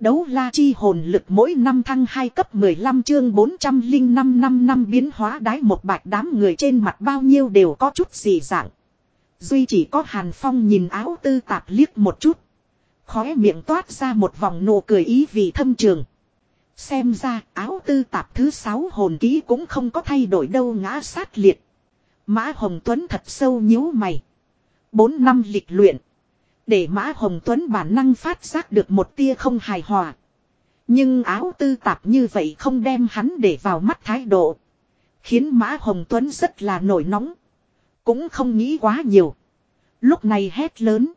Đấu la chi hồn lực mỗi năm thăng 2 cấp 15 chương 405 năm năm biến hóa đái một bạch đám người trên mặt bao nhiêu đều có chút gì dạng. Duy chỉ có Hàn Phong nhìn áo tư tạp liếc một chút. Khóe miệng toát ra một vòng nụ cười ý vì thâm trường. Xem ra, áo tư tạp thứ sáu hồn ký cũng không có thay đổi đâu ngã sát liệt. Mã Hồng Tuấn thật sâu nhíu mày. Bốn năm lịch luyện. Để Mã Hồng Tuấn bản năng phát giác được một tia không hài hòa. Nhưng áo tư tạp như vậy không đem hắn để vào mắt thái độ. Khiến Mã Hồng Tuấn rất là nổi nóng. Cũng không nghĩ quá nhiều. Lúc này hét lớn.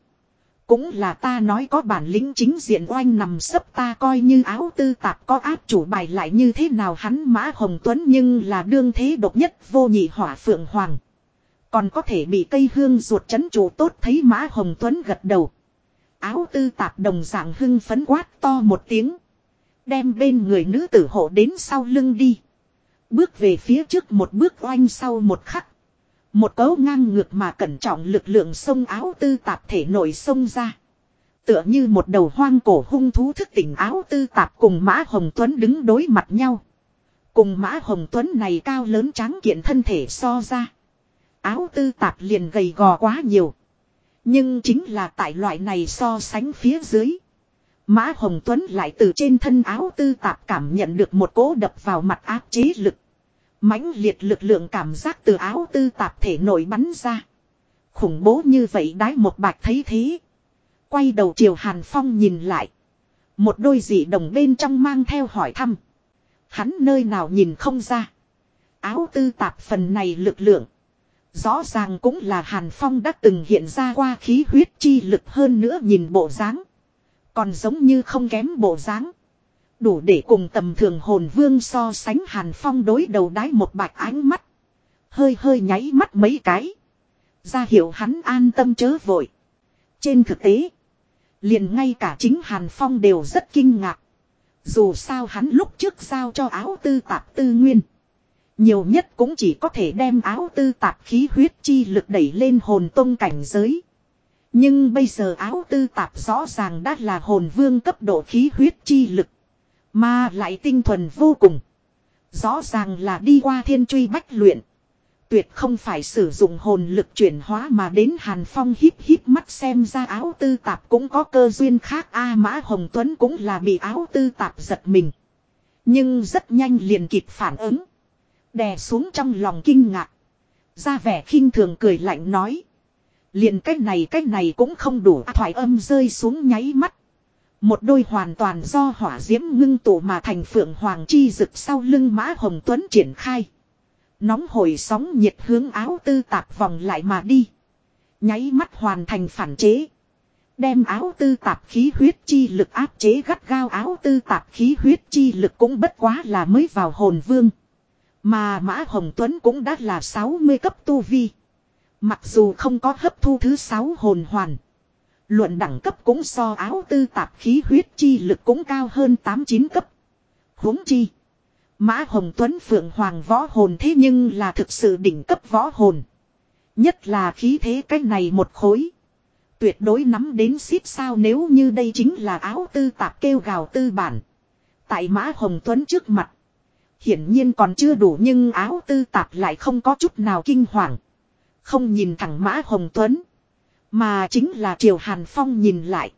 Cũng là ta nói có bản lĩnh chính diện oanh nằm sấp ta coi như áo tư tạp có áp chủ bài lại như thế nào hắn Mã Hồng Tuấn nhưng là đương thế độc nhất vô nhị hỏa phượng hoàng. Còn có thể bị cây hương ruột chấn chủ tốt thấy Mã Hồng Tuấn gật đầu. Áo tư tạp đồng dạng hưng phấn quát to một tiếng. Đem bên người nữ tử hộ đến sau lưng đi. Bước về phía trước một bước oanh sau một khắc. Một cấu ngang ngược mà cẩn trọng lực lượng sông áo tư tạp thể nổi sông ra. Tựa như một đầu hoang cổ hung thú thức tỉnh áo tư tạp cùng Mã Hồng Tuấn đứng đối mặt nhau. Cùng Mã Hồng Tuấn này cao lớn tráng kiện thân thể so ra. Áo tư tạp liền gầy gò quá nhiều. Nhưng chính là tại loại này so sánh phía dưới. Mã Hồng Tuấn lại từ trên thân áo tư tạp cảm nhận được một cỗ đập vào mặt áp chế lực mãnh liệt lực lượng cảm giác từ áo tư tạp thể nổi bắn ra. Khủng bố như vậy đái một bạch thấy thế. Quay đầu chiều Hàn Phong nhìn lại. Một đôi dị đồng bên trong mang theo hỏi thăm. Hắn nơi nào nhìn không ra. Áo tư tạp phần này lực lượng. Rõ ràng cũng là Hàn Phong đã từng hiện ra qua khí huyết chi lực hơn nữa nhìn bộ dáng. Còn giống như không kém bộ dáng. Đủ để cùng tầm thường hồn vương so sánh hàn phong đối đầu đái một bạch ánh mắt. Hơi hơi nháy mắt mấy cái. Ra hiệu hắn an tâm chớ vội. Trên thực tế. Liền ngay cả chính hàn phong đều rất kinh ngạc. Dù sao hắn lúc trước giao cho áo tư tạp tư nguyên. Nhiều nhất cũng chỉ có thể đem áo tư tạp khí huyết chi lực đẩy lên hồn tông cảnh giới. Nhưng bây giờ áo tư tạp rõ ràng đã là hồn vương cấp độ khí huyết chi lực. Mà lại tinh thuần vô cùng. Rõ ràng là đi qua thiên truy bách luyện. Tuyệt không phải sử dụng hồn lực chuyển hóa mà đến Hàn Phong híp híp mắt xem ra áo tư tạp cũng có cơ duyên khác A Mã Hồng Tuấn cũng là bị áo tư tạp giật mình. Nhưng rất nhanh liền kịp phản ứng. Đè xuống trong lòng kinh ngạc. Ra vẻ khinh thường cười lạnh nói. Liền cách này cách này cũng không đủ à, thoại âm rơi xuống nháy mắt. Một đôi hoàn toàn do hỏa diễm ngưng tụ mà thành phượng hoàng chi rực sau lưng mã hồng tuấn triển khai. Nóng hồi sóng nhiệt hướng áo tư tạp vòng lại mà đi. Nháy mắt hoàn thành phản chế. Đem áo tư tạp khí huyết chi lực áp chế gắt gao, áo tư tạp khí huyết chi lực cũng bất quá là mới vào hồn vương. Mà Mã Hồng Tuấn cũng đã là 60 cấp tu vi. Mặc dù không có hấp thu thứ 6 hồn hoàn. Luận đẳng cấp cũng so áo tư tạp khí huyết chi lực cũng cao hơn 8-9 cấp. huống chi. Mã Hồng Tuấn Phượng Hoàng võ hồn thế nhưng là thực sự đỉnh cấp võ hồn. Nhất là khí thế cái này một khối. Tuyệt đối nắm đến xít sao nếu như đây chính là áo tư tạp kêu gào tư bản. Tại Mã Hồng Tuấn trước mặt. Hiển nhiên còn chưa đủ nhưng áo tư tạp lại không có chút nào kinh hoàng. Không nhìn thẳng Mã Hồng Tuấn. Mà chính là Triều Hàn Phong nhìn lại.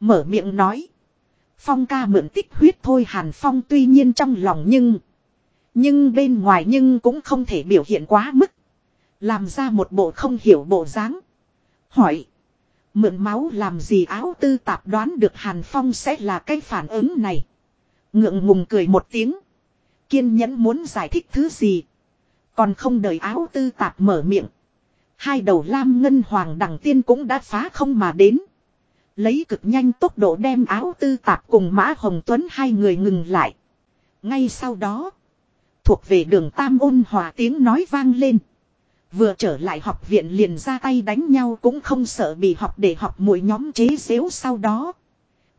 Mở miệng nói. Phong ca mượn tích huyết thôi Hàn Phong tuy nhiên trong lòng nhưng. Nhưng bên ngoài nhưng cũng không thể biểu hiện quá mức. Làm ra một bộ không hiểu bộ dáng. Hỏi. Mượn máu làm gì áo tư tạp đoán được Hàn Phong sẽ là cái phản ứng này. Ngượng ngùng cười một tiếng. Kiên nhẫn muốn giải thích thứ gì. Còn không đợi áo tư tạp mở miệng. Hai đầu lam ngân hoàng đằng tiên cũng đã phá không mà đến. Lấy cực nhanh tốc độ đem áo tư tạp cùng Mã Hồng Tuấn hai người ngừng lại. Ngay sau đó. Thuộc về đường Tam ôn hòa tiếng nói vang lên. Vừa trở lại học viện liền ra tay đánh nhau cũng không sợ bị học để học mỗi nhóm chế xếu sau đó.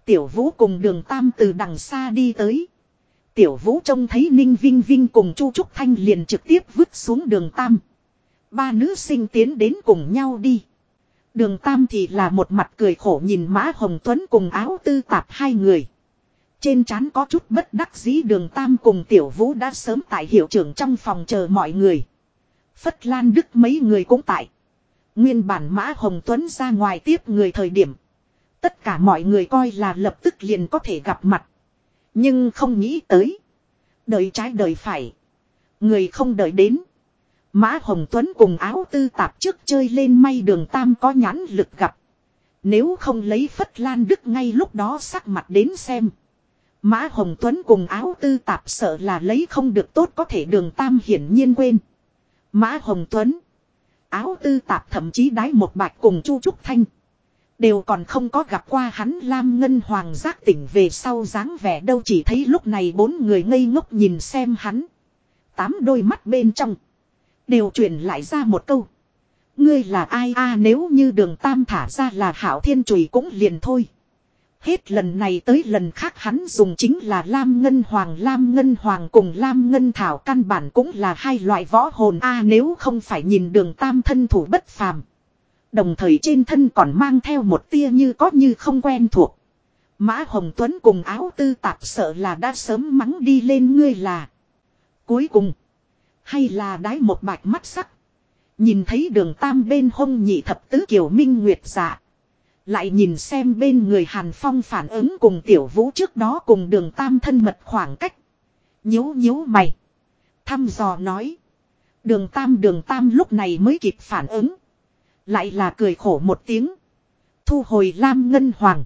Tiểu vũ cùng đường Tam từ đằng xa đi tới. Tiểu vũ trông thấy Ninh Vinh Vinh cùng Chu Trúc Thanh liền trực tiếp vứt xuống đường Tam. Ba nữ sinh tiến đến cùng nhau đi. Đường Tam thì là một mặt cười khổ nhìn Mã Hồng Tuấn cùng áo tư tạp hai người. Trên trán có chút bất đắc dĩ, đường Tam cùng Tiểu Vũ đã sớm tại hiệu trưởng trong phòng chờ mọi người. Phất Lan Đức mấy người cũng tại. Nguyên bản Mã Hồng Tuấn ra ngoài tiếp người thời điểm. Tất cả mọi người coi là lập tức liền có thể gặp mặt. Nhưng không nghĩ tới. Đợi trái đợi phải. Người không đợi đến. Mã Hồng Tuấn cùng áo tư tạp trước chơi lên may đường Tam có nhãn lực gặp. Nếu không lấy Phất Lan Đức ngay lúc đó sắc mặt đến xem. Mã Hồng Tuấn cùng áo tư tạp sợ là lấy không được tốt có thể đường Tam hiển nhiên quên. Mã Hồng Tuấn. Áo tư tạp thậm chí đái một bạch cùng Chu Trúc Thanh. Đều còn không có gặp qua hắn Lam Ngân Hoàng giác tỉnh về sau dáng vẻ đâu chỉ thấy lúc này bốn người ngây ngốc nhìn xem hắn. Tám đôi mắt bên trong. Đều truyền lại ra một câu. Ngươi là ai a nếu như đường tam thả ra là hảo thiên chùy cũng liền thôi. Hết lần này tới lần khác hắn dùng chính là Lam Ngân Hoàng Lam Ngân Hoàng cùng Lam Ngân Thảo căn bản cũng là hai loại võ hồn a nếu không phải nhìn đường tam thân thủ bất phàm. Đồng thời trên thân còn mang theo một tia như có như không quen thuộc. Mã Hồng Tuấn cùng áo tư tạp sợ là đã sớm mắng đi lên ngươi là. Cuối cùng. Hay là đái một bạch mắt sắc. Nhìn thấy đường tam bên hông nhị thập tứ kiểu minh nguyệt dạ. Lại nhìn xem bên người Hàn Phong phản ứng cùng tiểu vũ trước đó cùng đường tam thân mật khoảng cách. nhíu nhíu mày. Thăm dò nói. Đường tam đường tam lúc này mới kịp phản ứng. Lại là cười khổ một tiếng. Thu hồi Lam Ngân Hoàng.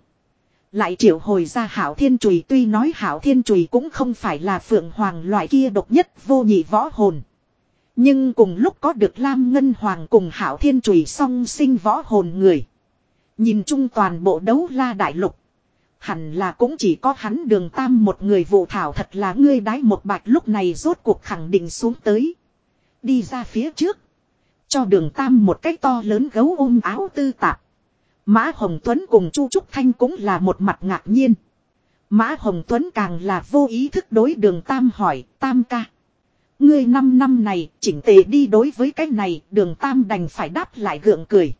Lại triệu hồi ra Hảo Thiên Chùy tuy nói Hảo Thiên Chùy cũng không phải là Phượng Hoàng loại kia độc nhất vô nhị võ hồn. Nhưng cùng lúc có được Lam Ngân Hoàng cùng Hảo Thiên Chùy song sinh võ hồn người. Nhìn chung toàn bộ đấu la đại lục. Hẳn là cũng chỉ có hắn đường tam một người vụ thảo thật là ngươi đái một bạch lúc này rốt cuộc khẳng định xuống tới. Đi ra phía trước. Cho đường tam một cái to lớn gấu ôm áo tư tạp. Mã Hồng Tuấn cùng Chu Trúc Thanh cũng là một mặt ngạc nhiên. Mã Hồng Tuấn càng là vô ý thức đối đường tam hỏi, tam ca. Ngươi năm năm này chỉnh tề đi đối với cái này đường tam đành phải đáp lại gượng cười.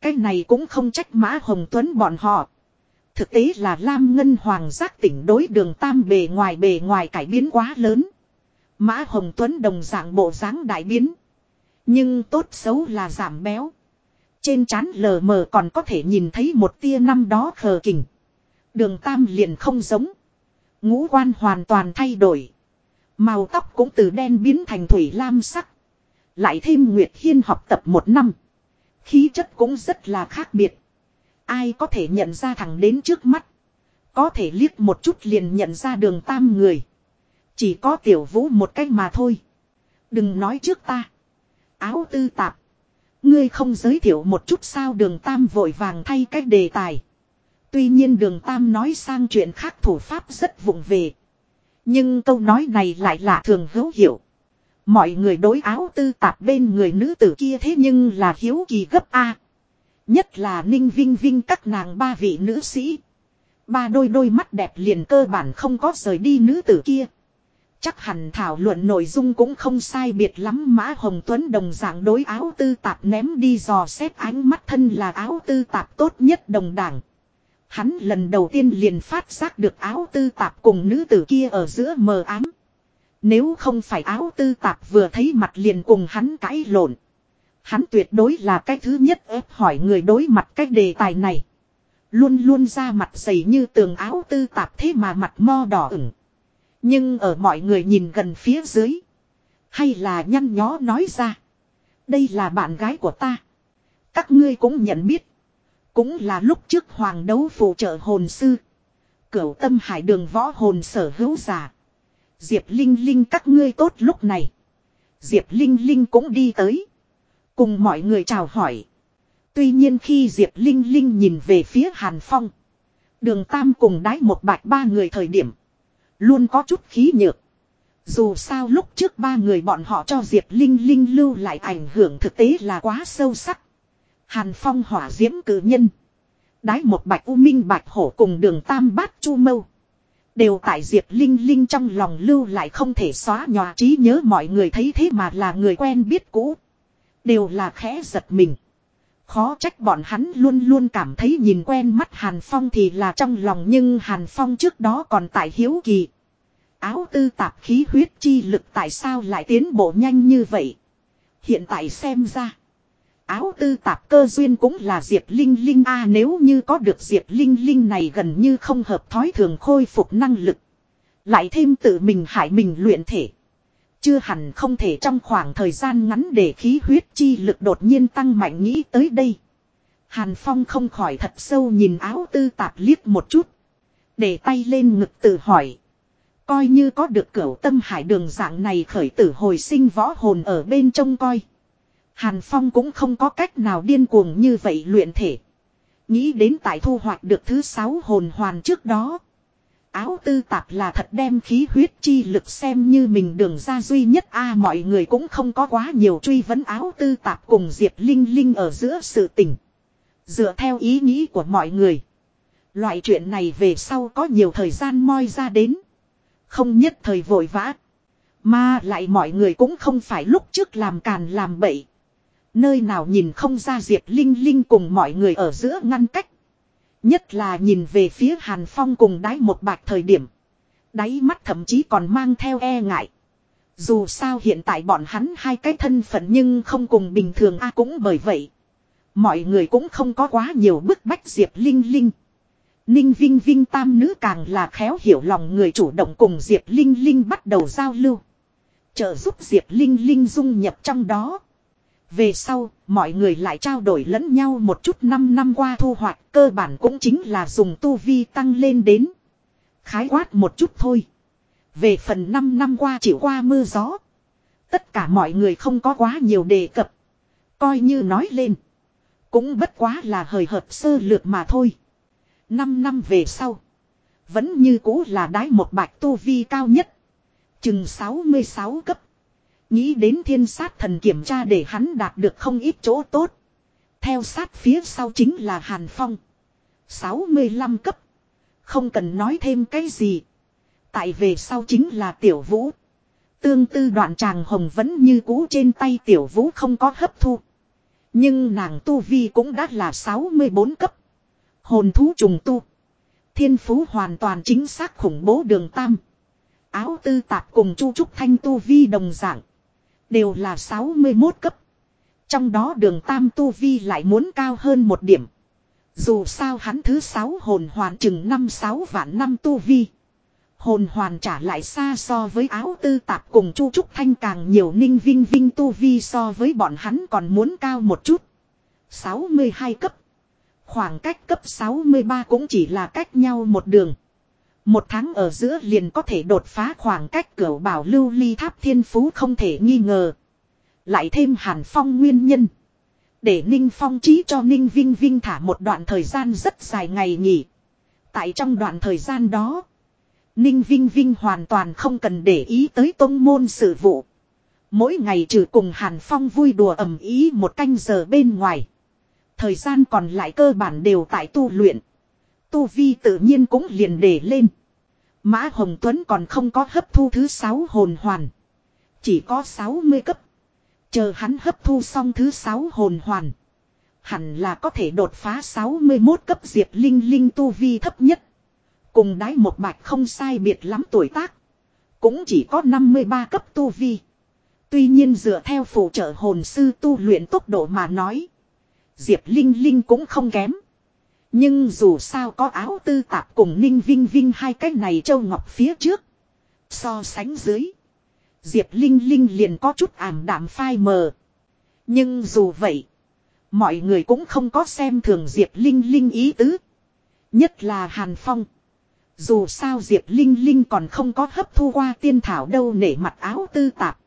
Cái này cũng không trách Mã Hồng Tuấn bọn họ. Thực tế là Lam Ngân Hoàng giác tỉnh đối đường tam bề ngoài bề ngoài cải biến quá lớn. Mã Hồng Tuấn đồng dạng bộ dáng đại biến. Nhưng tốt xấu là giảm béo. Trên trán lờ mờ còn có thể nhìn thấy một tia năm đó khờ kình. Đường tam liền không giống. Ngũ quan hoàn toàn thay đổi. Màu tóc cũng từ đen biến thành thủy lam sắc. Lại thêm Nguyệt Hiên học tập một năm. Khí chất cũng rất là khác biệt. Ai có thể nhận ra thẳng đến trước mắt. Có thể liếc một chút liền nhận ra đường tam người. Chỉ có tiểu vũ một cách mà thôi. Đừng nói trước ta. Áo tư tạp. Ngươi không giới thiệu một chút sao đường tam vội vàng thay cách đề tài. Tuy nhiên đường tam nói sang chuyện khác thủ pháp rất vụng về. Nhưng câu nói này lại là thường hữu hiệu. Mọi người đối áo tư tạp bên người nữ tử kia thế nhưng là hiếu kỳ gấp A. Nhất là ninh vinh vinh các nàng ba vị nữ sĩ. Ba đôi đôi mắt đẹp liền cơ bản không có rời đi nữ tử kia. Chắc hẳn thảo luận nội dung cũng không sai biệt lắm Mã Hồng Tuấn đồng dạng đối áo tư tạp ném đi dò xét ánh mắt thân là áo tư tạp tốt nhất đồng đảng. Hắn lần đầu tiên liền phát giác được áo tư tạp cùng nữ tử kia ở giữa mờ ám. Nếu không phải áo tư tạp vừa thấy mặt liền cùng hắn cãi lộn. Hắn tuyệt đối là cái thứ nhất ép hỏi người đối mặt cái đề tài này. Luôn luôn ra mặt dày như tường áo tư tạp thế mà mặt mo đỏ ửng. Nhưng ở mọi người nhìn gần phía dưới. Hay là nhăn nhó nói ra. Đây là bạn gái của ta. Các ngươi cũng nhận biết. Cũng là lúc trước hoàng đấu phụ trợ hồn sư. Cửu tâm hải đường võ hồn sở hữu giả. Diệp Linh Linh các ngươi tốt lúc này. Diệp Linh Linh cũng đi tới. Cùng mọi người chào hỏi. Tuy nhiên khi Diệp Linh Linh nhìn về phía Hàn Phong. Đường Tam cùng đái một bạch ba người thời điểm. Luôn có chút khí nhược. Dù sao lúc trước ba người bọn họ cho Diệp Linh Linh lưu lại ảnh hưởng thực tế là quá sâu sắc. Hàn Phong hỏa diễm cử nhân. Đái một bạch u minh bạch hổ cùng đường tam bát chu mâu. Đều tại Diệp Linh Linh trong lòng lưu lại không thể xóa nhòa trí nhớ mọi người thấy thế mà là người quen biết cũ. Đều là khẽ giật mình. Khó trách bọn hắn luôn luôn cảm thấy nhìn quen mắt Hàn Phong thì là trong lòng nhưng Hàn Phong trước đó còn tại hiếu kỳ. Áo tư tạp khí huyết chi lực tại sao lại tiến bộ nhanh như vậy? Hiện tại xem ra. Áo tư tạp cơ duyên cũng là Diệp Linh Linh a à, nếu như có được Diệp Linh Linh này gần như không hợp thói thường khôi phục năng lực. Lại thêm tự mình hại mình luyện thể. Chưa hẳn không thể trong khoảng thời gian ngắn để khí huyết chi lực đột nhiên tăng mạnh nghĩ tới đây. Hàn Phong không khỏi thật sâu nhìn áo tư tạp liếc một chút. Để tay lên ngực tự hỏi. Coi như có được cửu tâm hải đường dạng này khởi tử hồi sinh võ hồn ở bên trong coi. Hàn Phong cũng không có cách nào điên cuồng như vậy luyện thể. Nghĩ đến tại thu hoạch được thứ sáu hồn hoàn trước đó. Áo tư tạp là thật đem khí huyết chi lực xem như mình đường ra duy nhất a, mọi người cũng không có quá nhiều truy vấn áo tư tạp cùng Diệp Linh Linh ở giữa sự tình. Dựa theo ý nghĩ của mọi người. Loại chuyện này về sau có nhiều thời gian moi ra đến. Không nhất thời vội vã. Mà lại mọi người cũng không phải lúc trước làm càn làm bậy. Nơi nào nhìn không ra Diệp Linh Linh cùng mọi người ở giữa ngăn cách. Nhất là nhìn về phía Hàn Phong cùng đáy một bạch thời điểm. Đáy mắt thậm chí còn mang theo e ngại. Dù sao hiện tại bọn hắn hai cái thân phận nhưng không cùng bình thường a à cũng bởi vậy. Mọi người cũng không có quá nhiều bức bách Diệp Linh Linh. Ninh Vinh Vinh tam nữ càng là khéo hiểu lòng người chủ động cùng Diệp Linh Linh bắt đầu giao lưu. Trợ giúp Diệp Linh Linh dung nhập trong đó. Về sau, mọi người lại trao đổi lẫn nhau một chút năm năm qua thu hoạch cơ bản cũng chính là dùng tu vi tăng lên đến. Khái quát một chút thôi. Về phần 5 năm qua chịu qua mưa gió. Tất cả mọi người không có quá nhiều đề cập. Coi như nói lên. Cũng bất quá là hời hợt sơ lược mà thôi. 5 năm về sau. Vẫn như cũ là đái một bạch tu vi cao nhất. Chừng 66 cấp. Nghĩ đến thiên sát thần kiểm tra để hắn đạt được không ít chỗ tốt. Theo sát phía sau chính là Hàn Phong. 65 cấp. Không cần nói thêm cái gì. Tại về sau chính là Tiểu Vũ. Tương tư đoạn tràng hồng vẫn như cũ trên tay Tiểu Vũ không có hấp thu. Nhưng nàng tu vi cũng đã là 64 cấp. Hồn thú trùng tu. Thiên phú hoàn toàn chính xác khủng bố đường tam. Áo tư tạp cùng chu trúc thanh tu vi đồng dạng. Đều là 61 cấp. Trong đó đường tam tu vi lại muốn cao hơn một điểm. Dù sao hắn thứ sáu hồn hoàn chừng năm sáu vạn năm tu vi. Hồn hoàn trả lại xa so với áo tư tạp cùng chu trúc thanh càng nhiều ninh vinh vinh tu vi so với bọn hắn còn muốn cao một chút. 62 cấp. Khoảng cách cấp 63 cũng chỉ là cách nhau một đường. Một tháng ở giữa liền có thể đột phá khoảng cách cửa bảo lưu ly tháp thiên phú không thể nghi ngờ. Lại thêm hàn phong nguyên nhân. Để Ninh Phong trí cho Ninh Vinh Vinh thả một đoạn thời gian rất dài ngày nghỉ. Tại trong đoạn thời gian đó. Ninh Vinh Vinh hoàn toàn không cần để ý tới tôn môn sự vụ. Mỗi ngày trừ cùng Hàn Phong vui đùa ầm ý một canh giờ bên ngoài. Thời gian còn lại cơ bản đều tại tu luyện. Tu vi tự nhiên cũng liền để lên. Mã Hồng Tuấn còn không có hấp thu thứ sáu hồn hoàn. Chỉ có 60 cấp. Chờ hắn hấp thu xong thứ sáu hồn hoàn. Hẳn là có thể đột phá 61 cấp diệp linh linh tu vi thấp nhất. Cùng đái một bạch không sai biệt lắm tuổi tác. Cũng chỉ có 53 cấp tu vi. Tuy nhiên dựa theo phụ trợ hồn sư tu luyện tốc độ mà nói. Diệp Linh Linh cũng không kém. Nhưng dù sao có áo tư tạp cùng Ninh Vinh Vinh hai cái này châu ngọc phía trước. So sánh dưới. Diệp Linh Linh liền có chút ảm đạm phai mờ. Nhưng dù vậy. Mọi người cũng không có xem thường Diệp Linh Linh ý tứ. Nhất là Hàn Phong. Dù sao Diệp Linh Linh còn không có hấp thu qua tiên thảo đâu nể mặt áo tư tạp.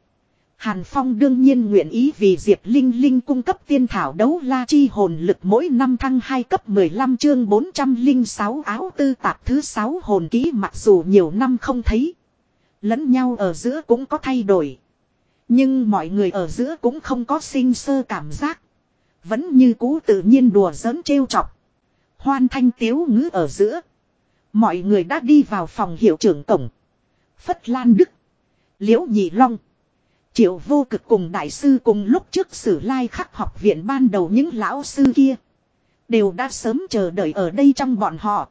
Hàn Phong đương nhiên nguyện ý vì Diệp Linh Linh cung cấp tiên thảo đấu la chi hồn lực mỗi năm thăng 2 cấp 15 chương 406 áo tư tạp thứ 6 hồn ký mặc dù nhiều năm không thấy. Lẫn nhau ở giữa cũng có thay đổi. Nhưng mọi người ở giữa cũng không có sinh sơ cảm giác. Vẫn như cũ tự nhiên đùa giỡn trêu chọc. Hoan thanh tiếu ngữ ở giữa. Mọi người đã đi vào phòng hiệu trưởng cổng. Phất Lan Đức. Liễu Nhị Long. Triệu vô cực cùng đại sư cùng lúc trước sử lai khắc học viện ban đầu những lão sư kia. Đều đã sớm chờ đợi ở đây trong bọn họ.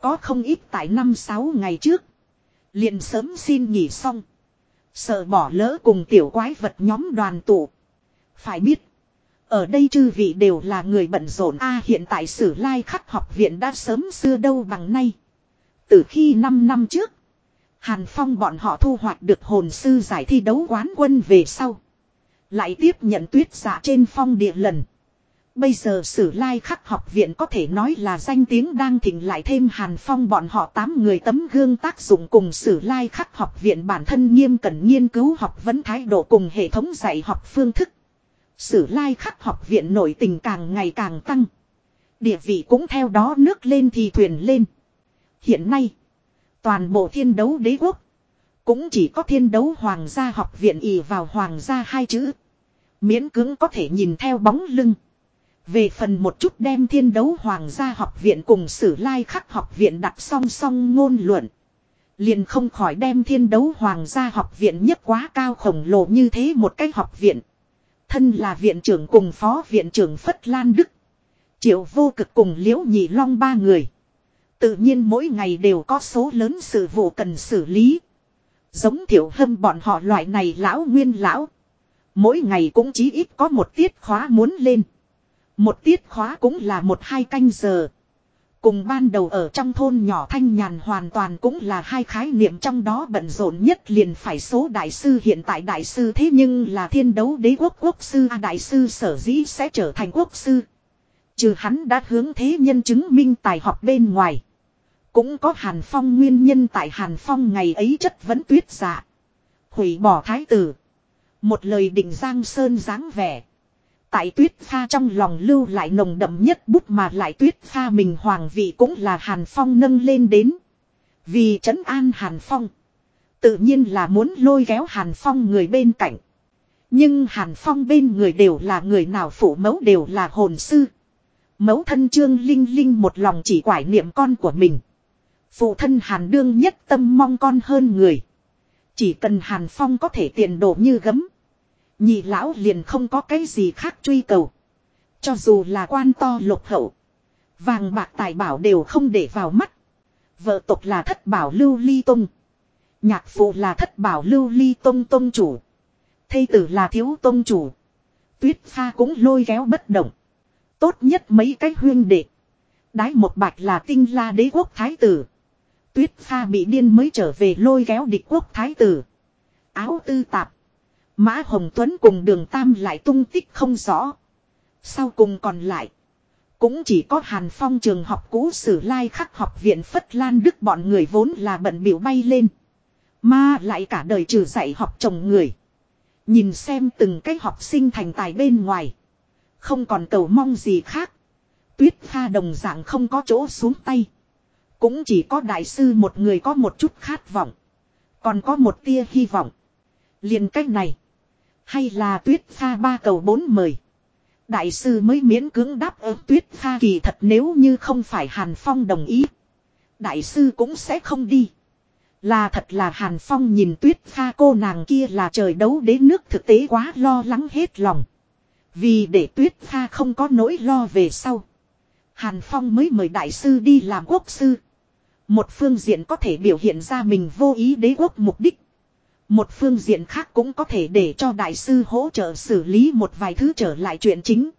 Có không ít tại năm sáu ngày trước. liền sớm xin nghỉ xong. Sợ bỏ lỡ cùng tiểu quái vật nhóm đoàn tụ. Phải biết. Ở đây chư vị đều là người bận rộn a, hiện tại sử lai khắc học viện đã sớm xưa đâu bằng nay. Từ khi 5 năm trước. Hàn Phong bọn họ thu hoạch được hồn sư giải thi đấu quán quân về sau. Lại tiếp nhận tuyết giả trên phong địa lần. Bây giờ sử lai khắc học viện có thể nói là danh tiếng đang thịnh lại thêm Hàn Phong bọn họ 8 người tấm gương tác dụng cùng sử lai khắc học viện bản thân nghiêm cẩn nghiên cứu học vấn thái độ cùng hệ thống dạy học phương thức. Sử lai khắc học viện nổi tình càng ngày càng tăng. Địa vị cũng theo đó nước lên thì thuyền lên. Hiện nay, toàn bộ thiên đấu đế quốc, cũng chỉ có thiên đấu hoàng gia học viện ỉ vào hoàng gia hai chữ. Miễn cưỡng có thể nhìn theo bóng lưng. Về phần một chút đem thiên đấu hoàng gia học viện cùng sử lai khắc học viện đặt song song ngôn luận. Liền không khỏi đem thiên đấu hoàng gia học viện nhất quá cao khổng lồ như thế một cái học viện. Thân là viện trưởng cùng phó viện trưởng Phất Lan Đức. Triệu vô cực cùng liễu nhị long ba người. Tự nhiên mỗi ngày đều có số lớn sự vụ cần xử lý. Giống thiểu hâm bọn họ loại này lão nguyên lão. Mỗi ngày cũng chí ít có một tiết khóa muốn lên. Một tiết khóa cũng là một hai canh giờ. Cùng ban đầu ở trong thôn nhỏ thanh nhàn hoàn toàn cũng là hai khái niệm trong đó bận rộn nhất liền phải số đại sư hiện tại đại sư thế nhưng là thiên đấu đế quốc quốc sư, A đại sư sở dĩ sẽ trở thành quốc sư. Trừ hắn đã hướng thế nhân chứng minh tài học bên ngoài. Cũng có Hàn Phong nguyên nhân tại Hàn Phong ngày ấy chất vấn tuyết dạ. Hủy bỏ thái tử. Một lời định Giang Sơn dáng vẻ. Tại tuyết pha trong lòng lưu lại nồng đậm nhất bút mà lại tuyết pha mình hoàng vị cũng là Hàn Phong nâng lên đến. Vì trấn an Hàn Phong. Tự nhiên là muốn lôi kéo Hàn Phong người bên cạnh. Nhưng Hàn Phong bên người đều là người nào phụ mẫu đều là hồn sư. Mẫu thân Trương Linh Linh một lòng chỉ quải niệm con của mình. Phụ thân Hàn Đương nhất tâm mong con hơn người. Chỉ cần Hàn Phong có thể tiền đổ như gấm. Nhị lão liền không có cái gì khác truy cầu. Cho dù là quan to lục hậu. Vàng bạc tài bảo đều không để vào mắt. Vợ tộc là thất bảo lưu ly tông. Nhạc phụ là thất bảo lưu ly tông tông chủ. Thây tử là thiếu tông chủ. Tuyết pha cũng lôi kéo bất động. Tốt nhất mấy cái huyên đệ. Đái một bạch là tinh la đế quốc thái tử. Tuyết pha bị điên mới trở về lôi kéo địch quốc thái tử. Áo tư tạp. Mã Hồng Tuấn cùng đường Tam lại tung tích không rõ. Sau cùng còn lại. Cũng chỉ có Hàn Phong trường học cũ sử lai khắc học viện Phất Lan Đức bọn người vốn là bận biểu bay lên. Mà lại cả đời trừ dạy học chồng người. Nhìn xem từng cái học sinh thành tài bên ngoài. Không còn cầu mong gì khác. Tuyết pha đồng dạng không có chỗ xuống tay. Cũng chỉ có đại sư một người có một chút khát vọng. Còn có một tia hy vọng. liền cách này. Hay là tuyết pha ba cầu bốn mời. Đại sư mới miễn cưỡng đáp ứng tuyết pha kỳ thật nếu như không phải Hàn Phong đồng ý. Đại sư cũng sẽ không đi. Là thật là Hàn Phong nhìn tuyết pha cô nàng kia là trời đấu đến nước thực tế quá lo lắng hết lòng. Vì để tuyết pha không có nỗi lo về sau. Hàn Phong mới mời đại sư đi làm quốc sư. Một phương diện có thể biểu hiện ra mình vô ý đế quốc mục đích. Một phương diện khác cũng có thể để cho đại sư hỗ trợ xử lý một vài thứ trở lại chuyện chính.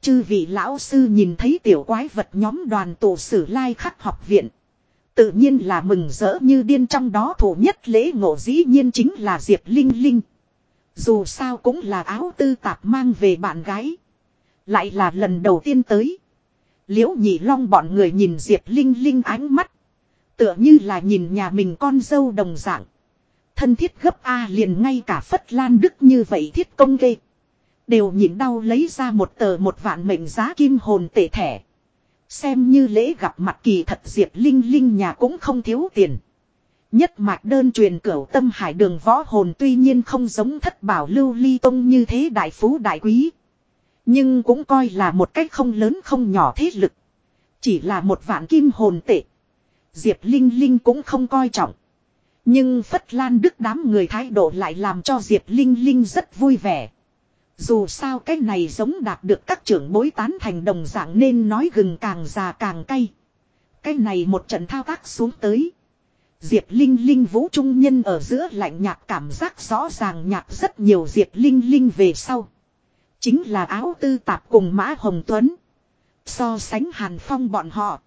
Chư vị lão sư nhìn thấy tiểu quái vật nhóm đoàn tổ sử lai khắc học viện. Tự nhiên là mừng rỡ như điên trong đó thủ nhất lễ ngộ dĩ nhiên chính là Diệp Linh Linh. Dù sao cũng là áo tư tạp mang về bạn gái. Lại là lần đầu tiên tới. Liễu nhị long bọn người nhìn Diệp Linh Linh ánh mắt. Tựa như là nhìn nhà mình con dâu đồng dạng. Thân thiết gấp A liền ngay cả Phất Lan Đức như vậy thiết công ghê. Đều nhìn đau lấy ra một tờ một vạn mệnh giá kim hồn tệ thẻ. Xem như lễ gặp mặt kỳ thật Diệp Linh Linh nhà cũng không thiếu tiền. Nhất mạch đơn truyền cửu tâm hải đường võ hồn tuy nhiên không giống thất bảo lưu ly tông như thế đại phú đại quý. Nhưng cũng coi là một cách không lớn không nhỏ thế lực. Chỉ là một vạn kim hồn tệ. Diệp Linh Linh cũng không coi trọng. Nhưng Phất Lan Đức đám người thái độ lại làm cho Diệp Linh Linh rất vui vẻ. Dù sao cái này giống đạt được các trưởng bối tán thành đồng dạng nên nói gừng càng già càng cay. Cái này một trận thao tác xuống tới. Diệp Linh Linh vũ trung nhân ở giữa lạnh nhạt cảm giác rõ ràng nhạt rất nhiều Diệp Linh Linh về sau. Chính là áo tư tạp cùng Mã Hồng Tuấn. So sánh Hàn Phong bọn họ.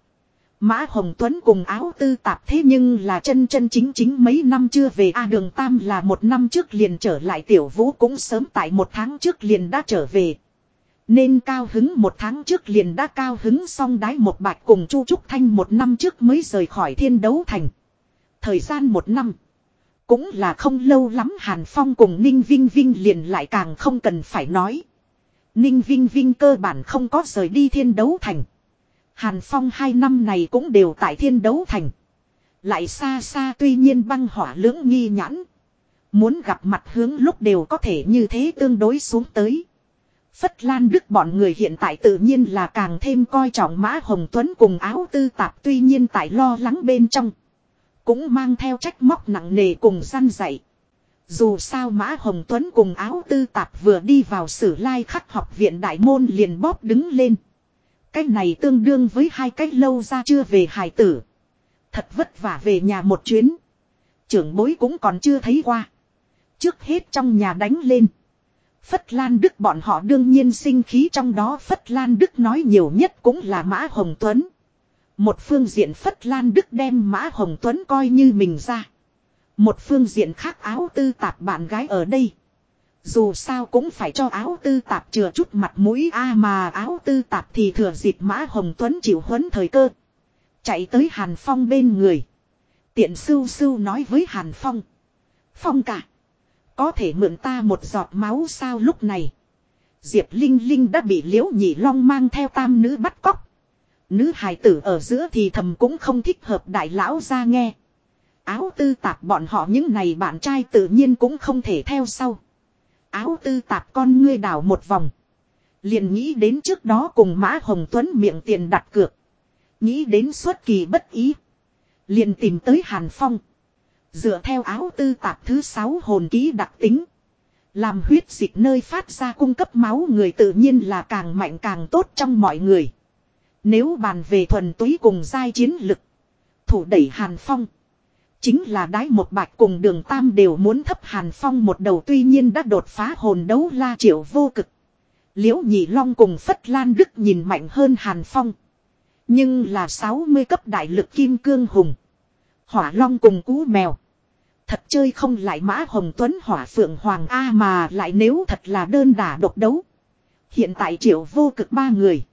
Mã Hồng Tuấn cùng áo tư tạp thế nhưng là chân chân chính chính mấy năm chưa về A đường Tam là một năm trước liền trở lại tiểu vũ cũng sớm tại một tháng trước liền đã trở về. Nên cao hứng một tháng trước liền đã cao hứng xong đái một bạch cùng Chu Trúc Thanh một năm trước mới rời khỏi thiên đấu thành. Thời gian một năm. Cũng là không lâu lắm Hàn Phong cùng Ninh Vinh Vinh liền lại càng không cần phải nói. Ninh Vinh Vinh cơ bản không có rời đi thiên đấu thành. Hàn Phong hai năm này cũng đều tại thiên đấu thành. Lại xa xa tuy nhiên băng hỏa lưỡng nghi nhãn. Muốn gặp mặt hướng lúc đều có thể như thế tương đối xuống tới. Phất Lan Đức bọn người hiện tại tự nhiên là càng thêm coi trọng Mã Hồng Tuấn cùng áo tư tạp tuy nhiên tại lo lắng bên trong. Cũng mang theo trách móc nặng nề cùng gian dạy. Dù sao Mã Hồng Tuấn cùng áo tư tạp vừa đi vào sử lai khắc học viện đại môn liền bóp đứng lên. Cái này tương đương với hai cách lâu ra chưa về hải tử. Thật vất vả về nhà một chuyến. Trưởng bối cũng còn chưa thấy qua. Trước hết trong nhà đánh lên. Phất Lan Đức bọn họ đương nhiên sinh khí trong đó Phất Lan Đức nói nhiều nhất cũng là Mã Hồng Tuấn. Một phương diện Phất Lan Đức đem Mã Hồng Tuấn coi như mình ra. Một phương diện khác áo tư tạp bạn gái ở đây. Dù sao cũng phải cho áo tư tạp chừa chút mặt mũi, a mà áo tư tạp thì thừa dịp Mã Hồng Tuấn chịu huấn thời cơ. Chạy tới Hàn Phong bên người. Tiện sưu sưu nói với Hàn Phong. Phong cả. Có thể mượn ta một giọt máu sao lúc này. Diệp Linh Linh đã bị liễu nhị long mang theo tam nữ bắt cóc. Nữ hài tử ở giữa thì thầm cũng không thích hợp đại lão ra nghe. Áo tư tạp bọn họ những này bạn trai tự nhiên cũng không thể theo sau. Áo tư tạp con ngươi đảo một vòng. Liền nghĩ đến trước đó cùng Mã Hồng Tuấn miệng tiền đặt cược. Nghĩ đến xuất kỳ bất ý. Liền tìm tới Hàn Phong. Dựa theo áo tư tạp thứ sáu hồn ký đặc tính. Làm huyết dịch nơi phát ra cung cấp máu người tự nhiên là càng mạnh càng tốt trong mọi người. Nếu bàn về thuần túy cùng giai chiến lực. Thủ đẩy Hàn Phong. Chính là đái một bạch cùng đường tam đều muốn thấp Hàn Phong một đầu tuy nhiên đã đột phá hồn đấu la triệu vô cực. Liễu nhị long cùng Phất Lan Đức nhìn mạnh hơn Hàn Phong. Nhưng là 60 cấp đại lực kim cương hùng. Hỏa long cùng cú mèo. Thật chơi không lại mã hồng tuấn hỏa phượng hoàng A mà lại nếu thật là đơn đả độc đấu. Hiện tại triệu vô cực ba người.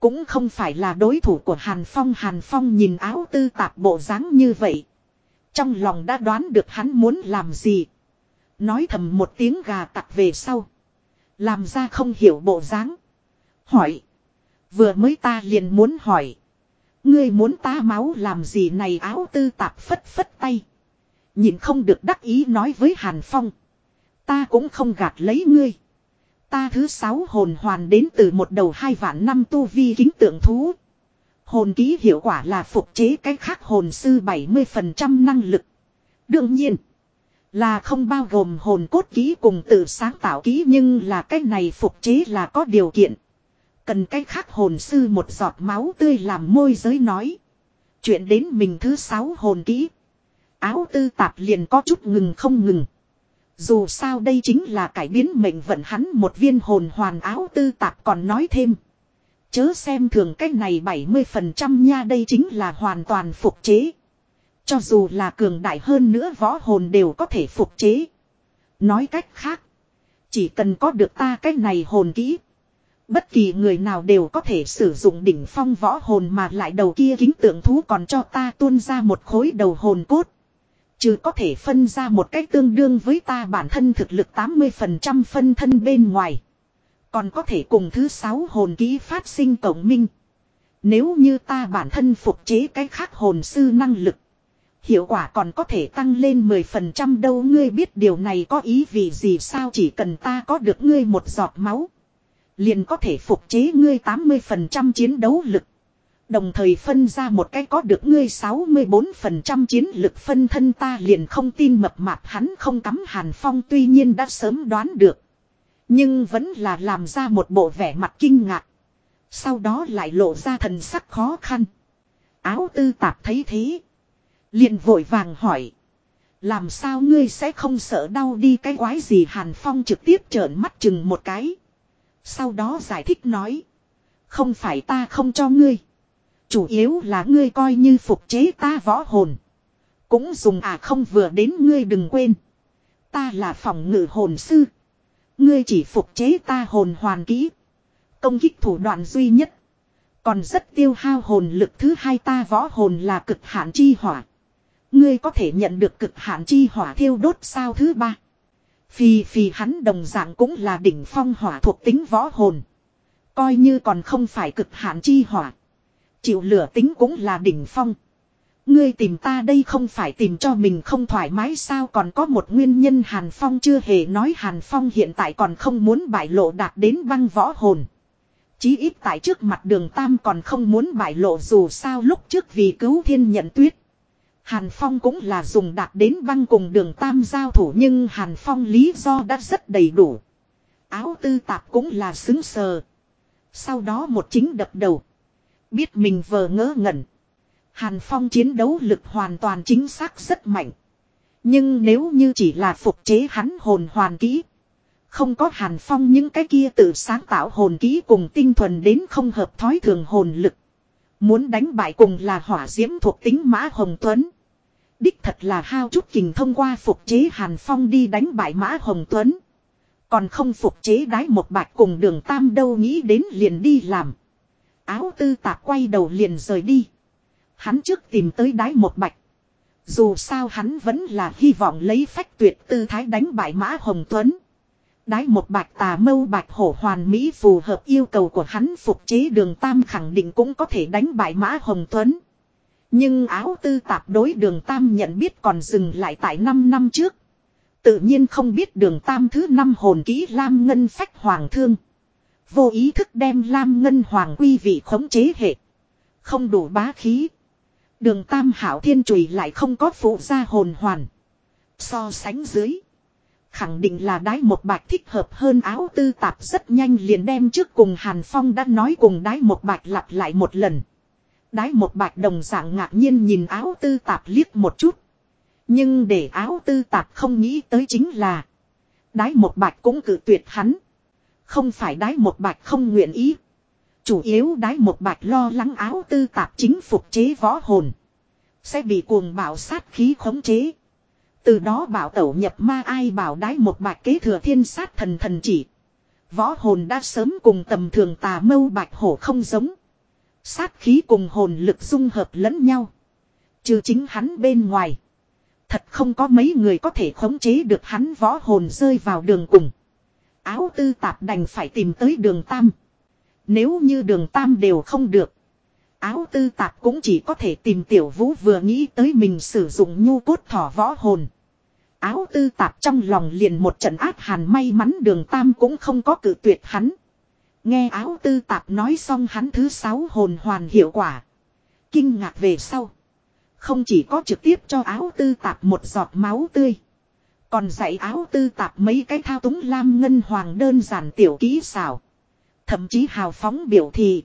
Cũng không phải là đối thủ của Hàn Phong. Hàn Phong nhìn áo tư tạp bộ dáng như vậy. Trong lòng đã đoán được hắn muốn làm gì. Nói thầm một tiếng gà tặc về sau. Làm ra không hiểu bộ dáng. Hỏi. Vừa mới ta liền muốn hỏi. Ngươi muốn ta máu làm gì này áo tư tạp phất phất tay. Nhìn không được đắc ý nói với Hàn Phong. Ta cũng không gạt lấy ngươi. Ta thứ sáu hồn hoàn đến từ một đầu hai vạn năm tu vi kính tượng thú. Hồn ký hiệu quả là phục chế cái khác hồn sư 70% năng lực. Đương nhiên. Là không bao gồm hồn cốt ký cùng tự sáng tạo ký nhưng là cái này phục chế là có điều kiện. Cần cái khác hồn sư một giọt máu tươi làm môi giới nói. Chuyện đến mình thứ sáu hồn ký. Áo tư tạp liền có chút ngừng không ngừng. Dù sao đây chính là cải biến mệnh vận hắn một viên hồn hoàn áo tư tạp còn nói thêm. Chớ xem thường cái này 70% nha, đây chính là hoàn toàn phục chế. Cho dù là cường đại hơn nữa, võ hồn đều có thể phục chế. Nói cách khác. Chỉ cần có được ta cái này hồn kỹ. Bất kỳ người nào đều có thể sử dụng đỉnh phong võ hồn mà lại đầu kia kính tượng thú còn cho ta tuôn ra một khối đầu hồn cốt. Chứ có thể phân ra một cách tương đương với ta bản thân thực lực 80% phân thân bên ngoài. Còn có thể cùng thứ sáu hồn ký phát sinh tổng minh. Nếu như ta bản thân phục chế cái khác hồn sư năng lực. Hiệu quả còn có thể tăng lên 10% đâu ngươi biết điều này có ý vì gì sao chỉ cần ta có được ngươi một giọt máu. Liền có thể phục chế ngươi 80% chiến đấu lực. Đồng thời phân ra một cái có được ngươi 64% chiến lực phân thân ta liền không tin mập mạp hắn không cắm Hàn Phong, tuy nhiên đã sớm đoán được. Nhưng vẫn là làm ra một bộ vẻ mặt kinh ngạc. Sau đó lại lộ ra thần sắc khó khăn. Áo tư tạp thấy thế. Liền vội vàng hỏi. Làm sao ngươi sẽ không sợ đau đi cái quái gì Hàn Phong trực tiếp trợn mắt chừng một cái. Sau đó giải thích nói. Không phải ta không cho ngươi. Chủ yếu là ngươi coi như phục chế ta võ hồn. Cũng dùng à không vừa đến ngươi đừng quên. Ta là phòng ngự hồn sư. Ngươi chỉ phục chế ta hồn hoàn kỹ. Công kích thủ đoạn duy nhất. Còn rất tiêu hao hồn lực thứ hai ta võ hồn là cực hạn chi hỏa. Ngươi có thể nhận được cực hạn chi hỏa thiêu đốt sao thứ ba. Phì phì hắn đồng dạng cũng là đỉnh phong hỏa thuộc tính võ hồn. Coi như còn không phải cực hạn chi hỏa. Chịu lửa tính cũng là đỉnh phong. Ngươi tìm ta đây không phải tìm cho mình không thoải mái sao còn có một nguyên nhân Hàn Phong chưa hề nói Hàn Phong hiện tại còn không muốn bại lộ đạt đến băng võ hồn. Chí ít tại trước mặt đường Tam còn không muốn bại lộ dù sao lúc trước vì cứu thiên nhận tuyết. Hàn Phong cũng là dùng đạt đến băng cùng đường Tam giao thủ nhưng Hàn Phong lý do đã rất đầy đủ. Áo tư tạp cũng là xứng sờ. Sau đó một chính đập đầu. Biết mình vờ ngỡ ngẩn. Hàn Phong chiến đấu lực hoàn toàn chính xác rất mạnh. Nhưng nếu như chỉ là phục chế hắn hồn hoàn kỹ. Không có Hàn Phong những cái kia tự sáng tạo hồn kỹ cùng tinh thuần đến không hợp thói thường hồn lực. Muốn đánh bại cùng là hỏa diễm thuộc tính Mã Hồng Tuấn. Đích thật là hao chút kình thông qua phục chế Hàn Phong đi đánh bại Mã Hồng Tuấn. Còn không phục chế đái một bạch cùng đường Tam đâu nghĩ đến liền đi làm. Áo tư tạp quay đầu liền rời đi. Hắn trước tìm tới đái một bạch. Dù sao hắn vẫn là hy vọng lấy phách tuyệt tư thái đánh bại Mã Hồng Tuấn. Đái một bạch tà mâu bạch hổ hoàn mỹ phù hợp yêu cầu của hắn phục chế đường Tam khẳng định cũng có thể đánh bại Mã Hồng Tuấn. Nhưng áo tư tạp đối đường Tam nhận biết còn dừng lại tại 5 năm trước. Tự nhiên không biết đường Tam thứ năm hồn kỹ Lam Ngân Phách Hoàng Thương. Vô ý thức đem Lam Ngân Hoàng quy vị khống chế hệ. Không đủ bá khí. Đường Tam Hảo Thiên trùy lại không có phụ gia hồn hoàn. So sánh dưới. Khẳng định là đái một bạch thích hợp hơn áo tư tạp rất nhanh liền đem trước cùng Hàn Phong đã nói cùng đái một bạch lặp lại một lần. Đái một bạch đồng dạng ngạc nhiên nhìn áo tư tạp liếc một chút. Nhưng để áo tư tạp không nghĩ tới chính là. Đái một bạch cũng cử tuyệt hắn. Không phải đái một bạch không nguyện ý. Chủ yếu đái một bạch lo lắng áo tư tạp chính phục chế võ hồn. Sẽ bị cuồng bảo sát khí khống chế. Từ đó bảo tẩu nhập ma ai bảo đái một bạch kế thừa thiên sát thần thần chỉ. Võ hồn đã sớm cùng tầm thường tà mâu bạch hổ không giống. Sát khí cùng hồn lực dung hợp lẫn nhau. Trừ chính hắn bên ngoài. Thật không có mấy người có thể khống chế được hắn võ hồn rơi vào đường cùng. Áo tư tạp đành phải tìm tới đường tam. Nếu như đường tam đều không được. Áo tư tạp cũng chỉ có thể tìm tiểu vũ vừa nghĩ tới mình sử dụng nhu cốt thỏ võ hồn. Áo tư tạp trong lòng liền một trận áp hàn may mắn đường tam cũng không có cử tuyệt hắn. Nghe áo tư tạp nói xong hắn thứ sáu hồn hoàn hiệu quả. Kinh ngạc về sau. Không chỉ có trực tiếp cho áo tư tạp một giọt máu tươi. Còn dạy áo tư tạp mấy cái thao túng lam ngân hoàng đơn giản tiểu kỹ xảo. Thậm chí hào phóng biểu thị.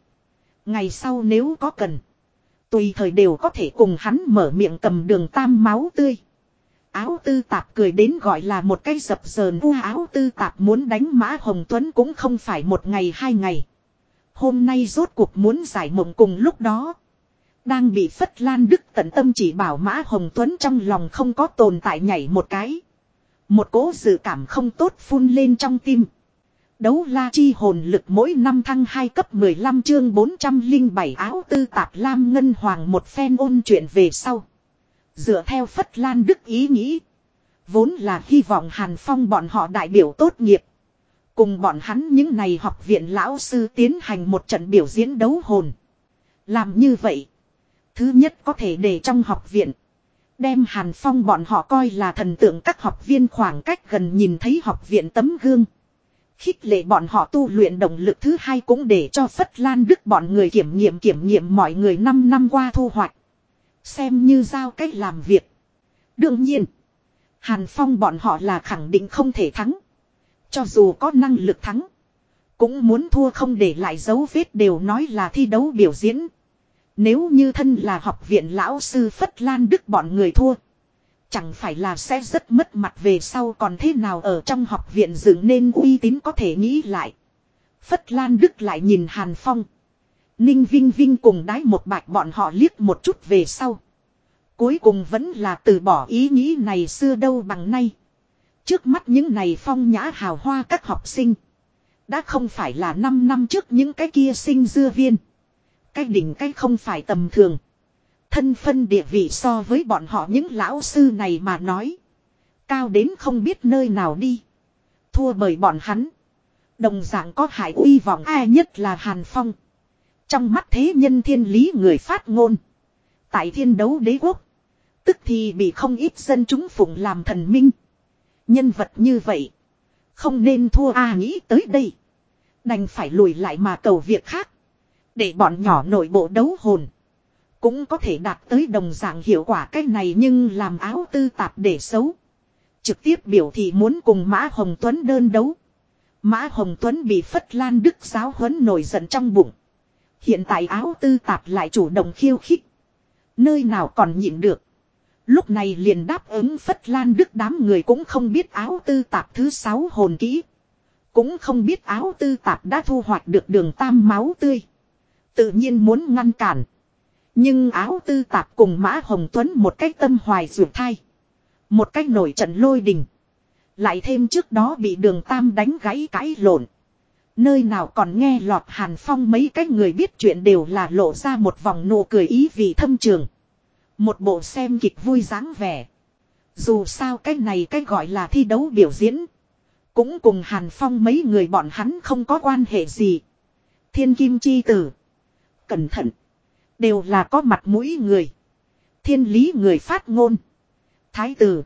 Ngày sau nếu có cần. Tùy thời đều có thể cùng hắn mở miệng cầm đường tam máu tươi. Áo tư tạp cười đến gọi là một cái dập dờn u áo tư tạp muốn đánh mã Hồng Tuấn cũng không phải một ngày hai ngày. Hôm nay rốt cuộc muốn giải mộng cùng lúc đó. Đang bị Phất Lan Đức tận tâm chỉ bảo Mã Hồng Tuấn trong lòng không có tồn tại nhảy một cái. Một cố dự cảm không tốt phun lên trong tim. Đấu la chi hồn lực mỗi năm thăng 2 cấp 15 chương 407 áo tư tạp lam ngân hoàng một phen ôn chuyện về sau. Dựa theo Phất Lan Đức ý nghĩ. Vốn là hy vọng Hàn Phong bọn họ đại biểu tốt nghiệp. Cùng bọn hắn những này học viện lão sư tiến hành một trận biểu diễn đấu hồn. Làm như vậy. Thứ nhất có thể để trong học viện. Đem Hàn Phong bọn họ coi là thần tượng các học viên khoảng cách gần nhìn thấy học viện tấm gương. Khích lệ bọn họ tu luyện động lực thứ hai cũng để cho Phất Lan Đức bọn người kiểm nghiệm kiểm nghiệm mọi người 5 năm qua thu hoạch. Xem như giao cách làm việc. Đương nhiên. Hàn Phong bọn họ là khẳng định không thể thắng. Cho dù có năng lực thắng. Cũng muốn thua không để lại dấu vết đều nói là thi đấu biểu diễn. Nếu như thân là học viện lão sư Phất Lan Đức bọn người thua. Chẳng phải là sẽ rất mất mặt về sau còn thế nào ở trong học viện dựng nên uy tín có thể nghĩ lại. Phất Lan Đức lại nhìn Hàn Phong. Ninh Vinh Vinh cùng đái một bạch bọn họ liếc một chút về sau. Cuối cùng vẫn là từ bỏ ý nghĩ này xưa đâu bằng nay. Trước mắt những này phong nhã hào hoa các học sinh. Đã không phải là 5 năm trước những cái kia sinh dưa viên. Cái đỉnh cái không phải tầm thường. Thân phân địa vị so với bọn họ những lão sư này mà nói. Cao đến không biết nơi nào đi. Thua bởi bọn hắn. Đồng dạng có hải uy vọng ai nhất là Hàn Phong. Trong mắt thế nhân thiên lý người phát ngôn. Tại thiên đấu đế quốc. Tức thì bị không ít dân chúng phụng làm thần minh. Nhân vật như vậy. Không nên thua a nghĩ tới đây. Đành phải lùi lại mà cầu việc khác. Để bọn nhỏ nội bộ đấu hồn. Cũng có thể đạt tới đồng dạng hiệu quả cách này nhưng làm áo tư tạp để xấu. Trực tiếp biểu thị muốn cùng Mã Hồng Tuấn đơn đấu. Mã Hồng Tuấn bị Phất Lan Đức giáo huấn nổi giận trong bụng. Hiện tại áo tư tạp lại chủ động khiêu khích. Nơi nào còn nhịn được. Lúc này liền đáp ứng Phất Lan Đức đám người cũng không biết áo tư tạp thứ sáu hồn kỹ. Cũng không biết áo tư tạp đã thu hoạch được đường tam máu tươi. Tự nhiên muốn ngăn cản. Nhưng áo tư tạp cùng Mã Hồng Tuấn một cách tâm hoài rượu thai. Một cách nổi trận lôi đình. Lại thêm trước đó bị đường tam đánh gãy cãi lộn. Nơi nào còn nghe lọt Hàn Phong mấy cái người biết chuyện đều là lộ ra một vòng nụ cười ý vị thâm trường. Một bộ xem kịch vui dáng vẻ. Dù sao cái này cái gọi là thi đấu biểu diễn. Cũng cùng Hàn Phong mấy người bọn hắn không có quan hệ gì. Thiên Kim Chi Tử. Cẩn thận. Đều là có mặt mũi người. Thiên lý người phát ngôn. Thái tử.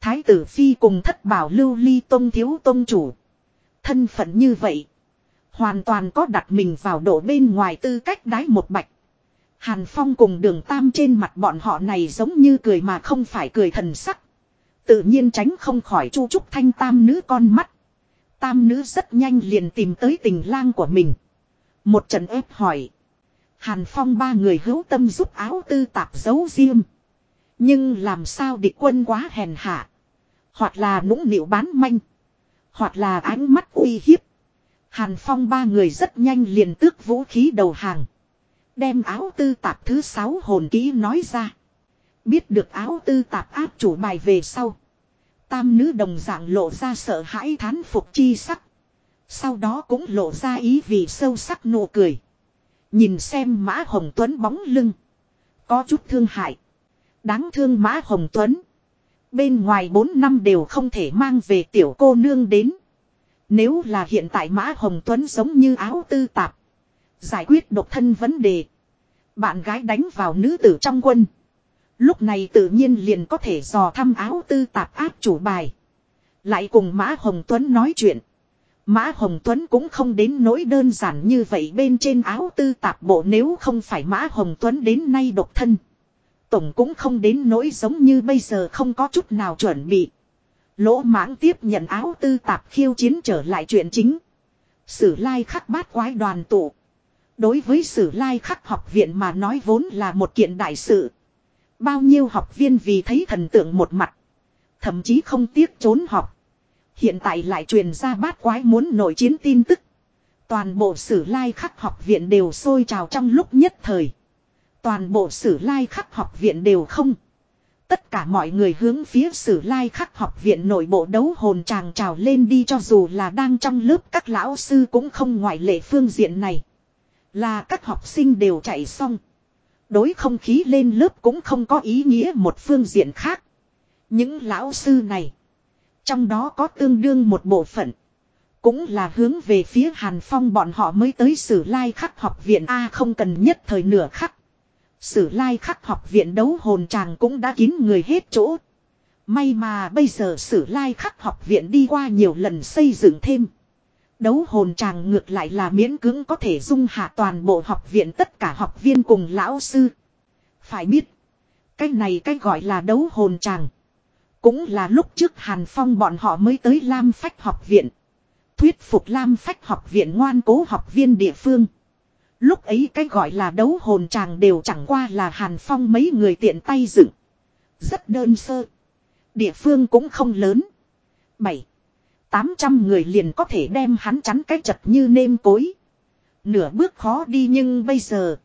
Thái tử Phi cùng thất bảo lưu ly tông thiếu tông chủ. Thân phận như vậy. Hoàn toàn có đặt mình vào độ bên ngoài tư cách đái một bạch. Hàn Phong cùng đường tam trên mặt bọn họ này giống như cười mà không phải cười thần sắc. Tự nhiên tránh không khỏi chu trúc thanh tam nữ con mắt. Tam nữ rất nhanh liền tìm tới tình lang của mình. Một trận ép hỏi. Hàn Phong ba người hữu tâm giúp áo tư tạp giấu riêng. Nhưng làm sao địch quân quá hèn hạ. Hoặc là nũng nịu bán manh. Hoặc là ánh mắt uy hiếp. Hàn Phong ba người rất nhanh liền tước vũ khí đầu hàng. Đem áo tư tạp thứ sáu hồn kỹ nói ra. Biết được áo tư tạp áp chủ bài về sau. Tam nữ đồng dạng lộ ra sợ hãi thán phục chi sắc. Sau đó cũng lộ ra ý vì sâu sắc nụ cười. Nhìn xem Mã Hồng Tuấn bóng lưng. Có chút thương hại. Đáng thương Mã Hồng Tuấn. Bên ngoài 4 năm đều không thể mang về tiểu cô nương đến. Nếu là hiện tại Mã Hồng Tuấn giống như áo tư tạp. Giải quyết độc thân vấn đề. Bạn gái đánh vào nữ tử trong quân. Lúc này tự nhiên liền có thể dò thăm áo tư tạp áp chủ bài. Lại cùng Mã Hồng Tuấn nói chuyện. Mã Hồng Tuấn cũng không đến nỗi đơn giản như vậy bên trên áo tư tạp bộ nếu không phải Mã Hồng Tuấn đến nay độc thân. Tổng cũng không đến nỗi giống như bây giờ không có chút nào chuẩn bị. Lỗ mãng tiếp nhận áo tư tạp khiêu chiến trở lại chuyện chính. Sử lai khắc bát quái đoàn tụ. Đối với sử lai khắc học viện mà nói vốn là một kiện đại sự. Bao nhiêu học viên vì thấy thần tượng một mặt. Thậm chí không tiếc trốn học. Hiện tại lại truyền ra bát quái muốn nổi chiến tin tức. Toàn bộ sử lai khắc học viện đều sôi trào trong lúc nhất thời. Toàn bộ sử lai khắc học viện đều không. Tất cả mọi người hướng phía sử lai khắc học viện nội bộ đấu hồn tràng trào lên đi cho dù là đang trong lớp các lão sư cũng không ngoại lệ phương diện này. Là các học sinh đều chạy xong. Đối không khí lên lớp cũng không có ý nghĩa một phương diện khác. Những lão sư này. Trong đó có tương đương một bộ phận. Cũng là hướng về phía Hàn Phong bọn họ mới tới sử lai khắc học viện A, không cần nhất thời nửa khắc. Sử lai khắc học viện đấu hồn chàng cũng đã kín người hết chỗ. May mà bây giờ sử lai khắc học viện đi qua nhiều lần xây dựng thêm. Đấu hồn tràng ngược lại là miễn cưỡng có thể dung hạ toàn bộ học viện tất cả học viên cùng lão sư. Phải biết. Cái này cái gọi là đấu hồn tràng. Cũng là lúc trước Hàn Phong bọn họ mới tới Lam Phách học viện. Thuyết phục Lam Phách học viện ngoan cố học viên địa phương. Lúc ấy cái gọi là đấu hồn tràng đều chẳng qua là Hàn Phong mấy người tiện tay dựng. Rất đơn sơ. Địa phương cũng không lớn. 7. 800 người liền có thể đem hắn chắn cái chật như nêm cối. Nửa bước khó đi nhưng bây giờ.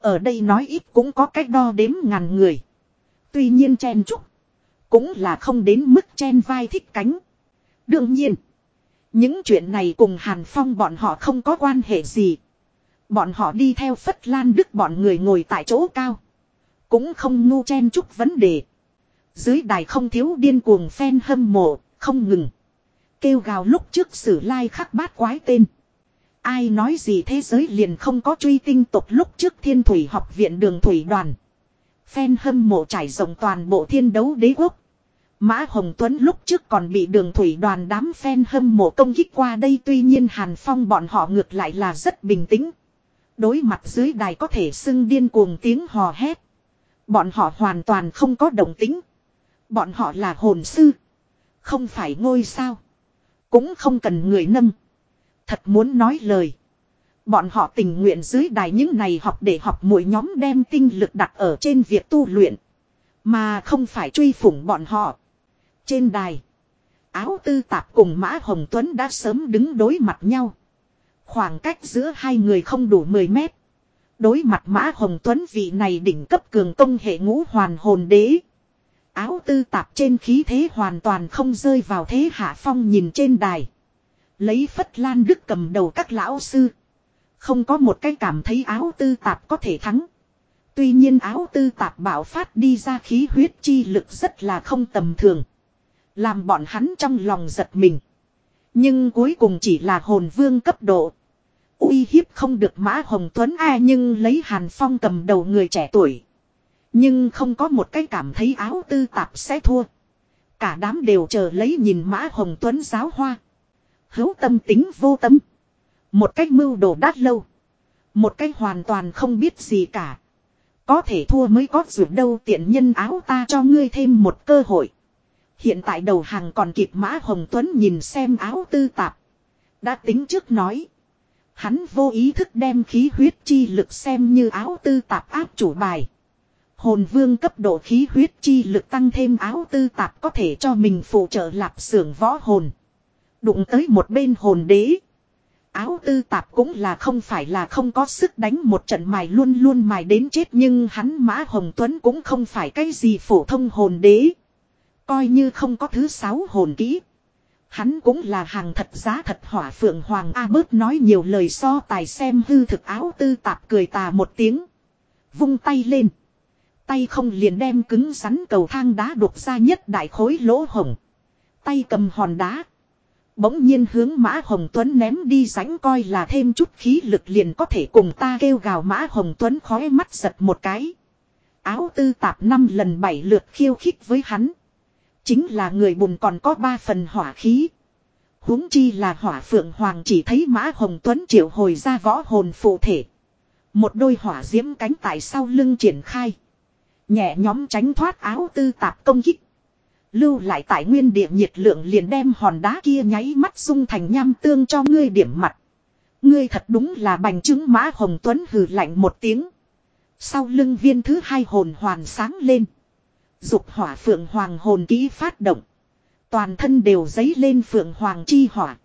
Ở đây nói ít cũng có cách đo đếm ngàn người. Tuy nhiên chen chúc. Cũng là không đến mức chen vai thích cánh. Đương nhiên. Những chuyện này cùng Hàn Phong bọn họ không có quan hệ gì. Bọn họ đi theo Phất Lan Đức bọn người ngồi tại chỗ cao. Cũng không ngu chen chúc vấn đề. Dưới đài không thiếu điên cuồng phen hâm mộ, không ngừng. Kêu gào lúc trước sử lai like khắc bát quái tên. Ai nói gì thế giới liền không có truy tinh tục lúc trước thiên thủy học viện đường thủy đoàn. Phen hâm mộ trải rộng toàn bộ thiên đấu đế quốc. Mã Hồng Tuấn lúc trước còn bị đường thủy đoàn đám phen hâm mộ công kích qua đây, tuy nhiên Hàn Phong bọn họ ngược lại là rất bình tĩnh. Đối mặt dưới đài có thể xưng điên cuồng tiếng hò hét. Bọn họ hoàn toàn không có động tính. Bọn họ là hồn sư. Không phải ngôi sao. Cũng không cần người nâng. Thật muốn nói lời. Bọn họ tình nguyện dưới đài những này học để học mỗi nhóm đem tinh lực đặt ở trên việc tu luyện. Mà không phải truy phủng bọn họ. Trên đài. Áo tư tạp cùng Mã Hồng Tuấn đã sớm đứng đối mặt nhau. Khoảng cách giữa hai người không đủ 10 mét. Đối mặt Mã Hồng Tuấn vị này đỉnh cấp cường công hệ ngũ hoàn hồn đế. Áo tư tạp trên khí thế hoàn toàn không rơi vào thế hạ phong nhìn trên đài. Lấy phất lan đức cầm đầu các lão sư. Không có một cái cảm thấy áo tư tạp có thể thắng. Tuy nhiên áo tư tạp bảo phát đi ra khí huyết chi lực rất là không tầm thường. Làm bọn hắn trong lòng giật mình. Nhưng cuối cùng chỉ là hồn vương cấp độ. uy hiếp không được Mã Hồng Tuấn ai nhưng lấy Hàn Phong cầm đầu người trẻ tuổi. Nhưng không có một cái cảm thấy áo tư tạp sẽ thua. Cả đám đều chờ lấy nhìn Mã Hồng Tuấn giáo hoa. Hữu tâm tính vô tâm. Một cách mưu đồ đát lâu. Một cách hoàn toàn không biết gì cả. Có thể thua mới có dù đâu tiện nhân áo ta cho ngươi thêm một cơ hội. Hiện tại đầu hàng còn kịp Mã Hồng Tuấn nhìn xem áo tư tạp. Đã tính trước nói. Hắn vô ý thức đem khí huyết chi lực xem như áo tư tạp áp chủ bài. Hồn vương cấp độ khí huyết chi lực tăng thêm áo tư tạp có thể cho mình phụ trợ lạp xưởng võ hồn. Đụng tới một bên hồn đế. Áo tư tạp cũng là không phải là không có sức đánh một trận mài luôn luôn mài đến chết nhưng hắn Mã Hồng Tuấn cũng không phải cái gì phổ thông hồn đế. Coi như không có thứ sáu hồn kỹ. Hắn cũng là hàng thật giá thật hỏa phượng hoàng A bớt nói nhiều lời so tài xem hư thực áo tư tạp cười tà một tiếng. Vung tay lên. Tay không liền đem cứng rắn cầu thang đá đục ra nhất đại khối lỗ hồng. Tay cầm hòn đá. Bỗng nhiên hướng Mã Hồng Tuấn ném đi rãnh coi là thêm chút khí lực liền có thể cùng ta kêu gào Mã Hồng Tuấn khói mắt giật một cái. Áo tư tạp năm lần bảy lượt khiêu khích với hắn. Chính là người bùn còn có ba phần hỏa khí. huống chi là hỏa phượng hoàng chỉ thấy Mã Hồng Tuấn triệu hồi ra võ hồn phụ thể. Một đôi hỏa diễm cánh tại sau lưng triển khai. Nhẹ nhóm tránh thoát áo tư tạp công kích. Lưu lại tại nguyên địa nhiệt lượng liền đem hòn đá kia nháy mắt sung thành nham tương cho ngươi điểm mặt. Ngươi thật đúng là bành chứng mã hồng tuấn hừ lạnh một tiếng. Sau lưng viên thứ hai hồn hoàn sáng lên. Dục hỏa phượng hoàng hồn kỹ phát động. Toàn thân đều dấy lên phượng hoàng chi hỏa.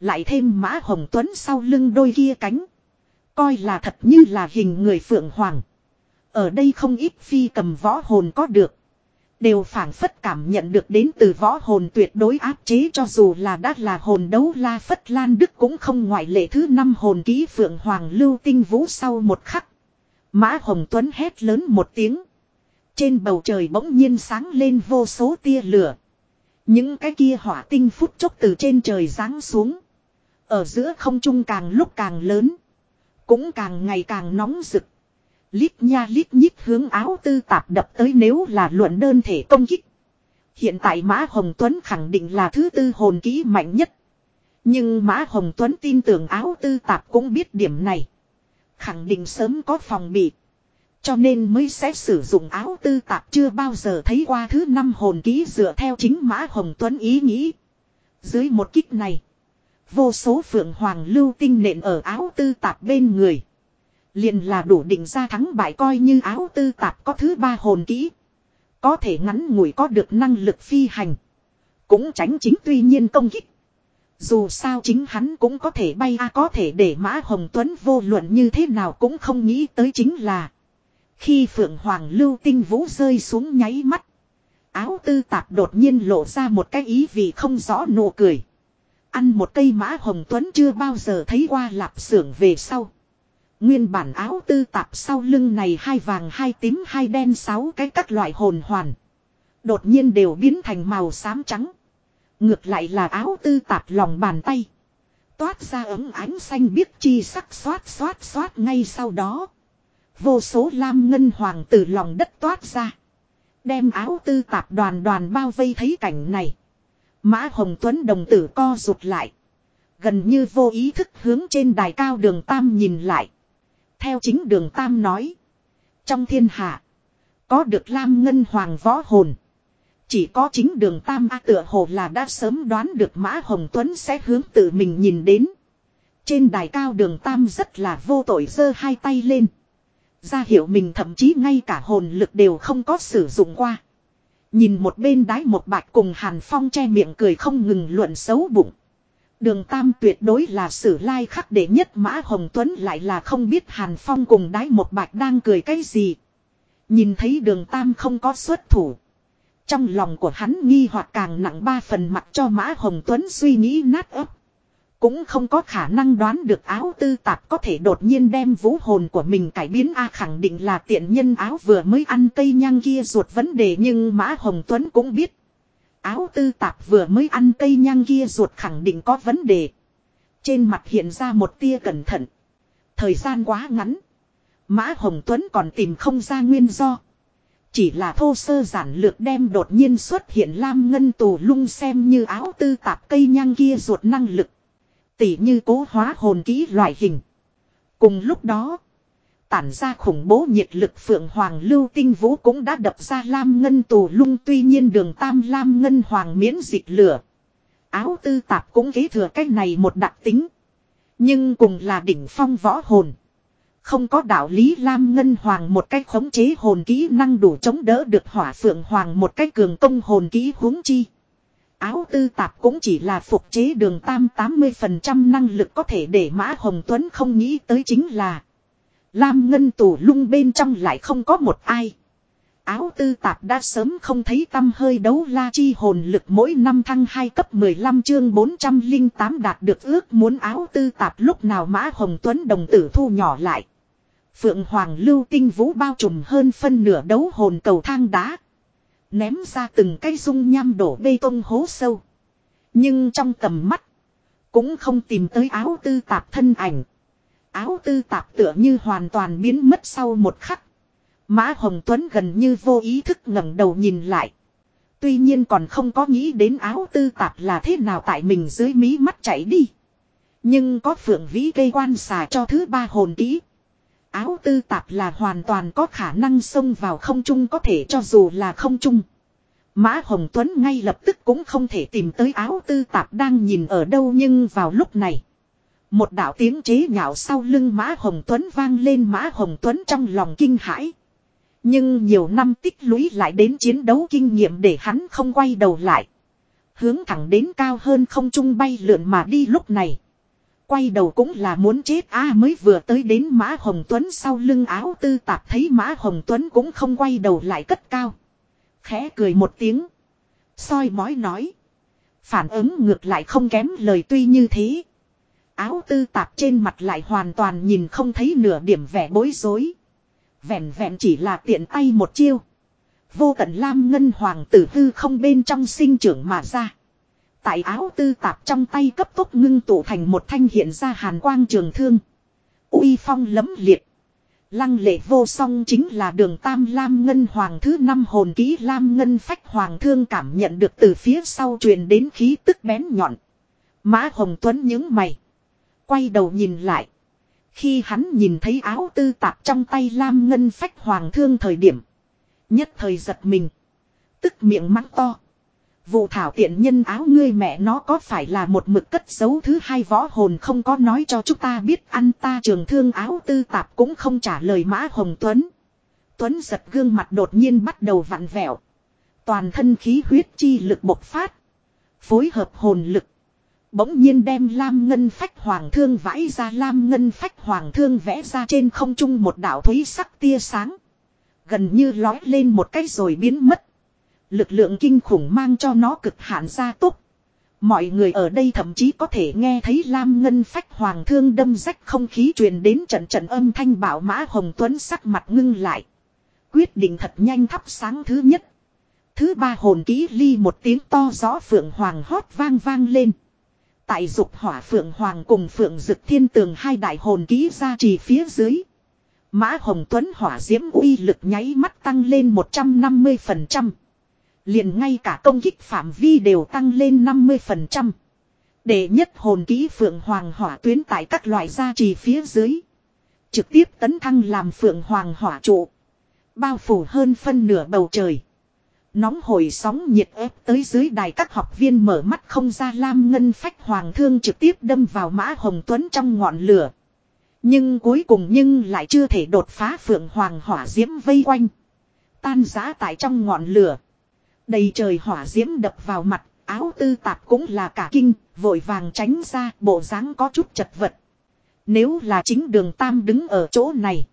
Lại thêm mã hồng tuấn sau lưng đôi kia cánh. Coi là thật như là hình người phượng hoàng. Ở đây không ít phi cầm võ hồn có được. Đều phản phất cảm nhận được đến từ võ hồn tuyệt đối áp chế cho dù là đã là hồn đấu la phất lan đức cũng không ngoại lệ thứ năm hồn ký phượng hoàng lưu tinh vũ sau một khắc. Mã Hồng Tuấn hét lớn một tiếng. Trên bầu trời bỗng nhiên sáng lên vô số tia lửa. Những cái kia hỏa tinh phút chốc từ trên trời giáng xuống. Ở giữa không trung càng lúc càng lớn. Cũng càng ngày càng nóng rực. Lít nha lít nhít hướng áo tư tạp đập tới nếu là luận đơn thể công kích. Hiện tại Mã Hồng Tuấn khẳng định là thứ tư hồn kỹ mạnh nhất. Nhưng Mã Hồng Tuấn tin tưởng áo tư tạp cũng biết điểm này. Khẳng định sớm có phòng bị. Cho nên mới sẽ sử dụng áo tư tạp chưa bao giờ thấy qua thứ năm hồn ký dựa theo chính Mã Hồng Tuấn ý nghĩ. Dưới một kích này. Vô số phượng hoàng lưu tinh nện ở áo tư tạp bên người. Liền là đủ định ra thắng bại coi như áo tư tạp có thứ ba hồn kỹ. Có thể ngắn ngủi có được năng lực phi hành. Cũng tránh chính tuy nhiên công kích. Dù sao chính hắn cũng có thể bay a, có thể để Mã Hồng Tuấn vô luận như thế nào cũng không nghĩ tới chính là. Khi Phượng Hoàng lưu tinh vũ rơi xuống nháy mắt. Áo tư tạp đột nhiên lộ ra một cái ý vì không rõ nụ cười. Ăn một cây Mã Hồng Tuấn chưa bao giờ thấy qua lạp xưởng về sau. Nguyên bản áo tư tạp sau lưng này hai vàng, hai tím, hai đen, sáu cái các loại hồn hoàn. Đột nhiên đều biến thành màu xám trắng. Ngược lại là áo tư tạp lòng bàn tay. Toát ra ấm ánh xanh biếc chi sắc xoát xoát xoát ngay sau đó. Vô số lam ngân hoàng từ lòng đất toát ra. Đem áo tư tạp đoàn đoàn bao vây thấy cảnh này. Mã Hồng Tuấn đồng tử co rụt lại. Gần như vô ý thức hướng trên đài cao đường Tam nhìn lại. Theo chính đường Tam nói. Trong thiên hạ. Có được Lam Ngân Hoàng võ hồn. Chỉ có chính đường Tam A tựa hồ là đã sớm đoán được Mã Hồng Tuấn sẽ hướng tự mình nhìn đến. Trên đài cao đường Tam rất là vô tội giơ hai tay lên. Ra hiệu mình thậm chí ngay cả hồn lực đều không có sử dụng qua. Nhìn một bên đái một bạch cùng Hàn Phong che miệng cười không ngừng luận xấu bụng. Đường Tam tuyệt đối là sử lai khắc đệ nhất Mã Hồng Tuấn lại là không biết Hàn Phong cùng đái một bạch đang cười cái gì. Nhìn thấy đường Tam không có xuất thủ. Trong lòng của hắn nghi hoặc càng nặng ba phần mặt cho Mã Hồng Tuấn suy nghĩ nát ấp. Cũng không có khả năng đoán được áo tư tạp có thể đột nhiên đem vũ hồn của mình cải biến A khẳng định là tiện nhân áo vừa mới ăn cây nhang kia ruột vấn đề nhưng Mã Hồng Tuấn cũng biết. Áo tư tạp vừa mới ăn cây nhang kia ruột khẳng định có vấn đề. Trên mặt hiện ra một tia cẩn thận. Thời gian quá ngắn. Mã Hồng Tuấn còn tìm không ra nguyên do. Chỉ là thô sơ giản lược đem đột nhiên xuất hiện lam ngân tù lung xem như áo tư tạp cây nhang kia ruột năng lực. Tỉ như cố hóa hồn kỹ loại hình. Cùng lúc đó, tản ra khủng bố nhiệt lực phượng hoàng lưu tinh vũ cũng đã đập ra lam ngân tù lung tuy nhiên đường tam lam ngân hoàng miễn dịch lửa. Áo tư tạp cũng kế thừa cách này một đặc tính. Nhưng cùng là đỉnh phong võ hồn. Không có đạo lý Lam Ngân Hoàng một cách khống chế hồn kỹ năng đủ chống đỡ được hỏa phượng hoàng một cách cường công hồn kỹ huống chi. Áo tư tạp cũng chỉ là phục chế đường tam 80% năng lực có thể để Mã Hồng Tuấn không nghĩ tới chính là. Lam Ngân tủ lung bên trong lại không có một ai. Áo tư tạp đã sớm không thấy tâm hơi đấu la chi hồn lực mỗi năm thăng 2 cấp 15 chương 408 đạt được ước muốn áo tư tạp lúc nào Mã Hồng Tuấn đồng tử thu nhỏ lại. Phượng Hoàng lưu tinh vũ bao trùm hơn phân nửa đấu hồn cầu thang đá. Ném ra từng cái dung nham đổ bê tông hố sâu. Nhưng trong tầm mắt. Cũng không tìm tới áo tư tạp thân ảnh. Áo tư tạp tựa như hoàn toàn biến mất sau một khắc. Mã Hồng Tuấn gần như vô ý thức ngẩng đầu nhìn lại. Tuy nhiên còn không có nghĩ đến áo tư tạp là thế nào tại mình dưới mí mắt chảy đi. Nhưng có phượng vĩ cây quan xà cho thứ ba hồn kỹ. Áo tư tạp là hoàn toàn có khả năng xông vào không trung có thể cho dù là không trung. Mã Hồng Tuấn ngay lập tức cũng không thể tìm tới áo tư tạp đang nhìn ở đâu nhưng vào lúc này. Một đạo tiếng chế nhạo sau lưng Mã Hồng Tuấn vang lên Mã Hồng Tuấn trong lòng kinh hãi. Nhưng nhiều năm tích lũy lại đến chiến đấu kinh nghiệm để hắn không quay đầu lại. Hướng thẳng đến cao hơn không trung bay lượn mà đi lúc này. Quay đầu cũng là muốn chết a mới vừa tới đến Mã Hồng Tuấn sau lưng áo tư tạp thấy Mã Hồng Tuấn cũng không quay đầu lại cất cao. Khẽ cười một tiếng. soi mói nói. Phản ứng ngược lại không kém lời tuy như thế. Áo tư tạp trên mặt lại hoàn toàn nhìn không thấy nửa điểm vẻ bối rối. Vẹn vẹn chỉ là tiện tay một chiêu. Vô tận lam ngân hoàng tử hư không bên trong sinh trưởng mà ra. Tại áo tư tạp trong tay cấp tốc ngưng tụ thành một thanh hiện ra hàn quang trường thương. uy phong lấm liệt. Lăng lệ vô song chính là đường tam lam ngân hoàng thứ năm hồn ký lam ngân phách hoàng thương cảm nhận được từ phía sau truyền đến khí tức bén nhọn. Mã Hồng Tuấn những mày. Quay đầu nhìn lại. Khi hắn nhìn thấy áo tư tạp trong tay lam ngân phách hoàng thương thời điểm. Nhất thời giật mình. Tức miệng mắng to. Vụ thảo tiện nhân áo ngươi mẹ nó có phải là một mực cất dấu thứ hai võ hồn không có nói cho chúng ta biết ăn ta trường thương áo tư tạp cũng không trả lời mã hồng tuấn. Tuấn giật gương mặt đột nhiên bắt đầu vặn vẹo. Toàn thân khí huyết chi lực bộc phát. Phối hợp hồn lực. Bỗng nhiên đem lam ngân phách hoàng thương vãi ra lam ngân phách hoàng thương vẽ ra trên không trung một đạo thúy sắc tia sáng. Gần như lói lên một cái rồi biến mất. Lực lượng kinh khủng mang cho nó cực hạn ra tốc. Mọi người ở đây thậm chí có thể nghe thấy lam ngân phách hoàng thương đâm rách không khí truyền đến trận trận âm thanh bảo mã hồng tuấn sắc mặt ngưng lại. Quyết định thật nhanh thắp sáng thứ nhất. Thứ ba hồn ký ly một tiếng to gió phượng hoàng hót vang vang lên. Tại dục hỏa phượng hoàng cùng phượng dực thiên tường hai đại hồn ký ra trì phía dưới. Mã Hồng Tuấn hỏa diễm uy lực nháy mắt tăng lên 150%. Liền ngay cả công kích phạm vi đều tăng lên 50%. Để nhất hồn kỹ phượng hoàng hỏa tuyến tại các loại gia trì phía dưới. Trực tiếp tấn thăng làm phượng hoàng hỏa trụ. Bao phủ hơn phân nửa bầu trời. Nóng hồi sóng nhiệt ép tới dưới đài các học viên mở mắt không ra lam ngân phách hoàng thương trực tiếp đâm vào mã hồng tuấn trong ngọn lửa. Nhưng cuối cùng nhưng lại chưa thể đột phá phượng hoàng hỏa diễm vây quanh. Tan giã tại trong ngọn lửa. Đầy trời hỏa diễm đập vào mặt, áo tư tạp cũng là cả kinh, vội vàng tránh ra, bộ dáng có chút chật vật. Nếu là chính đường Tam đứng ở chỗ này,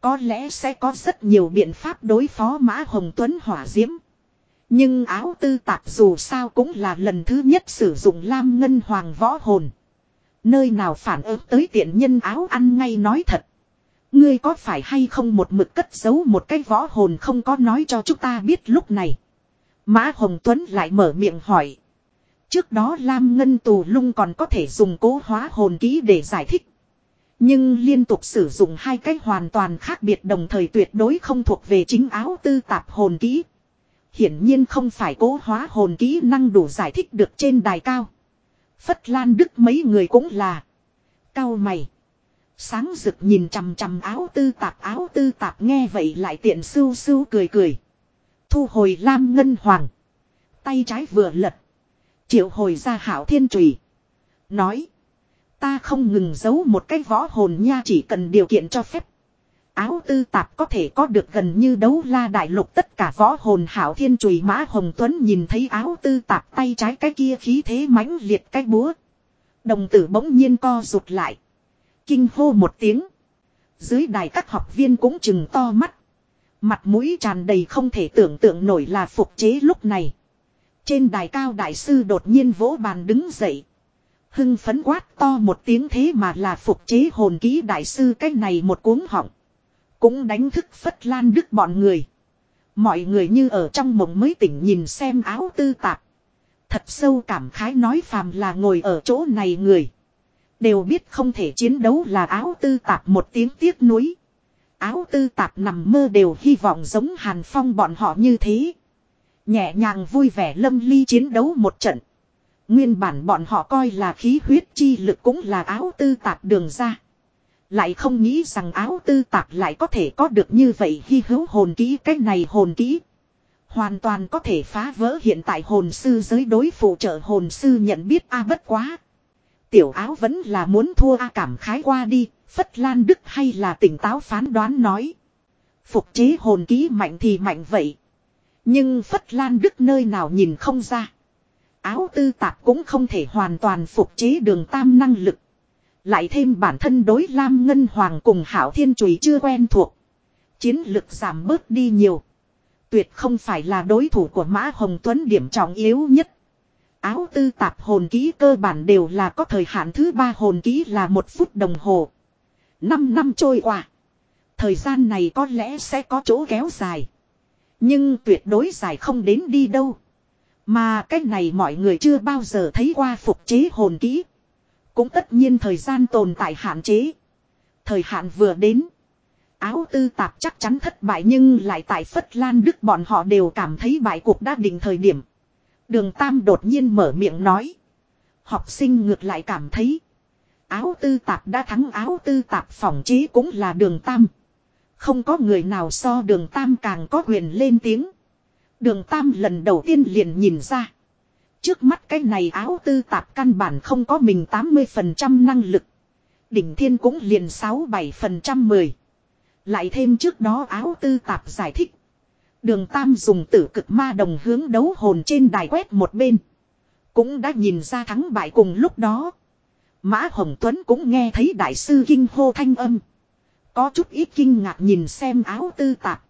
có lẽ sẽ có rất nhiều biện pháp đối phó Mã Hồng Tuấn hỏa diễm. Nhưng áo tư tạp dù sao cũng là lần thứ nhất sử dụng lam ngân hoàng võ hồn. Nơi nào phản ứng tới tiện nhân áo ăn ngay nói thật. Ngươi có phải hay không một mực cất giấu một cái võ hồn không có nói cho chúng ta biết lúc này. Mã Hồng Tuấn lại mở miệng hỏi. Trước đó Lam Ngân Tù Lung còn có thể dùng cố hóa hồn ký để giải thích. Nhưng liên tục sử dụng hai cách hoàn toàn khác biệt đồng thời tuyệt đối không thuộc về chính áo tư tạp hồn ký. Hiển nhiên không phải cố hóa hồn ký năng đủ giải thích được trên đài cao. Phất Lan Đức mấy người cũng là. Cao mày. Sáng rực nhìn chằm chằm áo tư tạp, áo tư tạp nghe vậy lại tiện sưu sưu cười cười. Thu hồi lam ngân hoàng. Tay trái vừa lật. Triệu hồi ra hảo thiên trùy. Nói. Ta không ngừng giấu một cái võ hồn nha chỉ cần điều kiện cho phép. Áo tư tạp có thể có được gần như đấu la đại lục tất cả võ hồn hảo thiên trùy mã hồng tuấn nhìn thấy áo tư tạp tay trái cái kia khí thế mãnh liệt cái búa. Đồng tử bỗng nhiên co rụt lại. Kinh hô một tiếng. Dưới đài các học viên cũng chừng to mắt. Mặt mũi tràn đầy không thể tưởng tượng nổi là phục chế lúc này. Trên đài cao đại sư đột nhiên vỗ bàn đứng dậy. Hưng phấn quát to một tiếng thế mà là phục chế hồn ký đại sư cách này một cuống họng. Cũng đánh thức phất lan đức bọn người. Mọi người như ở trong mộng mới tỉnh nhìn xem áo tư tạp. Thật sâu cảm khái nói phàm là ngồi ở chỗ này người. Đều biết không thể chiến đấu là áo tư tạp một tiếng tiếc nuối. Áo tư tạp nằm mơ đều hy vọng giống Hàn Phong bọn họ như thế. Nhẹ nhàng vui vẻ lâm ly chiến đấu một trận. Nguyên bản bọn họ coi là khí huyết chi lực cũng là áo tư tạp đường ra. Lại không nghĩ rằng áo tư tạp lại có thể có được như vậy hy hữu hồn kỹ cái này hồn kỹ. Hoàn toàn có thể phá vỡ hiện tại hồn sư giới đối phụ trợ hồn sư nhận biết a à bất quá. Tiểu áo vẫn là muốn thua a cảm khái qua đi, Phất Lan Đức hay là tỉnh táo phán đoán nói. Phục chế hồn ký mạnh thì mạnh vậy. Nhưng Phất Lan Đức nơi nào nhìn không ra. Áo tư tạp cũng không thể hoàn toàn phục chế đường tam năng lực. Lại thêm bản thân đối Lam Ngân Hoàng cùng Hảo Thiên Chùy chưa quen thuộc. Chiến lực giảm bớt đi nhiều. Tuyệt không phải là đối thủ của Mã Hồng Tuấn điểm trọng yếu nhất. Áo tư tạp hồn ký cơ bản đều là có thời hạn thứ ba hồn ký là một phút đồng hồ. Năm năm trôi qua. Thời gian này có lẽ sẽ có chỗ kéo dài. Nhưng tuyệt đối dài không đến đi đâu. Mà cái này mọi người chưa bao giờ thấy qua phục chế hồn kỹ. Cũng tất nhiên thời gian tồn tại hạn chế. Thời hạn vừa đến. Áo tư tạp chắc chắn thất bại nhưng lại tại Phất Lan Đức bọn họ đều cảm thấy bại cuộc đã định thời điểm. Đường Tam đột nhiên mở miệng nói. Học sinh ngược lại cảm thấy. Áo tư tạp đã thắng áo tư tạp phòng chí cũng là đường tam. Không có người nào so đường tam càng có quyền lên tiếng. Đường tam lần đầu tiên liền nhìn ra. Trước mắt cái này áo tư tạp căn bản không có mình 80% năng lực. Đỉnh thiên cũng liền 6-7% 10. Lại thêm trước đó áo tư tạp giải thích. Đường Tam dùng tử cực ma đồng hướng đấu hồn trên đài quét một bên. Cũng đã nhìn ra thắng bại cùng lúc đó. Mã Hồng Tuấn cũng nghe thấy đại sư kinh hô thanh âm. Có chút ít kinh ngạc nhìn xem áo tư tạp.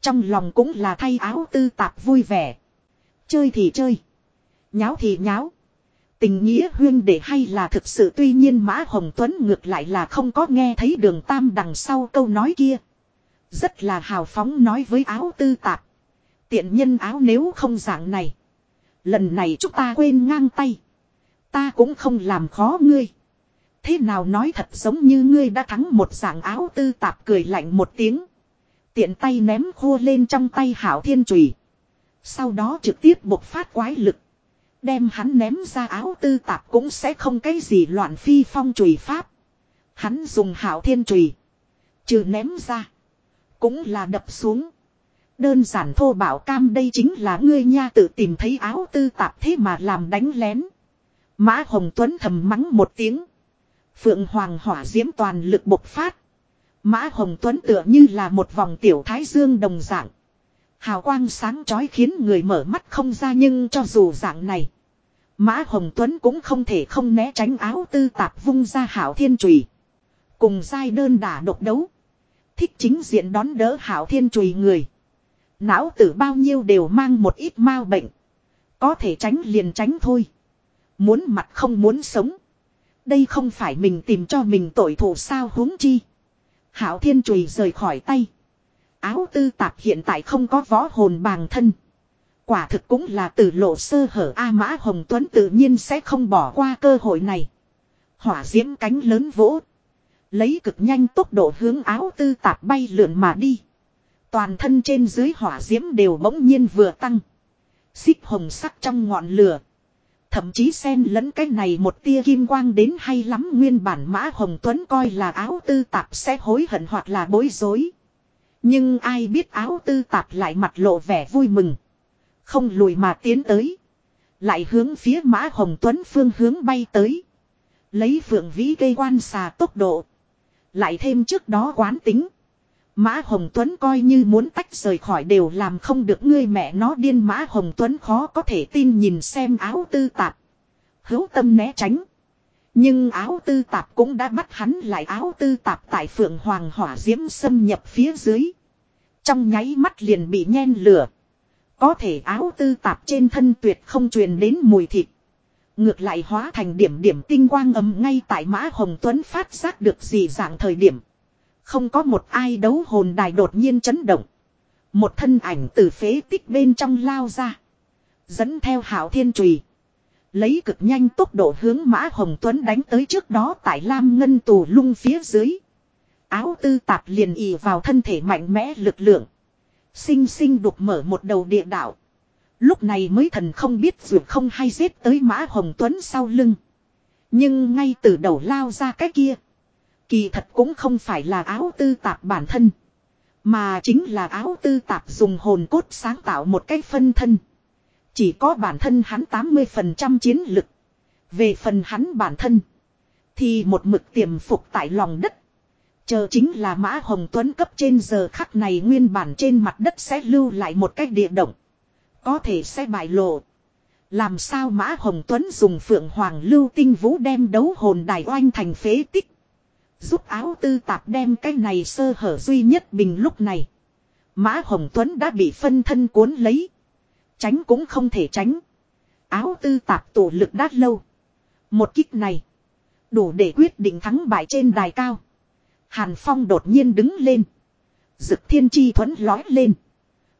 Trong lòng cũng là thay áo tư tạp vui vẻ. Chơi thì chơi. Nháo thì nháo. Tình nghĩa huyên để hay là thực sự tuy nhiên Mã Hồng Tuấn ngược lại là không có nghe thấy đường tam đằng sau câu nói kia. Rất là hào phóng nói với áo tư tạp. Tiện nhân áo nếu không dạng này. Lần này chúng ta quên ngang tay. Ta cũng không làm khó ngươi. Thế nào nói thật giống như ngươi đã thắng một dạng áo tư tạp cười lạnh một tiếng. Tiện tay ném khô lên trong tay hảo thiên trùy. Sau đó trực tiếp bộc phát quái lực. Đem hắn ném ra áo tư tạp cũng sẽ không cái gì loạn phi phong trùy pháp. Hắn dùng hảo thiên trùy. Trừ ném ra. Cũng là đập xuống. Đơn giản thô bảo cam đây chính là ngươi nha tự tìm thấy áo tư tạp thế mà làm đánh lén. Mã Hồng Tuấn thầm mắng một tiếng. Phượng Hoàng hỏa diễm toàn lực bộc phát. Mã Hồng Tuấn tựa như là một vòng tiểu thái dương đồng dạng. Hào quang sáng chói khiến người mở mắt không ra nhưng cho dù dạng này. Mã Hồng Tuấn cũng không thể không né tránh áo tư tạp vung ra hảo thiên trùy. Cùng giai đơn đả độc đấu. Thích chính diện đón đỡ hảo thiên trùy người. Não tử bao nhiêu đều mang một ít mau bệnh. Có thể tránh liền tránh thôi. Muốn mặt không muốn sống. Đây không phải mình tìm cho mình tội thủ sao huống chi. Hảo thiên trùy rời khỏi tay. Áo tư tạp hiện tại không có võ hồn bàng thân. Quả thực cũng là từ lộ sơ hở A Mã Hồng Tuấn tự nhiên sẽ không bỏ qua cơ hội này. Hỏa diễm cánh lớn vỗ. Lấy cực nhanh tốc độ hướng áo tư tạp bay lượn mà đi. Toàn thân trên dưới hỏa diễm đều bỗng nhiên vừa tăng. Xích hồng sắc trong ngọn lửa. Thậm chí xen lẫn cái này một tia kim quang đến hay lắm nguyên bản mã hồng tuấn coi là áo tư tạp sẽ hối hận hoặc là bối rối. Nhưng ai biết áo tư tạp lại mặt lộ vẻ vui mừng. Không lùi mà tiến tới. Lại hướng phía mã hồng tuấn phương hướng bay tới. Lấy phượng vĩ cây quan xà tốc độ. Lại thêm trước đó quán tính. Mã Hồng Tuấn coi như muốn tách rời khỏi đều làm không được ngươi mẹ nó điên Mã Hồng Tuấn khó có thể tin nhìn xem áo tư tạp. Hữu tâm né tránh. Nhưng áo tư tạp cũng đã bắt hắn lại áo tư tạp tại phượng hoàng hỏa diễm xâm nhập phía dưới. Trong nháy mắt liền bị nhen lửa. Có thể áo tư tạp trên thân tuyệt không truyền đến mùi thịt. Ngược lại hóa thành điểm điểm tinh quang ấm ngay tại Mã Hồng Tuấn phát giác được gì dạng thời điểm. Không có một ai đấu hồn đài đột nhiên chấn động. Một thân ảnh từ phế tích bên trong lao ra. Dẫn theo hảo thiên trùy. Lấy cực nhanh tốc độ hướng Mã Hồng Tuấn đánh tới trước đó tại Lam Ngân tù lung phía dưới. Áo tư tạp liền ì vào thân thể mạnh mẽ lực lượng. Sinh sinh đục mở một đầu địa đạo. Lúc này mới thần không biết dù không hay giết tới Mã Hồng Tuấn sau lưng. Nhưng ngay từ đầu lao ra cái kia. Kỳ thật cũng không phải là áo tư tạp bản thân. Mà chính là áo tư tạp dùng hồn cốt sáng tạo một cái phân thân. Chỉ có bản thân hắn 80% chiến lực. Về phần hắn bản thân. Thì một mực tiềm phục tại lòng đất. Chờ chính là Mã Hồng Tuấn cấp trên giờ khắc này nguyên bản trên mặt đất sẽ lưu lại một cái địa động. Có thể sẽ bại lộ. Làm sao Mã Hồng Tuấn dùng Phượng Hoàng Lưu Tinh Vũ đem đấu hồn đài oanh thành phế tích. Giúp áo tư tạp đem cái này sơ hở duy nhất bình lúc này. Mã Hồng Tuấn đã bị phân thân cuốn lấy. Tránh cũng không thể tránh. Áo tư tạp tổ lực đát lâu. Một kích này. Đủ để quyết định thắng bại trên đài cao. Hàn Phong đột nhiên đứng lên. Dực thiên chi thuẫn lói lên.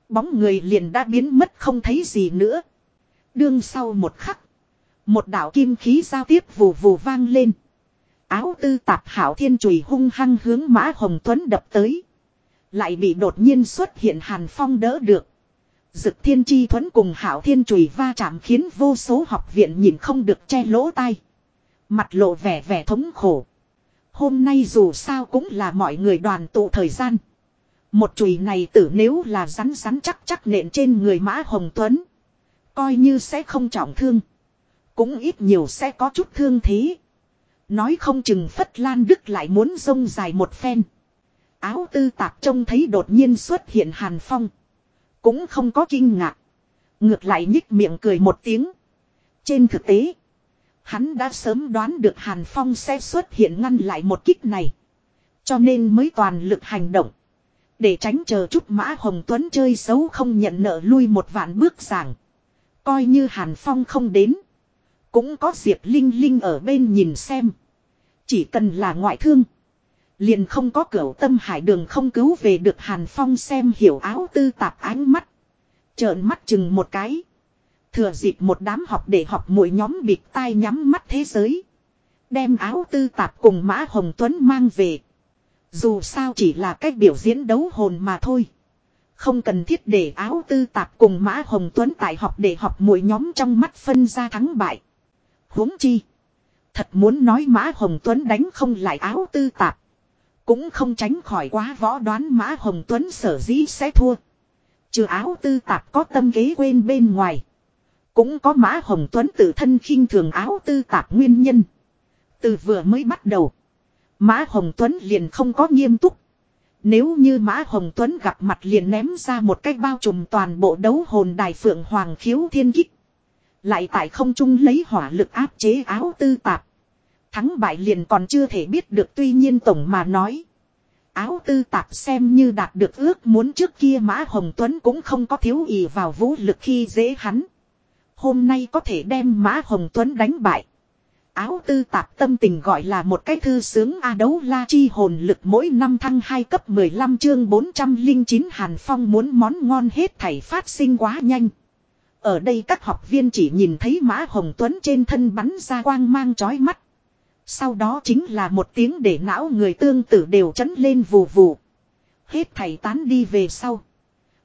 Bóng người liền đã biến mất không thấy gì nữa. Đương sau một khắc. Một đạo kim khí giao tiếp vù vù vang lên. Áo tư tạp hảo thiên chùy hung hăng hướng mã hồng tuấn đập tới. Lại bị đột nhiên xuất hiện hàn phong đỡ được. Dực thiên chi thuấn cùng hảo thiên chùy va chạm khiến vô số học viện nhìn không được che lỗ tai. Mặt lộ vẻ vẻ thống khổ. Hôm nay dù sao cũng là mọi người đoàn tụ thời gian. Một chùy này tử nếu là rắn rắn chắc chắc nện trên người mã Hồng Tuấn. Coi như sẽ không trọng thương. Cũng ít nhiều sẽ có chút thương thế. Nói không chừng Phất Lan Đức lại muốn rông dài một phen. Áo tư tạp trông thấy đột nhiên xuất hiện Hàn Phong. Cũng không có kinh ngạc. Ngược lại nhích miệng cười một tiếng. Trên thực tế. Hắn đã sớm đoán được Hàn Phong sẽ xuất hiện ngăn lại một kích này. Cho nên mới toàn lực hành động. Để tránh chờ chút Mã Hồng Tuấn chơi xấu không nhận nợ lui một vạn bước giảng. Coi như Hàn Phong không đến. Cũng có Diệp Linh Linh ở bên nhìn xem. Chỉ cần là ngoại thương. Liền không có cửa tâm hải đường không cứu về được Hàn Phong xem hiểu áo tư tạp ánh mắt. Trợn mắt chừng một cái. Thừa dịp một đám học để học mỗi nhóm bịt tai nhắm mắt thế giới. Đem áo tư tạp cùng Mã Hồng Tuấn mang về. Dù sao chỉ là cách biểu diễn đấu hồn mà thôi. Không cần thiết để áo tư tạp cùng Mã Hồng Tuấn tại học để học mỗi nhóm trong mắt phân ra thắng bại huống chi. Thật muốn nói Mã Hồng Tuấn đánh không lại áo tư tạp. Cũng không tránh khỏi quá võ đoán Mã Hồng Tuấn sở dĩ sẽ thua. Trừ áo tư tạp có tâm kế quên bên ngoài. Cũng có Mã Hồng Tuấn tự thân khinh thường áo tư tạp nguyên nhân. Từ vừa mới bắt đầu. Mã Hồng Tuấn liền không có nghiêm túc. Nếu như Mã Hồng Tuấn gặp mặt liền ném ra một cái bao trùm toàn bộ đấu hồn đài phượng hoàng khiếu thiên kích. Lại tại không trung lấy hỏa lực áp chế áo tư tạp. Thắng bại liền còn chưa thể biết được tuy nhiên tổng mà nói. Áo tư tạp xem như đạt được ước muốn trước kia Mã Hồng Tuấn cũng không có thiếu ý vào vũ lực khi dễ hắn. Hôm nay có thể đem Mã Hồng Tuấn đánh bại. Áo tư tạp tâm tình gọi là một cái thư sướng A đấu la chi hồn lực mỗi năm thăng 2 cấp 15 chương 409 Hàn Phong muốn món ngon hết thảy phát sinh quá nhanh. Ở đây các học viên chỉ nhìn thấy Mã Hồng Tuấn trên thân bắn ra quang mang chói mắt. Sau đó chính là một tiếng để não người tương tử đều chấn lên vù vù. Hết thầy tán đi về sau.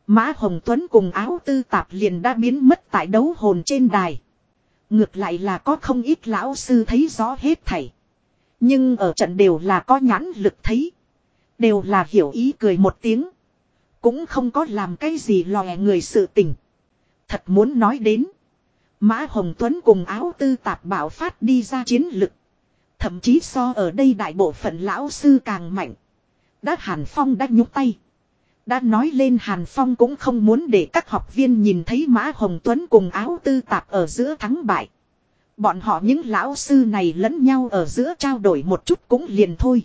Mã Hồng Tuấn cùng áo tư tạp liền đã biến mất tại đấu hồn trên đài. Ngược lại là có không ít lão sư thấy rõ hết thảy. Nhưng ở trận đều là có nhãn lực thấy. Đều là hiểu ý cười một tiếng. Cũng không có làm cái gì lòe người sự tình. Thật muốn nói đến. Mã Hồng Tuấn cùng áo tư tạp bảo phát đi ra chiến lực. Thậm chí so ở đây đại bộ phận lão sư càng mạnh. Đã Hàn Phong đã nhúc tay. Đã nói lên Hàn Phong cũng không muốn để các học viên nhìn thấy Mã Hồng Tuấn cùng áo tư tạp ở giữa thắng bại. Bọn họ những lão sư này lẫn nhau ở giữa trao đổi một chút cũng liền thôi.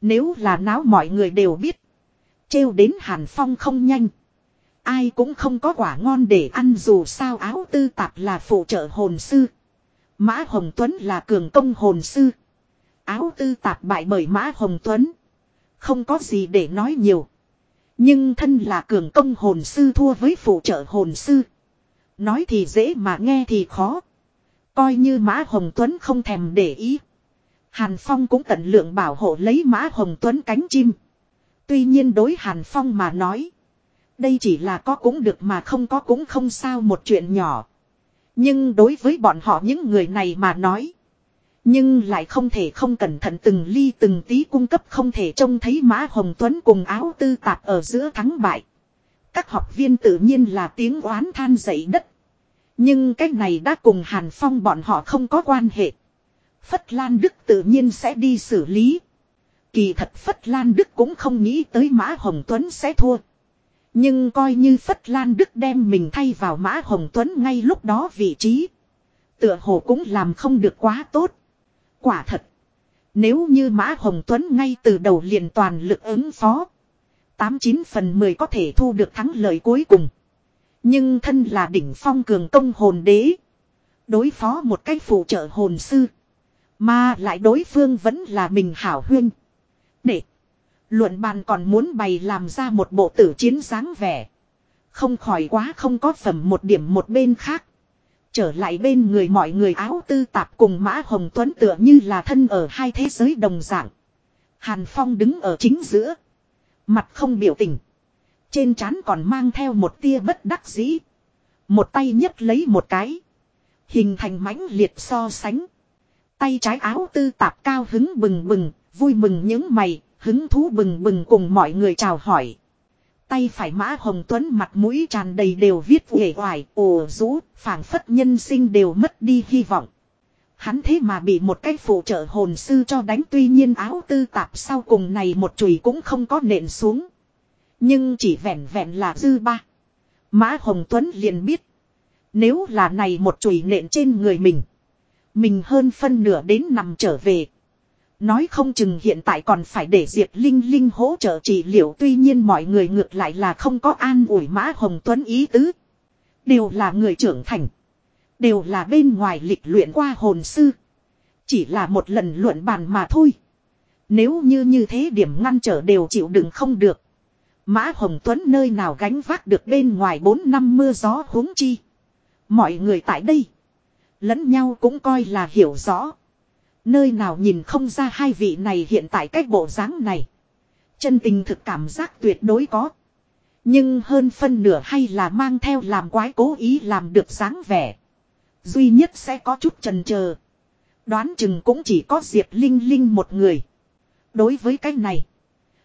Nếu là náo mọi người đều biết. Trêu đến Hàn Phong không nhanh. Ai cũng không có quả ngon để ăn dù sao áo tư tạp là phụ trợ hồn sư. Mã Hồng Tuấn là cường công hồn sư. Áo tư tạp bại bởi Mã Hồng Tuấn. Không có gì để nói nhiều. Nhưng thân là cường công hồn sư thua với phụ trợ hồn sư. Nói thì dễ mà nghe thì khó. Coi như Mã Hồng Tuấn không thèm để ý. Hàn Phong cũng tận lượng bảo hộ lấy Mã Hồng Tuấn cánh chim. Tuy nhiên đối Hàn Phong mà nói. Đây chỉ là có cũng được mà không có cũng không sao một chuyện nhỏ. Nhưng đối với bọn họ những người này mà nói. Nhưng lại không thể không cẩn thận từng ly từng tí cung cấp không thể trông thấy Mã Hồng Tuấn cùng áo tư tạp ở giữa thắng bại. Các học viên tự nhiên là tiếng oán than dậy đất. Nhưng cái này đã cùng Hàn Phong bọn họ không có quan hệ. Phất Lan Đức tự nhiên sẽ đi xử lý. Kỳ thật Phất Lan Đức cũng không nghĩ tới Mã Hồng Tuấn sẽ thua. Nhưng coi như Phất Lan Đức đem mình thay vào Mã Hồng Tuấn ngay lúc đó vị trí. Tựa hồ cũng làm không được quá tốt. Quả thật. Nếu như Mã Hồng Tuấn ngay từ đầu liền toàn lực ứng phó. 89 phần 10 có thể thu được thắng lợi cuối cùng. Nhưng thân là đỉnh phong cường công hồn đế. Đối phó một cách phụ trợ hồn sư. Mà lại đối phương vẫn là mình hảo huyên. Luận bàn còn muốn bày làm ra một bộ tử chiến dáng vẻ. Không khỏi quá không có phẩm một điểm một bên khác. Trở lại bên người mọi người áo tư tạp cùng Mã Hồng Tuấn tựa như là thân ở hai thế giới đồng dạng. Hàn Phong đứng ở chính giữa. Mặt không biểu tình. Trên trán còn mang theo một tia bất đắc dĩ. Một tay nhấc lấy một cái. Hình thành mãnh liệt so sánh. Tay trái áo tư tạp cao hứng bừng bừng, vui mừng những mày, hứng thú bừng bừng cùng mọi người chào hỏi. Tay phải mã hồng tuấn mặt mũi tràn đầy đều viết uể oải, ồ rũ, phảng phất nhân sinh đều mất đi hy vọng. Hắn thế mà bị một cái phụ trợ hồn sư cho đánh tuy nhiên áo tư tạp sau cùng này một chùy cũng không có nện xuống. Nhưng chỉ vẹn vẹn là dư ba. Mã Hồng Tuấn liền biết. Nếu là này một chùy nện trên người mình. Mình hơn phân nửa đến nằm trở về. Nói không chừng hiện tại còn phải để Diệp Linh Linh hỗ trợ trị liệu, tuy nhiên mọi người ngược lại là không có an ủi Mã Hồng Tuấn ý tứ. Đều là người trưởng thành. Đều là bên ngoài lịch luyện qua hồn sư. Chỉ là một lần luận bàn mà thôi. Nếu như như thế điểm ngăn trở đều chịu đựng không được. Mã Hồng Tuấn nơi nào gánh vác được bên ngoài 4 năm mưa gió huống chi. Mọi người tại đây. Lẫn nhau cũng coi là hiểu rõ. Nơi nào nhìn không ra hai vị này hiện tại cách bộ dáng này. Chân tình thực cảm giác tuyệt đối có. Nhưng hơn phân nửa hay là mang theo làm quái cố ý làm được dáng vẻ. Duy nhất sẽ có chút trần chờ Đoán chừng cũng chỉ có Diệp Linh Linh một người. Đối với cái này.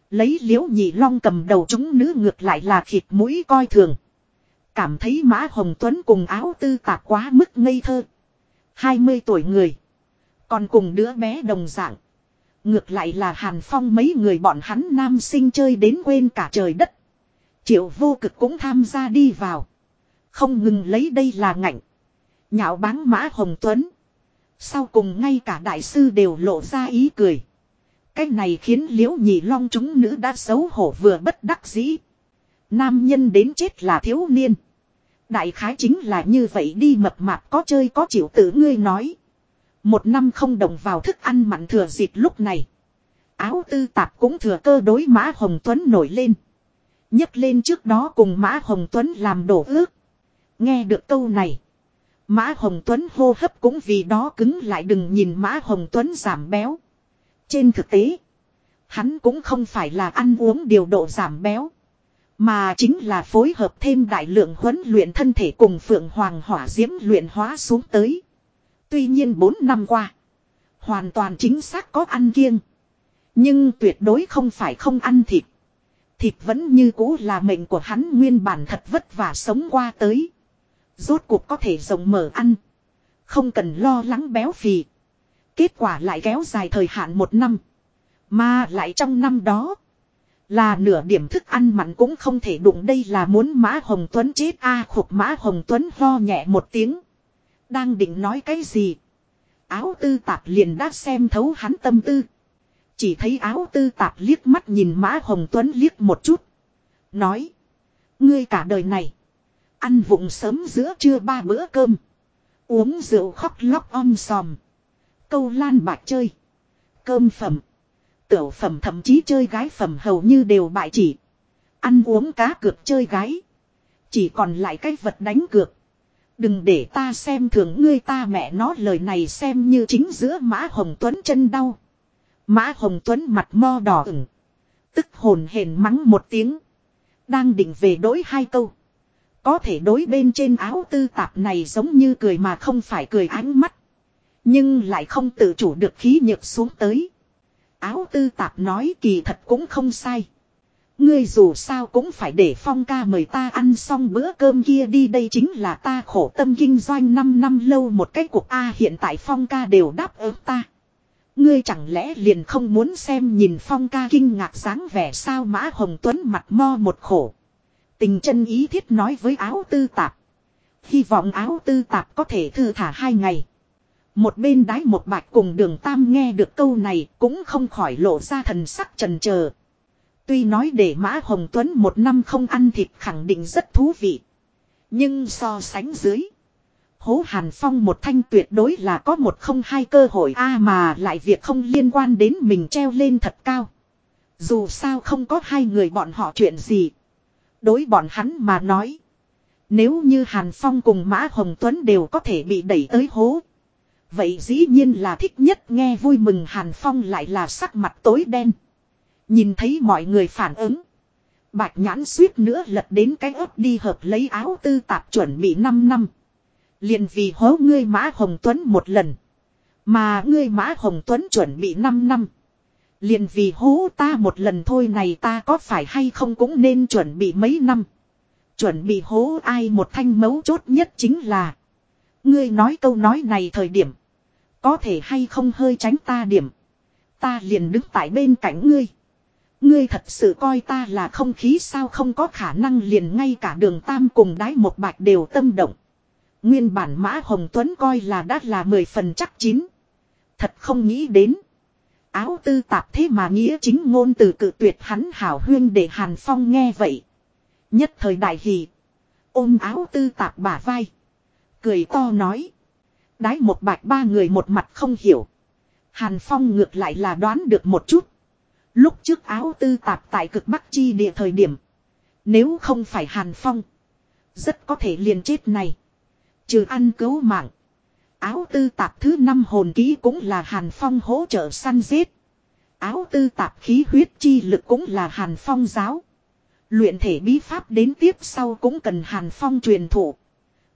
Lấy liễu nhị long cầm đầu chúng nữ ngược lại là khịt mũi coi thường. Cảm thấy Mã Hồng Tuấn cùng áo tư tạp quá mức ngây thơ. 20 tuổi người. Còn cùng đứa bé đồng dạng. Ngược lại là Hàn Phong mấy người bọn hắn nam sinh chơi đến quên cả trời đất. Triệu vô cực cũng tham gia đi vào. Không ngừng lấy đây là ngạnh. Nhạo báng Mã Hồng Tuấn. Sau cùng ngay cả đại sư đều lộ ra ý cười. Cái này khiến liễu nhị long chúng nữ đã xấu hổ vừa bất đắc dĩ. Nam nhân đến chết là thiếu niên. Đại khái chính là như vậy đi mập mạp có chơi có chịu tự ngươi nói. Một năm không đồng vào thức ăn mặn thừa dịp lúc này. Áo tư tạp cũng thừa cơ đối Mã Hồng Tuấn nổi lên. nhấc lên trước đó cùng Mã Hồng Tuấn làm đổ ước. Nghe được câu này. Mã Hồng Tuấn hô hấp cũng vì đó cứng lại đừng nhìn Mã Hồng Tuấn giảm béo. Trên thực tế, hắn cũng không phải là ăn uống điều độ giảm béo. Mà chính là phối hợp thêm đại lượng huấn luyện thân thể cùng Phượng Hoàng hỏa diễm luyện hóa xuống tới. Tuy nhiên 4 năm qua, hoàn toàn chính xác có ăn kiêng. Nhưng tuyệt đối không phải không ăn thịt. Thịt vẫn như cũ là mệnh của hắn nguyên bản thật vất vả sống qua tới. Rốt cuộc có thể rộng mở ăn. Không cần lo lắng béo phì. Kết quả lại kéo dài thời hạn một năm. Mà lại trong năm đó. Là nửa điểm thức ăn mặn cũng không thể đụng đây là muốn Mã Hồng Tuấn chết a à, khục Mã Hồng Tuấn ho nhẹ một tiếng. Đang định nói cái gì. Áo tư tạp liền đã xem thấu hắn tâm tư. Chỉ thấy áo tư tạp liếc mắt nhìn Mã Hồng Tuấn liếc một chút. Nói. Ngươi cả đời này. Ăn vụng sớm giữa trưa ba bữa cơm. Uống rượu khóc lóc om sòm. Câu lan bạc chơi. Cơm phẩm. Tiểu phẩm thậm chí chơi gái phẩm hầu như đều bại chỉ. Ăn uống cá cược chơi gái. Chỉ còn lại cái vật đánh cược. Đừng để ta xem thường ngươi ta mẹ nó, lời này xem như chính giữa Mã Hồng Tuấn chân đau. Mã Hồng Tuấn mặt mo đỏ ửng. Tức hồn hển mắng một tiếng. Đang định về đối hai câu. Có thể đối bên trên áo tư tạp này giống như cười mà không phải cười ánh mắt. Nhưng lại không tự chủ được khí nhược xuống tới. Áo tư tạp nói kỳ thật cũng không sai. Ngươi dù sao cũng phải để phong ca mời ta ăn xong bữa cơm kia đi đây chính là ta khổ tâm kinh doanh 5 năm lâu một cái cuộc A hiện tại phong ca đều đáp ứng ta. Ngươi chẳng lẽ liền không muốn xem nhìn phong ca kinh ngạc dáng vẻ sao mã hồng tuấn mặt mo một khổ. Tình chân ý thiết nói với áo tư tạp. Hy vọng áo tư tạp có thể thư thả hai ngày. Một bên đái một bạch cùng đường tam nghe được câu này cũng không khỏi lộ ra thần sắc trần chờ Tuy nói để Mã Hồng Tuấn một năm không ăn thịt khẳng định rất thú vị. Nhưng so sánh dưới. Hố Hàn Phong một thanh tuyệt đối là có một không hai cơ hội a mà lại việc không liên quan đến mình treo lên thật cao. Dù sao không có hai người bọn họ chuyện gì. Đối bọn hắn mà nói. Nếu như Hàn Phong cùng Mã Hồng Tuấn đều có thể bị đẩy tới hố. Vậy dĩ nhiên là thích nhất nghe vui mừng Hàn Phong lại là sắc mặt tối đen. Nhìn thấy mọi người phản ứng. Bạch nhãn suýt nữa lật đến cái ớt đi hợp lấy áo tư tạp chuẩn bị 5 năm. liền vì hố ngươi Mã Hồng Tuấn một lần. Mà ngươi Mã Hồng Tuấn chuẩn bị 5 năm. liền vì hố ta một lần thôi này ta có phải hay không cũng nên chuẩn bị mấy năm. Chuẩn bị hố ai một thanh mấu chốt nhất chính là. Ngươi nói câu nói này thời điểm. Có thể hay không hơi tránh ta điểm. Ta liền đứng tại bên cạnh ngươi. Ngươi thật sự coi ta là không khí sao không có khả năng liền ngay cả đường tam cùng đái một bạch đều tâm động. Nguyên bản mã Hồng Tuấn coi là đã là mười phần chắc chín. Thật không nghĩ đến. Áo tư tạp thế mà nghĩa chính ngôn từ cự tuyệt hắn hảo huyên để Hàn Phong nghe vậy. Nhất thời đại hỷ. Ôm áo tư tạp bả vai. Cười to nói. Đái một bạch ba người một mặt không hiểu. Hàn Phong ngược lại là đoán được một chút. Lúc trước áo tư tạp tại cực bắc chi địa thời điểm. Nếu không phải Hàn Phong. Rất có thể liền chết này. Trừ ăn cứu mạng. Áo tư tạp thứ năm hồn ký cũng là Hàn Phong hỗ trợ săn giết. Áo tư tạp khí huyết chi lực cũng là Hàn Phong giáo. Luyện thể bí pháp đến tiếp sau cũng cần Hàn Phong truyền thụ.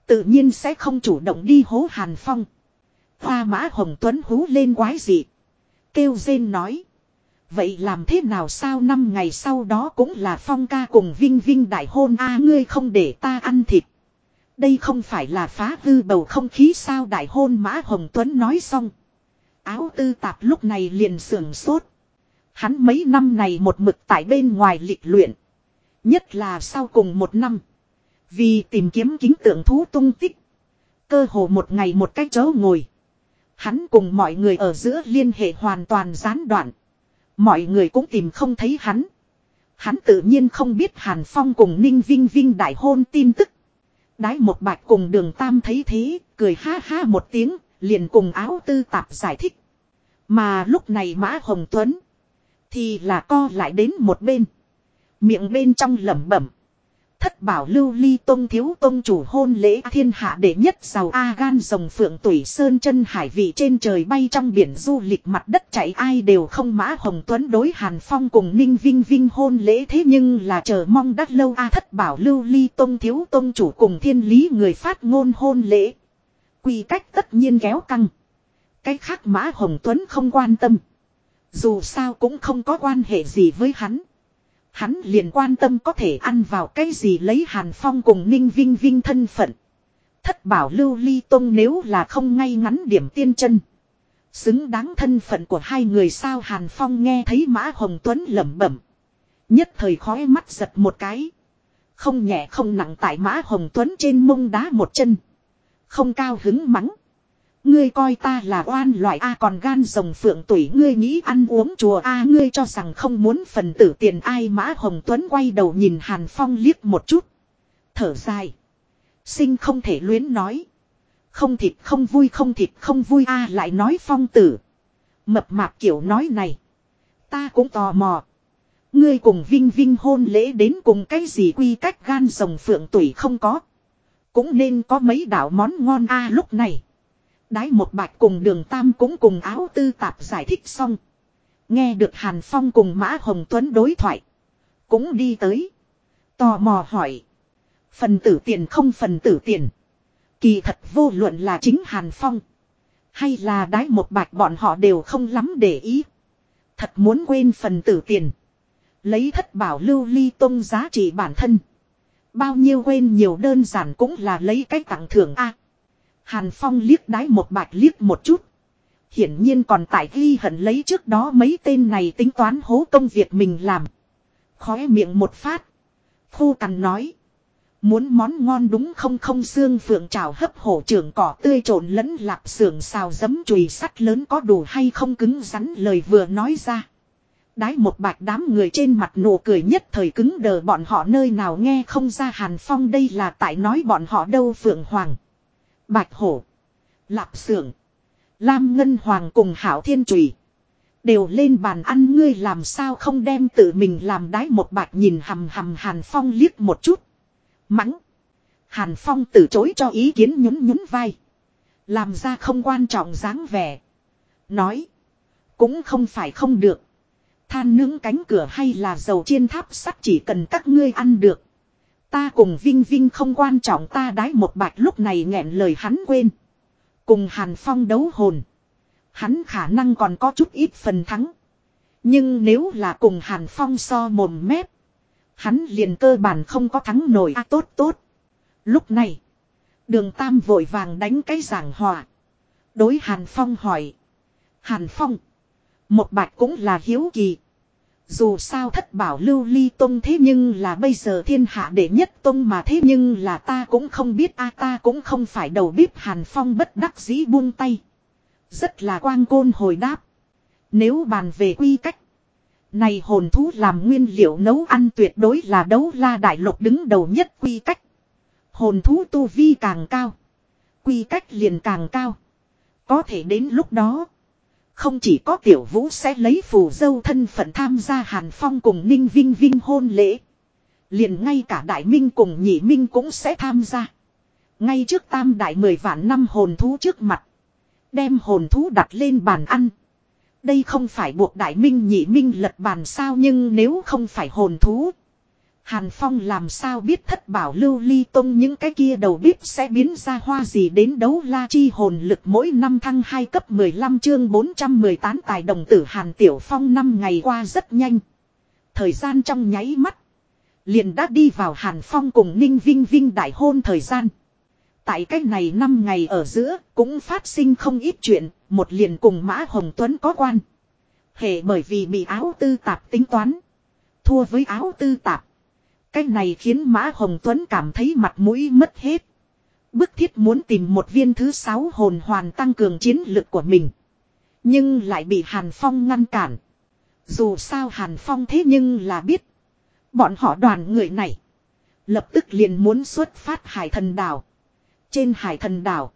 Tự nhiên sẽ không chủ động đi hố Hàn Phong. Hoa mã Hồng Tuấn hú lên quái dị. Kêu rên nói. Vậy làm thế nào sao năm ngày sau đó cũng là Phong ca cùng Vinh Vinh đại hôn a, ngươi không để ta ăn thịt. Đây không phải là phá hư bầu không khí sao đại hôn mã Hồng Tuấn nói xong. Áo tư tạp lúc này liền sưởng sốt. Hắn mấy năm này một mực tại bên ngoài lịch luyện. Nhất là sau cùng một năm. Vì tìm kiếm kính tượng thú tung tích. Cơ hồ một ngày một cách chớ ngồi. Hắn cùng mọi người ở giữa liên hệ hoàn toàn gián đoạn. Mọi người cũng tìm không thấy hắn. Hắn tự nhiên không biết Hàn Phong cùng Ninh Vinh Vinh đại hôn tin tức. Đái một bạch cùng đường Tam thấy thế, cười ha ha một tiếng, liền cùng áo tư tạp giải thích. Mà lúc này Mã Hồng Tuấn, thì là co lại đến một bên. Miệng bên trong lẩm bẩm. Thất bảo lưu ly tông thiếu tông chủ hôn lễ thiên hạ đệ nhất giàu A gan rồng phượng tuổi sơn chân hải vị trên trời bay trong biển du lịch mặt đất chạy ai đều không mã hồng tuấn đối hàn phong cùng ninh vinh vinh hôn lễ thế nhưng là chờ mong đắt lâu A thất bảo lưu ly tông thiếu tông chủ cùng thiên lý người phát ngôn hôn lễ. Quy cách tất nhiên kéo căng. Cái khác mã hồng tuấn không quan tâm. Dù sao cũng không có quan hệ gì với hắn. Hắn liền quan tâm có thể ăn vào cái gì lấy Hàn Phong cùng Ninh Vinh Vinh thân phận. Thất bảo lưu ly tông nếu là không ngay ngắn điểm tiên chân. Xứng đáng thân phận của hai người sao Hàn Phong nghe thấy Mã Hồng Tuấn lẩm bẩm. Nhất thời khói mắt giật một cái. Không nhẹ không nặng tại Mã Hồng Tuấn trên mông đá một chân. Không cao hứng mắng. Ngươi coi ta là oan loại A còn gan rồng phượng tuổi ngươi nghĩ ăn uống chùa A, ngươi cho rằng không muốn phần tử tiền ai mã Hồng Tuấn quay đầu nhìn Hàn Phong liếc một chút. Thở dài. Sinh không thể luyến nói. Không thịt không vui, không thịt không vui A lại nói phong tử. Mập mạp kiểu nói này. Ta cũng tò mò. Ngươi cùng Vinh Vinh hôn lễ đến cùng cái gì quy cách gan rồng phượng tuổi không có. Cũng nên có mấy đạo món ngon A lúc này. Đái một bạch cùng đường tam cũng cùng áo tư tạp giải thích xong. Nghe được Hàn Phong cùng Mã Hồng Tuấn đối thoại. Cũng đi tới. Tò mò hỏi. Phần tử tiền không phần tử tiền. Kỳ thật vô luận là chính Hàn Phong. Hay là đái một bạch bọn họ đều không lắm để ý. Thật muốn quên phần tử tiền. Lấy thất bảo lưu ly tông giá trị bản thân. Bao nhiêu quên nhiều đơn giản cũng là lấy cách tặng thưởng A. Hàn Phong liếc đái một bạch liếc một chút. Hiển nhiên còn tại ghi hận lấy trước đó mấy tên này tính toán hố công việc mình làm. Khóe miệng một phát. Khu cằn nói. Muốn món ngon đúng không không xương phượng trào hấp hổ trưởng cỏ tươi trộn lẫn lạp xưởng xào giấm chùy sắt lớn có đủ hay không cứng rắn lời vừa nói ra. Đái một bạch đám người trên mặt nụ cười nhất thời cứng đờ bọn họ nơi nào nghe không ra hàn phong đây là tại nói bọn họ đâu phượng hoàng. Bạch hổ. Lạp sưởng, Lam Ngân Hoàng cùng Hảo Thiên Trùy. Đều lên bàn ăn ngươi làm sao không đem tự mình làm đái một bạch nhìn hầm hầm Hàn Phong liếc một chút. Mắng. Hàn Phong từ chối cho ý kiến nhún nhún vai. Làm ra không quan trọng dáng vẻ. Nói. Cũng không phải không được. Than nướng cánh cửa hay là dầu chiên tháp sắt chỉ cần các ngươi ăn được. Ta cùng Vinh Vinh không quan trọng ta đái một bạch lúc này nghẹn lời hắn quên. Cùng Hàn Phong đấu hồn. Hắn khả năng còn có chút ít phần thắng. Nhưng nếu là cùng Hàn Phong so mồm mép. Hắn liền cơ bản không có thắng nổi a tốt tốt. Lúc này. Đường Tam vội vàng đánh cái giảng hòa. Đối Hàn Phong hỏi. Hàn Phong. Một bạch cũng là hiếu kỳ. Dù sao thất bảo lưu ly tông thế nhưng là bây giờ thiên hạ đệ nhất tông mà thế nhưng là ta cũng không biết, a ta cũng không phải đầu bếp Hàn Phong bất đắc dĩ buông tay. Rất là quang côn hồi đáp. Nếu bàn về quy cách. Này hồn thú làm nguyên liệu nấu ăn tuyệt đối là đấu la đại lục đứng đầu nhất quy cách. Hồn thú tu vi càng cao. Quy cách liền càng cao. Có thể đến lúc đó. Không chỉ có tiểu vũ sẽ lấy phù dâu thân phận tham gia hàn phong cùng ninh vinh vinh hôn lễ. Liền ngay cả đại minh cùng nhị minh cũng sẽ tham gia. Ngay trước tam đại mười vạn năm hồn thú trước mặt. Đem hồn thú đặt lên bàn ăn. Đây không phải buộc đại minh nhị minh lật bàn sao nhưng nếu không phải hồn thú. Hàn Phong làm sao biết thất bảo lưu ly tông những cái kia đầu bếp sẽ biến ra hoa gì đến đấu la chi hồn lực mỗi năm thăng 2 cấp 15 chương 418 tài đồng tử Hàn Tiểu Phong năm ngày qua rất nhanh. Thời gian trong nháy mắt. Liền đã đi vào Hàn Phong cùng Ninh Vinh Vinh đại hôn thời gian. Tại cách này năm ngày ở giữa cũng phát sinh không ít chuyện, một liền cùng Mã Hồng Tuấn có quan. Hệ bởi vì bị áo tư tạp tính toán. Thua với áo tư tạp. Cái này khiến Mã Hồng Tuấn cảm thấy mặt mũi mất hết. Bức thiết muốn tìm một viên thứ sáu hồn hoàn tăng cường chiến lực của mình. Nhưng lại bị Hàn Phong ngăn cản. Dù sao Hàn Phong thế nhưng là biết. Bọn họ đoàn người này. Lập tức liền muốn xuất phát hải thần đảo. Trên hải thần đảo.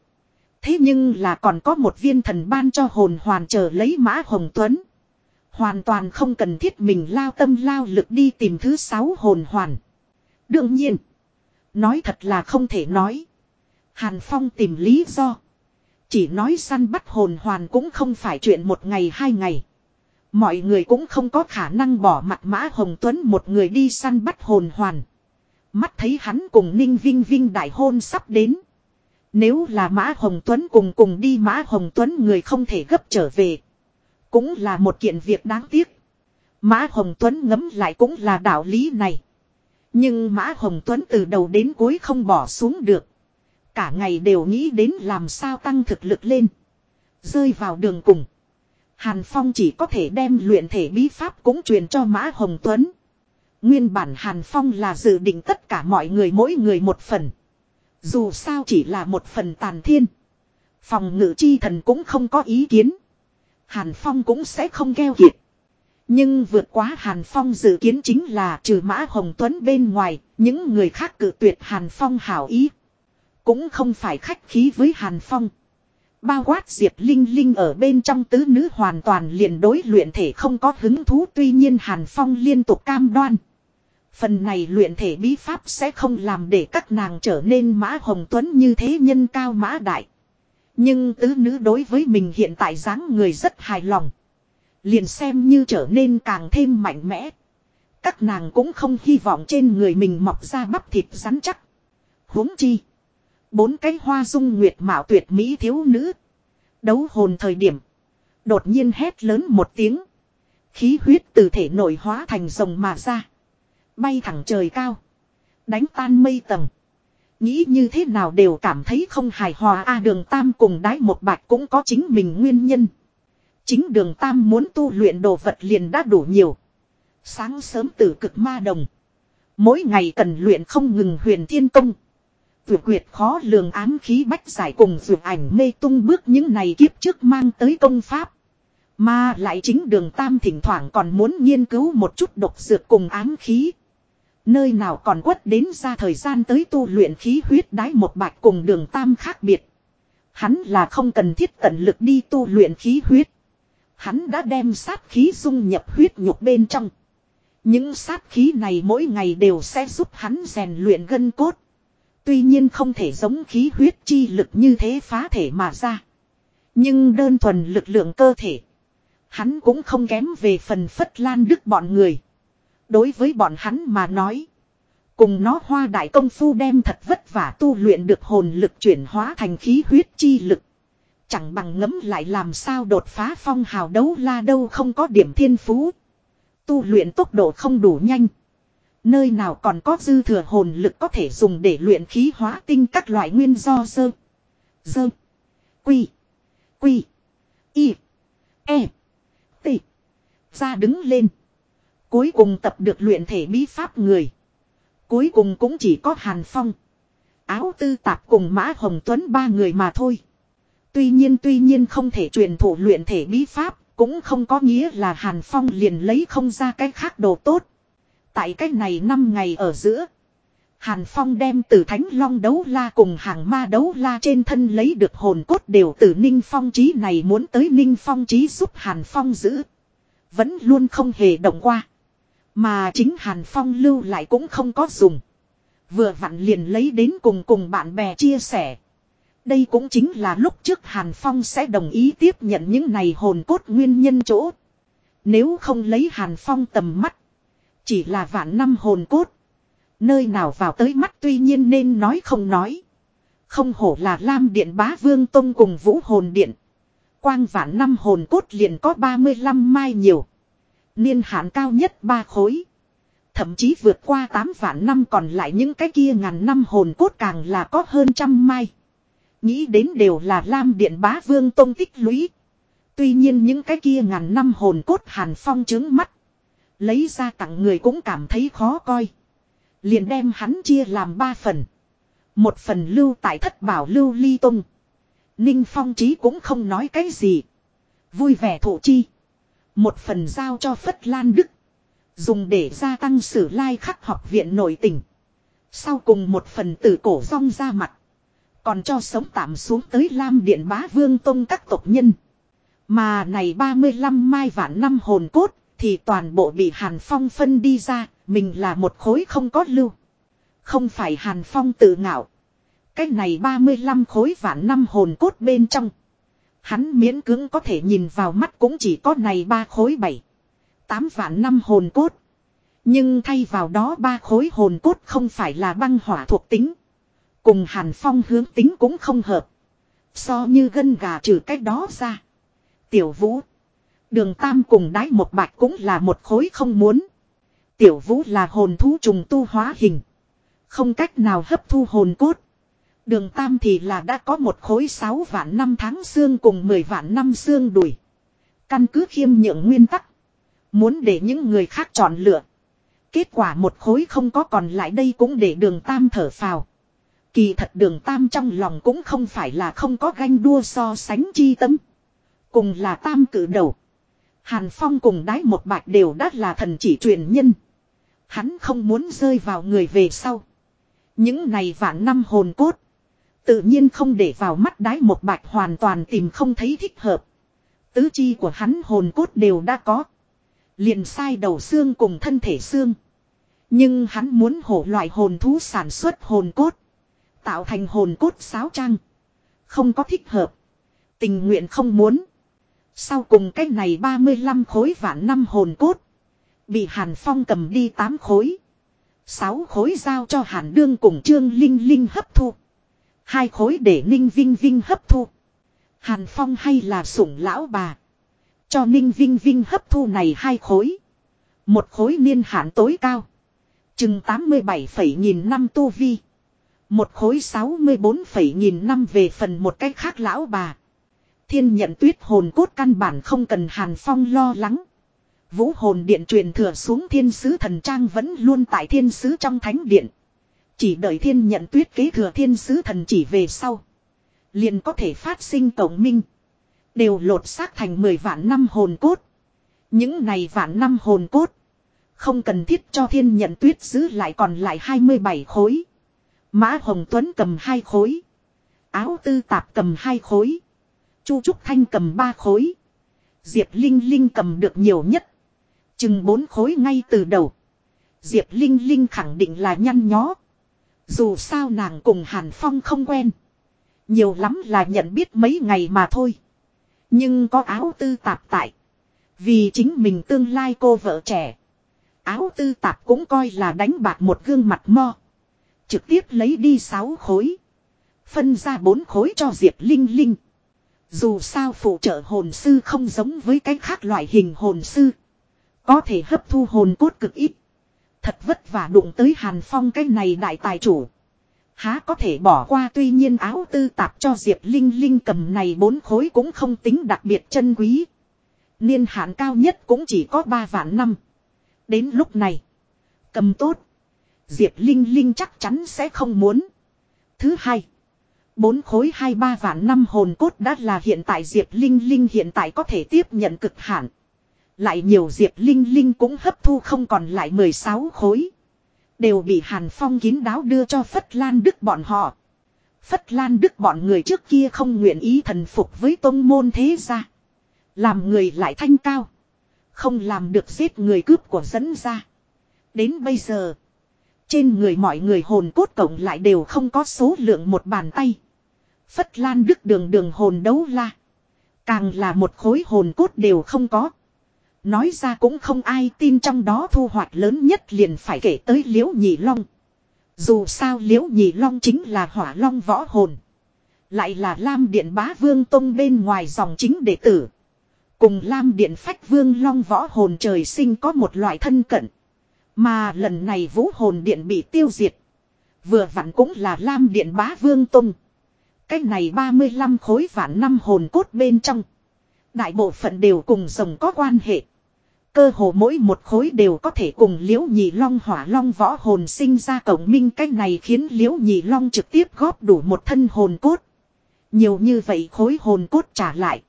Thế nhưng là còn có một viên thần ban cho hồn hoàn chờ lấy Mã Hồng Tuấn. Hoàn toàn không cần thiết mình lao tâm lao lực đi tìm thứ sáu hồn hoàn. Đương nhiên. Nói thật là không thể nói. Hàn Phong tìm lý do. Chỉ nói săn bắt hồn hoàn cũng không phải chuyện một ngày hai ngày. Mọi người cũng không có khả năng bỏ mặt Mã Hồng Tuấn một người đi săn bắt hồn hoàn. Mắt thấy hắn cùng Ninh Vinh Vinh đại hôn sắp đến. Nếu là Mã Hồng Tuấn cùng cùng đi Mã Hồng Tuấn người không thể gấp trở về. Cũng là một kiện việc đáng tiếc. Mã Hồng Tuấn ngấm lại cũng là đạo lý này. Nhưng Mã Hồng Tuấn từ đầu đến cuối không bỏ xuống được. Cả ngày đều nghĩ đến làm sao tăng thực lực lên. Rơi vào đường cùng. Hàn Phong chỉ có thể đem luyện thể bí pháp cũng truyền cho Mã Hồng Tuấn. Nguyên bản Hàn Phong là dự định tất cả mọi người mỗi người một phần. Dù sao chỉ là một phần tàn thiên. Phòng ngự chi thần cũng không có ý kiến. Hàn Phong cũng sẽ không keo kiệt. Nhưng vượt quá Hàn Phong dự kiến chính là trừ Mã Hồng Tuấn bên ngoài, những người khác cự tuyệt Hàn Phong hảo ý. Cũng không phải khách khí với Hàn Phong. Bao quát Diệp Linh Linh ở bên trong tứ nữ hoàn toàn liền đối luyện thể không có hứng thú tuy nhiên Hàn Phong liên tục cam đoan. Phần này luyện thể bí pháp sẽ không làm để các nàng trở nên Mã Hồng Tuấn như thế nhân cao mã đại. Nhưng tứ nữ đối với mình hiện tại dáng người rất hài lòng. Liền xem như trở nên càng thêm mạnh mẽ. Các nàng cũng không hy vọng trên người mình mọc ra bắp thịt rắn chắc. huống chi. Bốn cái hoa dung nguyệt mạo tuyệt mỹ thiếu nữ. Đấu hồn thời điểm. Đột nhiên hét lớn một tiếng. Khí huyết từ thể nội hóa thành rồng mà ra. Bay thẳng trời cao. Đánh tan mây tầng. Nghĩ như thế nào đều cảm thấy không hài hòa a đường tam cùng đái một bạch cũng có chính mình nguyên nhân. Chính đường tam muốn tu luyện đồ vật liền đã đủ nhiều. Sáng sớm từ cực ma đồng. Mỗi ngày cần luyện không ngừng huyền thiên công. Vừa quyệt khó lường ám khí bách giải cùng vừa ảnh mê tung bước những này kiếp trước mang tới công pháp. Mà lại chính đường tam thỉnh thoảng còn muốn nghiên cứu một chút độc dược cùng ám khí. Nơi nào còn quất đến ra thời gian tới tu luyện khí huyết đái một bạch cùng đường tam khác biệt. Hắn là không cần thiết tận lực đi tu luyện khí huyết. Hắn đã đem sát khí dung nhập huyết nhục bên trong. Những sát khí này mỗi ngày đều sẽ giúp hắn rèn luyện gân cốt. Tuy nhiên không thể giống khí huyết chi lực như thế phá thể mà ra. Nhưng đơn thuần lực lượng cơ thể. Hắn cũng không kém về phần phất lan đức bọn người. Đối với bọn hắn mà nói. Cùng nó hoa đại công phu đem thật vất vả tu luyện được hồn lực chuyển hóa thành khí huyết chi lực. Chẳng bằng ngấm lại làm sao đột phá phong hào đấu la đâu không có điểm thiên phú. Tu luyện tốc độ không đủ nhanh. Nơi nào còn có dư thừa hồn lực có thể dùng để luyện khí hóa tinh các loại nguyên do sơ. sơ, Quy. Quy. Y. E. T. Ra đứng lên. Cuối cùng tập được luyện thể bí pháp người. Cuối cùng cũng chỉ có Hàn Phong. Áo tư tạp cùng Mã Hồng Tuấn ba người mà thôi. Tuy nhiên tuy nhiên không thể truyền thụ luyện thể bí pháp, cũng không có nghĩa là Hàn Phong liền lấy không ra cái khác đồ tốt. Tại cái này năm ngày ở giữa. Hàn Phong đem từ Thánh Long đấu la cùng hàng ma đấu la trên thân lấy được hồn cốt đều từ Ninh Phong trí này muốn tới Ninh Phong trí giúp Hàn Phong giữ. Vẫn luôn không hề động qua. Mà chính Hàn Phong lưu lại cũng không có dùng. Vừa vặn liền lấy đến cùng cùng bạn bè chia sẻ. Đây cũng chính là lúc trước Hàn Phong sẽ đồng ý tiếp nhận những này hồn cốt nguyên nhân chỗ. Nếu không lấy Hàn Phong tầm mắt. Chỉ là vạn năm hồn cốt. Nơi nào vào tới mắt tuy nhiên nên nói không nói. Không hổ là Lam Điện Bá Vương Tông cùng Vũ Hồn Điện. Quang vạn năm hồn cốt liền có 35 mai nhiều. Niên hạn cao nhất ba khối. Thậm chí vượt qua 8 vạn năm còn lại những cái kia ngàn năm hồn cốt càng là có hơn trăm mai. Nghĩ đến đều là Lam Điện Bá Vương Tông tích lũy. Tuy nhiên những cái kia ngàn năm hồn cốt hàn phong trướng mắt. Lấy ra tặng người cũng cảm thấy khó coi. Liền đem hắn chia làm ba phần. Một phần lưu tại thất bảo lưu ly tung. Ninh Phong Trí cũng không nói cái gì. Vui vẻ thụ chi. Một phần giao cho Phất Lan Đức. Dùng để gia tăng sử lai khắc học viện nội tỉnh. Sau cùng một phần từ cổ rong ra mặt. Còn cho sống tạm xuống tới Lam Điện Bá Vương Tông các tộc nhân. Mà này 35 mai vạn năm hồn cốt thì toàn bộ bị Hàn Phong phân đi ra, mình là một khối không có lưu. Không phải Hàn Phong tự ngạo. Cái này 35 khối vạn năm hồn cốt bên trong. Hắn miễn cưỡng có thể nhìn vào mắt cũng chỉ có này ba khối bảy. Tám vạn năm hồn cốt. Nhưng thay vào đó ba khối hồn cốt không phải là băng hỏa thuộc tính. Cùng Hàn Phong hướng tính cũng không hợp. So như gân gà trừ cách đó ra. Tiểu Vũ. Đường Tam cùng đái một bạch cũng là một khối không muốn. Tiểu Vũ là hồn thú trùng tu hóa hình. Không cách nào hấp thu hồn cốt. Đường Tam thì là đã có một khối 6 vạn năm tháng xương cùng 10 vạn năm xương đùi. Căn cứ khiêm nhượng nguyên tắc. Muốn để những người khác chọn lựa. Kết quả một khối không có còn lại đây cũng để đường Tam thở phào. Kỳ thật đường Tam trong lòng cũng không phải là không có ganh đua so sánh chi tâm. Cùng là Tam cử đầu. Hàn Phong cùng đái một bạch đều đắt là thần chỉ truyền nhân. Hắn không muốn rơi vào người về sau. Những này vạn năm hồn cốt. Tự nhiên không để vào mắt đái một bạch hoàn toàn tìm không thấy thích hợp. Tứ chi của hắn hồn cốt đều đã có. Liền sai đầu xương cùng thân thể xương. Nhưng hắn muốn hổ loại hồn thú sản xuất hồn cốt. Tạo thành hồn cốt sáo trang. Không có thích hợp. Tình nguyện không muốn. Sau cùng cái này 35 khối vạn năm hồn cốt. Bị Hàn Phong cầm đi 8 khối. 6 khối giao cho Hàn Đương cùng Trương Linh Linh hấp thu. Hai khối để Ninh Vinh Vinh hấp thu. Hàn Phong hay là sủng lão bà. Cho Ninh Vinh Vinh hấp thu này hai khối. Một khối niên hạn tối cao. Chừng 87 nghìn năm tu vi. Một khối 64 nghìn năm về phần một cách khác lão bà. Thiên nhận tuyết hồn cốt căn bản không cần Hàn Phong lo lắng. Vũ hồn điện truyền thừa xuống thiên sứ thần trang vẫn luôn tại thiên sứ trong thánh điện. Chỉ đợi thiên nhận tuyết kế thừa thiên sứ thần chỉ về sau. Liền có thể phát sinh tổng minh. Đều lột xác thành 10 vạn năm hồn cốt. Những này vạn năm hồn cốt. Không cần thiết cho thiên nhận tuyết giữ lại còn lại 27 khối. Mã Hồng Tuấn cầm hai khối. Áo tư tạp cầm hai khối. Chu Trúc Thanh cầm ba khối. Diệp Linh Linh cầm được nhiều nhất. Chừng bốn khối ngay từ đầu. Diệp Linh Linh khẳng định là nhăn nhó. Dù sao nàng cùng Hàn Phong không quen. Nhiều lắm là nhận biết mấy ngày mà thôi. Nhưng có áo tư tạp tại. Vì chính mình tương lai cô vợ trẻ. Áo tư tạp cũng coi là đánh bạc một gương mặt mo. Trực tiếp lấy đi 6 khối. Phân ra 4 khối cho Diệp Linh Linh. Dù sao phụ trợ hồn sư không giống với cái khác loại hình hồn sư. Có thể hấp thu hồn cốt cực ít. Thật vất vả đụng tới Hàn Phong cái này đại tài chủ. Há có thể bỏ qua tuy nhiên áo tư tạp cho Diệp Linh Linh cầm này bốn khối cũng không tính đặc biệt chân quý. Niên hạn cao nhất cũng chỉ có ba vạn năm. Đến lúc này. Cầm tốt. Diệp Linh Linh chắc chắn sẽ không muốn. Thứ hai. Bốn khối hai ba vạn năm hồn cốt đã là hiện tại Diệp Linh Linh hiện tại có thể tiếp nhận cực hạn. Lại nhiều Diệp Linh Linh cũng hấp thu không còn lại 16 khối. Đều bị Hàn Phong kín đáo đưa cho Phất Lan Đức bọn họ. Phất Lan Đức bọn người trước kia không nguyện ý thần phục với tông môn thế gia. Làm người lại thanh cao. Không làm được giết người cướp của dẫn ra. Đến bây giờ. Trên người mọi người hồn cốt cộng lại đều không có số lượng một bàn tay. Phất Lan Đức đường đường hồn đấu la. Càng là một khối hồn cốt đều không có. Nói ra cũng không ai tin trong đó thu hoạch lớn nhất liền phải kể tới Liễu Nhị Long. Dù sao Liễu Nhị Long chính là hỏa long võ hồn. Lại là Lam Điện Bá Vương Tông bên ngoài dòng chính đệ tử. Cùng Lam Điện Phách Vương Long võ hồn trời sinh có một loại thân cận. Mà lần này vũ hồn điện bị tiêu diệt. Vừa vặn cũng là Lam Điện Bá Vương Tông. Cách này 35 khối vạn năm hồn cốt bên trong. Đại bộ phận đều cùng rồng có quan hệ. Cơ hồ mỗi một khối đều có thể cùng liễu nhị long hỏa long võ hồn sinh ra cổng minh cách này khiến liễu nhị long trực tiếp góp đủ một thân hồn cốt. Nhiều như vậy khối hồn cốt trả lại.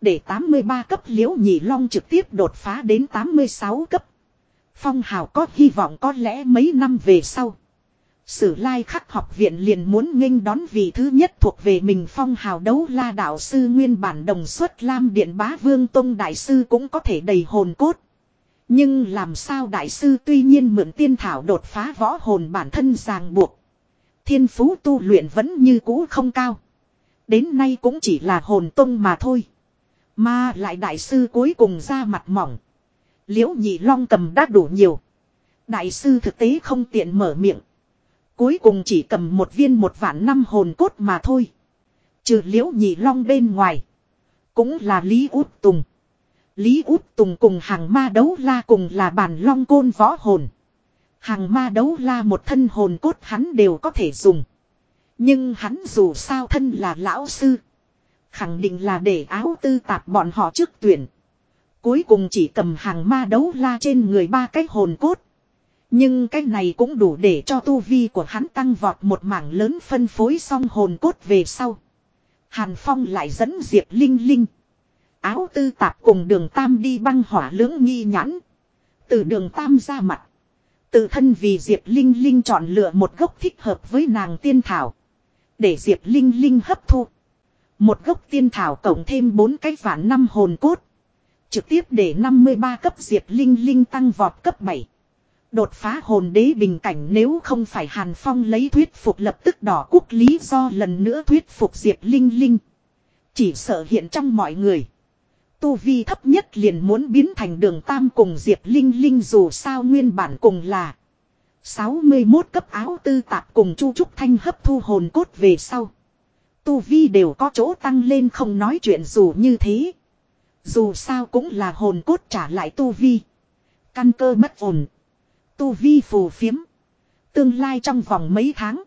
Để 83 cấp liễu nhị long trực tiếp đột phá đến 86 cấp. Phong hào có hy vọng có lẽ mấy năm về sau. Sử lai khắc học viện liền muốn nghênh đón vị thứ nhất thuộc về mình phong hào đấu la đạo sư nguyên bản đồng xuất lam điện bá vương tông đại sư cũng có thể đầy hồn cốt. Nhưng làm sao đại sư tuy nhiên mượn tiên thảo đột phá võ hồn bản thân ràng buộc. Thiên phú tu luyện vẫn như cũ không cao. Đến nay cũng chỉ là hồn tông mà thôi. Mà lại đại sư cuối cùng ra mặt mỏng. Liễu nhị long cầm đã đủ nhiều. Đại sư thực tế không tiện mở miệng. Cuối cùng chỉ cầm một viên một vạn năm hồn cốt mà thôi. Trừ liễu nhị long bên ngoài. Cũng là Lý Út Tùng. Lý Út Tùng cùng hàng ma đấu la cùng là bàn long côn võ hồn. Hàng ma đấu la một thân hồn cốt hắn đều có thể dùng. Nhưng hắn dù sao thân là lão sư. Khẳng định là để áo tư tạp bọn họ trước tuyển. Cuối cùng chỉ cầm hàng ma đấu la trên người ba cái hồn cốt. Nhưng cái này cũng đủ để cho tu vi của hắn tăng vọt một mảng lớn phân phối xong hồn cốt về sau. Hàn Phong lại dẫn Diệp Linh Linh. Áo tư tạp cùng đường Tam đi băng hỏa lưỡng nghi nhãn. Từ đường Tam ra mặt. Tự thân vì Diệp Linh Linh chọn lựa một gốc thích hợp với nàng tiên thảo. Để Diệp Linh Linh hấp thu. Một gốc tiên thảo cộng thêm bốn cái vạn năm hồn cốt. Trực tiếp để 53 cấp Diệp Linh Linh tăng vọt cấp 7. Đột phá hồn đế bình cảnh nếu không phải Hàn Phong lấy thuyết phục lập tức đỏ quốc lý do lần nữa thuyết phục Diệp Linh Linh. Chỉ sợ hiện trong mọi người. Tu vi thấp nhất liền muốn biến thành đường tam cùng Diệp Linh Linh dù sao nguyên bản cùng là 61 cấp áo tư tạp cùng Chu Trúc Thanh hấp thu hồn cốt về sau. Tu vi đều có chỗ tăng lên không nói chuyện dù như thế. Dù sao cũng là hồn cốt trả lại tu vi. Căn cơ mất ổn. Tu vi phù phiếm. Tương lai trong vòng mấy tháng.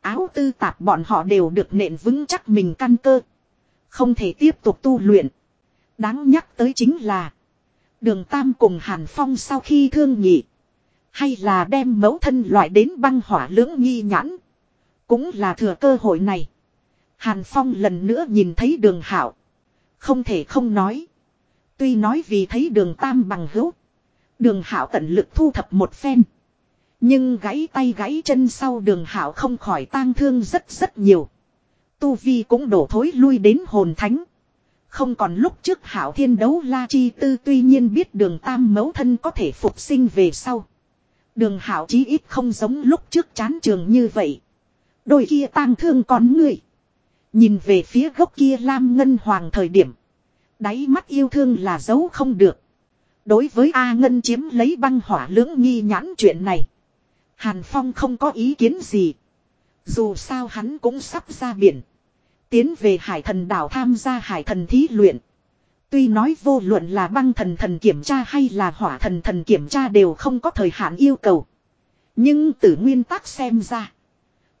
Áo tư tạp bọn họ đều được nện vững chắc mình căn cơ. Không thể tiếp tục tu luyện. Đáng nhắc tới chính là. Đường Tam cùng Hàn Phong sau khi thương nhị. Hay là đem mẫu thân loại đến băng hỏa lưỡng nghi nhãn. Cũng là thừa cơ hội này. Hàn Phong lần nữa nhìn thấy đường hảo. Không thể không nói. Tuy nói vì thấy đường Tam bằng hữu. Đường hảo tận lực thu thập một phen. Nhưng gãy tay gãy chân sau đường hảo không khỏi tang thương rất rất nhiều. Tu Vi cũng đổ thối lui đến hồn thánh. Không còn lúc trước hảo thiên đấu la chi tư, tuy nhiên biết đường tam mấu thân có thể phục sinh về sau. Đường hảo chí ít không giống lúc trước chán trường như vậy. Đôi kia tang thương con người. Nhìn về phía gốc kia lam ngân hoàng thời điểm. Đáy mắt yêu thương là giấu không được. Đối với A Ngân chiếm lấy băng hỏa lưỡng nghi nhãn chuyện này. Hàn Phong không có ý kiến gì. Dù sao hắn cũng sắp ra biển. Tiến về hải thần đảo tham gia hải thần thí luyện. Tuy nói vô luận là băng thần thần kiểm tra hay là hỏa thần thần kiểm tra đều không có thời hạn yêu cầu. Nhưng từ nguyên tắc xem ra.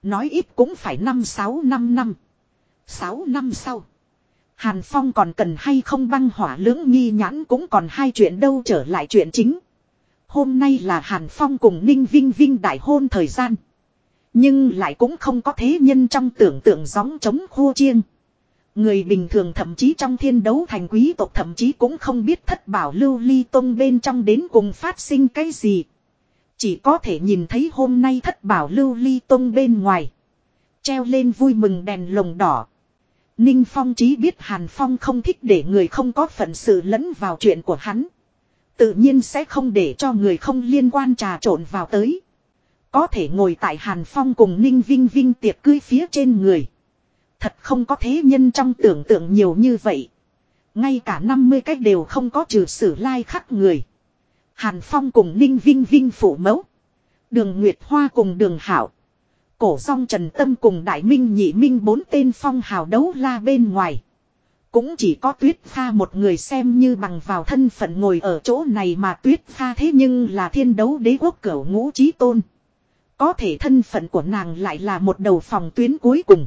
Nói ít cũng phải 5-6 năm năm. 6 năm sau. Hàn Phong còn cần hay không băng hỏa lưỡng nghi nhãn cũng còn hai chuyện đâu trở lại chuyện chính. Hôm nay là Hàn Phong cùng Ninh Vinh Vinh đại hôn thời gian. Nhưng lại cũng không có thế nhân trong tưởng tượng gióng chống khô chiêng. Người bình thường thậm chí trong thiên đấu thành quý tộc thậm chí cũng không biết thất bảo lưu ly tông bên trong đến cùng phát sinh cái gì. Chỉ có thể nhìn thấy hôm nay thất bảo lưu ly tông bên ngoài. Treo lên vui mừng đèn lồng đỏ. Ninh Phong chí biết Hàn Phong không thích để người không có phận sự lẫn vào chuyện của hắn. Tự nhiên sẽ không để cho người không liên quan trà trộn vào tới. Có thể ngồi tại Hàn Phong cùng Ninh Vinh Vinh tiệc cưới phía trên người. Thật không có thế nhân trong tưởng tượng nhiều như vậy. Ngay cả 50 cách đều không có trừ sử lai like khắc người. Hàn Phong cùng Ninh Vinh Vinh phụ mẫu. Đường Nguyệt Hoa cùng Đường Hảo. Cổ song Trần Tâm cùng Đại Minh Nhị Minh bốn tên phong hào đấu la bên ngoài. Cũng chỉ có tuyết pha một người xem như bằng vào thân phận ngồi ở chỗ này mà tuyết pha thế nhưng là thiên đấu đế quốc cửu ngũ trí tôn. Có thể thân phận của nàng lại là một đầu phòng tuyến cuối cùng.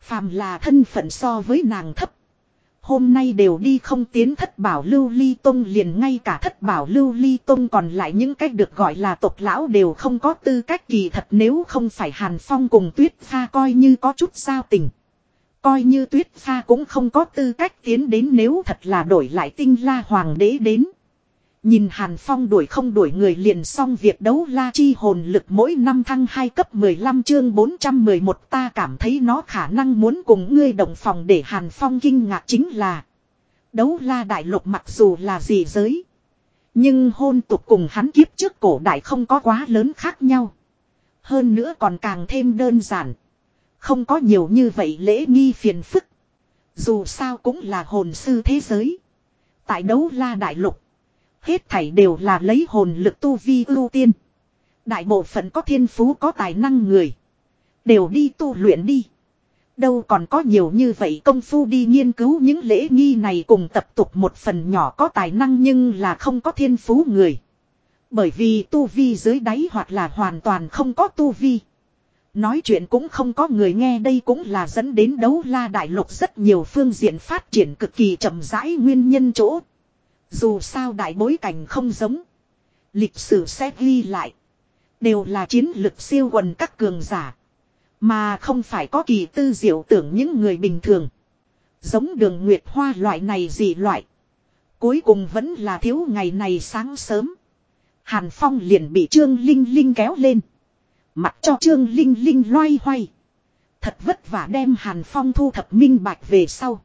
Phàm là thân phận so với nàng thấp. Hôm nay đều đi không tiến thất bảo lưu ly tông liền ngay cả thất bảo lưu ly tông còn lại những cách được gọi là tộc lão đều không có tư cách kỳ thật nếu không phải hàn phong cùng tuyết pha coi như có chút giao tình. Coi như tuyết pha cũng không có tư cách tiến đến nếu thật là đổi lại tinh la hoàng đế đến. Nhìn Hàn Phong đuổi không đuổi người liền xong việc đấu la chi hồn lực mỗi năm thăng 2 cấp 15 chương 411 ta cảm thấy nó khả năng muốn cùng ngươi đồng phòng để Hàn Phong kinh ngạc chính là Đấu la đại lục mặc dù là gì giới, Nhưng hôn tục cùng hắn kiếp trước cổ đại không có quá lớn khác nhau. Hơn nữa còn càng thêm đơn giản, Không có nhiều như vậy lễ nghi phiền phức. Dù sao cũng là hồn sư thế giới, Tại đấu la đại lục Hết thảy đều là lấy hồn lực tu vi ưu tiên. Đại bộ phận có thiên phú, có tài năng người. Đều đi tu luyện đi. Đâu còn có nhiều như vậy công phu đi nghiên cứu những lễ nghi này cùng tập tục một phần nhỏ có tài năng nhưng là không có thiên phú người. Bởi vì tu vi dưới đáy hoặc là hoàn toàn không có tu vi. Nói chuyện cũng không có người nghe, đây cũng là dẫn đến đấu la đại lục rất nhiều phương diện phát triển cực kỳ chậm rãi nguyên nhân chỗ. Dù sao đại bối cảnh không giống. Lịch sử sẽ ghi lại. Đều là chiến lực siêu quần các cường giả. Mà không phải có kỳ tư diệu tưởng những người bình thường. Giống đường Nguyệt Hoa loại này gì loại. Cuối cùng vẫn là thiếu ngày này sáng sớm. Hàn Phong liền bị Trương Linh Linh kéo lên. Mặt cho Trương Linh Linh loay hoay. Thật vất vả đem Hàn Phong thu thập minh bạch về sau.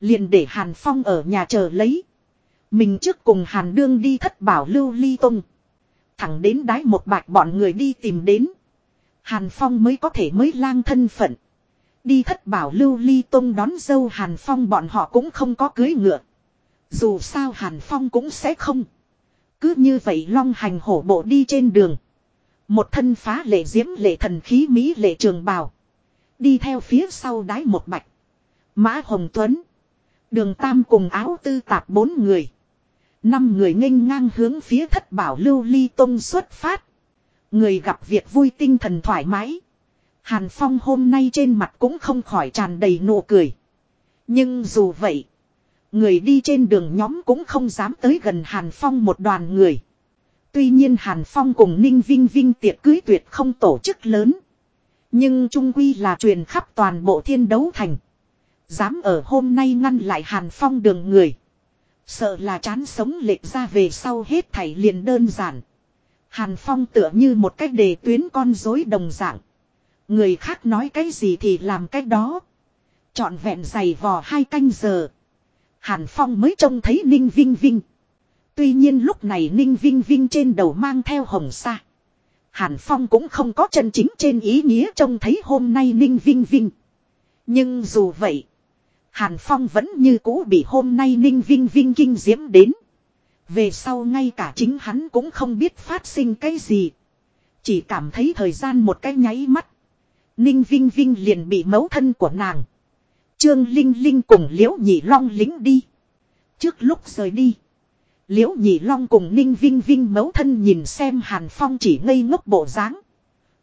Liền để Hàn Phong ở nhà chờ lấy. Mình trước cùng Hàn Đương đi thất bảo lưu ly tông. Thẳng đến đái một bạch bọn người đi tìm đến. Hàn Phong mới có thể mới lang thân phận. Đi thất bảo lưu ly tông đón dâu Hàn Phong bọn họ cũng không có cưới ngựa. Dù sao Hàn Phong cũng sẽ không. Cứ như vậy long hành hổ bộ đi trên đường. Một thân phá lệ diễm lệ thần khí Mỹ lệ trường bào. Đi theo phía sau đái một bạch. Mã Hồng Tuấn. Đường Tam cùng áo tư tạp bốn người. Năm người nghênh ngang hướng phía thất bảo lưu ly tông xuất phát. Người gặp việc vui tinh thần thoải mái. Hàn Phong hôm nay trên mặt cũng không khỏi tràn đầy nụ cười. Nhưng dù vậy, người đi trên đường nhóm cũng không dám tới gần Hàn Phong một đoàn người. Tuy nhiên Hàn Phong cùng Ninh Vinh Vinh tiệc cưới tuyệt không tổ chức lớn. Nhưng trung quy là truyền khắp toàn bộ thiên đấu thành. Dám ở hôm nay ngăn lại Hàn Phong đường người. Sợ là chán sống lệch ra về sau hết thảy liền đơn giản. Hàn Phong tựa như một cách đề tuyến con rối đồng dạng. Người khác nói cái gì thì làm cái đó. Chọn vẹn giày vò hai canh giờ. Hàn Phong mới trông thấy Ninh Vinh Vinh. Tuy nhiên lúc này Ninh Vinh Vinh trên đầu mang theo hồng sa. Hàn Phong cũng không có chân chính trên ý nghĩa trông thấy hôm nay Ninh Vinh Vinh. Nhưng dù vậy. Hàn Phong vẫn như cũ bị hôm nay Ninh Vinh Vinh kinh diễm đến. Về sau ngay cả chính hắn cũng không biết phát sinh cái gì. Chỉ cảm thấy thời gian một cái nháy mắt. Ninh Vinh Vinh liền bị mấu thân của nàng. Trương Linh Linh cùng Liễu Nhị Long lính đi. Trước lúc rời đi. Liễu Nhị Long cùng Ninh Vinh Vinh mấu thân nhìn xem Hàn Phong chỉ ngây ngốc bộ dáng,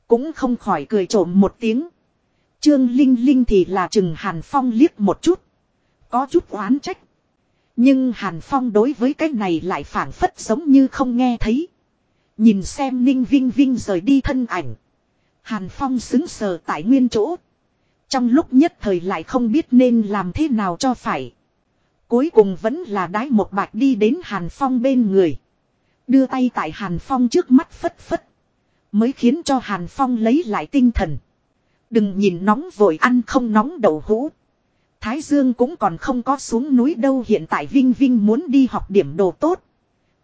Cũng không khỏi cười trộm một tiếng. Trương Linh Linh thì là chừng Hàn Phong liếc một chút. Có chút oán trách. Nhưng Hàn Phong đối với cái này lại phản phất giống như không nghe thấy. Nhìn xem Ninh Vinh Vinh rời đi thân ảnh. Hàn Phong xứng sờ tại nguyên chỗ. Trong lúc nhất thời lại không biết nên làm thế nào cho phải. Cuối cùng vẫn là đái một bạch đi đến Hàn Phong bên người. Đưa tay tại Hàn Phong trước mắt phất phất. Mới khiến cho Hàn Phong lấy lại tinh thần. Đừng nhìn nóng vội ăn không nóng đậu hũ. Thái Dương cũng còn không có xuống núi đâu, hiện tại Vinh Vinh muốn đi học điểm đồ tốt.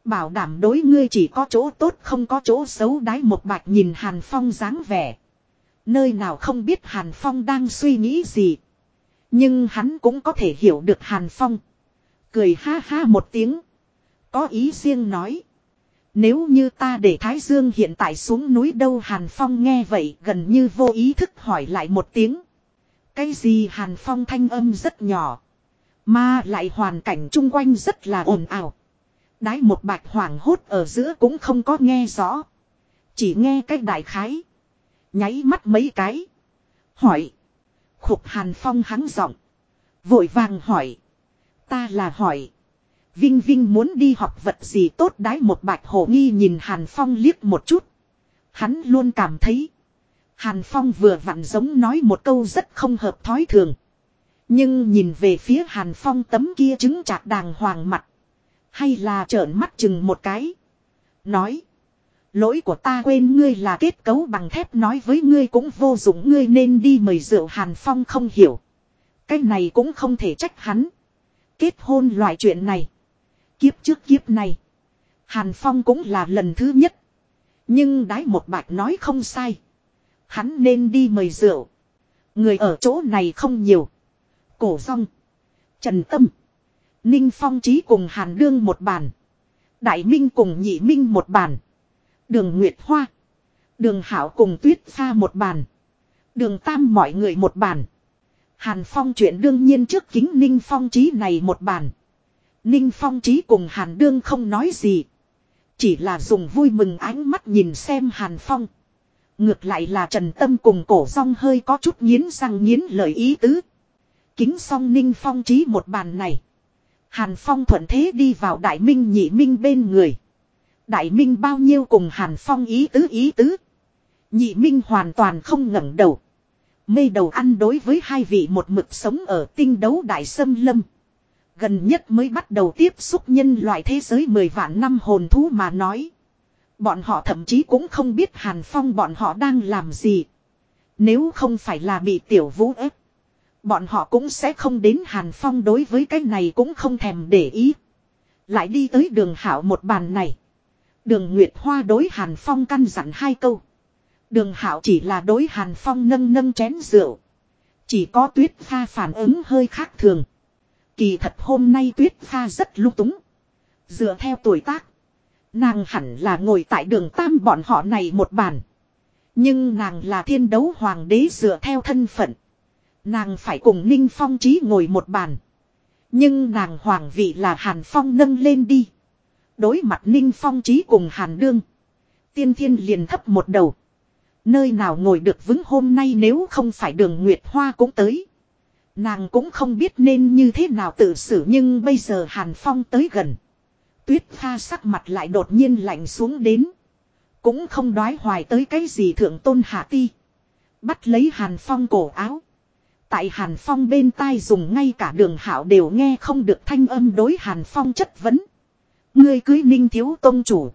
Bảo đảm đối ngươi chỉ có chỗ tốt không có chỗ xấu, đái một bạch nhìn Hàn Phong dáng vẻ. Nơi nào không biết Hàn Phong đang suy nghĩ gì. Nhưng hắn cũng có thể hiểu được Hàn Phong. Cười ha ha một tiếng. Có ý riêng nói. Nếu như ta để Thái Dương hiện tại xuống núi đâu Hàn Phong nghe vậy gần như vô ý thức hỏi lại một tiếng. Cái gì Hàn Phong thanh âm rất nhỏ. Mà lại hoàn cảnh chung quanh rất là ồn ào. Đái một bạch hoàng hốt ở giữa cũng không có nghe rõ. Chỉ nghe cái đại khái. Nháy mắt mấy cái. Hỏi. Khục Hàn Phong hắng giọng. Vội vàng hỏi. Ta là hỏi. Vinh Vinh muốn đi học vật gì tốt đái một bạch hổ nghi nhìn Hàn Phong liếc một chút. Hắn luôn cảm thấy. Hàn Phong vừa vặn giống nói một câu rất không hợp thói thường. Nhưng nhìn về phía Hàn Phong tấm kia chứng chạc đàng hoàng mặt. Hay là trợn mắt chừng một cái. Nói. Lỗi của ta quên ngươi là kết cấu bằng thép nói với ngươi cũng vô dụng ngươi nên đi mời rượu Hàn Phong không hiểu. Cái này cũng không thể trách hắn. Kết hôn loại chuyện này. Kiếp trước kiếp này. Hàn Phong cũng là lần thứ nhất. Nhưng đái một bạch nói không sai. Hắn nên đi mời rượu. Người ở chỗ này không nhiều. Cổ rong. Trần Tâm. Ninh Phong Trí cùng Hàn Đương một bàn. Đại Minh cùng Nhị Minh một bàn. Đường Nguyệt Hoa. Đường Hảo cùng Tuyết Pha một bàn. Đường Tam mọi người một bàn. Hàn Phong chuyện đương nhiên trước kính Ninh Phong Trí này một bàn. Ninh Phong Trí cùng Hàn Đương không nói gì. Chỉ là dùng vui mừng ánh mắt nhìn xem Hàn Phong. Ngược lại là Trần Tâm cùng cổ rong hơi có chút nghiến răng nghiến lời ý tứ. Kính song Ninh Phong Trí một bàn này. Hàn Phong thuận thế đi vào Đại Minh nhị Minh bên người. Đại Minh bao nhiêu cùng Hàn Phong ý tứ ý tứ. Nhị Minh hoàn toàn không ngẩng đầu. Mê đầu ăn đối với hai vị một mực sống ở tinh đấu đại sâm lâm. Gần nhất mới bắt đầu tiếp xúc nhân loại thế giới 10 vạn năm hồn thú mà nói. Bọn họ thậm chí cũng không biết Hàn Phong bọn họ đang làm gì. Nếu không phải là bị tiểu vũ ép. Bọn họ cũng sẽ không đến Hàn Phong đối với cái này cũng không thèm để ý. Lại đi tới đường hảo một bàn này. Đường Nguyệt Hoa đối Hàn Phong căn dặn hai câu. Đường hảo chỉ là đối Hàn Phong nâng nâng chén rượu. Chỉ có tuyết pha phản ứng hơi khác thường. Kỳ thật hôm nay tuyết pha rất lung túng. Dựa theo tuổi tác. Nàng hẳn là ngồi tại đường tam bọn họ này một bàn. Nhưng nàng là thiên đấu hoàng đế dựa theo thân phận. Nàng phải cùng Ninh Phong Trí ngồi một bàn. Nhưng nàng hoàng vị là Hàn Phong nâng lên đi. Đối mặt Ninh Phong Trí cùng Hàn Đương. Tiên thiên liền thấp một đầu. Nơi nào ngồi được vững hôm nay nếu không phải đường Nguyệt Hoa cũng tới. Nàng cũng không biết nên như thế nào tự xử nhưng bây giờ Hàn Phong tới gần. Tuyết pha sắc mặt lại đột nhiên lạnh xuống đến. Cũng không đoái hoài tới cái gì thượng tôn hạ ti. Bắt lấy Hàn Phong cổ áo. Tại Hàn Phong bên tai dùng ngay cả đường hảo đều nghe không được thanh âm đối Hàn Phong chất vấn. Ngươi cưới ninh thiếu tôn chủ.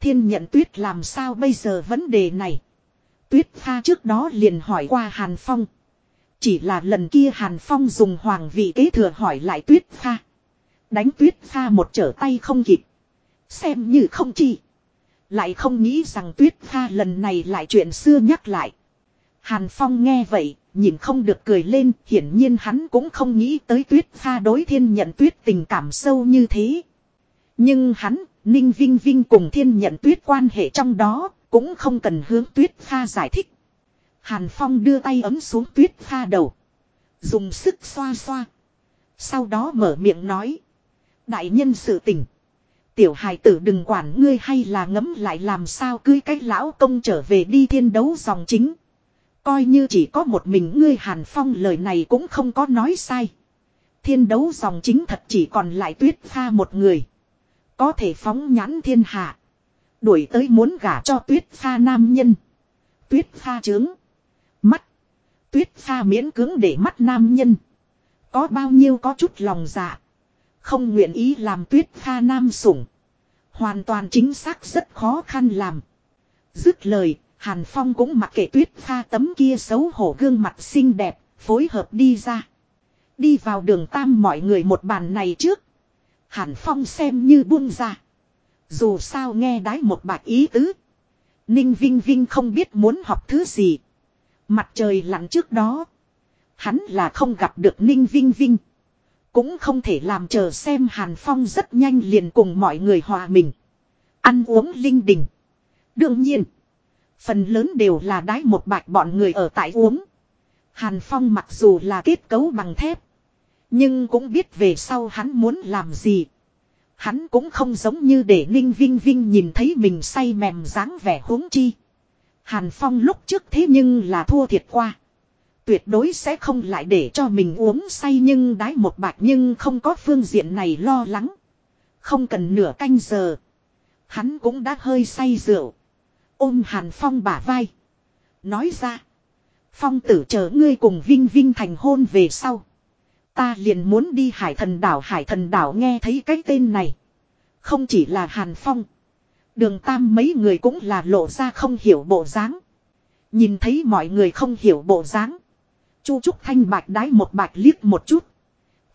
Thiên nhận tuyết làm sao bây giờ vấn đề này. Tuyết pha trước đó liền hỏi qua Hàn Phong. Chỉ là lần kia Hàn Phong dùng hoàng vị kế thừa hỏi lại tuyết pha. Đánh tuyết pha một trở tay không kịp. Xem như không chi. Lại không nghĩ rằng tuyết pha lần này lại chuyện xưa nhắc lại. Hàn Phong nghe vậy, nhìn không được cười lên, hiển nhiên hắn cũng không nghĩ tới tuyết pha đối thiên nhận tuyết tình cảm sâu như thế. Nhưng hắn, Ninh Vinh Vinh cùng thiên nhận tuyết quan hệ trong đó, cũng không cần hướng tuyết pha giải thích. Hàn Phong đưa tay ấm xuống tuyết pha đầu. Dùng sức xoa xoa. Sau đó mở miệng nói. Đại nhân sự tình. Tiểu hài tử đừng quản ngươi hay là ngấm lại làm sao cưới cách lão công trở về đi thiên đấu dòng chính. Coi như chỉ có một mình ngươi Hàn Phong lời này cũng không có nói sai. Thiên đấu dòng chính thật chỉ còn lại tuyết pha một người. Có thể phóng nhãn thiên hạ. Đuổi tới muốn gả cho tuyết pha nam nhân. Tuyết pha trướng. Mắt. Tuyết pha miễn cưỡng để mắt nam nhân. Có bao nhiêu có chút lòng dạ. Không nguyện ý làm tuyết pha nam sủng. Hoàn toàn chính xác rất khó khăn làm. Dứt lời, Hàn Phong cũng mặc kệ tuyết pha tấm kia xấu hổ gương mặt xinh đẹp, phối hợp đi ra. Đi vào đường tam mọi người một bàn này trước. Hàn Phong xem như buông ra. Dù sao nghe đái một bạc ý tứ. Ninh Vinh Vinh không biết muốn học thứ gì. Mặt trời lặn trước đó. Hắn là không gặp được Ninh Vinh Vinh. Cũng không thể làm chờ xem Hàn Phong rất nhanh liền cùng mọi người hòa mình. Ăn uống linh đình. Đương nhiên. Phần lớn đều là đái một bạch bọn người ở tại uống. Hàn Phong mặc dù là kết cấu bằng thép. Nhưng cũng biết về sau hắn muốn làm gì. Hắn cũng không giống như để Ninh Vinh Vinh nhìn thấy mình say mềm dáng vẻ huống chi. Hàn Phong lúc trước thế nhưng là thua thiệt qua. Tuyệt đối sẽ không lại để cho mình uống say nhưng đái một bạc nhưng không có phương diện này lo lắng. Không cần nửa canh giờ. Hắn cũng đã hơi say rượu. Ôm Hàn Phong bả vai. Nói ra. Phong tử chờ ngươi cùng Vinh Vinh thành hôn về sau. Ta liền muốn đi hải thần đảo hải thần đảo nghe thấy cái tên này. Không chỉ là Hàn Phong. Đường Tam mấy người cũng là lộ ra không hiểu bộ dáng. Nhìn thấy mọi người không hiểu bộ dáng. Chu Trúc Thanh bạch đái một bạch liếc một chút.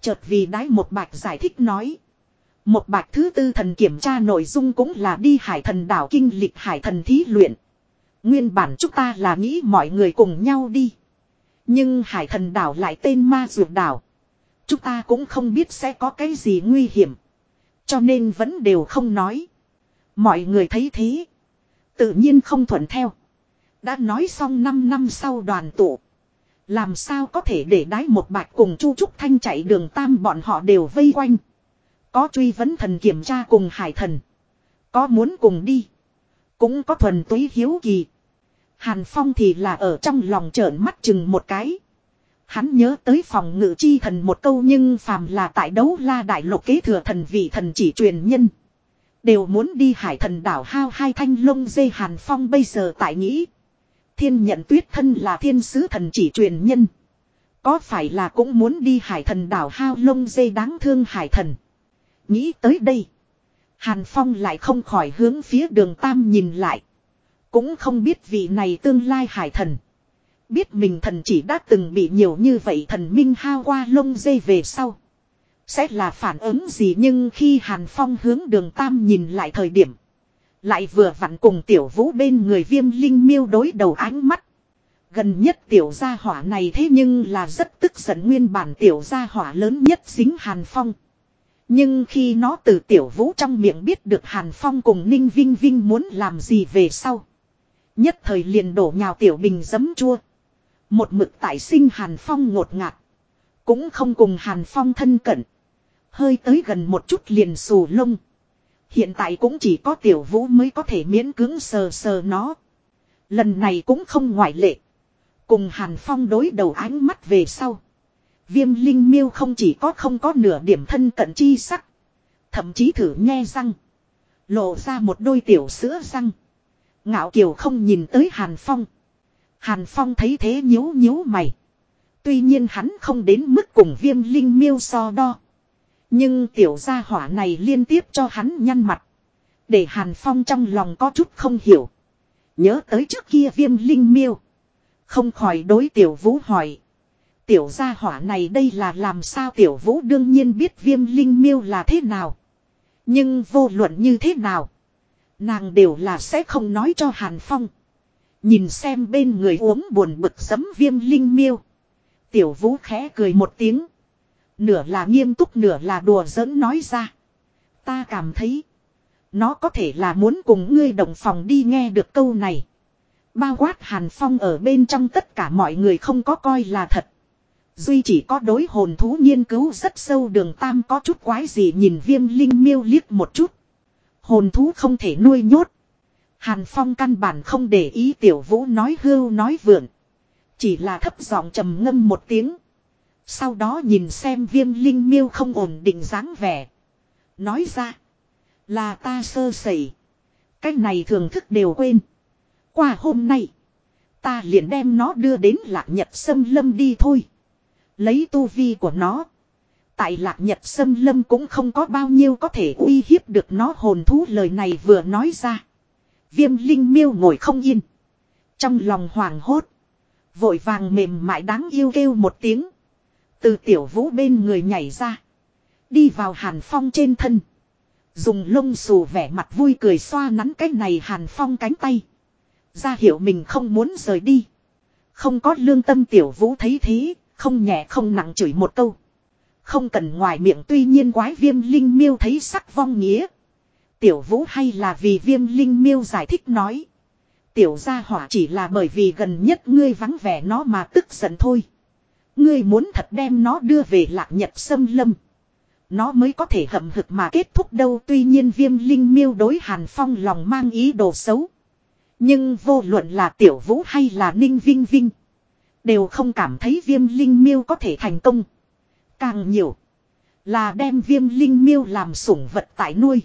Chợt vì đái một bạch giải thích nói. Một bạch thứ tư thần kiểm tra nội dung cũng là đi hải thần đảo kinh lịch hải thần thí luyện. Nguyên bản chúng ta là nghĩ mọi người cùng nhau đi. Nhưng hải thần đảo lại tên ma dược đảo. Chúng ta cũng không biết sẽ có cái gì nguy hiểm. Cho nên vẫn đều không nói. Mọi người thấy thế. Tự nhiên không thuận theo. Đã nói xong 5 năm sau đoàn tụ. Làm sao có thể để đái một bạch cùng Chu Trúc Thanh chạy đường tam bọn họ đều vây quanh. Có truy vấn thần kiểm tra cùng hải thần. Có muốn cùng đi. Cũng có thuần túy hiếu kỳ. Hàn Phong thì là ở trong lòng trợn mắt chừng một cái. Hắn nhớ tới phòng ngự chi thần một câu nhưng phàm là tại đấu la đại lục kế thừa thần vị thần chỉ truyền nhân. Đều muốn đi hải thần đảo hao hai thanh lông dê Hàn Phong bây giờ tại nghĩ. Thiên nhận tuyết thân là thiên sứ thần chỉ truyền nhân. Có phải là cũng muốn đi hải thần đảo hao lông dê đáng thương hải thần. Nghĩ tới đây. Hàn Phong lại không khỏi hướng phía đường Tam nhìn lại. Cũng không biết vị này tương lai hải thần. Biết mình thần chỉ đã từng bị nhiều như vậy thần minh hao qua lông dây về sau. Sẽ là phản ứng gì nhưng khi Hàn Phong hướng đường Tam nhìn lại thời điểm. Lại vừa vặn cùng tiểu vũ bên người viêm linh miêu đối đầu ánh mắt. Gần nhất tiểu gia hỏa này thế nhưng là rất tức giận nguyên bản tiểu gia hỏa lớn nhất dính Hàn Phong. Nhưng khi nó từ tiểu vũ trong miệng biết được Hàn Phong cùng Ninh Vinh Vinh muốn làm gì về sau. Nhất thời liền đổ nhào tiểu bình giấm chua. Một mực tại sinh Hàn Phong ngột ngạt. Cũng không cùng Hàn Phong thân cận. Hơi tới gần một chút liền xù lông. Hiện tại cũng chỉ có tiểu vũ mới có thể miễn cưỡng sờ sờ nó. Lần này cũng không ngoại lệ. Cùng Hàn Phong đối đầu ánh mắt về sau. Viêm linh miêu không chỉ có không có nửa điểm thân cận chi sắc. Thậm chí thử nghe răng. Lộ ra một đôi tiểu sữa răng. Ngạo kiều không nhìn tới Hàn Phong. Hàn Phong thấy thế nhíu nhíu mày. Tuy nhiên hắn không đến mức cùng viêm linh miêu so đo. Nhưng tiểu gia hỏa này liên tiếp cho hắn nhăn mặt. Để Hàn Phong trong lòng có chút không hiểu. Nhớ tới trước kia viêm linh miêu. Không khỏi đối tiểu vũ hỏi. Tiểu gia hỏa này đây là làm sao tiểu vũ đương nhiên biết viêm linh miêu là thế nào. Nhưng vô luận như thế nào. Nàng đều là sẽ không nói cho Hàn Phong. Nhìn xem bên người uống buồn bực sấm viêm linh miêu. Tiểu vũ khẽ cười một tiếng. Nửa là nghiêm túc, nửa là đùa giỡn nói ra. Ta cảm thấy. Nó có thể là muốn cùng ngươi đồng phòng đi nghe được câu này. Bao quát Hàn Phong ở bên trong tất cả mọi người không có coi là thật. Duy chỉ có đối hồn thú nghiên cứu rất sâu đường tam có chút quái gì nhìn viêm linh miêu liếc một chút. Hồn thú không thể nuôi nhốt. Hàn Phong căn bản không để ý tiểu vũ nói hưu nói vượn. Chỉ là thấp giọng trầm ngâm một tiếng. Sau đó nhìn xem viêm linh miêu không ổn định dáng vẻ. Nói ra. Là ta sơ sẩy. Cách này thường thức đều quên. Qua hôm nay. Ta liền đem nó đưa đến lạc nhật sâm lâm đi thôi. Lấy tu vi của nó. Tại lạc nhật sâm lâm cũng không có bao nhiêu có thể uy hiếp được nó hồn thú lời này vừa nói ra. Viêm linh miêu ngồi không yên. Trong lòng hoảng hốt. Vội vàng mềm mại đáng yêu kêu một tiếng. Từ tiểu vũ bên người nhảy ra. Đi vào hàn phong trên thân. Dùng lông xù vẻ mặt vui cười xoa nắn cái này hàn phong cánh tay. Ra hiểu mình không muốn rời đi. Không có lương tâm tiểu vũ thấy thế, không nhẹ không nặng chửi một câu. Không cần ngoài miệng tuy nhiên quái viêm linh miêu thấy sắc vong nghĩa. Tiểu vũ hay là vì viêm linh miêu giải thích nói. Tiểu gia hỏa chỉ là bởi vì gần nhất ngươi vắng vẻ nó mà tức giận thôi. Ngươi muốn thật đem nó đưa về lạc nhật sâm lâm. Nó mới có thể hậm hực mà kết thúc đâu tuy nhiên viêm linh miêu đối hàn phong lòng mang ý đồ xấu. Nhưng vô luận là tiểu vũ hay là ninh vinh vinh. Đều không cảm thấy viêm linh miêu có thể thành công. Càng nhiều. Là đem viêm linh miêu làm sủng vật tại nuôi.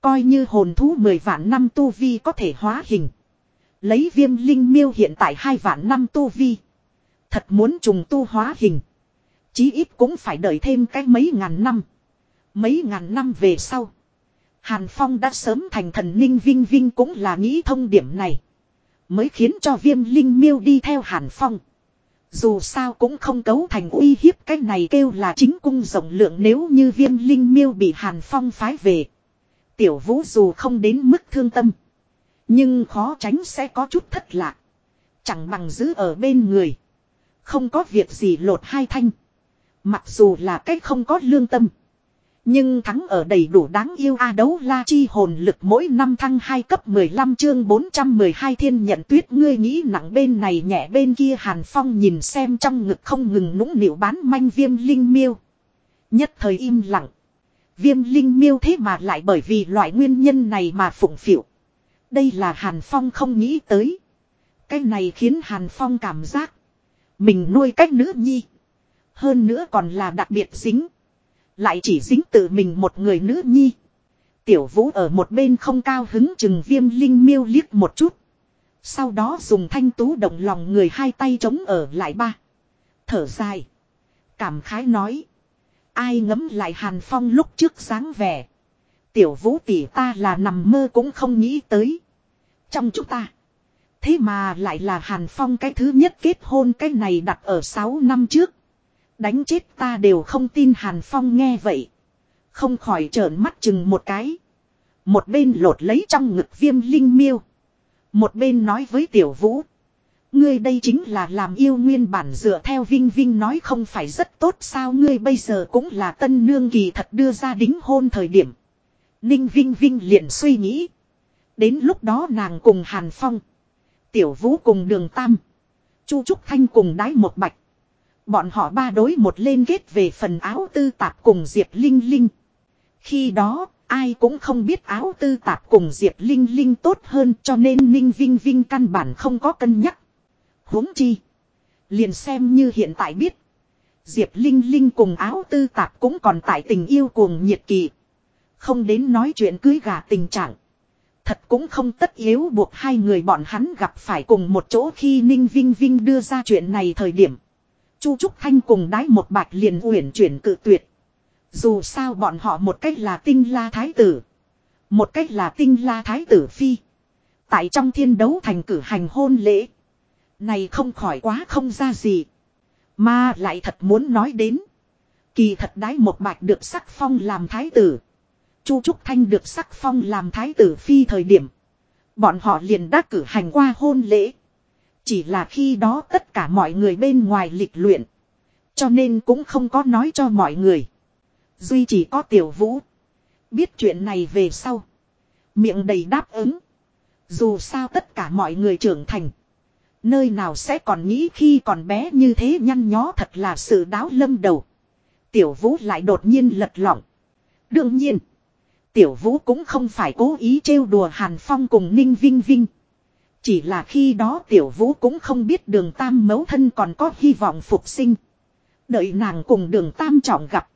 Coi như hồn thú 10 vạn năm tu vi có thể hóa hình. Lấy viêm linh miêu hiện tại hai vạn năm tu vi. Thật muốn trùng tu hóa hình. Chí ít cũng phải đợi thêm cái mấy ngàn năm. Mấy ngàn năm về sau. Hàn Phong đã sớm thành thần ninh vinh vinh cũng là nghĩ thông điểm này. Mới khiến cho viêm linh miêu đi theo Hàn Phong. Dù sao cũng không cấu thành uy hiếp cái này kêu là chính cung rộng lượng nếu như viêm linh miêu bị Hàn Phong phái về. Tiểu vũ dù không đến mức thương tâm. Nhưng khó tránh sẽ có chút thất lạc. Chẳng bằng giữ ở bên người. Không có việc gì lột hai thanh. Mặc dù là cách không có lương tâm. Nhưng thắng ở đầy đủ đáng yêu A đấu la chi hồn lực mỗi năm thăng 2 cấp 15 chương 412 thiên nhận tuyết ngươi nghĩ nặng bên này nhẹ bên kia hàn phong nhìn xem trong ngực không ngừng nũng nịu bán manh viêm linh miêu. Nhất thời im lặng. Viêm linh miêu thế mà lại bởi vì loại nguyên nhân này mà phụng phịu. Đây là hàn phong không nghĩ tới. Cái này khiến hàn phong cảm giác. Mình nuôi cách nữ nhi. Hơn nữa còn là đặc biệt dính. Lại chỉ dính tự mình một người nữ nhi. Tiểu vũ ở một bên không cao hứng chừng viêm linh miêu liếc một chút. Sau đó dùng thanh tú động lòng người hai tay chống ở lại ba. Thở dài. Cảm khái nói. Ai ngấm lại hàn phong lúc trước sáng vẻ. Tiểu vũ tỷ ta là nằm mơ cũng không nghĩ tới. Trong chúng ta. Thế mà lại là hàn phong cái thứ nhất kết hôn cái này đặt ở 6 năm trước. Đánh chết ta đều không tin Hàn Phong nghe vậy. Không khỏi trợn mắt chừng một cái. Một bên lột lấy trong ngực viêm linh miêu. Một bên nói với tiểu vũ. Ngươi đây chính là làm yêu nguyên bản dựa theo Vinh Vinh nói không phải rất tốt sao ngươi bây giờ cũng là tân nương kỳ thật đưa ra đính hôn thời điểm. Ninh Vinh Vinh liền suy nghĩ. Đến lúc đó nàng cùng Hàn Phong. Tiểu Vũ cùng Đường Tam. Chu Trúc Thanh cùng đái một bạch. Bọn họ ba đối một lên kết về phần áo tư tạp cùng Diệp Linh Linh. Khi đó, ai cũng không biết áo tư tạp cùng Diệp Linh Linh tốt hơn cho nên Ninh Vinh Vinh căn bản không có cân nhắc. huống chi. Liền xem như hiện tại biết. Diệp Linh Linh cùng áo tư tạp cũng còn tại tình yêu cuồng nhiệt kỳ. Không đến nói chuyện cưới gà tình trạng. Thật cũng không tất yếu buộc hai người bọn hắn gặp phải cùng một chỗ khi Ninh Vinh Vinh đưa ra chuyện này thời điểm. Chu Trúc Thanh cùng đái một bạch liền uyển chuyển cự tuyệt. Dù sao bọn họ một cách là tinh la thái tử. Một cách là tinh la thái tử phi. Tại trong thiên đấu thành cử hành hôn lễ. Này không khỏi quá không ra gì. Mà lại thật muốn nói đến. Kỳ thật đái một bạch được sắc phong làm thái tử. Chu Trúc Thanh được sắc phong làm thái tử phi thời điểm. Bọn họ liền đã cử hành qua hôn lễ. Chỉ là khi đó tất cả mọi người bên ngoài lịch luyện. Cho nên cũng không có nói cho mọi người. Duy chỉ có tiểu vũ. Biết chuyện này về sau. Miệng đầy đáp ứng. Dù sao tất cả mọi người trưởng thành. Nơi nào sẽ còn nghĩ khi còn bé như thế nhăn nhó thật là sự đáo lâm đầu. Tiểu vũ lại đột nhiên lật lỏng. Đương nhiên. Tiểu vũ cũng không phải cố ý trêu đùa Hàn Phong cùng Ninh Vinh Vinh. Chỉ là khi đó tiểu vũ cũng không biết đường tam mấu thân còn có hy vọng phục sinh. Đợi nàng cùng đường tam trọng gặp.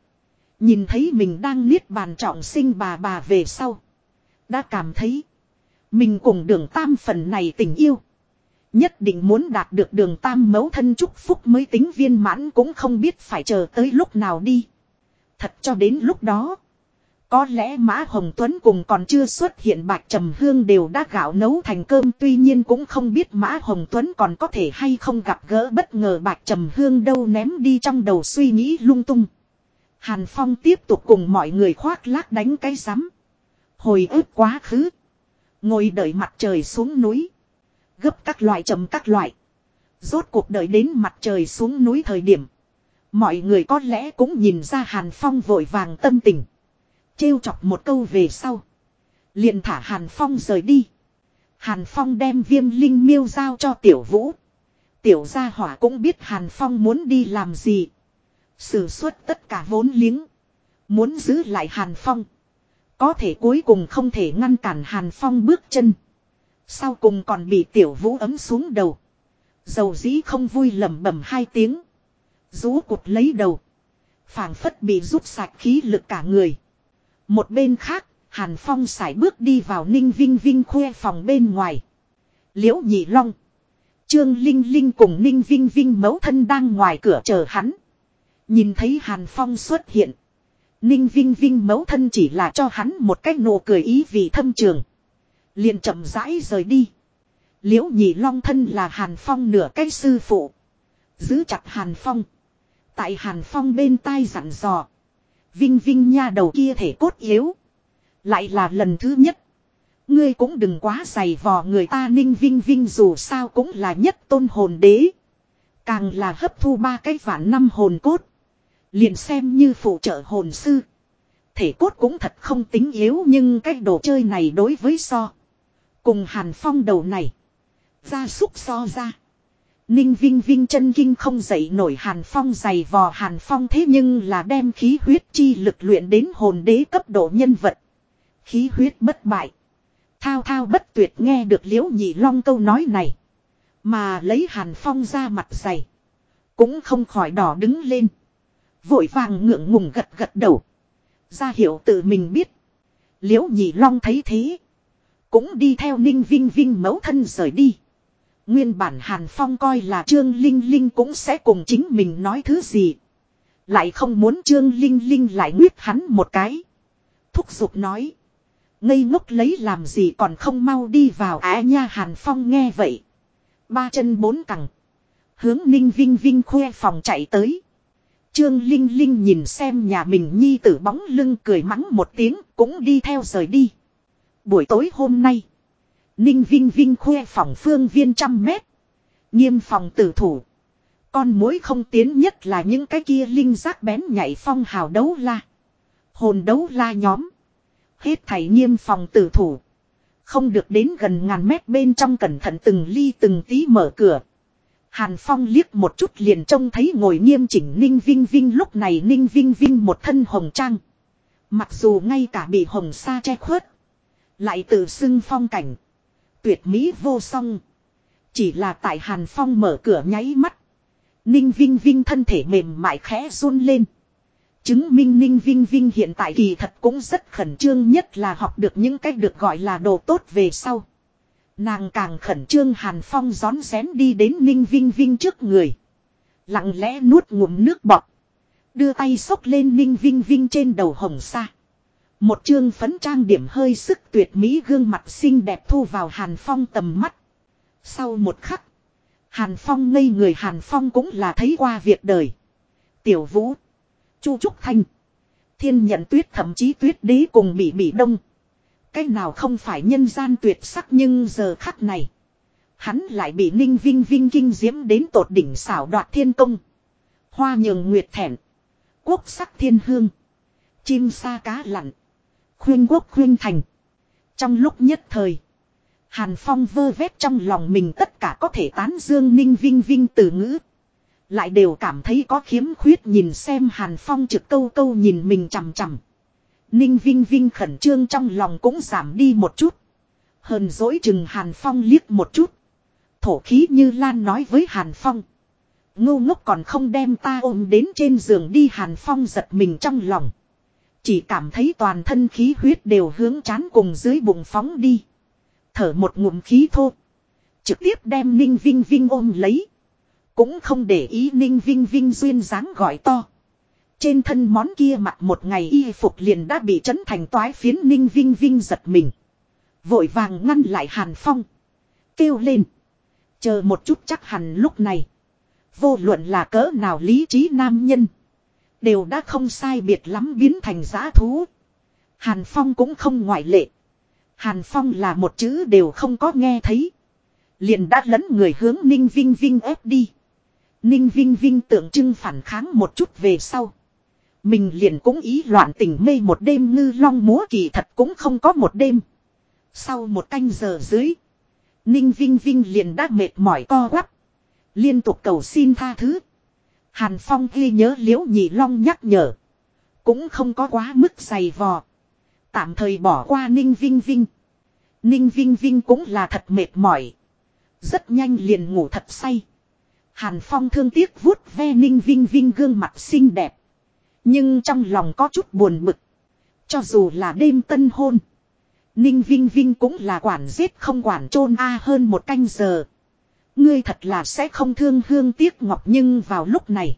Nhìn thấy mình đang niết bàn trọng sinh bà bà về sau. Đã cảm thấy. Mình cùng đường tam phần này tình yêu. Nhất định muốn đạt được đường tam mấu thân chúc phúc mới tính viên mãn cũng không biết phải chờ tới lúc nào đi. Thật cho đến lúc đó. Có lẽ Mã Hồng Tuấn cùng còn chưa xuất hiện bạch trầm hương đều đã gạo nấu thành cơm tuy nhiên cũng không biết Mã Hồng Tuấn còn có thể hay không gặp gỡ bất ngờ bạch trầm hương đâu ném đi trong đầu suy nghĩ lung tung. Hàn Phong tiếp tục cùng mọi người khoác lác đánh cái rắm. Hồi ức quá khứ. Ngồi đợi mặt trời xuống núi. Gấp các loại trầm các loại. Rốt cuộc đợi đến mặt trời xuống núi thời điểm. Mọi người có lẽ cũng nhìn ra Hàn Phong vội vàng tâm tình. Trêu chọc một câu về sau. liền thả Hàn Phong rời đi. Hàn Phong đem viêm linh miêu giao cho tiểu vũ. Tiểu gia hỏa cũng biết Hàn Phong muốn đi làm gì. Sử xuất tất cả vốn liếng. Muốn giữ lại Hàn Phong. Có thể cuối cùng không thể ngăn cản Hàn Phong bước chân. Sau cùng còn bị tiểu vũ ấm xuống đầu. Dầu dĩ không vui lẩm bẩm hai tiếng. Rú cụt lấy đầu. phảng phất bị rút sạch khí lực cả người. Một bên khác, Hàn Phong sải bước đi vào Ninh Vinh Vinh khuê phòng bên ngoài. Liễu Nhị Long. Trương Linh Linh cùng Ninh Vinh Vinh mẫu thân đang ngoài cửa chờ hắn. Nhìn thấy Hàn Phong xuất hiện. Ninh Vinh Vinh mẫu thân chỉ là cho hắn một cái nụ cười ý vì thâm trường. liền chậm rãi rời đi. Liễu Nhị Long thân là Hàn Phong nửa cái sư phụ. Giữ chặt Hàn Phong. Tại Hàn Phong bên tai dặn dò. Vinh Vinh nha đầu kia thể cốt yếu. Lại là lần thứ nhất. Ngươi cũng đừng quá dày vò người ta ninh Vinh Vinh dù sao cũng là nhất tôn hồn đế. Càng là hấp thu ba cái vạn năm hồn cốt. Liền xem như phụ trợ hồn sư. Thể cốt cũng thật không tính yếu nhưng cái đồ chơi này đối với so. Cùng hàn phong đầu này. Ra súc so ra. Ninh Vinh Vinh chân kinh không dậy nổi Hàn Phong dày vò Hàn Phong thế nhưng là đem khí huyết chi lực luyện đến hồn đế cấp độ nhân vật. Khí huyết bất bại. Thao thao bất tuyệt nghe được liễu nhị long câu nói này. Mà lấy Hàn Phong ra mặt dày. Cũng không khỏi đỏ đứng lên. Vội vàng ngượng ngùng gật gật đầu. Ra hiểu tự mình biết. Liễu nhị long thấy thế. Cũng đi theo ninh vinh vinh mẫu thân rời đi. Nguyên bản Hàn Phong coi là Trương Linh Linh cũng sẽ cùng chính mình nói thứ gì. Lại không muốn Trương Linh Linh lại nguyết hắn một cái. Thúc giục nói. Ngây ngốc lấy làm gì còn không mau đi vào á nha Hàn Phong nghe vậy. Ba chân bốn cẳng. Hướng Ninh Vinh Vinh khoe phòng chạy tới. Trương Linh Linh nhìn xem nhà mình nhi tử bóng lưng cười mắng một tiếng cũng đi theo rời đi. Buổi tối hôm nay. Ninh Vinh Vinh khoe phòng phương viên trăm mét. Nghiêm phòng tử thủ. Con mối không tiến nhất là những cái kia linh giác bén nhảy phong hào đấu la. Hồn đấu la nhóm. Hết thảy nghiêm phòng tử thủ. Không được đến gần ngàn mét bên trong cẩn thận từng ly từng tí mở cửa. Hàn Phong liếc một chút liền trông thấy ngồi nghiêm chỉnh Ninh Vinh Vinh lúc này Ninh Vinh Vinh một thân hồng trang. Mặc dù ngay cả bị hồng sa che khuất. Lại tự xưng phong cảnh tuyệt mỹ vô song. Chỉ là tại Hàn Phong mở cửa nháy mắt. Ninh Vinh Vinh thân thể mềm mại khẽ run lên. Chứng minh Ninh Vinh Vinh hiện tại kỳ thật cũng rất khẩn trương nhất là học được những cách được gọi là đồ tốt về sau. Nàng càng khẩn trương Hàn Phong gión xén đi đến Ninh Vinh Vinh trước người. Lặng lẽ nuốt ngụm nước bọt. Đưa tay xốc lên Ninh Vinh Vinh trên đầu hồng sa. Một chương phấn trang điểm hơi sức tuyệt mỹ gương mặt xinh đẹp thu vào Hàn Phong tầm mắt. Sau một khắc. Hàn Phong ngây người Hàn Phong cũng là thấy qua việc đời. Tiểu Vũ. Chu Trúc Thanh. Thiên nhận tuyết thậm chí tuyết đế cùng bị bị đông. Cái nào không phải nhân gian tuyệt sắc nhưng giờ khắc này. Hắn lại bị ninh vinh vinh kinh diễm đến tột đỉnh xảo đoạt thiên công. Hoa nhường nguyệt thẹn. Quốc sắc thiên hương. Chim sa cá lặn. Khuyên quốc khuyên thành. Trong lúc nhất thời. Hàn Phong vơ vét trong lòng mình tất cả có thể tán dương ninh vinh vinh từ ngữ. Lại đều cảm thấy có khiếm khuyết nhìn xem Hàn Phong trực câu câu nhìn mình chằm chằm. Ninh Vinh Vinh khẩn trương trong lòng cũng giảm đi một chút. Hờn dỗi chừng Hàn Phong liếc một chút. Thổ khí như Lan nói với Hàn Phong. ngô ngốc còn không đem ta ôm đến trên giường đi Hàn Phong giật mình trong lòng. Chỉ cảm thấy toàn thân khí huyết đều hướng chán cùng dưới bụng phóng đi. Thở một ngụm khí thô. Trực tiếp đem Ninh Vinh Vinh ôm lấy. Cũng không để ý Ninh Vinh Vinh duyên dáng gọi to. Trên thân món kia mặc một ngày y phục liền đã bị chấn thành toái phiến, Ninh Vinh Vinh giật mình. Vội vàng ngăn lại Hàn Phong. Kêu lên. Chờ một chút chắc hẳn lúc này. Vô luận là cỡ nào lý trí nam nhân. Đều đã không sai biệt lắm biến thành giã thú. Hàn Phong cũng không ngoại lệ. Hàn Phong là một chữ đều không có nghe thấy. Liền đã lấn người hướng Ninh Vinh Vinh ép đi. Ninh Vinh Vinh tượng trưng phản kháng một chút về sau. Mình liền cũng ý loạn tình mê một đêm ngư long múa kỳ thật cũng không có một đêm. Sau một canh giờ dưới. Ninh Vinh Vinh liền đã mệt mỏi co quắp. Liên tục cầu xin tha thứ. Hàn Phong ghi nhớ liễu nhị long nhắc nhở. Cũng không có quá mức dày vò. Tạm thời bỏ qua Ninh Vinh Vinh. Ninh Vinh Vinh cũng là thật mệt mỏi. Rất nhanh liền ngủ thật say. Hàn Phong thương tiếc vuốt ve Ninh Vinh Vinh gương mặt xinh đẹp. Nhưng trong lòng có chút buồn bực. Cho dù là đêm tân hôn. Ninh Vinh Vinh cũng là quản giết không quản chôn a hơn một canh giờ. Ngươi thật là sẽ không thương hương tiếc ngọc nhưng vào lúc này.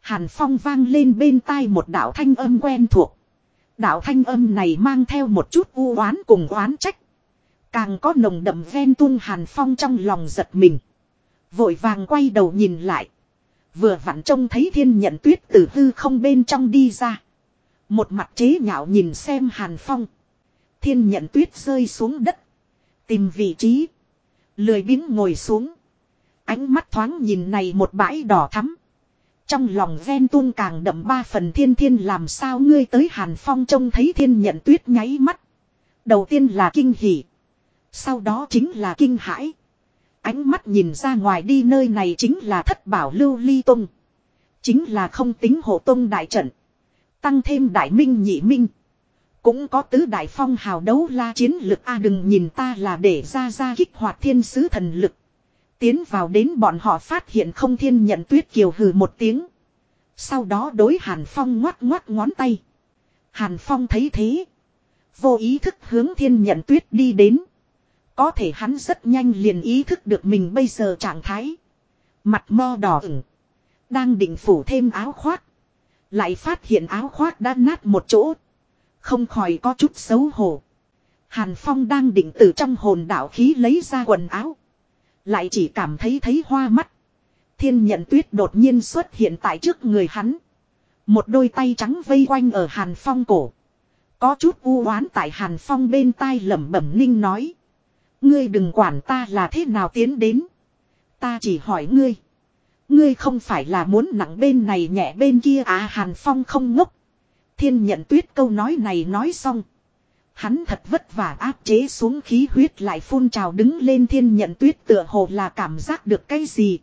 Hàn Phong vang lên bên tai một đạo thanh âm quen thuộc. Đạo thanh âm này mang theo một chút u oán cùng oán trách. Càng có nồng đậm ven tung Hàn Phong trong lòng giật mình. Vội vàng quay đầu nhìn lại. Vừa vặn trông thấy thiên nhận tuyết từ hư không bên trong đi ra. Một mặt chế nhạo nhìn xem Hàn Phong. Thiên nhận tuyết rơi xuống đất. Tìm vị trí. Lười biếng ngồi xuống. Ánh mắt thoáng nhìn này một bãi đỏ thắm. Trong lòng ghen tuông càng đậm ba phần thiên thiên làm sao ngươi tới Hàn Phong trông thấy thiên nhận tuyết nháy mắt. Đầu tiên là kinh hỉ. Sau đó chính là kinh hãi. Ánh mắt nhìn ra ngoài đi nơi này chính là thất bảo lưu ly tung. Chính là không tính hộ tông đại trận. Tăng thêm đại minh nhị minh. Cũng có tứ đại phong hào đấu la chiến lực a đừng nhìn ta là để ra ra kích hoạt thiên sứ thần lực. Tiến vào đến bọn họ phát hiện không thiên nhận tuyết kiều hừ một tiếng. Sau đó đối Hàn Phong ngoắt ngoắt ngón tay. Hàn Phong thấy thế. Vô ý thức hướng thiên nhận tuyết đi đến. Có thể hắn rất nhanh liền ý thức được mình bây giờ trạng thái. Mặt mo đỏ ửng. Đang định phủ thêm áo khoác. Lại phát hiện áo khoác đã nát một chỗ. Không khỏi có chút xấu hổ. Hàn Phong đang định từ trong hồn đạo khí lấy ra quần áo. Lại chỉ cảm thấy thấy hoa mắt. Thiên nhận tuyết đột nhiên xuất hiện tại trước người hắn. Một đôi tay trắng vây quanh ở Hàn Phong cổ. Có chút u oán tại Hàn Phong bên tai lẩm bẩm ninh nói. Ngươi đừng quản ta là thế nào tiến đến. Ta chỉ hỏi ngươi. Ngươi không phải là muốn nặng bên này nhẹ bên kia à Hàn Phong không ngốc. Thiên nhận tuyết câu nói này nói xong. Hắn thật vất vả áp chế xuống khí huyết lại phun trào đứng lên thiên nhận tuyết tựa hồ là cảm giác được cái gì.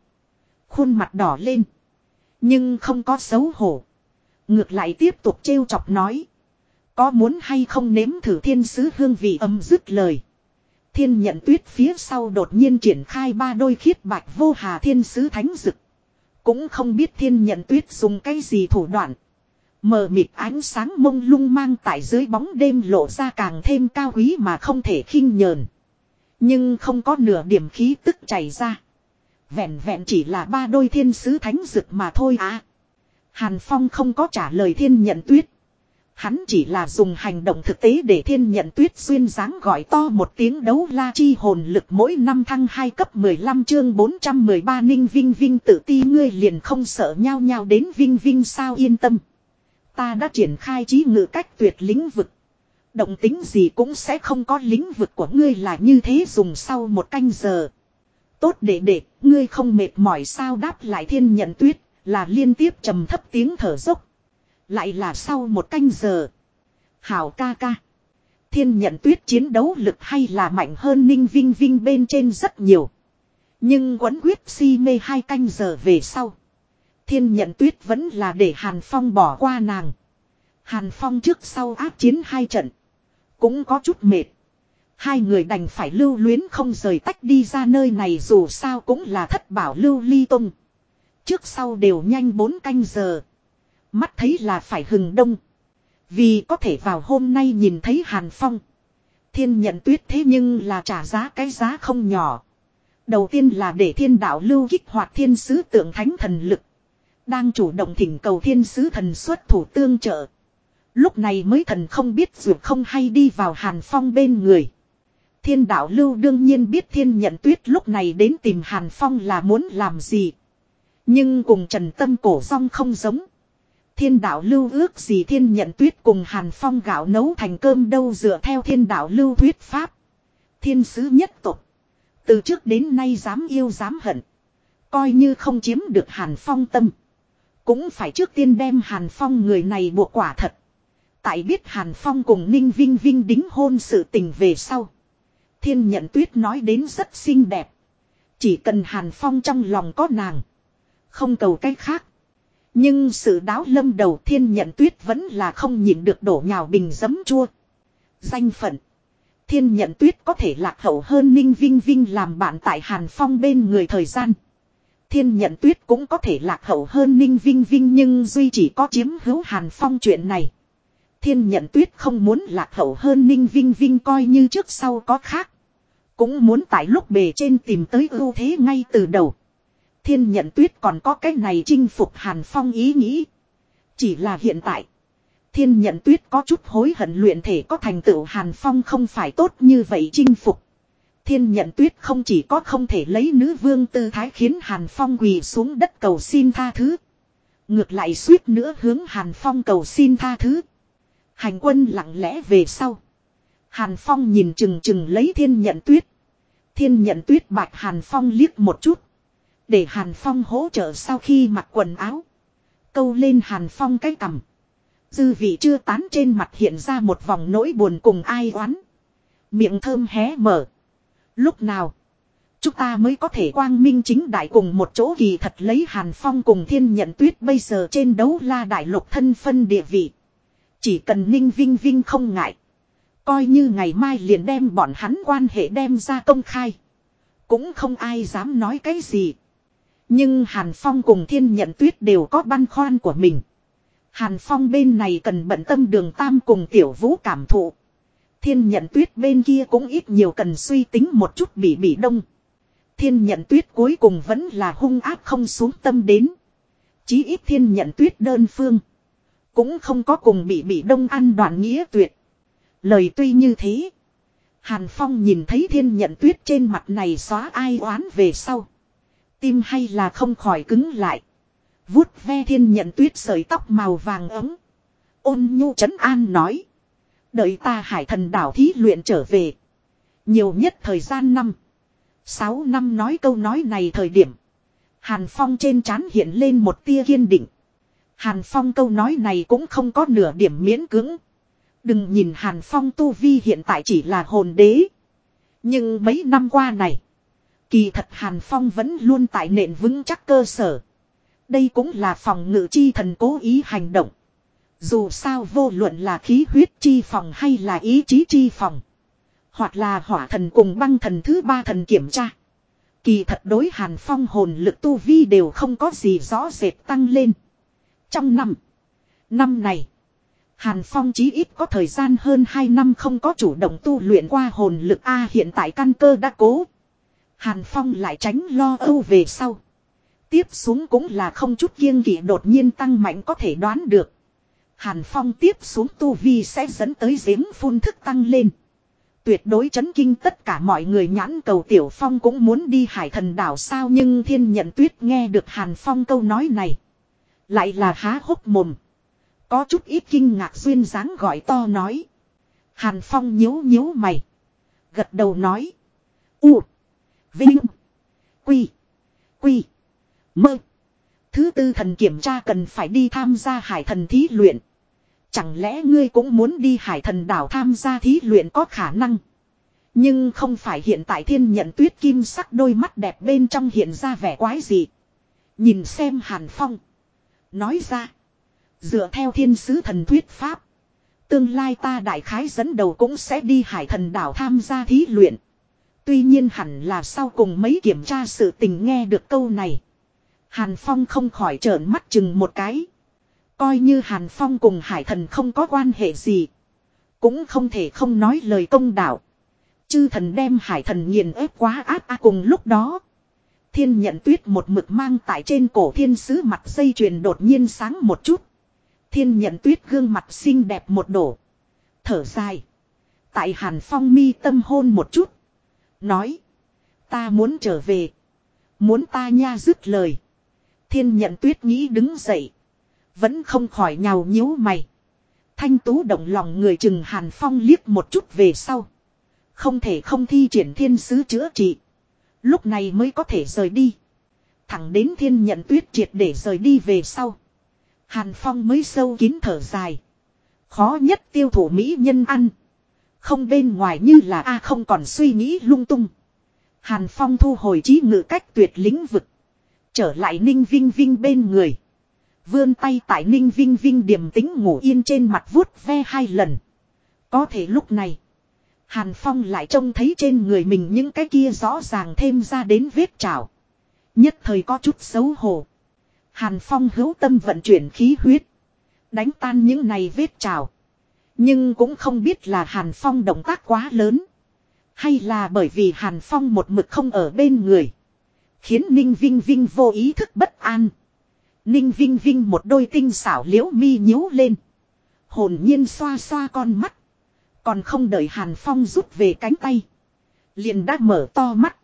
Khuôn mặt đỏ lên. Nhưng không có xấu hổ. Ngược lại tiếp tục trêu chọc nói. Có muốn hay không nếm thử thiên sứ hương vị âm dứt lời. Thiên nhận tuyết phía sau đột nhiên triển khai ba đôi khiết bạch vô hà thiên sứ thánh dực. Cũng không biết thiên nhận tuyết dùng cái gì thủ đoạn. Mờ mịt ánh sáng mông lung mang tại dưới bóng đêm lộ ra càng thêm cao quý mà không thể khinh nhờn. Nhưng không có nửa điểm khí tức chảy ra. Vẹn vẹn chỉ là ba đôi thiên sứ thánh dực mà thôi à. Hàn Phong không có trả lời thiên nhận tuyết. Hắn chỉ là dùng hành động thực tế để thiên nhận tuyết xuyên dáng gọi to một tiếng đấu la chi hồn lực mỗi năm thăng 2 cấp 15 chương 413 ninh vinh vinh tự ti ngươi liền không sợ nhau nhau đến vinh vinh sao yên tâm. Ta đã triển khai trí ngự cách tuyệt lĩnh vực. Động tính gì cũng sẽ không có lĩnh vực của ngươi là như thế dùng sau một canh giờ. Tốt để để, ngươi không mệt mỏi sao đáp lại thiên nhận tuyết, Là liên tiếp trầm thấp tiếng thở dốc. Lại là sau một canh giờ. Hảo ca ca. Thiên nhận tuyết chiến đấu lực hay là mạnh hơn ninh vinh vinh bên trên rất nhiều. Nhưng quấn quyết si mê hai canh giờ về sau. Thiên nhận tuyết vẫn là để Hàn Phong bỏ qua nàng. Hàn Phong trước sau áp chiến hai trận. Cũng có chút mệt. Hai người đành phải lưu luyến không rời tách đi ra nơi này dù sao cũng là thất bảo lưu ly tung. Trước sau đều nhanh bốn canh giờ. Mắt thấy là phải hừng đông. Vì có thể vào hôm nay nhìn thấy Hàn Phong. Thiên nhận tuyết thế nhưng là trả giá cái giá không nhỏ. Đầu tiên là để thiên đạo lưu kích hoạt thiên sứ tượng thánh thần lực. Đang chủ động thỉnh cầu thiên sứ thần xuất thủ tương trợ. Lúc này mới thần không biết dù không hay đi vào Hàn Phong bên người. Thiên đạo lưu đương nhiên biết thiên nhận tuyết lúc này đến tìm Hàn Phong là muốn làm gì. Nhưng cùng Trần Tâm cổ rong không giống. Thiên đạo lưu ước gì thiên nhận tuyết cùng Hàn Phong gạo nấu thành cơm đâu dựa theo thiên đạo lưu thuyết pháp. Thiên sứ nhất tục. Từ trước đến nay dám yêu dám hận. Coi như không chiếm được Hàn Phong tâm. Cũng phải trước tiên đem Hàn Phong người này buộc quả thật. Tại biết Hàn Phong cùng Ninh Vinh Vinh đính hôn sự tình về sau. Thiên nhận tuyết nói đến rất xinh đẹp. Chỉ cần Hàn Phong trong lòng có nàng. Không cầu cách khác. Nhưng sự đáo lâm đầu thiên nhận tuyết vẫn là không nhịn được đổ nhào bình giấm chua. Danh phận. Thiên nhận tuyết có thể lạc hậu hơn Ninh Vinh Vinh làm bạn tại Hàn Phong bên người thời gian. Thiên nhận tuyết cũng có thể lạc hậu hơn Ninh Vinh Vinh nhưng duy chỉ có chiếm hữu Hàn Phong chuyện này. Thiên nhận tuyết không muốn lạc hậu hơn Ninh Vinh Vinh coi như trước sau có khác. Cũng muốn tại lúc bề trên tìm tới ưu thế ngay từ đầu. Thiên nhận tuyết còn có cái này chinh phục Hàn Phong ý nghĩ. Chỉ là hiện tại. Thiên nhận tuyết có chút hối hận luyện thể có thành tựu Hàn Phong không phải tốt như vậy chinh phục. Thiên nhận tuyết không chỉ có không thể lấy nữ vương tư thái khiến Hàn Phong quỳ xuống đất cầu xin tha thứ. Ngược lại suýt nữa hướng Hàn Phong cầu xin tha thứ. Hành quân lặng lẽ về sau. Hàn Phong nhìn chừng chừng lấy thiên nhận tuyết. Thiên nhận tuyết bạch Hàn Phong liếc một chút. Để Hàn Phong hỗ trợ sau khi mặc quần áo. Câu lên Hàn Phong cái cằm. Dư vị chưa tán trên mặt hiện ra một vòng nỗi buồn cùng ai oán. Miệng thơm hé mở. Lúc nào? Chúng ta mới có thể quang minh chính đại cùng một chỗ kỳ thật lấy Hàn Phong cùng thiên nhận tuyết bây giờ trên đấu la đại lục thân phân địa vị. Chỉ cần ninh vinh vinh không ngại. Coi như ngày mai liền đem bọn hắn quan hệ đem ra công khai. Cũng không ai dám nói cái gì. Nhưng Hàn Phong cùng thiên nhận tuyết đều có băn khoăn của mình. Hàn Phong bên này cần bận tâm đường tam cùng tiểu vũ cảm thụ. Thiên nhận tuyết bên kia cũng ít nhiều cần suy tính một chút bị bị đông. Thiên nhận tuyết cuối cùng vẫn là hung ác không xuống tâm đến. Chí ít thiên nhận tuyết đơn phương. Cũng không có cùng bị bị đông ăn đoạn nghĩa tuyệt. Lời tuy như thế. Hàn Phong nhìn thấy thiên nhận tuyết trên mặt này xóa ai oán về sau. Tim hay là không khỏi cứng lại. vuốt ve thiên nhận tuyết sợi tóc màu vàng ấm. Ôn nhu trấn an nói. Đợi ta hải thần đảo thí luyện trở về. Nhiều nhất thời gian năm. Sáu năm nói câu nói này thời điểm. Hàn Phong trên trán hiện lên một tia kiên định. Hàn Phong câu nói này cũng không có nửa điểm miễn cưỡng. Đừng nhìn Hàn Phong tu vi hiện tại chỉ là hồn đế. Nhưng mấy năm qua này. Kỳ thật Hàn Phong vẫn luôn tại nền vững chắc cơ sở. Đây cũng là phòng ngự chi thần cố ý hành động. Dù sao vô luận là khí huyết chi phòng hay là ý chí chi phòng. Hoặc là hỏa thần cùng băng thần thứ ba thần kiểm tra. Kỳ thật đối Hàn Phong hồn lực tu vi đều không có gì rõ rệt tăng lên. Trong năm. Năm này. Hàn Phong chí ít có thời gian hơn 2 năm không có chủ động tu luyện qua hồn lực A hiện tại căn cơ đã cố. Hàn Phong lại tránh lo âu về sau. Tiếp xuống cũng là không chút kiêng kỵ đột nhiên tăng mạnh có thể đoán được. Hàn Phong tiếp xuống tu vi sẽ dẫn tới giếng phun thức tăng lên. Tuyệt đối chấn kinh tất cả mọi người nhãn cầu Tiểu Phong cũng muốn đi hải thần đảo sao nhưng thiên nhận tuyết nghe được Hàn Phong câu nói này. Lại là há hốc mồm. Có chút ít kinh ngạc duyên dáng gọi to nói. Hàn Phong nhíu nhíu mày. Gật đầu nói. U. Vinh. Quy. Quy. Mơ. Thứ tư thần kiểm tra cần phải đi tham gia hải thần thí luyện. Chẳng lẽ ngươi cũng muốn đi hải thần đảo tham gia thí luyện có khả năng. Nhưng không phải hiện tại thiên nhận tuyết kim sắc đôi mắt đẹp bên trong hiện ra vẻ quái gì. Nhìn xem Hàn Phong. Nói ra. Dựa theo thiên sứ thần thuyết pháp. Tương lai ta đại khái dẫn đầu cũng sẽ đi hải thần đảo tham gia thí luyện. Tuy nhiên hẳn là sau cùng mấy kiểm tra sự tình nghe được câu này. Hàn Phong không khỏi trợn mắt chừng một cái. Coi như Hàn Phong cùng hải thần không có quan hệ gì. Cũng không thể không nói lời công đạo. Chư thần đem hải thần nghiền ép quá áp a cùng lúc đó. Thiên nhận tuyết một mực mang tại trên cổ thiên sứ mặt dây chuyền đột nhiên sáng một chút. Thiên nhận tuyết gương mặt xinh đẹp một đổ. Thở dài. Tại hàn phong mi tâm hôn một chút. Nói. Ta muốn trở về. Muốn ta nha dứt lời. Thiên nhận tuyết nghĩ đứng dậy. Vẫn không khỏi nhào nhíu mày. Thanh tú động lòng người chừng hàn phong liếc một chút về sau. Không thể không thi triển thiên sứ chữa trị. Lúc này mới có thể rời đi. Thẳng đến thiên nhận tuyết triệt để rời đi về sau. Hàn Phong mới sâu kín thở dài. Khó nhất tiêu thụ Mỹ nhân ăn. Không bên ngoài như là A không còn suy nghĩ lung tung. Hàn Phong thu hồi trí ngự cách tuyệt lĩnh vực. Trở lại Ninh Vinh Vinh bên người. Vươn tay tại Ninh Vinh Vinh điềm tính ngủ yên trên mặt vuốt ve hai lần. Có thể lúc này. Hàn Phong lại trông thấy trên người mình những cái kia rõ ràng thêm ra đến vết trào. Nhất thời có chút xấu hổ. Hàn Phong hữu tâm vận chuyển khí huyết. Đánh tan những này vết trào. Nhưng cũng không biết là Hàn Phong động tác quá lớn. Hay là bởi vì Hàn Phong một mực không ở bên người. Khiến Ninh Vinh Vinh vô ý thức bất an. Ninh Vinh Vinh một đôi tinh xảo liễu mi nhíu lên. Hồn nhiên xoa xoa con mắt. Còn không đợi Hàn Phong rút về cánh tay. Liền đã mở to mắt.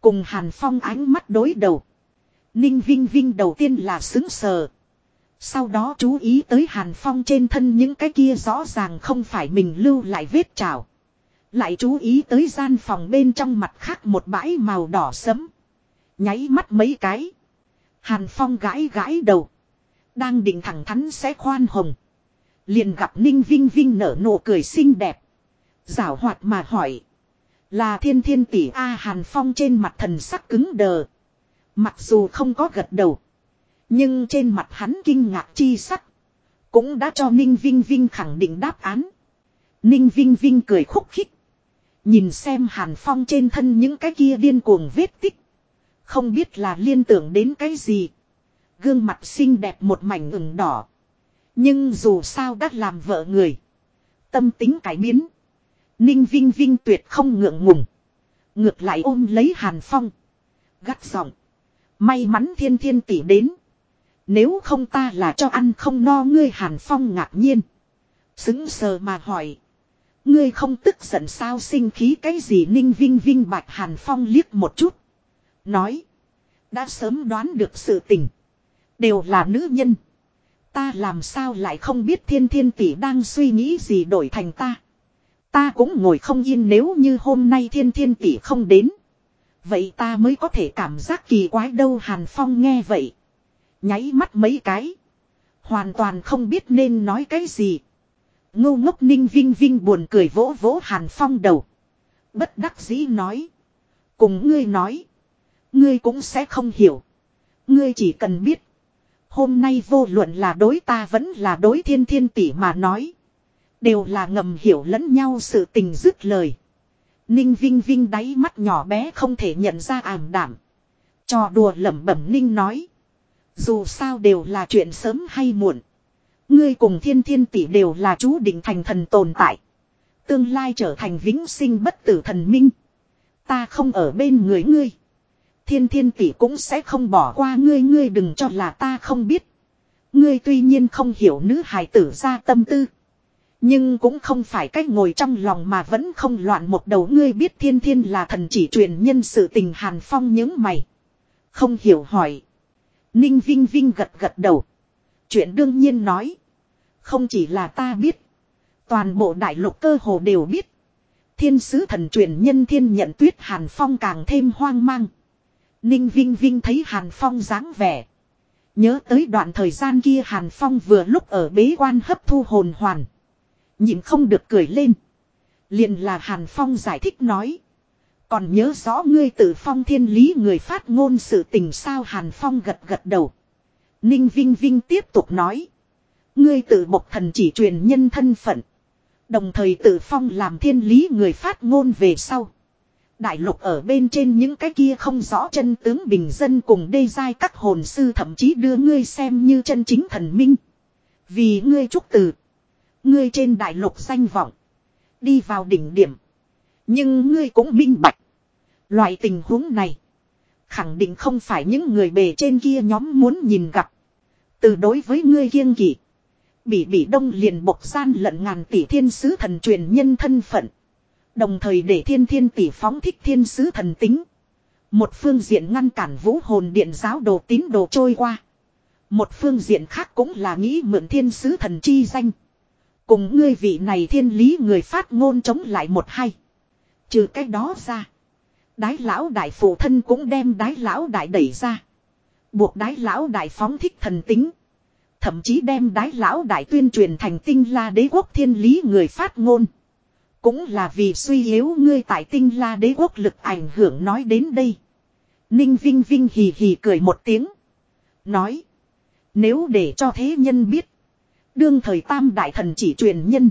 Cùng Hàn Phong ánh mắt đối đầu. Ninh Vinh Vinh đầu tiên là xứng sờ. Sau đó chú ý tới Hàn Phong trên thân những cái kia rõ ràng không phải mình lưu lại vết trào. Lại chú ý tới gian phòng bên trong mặt khác một bãi màu đỏ sẫm. Nháy mắt mấy cái. Hàn Phong gãi gãi đầu. Đang định thẳng thắn sẽ khoan hồng. Liền gặp Ninh Vinh Vinh nở nụ cười xinh đẹp. Giảo hoạt mà hỏi. Là thiên thiên tỷ A Hàn Phong trên mặt thần sắc cứng đờ. Mặc dù không có gật đầu. Nhưng trên mặt hắn kinh ngạc chi sắc. Cũng đã cho Ninh Vinh Vinh khẳng định đáp án. Ninh Vinh Vinh cười khúc khích. Nhìn xem Hàn Phong trên thân những cái kia điên cuồng vết tích. Không biết là liên tưởng đến cái gì. Gương mặt xinh đẹp một mảnh ửng đỏ. Nhưng dù sao đã làm vợ người. Tâm tính cải biến. Ninh Vinh Vinh tuyệt không ngượng ngùng. Ngược lại ôm lấy Hàn Phong. Gắt giọng. May mắn thiên thiên tỷ đến. Nếu không ta là cho ăn không no ngươi Hàn Phong ngạc nhiên. Xứng sờ mà hỏi. Ngươi không tức giận sao sinh khí cái gì ninh vinh vinh bạch Hàn Phong liếc một chút. Nói. Đã sớm đoán được sự tình. Đều là nữ nhân. Ta làm sao lại không biết thiên thiên tỷ đang suy nghĩ gì đổi thành ta. Ta cũng ngồi không yên nếu như hôm nay thiên thiên tỷ không đến. Vậy ta mới có thể cảm giác kỳ quái đâu Hàn Phong nghe vậy. Nháy mắt mấy cái. Hoàn toàn không biết nên nói cái gì. Ngô ngốc ninh vinh vinh buồn cười vỗ vỗ Hàn Phong đầu. Bất đắc dĩ nói. Cùng ngươi nói. Ngươi cũng sẽ không hiểu. Ngươi chỉ cần biết. Hôm nay vô luận là đối ta vẫn là đối thiên thiên tỷ mà nói. Đều là ngầm hiểu lẫn nhau sự tình dứt lời. Ninh Vinh Vinh đáy mắt nhỏ bé không thể nhận ra ảm đảm. Trò đùa lẩm bẩm Ninh nói. Dù sao đều là chuyện sớm hay muộn. Ngươi cùng thiên thiên tỷ đều là chú định thành thần tồn tại. Tương lai trở thành vĩnh sinh bất tử thần minh. Ta không ở bên người ngươi. Thiên thiên tỷ cũng sẽ không bỏ qua ngươi ngươi đừng cho là ta không biết. Ngươi tuy nhiên không hiểu nữ hài tử ra tâm tư. Nhưng cũng không phải cách ngồi trong lòng mà vẫn không loạn một đầu ngươi biết thiên thiên là thần chỉ truyền nhân sự tình hàn phong những mày. Không hiểu hỏi. Ninh Vinh Vinh gật gật đầu. Chuyện đương nhiên nói. Không chỉ là ta biết. Toàn bộ đại lục cơ hồ đều biết. Thiên sứ thần truyền nhân thiên nhận tuyết hàn phong càng thêm hoang mang. Ninh Vinh Vinh thấy hàn phong dáng vẻ. Nhớ tới đoạn thời gian kia Hàn Phong vừa lúc ở bế quan hấp thu hồn hoàn. Nhìn không được cười lên. liền là Hàn Phong giải thích nói. Còn nhớ rõ ngươi tự phong thiên lý người phát ngôn sự tình sao Hàn Phong gật gật đầu. Ninh Vinh Vinh tiếp tục nói. Ngươi tự bộc thần chỉ truyền nhân thân phận. Đồng thời tự phong làm thiên lý người phát ngôn về sau. Đại lục ở bên trên những cái kia không rõ chân tướng bình dân cùng đê giai các hồn sư thậm chí đưa ngươi xem như chân chính thần minh. Vì ngươi chúc từ. Ngươi trên đại lục danh vọng. Đi vào đỉnh điểm. Nhưng ngươi cũng minh bạch. Loại tình huống này. Khẳng định không phải những người bề trên kia nhóm muốn nhìn gặp. Từ đối với ngươi kiêng kỵ. Bỉ bỉ đông liền bộc gian lận ngàn tỷ thiên sứ thần truyền nhân thân phận. Đồng thời để thiên thiên tỷ phóng thích thiên sứ thần tính. Một phương diện ngăn cản vũ hồn điện giáo đồ tín đồ trôi qua. Một phương diện khác cũng là nghĩ mượn thiên sứ thần chi danh. Cùng ngươi vị này thiên lý người phát ngôn chống lại một hay. Trừ cái đó ra. Đái lão đại phụ thân cũng đem đái lão đại đẩy ra. Buộc đái lão đại phóng thích thần tính. Thậm chí đem đái lão đại tuyên truyền thành tinh la đế quốc thiên lý người phát ngôn. Cũng là vì suy yếu ngươi tại tinh la đế quốc lực ảnh hưởng nói đến đây. Ninh Vinh Vinh hì hì cười một tiếng. Nói. Nếu để cho thế nhân biết. Đương thời tam đại thần chỉ truyền nhân.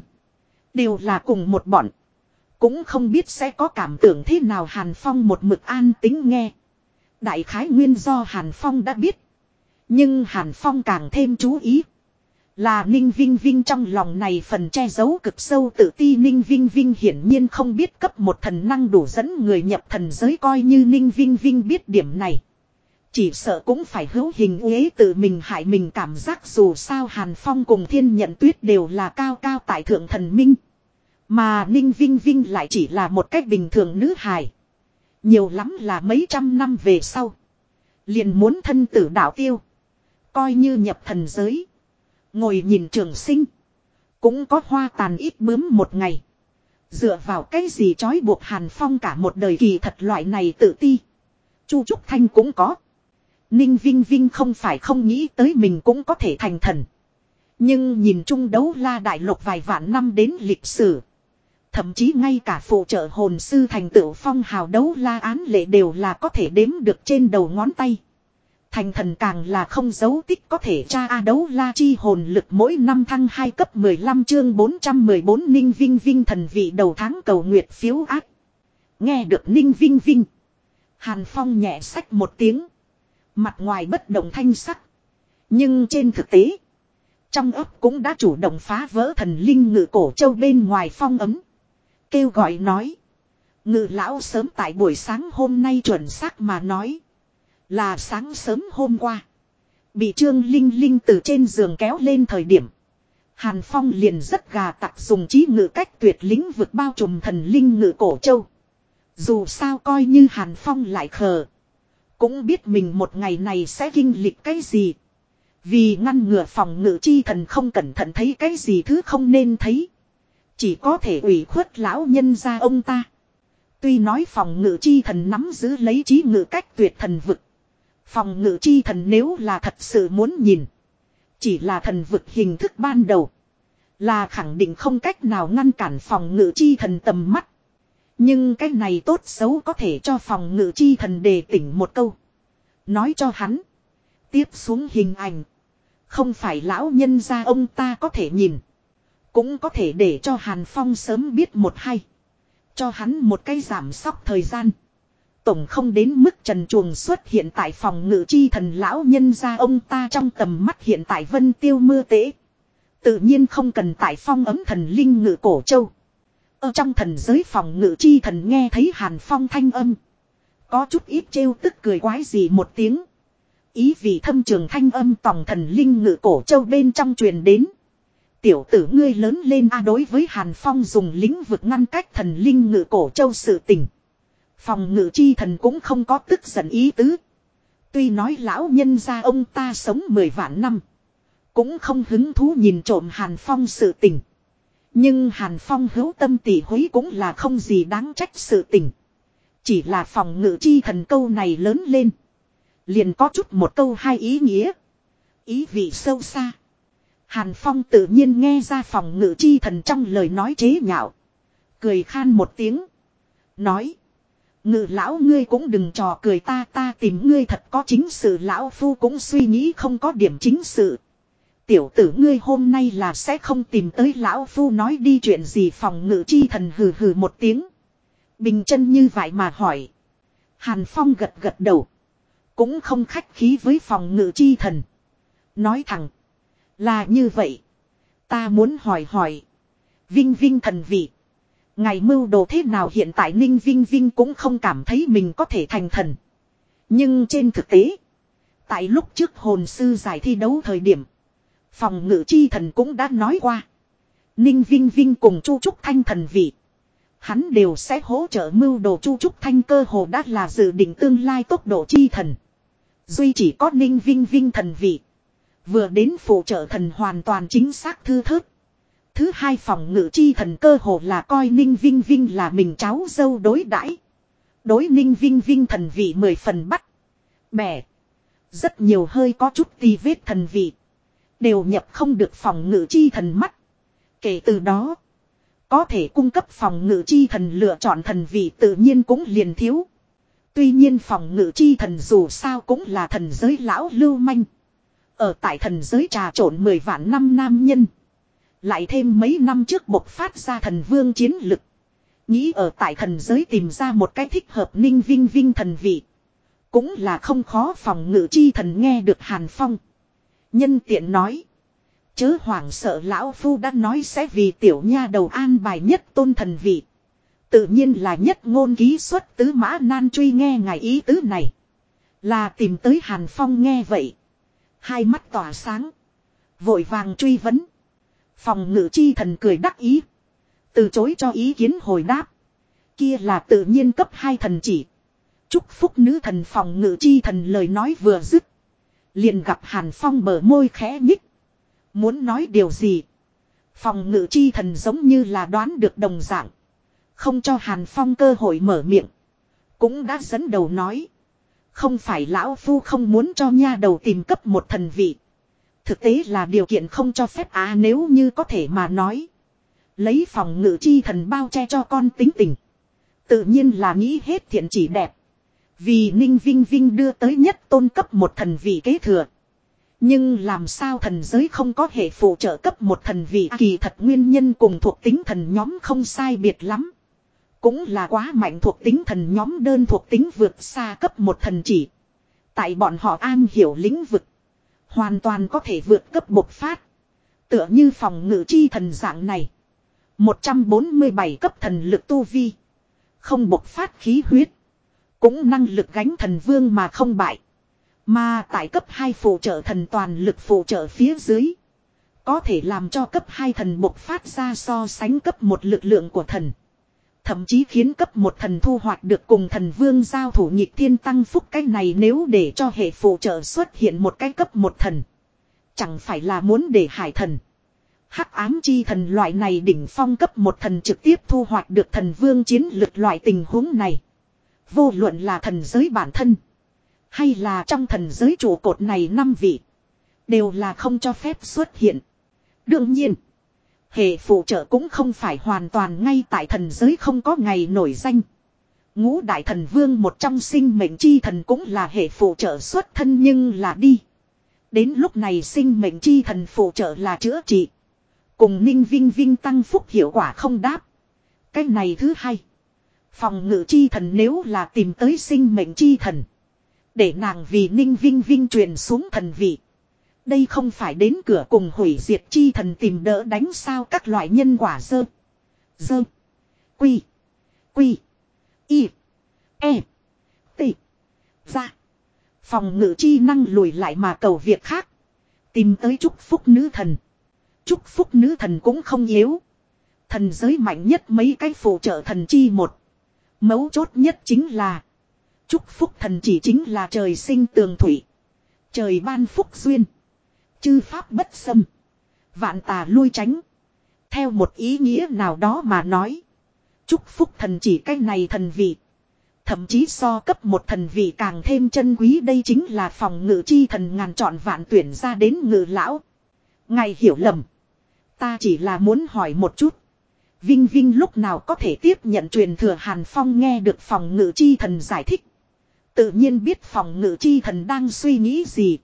Đều là cùng một bọn. Cũng không biết sẽ có cảm tưởng thế nào Hàn Phong một mực an tính nghe. Đại khái nguyên do Hàn Phong đã biết. Nhưng Hàn Phong càng thêm chú ý. Là Ninh Vinh Vinh trong lòng này phần che giấu cực sâu tự ti Ninh Vinh Vinh hiển nhiên không biết cấp một thần năng đủ dẫn người nhập thần giới coi như Ninh Vinh Vinh biết điểm này. Chỉ sợ cũng phải hữu hình uế tự mình hại mình cảm giác dù sao Hàn Phong cùng thiên nhận tuyết đều là cao cao tại thượng thần minh. Mà Ninh Vinh Vinh lại chỉ là một cách bình thường nữ hài. Nhiều lắm là mấy trăm năm về sau. Liền muốn thân tử đạo tiêu. Coi như nhập thần giới. Ngồi nhìn trường sinh. Cũng có hoa tàn ít bướm một ngày. Dựa vào cái gì trói buộc Hàn Phong cả một đời kỳ thật loại này tự ti. Chu Trúc Thanh cũng có. Ninh Vinh Vinh không phải không nghĩ tới mình cũng có thể thành thần. Nhưng nhìn chung đấu la đại lục vài vạn năm đến lịch sử. Thậm chí ngay cả phụ trợ hồn sư thành tựu phong hào đấu la án lệ đều là có thể đếm được trên đầu ngón tay. Thành thần càng là không dấu tích có thể tra A đấu la chi hồn lực mỗi năm thăng 2 cấp 15 chương 414 ninh vinh vinh thần vị đầu tháng cầu nguyệt phiếu ác. Nghe được ninh vinh vinh. Hàn Phong nhẹ sách một tiếng. Mặt ngoài bất động thanh sắc. Nhưng trên thực tế. Trong ấp cũng đã chủ động phá vỡ thần linh ngự cổ châu bên ngoài phong ấm. Kêu gọi nói. Ngự lão sớm tại buổi sáng hôm nay chuẩn xác mà nói. Là sáng sớm hôm qua. Bị Trương Linh Linh từ trên giường kéo lên thời điểm. Hàn Phong liền rất gà tặc dùng trí ngự cách tuyệt lĩnh vượt bao trùm thần linh ngự cổ châu. Dù sao coi như Hàn Phong lại khờ. Cũng biết mình một ngày này sẽ kinh lịch cái gì. Vì ngăn ngừa phòng ngự chi thần không cẩn thận thấy cái gì thứ không nên thấy. Chỉ có thể ủy khuất lão nhân ra ông ta. Tuy nói phòng ngự chi thần nắm giữ lấy trí ngự cách tuyệt thần vực. Phòng ngự chi thần nếu là thật sự muốn nhìn. Chỉ là thần vực hình thức ban đầu. Là khẳng định không cách nào ngăn cản phòng ngự chi thần tầm mắt. Nhưng cái này tốt xấu có thể cho phòng ngự chi thần đề tỉnh một câu. Nói cho hắn. Tiếp xuống hình ảnh. Không phải lão nhân gia ông ta có thể nhìn. Cũng có thể để cho Hàn Phong sớm biết một hay. Cho hắn một cái giảm sóc thời gian. Tổng không đến mức trần chuồng xuất hiện tại phòng ngự chi thần lão nhân gia ông ta trong tầm mắt hiện tại vân tiêu mưa tế. Tự nhiên không cần tại phong ấm thần linh ngự cổ châu. Ở trong thần giới phòng ngự chi thần nghe thấy hàn phong thanh âm. Có chút ít trêu tức cười quái gì một tiếng. Ý vì thâm trường thanh âm tòng thần linh ngự cổ châu bên trong truyền đến. Tiểu tử ngươi lớn lên a đối với Hàn Phong dùng lĩnh vực ngăn cách thần linh ngự cổ châu sự tình. Phòng ngự chi thần cũng không có tức giận ý tứ. Tuy nói lão nhân gia ông ta sống mười vạn năm. Cũng không hứng thú nhìn trộm Hàn Phong sự tình. Nhưng Hàn Phong hữu tâm tỷ hối cũng là không gì đáng trách sự tình. Chỉ là phòng ngự chi thần câu này lớn lên. Liền có chút một câu hai ý nghĩa. Ý vị sâu xa. Hàn Phong tự nhiên nghe ra phòng ngự chi thần trong lời nói chế nhạo. Cười khan một tiếng. Nói. Ngự lão ngươi cũng đừng trò cười ta ta tìm ngươi thật có chính sự, lão phu cũng suy nghĩ không có điểm chính sự. Tiểu tử ngươi hôm nay là sẽ không tìm tới lão phu nói đi chuyện gì, phòng ngự chi thần hừ hừ một tiếng. Bình chân như vậy mà hỏi. Hàn Phong gật gật đầu. Cũng không khách khí với phòng ngự chi thần. Nói thẳng. Là như vậy. Ta muốn hỏi hỏi. Vinh Vinh thần vị. Ngày mưu đồ thế nào hiện tại Ninh Vinh Vinh cũng không cảm thấy mình có thể thành thần. Nhưng trên thực tế. Tại lúc trước hồn sư giải thi đấu thời điểm. Phòng ngự chi thần cũng đã nói qua. Ninh Vinh Vinh cùng Chu Trúc Thanh thần vị. Hắn đều sẽ hỗ trợ mưu đồ Chu Trúc Thanh cơ hồ đã là dự định tương lai tốc độ chi thần. Duy chỉ có Ninh Vinh Vinh thần vị. Vừa đến phụ trợ thần hoàn toàn chính xác thư thớt. Thứ hai phòng ngự chi thần cơ hồ là coi Ninh Vinh Vinh là mình cháu dâu đối đãi Đối Ninh Vinh Vinh thần vị mười phần bắt. Bẻ. Rất nhiều hơi có chút ti vết thần vị. Đều nhập không được phòng ngự chi thần mắt. Kể từ đó. Có thể cung cấp phòng ngự chi thần lựa chọn thần vị tự nhiên cũng liền thiếu. Tuy nhiên phòng ngự chi thần dù sao cũng là thần giới lão lưu manh. Ở tại thần giới trà trộn 10 vạn năm nam nhân. Lại thêm mấy năm trước bộc phát ra thần vương chiến lực. Nghĩ ở tại thần giới tìm ra một cái thích hợp ninh vinh vinh thần vị. Cũng là không khó phòng ngự chi thần nghe được Hàn Phong. Nhân tiện nói. Chớ hoảng sợ lão phu đã nói sẽ vì tiểu nha đầu an bài nhất tôn thần vị. Tự nhiên là nhất ngôn ký xuất tứ mã nan truy nghe ngài ý tứ này. Là tìm tới Hàn Phong nghe vậy. Hai mắt tỏa sáng. Vội vàng truy vấn. Phòng ngự chi thần cười đắc ý. Từ chối cho ý kiến hồi đáp. Kia là tự nhiên cấp hai thần chỉ. Chúc phúc nữ thần phòng ngự chi thần lời nói vừa dứt. Liền gặp Hàn Phong bờ môi khẽ nhích. Muốn nói điều gì? Phòng ngự chi thần giống như là đoán được đồng dạng. Không cho Hàn Phong cơ hội mở miệng. Cũng đã dẫn đầu nói. Không phải lão phu không muốn cho nha đầu tìm cấp một thần vị. Thực tế là điều kiện không cho phép à nếu như có thể mà nói. Lấy phòng ngự chi thần bao che cho con tính tình. Tự nhiên là nghĩ hết thiện chỉ đẹp. Vì Ninh Vinh Vinh đưa tới nhất tôn cấp một thần vị kế thừa. Nhưng làm sao thần giới không có hệ phụ trợ cấp một thần vị kỳ thật nguyên nhân cùng thuộc tính thần nhóm không sai biệt lắm. Cũng là quá mạnh thuộc tính thần nhóm, đơn thuộc tính vượt xa cấp một thần chỉ. Tại bọn họ an hiểu lĩnh vực. Hoàn toàn có thể vượt cấp bộc phát. Tựa như phòng ngự chi thần dạng này. 147 cấp thần lực tu vi. Không bộc phát khí huyết. Cũng năng lực gánh thần vương mà không bại. Mà tại cấp 2 phụ trợ thần toàn lực phụ trợ phía dưới. Có thể làm cho cấp 2 thần bộc phát ra so sánh cấp một lực lượng của thần. Thậm chí khiến cấp một thần thu hoạch được cùng thần vương giao thủ nhịp thiên tăng phúc cái này nếu để cho hệ phụ trợ xuất hiện một cái cấp một thần. Chẳng phải là muốn để hải thần. Hắc ám chi thần loại này đỉnh phong cấp một thần trực tiếp thu hoạch được thần vương chiến lược loại tình huống này. Vô luận là thần giới bản thân. Hay là trong thần giới trụ cột này năm vị. Đều là không cho phép xuất hiện. Đương nhiên. Hệ phụ trợ cũng không phải hoàn toàn ngay tại thần giới không có ngày nổi danh. Ngũ đại thần vương một trong sinh mệnh chi thần cũng là hệ phụ trợ xuất thân nhưng là đi. Đến lúc này sinh mệnh chi thần phụ trợ là chữa trị. Cùng ninh vinh vinh tăng phúc hiệu quả không đáp. Cái này thứ hai. Phòng ngự chi thần nếu là tìm tới sinh mệnh chi thần. Để nàng vì ninh vinh vinh truyền xuống thần vị. Đây không phải đến cửa cùng hủy diệt chi thần tìm đỡ đánh sao các loại nhân quả dơ. Dơ. Quy. Quy. Y. E. T. Ra. Phòng ngự chi năng lùi lại mà cầu việc khác. Tìm tới chúc phúc nữ thần. Chúc phúc nữ thần cũng không yếu. Thần giới mạnh nhất mấy cái phụ trợ thần chi một. Mấu chốt nhất chính là. Chúc phúc thần chỉ chính là trời sinh tường thủy. Trời ban phúc duyên. Chư pháp bất xâm. Vạn tà lui tránh. Theo một ý nghĩa nào đó mà nói. Chúc phúc thần chỉ cái này thần vị. Thậm chí so cấp một thần vị càng thêm chân quý đây chính là phòng ngự chi thần ngàn chọn vạn tuyển ra đến ngự lão. Ngài hiểu lầm. Ta chỉ là muốn hỏi một chút. Vinh Vinh lúc nào có thể tiếp nhận truyền thừa Hàn Phong nghe được phòng ngự chi thần giải thích. Tự nhiên biết phòng ngự chi thần đang suy nghĩ gì.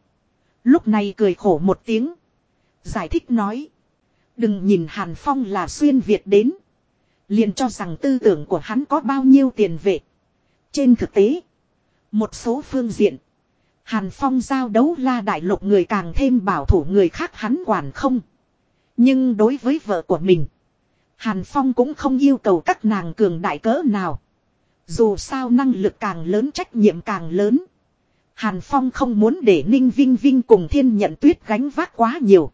Lúc này cười khổ một tiếng. Giải thích nói. Đừng nhìn Hàn Phong là xuyên Việt đến. Liền cho rằng tư tưởng của hắn có bao nhiêu tiền vệ. Trên thực tế. Một số phương diện. Hàn Phong giao đấu la đại lục người càng thêm bảo thủ người khác hắn quản không. Nhưng đối với vợ của mình. Hàn Phong cũng không yêu cầu các nàng cường đại cỡ nào. Dù sao năng lực càng lớn, trách nhiệm càng lớn. Hàn Phong không muốn để Ninh Vinh Vinh cùng thiên nhận tuyết gánh vác quá nhiều.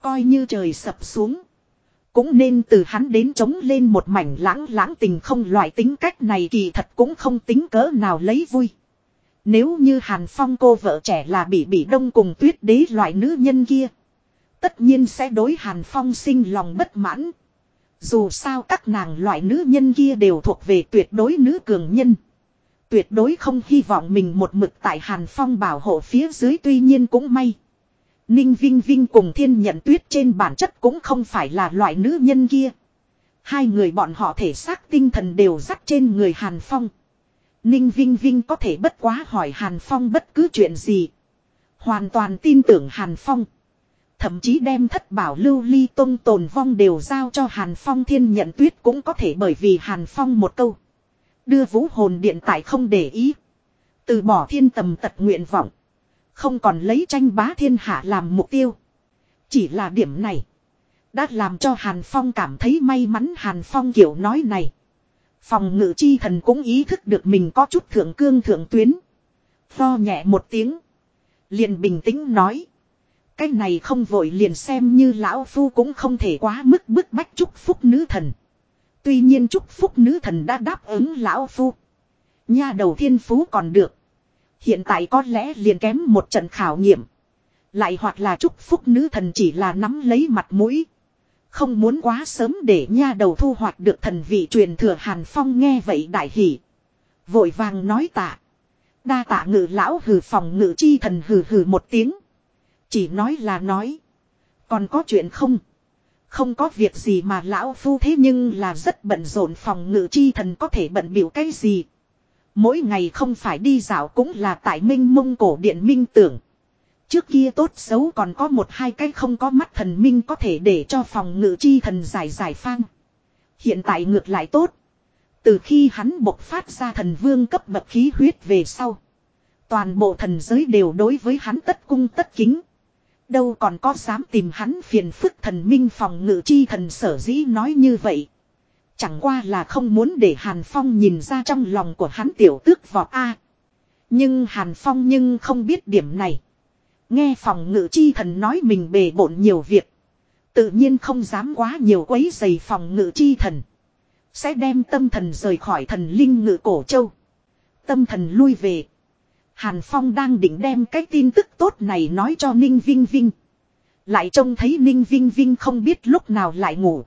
Coi như trời sập xuống. Cũng nên từ hắn đến chống lên một mảnh lãng lãng tình không loại tính cách này kỳ thật cũng không tính cỡ nào lấy vui. Nếu như Hàn Phong cô vợ trẻ là bị bị đông cùng tuyết đế loại nữ nhân kia. Tất nhiên sẽ đối Hàn Phong sinh lòng bất mãn. Dù sao các nàng loại nữ nhân kia đều thuộc về tuyệt đối nữ cường nhân. Tuyệt đối không hy vọng mình một mực tại Hàn Phong bảo hộ phía dưới, tuy nhiên cũng may. Ninh Vinh Vinh cùng thiên nhận tuyết trên bản chất cũng không phải là loại nữ nhân kia. Hai người bọn họ thể xác tinh thần đều dắt trên người Hàn Phong. Ninh Vinh Vinh có thể bất quá hỏi Hàn Phong bất cứ chuyện gì. Hoàn toàn tin tưởng Hàn Phong. Thậm chí đem thất bảo lưu ly tông tồn vong đều giao cho Hàn Phong thiên nhận tuyết cũng có thể bởi vì Hàn Phong một câu. Đưa vũ hồn điện tại không để ý. Từ bỏ thiên tầm tật nguyện vọng. Không còn lấy tranh bá thiên hạ làm mục tiêu. Chỉ là điểm này. Đã làm cho Hàn Phong cảm thấy may mắn Hàn Phong kiểu nói này. Phòng ngự chi thần cũng ý thức được mình có chút thượng cương thượng tuyến. Tho nhẹ một tiếng. Liền bình tĩnh nói. Cái này không vội liền xem như lão phu cũng không thể quá mức bức bách chúc phúc nữ thần. Tuy nhiên chúc phúc nữ thần đã đáp ứng lão phu. Nha đầu thiên phú còn được. Hiện tại có lẽ liền kém một trận khảo nghiệm. Lại hoặc là chúc phúc nữ thần chỉ là nắm lấy mặt mũi. Không muốn quá sớm để nha đầu thu hoạch được thần vị truyền thừa Hàn Phong nghe vậy đại hỉ. Vội vàng nói tạ. Đa tạ ngự lão hừ phòng ngự chi thần hừ hừ một tiếng. Chỉ nói là nói. Còn có chuyện không? Không có việc gì mà lão phu thế nhưng là rất bận rộn phòng ngự chi thần có thể bận biểu cái gì. Mỗi ngày không phải đi dạo cũng là tại minh mông cổ điện minh tưởng. Trước kia tốt xấu còn có một hai cái không có mắt thần minh có thể để cho phòng ngự chi thần giải giải phang. Hiện tại ngược lại tốt. Từ khi hắn bộc phát ra thần vương cấp bậc khí huyết về sau. Toàn bộ thần giới đều đối với hắn tất cung tất kính. Đâu còn có dám tìm hắn phiền phức thần minh phòng ngự chi thần sở dĩ nói như vậy. Chẳng qua là không muốn để Hàn Phong nhìn ra trong lòng của hắn tiểu tước vọt A. Nhưng Hàn Phong nhưng không biết điểm này. Nghe phòng ngự chi thần nói mình bề bộn nhiều việc. Tự nhiên không dám quá nhiều quấy giày phòng ngự chi thần. Sẽ đem tâm thần rời khỏi thần linh ngự cổ châu. Tâm thần lui về. Hàn Phong đang định đem cái tin tức tốt này nói cho Ninh Vinh Vinh. Lại trông thấy Ninh Vinh Vinh không biết lúc nào lại ngủ.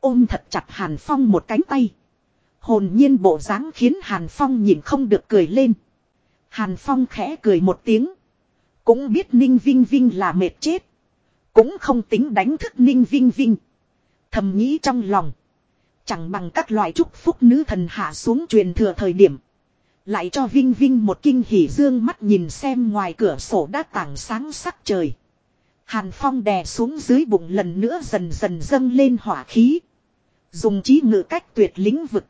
Ôm thật chặt Hàn Phong một cánh tay. Hồn nhiên bộ dáng khiến Hàn Phong nhìn không được cười lên. Hàn Phong khẽ cười một tiếng. Cũng biết Ninh Vinh Vinh là mệt chết. Cũng không tính đánh thức Ninh Vinh Vinh. Thầm nghĩ trong lòng. Chẳng bằng các loại chúc phúc nữ thần hạ xuống truyền thừa thời điểm. Lại cho Vinh Vinh một kinh hỉ dương mắt nhìn xem ngoài cửa sổ đã tảng sáng sắc trời. Hàn Phong đè xuống dưới bụng lần nữa dần dần dâng lên hỏa khí. Dùng trí ngự cách tuyệt lĩnh vực.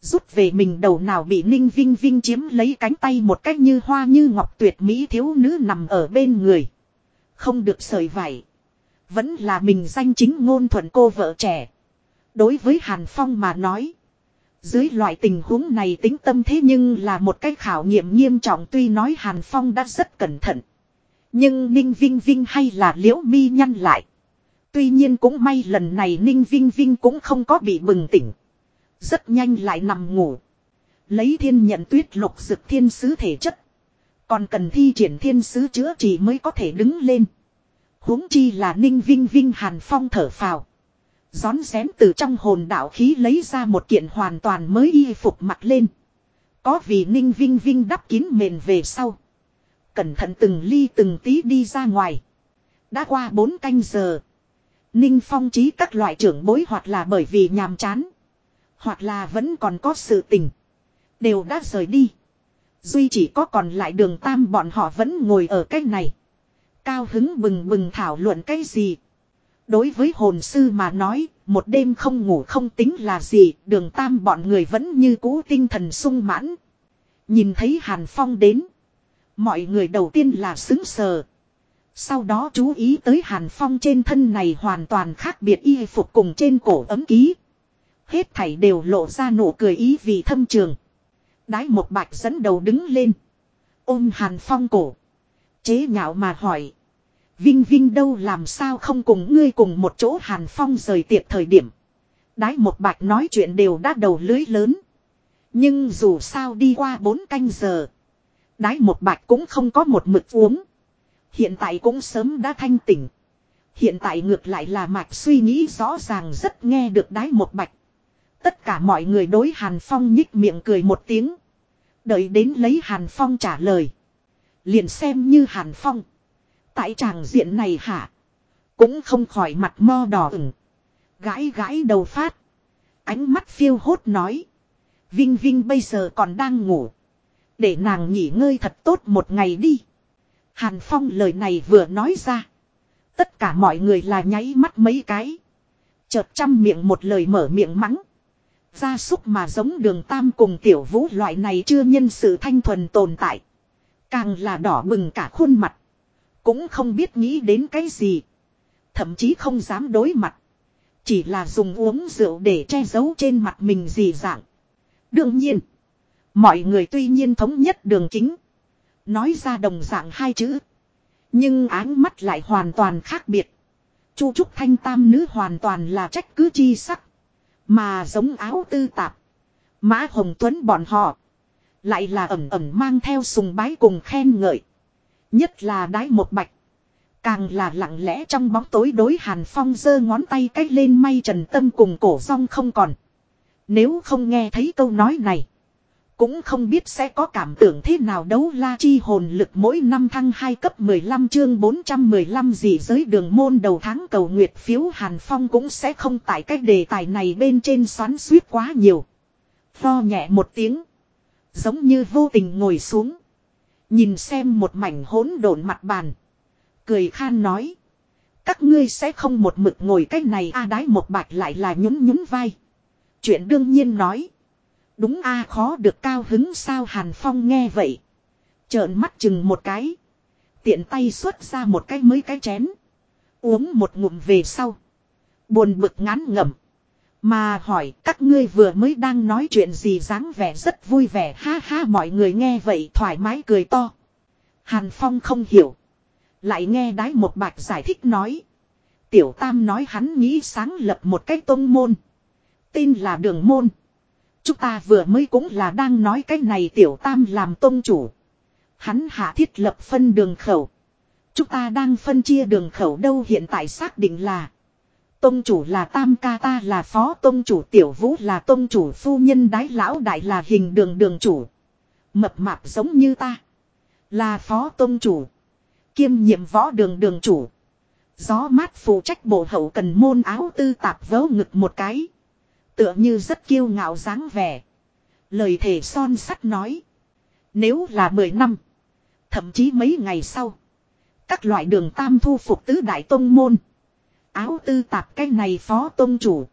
Rút về mình đầu nào bị Ninh Vinh Vinh chiếm lấy cánh tay một cách như hoa như ngọc tuyệt mỹ thiếu nữ nằm ở bên người. Không được sợi vải. Vẫn là mình danh chính ngôn thuận cô vợ trẻ. Đối với Hàn Phong mà nói. Dưới loại tình huống này tính tâm thế nhưng là một cái khảo nghiệm nghiêm trọng tuy nói Hàn Phong đã rất cẩn thận. Nhưng Ninh Vinh Vinh hay là liễu mi nhăn lại. Tuy nhiên cũng may lần này Ninh Vinh Vinh cũng không có bị bừng tỉnh. Rất nhanh lại nằm ngủ. Lấy thiên nhận tuyết lục dực thiên sứ thể chất. Còn cần thi triển thiên sứ chữa trị mới có thể đứng lên. huống chi là Ninh Vinh Vinh Hàn Phong thở phào. Gión xém từ trong hồn đạo khí lấy ra một kiện hoàn toàn mới y phục mặc lên. Có vì ninh vinh vinh đắp kín mền về sau. Cẩn thận từng ly từng tí đi ra ngoài. Đã qua 4 canh giờ. Ninh phong trí các loại trưởng bối hoặc là bởi vì nhàm chán. Hoặc là vẫn còn có sự tình. Đều đã rời đi. Duy chỉ có còn lại đường tam bọn họ vẫn ngồi ở cách này. Cao hứng bừng bừng thảo luận cái gì. Đối với hồn sư mà nói, một đêm không ngủ không tính là gì, đường tam bọn người vẫn như cũ tinh thần sung mãn. Nhìn thấy Hàn Phong đến. Mọi người đầu tiên là xứng sờ. Sau đó chú ý tới Hàn Phong trên thân này hoàn toàn khác biệt y phục cùng trên cổ ấm ký. Hết thảy đều lộ ra nụ cười ý vì thâm trường. Đái một bạch dẫn đầu đứng lên. Ôm Hàn Phong cổ. Chế nhạo mà hỏi. Vinh Vinh đâu làm sao không cùng ngươi cùng một chỗ Hàn Phong rời tiệc thời điểm. Đái một bạch nói chuyện đều đã đầu lưới lớn. Nhưng dù sao đi qua bốn canh giờ. Đái một bạch cũng không có một mực uống. Hiện tại cũng sớm đã thanh tỉnh. Hiện tại ngược lại là mạch suy nghĩ rõ ràng rất nghe được đái một bạch. Tất cả mọi người đối Hàn Phong nhích miệng cười một tiếng. Đợi đến lấy Hàn Phong trả lời. Liền xem như Hàn Phong. Tại tràng diện này hả. Cũng không khỏi mặt mo đỏ ửng. Gãi gãi đầu phát. Ánh mắt phiêu hốt nói. Vinh Vinh bây giờ còn đang ngủ. Để nàng nghỉ ngơi thật tốt một ngày đi. Hàn Phong lời này vừa nói ra. Tất cả mọi người là nháy mắt mấy cái. Chợt trăm miệng một lời mở miệng mắng. Gia súc mà giống đường tam cùng tiểu vũ loại này chưa nhân sự thanh thuần tồn tại. Càng là đỏ bừng cả khuôn mặt. Cũng không biết nghĩ đến cái gì. Thậm chí không dám đối mặt. Chỉ là dùng uống rượu để che giấu trên mặt mình gì dạng. Đương nhiên. Mọi người tuy nhiên thống nhất đường chính. Nói ra đồng dạng hai chữ. Nhưng áng mắt lại hoàn toàn khác biệt. Chu Trúc Thanh Tam nữ hoàn toàn là trách cứ chi sắc. Mà giống áo tư tạp. Mã Hồng Tuấn bọn họ. Lại là ẩm ẩm mang theo sùng bái cùng khen ngợi. Nhất là đái một bạch. Càng là lặng lẽ trong bóng tối đối Hàn Phong giơ ngón tay cách lên may trần tâm cùng cổ rong không còn. Nếu không nghe thấy câu nói này. Cũng không biết sẽ có cảm tưởng thế nào đấu la chi hồn lực mỗi năm thăng 2 cấp 15 chương 415 gì giới đường môn đầu tháng cầu nguyệt phiếu Hàn Phong cũng sẽ không tại cách đề tài này bên trên xoắn suýt quá nhiều. Pho nhẹ một tiếng. Giống như vô tình ngồi xuống. Nhìn xem một mảnh hỗn độn mặt bàn. Cười khan nói. Các ngươi sẽ không một mực ngồi cách này a đái một bạch lại là nhún nhún vai. Chuyện đương nhiên nói. Đúng a khó được cao hứng sao Hàn Phong nghe vậy. Trợn mắt chừng một cái. Tiện tay xuất ra một cái mới cái chén. Uống một ngụm về sau. Buồn bực ngán ngẩm. Mà hỏi, các ngươi vừa mới đang nói chuyện gì dáng vẻ rất vui vẻ, ha ha, mọi người nghe vậy thoải mái cười to. Hàn Phong không hiểu. Lại nghe đái một bạch giải thích nói. Tiểu Tam nói hắn nghĩ sáng lập một cái tông môn. Tên là đường môn. Chúng ta vừa mới cũng là đang nói cái này tiểu tam làm tôn chủ. Hắn hạ thiết lập phân đường khẩu. Chúng ta đang phân chia đường khẩu đâu hiện tại xác định là tông chủ là tam ca, ta là phó tông chủ, tiểu vũ là tông chủ, phu nhân đái lão đại là hình đường đường chủ. Mập mạp giống như ta. Là phó tông chủ. Kiêm nhiệm võ đường đường chủ. Gió mát phụ trách bộ hậu cần môn áo tư tạp vớ ngực một cái. Tựa như rất kiêu ngạo dáng vẻ. Lời thể son sắt nói. Nếu là 10 năm. Thậm chí mấy ngày sau. Các loại đường tam thu phục tứ đại tông môn. Áo tư tạp cái này phó tôn chủ.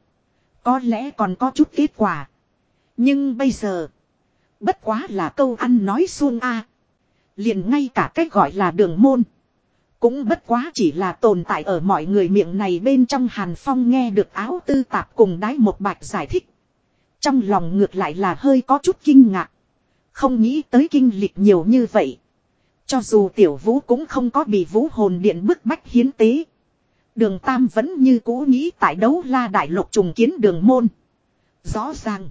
Có lẽ còn có chút kết quả. Nhưng bây giờ. Bất quá là câu ăn nói xuông a liền ngay cả cách gọi là đường môn. Cũng bất quá chỉ là tồn tại ở mọi người miệng này bên trong Hàn Phong nghe được áo tư tạp cùng đái một bạch giải thích. Trong lòng ngược lại là hơi có chút kinh ngạc. Không nghĩ tới kinh lịch nhiều như vậy. Cho dù tiểu vũ cũng không có bị vũ hồn điện bức bách hiến tế. Đường Tam vẫn như cũ nghĩ tại đấu la đại lục trùng kiến đường môn. Rõ ràng.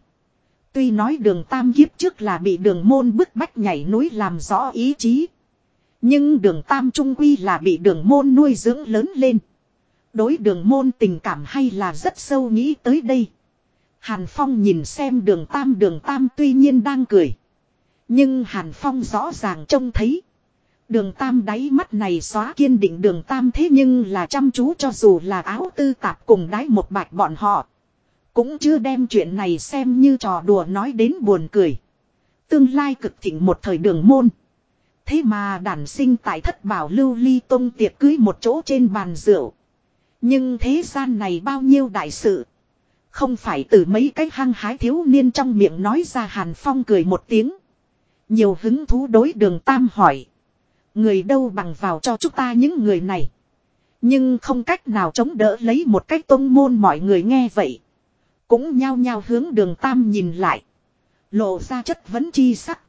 Tuy nói đường Tam kiếp trước là bị đường môn bức bách nhảy núi làm rõ ý chí. Nhưng đường tam trung quy là bị đường môn nuôi dưỡng lớn lên. Đối đường môn tình cảm hay là rất sâu nghĩ tới đây. Hàn Phong nhìn xem đường tam đường tam tuy nhiên đang cười. Nhưng Hàn Phong rõ ràng trông thấy. Đường Tam đáy mắt này xóa kiên định đường Tam thế nhưng là chăm chú cho dù là áo tư tạp cùng đáy một bạch bọn họ. Cũng chưa đem chuyện này xem như trò đùa nói đến buồn cười. Tương lai cực thịnh một thời đường môn. Thế mà đản sinh tại thất bảo lưu ly tông tiệc cưới một chỗ trên bàn rượu. Nhưng thế gian này bao nhiêu đại sự. Không phải từ mấy cái hăng hái thiếu niên trong miệng nói ra Hàn Phong cười một tiếng. Nhiều hứng thú đối đường Tam hỏi. Người đâu bằng vào cho chúng ta những người này. Nhưng không cách nào chống đỡ lấy một cách tôn môn mọi người nghe vậy. Cũng nhao nhao hướng đường Tam nhìn lại. Lộ ra chất vấn chi sắc.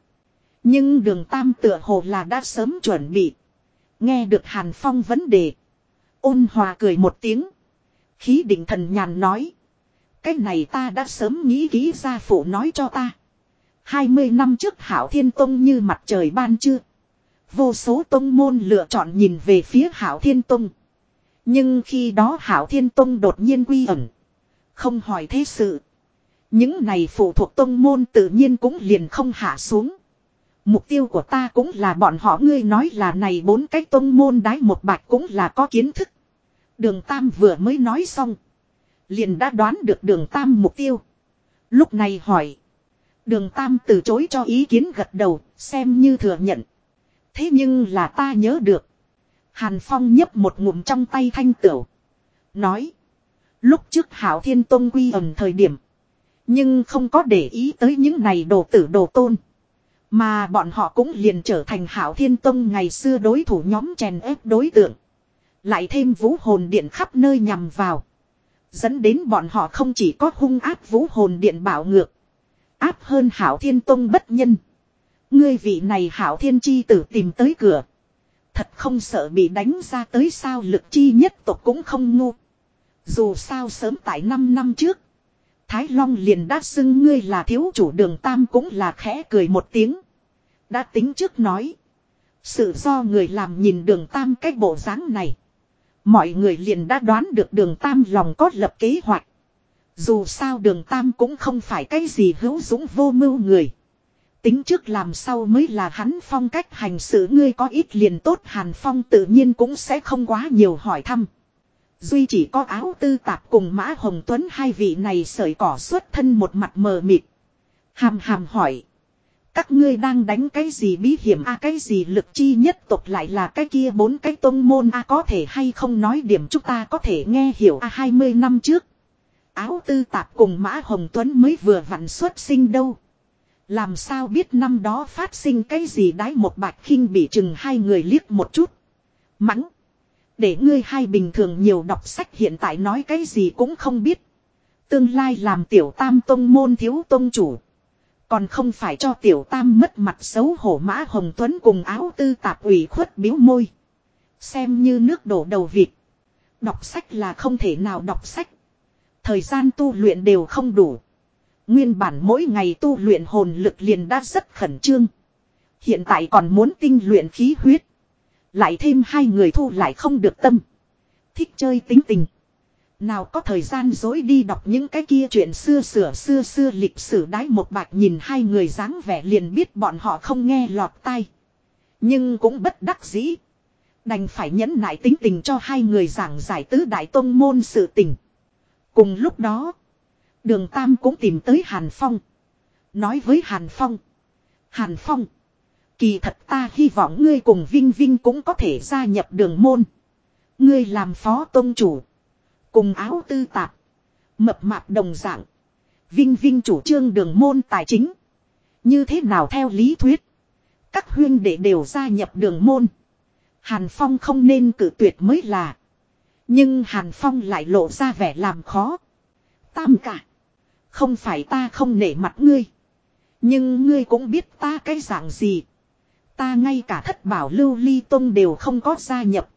Nhưng đường Tam tựa hồ là đã sớm chuẩn bị. Nghe được Hàn Phong vấn đề. Ôn hòa cười một tiếng. Khí định thần nhàn nói. Cái này ta đã sớm nghĩ kỹ ra phụ nói cho ta. 20 năm trước Hảo Thiên Tông như mặt trời ban chưa. Vô số tông môn lựa chọn nhìn về phía Hảo Thiên Tông. Nhưng khi đó Hảo Thiên Tông đột nhiên quy ẩn. Không hỏi thế sự. Những này phụ thuộc tông môn tự nhiên cũng liền không hạ xuống. Mục tiêu của ta cũng là bọn họ ngươi nói là này bốn cái tông môn đái một bạch cũng là có kiến thức. Đường Tam vừa mới nói xong. Liền đã đoán được đường Tam mục tiêu. Lúc này hỏi. Đường Tam từ chối cho ý kiến gật đầu, xem như thừa nhận. Thế nhưng là ta nhớ được. Hàn Phong nhấp một ngụm trong tay thanh tửu. Nói. Lúc trước Hảo Thiên Tông quy ẩn thời điểm. Nhưng không có để ý tới những này đồ tử đồ tôn. Mà bọn họ cũng liền trở thành Hảo Thiên Tông ngày xưa đối thủ nhóm chèn ép đối tượng. Lại thêm vũ hồn điện khắp nơi nhằm vào. Dẫn đến bọn họ không chỉ có hung áp vũ hồn điện bảo ngược. Áp hơn Hảo Thiên Tông bất nhân. Ngươi vị này Hảo Thiên Chi tử tìm tới cửa. Thật không sợ bị đánh ra tới sao lực chi nhất tộc cũng không ngu. Dù sao sớm tại 5 năm trước. Thái Long liền đã xưng ngươi là thiếu chủ đường Tam cũng là khẽ cười một tiếng. Đã tính trước nói. Sự do người làm nhìn đường Tam cái bộ dáng này. Mọi người liền đã đoán được đường Tam lòng có lập kế hoạch. Dù sao đường Tam cũng không phải cái gì hữu dũng vô mưu người. Tính trước làm sao mới là hắn phong cách hành xử ngươi có ít liền tốt, Hàn Phong tự nhiên cũng sẽ không quá nhiều hỏi thăm. Duy chỉ có áo tư tạp cùng Mã Hồng Tuấn hai vị này sởi cỏ xuất thân một mặt mờ mịt. Hàm hàm hỏi. Các ngươi đang đánh cái gì bí hiểm a cái gì lực chi nhất tộc lại là cái kia bốn cái tôn môn a có thể hay không nói điểm chúng ta có thể nghe hiểu a hai mươi năm trước. Áo tư tạp cùng Mã Hồng Tuấn mới vừa vặn xuất sinh đâu. Làm sao biết năm đó phát sinh cái gì đái một bạch khinh bị chừng hai người liếc một chút. Mắng. Để ngươi hai bình thường nhiều đọc sách hiện tại nói cái gì cũng không biết. Tương lai làm tiểu tam tông môn thiếu tông chủ. Còn không phải cho tiểu tam mất mặt xấu hổ mã hồng tuấn cùng áo tư tạp ủy khuất biếu môi. Xem như nước đổ đầu vịt. Đọc sách là không thể nào đọc sách. Thời gian tu luyện đều không đủ. Nguyên bản mỗi ngày tu luyện hồn lực liền đã rất khẩn trương. Hiện tại còn muốn tinh luyện khí huyết. Lại thêm hai người thu lại không được tâm. Thích chơi tính tình. Nào có thời gian dối đi đọc những cái kia chuyện xưa sửa xưa xưa lịch sử đái một bạc nhìn hai người dáng vẻ liền biết bọn họ không nghe lọt tai. Nhưng cũng bất đắc dĩ. Đành phải nhẫn nại tính tình cho hai người giảng giải tứ đại tông môn sự tình. Cùng lúc đó, đường Tam cũng tìm tới Hàn Phong. Nói với Hàn Phong. Hàn Phong. Kỳ thật ta hy vọng ngươi cùng Vinh Vinh cũng có thể gia nhập đường môn. Ngươi làm phó tôn chủ. Cùng áo tư tạp. Mập mạp đồng dạng. Vinh Vinh chủ trương đường môn tài chính. Như thế nào theo lý thuyết. Các huyên đệ đều gia nhập đường môn. Hàn Phong không nên cử tuyệt mới là. Nhưng Hàn Phong lại lộ ra vẻ làm khó. Tam cả. Không phải ta không nể mặt ngươi. Nhưng ngươi cũng biết ta cái dạng gì. Ta ngay cả thất bảo lưu ly tông đều không có gia nhập.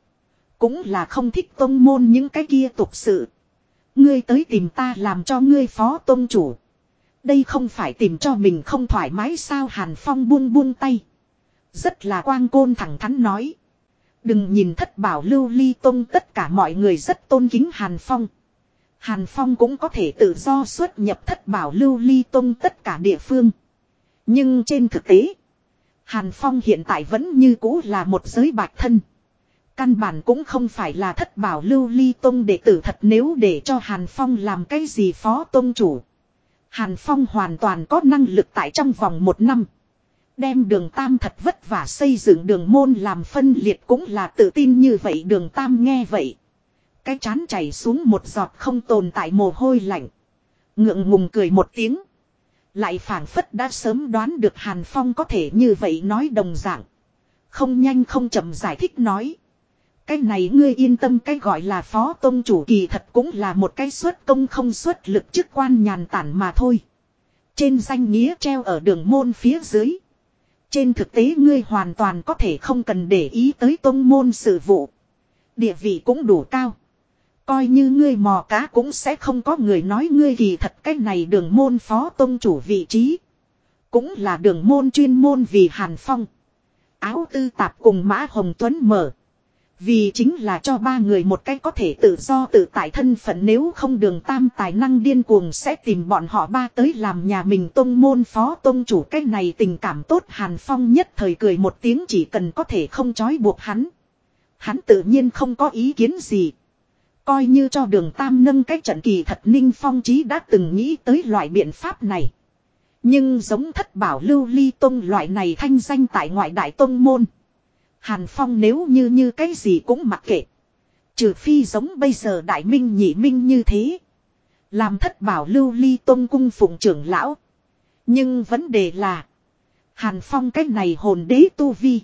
Cũng là không thích tông môn những cái kia tục sự. Ngươi tới tìm ta làm cho ngươi phó tông chủ. Đây không phải tìm cho mình không thoải mái sao Hàn Phong buông buông tay. Rất là quang côn thẳng thắn nói. Đừng nhìn thất bảo lưu ly tông tất cả mọi người rất tôn kính Hàn Phong. Hàn Phong cũng có thể tự do xuất nhập thất bảo lưu ly tông tất cả địa phương. Nhưng trên thực tế, Hàn Phong hiện tại vẫn như cũ là một giới bạch thân. Căn bản cũng không phải là thất bảo lưu ly tông đệ tử thật nếu để cho Hàn Phong làm cái gì phó tông chủ. Hàn Phong hoàn toàn có năng lực tại trong vòng một năm. Đem đường Tam thật vất vả xây dựng đường môn làm phân liệt cũng là tự tin như vậy đường Tam nghe vậy. Cái chán chảy xuống một giọt không tồn tại mồ hôi lạnh. Ngượng ngùng cười một tiếng. Lại phảng phất đã sớm đoán được Hàn Phong có thể như vậy nói đồng dạng. Không nhanh không chậm giải thích nói. Cái này ngươi yên tâm, cái gọi là phó tông chủ kỳ thật cũng là một cái xuất công không xuất lực chức quan nhàn tản mà thôi. Trên danh nghĩa treo ở đường môn phía dưới. Trên thực tế ngươi hoàn toàn có thể không cần để ý tới tôn môn sự vụ. Địa vị cũng đủ cao. Coi như ngươi mò cá cũng sẽ không có người nói ngươi kỳ thật cái này đường môn phó tôn chủ vị trí. Cũng là đường môn chuyên môn vì Hàn Phong. Áo tư tạp cùng Mã Hồng Tuấn mở. Vì chính là cho ba người một cách có thể tự do tự tại thân phận nếu không đường tam tài năng điên cuồng sẽ tìm bọn họ ba tới làm nhà mình tôn môn phó tôn chủ cái này tình cảm tốt Hàn Phong nhất thời cười một tiếng chỉ cần có thể không trói buộc hắn. Hắn tự nhiên không có ý kiến gì. Coi như cho đường tam nâng cái trận kỳ thật ninh phong trí đã từng nghĩ tới loại biện pháp này. Nhưng giống thất bảo lưu ly tông loại này thanh danh tại ngoại đại tông môn. Hàn Phong nếu như như cái gì cũng mặc kệ. Trừ phi giống bây giờ đại minh nhị minh như thế. Làm thất bảo lưu ly tôn cung phụng trưởng lão. Nhưng vấn đề là. Hàn Phong cái này hồn đế tu vi.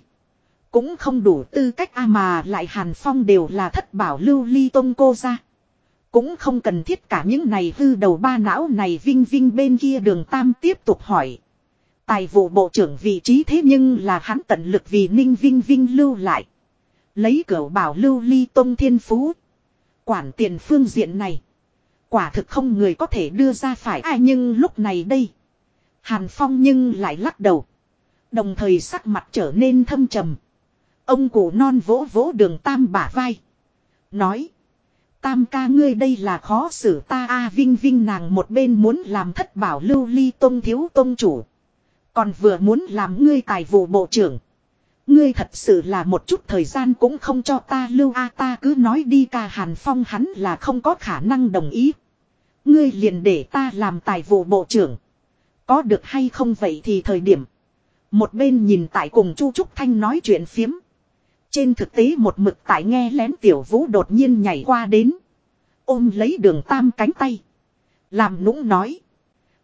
Cũng không đủ tư cách a mà lại Hàn Phong đều là thất bảo lưu ly tôn cô ra. Cũng không cần thiết cả những này hư đầu ba não này vinh vinh bên kia đường tam tiếp tục hỏi. Tài vụ bộ trưởng vị trí thế nhưng là hắn tận lực vì ninh vinh vinh lưu lại. Lấy cửa bảo lưu ly tông thiên phú. Quản tiền phương diện này. Quả thực không người có thể đưa ra phải ai nhưng lúc này đây. Hàn Phong nhưng lại lắc đầu. Đồng thời sắc mặt trở nên thâm trầm. Ông cụ non vỗ vỗ đường tam bả vai. Nói. Tam ca ngươi đây là khó xử ta a à, vinh vinh nàng một bên muốn làm thất bảo lưu ly tông thiếu tông chủ. Còn vừa muốn làm ngươi tài vụ bộ trưởng. Ngươi thật sự là một chút thời gian cũng không cho ta lưu a à, ta cứ nói đi ca Hàn Phong hắn là không có khả năng đồng ý. Ngươi liền để ta làm tài vụ bộ trưởng. Có được hay không vậy thì thời điểm. Một bên nhìn tại cùng Chu Trúc Thanh nói chuyện phiếm. Trên thực tế một mực tại nghe lén tiểu vũ đột nhiên nhảy qua đến. Ôm lấy đường tam cánh tay. Làm nũng nói.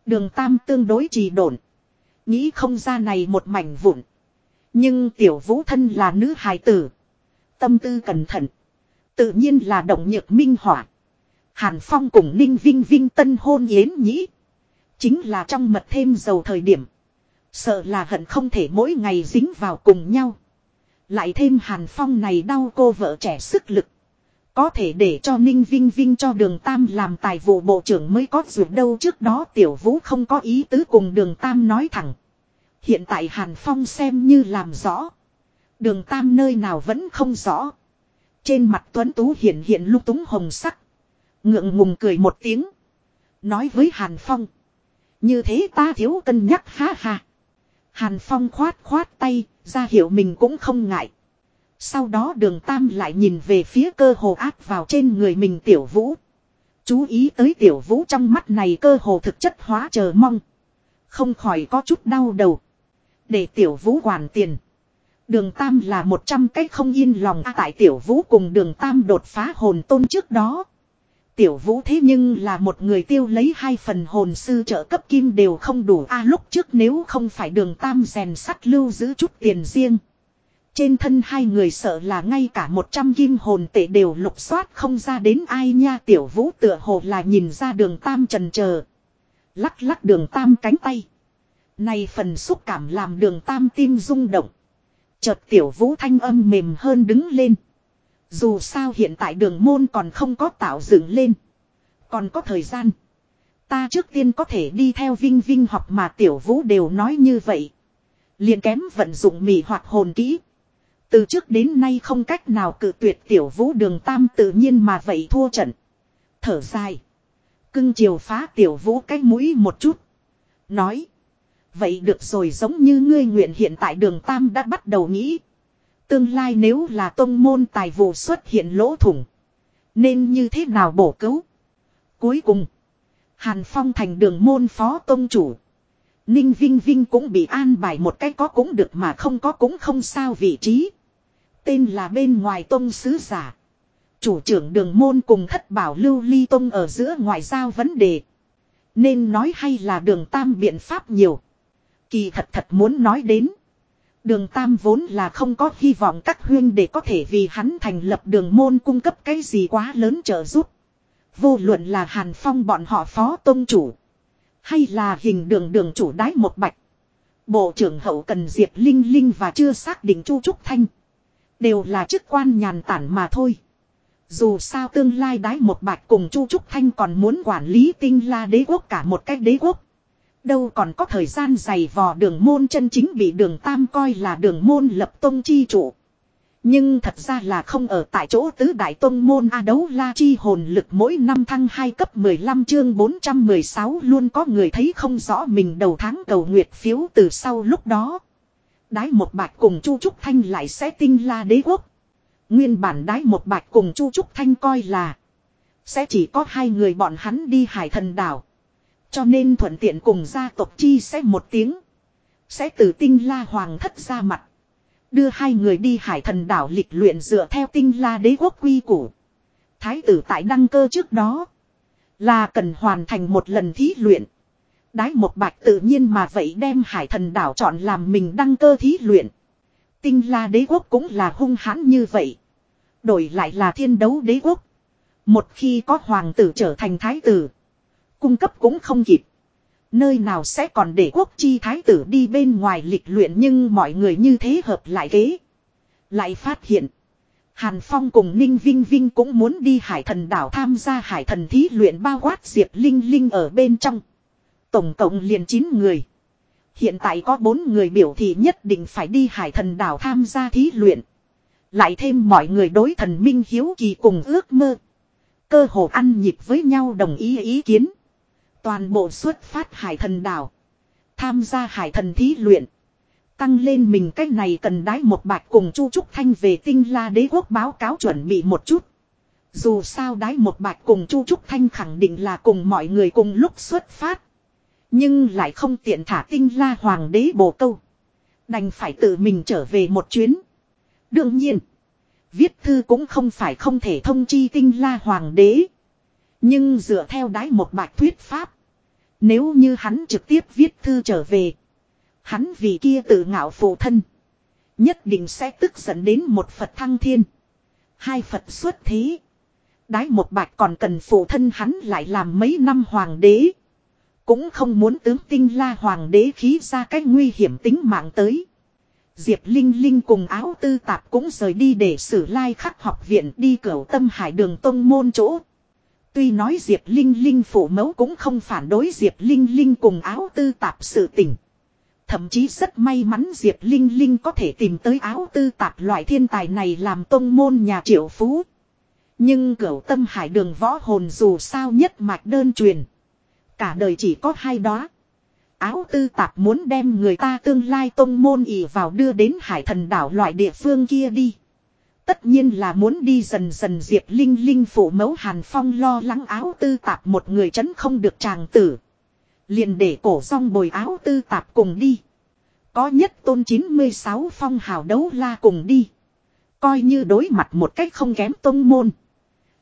Đường tam tương đối trì độn. Nghĩ không ra này một mảnh vụn. Nhưng tiểu vũ thân là nữ hài tử. Tâm tư cẩn thận. Tự nhiên là động nhược minh họa. Hàn Phong cùng Ninh Vinh Vinh tân hôn yến nhĩ. Chính là trong mật thêm dầu thời điểm. Sợ là hận không thể mỗi ngày dính vào cùng nhau. Lại thêm Hàn Phong này đau cô vợ trẻ sức lực. Có thể để cho Ninh Vinh Vinh cho đường Tam làm tài vụ bộ trưởng mới có dù đâu trước đó Tiểu Vũ không có ý tứ cùng đường Tam nói thẳng. Hiện tại Hàn Phong xem như làm rõ. Đường Tam nơi nào vẫn không rõ. Trên mặt Tuấn Tú hiện hiện lúc túng hồng sắc. Ngượng ngùng cười một tiếng. Nói với Hàn Phong. Như thế ta thiếu cân nhắc ha ha. Hàn Phong khoát khoát tay, ra hiệu mình cũng không ngại. Sau đó đường Tam lại nhìn về phía cơ hồ áp vào trên người mình tiểu vũ. Chú ý tới tiểu vũ trong mắt này cơ hồ thực chất hóa chờ mong. Không khỏi có chút đau đầu. Để tiểu vũ hoàn tiền. Đường Tam là một trăm cách không yên lòng à, tại tiểu vũ cùng đường Tam đột phá hồn tôn trước đó. Tiểu vũ thế nhưng là một người tiêu lấy hai phần hồn sư trợ cấp kim đều không đủ a à, lúc trước nếu không phải đường Tam rèn sắt lưu giữ chút tiền riêng. Trên thân hai người sợ là ngay cả một trăm kim hồn tệ đều lục soát không ra đến ai nha tiểu vũ tựa hồ là nhìn ra đường tam trần chờ Lắc lắc đường tam cánh tay. Này phần xúc cảm làm đường tam tim rung động. Chợt tiểu vũ thanh âm mềm hơn đứng lên. Dù sao hiện tại đường môn còn không có tạo dựng lên. Còn có thời gian. Ta trước tiên có thể đi theo Vinh Vinh học mà tiểu vũ đều nói như vậy. liền kém vận dụng mì hoặc hồn kỹ. Từ trước đến nay không cách nào cự tuyệt tiểu vũ đường tam tự nhiên mà vậy thua trận. Thở dài. Cưng chiều phá tiểu vũ cái mũi một chút. Nói. Vậy được rồi giống như ngươi nguyện hiện tại đường Tam đã bắt đầu nghĩ. Tương lai nếu là tông môn tài vụ xuất hiện lỗ thủng. Nên như thế nào bổ cứu. Cuối cùng. Hàn Phong thành đường môn phó tông chủ. Ninh Vinh Vinh cũng bị an bài một cái có cũng được mà không có cũng không sao vị trí. Tên là bên ngoài tông sứ giả. Chủ trưởng đường môn cùng thất bảo lưu ly tông ở giữa ngoại giao vấn đề. Nên nói hay là đường tam biện pháp nhiều. Kỳ thật thật muốn nói đến. Đường Tam vốn là không có hy vọng các huyên để có thể vì hắn thành lập đường môn cung cấp cái gì quá lớn trợ giúp. Vô luận là Hàn Phong bọn họ phó tôn chủ. Hay là hình đường đường chủ đái một bạch. Bộ trưởng hậu cần Diệp Linh Linh và chưa xác định Chu Trúc Thanh. Đều là chức quan nhàn tản mà thôi. Dù sao tương lai đái một bạch cùng Chu Trúc Thanh còn muốn quản lý tinh la đế quốc cả một cách đế quốc. Đâu còn có thời gian dày vò đường môn chân chính bị đường tam coi là đường môn lập tông chi trụ. Nhưng thật ra là không ở tại chỗ tứ đại tông môn A đấu la chi hồn lực mỗi năm thăng 2 cấp 15 chương 416 luôn có người thấy không rõ mình đầu tháng cầu nguyệt phiếu từ sau lúc đó. Đái một bạch cùng Chu Trúc Thanh lại sẽ tinh la đế quốc. Nguyên bản đái một bạch cùng Chu Trúc Thanh coi là sẽ chỉ có hai người bọn hắn đi hải thần đảo. Cho nên thuận tiện cùng gia tộc chi sẽ một tiếng. Sẽ từ tinh la hoàng thất ra mặt. Đưa hai người đi hải thần đảo lịch luyện dựa theo tinh la đế quốc quy củ. Thái tử tại đăng cơ trước đó. Là cần hoàn thành một lần thí luyện. Đái một bạch tự nhiên mà vậy đem hải thần đảo chọn làm mình đăng cơ thí luyện. Tinh la đế quốc cũng là hung hãn như vậy. Đổi lại là thiên đấu đế quốc. Một khi có hoàng tử trở thành thái tử cung cấp cũng không kịp. Nơi nào sẽ còn để quốc chi thái tử đi bên ngoài lịch luyện nhưng mọi người như thế hợp lại kế. Lại phát hiện. Hàn Phong cùng Ninh Vinh Vinh cũng muốn đi hải thần đảo tham gia hải thần thí luyện bao quát Diệp Linh Linh ở bên trong. Tổng cộng liền 9 người. Hiện tại có 4 người biểu thị nhất định phải đi hải thần đảo tham gia thí luyện. Lại thêm mọi người đối thần minh hiếu kỳ cùng ước mơ. Cơ hồ ăn nhịp với nhau đồng ý ý kiến. Toàn bộ xuất phát hải thần đảo. Tham gia hải thần thí luyện. Tăng lên mình cách này cần đái một bạch cùng Chu Trúc Thanh về tinh la đế quốc báo cáo chuẩn bị một chút. Dù sao đái một bạch cùng Chu Trúc Thanh khẳng định là cùng mọi người cùng lúc xuất phát. Nhưng lại không tiện thả tinh la hoàng đế bồ câu. Đành phải tự mình trở về một chuyến. Đương nhiên. Viết thư cũng không phải không thể thông chi tinh la hoàng đế. Nhưng dựa theo đái một bạch thuyết pháp. Nếu như hắn trực tiếp viết thư trở về. Hắn vì kia tự ngạo phụ thân. Nhất định sẽ tức giận đến một Phật thăng thiên. Hai Phật xuất thế. Đái một bạch còn cần phụ thân hắn lại làm mấy năm hoàng đế. Cũng không muốn tướng tinh la hoàng đế khí ra cái nguy hiểm tính mạng tới. Diệp Linh Linh cùng áo tư tạp cũng rời đi để xử lai khắc học viện đi cửa tâm hải đường tông môn chỗ. Tuy nói Diệp Linh Linh phụ mẫu cũng không phản đối Diệp Linh Linh cùng áo tư tạp sự tình. Thậm chí rất may mắn Diệp Linh Linh có thể tìm tới áo tư tạp loại thiên tài này làm tông môn nhà triệu phú. Nhưng cửu tâm hải đường võ hồn dù sao nhất mạch đơn truyền. Cả đời chỉ có hai đó. Áo tư tạp muốn đem người ta tương lai tông môn ỉ vào đưa đến hải thần đảo loại địa phương kia đi. Tất nhiên là muốn đi dần dần Diệp Linh Linh phủ mẫu Hàn Phong lo lắng áo tư tạp một người chấn không được chàng tử. liền để cổ song bồi áo tư tạp cùng đi. Có nhất tôn 96 phong hào đấu la cùng đi. Coi như đối mặt một cách không kém tôn môn.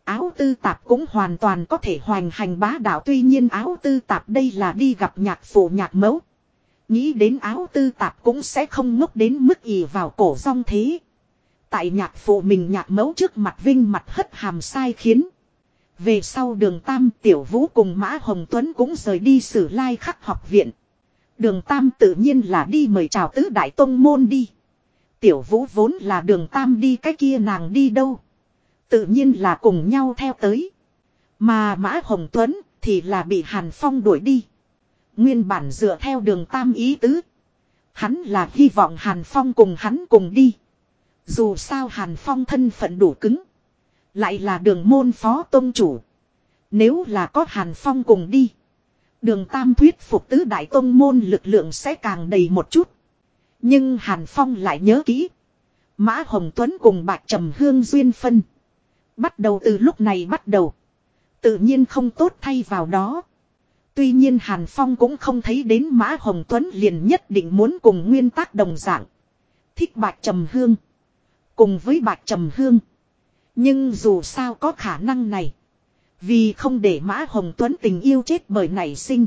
Áo tư tạp cũng hoàn toàn có thể hoành hành bá đạo tuy nhiên áo tư tạp đây là đi gặp nhạc phụ nhạc mẫu. Nghĩ đến áo tư tạp cũng sẽ không ngốc đến mức ỉ vào cổ song thế. Tại nhạc phụ mình nhạc mẫu trước mặt vinh mặt hất hàm sai khiến. Về sau đường Tam Tiểu Vũ cùng Mã Hồng Tuấn cũng rời đi sử lai khắc học viện. Đường Tam tự nhiên là đi mời chào tứ đại tông môn đi. Tiểu Vũ vốn là đường Tam đi, cái kia nàng đi đâu. Tự nhiên là cùng nhau theo tới. Mà Mã Hồng Tuấn thì là bị Hàn Phong đuổi đi. Nguyên bản dựa theo đường Tam ý tứ. Hắn là hy vọng Hàn Phong cùng hắn cùng đi. Dù sao Hàn Phong thân phận đủ cứng. Lại là đường môn phó tôn chủ. Nếu là có Hàn Phong cùng đi. Đường Tam thuyết phục tứ đại tôn môn lực lượng sẽ càng đầy một chút. Nhưng Hàn Phong lại nhớ kỹ. Mã Hồng Tuấn cùng Bạch Trầm Hương duyên phân. Bắt đầu từ lúc này bắt đầu. Tự nhiên không tốt thay vào đó. Tuy nhiên Hàn Phong cũng không thấy đến Mã Hồng Tuấn liền nhất định muốn cùng nguyên tắc đồng dạng. Thích Bạch Trầm Hương. Cùng với Bạch Trầm Hương. Nhưng dù sao có khả năng này. Vì không để Mã Hồng Tuấn tình yêu chết bởi nảy sinh.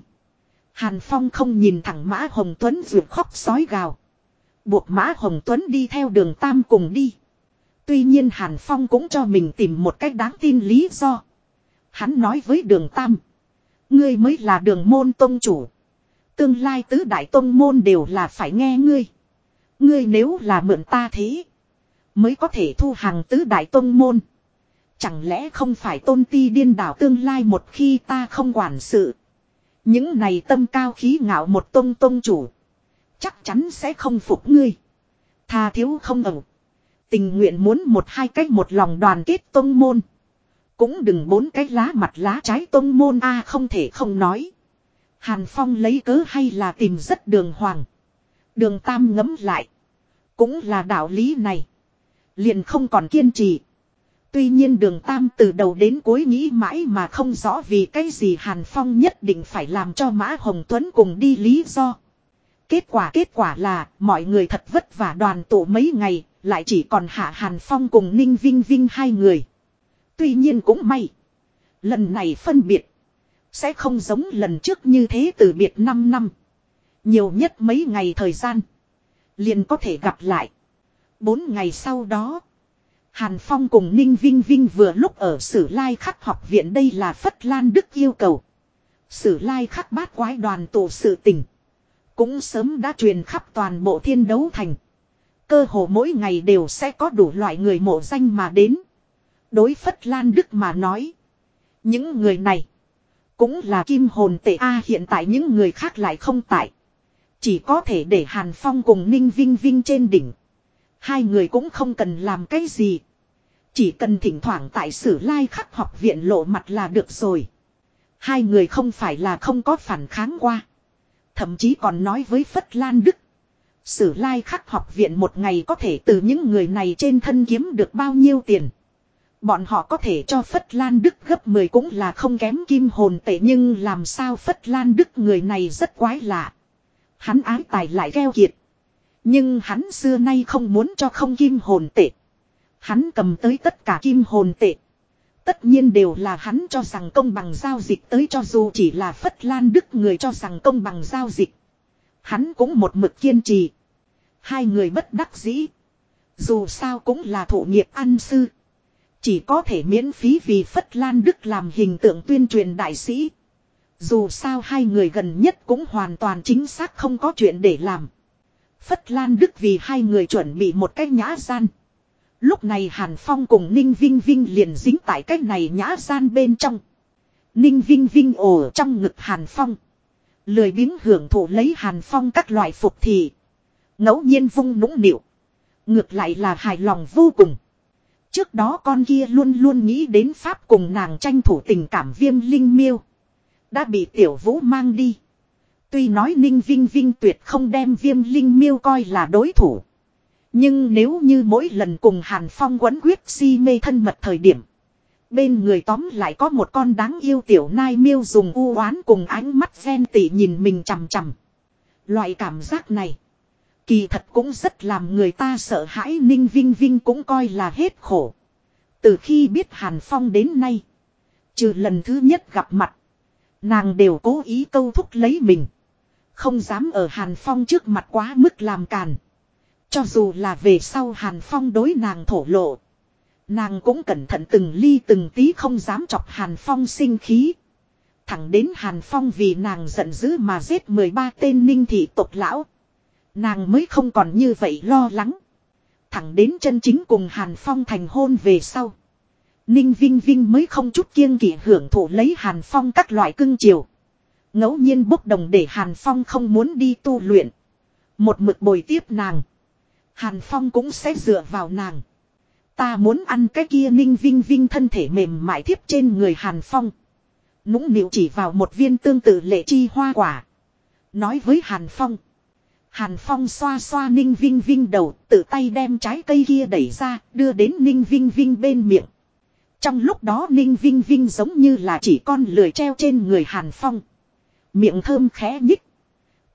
Hàn Phong không nhìn thẳng Mã Hồng Tuấn dù khóc sói gào. Buộc Mã Hồng Tuấn đi theo đường Tam cùng đi. Tuy nhiên Hàn Phong cũng cho mình tìm một cách đáng tin lý do. Hắn nói với đường Tam. Ngươi mới là đường môn tông chủ. Tương lai tứ đại tông môn đều là phải nghe ngươi. Ngươi nếu là mượn ta thế. Mới có thể thu hàng tứ đại tôn môn. Chẳng lẽ không phải tôn ti điên đảo tương lai một khi ta không quản sự. Những này tâm cao khí ngạo một tôn tôn chủ. Chắc chắn sẽ không phục ngươi. Tha thiếu không ẩu. Tình nguyện muốn một hai cách một lòng đoàn kết tôn môn. Cũng đừng bốn cái lá mặt lá trái tôn môn a à, không thể không nói. Hàn Phong lấy cớ hay là tìm rất đường hoàng. Đường Tam ngấm lại. Cũng là đạo lý này. Liền không còn kiên trì. Tuy nhiên đường Tam từ đầu đến cuối nghĩ mãi mà không rõ vì cái gì Hàn Phong nhất định phải làm cho Mã Hồng Tuấn cùng đi lý do. Kết quả kết quả là mọi người thật vất vả đoàn tụ mấy ngày, lại chỉ còn Hạ Hàn Phong cùng Ninh Vinh Vinh hai người. Tuy nhiên cũng may. Lần này phân biệt. Sẽ không giống lần trước như thế từ biệt 5 năm. Nhiều nhất mấy ngày thời gian. Liền có thể gặp lại. Bốn ngày sau đó. Hàn Phong cùng Ninh Vinh Vinh vừa lúc ở Sử Lai Khắc học viện đây là Phất Lan Đức yêu cầu. Sử Lai Khắc bát quái đoàn tổ sự tình. Cũng sớm đã truyền khắp toàn bộ thiên đấu thành. Cơ hồ mỗi ngày đều sẽ có đủ loại người mộ danh mà đến. Đối Phất Lan Đức mà nói. Những người này. Cũng là kim hồn tệ A, hiện tại những người khác lại không tại. Chỉ có thể để Hàn Phong cùng Ninh Vinh Vinh trên đỉnh. Hai người cũng không cần làm cái gì. Chỉ cần thỉnh thoảng tại sử lai khắc học viện lộ mặt là được rồi. Hai người không phải là không có phản kháng qua. Thậm chí còn nói với Phất Lan Đức. Sử lai khắc học viện một ngày có thể từ những người này trên thân kiếm được bao nhiêu tiền. Bọn họ có thể cho Phất Lan Đức gấp 10 cũng là không kém kim hồn tệ nhưng làm sao Phất Lan Đức người này rất quái lạ. Hắn ái tài lại gheo kiệt. Nhưng hắn xưa nay không muốn cho không kim hồn tệ. Hắn cầm tới tất cả kim hồn tệ. Tất nhiên đều là hắn cho rằng công bằng giao dịch tới cho dù chỉ là Phất Lan Đức người cho rằng công bằng giao dịch. Hắn cũng một mực kiên trì. Hai người bất đắc dĩ. Dù sao cũng là thụ nghiệp ăn sư. Chỉ có thể miễn phí vì Phất Lan Đức làm hình tượng tuyên truyền đại sĩ. Dù sao hai người gần nhất cũng hoàn toàn chính xác không có chuyện để làm. Phất Lan Đức vì hai người chuẩn bị một cái nhã gian. Lúc này Hàn Phong cùng Ninh Vinh Vinh liền dính tại cái này nhã gian bên trong. Ninh Vinh Vinh ồ trong ngực Hàn Phong. Lười biếng hưởng thụ lấy Hàn Phong các loại phục thị. ngẫu nhiên vung nũng nịu. Ngược lại là hài lòng vô cùng. Trước đó con kia luôn luôn nghĩ đến Pháp cùng nàng tranh thủ tình cảm viêm linh miêu. Đã bị tiểu vũ mang đi. Tuy nói Ninh Vinh Vinh tuyệt không đem viêm linh miêu coi là đối thủ. Nhưng nếu như mỗi lần cùng Hàn Phong quấn quyết si mê thân mật thời điểm. Bên người tóm lại có một con đáng yêu tiểu nai miêu dùng u oán cùng ánh mắt ven tỉ nhìn mình chằm chằm. Loại cảm giác này. Kỳ thật cũng rất làm người ta sợ hãi Ninh Vinh Vinh cũng coi là hết khổ. Từ khi biết Hàn Phong đến nay. Trừ lần thứ nhất gặp mặt. Nàng đều cố ý câu thúc lấy mình. Không dám ở Hàn Phong trước mặt quá mức làm càn. Cho dù là về sau Hàn Phong đối nàng thổ lộ. Nàng cũng cẩn thận từng ly từng tí không dám chọc Hàn Phong sinh khí. Thẳng đến Hàn Phong vì nàng giận dữ mà giết 13 tên ninh thị tộc lão. Nàng mới không còn như vậy lo lắng. Thẳng đến chân chính cùng Hàn Phong thành hôn về sau. Ninh Vinh Vinh mới không chút kiêng kỵ hưởng thụ lấy Hàn Phong các loại cưng chiều ngẫu nhiên bốc đồng để Hàn Phong không muốn đi tu luyện. Một mực bồi tiếp nàng. Hàn Phong cũng sẽ dựa vào nàng. Ta muốn ăn cái kia ninh vinh vinh thân thể mềm mại thiếp trên người Hàn Phong. Nũng nịu chỉ vào một viên tương tự lệ chi hoa quả. Nói với Hàn Phong. Hàn Phong xoa xoa Ninh Vinh Vinh đầu, tự tay đem trái cây kia đẩy ra, đưa đến Ninh Vinh Vinh bên miệng. Trong lúc đó Ninh Vinh Vinh giống như là chỉ con lười treo trên người Hàn Phong. Miệng thơm khẽ nhích.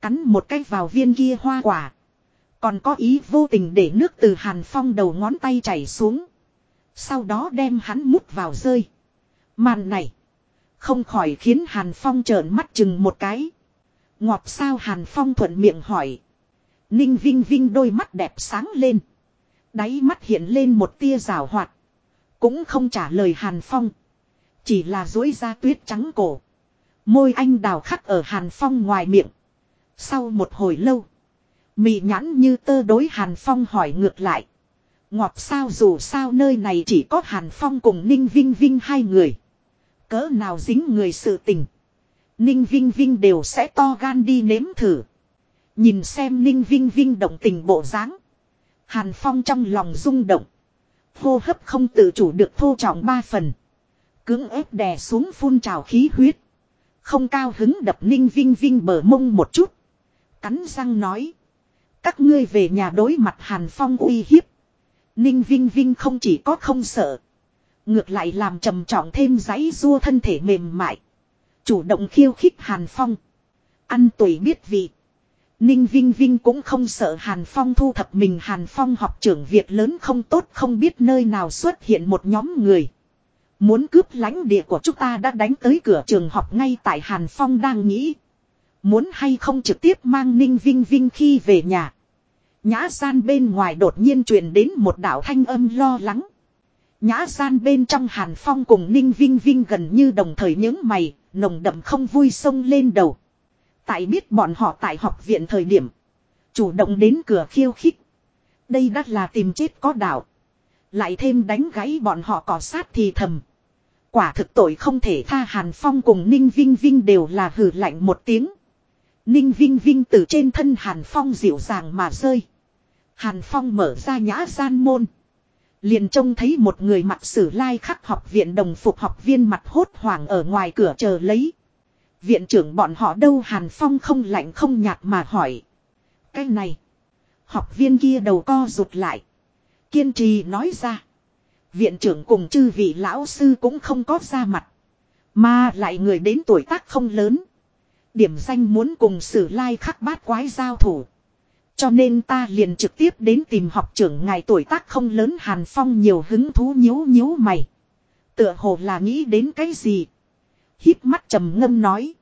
Cắn một cái vào viên kia hoa quả. Còn có ý vô tình để nước từ Hàn Phong đầu ngón tay chảy xuống. Sau đó đem hắn mút vào rơi. Màn này. Không khỏi khiến Hàn Phong trợn mắt chừng một cái. Ngọt sao Hàn Phong thuận miệng hỏi. Ninh Vinh Vinh đôi mắt đẹp sáng lên. Đáy mắt hiện lên một tia rào hoạt. Cũng không trả lời Hàn Phong. Chỉ là dối ra tuyết trắng cổ. Môi anh đào khắc ở Hàn Phong ngoài miệng. Sau một hồi lâu. Mị nhãn như tơ đối Hàn Phong hỏi ngược lại. Ngọt sao dù sao nơi này chỉ có Hàn Phong cùng Ninh Vinh Vinh hai người. Cỡ nào dính người sự tình. Ninh Vinh Vinh đều sẽ to gan đi nếm thử. Nhìn xem Ninh Vinh Vinh động tình bộ dáng. Hàn Phong trong lòng rung động. Hô hấp không tự chủ được thô trọng ba phần. Cưỡng ép đè xuống phun trào khí huyết. Không cao hứng đập Ninh Vinh Vinh bờ mông một chút. Cắn răng nói. Các ngươi về nhà đối mặt Hàn Phong uy hiếp. Ninh Vinh Vinh không chỉ có không sợ. Ngược lại làm trầm trọng thêm giấy rua thân thể mềm mại. Chủ động khiêu khích Hàn Phong. Ăn tuổi biết vị. Ninh Vinh Vinh cũng không sợ Hàn Phong thu thập mình Hàn Phong học trưởng việc lớn không tốt, không biết nơi nào xuất hiện một nhóm người. Muốn cướp lãnh địa của chúng ta đã đánh tới cửa trường học ngay tại Hàn Phong đang nghĩ. Muốn hay không trực tiếp mang Ninh Vinh Vinh khi về nhà. Nhã gian bên ngoài đột nhiên truyền đến một đạo thanh âm lo lắng. Nhã gian bên trong Hàn Phong cùng Ninh Vinh Vinh gần như đồng thời những mày, nồng đậm không vui sông lên đầu. Tại biết bọn họ tại học viện thời điểm. Chủ động đến cửa khiêu khích. Đây đắt là tìm chết có đạo. Lại thêm đánh gãy bọn họ cỏ sát thì thầm. Quả thực tội không thể tha Hàn Phong cùng Ninh Vinh Vinh đều là hử lạnh một tiếng. Ninh Vinh Vinh từ trên thân Hàn Phong dịu dàng mà rơi. Hàn Phong mở ra nhã gian môn. Liền trông thấy một người mặc sử lai khắc học viện đồng phục học viên mặt hốt hoảng ở ngoài cửa chờ lấy. Viện trưởng bọn họ đâu Hàn Phong không lạnh không nhạt mà hỏi. Cái này. Học viên kia đầu co rụt lại. Kiên trì nói ra. Viện trưởng cùng chư vị lão sư cũng không có ra mặt. Mà lại người đến tuổi tác không lớn. Điểm danh muốn cùng sử lai khắc bát quái giao thủ. Cho nên ta liền trực tiếp đến tìm học trưởng ngài tuổi tác không lớn Hàn Phong nhiều hứng thú nhíu nhíu mày. Tựa hồ là nghĩ đến cái gì. hít mắt trầm ngâm nói.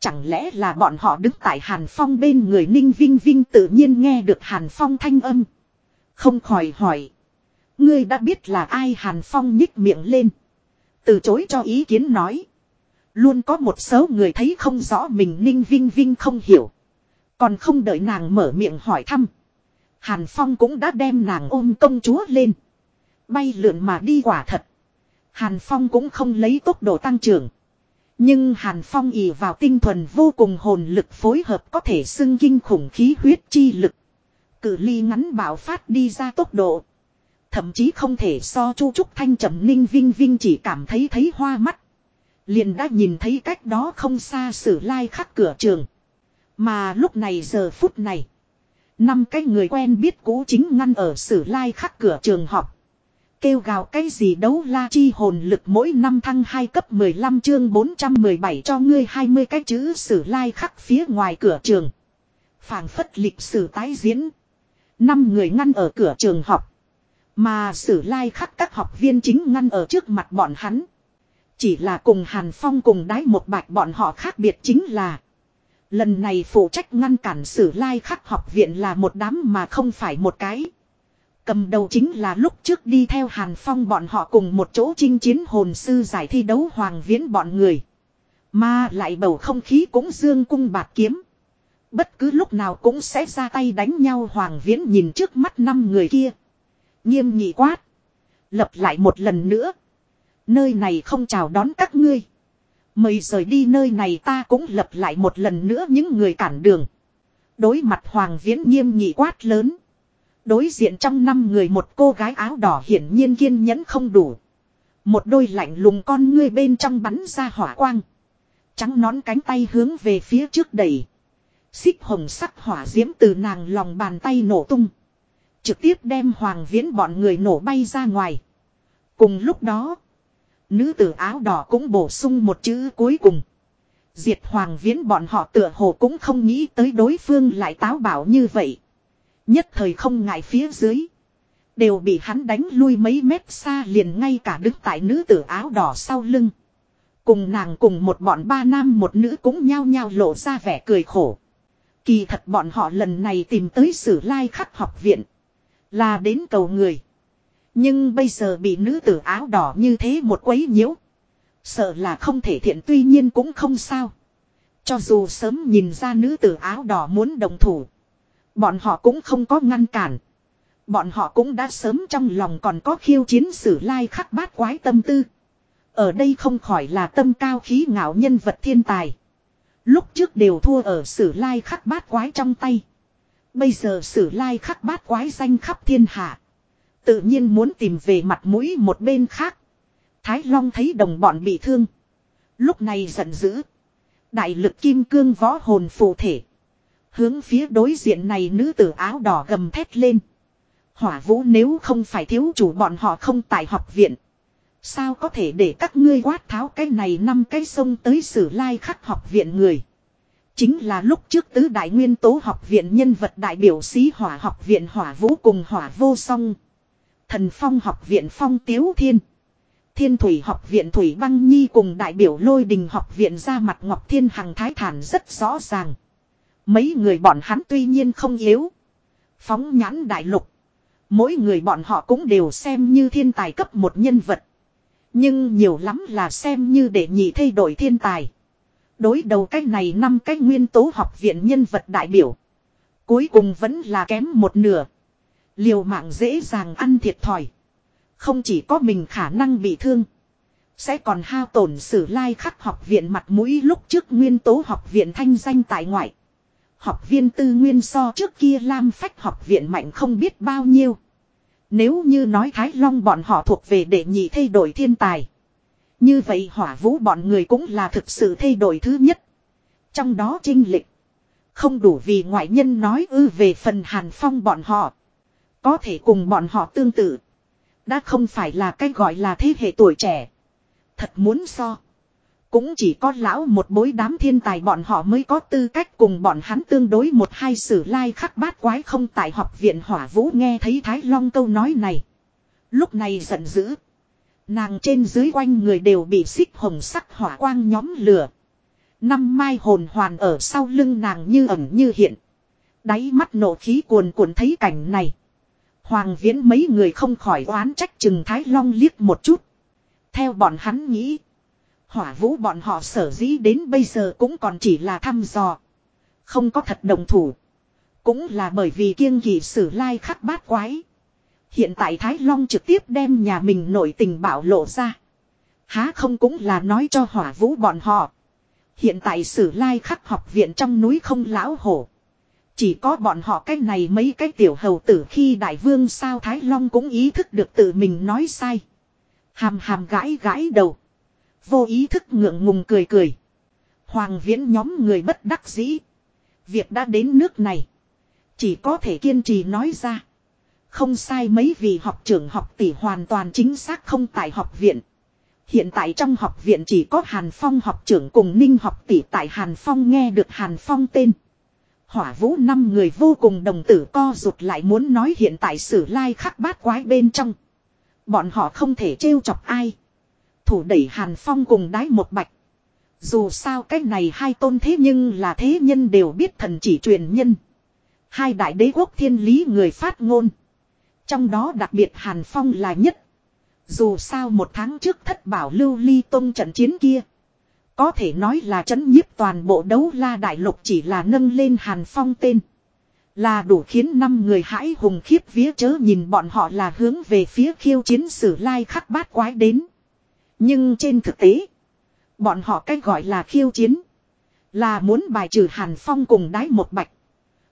Chẳng lẽ là bọn họ đứng tại Hàn Phong bên người Ninh Vinh Vinh tự nhiên nghe được Hàn Phong thanh âm. Không khỏi hỏi. Ngươi đã biết là ai Hàn Phong nhích miệng lên. Từ chối cho ý kiến nói. Luôn có một số người thấy không rõ mình Ninh Vinh Vinh không hiểu. Còn không đợi nàng mở miệng hỏi thăm. Hàn Phong cũng đã đem nàng ôm công chúa lên. Bay lượn mà đi quả thật. Hàn Phong cũng không lấy tốc độ tăng trưởng. Nhưng Hàn Phong ỉ vào tinh thuần vô cùng hồn lực phối hợp có thể xưng kinh khủng khí huyết chi lực. Cự ly ngắn bạo phát đi ra tốc độ. Thậm chí không thể so chu trúc thanh trầm ninh vinh vinh chỉ cảm thấy thấy hoa mắt. Liền đã nhìn thấy cách đó không xa sử lai khắc cửa trường. Mà lúc này giờ phút này. Năm cái người quen biết cũ chính ngăn ở sử lai khắc cửa trường học. Kêu gào cái gì đấu la chi hồn lực mỗi năm thăng 2 cấp 15 chương 417 cho ngươi 20 cái chữ sử lai khắc phía ngoài cửa trường. phảng phất lịch sử tái diễn. Năm người ngăn ở cửa trường học. Mà sử lai khắc các học viên chính ngăn ở trước mặt bọn hắn. Chỉ là cùng Hàn Phong cùng đái một bạch bọn họ khác biệt chính là. Lần này phụ trách ngăn cản sử lai khắc học viện là một đám mà không phải một cái. Cầm đầu chính là lúc trước đi theo Hàn Phong bọn họ cùng một chỗ chinh chiến hồn sư giải thi đấu hoàng viễn bọn người. Mà lại bầu không khí cũng dương cung bạt kiếm. Bất cứ lúc nào cũng sẽ ra tay đánh nhau hoàng viễn nhìn trước mắt năm người kia. Nghiêm nghị quát. Lập lại một lần nữa. Nơi này không chào đón các ngươi. Mời rời đi nơi này ta cũng lập lại một lần nữa những người cản đường. Đối mặt Hoàng Viễn nghiêm nghị quát lớn. Đối diện trong năm người một cô gái áo đỏ hiển nhiên kiên nhẫn không đủ. Một đôi lạnh lùng con ngươi bên trong bắn ra hỏa quang. Trắng nón cánh tay hướng về phía trước đẩy. Xích hồng sắc hỏa diễm từ nàng lòng bàn tay nổ tung. Trực tiếp đem hoàng viễn bọn người nổ bay ra ngoài. Cùng lúc đó. Nữ tử áo đỏ cũng bổ sung một chữ cuối cùng. Diệt hoàng viễn bọn họ tựa hồ cũng không nghĩ tới đối phương lại táo bảo như vậy. Nhất thời không ngại phía dưới. Đều bị hắn đánh lui mấy mét xa liền ngay cả đứng tại nữ tử áo đỏ sau lưng. Cùng nàng cùng một bọn ba nam một nữ cũng nhao nhao lộ ra vẻ cười khổ. Kỳ thật bọn họ lần này tìm tới sử lai khắc học viện. Là đến cầu người. Nhưng bây giờ bị nữ tử áo đỏ như thế một quấy nhiễu. Sợ là không thể thiện, tuy nhiên cũng không sao. Cho dù sớm nhìn ra nữ tử áo đỏ muốn đồng thủ. Bọn họ cũng không có ngăn cản. Bọn họ cũng đã sớm trong lòng còn có khiêu chiến sử lai khắc bát quái tâm tư. Ở đây không khỏi là tâm cao khí ngạo nhân vật thiên tài. Lúc trước đều thua ở sử lai khắc bát quái trong tay. Bây giờ sử lai khắc bát quái danh khắp thiên hạ. Tự nhiên muốn tìm về mặt mũi một bên khác. Thái Long thấy đồng bọn bị thương. Lúc này giận dữ. Đại lực kim cương võ hồn phù thể. Hướng phía đối diện này nữ tử áo đỏ gầm thét lên. Hỏa vũ nếu không phải thiếu chủ bọn họ không tại học viện. Sao có thể để các ngươi quát tháo cái này năm cái sông tới sử lai khắc học viện người. Chính là lúc trước tứ đại nguyên tố học viện nhân vật đại biểu sĩ hỏa học viện hỏa vũ cùng hỏa vô song. Thần phong học viện phong tiếu thiên. Thiên thủy học viện thủy băng nhi cùng đại biểu lôi đình học viện ra mặt ngọc thiên hằng thái thản rất rõ ràng. Mấy người bọn hắn tuy nhiên không yếu. Phóng nhãn đại lục. Mỗi người bọn họ cũng đều xem như thiên tài cấp một nhân vật. Nhưng nhiều lắm là xem như để nhị thay đổi thiên tài. Đối đầu cách này năm cái nguyên tố học viện nhân vật đại biểu. Cuối cùng vẫn là kém một nửa. Liều mạng dễ dàng ăn thiệt thòi. Không chỉ có mình khả năng bị thương. Sẽ còn hao tổn sử lai khắc học viện mặt mũi lúc trước nguyên tố học viện thanh danh tại ngoại. Học viên tư nguyên so trước kia Lam Phách học viện mạnh không biết bao nhiêu. Nếu như nói Thái Long bọn họ thuộc về đệ nhị thay đổi thiên tài. Như vậy hỏa vũ bọn người cũng là thực sự thay đổi thứ nhất. Trong đó trinh lịch. Không đủ vì ngoại nhân nói ư về phần hàn phong bọn họ. Có thể cùng bọn họ tương tự. Đã không phải là cái gọi là thế hệ tuổi trẻ. Thật muốn so. Cũng chỉ có lão một bối đám thiên tài bọn họ mới có tư cách cùng bọn hắn tương đối một hai sử lai khắc bát quái không tại học viện hỏa vũ nghe thấy Thái Long câu nói này. Lúc này giận dữ. Nàng trên dưới quanh người đều bị xích hồng sắc hỏa quang nhóm lửa. Năm mai hồn hoàn ở sau lưng nàng như ẩn như hiện. Đáy mắt nổ khí cuồn cuộn thấy cảnh này. Hoàng viễn mấy người không khỏi oán trách chừng Thái Long liếc một chút. Theo bọn hắn nghĩ. Hỏa vũ bọn họ sở dĩ đến bây giờ cũng còn chỉ là thăm dò. Không có thật đồng thủ. Cũng là bởi vì kiêng kỳ sử lai khắc bát quái. Hiện tại Thái Long trực tiếp đem nhà mình nổi tình bảo lộ ra. Há không cũng là nói cho hỏa vũ bọn họ. Hiện tại sử lai khắc học viện trong núi không lão hổ. Chỉ có bọn họ cái này mấy cái tiểu hầu tử khi đại vương sao Thái Long cũng ý thức được tự mình nói sai. Hàm hàm gãi gãi đầu. Vô ý thức ngượng ngùng cười cười. Hoàng viễn nhóm người bất đắc dĩ. Việc đã đến nước này. Chỉ có thể kiên trì nói ra. Không sai mấy vì học trưởng học tỷ hoàn toàn chính xác không tại học viện. Hiện tại trong học viện chỉ có Hàn Phong học trưởng cùng Ninh học tỷ tại Hàn Phong nghe được Hàn Phong tên. Hỏa vũ năm người vô cùng đồng tử co rụt lại muốn nói hiện tại sử lai khắc bát quái bên trong. Bọn họ không thể trêu chọc ai. Thủ đẩy Hàn Phong cùng đái một bạch. Dù sao cái này hai tôn thế nhưng là thế nhân đều biết thần chỉ truyền nhân. Hai đại đế quốc thiên lý người phát ngôn. Trong đó đặc biệt Hàn Phong là nhất. Dù sao một tháng trước thất bảo lưu ly tông trận chiến kia. Có thể nói là chấn nhiếp toàn bộ đấu la đại lục chỉ là nâng lên Hàn Phong tên. Là đủ khiến năm người hãi hùng khiếp vía chớ nhìn bọn họ là hướng về phía khiêu chiến sử lai khắc bát quái đến. Nhưng trên thực tế, bọn họ cách gọi là khiêu chiến. Là muốn bài trừ Hàn Phong cùng đái một bạch.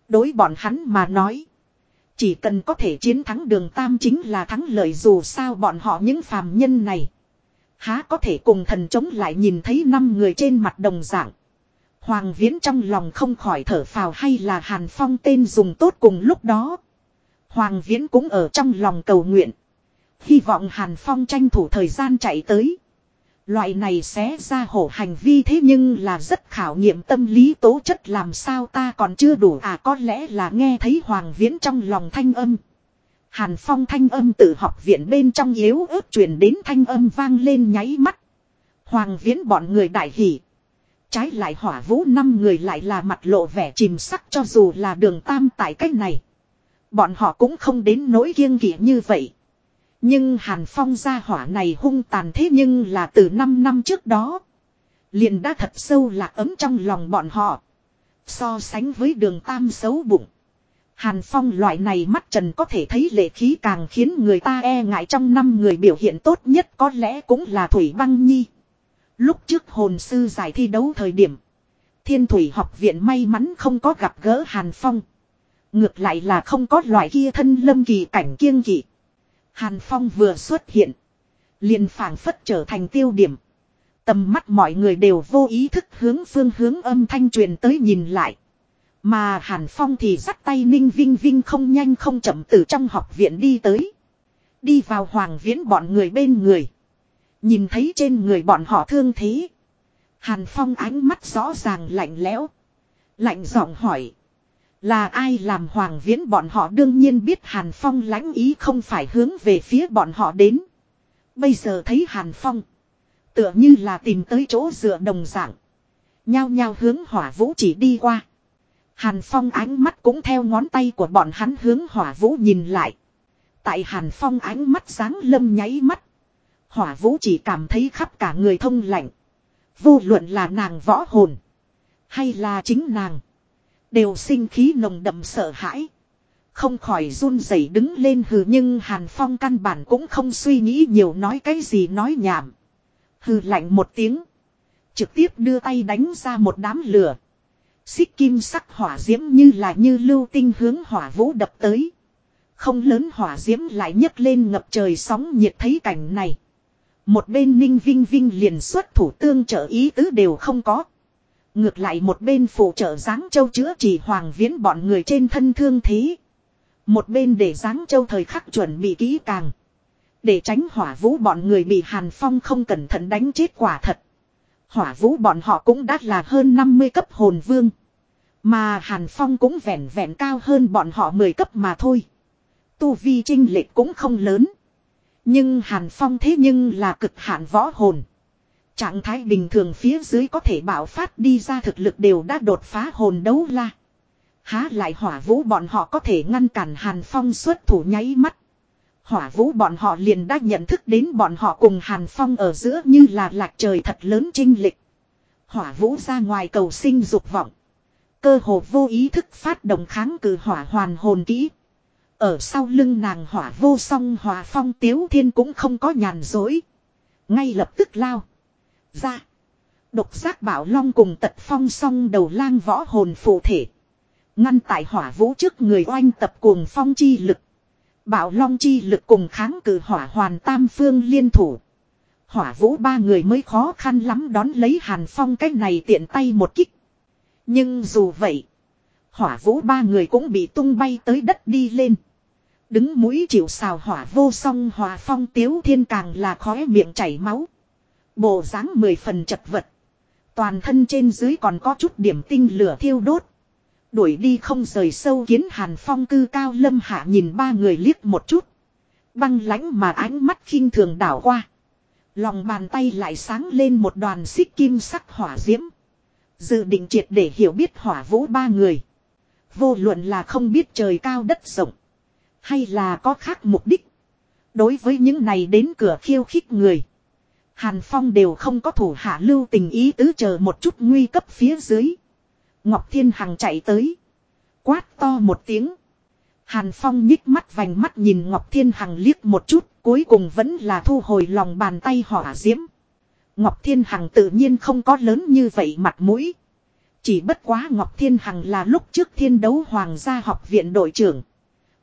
Đối bọn hắn mà nói. Chỉ cần có thể chiến thắng đường Tam chính là thắng lợi dù sao bọn họ những phàm nhân này. Há có thể cùng thần chống lại nhìn thấy năm người trên mặt đồng dạng. Hoàng Viễn trong lòng không khỏi thở phào hay là Hàn Phong tên dùng tốt cùng lúc đó. Hoàng Viễn cũng ở trong lòng cầu nguyện. Hy vọng Hàn Phong tranh thủ thời gian chạy tới. Loại này xé ra hổ hành vi thế nhưng là rất khảo nghiệm tâm lý tố chất làm sao ta còn chưa đủ à có lẽ là nghe thấy Hoàng Viễn trong lòng thanh âm. Hàn Phong thanh âm từ học viện bên trong yếu ớt truyền đến thanh âm vang lên nháy mắt. Hoàng Viễn bọn người đại hỉ. Trái lại hỏa vũ năm người lại là mặt lộ vẻ chìm sắc cho dù là đường tam tại cách này. Bọn họ cũng không đến nỗi kiêng kỵ như vậy. Nhưng Hàn Phong gia hỏa này hung tàn thế nhưng là từ 5 năm trước đó. Liền đã thật sâu là ấm trong lòng bọn họ. So sánh với đường tam xấu bụng. Hàn Phong loại này mắt trần có thể thấy lệ khí càng khiến người ta e ngại trong năm người biểu hiện tốt nhất có lẽ cũng là Thủy Băng Nhi. Lúc trước hồn sư giải thi đấu thời điểm. Thiên Thủy học viện may mắn không có gặp gỡ Hàn Phong. Ngược lại là không có loại kia thân lâm kỳ cảnh kiêng kỵ. Hàn Phong vừa xuất hiện. liền phảng phất trở thành tiêu điểm. Tầm mắt mọi người đều vô ý thức hướng phương hướng âm thanh truyền tới nhìn lại. Mà Hàn Phong thì dắt tay Ninh Vinh Vinh không nhanh không chậm từ trong học viện đi tới. Đi vào Hoàng Viễn bọn người bên người. Nhìn thấy trên người bọn họ thương thế. Hàn Phong ánh mắt rõ ràng lạnh lẽo. Lạnh giọng hỏi. Là ai làm Hoàng Viễn bọn họ đương nhiên biết Hàn Phong lãnh ý không phải hướng về phía bọn họ đến. Bây giờ thấy Hàn Phong. Tựa như là tìm tới chỗ dựa đồng dạng. Nhao nhao hướng hỏa vũ chỉ đi qua. Hàn Phong ánh mắt cũng theo ngón tay của bọn hắn hướng hỏa vũ nhìn lại. Tại Hàn Phong ánh mắt sáng lâm nháy mắt. Hỏa vũ chỉ cảm thấy khắp cả người thông lạnh. Vô luận là nàng võ hồn. Hay là chính nàng. Đều sinh khí nồng đậm sợ hãi. Không khỏi run rẩy đứng lên hừ nhưng Hàn Phong căn bản cũng không suy nghĩ nhiều nói cái gì nói nhảm. Hừ lạnh một tiếng. Trực tiếp đưa tay đánh ra một đám lửa. Xích kim sắc hỏa diễm như là như lưu tinh hướng hỏa vũ đập tới. Không lớn hỏa diễm lại nhấc lên ngập trời sóng nhiệt thấy cảnh này. Một bên ninh vinh vinh liền xuất thủ tương trợ ý tứ đều không có. Ngược lại một bên phụ trợ giáng châu chữa chỉ hoàng viễn bọn người trên thân thương thế. Một bên để giáng châu thời khắc chuẩn bị kỹ càng. Để tránh hỏa vũ bọn người bị hàn phong không cẩn thận đánh chết quả thật. Hỏa vũ bọn họ cũng đã là hơn 50 cấp hồn vương. Mà hàn phong cũng vẹn vẹn cao hơn bọn họ 10 cấp mà thôi. Tu vi trinh lệch cũng không lớn. Nhưng hàn phong thế nhưng là cực hạn võ hồn. Trạng thái bình thường phía dưới có thể bảo phát đi ra thực lực đều đã đột phá hồn đấu la. Há lại hỏa vũ bọn họ có thể ngăn cản Hàn Phong xuất thủ nháy mắt. Hỏa vũ bọn họ liền đã nhận thức đến bọn họ cùng Hàn Phong ở giữa như là lạc trời thật lớn trinh lịch. Hỏa vũ ra ngoài cầu sinh dục vọng. Cơ hồ vô ý thức phát động kháng cử hỏa hoàn hồn kỹ. Ở sau lưng nàng hỏa vô song hỏa phong tiếu thiên cũng không có nhàn dối. Ngay lập tức lao ra. Độc giác bảo long cùng tật phong song đầu lang võ hồn phụ thể. Ngăn tại hỏa vũ trước người oanh tập cuồng phong chi lực. Bảo long chi lực cùng kháng cử hỏa hoàn tam phương liên thủ. Hỏa vũ ba người mới khó khăn lắm đón lấy hàn phong cái này tiện tay một kích. Nhưng dù vậy. Hỏa vũ ba người cũng bị tung bay tới đất đi lên. Đứng mũi chịu xào hỏa vô song hỏa phong tiếu thiên càng là khóe miệng chảy máu. Bộ dáng mười phần chật vật. Toàn thân trên dưới còn có chút điểm tinh lửa thiêu đốt. Đuổi đi không rời sâu kiến hàn phong cư cao lâm hạ nhìn ba người liếc một chút. Băng lãnh mà ánh mắt khinh thường đảo qua. Lòng bàn tay lại sáng lên một đoàn xích kim sắc hỏa diễm. Dự định triệt để hiểu biết hỏa vũ ba người. Vô luận là không biết trời cao đất rộng. Hay là có khác mục đích. Đối với những này đến cửa khiêu khích người. Hàn Phong đều không có thủ hạ lưu tình ý tứ chờ một chút nguy cấp phía dưới. Ngọc Thiên Hằng chạy tới. Quát to một tiếng. Hàn Phong nhích mắt vành mắt nhìn Ngọc Thiên Hằng liếc một chút. Cuối cùng vẫn là thu hồi lòng bàn tay hỏa diễm. Ngọc Thiên Hằng tự nhiên không có lớn như vậy mặt mũi. Chỉ bất quá Ngọc Thiên Hằng là lúc trước thiên đấu hoàng gia học viện đội trưởng.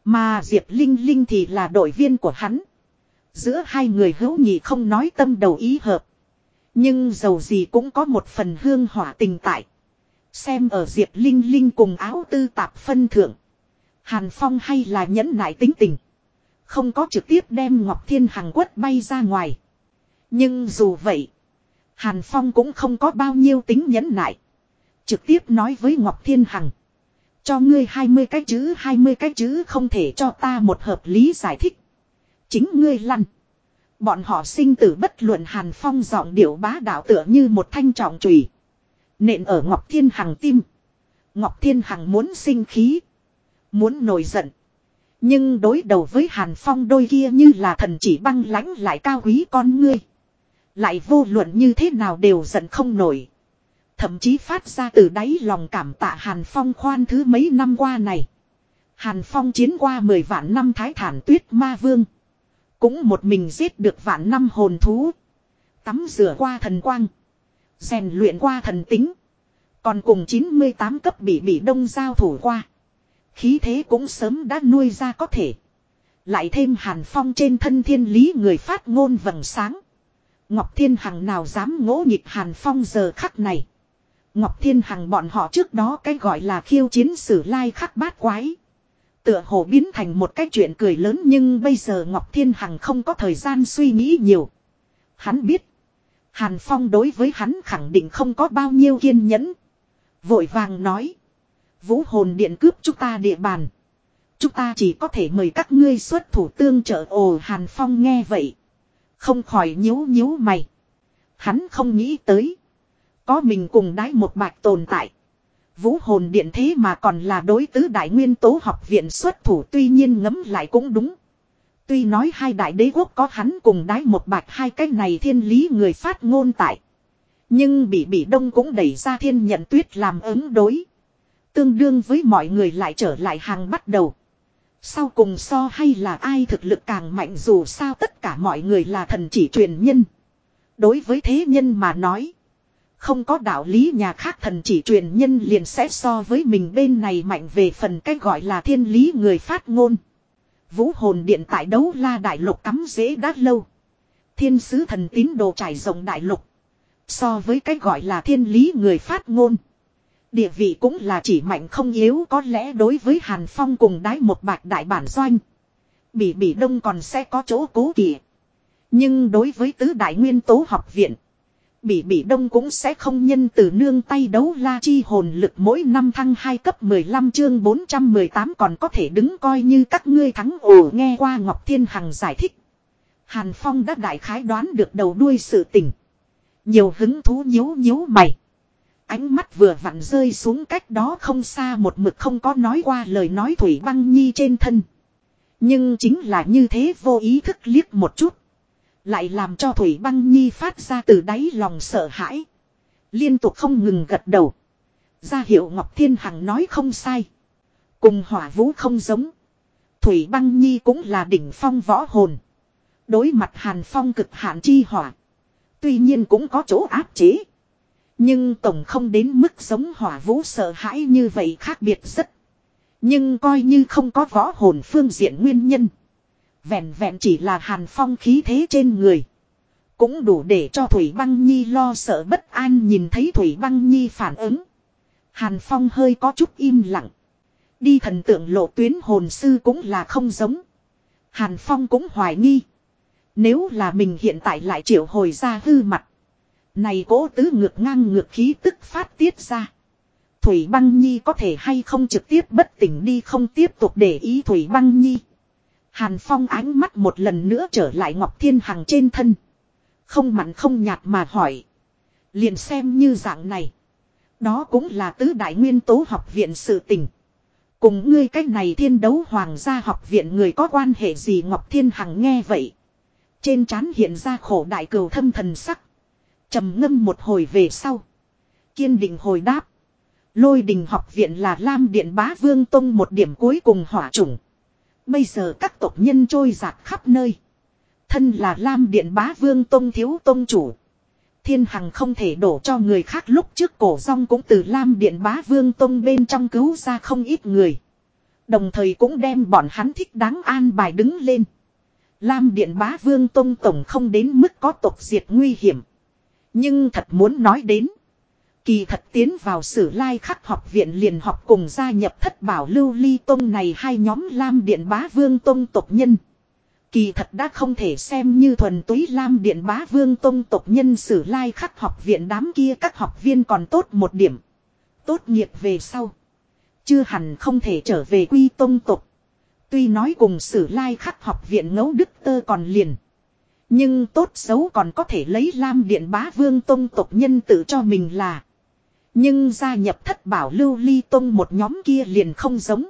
Mà Diệp Linh Linh thì là đội viên của hắn. Giữa hai người hữu nhị không nói tâm đầu ý hợp. Nhưng dầu gì cũng có một phần hương hỏa tình tại. Xem ở Diệp Linh Linh cùng áo tư tạp phân thượng. Hàn Phong hay là nhẫn nại tính tình. Không có trực tiếp đem Ngọc Thiên Hằng quất bay ra ngoài. Nhưng dù vậy. Hàn Phong cũng không có bao nhiêu tính nhẫn nại. Trực tiếp nói với Ngọc Thiên Hằng. Cho ngươi 20 cái chữ 20 cái chữ không thể cho ta một hợp lý giải thích. Chính ngươi lăn. Bọn họ sinh tử bất luận Hàn Phong giọng điệu bá đạo tựa như một thanh trọng trùy. Nện ở Ngọc Thiên Hằng tim. Ngọc Thiên Hằng muốn sinh khí. Muốn nổi giận. Nhưng đối đầu với Hàn Phong đôi kia như là thần chỉ băng lãnh lại cao quý con ngươi. Lại vô luận như thế nào đều giận không nổi. Thậm chí phát ra từ đáy lòng cảm tạ Hàn Phong khoan thứ mấy năm qua này. Hàn Phong chiến qua 10 vạn năm thái thản tuyết ma vương. Cũng một mình giết được vạn năm hồn thú. Tắm rửa qua thần quang. rèn luyện qua thần tính. Còn cùng 98 cấp bị bị đông giao thủ qua. Khí thế cũng sớm đã nuôi ra có thể. Lại thêm hàn phong trên thân thiên lý người phát ngôn vầng sáng. Ngọc Thiên Hằng nào dám ngỗ nhịp hàn phong giờ khắc này. Ngọc Thiên Hằng bọn họ trước đó cái gọi là khiêu chiến sử lai khắc bát quái. Tựa hồ biến thành một cái chuyện cười lớn nhưng bây giờ Ngọc Thiên Hằng không có thời gian suy nghĩ nhiều. Hắn biết. Hàn Phong đối với hắn khẳng định không có bao nhiêu kiên nhẫn. Vội vàng nói. Vũ hồn điện cướp chúng ta địa bàn. Chúng ta chỉ có thể mời các ngươi xuất thủ tương trợ ồ, Hàn Phong nghe vậy. Không khỏi nhíu nhíu mày. Hắn không nghĩ tới. Có mình cùng đái một bạch tồn tại. Vũ hồn điện thế mà còn là đối tứ đại nguyên tố học viện xuất thủ, tuy nhiên ngấm lại cũng đúng. Tuy nói hai đại đế quốc có hắn cùng đái một bạch hai cái này thiên lý người phát ngôn tại. Nhưng bị bị đông cũng đẩy ra thiên nhận tuyết làm ứng đối. Tương đương với mọi người lại trở lại hàng bắt đầu. Sau cùng so hay là ai thực lực càng mạnh dù sao tất cả mọi người là thần chỉ truyền nhân. Đối với thế nhân mà nói. Không có đạo lý nhà khác thần chỉ truyền nhân liền sẽ so với mình bên này mạnh về phần cách gọi là thiên lý người phát ngôn. Vũ hồn điện tại đấu la đại lục cắm dễ đã lâu. Thiên sứ thần tín đồ trải rộng đại lục. So với cách gọi là thiên lý người phát ngôn. Địa vị cũng là chỉ mạnh không yếu, có lẽ đối với Hàn Phong cùng đái một bạch đại bản doanh. Bỉ bỉ đông còn sẽ có chỗ cố kỵ. Nhưng đối với tứ đại nguyên tố học viện. Bỉ bỉ đông cũng sẽ không nhân từ nương tay đấu la chi hồn lực mỗi năm thăng 2 cấp 15 chương 418 còn có thể đứng coi như các ngươi thắng ồ, nghe qua Ngọc Thiên Hằng giải thích. Hàn Phong đã đại khái đoán được đầu đuôi sự tình. Nhiều hứng thú nhíu nhíu mày. Ánh mắt vừa vặn rơi xuống cách đó không xa một mực không có nói qua lời nói Thủy Băng Nhi trên thân. Nhưng chính là như thế vô ý thức liếc một chút. Lại làm cho Thủy Băng Nhi phát ra từ đáy lòng sợ hãi. Liên tục không ngừng gật đầu. Ra hiệu Ngọc Thiên Hằng nói không sai. Cùng hỏa vũ không giống. Thủy Băng Nhi cũng là đỉnh phong võ hồn. Đối mặt Hàn Phong cực hạn chi hỏa. Tuy nhiên cũng có chỗ áp chế. Nhưng tổng không đến mức giống hỏa vũ sợ hãi như vậy khác biệt rất. Nhưng coi như không có võ hồn phương diện nguyên nhân. Vẹn vẹn chỉ là hàn phong khí thế trên người. Cũng đủ để cho Thủy Băng Nhi lo sợ bất an nhìn thấy Thủy Băng Nhi phản ứng. Hàn Phong hơi có chút im lặng. Đi thần tượng lộ tuyến hồn sư cũng là không giống. Hàn Phong cũng hoài nghi. Nếu là mình hiện tại lại triệu hồi ra hư mặt. Này cố tứ ngược ngang ngược khí tức phát tiết ra. Thủy băng nhi có thể hay không trực tiếp bất tỉnh đi không tiếp tục để ý Thủy băng nhi. Hàn Phong ánh mắt một lần nữa trở lại Ngọc Thiên Hằng trên thân. Không mặn không nhạt mà hỏi. Liền xem như dạng này. Đó cũng là tứ đại nguyên tố học viện sự tình. Cùng ngươi cách này thiên đấu hoàng gia học viện người có quan hệ gì Ngọc Thiên Hằng nghe vậy. Trên trán hiện ra khổ đại cừu thâm thần sắc trầm ngâm một hồi về sau kiên định hồi đáp lôi đình học viện là lam điện bá vương tông một điểm cuối cùng hỏa chủng bây giờ các tộc nhân trôi giạt khắp nơi thân là lam điện bá vương tông thiếu tông chủ thiên hằng không thể đổ cho người khác lúc trước cổ rong cũng từ lam điện bá vương tông bên trong cứu ra không ít người đồng thời cũng đem bọn hắn thích đáng an bài đứng lên Lam Điện Bá Vương Tông Tổng không đến mức có tộc diệt nguy hiểm. Nhưng thật muốn nói đến. Kỳ thật tiến vào sử lai khắc học viện liền học cùng gia nhập thất bảo lưu ly tông này hai nhóm Lam Điện Bá Vương Tông tộc nhân. Kỳ thật đã không thể xem như thuần túy Lam Điện Bá Vương Tông tộc nhân sử lai khắc học viện đám kia các học viên còn tốt một điểm. Tốt nghiệp về sau. Chưa hẳn không thể trở về quy tông tộc. Tuy nói cùng sử lai khắc học viện ngẫu đức tơ còn liền. Nhưng tốt xấu còn có thể lấy Lam Điện Bá Vương Tông tộc nhân tự cho mình là. Nhưng gia nhập thất bảo lưu ly tông một nhóm kia liền không giống.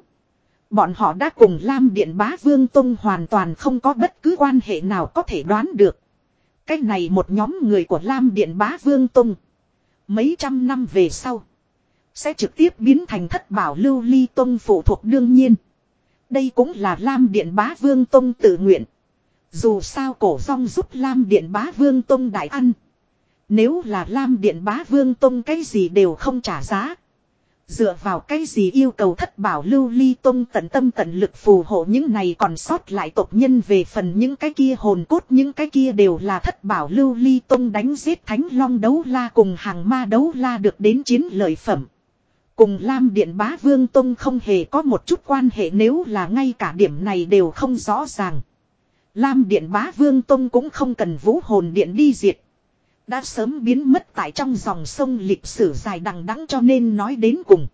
Bọn họ đã cùng Lam Điện Bá Vương Tông hoàn toàn không có bất cứ quan hệ nào có thể đoán được. Cách này một nhóm người của Lam Điện Bá Vương Tông. Mấy trăm năm về sau. Sẽ trực tiếp biến thành thất bảo lưu ly tông phụ thuộc đương nhiên. Đây cũng là Lam Điện Bá Vương Tông tự nguyện. Dù sao cổ rong giúp Lam Điện Bá Vương Tông đại ăn. Nếu là Lam Điện Bá Vương Tông cái gì đều không trả giá. Dựa vào cái gì yêu cầu thất bảo lưu ly tông tận tâm tận lực phù hộ những này còn sót lại tộc nhân về phần những cái kia hồn cốt, những cái kia đều là thất bảo lưu ly tông đánh giết thánh long đấu la cùng hàng ma đấu la được đến chiến lợi phẩm. Cùng Lam Điện Bá Vương Tông không hề có một chút quan hệ nếu là ngay cả điểm này đều không rõ ràng. Lam Điện Bá Vương Tông cũng không cần vũ hồn điện đi diệt. Đã sớm biến mất tại trong dòng sông lịch sử dài đằng đẵng cho nên nói đến cùng.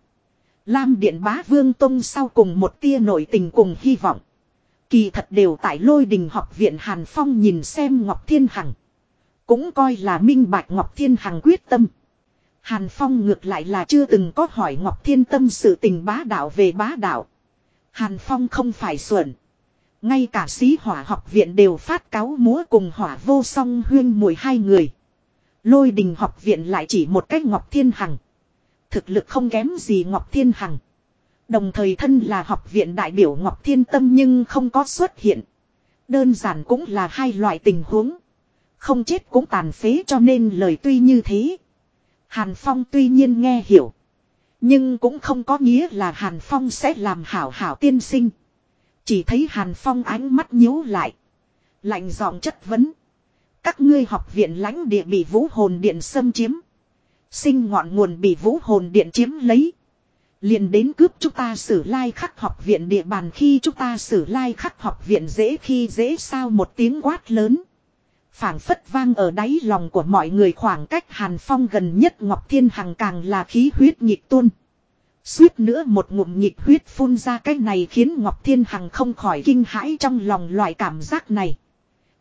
Lam Điện Bá Vương Tông sau cùng một tia nội tình cùng hy vọng. Kỳ thật đều tại lôi đình học viện Hàn Phong nhìn xem Ngọc Thiên Hằng. Cũng coi là minh bạch Ngọc Thiên Hằng quyết tâm. Hàn Phong ngược lại là chưa từng có hỏi Ngọc Thiên Tâm sự tình bá đạo về bá đạo. Hàn Phong không phải xuẩn. Ngay cả sĩ hỏa học viện đều phát cáo múa cùng hỏa vô song huyên mùi hai người. Lôi đình học viện lại chỉ một cách Ngọc Thiên Hằng. Thực lực không kém gì Ngọc Thiên Hằng. Đồng thời thân là học viện đại biểu Ngọc Thiên Tâm nhưng không có xuất hiện. Đơn giản cũng là hai loại tình huống. Không chết cũng tàn phế cho nên lời tuy như thế. Hàn Phong tuy nhiên nghe hiểu. Nhưng cũng không có nghĩa là Hàn Phong sẽ làm hảo hảo tiên sinh. Chỉ thấy Hàn Phong ánh mắt nhíu lại. Lạnh giọng chất vấn. Các ngươi học viện lãnh địa bị vũ hồn điện xâm chiếm. Sinh ngọn nguồn bị vũ hồn điện chiếm lấy. Liền đến cướp chúng ta xử lai khắc học viện địa bàn khi chúng ta xử lai khắc học viện dễ khi dễ sao một tiếng quát lớn phảng phất vang ở đáy lòng của mọi người khoảng cách Hàn Phong gần nhất Ngọc Thiên Hằng càng là khí huyết nhịp tuôn. Suýt nữa một ngụm nhịp huyết phun ra cái này khiến Ngọc Thiên Hằng không khỏi kinh hãi trong lòng loại cảm giác này.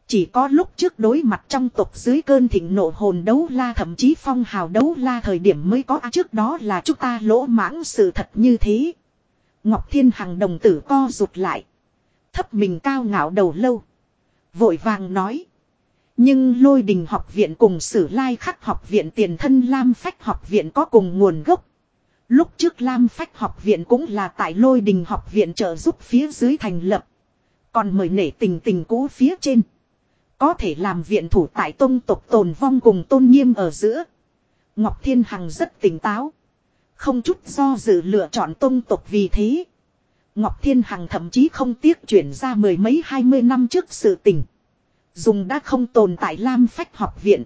Chỉ có lúc trước đối mặt trong tộc dưới cơn thịnh nộ hồn đấu la thậm chí phong hào đấu la thời điểm mới có à, trước đó là chúng ta lỗ mãng sự thật như thế. Ngọc Thiên Hằng đồng tử co rụt lại. Thấp mình cao ngạo đầu lâu. Vội vàng nói. Nhưng lôi đình học viện cùng sử lai khắc học viện tiền thân Lam Phách học viện có cùng nguồn gốc. Lúc trước Lam Phách học viện cũng là tại lôi đình học viện trợ giúp phía dưới thành lập. Còn mời nể tình tình cũ phía trên. Có thể làm viện thủ tại tôn tộc tồn vong cùng tôn nghiêm ở giữa. Ngọc Thiên Hằng rất tỉnh táo. Không chút do dự lựa chọn tôn tộc vì thế. Ngọc Thiên Hằng thậm chí không tiếc chuyển ra mười mấy hai mươi năm trước sự tình. Dùng đã không tồn tại Lam Phách học viện.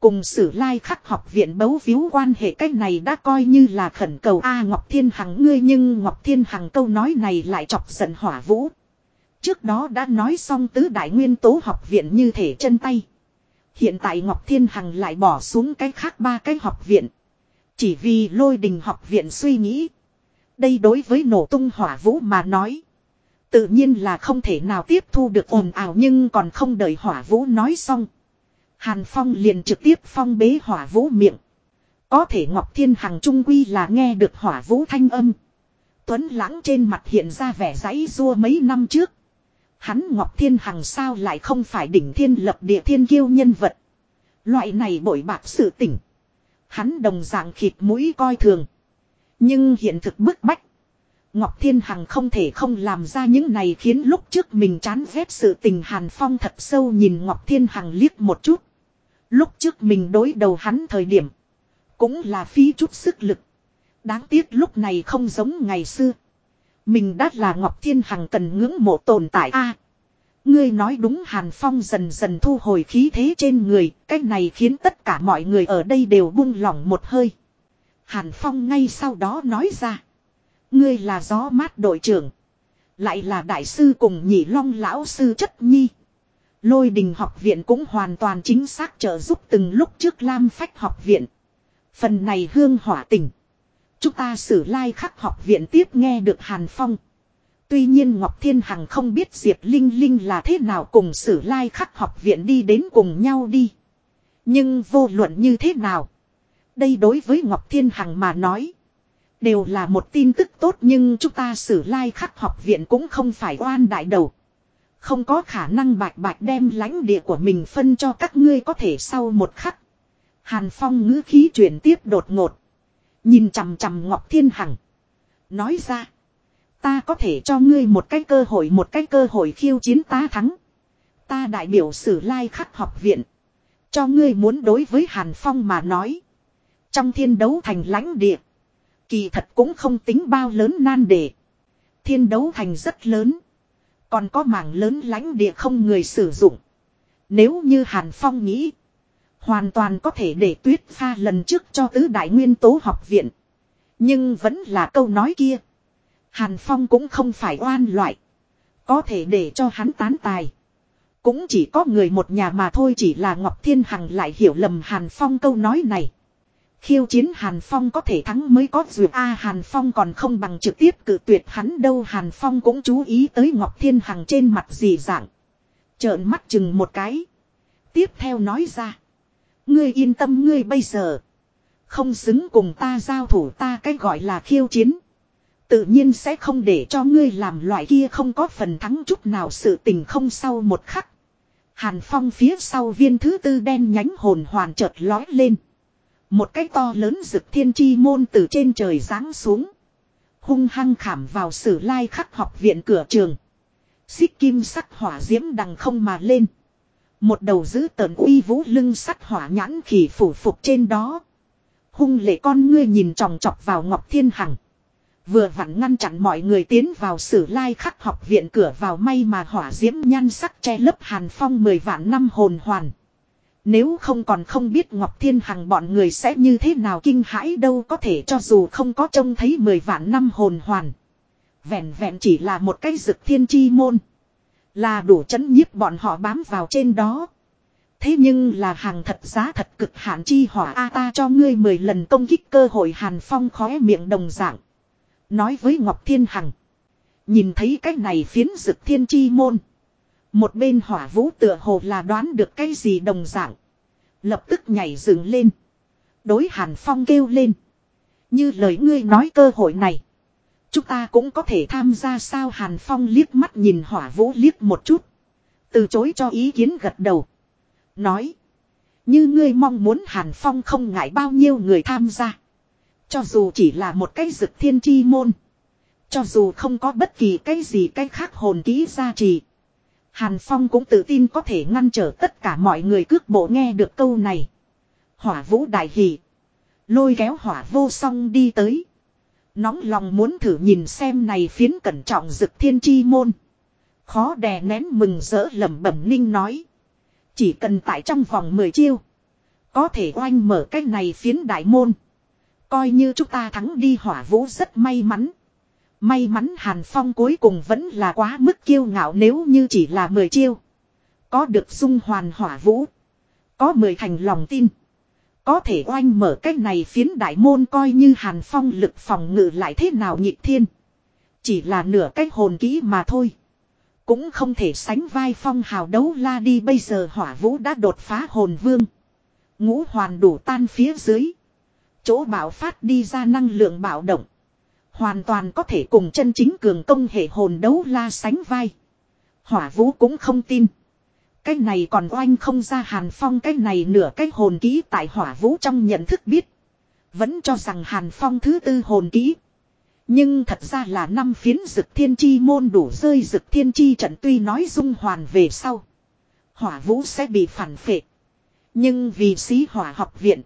Cùng sử lai khắc học viện bấu víu quan hệ cách này đã coi như là khẩn cầu A, Ngọc Thiên Hằng ngươi nhưng Ngọc Thiên Hằng câu nói này lại chọc giận hỏa vũ. Trước đó đã nói xong tứ đại nguyên tố học viện như thể chân tay. Hiện tại Ngọc Thiên Hằng lại bỏ xuống cái khác ba cái học viện. Chỉ vì lôi đình học viện suy nghĩ. Đây đối với nổ tung hỏa vũ mà nói. Tự nhiên là không thể nào tiếp thu được ồn ào nhưng còn không đợi hỏa vũ nói xong. Hàn Phong liền trực tiếp phong bế hỏa vũ miệng. Có thể Ngọc Thiên Hằng trung quy là nghe được hỏa vũ thanh âm. Tuấn lãng trên mặt hiện ra vẻ giấy rua mấy năm trước. Hắn Ngọc Thiên Hằng sao lại không phải đỉnh thiên lập địa thiên kiêu nhân vật. Loại này bội bạc sự tỉnh. Hắn đồng dạng khịt mũi coi thường. Nhưng hiện thực bức bách. Ngọc Thiên Hằng không thể không làm ra những này khiến lúc trước mình chán ghét sự tình Hàn Phong thật sâu nhìn Ngọc Thiên Hằng liếc một chút. Lúc trước mình đối đầu hắn thời điểm. Cũng là phí chút sức lực. Đáng tiếc lúc này không giống ngày xưa. Mình đã là Ngọc Thiên Hằng cần ngưỡng mộ tồn tại a Ngươi nói đúng Hàn Phong dần dần thu hồi khí thế trên người, cách này khiến tất cả mọi người ở đây đều buông lỏng một hơi. Hàn Phong ngay sau đó nói ra. Ngươi là gió mát đội trưởng. Lại là đại sư cùng nhị long lão sư chất nhi. Lôi đình học viện cũng hoàn toàn chính xác trợ giúp từng lúc trước Lam Phách học viện. Phần này hương hỏa tình. Chúng ta xử lai like khắc học viện tiếp nghe được Hàn Phong. Tuy nhiên Ngọc Thiên Hằng không biết Diệp Linh Linh là thế nào cùng sử lai like khắc học viện đi đến cùng nhau đi. Nhưng vô luận như thế nào. Đây đối với Ngọc Thiên Hằng mà nói. Đều là một tin tức tốt nhưng chúng ta sử lai like khắc học viện cũng không phải oan đại đầu. Không có khả năng bạch bạch đem lãnh địa của mình phân cho các ngươi có thể sau một khắc. Hàn Phong ngữ khí chuyển tiếp đột ngột. Nhìn chằm chằm Ngọc Thiên Hằng. Nói ra. Ta có thể cho ngươi một cái cơ hội, một cái cơ hội khiêu chiến ta thắng. Ta đại biểu sử lai khắc học viện. Cho ngươi muốn đối với Hàn Phong mà nói. Trong thiên đấu thành lãnh địa. Kỳ thật cũng không tính bao lớn nan đề. Thiên đấu thành rất lớn. Còn có mảng lớn lãnh địa không người sử dụng. Nếu như Hàn Phong nghĩ. Hoàn toàn có thể để tuyết pha lần trước cho tứ đại nguyên tố học viện. Nhưng vẫn là câu nói kia. Hàn Phong cũng không phải oan loại. Có thể để cho hắn tán tài. Cũng chỉ có người một nhà mà thôi chỉ là Ngọc Thiên Hằng lại hiểu lầm Hàn Phong câu nói này. Khiêu chiến Hàn Phong có thể thắng mới có dù A, Hàn Phong còn không bằng trực tiếp cử tuyệt hắn đâu Hàn Phong cũng chú ý tới Ngọc Thiên Hằng trên mặt gì dạng. Trợn mắt chừng một cái. Tiếp theo nói ra. Ngươi yên tâm ngươi bây giờ. Không xứng cùng ta giao thủ ta cái gọi là khiêu chiến. Tự nhiên sẽ không để cho ngươi làm loại kia không có phần thắng chút nào sự tình không sau một khắc. Hàn Phong phía sau viên thứ tư đen nhánh hồn hoàn chợt lói lên. Một cái to lớn rực thiên chi môn từ trên trời giáng xuống. Hung hăng khảm vào sử lai khắc học viện cửa trường. Xích kim sắc hỏa diễm đằng không mà lên. Một đầu giữ tờn uy vũ lưng sắt hỏa nhãn khỉ phủ phục trên đó. Hung lệ con ngươi nhìn tròng trọc vào Ngọc Thiên Hằng. Vừa vặn ngăn chặn mọi người tiến vào sử lai khắc học viện cửa vào may mà hỏa diễm nhan sắc che lấp hàn phong mười vạn năm hồn hoàn. Nếu không còn không biết Ngọc Thiên Hằng bọn người sẽ như thế nào kinh hãi đâu có thể cho dù không có trông thấy mười vạn năm hồn hoàn. Vẹn vẹn chỉ là một cái rực thiên chi môn. Là đủ chấn nhiếp bọn họ bám vào trên đó. Thế nhưng là hàng thật giá thật cực hạn chi hỏa A ta cho ngươi mười lần công kích cơ hội Hàn Phong khóe miệng đồng dạng. Nói với Ngọc Thiên Hằng. Nhìn thấy cái này phiến dực thiên chi môn. Một bên hỏa vũ tựa hồ là đoán được cái gì đồng dạng. Lập tức nhảy dựng lên. Đối Hàn Phong kêu lên. Như lời ngươi nói cơ hội này. Chúng ta cũng có thể tham gia sao Hàn Phong liếc mắt nhìn hỏa vũ liếc một chút. Từ chối cho ý kiến gật đầu. Nói. Như ngươi mong muốn Hàn Phong không ngại bao nhiêu người tham gia. Cho dù chỉ là một cái dực thiên chi môn. Cho dù không có bất kỳ cái gì cái khác hồn kỹ gia trì. Hàn Phong cũng tự tin có thể ngăn trở tất cả mọi người cước bộ nghe được câu này. Hỏa vũ đại hỷ. Lôi kéo hỏa vô song đi tới. Nóng lòng muốn thử nhìn xem này phiến cẩn trọng dực thiên chi môn. Khó đè nén mừng rỡ lẩm bẩm ninh nói. Chỉ cần tại trong vòng 10 chiêu. Có thể oanh mở cái này phiến đại môn. Coi như chúng ta thắng đi hỏa vũ rất may mắn. May mắn Hàn Phong cuối cùng vẫn là quá mức kiêu ngạo nếu như chỉ là 10 chiêu. Có được dung hoàn hỏa vũ. Có 10 thành lòng tin. Có thể oanh mở cách này phiến đại môn coi như Hàn Phong lực phòng ngự lại thế nào nhịp thiên. Chỉ là nửa cách hồn kỹ mà thôi. Cũng không thể sánh vai phong hào đấu la đi bây giờ hỏa vũ đã đột phá hồn vương. Ngũ hoàn đủ tan phía dưới. Chỗ bảo phát đi ra năng lượng bạo động. Hoàn toàn có thể cùng chân chính cường công hệ hồn đấu la sánh vai. Hỏa vũ cũng không tin. Cái này còn oanh không ra hàn phong, cái này nửa cái hồn ký tại hỏa vũ trong nhận thức biết. Vẫn cho rằng hàn phong thứ tư hồn ký Nhưng thật ra là năm phiến dực thiên chi môn đủ rơi dực thiên chi trận tuy nói dung hoàn về sau. Hỏa vũ sẽ bị phản phệ. Nhưng vì sĩ hỏa học viện.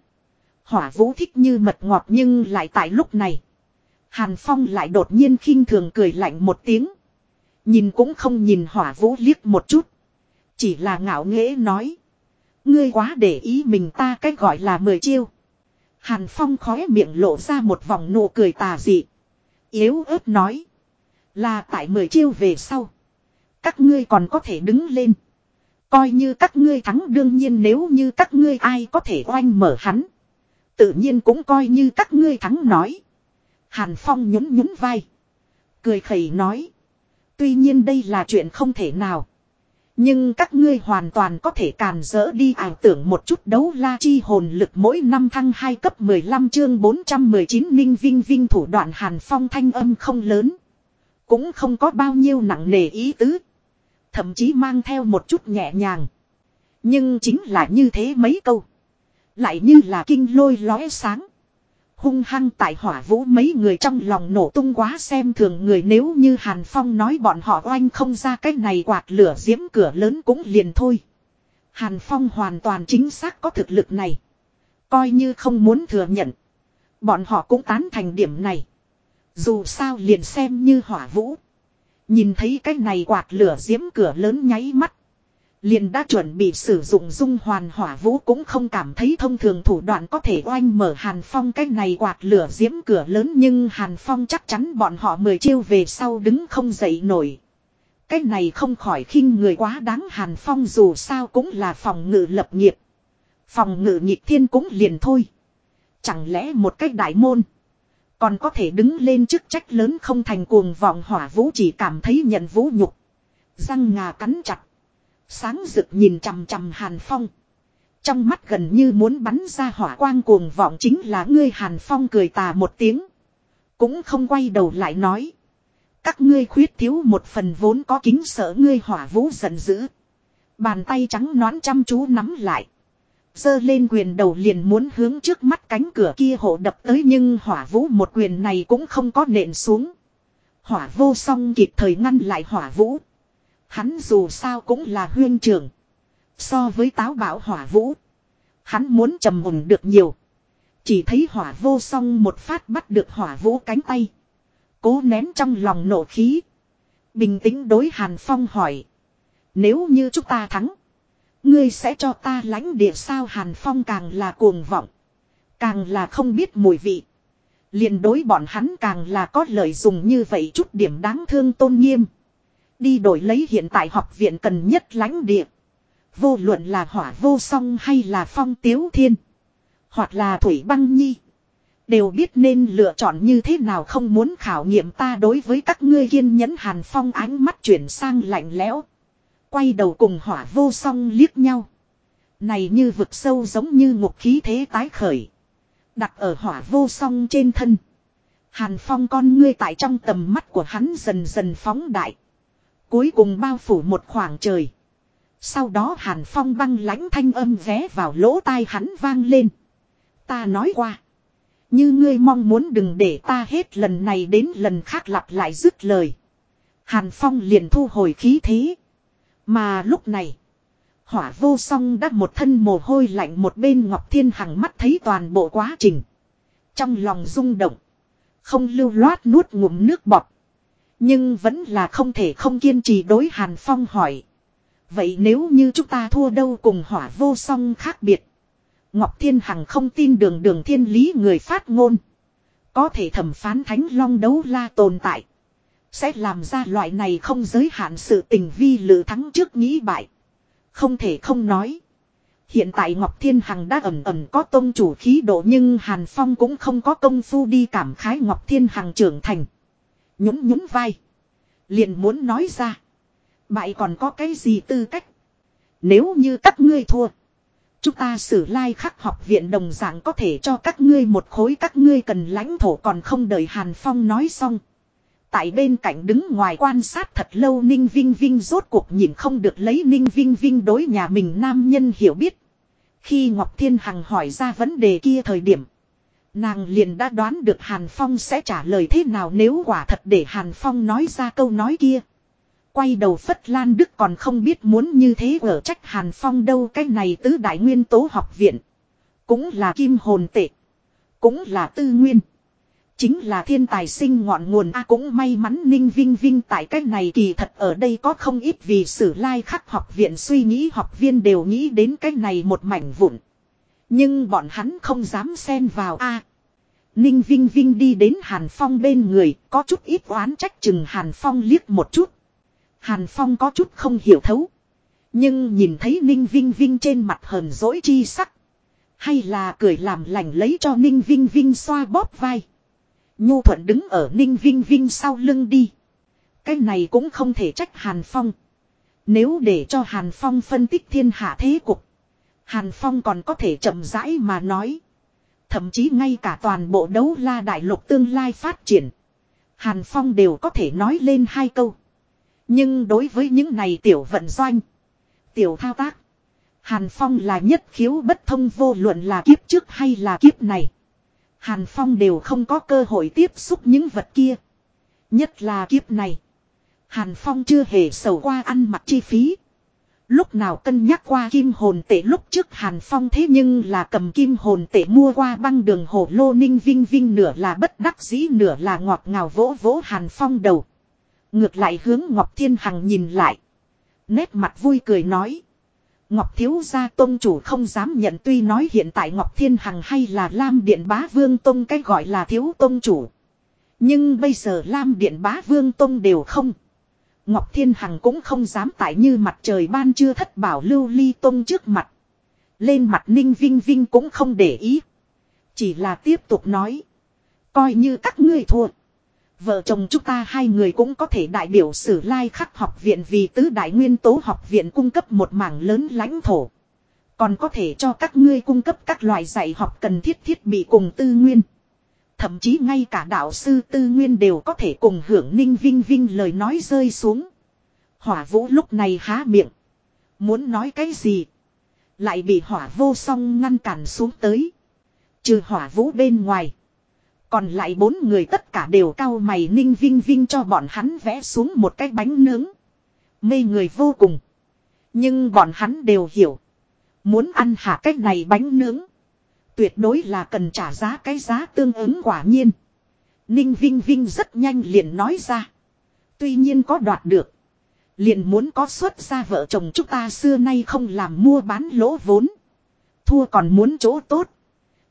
Hỏa vũ thích như mật ngọt nhưng lại tại lúc này. Hàn Phong lại đột nhiên khinh thường cười lạnh một tiếng. Nhìn cũng không nhìn hỏa vũ liếc một chút. Chỉ là ngạo nghễ nói. Ngươi quá để ý mình ta cách gọi là mười chiêu. Hàn Phong khóe miệng lộ ra một vòng nụ cười tà dị. Yếu ớt nói. Là tại mười chiêu về sau. Các ngươi còn có thể đứng lên. Coi như các ngươi thắng đương nhiên nếu như các ngươi ai có thể oanh mở hắn. Tự nhiên cũng coi như các ngươi thắng nói. Hàn Phong nhún nhún vai. Cười khẩy nói. Tuy nhiên đây là chuyện không thể nào. Nhưng các ngươi hoàn toàn có thể càn dỡ đi ảo tưởng một chút đấu la chi hồn lực mỗi năm thăng 2 cấp 15 chương 419 ninh vinh vinh thủ đoạn hàn phong thanh âm không lớn. Cũng không có bao nhiêu nặng nề ý tứ. Thậm chí mang theo một chút nhẹ nhàng. Nhưng chính là như thế mấy câu. Lại như là kinh lôi lóe sáng. Hung hăng tại hỏa vũ mấy người trong lòng nổ tung quá xem thường người nếu như Hàn Phong nói bọn họ oanh không ra cái này quạt lửa diễm cửa lớn cũng liền thôi. Hàn Phong hoàn toàn chính xác có thực lực này. Coi như không muốn thừa nhận. Bọn họ cũng tán thành điểm này. Dù sao liền xem như hỏa vũ. Nhìn thấy cái này quạt lửa diễm cửa lớn nháy mắt. Liền đã chuẩn bị sử dụng dung hoàn hỏa vũ cũng không cảm thấy thông thường thủ đoạn có thể oanh mở Hàn Phong cái này quạt lửa diễm cửa lớn nhưng Hàn Phong chắc chắn bọn họ mười chiêu về sau đứng không dậy nổi. Cái này không khỏi khinh người quá đáng Hàn Phong dù sao cũng là phòng ngự lập nghiệp. Phòng ngự nhịp thiên cũng liền thôi. Chẳng lẽ một cách đại môn. Còn có thể đứng lên chức trách lớn không thành cuồng vọng hỏa vũ chỉ cảm thấy nhận vũ nhục. Răng ngà cắn chặt. Sáng rực nhìn chằm chằm Hàn Phong. Trong mắt gần như muốn bắn ra hỏa quang cuồng vọng chính là ngươi, Hàn Phong cười tà một tiếng. Cũng không quay đầu lại nói. Các ngươi khuyết thiếu một phần vốn có kính sợ ngươi hỏa vũ giận dữ. Bàn tay trắng nón chăm chú nắm lại. Giơ lên quyền đầu liền muốn hướng trước mắt cánh cửa kia hộ đập tới nhưng hỏa vũ một quyền này cũng không có nện xuống. Hỏa vô song kịp thời ngăn lại hỏa vũ. Hắn dù sao cũng là huyên trưởng. So với táo bảo hỏa vũ. Hắn muốn trầm hùng được nhiều. Chỉ thấy hỏa vô song một phát bắt được hỏa vũ cánh tay. Cố nén trong lòng nổ khí. Bình tĩnh đối Hàn Phong hỏi. Nếu như chúng ta thắng. Ngươi sẽ cho ta lãnh địa sao Hàn Phong càng là cuồng vọng. Càng là không biết mùi vị. liền đối bọn hắn càng là có lợi dùng như vậy chút điểm đáng thương tôn nghiêm. Đi đổi lấy hiện tại học viện cần nhất lãnh địa. Vô luận là hỏa vô song hay là phong tiếu thiên. Hoặc là thủy băng nhi. Đều biết nên lựa chọn như thế nào không muốn khảo nghiệm ta đối với các ngươi kiên nhẫn hàn phong ánh mắt chuyển sang lạnh lẽo. Quay đầu cùng hỏa vô song liếc nhau. Này như vực sâu giống như ngục khí thế tái khởi. Đặt ở hỏa vô song trên thân. Hàn phong con ngươi tại trong tầm mắt của hắn dần dần phóng đại. Cuối cùng bao phủ một khoảng trời. Sau đó hàn phong băng lãnh thanh âm vé vào lỗ tai hắn vang lên. Ta nói qua. Như ngươi mong muốn đừng để ta hết lần này đến lần khác lặp lại dứt lời. Hàn phong liền thu hồi khí thế. Mà lúc này. Hỏa vô song đã một thân mồ hôi lạnh một bên Ngọc Thiên Hằng mắt thấy toàn bộ quá trình. Trong lòng rung động. Không lưu loát nuốt ngụm nước bọt. Nhưng vẫn là không thể không kiên trì đối Hàn Phong hỏi. Vậy nếu như chúng ta thua đâu cùng hỏa vô song khác biệt. Ngọc Thiên Hằng không tin đường đường thiên lý người phát ngôn. Có thể thẩm phán thánh long đấu la tồn tại. Sẽ làm ra loại này không giới hạn sự tình vi lự thắng trước nghĩ bại. Không thể không nói. Hiện tại Ngọc Thiên Hằng đã ẩm ẩm có tôn chủ khí độ nhưng Hàn Phong cũng không có công phu đi cảm khái Ngọc Thiên Hằng trưởng thành. Nhún nhún vai. Liền muốn nói ra. Bại còn có cái gì tư cách. Nếu như các ngươi thua. Chúng ta xử lai like khắc học viện đồng dạng có thể cho các ngươi một khối, các ngươi cần lãnh thổ còn không đợi Hàn Phong nói xong. Tại bên cạnh đứng ngoài quan sát thật lâu Ninh Vinh Vinh rốt cuộc nhìn không được lấy Ninh Vinh Vinh đối nhà mình nam nhân hiểu biết. Khi Ngọc Thiên Hằng hỏi ra vấn đề kia thời điểm. Nàng liền đã đoán được Hàn Phong sẽ trả lời thế nào nếu quả thật để Hàn Phong nói ra câu nói kia. Quay đầu Phất Lan Đức còn không biết muốn như thế ở trách Hàn Phong đâu, cái này tứ đại nguyên tố học viện. Cũng là kim hồn tệ. Cũng là tư nguyên. Chính là thiên tài sinh ngọn nguồn A, cũng may mắn Ninh Vinh Vinh tại cách này kỳ thật ở đây có không ít vì sử lai khắc học viện suy nghĩ, học viên đều nghĩ đến cách này một mảnh vụn. Nhưng bọn hắn không dám xen vào A. Ninh Vinh Vinh đi đến Hàn Phong bên người, có chút ít oán trách chừng Hàn Phong liếc một chút. Hàn Phong có chút không hiểu thấu. Nhưng nhìn thấy Ninh Vinh Vinh trên mặt hờn dỗi chi sắc. Hay là cười làm lành lấy cho Ninh Vinh Vinh xoa bóp vai. Nhu thuận đứng ở Ninh Vinh Vinh sau lưng đi. Cái này cũng không thể trách Hàn Phong. Nếu để cho Hàn Phong phân tích thiên hạ thế cục. Hàn Phong còn có thể chậm rãi mà nói. Thậm chí ngay cả toàn bộ đấu la đại lục tương lai phát triển. Hàn Phong đều có thể nói lên hai câu. Nhưng đối với những này tiểu vận doanh. Tiểu thao tác. Hàn Phong là nhất khiếu bất thông vô luận là kiếp trước hay là kiếp này. Hàn Phong đều không có cơ hội tiếp xúc những vật kia. Nhất là kiếp này. Hàn Phong chưa hề sầu qua ăn mặc chi phí. Lúc nào cân nhắc qua kim hồn tệ lúc trước Hàn Phong thế nhưng là cầm kim hồn tệ mua qua băng đường hồ lô ninh vinh vinh nửa là bất đắc dĩ nửa là ngọt ngào vỗ vỗ Hàn Phong đầu. Ngược lại hướng Ngọc Thiên Hằng nhìn lại. Nét mặt vui cười nói. Ngọc Thiếu Gia Tông chủ không dám nhận tuy nói hiện tại Ngọc Thiên Hằng hay là Lam Điện Bá Vương Tông cái gọi là thiếu Tông chủ. Nhưng bây giờ Lam Điện Bá Vương Tông đều không. Ngọc Thiên Hằng cũng không dám tại như mặt trời ban chưa thất bảo lưu ly tông trước mặt. Lên mặt Ninh Vinh Vinh cũng không để ý. Chỉ là tiếp tục nói. Coi như các ngươi thua. Vợ chồng chúng ta hai người cũng có thể đại biểu sử lai khắc học viện vì tứ đại nguyên tố học viện cung cấp một mảng lớn lãnh thổ. Còn có thể cho các ngươi cung cấp các loại dạy học cần thiết thiết bị cùng tư nguyên. Thậm chí ngay cả đạo sư tư nguyên đều có thể cùng hưởng ninh vinh vinh lời nói rơi xuống. Hỏa vũ lúc này há miệng. Muốn nói cái gì? Lại bị hỏa vô song ngăn cản xuống tới. Trừ hỏa vũ bên ngoài. Còn lại bốn người tất cả đều cao mày ninh vinh vinh cho bọn hắn vẽ xuống một cái bánh nướng. Mê người vô cùng. Nhưng bọn hắn đều hiểu. Muốn ăn hạ cái này bánh nướng. Tuyệt đối là cần trả giá cái giá tương ứng quả nhiên. Ninh Vinh Vinh rất nhanh liền nói ra. Tuy nhiên có đoạt được. Liền muốn có xuất ra vợ chồng chúng ta xưa nay không làm mua bán lỗ vốn. Thua còn muốn chỗ tốt.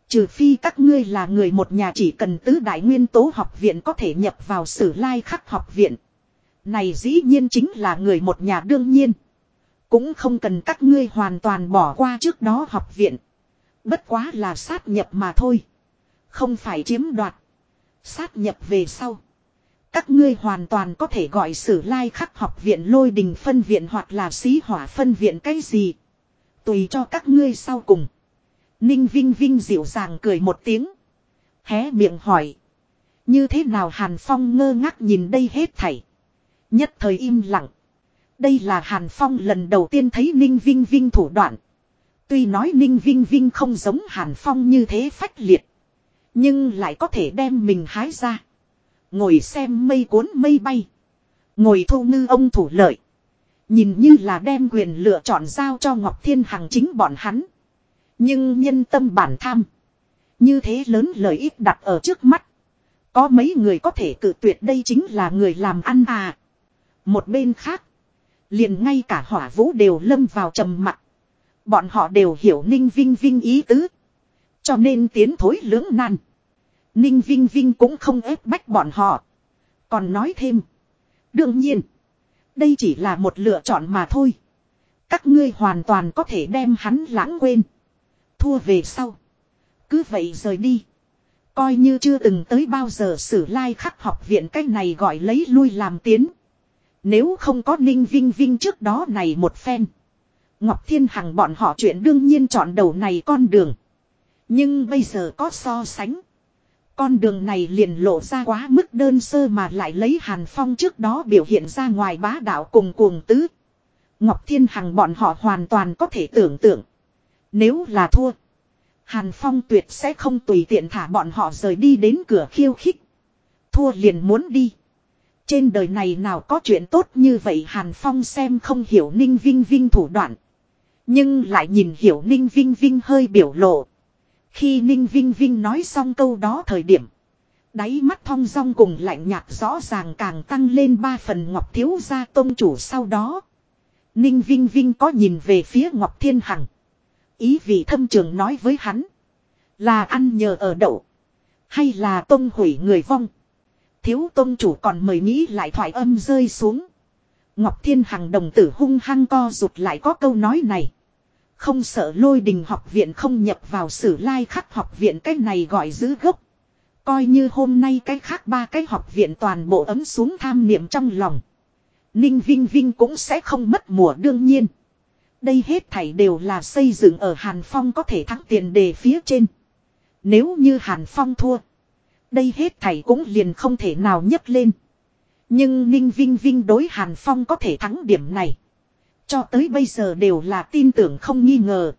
Trừ phi các ngươi là người một nhà chỉ cần tứ đại nguyên tố học viện có thể nhập vào sử lai khắc học viện. Này dĩ nhiên chính là người một nhà đương nhiên. Cũng không cần các ngươi hoàn toàn bỏ qua trước đó học viện. Bất quá là sát nhập mà thôi. Không phải chiếm đoạt. Sát nhập về sau. Các ngươi hoàn toàn có thể gọi sử lai khắc học viện lôi đình phân viện hoặc là xí hỏa phân viện cái gì. Tùy cho các ngươi sau cùng. Ninh Vinh Vinh dịu dàng cười một tiếng. Hé miệng hỏi. Như thế nào Hàn Phong ngơ ngác nhìn đây hết thảy. Nhất thời im lặng. Đây là Hàn Phong lần đầu tiên thấy Ninh Vinh Vinh thủ đoạn. Tuy nói Ninh Vinh Vinh không giống Hàn Phong như thế phách liệt. Nhưng lại có thể đem mình hái ra. Ngồi xem mây cuốn mây bay. Ngồi thu ngư ông thủ lợi. Nhìn như là đem quyền lựa chọn giao cho Ngọc Thiên Hằng chính bọn hắn. Nhưng nhân tâm bản tham. Như thế lớn lợi ích đặt ở trước mắt. Có mấy người có thể cự tuyệt đây chính là người làm ăn à. Một bên khác. Liền ngay cả hỏa vũ đều lâm vào trầm mặt. Bọn họ đều hiểu Ninh Vinh Vinh ý tứ. Cho nên tiến thối lưỡng nan. Ninh Vinh Vinh cũng không ép bách bọn họ. Còn nói thêm. Đương nhiên. Đây chỉ là một lựa chọn mà thôi. Các ngươi hoàn toàn có thể đem hắn lãng quên. Thua về sau. Cứ vậy rời đi. Coi như chưa từng tới bao giờ sử lai like khắc học viện cách này gọi lấy lui làm tiến. Nếu không có Ninh Vinh Vinh trước đó này một phen. Ngọc Thiên Hằng bọn họ chuyện đương nhiên chọn đầu này con đường. Nhưng bây giờ có so sánh. Con đường này liền lộ ra quá mức đơn sơ mà lại lấy Hàn Phong trước đó biểu hiện ra ngoài bá đạo cùng cuồng tứ. Ngọc Thiên Hằng bọn họ hoàn toàn có thể tưởng tượng. Nếu là thua. Hàn Phong tuyệt sẽ không tùy tiện thả bọn họ rời đi đến cửa khiêu khích. Thua liền muốn đi. Trên đời này nào có chuyện tốt như vậy Hàn Phong xem không hiểu Ninh Vinh Vinh thủ đoạn. Nhưng lại nhìn hiểu Ninh Vinh Vinh hơi biểu lộ. Khi Ninh Vinh Vinh nói xong câu đó thời điểm. Đáy mắt thong dong cùng lạnh nhạt rõ ràng càng tăng lên ba phần Ngọc Thiếu gia tôn chủ sau đó. Ninh Vinh Vinh có nhìn về phía Ngọc Thiên Hằng. Ý vị thâm trường nói với hắn. Là ăn nhờ ở đậu. Hay là tôn hủy người vong. Thiếu tôn chủ còn mời nghĩ lại thoại âm rơi xuống. Ngọc Thiên Hằng đồng tử hung hăng co rụt lại có câu nói này. Không sợ lôi đình học viện không nhập vào sử lai khắc học viện, cái này gọi giữ gốc. Coi như hôm nay cái khác ba cái học viện toàn bộ ấm xuống tham niệm trong lòng. Ninh Vinh Vinh cũng sẽ không mất mùa đương nhiên. Đây hết thảy đều là xây dựng ở Hàn Phong có thể thắng tiền đề phía trên. Nếu như Hàn Phong thua. Đây hết thảy cũng liền không thể nào nhấc lên. Nhưng Ninh Vinh Vinh đối Hàn Phong có thể thắng điểm này. Cho tới bây giờ đều là tin tưởng không nghi ngờ.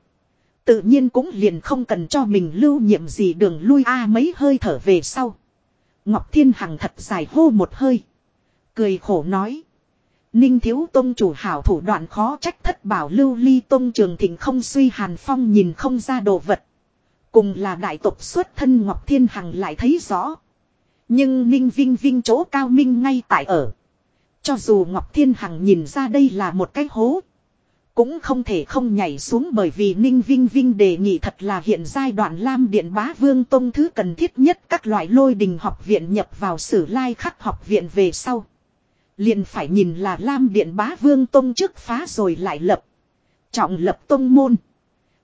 Tự nhiên cũng liền không cần cho mình lưu nhiệm gì đường lui a mấy hơi thở về sau. Ngọc Thiên Hằng thật dài hô một hơi. Cười khổ nói. Ninh thiếu tông chủ hảo thủ đoạn khó trách thất bảo lưu ly tông trường thịnh không suy hàn phong nhìn không ra đồ vật. Cùng là đại tộc xuất thân Ngọc Thiên Hằng lại thấy rõ. Nhưng Ninh Vinh Vinh chỗ cao minh ngay tại ở. Cho dù Ngọc Thiên Hằng nhìn ra đây là một cái hố. Cũng không thể không nhảy xuống bởi vì Ninh Vinh Vinh đề nghị thật là hiện giai đoạn Lam Điện Bá Vương Tông thứ cần thiết nhất các loại lôi đình học viện nhập vào sử lai khắc học viện về sau. Liền phải nhìn là Lam Điện Bá Vương Tông trước phá rồi lại lập. Trọng lập tông môn.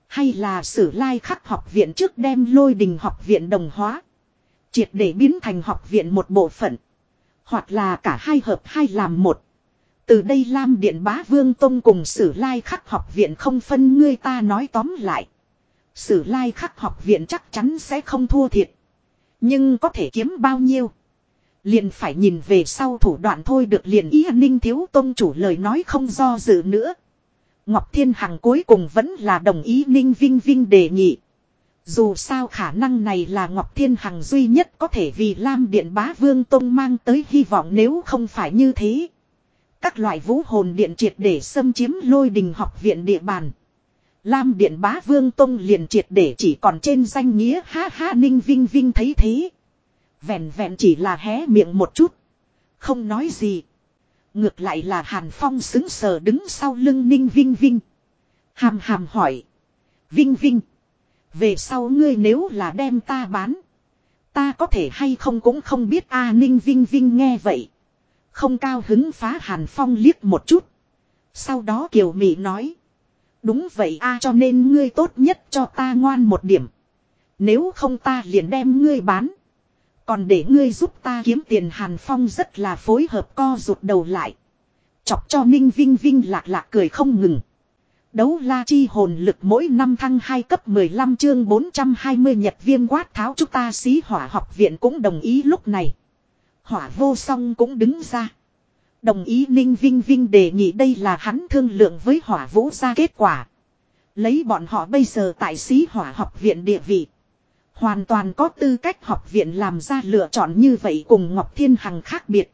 Hay là sử lai khắc học viện trước đem lôi đình học viện đồng hóa. Triệt để biến thành học viện một bộ phận. Hoặc là cả hai hợp hai làm một. Từ đây Lam Điện Bá Vương Tông cùng Sử Lai Khắc học viện không phân ngươi ta nói tóm lại. Sử Lai Khắc học viện chắc chắn sẽ không thua thiệt. Nhưng có thể kiếm bao nhiêu. Liền phải nhìn về sau thủ đoạn thôi được liền ý ninh thiếu tông chủ lời nói không do dự nữa. Ngọc Thiên Hằng cuối cùng vẫn là đồng ý ninh vinh vinh đề nghị. Dù sao khả năng này là Ngọc Thiên Hằng duy nhất có thể vì Lam Điện Bá Vương Tông mang tới hy vọng nếu không phải như thế. Các loại vũ hồn điện triệt để xâm chiếm lôi đình học viện địa bàn. Lam Điện Bá Vương Tông liền triệt để chỉ còn trên danh nghĩa ha ha ninh vinh vinh thấy thế. Vẹn vẹn chỉ là hé miệng một chút. Không nói gì. Ngược lại là Hàn Phong xứng sờ đứng sau lưng ninh vinh vinh. Hàm hàm hỏi. Vinh vinh. Về sau ngươi nếu là đem ta bán. Ta có thể hay không cũng không biết a ninh vinh vinh nghe vậy. Không cao hứng phá Hàn Phong liếc một chút. Sau đó Kiều Mỹ nói. Đúng vậy a, cho nên ngươi tốt nhất cho ta ngoan một điểm. Nếu không ta liền đem ngươi bán. Còn để ngươi giúp ta kiếm tiền Hàn Phong rất là phối hợp co rụt đầu lại. Chọc cho Ninh Vinh Vinh lạc lạc cười không ngừng. Đấu la chi hồn lực mỗi năm thăng 2 cấp 15 chương 420 nhật viêm quát tháo chúng ta xí hỏa học viện cũng đồng ý lúc này. Hỏa vô song cũng đứng ra. Đồng ý Ninh Vinh Vinh đề nghị đây là hắn thương lượng với hỏa vũ ra kết quả. Lấy bọn họ bây giờ tại xí hỏa học viện địa vị. Hoàn toàn có tư cách học viện làm ra lựa chọn như vậy cùng Ngọc Thiên Hằng khác biệt.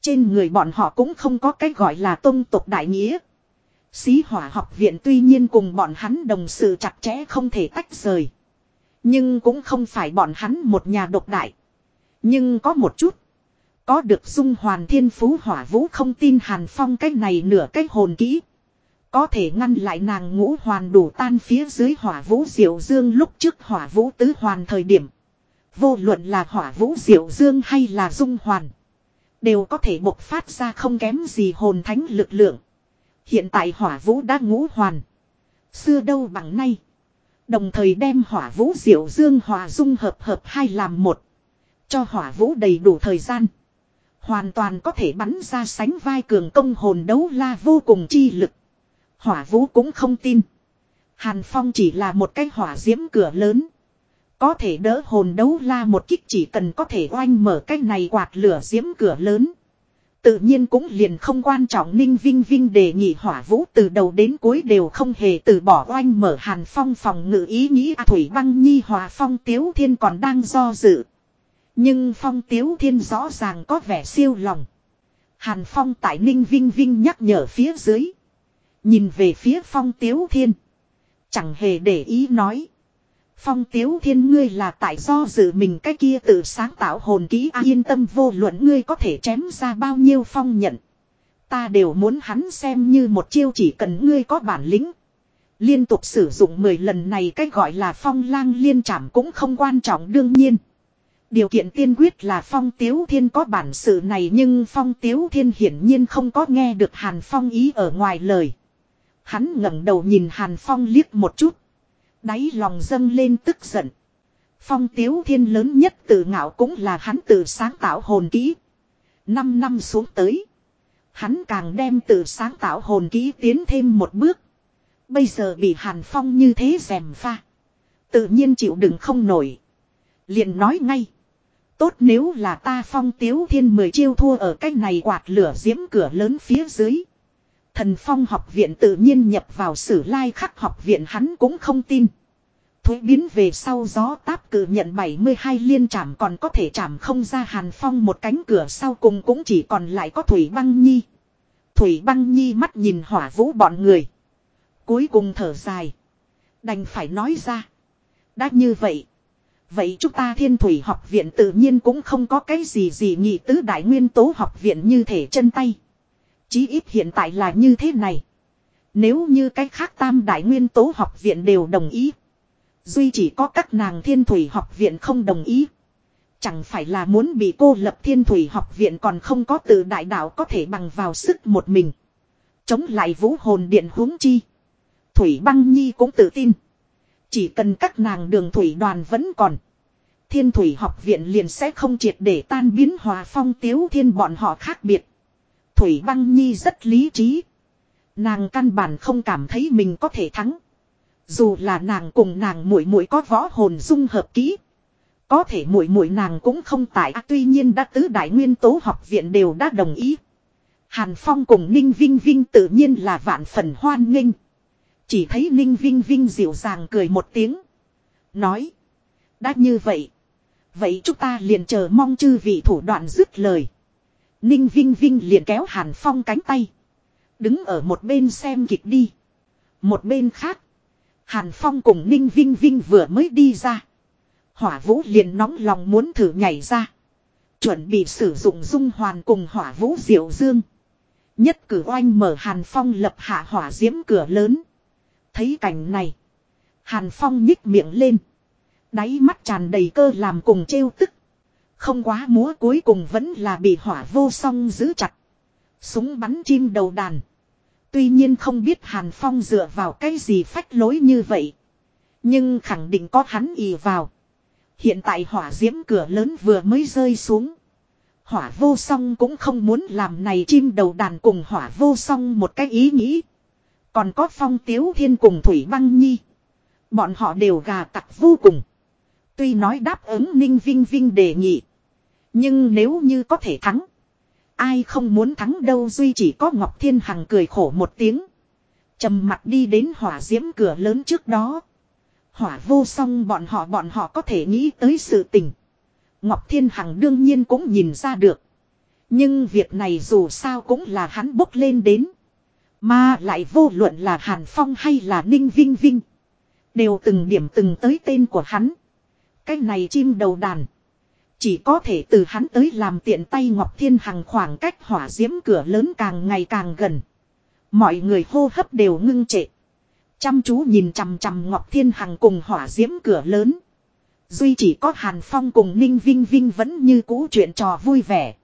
Trên người bọn họ cũng không có cái gọi là tôn tục đại nghĩa. Xí hỏa học viện tuy nhiên cùng bọn hắn đồng sự chặt chẽ không thể tách rời. Nhưng cũng không phải bọn hắn một nhà độc đại. Nhưng có một chút. Có được dung hoàn thiên phú hỏa vũ không tin hàn phong cái này nửa cái hồn kỹ. Có thể ngăn lại nàng ngũ hoàn đủ tan phía dưới hỏa vũ diệu dương lúc trước hỏa vũ tứ hoàn thời điểm. Vô luận là hỏa vũ diệu dương hay là dung hoàn. Đều có thể bộc phát ra không kém gì hồn thánh lực lượng. Hiện tại hỏa vũ đã ngũ hoàn. Xưa đâu bằng nay. Đồng thời đem hỏa vũ diệu dương hòa dung hợp hợp hai làm một. Cho hỏa vũ đầy đủ thời gian. Hoàn toàn có thể bắn ra sánh vai cường công hồn đấu la vô cùng chi lực. Hỏa vũ cũng không tin. Hàn Phong chỉ là một cái hỏa diễm cửa lớn. Có thể đỡ hồn đấu la một kích chỉ cần có thể oanh mở cái này quạt lửa diễm cửa lớn. Tự nhiên cũng liền không quan trọng Ninh Vinh Vinh đề nghị hỏa vũ từ đầu đến cuối đều không hề từ bỏ oanh mở hàn phong phòng ngự ý nghĩ à, Thủy băng nhi hòa phong tiếu thiên còn đang do dự. Nhưng phong tiếu thiên rõ ràng có vẻ siêu lòng. Hàn phong tại Ninh Vinh Vinh nhắc nhở phía dưới. Nhìn về phía phong tiếu thiên. Chẳng hề để ý nói. Phong tiếu thiên ngươi là tại do dự mình cái kia tự sáng tạo hồn ký à, yên tâm vô luận ngươi có thể chém ra bao nhiêu phong nhận. Ta đều muốn hắn xem như một chiêu chỉ cần ngươi có bản lĩnh. Liên tục sử dụng 10 lần này cách gọi là phong lang liên trảm cũng không quan trọng đương nhiên. Điều kiện tiên quyết là phong tiếu thiên có bản sự này nhưng phong tiếu thiên hiển nhiên không có nghe được hàn phong ý ở ngoài lời. Hắn ngẩng đầu nhìn hàn phong liếc một chút. Đáy lòng dâng lên tức giận. Phong tiếu thiên lớn nhất tự ngạo cũng là hắn tự sáng tạo hồn kỹ. Năm năm xuống tới. Hắn càng đem tự sáng tạo hồn kỹ tiến thêm một bước. Bây giờ bị hàn phong như thế rèm pha. Tự nhiên chịu đựng không nổi. liền nói ngay. Tốt nếu là ta phong tiếu thiên mười chiêu thua ở cái này quạt lửa diễm cửa lớn phía dưới. Thần phong học viện tự nhiên nhập vào sử lai khắc học viện hắn cũng không tin. Thuế biến về sau gió táp cử nhận 72 liên trảm còn có thể trảm không ra hàn phong một cánh cửa sau cùng cũng chỉ còn lại có Thủy Băng Nhi. Thủy Băng Nhi mắt nhìn hỏa vũ bọn người. Cuối cùng thở dài. Đành phải nói ra. Đã như vậy. Vậy chúng ta thiên thủy học viện tự nhiên cũng không có cái gì gì nhị tứ đại nguyên tố học viện như thể chân tay. Chí ít hiện tại là như thế này. Nếu như cái khác tam đại nguyên tố học viện đều đồng ý. Duy chỉ có các nàng thiên thủy học viện không đồng ý. Chẳng phải là muốn bị cô lập thiên thủy học viện còn không có từ đại đạo có thể bằng vào sức một mình. Chống lại vũ hồn điện huống chi. Thủy băng nhi cũng tự tin. Chỉ cần các nàng đường thủy đoàn vẫn còn. Thiên thủy học viện liền sẽ không triệt để tan biến hòa phong tiếu thiên bọn họ khác biệt. Thủy băng nhi rất lý trí. Nàng căn bản không cảm thấy mình có thể thắng. Dù là nàng cùng nàng muội muội có võ hồn dung hợp kỹ. Có thể muội muội nàng cũng không tại à, tuy nhiên đã tứ đại nguyên tố học viện đều đã đồng ý. Hàn Phong cùng Ninh Vinh Vinh tự nhiên là vạn phần hoan nghênh. Chỉ thấy Ninh Vinh Vinh dịu dàng cười một tiếng. Nói. Đã như vậy. Vậy chúng ta liền chờ mong chư vị thủ đoạn dứt lời. Ninh Vinh Vinh liền kéo Hàn Phong cánh tay. Đứng ở một bên xem kịch đi. Một bên khác. Hàn Phong cùng Ninh Vinh Vinh vừa mới đi ra. Hỏa vũ liền nóng lòng muốn thử nhảy ra. Chuẩn bị sử dụng dung hoàn cùng hỏa vũ diệu dương. Nhất cử oanh mở Hàn Phong lập hạ hỏa diễm cửa lớn. Thấy cảnh này. Hàn Phong nhích miệng lên. Đáy mắt tràn đầy cơ làm cùng trêu tức. Không quá múa cuối cùng vẫn là bị hỏa vô song giữ chặt. Súng bắn chim đầu đàn. Tuy nhiên không biết Hàn Phong dựa vào cái gì phách lối như vậy. Nhưng khẳng định có hắn ì vào. Hiện tại hỏa diễm cửa lớn vừa mới rơi xuống. Hỏa vô song cũng không muốn làm này chim đầu đàn cùng hỏa vô song một cái ý nghĩ. Còn có phong tiếu thiên cùng Thủy Băng Nhi. Bọn họ đều gà tặc vô cùng. Tuy nói đáp ứng Ninh Vinh Vinh đề nghị. Nhưng nếu như có thể thắng. Ai không muốn thắng đâu, duy chỉ có Ngọc Thiên Hằng cười khổ một tiếng. trầm mặt đi đến hỏa diễm cửa lớn trước đó. Hỏa vô song bọn họ bọn họ có thể nghĩ tới sự tình. Ngọc Thiên Hằng đương nhiên cũng nhìn ra được. Nhưng việc này dù sao cũng là hắn bốc lên đến. Mà lại vô luận là Hàn Phong hay là Ninh Vinh Vinh. Đều từng điểm từng tới tên của hắn. Cái này chim đầu đàn. Chỉ có thể từ hắn tới làm tiện tay Ngọc Thiên Hằng khoảng cách hỏa diễm cửa lớn càng ngày càng gần. Mọi người hô hấp đều ngưng trệ. Chăm chú nhìn chằm chằm Ngọc Thiên Hằng cùng hỏa diễm cửa lớn. Duy chỉ có Hàn Phong cùng Ninh Vinh Vinh vẫn như cũ chuyện trò vui vẻ.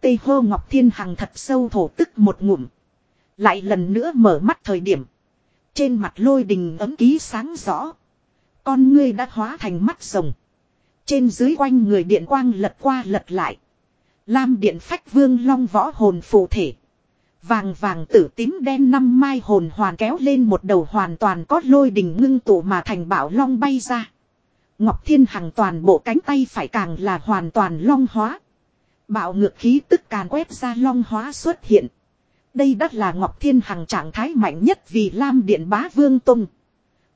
Tây hô Ngọc Thiên Hằng thật sâu thổ tức một ngụm. Lại lần nữa mở mắt thời điểm. Trên mặt lôi đình ấm ký sáng rõ. Con ngươi đã hóa thành mắt rồng. Trên dưới quanh người điện quang lật qua lật lại. Lam điện phách vương long võ hồn phù thể. Vàng vàng tử tím đen năm mai hồn hoàn kéo lên một đầu hoàn toàn có lôi đình ngưng tụ mà thành bảo long bay ra. Ngọc Thiên Hằng toàn bộ cánh tay phải càng là hoàn toàn long hóa. Bạo ngược khí tức càn quét ra long hóa xuất hiện. Đây đắt là Ngọc Thiên Hằng trạng thái mạnh nhất vì Lam Điện Bá Vương Tông.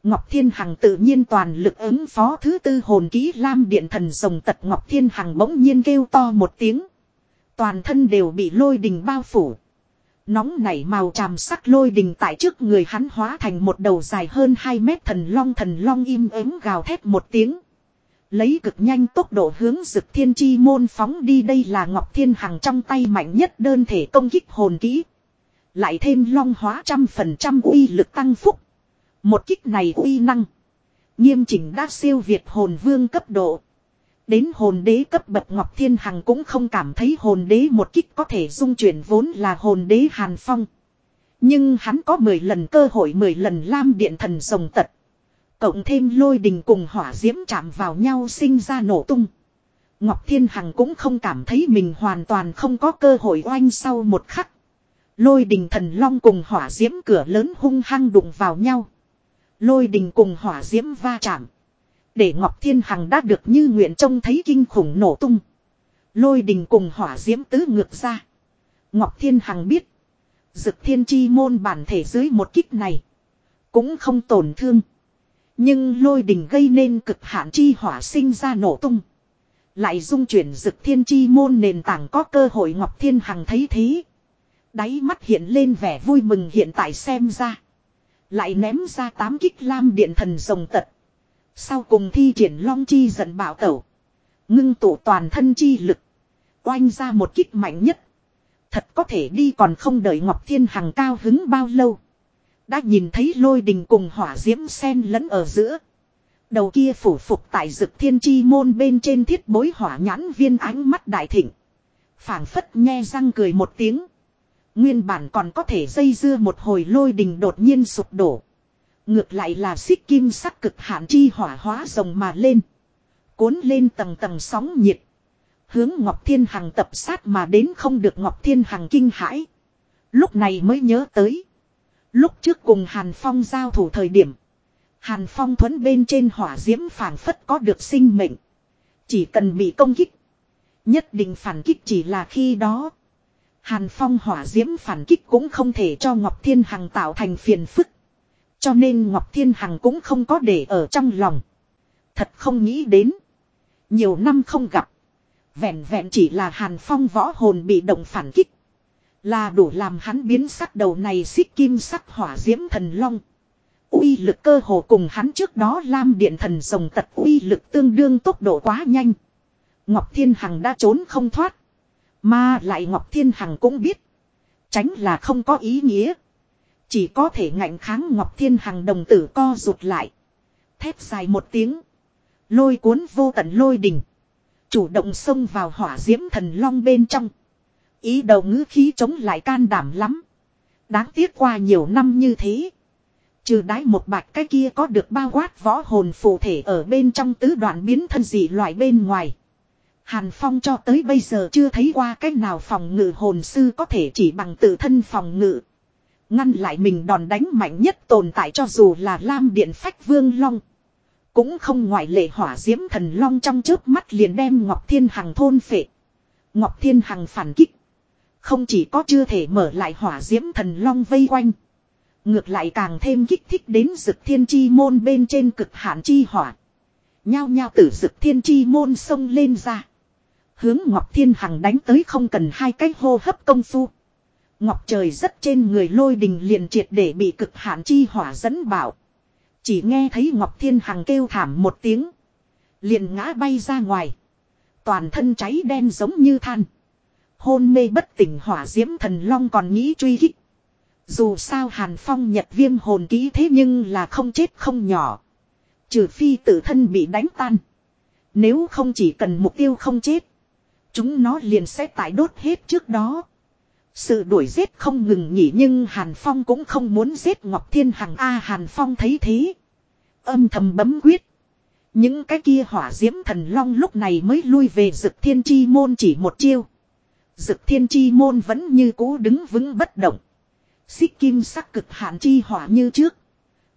Ngọc Thiên Hằng tự nhiên toàn lực ứng phó thứ tư hồn ký Lam Điện Thần Rồng Tật Ngọc Thiên Hằng bỗng nhiên kêu to một tiếng. Toàn thân đều bị lôi đình bao phủ. Nóng nảy màu tràm sắc lôi đình tại trước người hắn hóa thành một đầu dài hơn 2 mét thần long thần long im ắng gào thét một tiếng. Lấy cực nhanh tốc độ hướng dực thiên chi môn phóng đi đây là Ngọc Thiên Hằng trong tay mạnh nhất đơn thể công kích hồn kỹ. Lại thêm long hóa trăm phần trăm uy lực tăng phúc. Một kích này uy năng. Nghiêm chỉnh đã siêu việt hồn vương cấp độ. Đến hồn đế cấp bậc Ngọc Thiên Hằng cũng không cảm thấy hồn đế một kích có thể dung chuyển vốn là hồn đế Hàn Phong. Nhưng hắn có 10 lần cơ hội 10 lần lam điện thần rồng tật. Cộng thêm lôi đình cùng hỏa diễm chạm vào nhau sinh ra nổ tung. Ngọc Thiên Hằng cũng không cảm thấy mình hoàn toàn không có cơ hội oanh sau một khắc. Lôi đình thần long cùng hỏa diễm cửa lớn hung hăng đụng vào nhau. Lôi đình cùng hỏa diễm va chạm. Để Ngọc Thiên Hằng đã được như nguyện trông thấy kinh khủng nổ tung. Lôi đình cùng hỏa diễm tứ ngược ra. Ngọc Thiên Hằng biết. Dực thiên chi môn bản thể dưới một kích này. Cũng không tổn thương. Nhưng lôi đình gây nên cực hạn chi hỏa sinh ra nổ tung. Lại dung chuyển dực thiên chi môn nền tảng có cơ hội Ngọc Thiên Hằng thấy thế. Đáy mắt hiện lên vẻ vui mừng hiện tại xem ra. Lại ném ra tám kích lam điện thần rồng tật. Sau cùng thi triển long chi giận bảo tẩu. Ngưng tụ toàn thân chi lực. Oanh ra một kích mạnh nhất. Thật có thể đi còn không đợi Ngọc Thiên Hằng cao hứng bao lâu. Đã nhìn thấy lôi đình cùng hỏa diễm sen lẫn ở giữa. Đầu kia phủ phục tại dực thiên chi môn bên trên thiết bối hỏa nhãn viên ánh mắt đại thịnh. phảng phất nghe răng cười một tiếng. Nguyên bản còn có thể dây dưa một hồi lôi đình đột nhiên sụp đổ. Ngược lại là xích kim sắc cực hạn chi hỏa hóa rồng mà lên. Cuốn lên tầng tầng sóng nhiệt. Hướng Ngọc Thiên Hằng tập sát mà đến không được Ngọc Thiên Hằng kinh hãi. Lúc này mới nhớ tới. Lúc trước cùng Hàn Phong giao thủ thời điểm. Hàn Phong thuẫn bên trên hỏa diễm phảng phất có được sinh mệnh. Chỉ cần bị công kích. Nhất định phản kích chỉ là khi đó. Hàn Phong hỏa diễm phản kích cũng không thể cho Ngọc Thiên Hằng tạo thành phiền phức. Cho nên Ngọc Thiên Hằng cũng không có để ở trong lòng. Thật không nghĩ đến. Nhiều năm không gặp. Vẹn vẹn chỉ là Hàn Phong võ hồn bị động phản kích. Là đủ làm hắn biến sắc đầu này xích kim sắc hỏa diễm thần long. uy lực cơ hồ cùng hắn trước đó lam điện thần rồng tật uy lực tương đương tốc độ quá nhanh. Ngọc Thiên Hằng đã trốn không thoát. Mà lại Ngọc Thiên Hằng cũng biết. Tránh là không có ý nghĩa. Chỉ có thể ngạnh kháng Ngọc Thiên Hằng đồng tử co rụt lại. Thép dài một tiếng. Lôi cuốn vô tận lôi đỉnh. Chủ động xông vào hỏa diễm thần long bên trong. Ý đầu ngữ khí chống lại can đảm lắm. Đáng tiếc qua nhiều năm như thế. Trừ đái một bạch cái kia có được bao quát võ hồn phụ thể ở bên trong tứ đoạn biến thân dị loại bên ngoài. Hàn Phong cho tới bây giờ chưa thấy qua cách nào phòng ngự hồn sư có thể chỉ bằng tự thân phòng ngự. Ngăn lại mình đòn đánh mạnh nhất tồn tại cho dù là Lam Điện Phách Vương Long. Cũng không ngoại lệ hỏa diễm thần long trong chớp mắt liền đem Ngọc Thiên Hằng thôn phệ. Ngọc Thiên Hằng phản kích. Không chỉ có chưa thể mở lại hỏa diễm thần long vây quanh. Ngược lại càng thêm kích thích đến dực thiên chi môn bên trên cực hạn chi hỏa. Nhao nhao tử dực thiên chi môn sông lên ra. Hướng Ngọc Thiên Hằng đánh tới không cần hai cái hô hấp công phu. Ngọc trời rất trên người lôi đình liền triệt để bị cực hạn chi hỏa dẫn bảo. Chỉ nghe thấy Ngọc Thiên Hằng kêu thảm một tiếng. Liền ngã bay ra ngoài. Toàn thân cháy đen giống như than. Hôn mê bất tỉnh hỏa diễm thần long còn nghĩ truy hích. Dù sao Hàn Phong nhật viêm hồn ký thế nhưng là không chết không nhỏ. Trừ phi tự thân bị đánh tan. Nếu không chỉ cần mục tiêu không chết. Chúng nó liền sẽ tải đốt hết trước đó. Sự đuổi giết không ngừng nghỉ nhưng Hàn Phong cũng không muốn giết Ngọc Thiên Hằng A, Hàn Phong thấy thế. Âm thầm bấm quyết. Những cái kia hỏa diễm thần long lúc này mới lui về dực thiên chi môn chỉ một chiêu. Dực thiên chi môn vẫn như cũ đứng vững bất động. Xích kim sắc cực hạn chi hỏa như trước.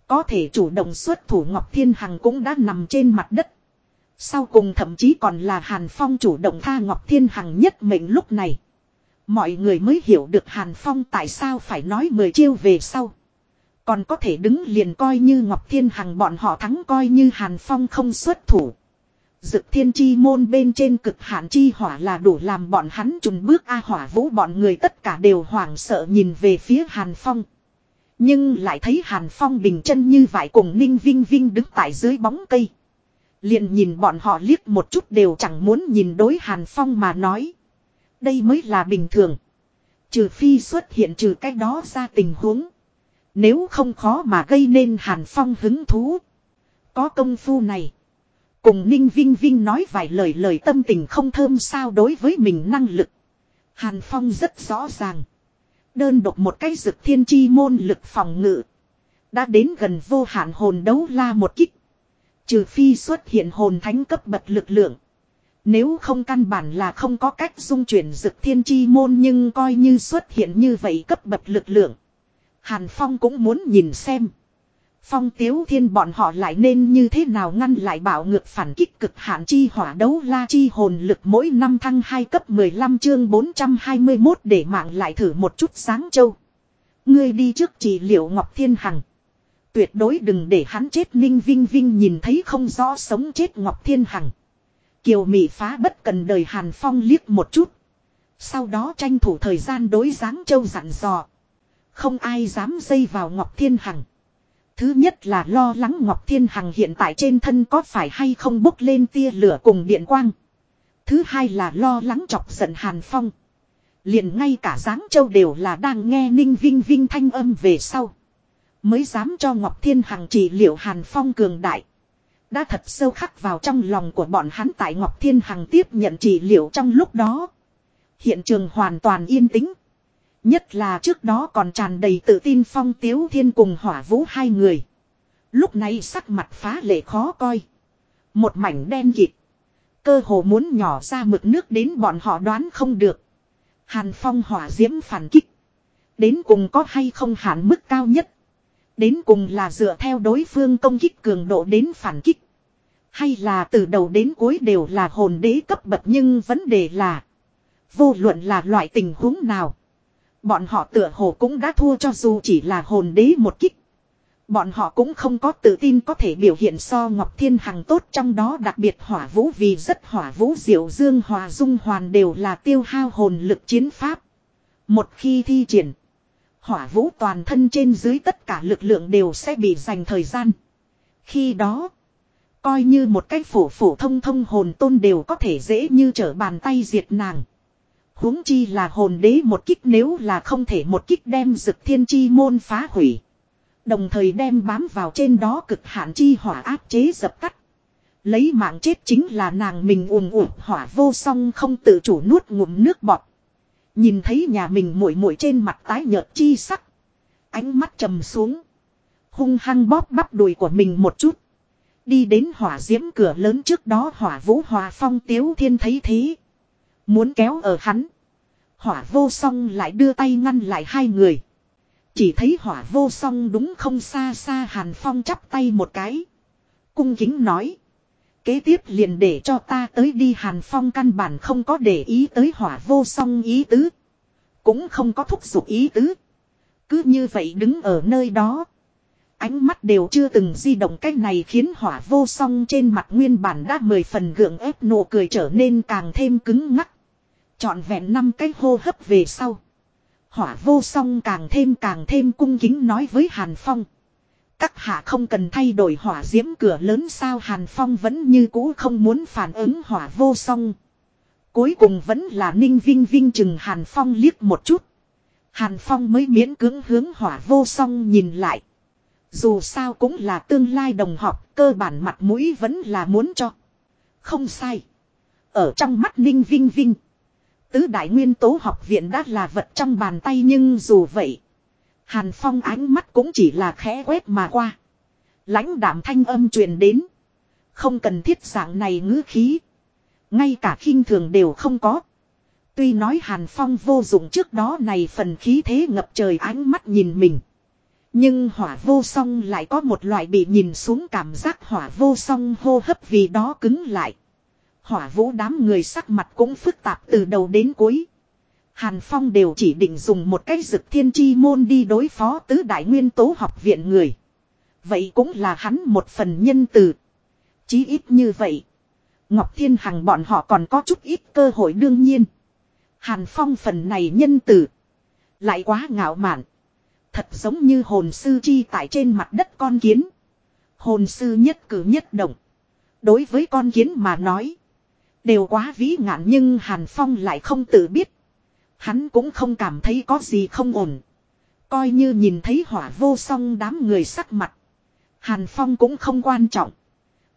Có thể chủ động xuất thủ Ngọc Thiên Hằng cũng đã nằm trên mặt đất. Sau cùng thậm chí còn là Hàn Phong chủ động tha Ngọc Thiên Hằng nhất mệnh lúc này. Mọi người mới hiểu được Hàn Phong tại sao phải nói mười chiêu về sau. Còn có thể đứng liền coi như Ngọc Thiên Hằng bọn họ thắng coi như Hàn Phong không xuất thủ. Dực thiên chi môn bên trên cực hạn chi hỏa là đủ làm bọn hắn trùng bước A hỏa vũ bọn người tất cả đều hoảng sợ nhìn về phía Hàn Phong. Nhưng lại thấy Hàn Phong bình chân như vậy cùng Ninh Vinh Vinh đứng tại dưới bóng cây. Liền nhìn bọn họ liếc một chút đều chẳng muốn nhìn đối Hàn Phong mà nói. Đây mới là bình thường. Trừ phi xuất hiện trừ cái đó ra tình huống. Nếu không khó mà gây nên Hàn Phong hứng thú. Có công phu này. Cùng Ninh Vinh Vinh nói vài lời lời tâm tình không thơm sao đối với mình năng lực. Hàn Phong rất rõ ràng. Đơn độc một cái dực thiên chi môn lực phòng ngự. Đã đến gần vô hạn hồn đấu la một kích. Trừ phi xuất hiện hồn thánh cấp bậc lực lượng. Nếu không căn bản là không có cách dung chuyển dực thiên chi môn nhưng coi như xuất hiện như vậy cấp bậc lực lượng. Hàn Phong cũng muốn nhìn xem. Phong tiếu thiên bọn họ lại nên như thế nào ngăn lại bảo ngược phản kích cực hạn chi hỏa đấu la chi hồn lực mỗi năm thăng 2 cấp 15 chương 421 để mạng lại thử một chút sáng châu. Ngươi đi trước chỉ liệu Ngọc Thiên Hằng. Tuyệt đối đừng để hắn chết ninh vinh vinh nhìn thấy không rõ sống chết Ngọc Thiên Hằng. Kiều Mỹ phá bất cần đời Hàn Phong liếc một chút. Sau đó tranh thủ thời gian đối giáng châu dặn dò. Không ai dám dây vào Ngọc Thiên Hằng. Thứ nhất là lo lắng Ngọc Thiên Hằng hiện tại trên thân có phải hay không bốc lên tia lửa cùng điện quang. Thứ hai là lo lắng chọc giận Hàn Phong. liền ngay cả Giáng Châu đều là đang nghe Ninh Vinh Vinh thanh âm về sau. Mới dám cho Ngọc Thiên Hằng chỉ liệu Hàn Phong cường đại. Đã thật sâu khắc vào trong lòng của bọn hắn tại Ngọc Thiên Hằng tiếp nhận chỉ liệu trong lúc đó. Hiện trường hoàn toàn yên tĩnh. Nhất là trước đó còn tràn đầy tự tin phong tiếu thiên cùng hỏa vũ hai người. Lúc này sắc mặt phá lệ khó coi. Một mảnh đen kịt. Cơ hồ muốn nhỏ ra mực nước đến bọn họ đoán không được. Hàn phong hỏa diễm phản kích. Đến cùng có hay không hạn mức cao nhất. Đến cùng là dựa theo đối phương công kích cường độ đến phản kích. Hay là từ đầu đến cuối đều là hồn đế cấp bậc nhưng vấn đề là. Vô luận là loại tình huống nào. Bọn họ tựa hồ cũng đã thua cho dù chỉ là hồn đế một kích. Bọn họ cũng không có tự tin có thể biểu hiện so Ngọc Thiên Hằng tốt trong đó đặc biệt hỏa vũ vì rất hỏa vũ diệu dương hòa dung hoàn đều là tiêu hao hồn lực chiến pháp. Một khi thi triển, hỏa vũ toàn thân trên dưới tất cả lực lượng đều sẽ bị dành thời gian. Khi đó, coi như một cái phổ phổ thông thông hồn tôn đều có thể dễ như trở bàn tay diệt nàng huống chi là hồn đế một kích nếu là không thể một kích đem dực thiên chi môn phá hủy. Đồng thời đem bám vào trên đó cực hạn chi hỏa áp chế dập tắt. Lấy mạng chết chính là nàng mình ùm ùm hỏa vô song không tự chủ nuốt ngụm nước bọt. Nhìn thấy nhà mình muội muội trên mặt tái nhợt chi sắc. Ánh mắt trầm xuống. Hung hăng bóp bắp đùi của mình một chút. Đi đến hỏa diễm cửa lớn trước đó hỏa vũ hòa phong tiếu thiên thấy thế. Muốn kéo ở hắn. Hỏa vô song lại đưa tay ngăn lại hai người. Chỉ thấy hỏa vô song đúng không xa xa Hàn Phong chắp tay một cái. Cung kính nói. Kế tiếp liền để cho ta tới đi Hàn Phong căn bản không có để ý tới hỏa vô song ý tứ. Cũng không có thúc giục ý tứ. Cứ như vậy đứng ở nơi đó. Ánh mắt đều chưa từng di động cách này khiến hỏa vô song trên mặt nguyên bản đã mười phần gượng ép nụ cười trở nên càng thêm cứng ngắc. Chọn vẹn năm cái hô hấp về sau. Hỏa vô song càng thêm càng thêm cung kính nói với Hàn Phong. Các hạ không cần thay đổi hỏa diễm cửa lớn sao Hàn Phong vẫn như cũ không muốn phản ứng hỏa vô song. Cuối cùng vẫn là ninh vinh vinh chừng Hàn Phong liếc một chút. Hàn Phong mới miễn cưỡng hướng hỏa vô song nhìn lại. Dù sao cũng là tương lai đồng học, cơ bản mặt mũi vẫn là muốn cho. Không sai. Ở trong mắt ninh vinh vinh. Tứ đại nguyên tố học viện đã là vật trong bàn tay nhưng dù vậy. Hàn Phong ánh mắt cũng chỉ là khẽ quét mà qua. lãnh đạm thanh âm truyền đến. Không cần thiết dạng này ngữ khí. Ngay cả khinh thường đều không có. Tuy nói Hàn Phong vô dụng trước đó này phần khí thế ngập trời ánh mắt nhìn mình. Nhưng hỏa vô song lại có một loại bị nhìn xuống cảm giác hỏa vô song hô hấp vì đó cứng lại. Hỏa vũ đám người sắc mặt cũng phức tạp từ đầu đến cuối. Hàn Phong đều chỉ định dùng một cái dực thiên chi môn đi đối phó tứ đại nguyên tố học viện người. Vậy cũng là hắn một phần nhân từ. Chí ít như vậy. Ngọc Thiên Hằng bọn họ còn có chút ít cơ hội đương nhiên. Hàn Phong phần này nhân tử. Lại quá ngạo mạn. Thật giống như hồn sư chi tại trên mặt đất con kiến. Hồn sư nhất cử nhất động. Đối với con kiến mà nói. Đều quá vĩ ngạn nhưng Hàn Phong lại không tự biết. Hắn cũng không cảm thấy có gì không ổn. Coi như nhìn thấy hỏa vô song đám người sắc mặt. Hàn Phong cũng không quan trọng.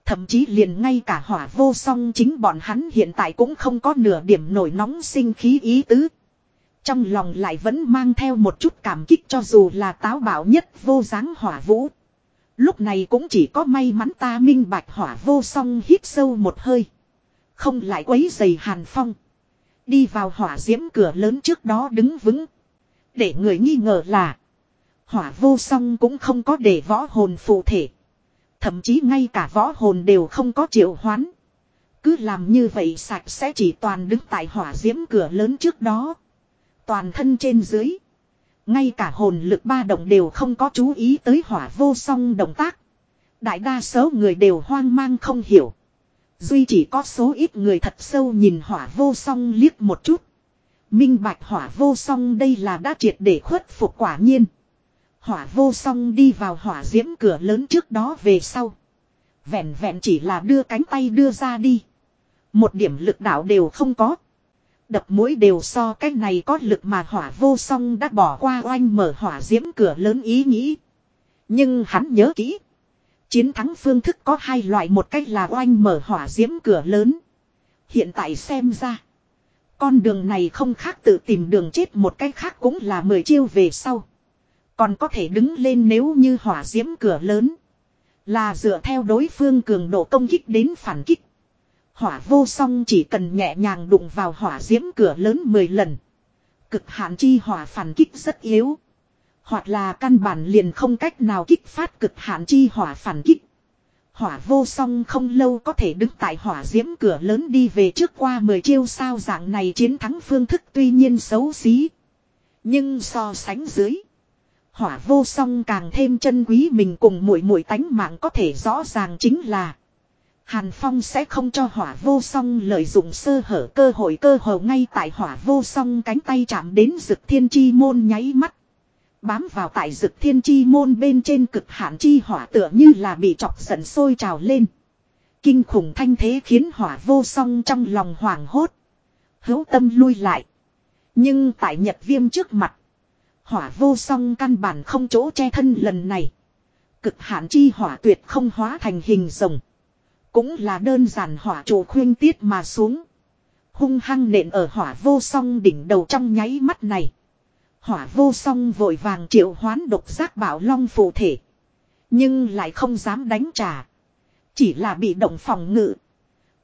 Thậm chí liền ngay cả hỏa vô song chính bọn hắn hiện tại cũng không có nửa điểm nổi nóng sinh khí ý tứ. Trong lòng lại vẫn mang theo một chút cảm kích cho dù là táo bạo nhất vô dáng hỏa vũ. Lúc này cũng chỉ có may mắn ta minh bạch hỏa vô song hít sâu một hơi. Không lại quấy dày hàn phong. Đi vào hỏa diễm cửa lớn trước đó đứng vững. Để người nghi ngờ là. Hỏa vô song cũng không có để võ hồn phụ thể. Thậm chí ngay cả võ hồn đều không có triệu hoán. Cứ làm như vậy sạch sẽ chỉ toàn đứng tại hỏa diễm cửa lớn trước đó. Toàn thân trên dưới. Ngay cả hồn lực ba động đều không có chú ý tới hỏa vô song động tác. Đại đa số người đều hoang mang không hiểu. Duy chỉ có số ít người thật sâu nhìn hỏa vô song liếc một chút. Minh bạch hỏa vô song đây là đã triệt để khuất phục quả nhiên. Hỏa vô song đi vào hỏa diễm cửa lớn trước đó về sau. Vẹn vẹn chỉ là đưa cánh tay đưa ra đi. Một điểm lực đạo đều không có. Đập mũi đều so cái này có lực mà hỏa vô song đã bỏ qua oanh mở hỏa diễm cửa lớn ý nghĩ. Nhưng hắn nhớ kỹ. Chiến thắng phương thức có hai loại, một cách là oanh mở hỏa diễm cửa lớn. Hiện tại xem ra. Con đường này không khác tự tìm đường chết, một cách khác cũng là mười chiêu về sau. Còn có thể đứng lên nếu như hỏa diễm cửa lớn. Là dựa theo đối phương cường độ công kích đến phản kích. Hỏa vô song chỉ cần nhẹ nhàng đụng vào hỏa diễm cửa lớn 10 lần. Cực hạn chi hỏa phản kích rất yếu. Hoặc là căn bản liền không cách nào kích phát cực hạn chi hỏa phản kích. Hỏa vô song không lâu có thể đứng tại hỏa diễm cửa lớn đi về trước qua 10 chiêu sao dạng này chiến thắng phương thức tuy nhiên xấu xí. Nhưng so sánh dưới. Hỏa vô song càng thêm chân quý mình cùng mũi mũi tánh mạng có thể rõ ràng chính là. Hàn Phong sẽ không cho hỏa vô song lợi dụng sơ hở cơ hội cơ hồ ngay tại hỏa vô song cánh tay chạm đến rực thiên chi môn nháy mắt. Bám vào tại rực thiên chi môn bên trên cực hạn chi hỏa tựa như là bị chọc giận sôi trào lên. Kinh khủng thanh thế khiến hỏa vô song trong lòng hoảng hốt. Hữu tâm lui lại. Nhưng tại nhật viêm trước mặt. Hỏa vô song căn bản không chỗ che thân lần này. Cực hạn chi hỏa tuyệt không hóa thành hình rồng. Cũng là đơn giản hỏa chủ khuyên tiết mà xuống. Hung hăng nện ở hỏa vô song đỉnh đầu trong nháy mắt này. Hỏa vô song vội vàng triệu hoán độc giác bảo long phù thể. Nhưng lại không dám đánh trả. Chỉ là bị động phòng ngự.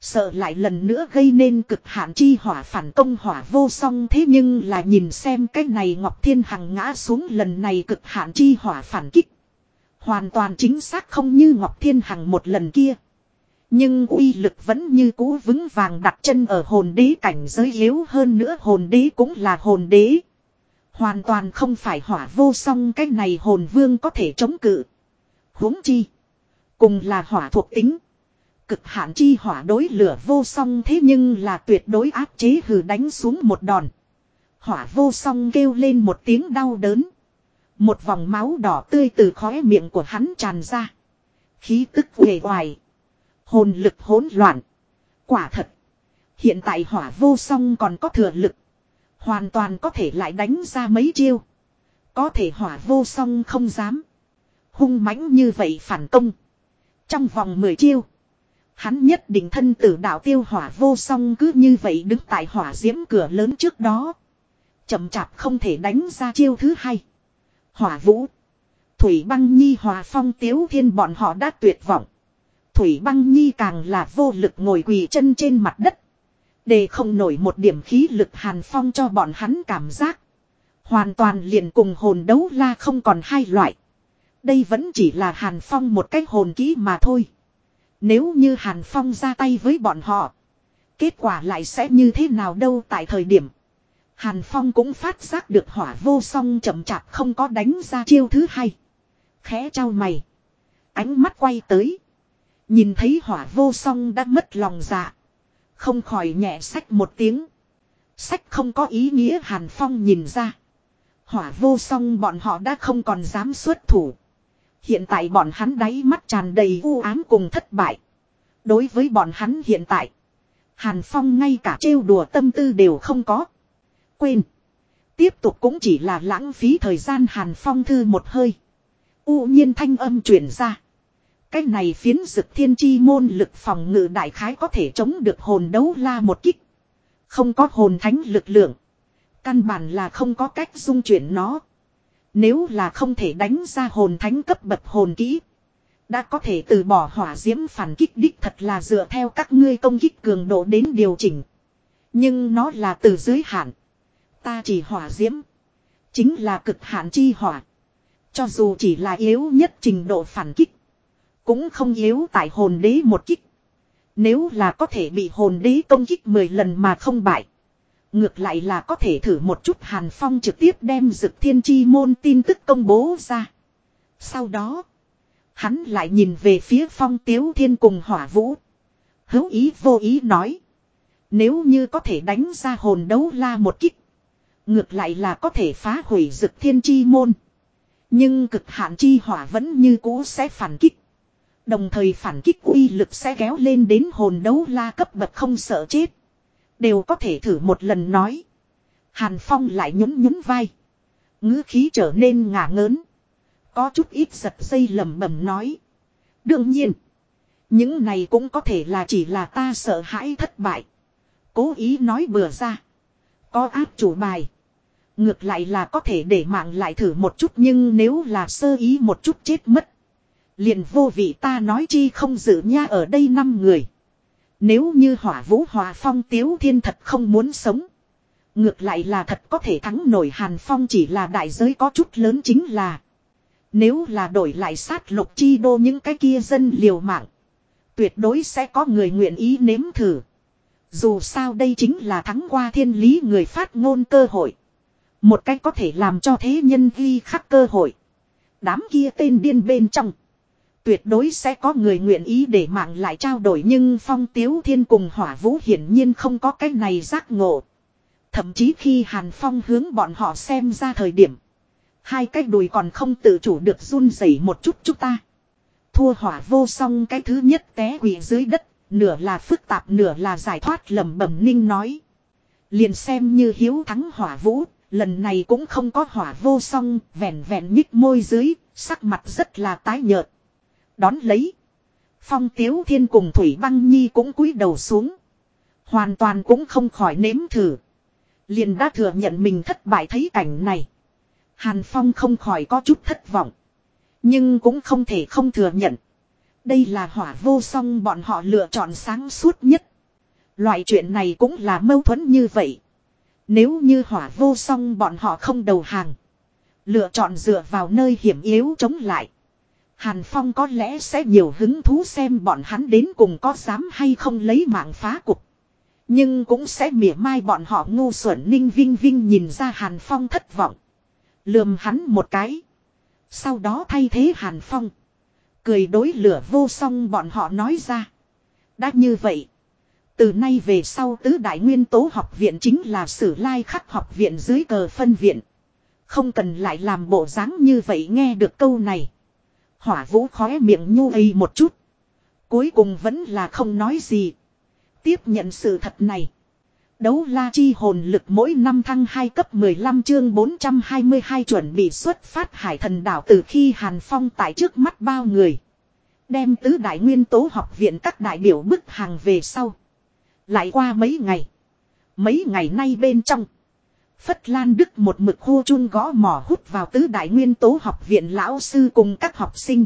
Sợ lại lần nữa gây nên cực hạn chi hỏa phản công hỏa vô song thế nhưng là nhìn xem cái này Ngọc Thiên Hằng ngã xuống lần này cực hạn chi hỏa phản kích. Hoàn toàn chính xác không như Ngọc Thiên Hằng một lần kia. Nhưng uy lực vẫn như cũ vững vàng đặt chân ở hồn đế cảnh giới yếu hơn nữa hồn đế cũng là hồn đế. Hoàn toàn không phải hỏa vô song, cái này hồn vương có thể chống cự. huống chi. Cùng là hỏa thuộc tính. Cực hạn chi hỏa đối lửa vô song, thế nhưng là tuyệt đối áp chế hừ đánh xuống một đòn. Hỏa vô song kêu lên một tiếng đau đớn. Một vòng máu đỏ tươi từ khóe miệng của hắn tràn ra. Khí tức uể oải. Hồn lực hỗn loạn. Quả thật. Hiện tại hỏa vô song còn có thừa lực. Hoàn toàn có thể lại đánh ra mấy chiêu. Có thể hỏa vô song không dám. Hung mãnh như vậy phản công. Trong vòng 10 chiêu. Hắn nhất định thân tử đạo tiêu hỏa vô song cứ như vậy đứng tại hỏa diễm cửa lớn trước đó. Chậm chạp không thể đánh ra chiêu thứ hai. Hỏa vũ. Thủy băng nhi hòa phong tiếu thiên bọn họ đã tuyệt vọng. Thủy băng nhi càng là vô lực ngồi quỳ chân trên mặt đất. Để không nổi một điểm khí lực hàn phong cho bọn hắn cảm giác. Hoàn toàn liền cùng hồn đấu la không còn hai loại. Đây vẫn chỉ là hàn phong một cái hồn kỹ mà thôi. Nếu như hàn phong ra tay với bọn họ. Kết quả lại sẽ như thế nào đâu tại thời điểm. Hàn phong cũng phát giác được hỏa vô song chậm chạp không có đánh ra chiêu thứ hai. Khẽ trao mày. Ánh mắt quay tới. Nhìn thấy hỏa vô song đã mất lòng dạ. Không khỏi nhẹ sách một tiếng. Sách không có ý nghĩa Hàn Phong nhìn ra. Hỏa vô song bọn họ đã không còn dám xuất thủ. Hiện tại bọn hắn đáy mắt tràn đầy u ám cùng thất bại. Đối với bọn hắn hiện tại. Hàn Phong ngay cả trêu đùa tâm tư đều không có. Quên. Tiếp tục cũng chỉ là lãng phí thời gian Hàn Phong thư một hơi. U nhiên thanh âm truyền ra. Cái này phiến dực thiên chi môn lực phòng ngự đại khái có thể chống được hồn đấu la một kích. Không có hồn thánh lực lượng. Căn bản là không có cách dung chuyển nó. Nếu là không thể đánh ra hồn thánh cấp bậc hồn kỹ. Đã có thể từ bỏ hỏa diễm phản kích đích thật là dựa theo các ngươi công kích cường độ đến điều chỉnh. Nhưng nó là từ dưới hạn. Ta chỉ hỏa diễm. Chính là cực hạn chi hỏa. Cho dù chỉ là yếu nhất trình độ phản kích. Cũng không yếu tại hồn đế một kích. Nếu là có thể bị hồn đế công kích 10 lần mà không bại. Ngược lại là có thể thử một chút Hàn Phong trực tiếp đem dực thiên chi môn tin tức công bố ra. Sau đó, hắn lại nhìn về phía phong tiếu thiên cùng hỏa vũ. Hữu ý vô ý nói. Nếu như có thể đánh ra hồn đấu la một kích. Ngược lại là có thể phá hủy dực thiên chi môn. Nhưng cực hạn chi hỏa vẫn như cũ sẽ phản kích. Đồng thời phản kích uy lực sẽ kéo lên đến hồn đấu la cấp bậc không sợ chết. Đều có thể thử một lần nói. Hàn Phong lại nhún nhún vai. ngữ khí trở nên ngả ngớn. Có chút ít giật dây lầm bầm nói. Đương nhiên. Những này cũng có thể là chỉ là ta sợ hãi thất bại. Cố ý nói bừa ra. Có áp chủ bài. Ngược lại là có thể để mạng lại thử một chút nhưng nếu là sơ ý một chút chết mất. Liền vô vị ta nói chi không giữ nha ở đây năm người. Nếu như hỏa vũ hòa phong tiếu thiên thật không muốn sống. Ngược lại là thật có thể thắng nổi hàn phong chỉ là đại giới có chút lớn chính là. Nếu là đổi lại sát lục chi đô những cái kia dân liều mạng. Tuyệt đối sẽ có người nguyện ý nếm thử. Dù sao đây chính là thắng qua thiên lý người phát ngôn cơ hội. Một cách có thể làm cho thế nhân ghi khắc cơ hội. Đám kia tên điên bên trong. Tuyệt đối sẽ có người nguyện ý để mạng lại trao đổi nhưng phong tiếu thiên cùng hỏa vũ hiển nhiên không có cái này giác ngộ. Thậm chí khi Hàn Phong hướng bọn họ xem ra thời điểm. Hai cái đùi còn không tự chủ được run rẩy một chút chúng ta. Thua hỏa vô song cái thứ nhất té quỷ dưới đất, nửa là phức tạp nửa là giải thoát lẩm bẩm ninh nói. Liền xem như hiếu thắng hỏa vũ, lần này cũng không có hỏa vô song, vẹn vẹn nhích môi dưới, sắc mặt rất là tái nhợt. Đón lấy. Phong tiếu thiên cùng Thủy băng nhi cũng cúi đầu xuống. Hoàn toàn cũng không khỏi nếm thử. Liền đã thừa nhận mình thất bại thấy cảnh này. Hàn Phong không khỏi có chút thất vọng. Nhưng cũng không thể không thừa nhận. Đây là hỏa vô song bọn họ lựa chọn sáng suốt nhất. Loại chuyện này cũng là mâu thuẫn như vậy. Nếu như hỏa vô song bọn họ không đầu hàng. Lựa chọn dựa vào nơi hiểm yếu chống lại. Hàn Phong có lẽ sẽ nhiều hứng thú xem bọn hắn đến cùng có dám hay không lấy mạng phá cục. Nhưng cũng sẽ mỉa mai bọn họ ngu xuẩn ninh vinh vinh nhìn ra Hàn Phong thất vọng. Lườm hắn một cái. Sau đó thay thế Hàn Phong. Cười đối lửa vô song bọn họ nói ra. Đã như vậy. Từ nay về sau tứ đại nguyên tố học viện chính là sử lai khắc học viện dưới cờ phân viện. Không cần lại làm bộ dáng như vậy nghe được câu này. Hỏa vũ khóe miệng nhu y một chút. Cuối cùng vẫn là không nói gì. Tiếp nhận sự thật này. Đấu la chi hồn lực mỗi năm thăng 2 cấp 15 chương 422 chuẩn bị xuất phát hải thần đảo từ khi Hàn Phong tại trước mắt bao người. Đem tứ đại nguyên tố học viện các đại biểu bức hàng về sau. Lại qua mấy ngày. Mấy ngày nay bên trong. Phất Lan Đức một mực hô chun gõ mỏ hút vào tứ đại nguyên tố học viện lão sư cùng các học sinh.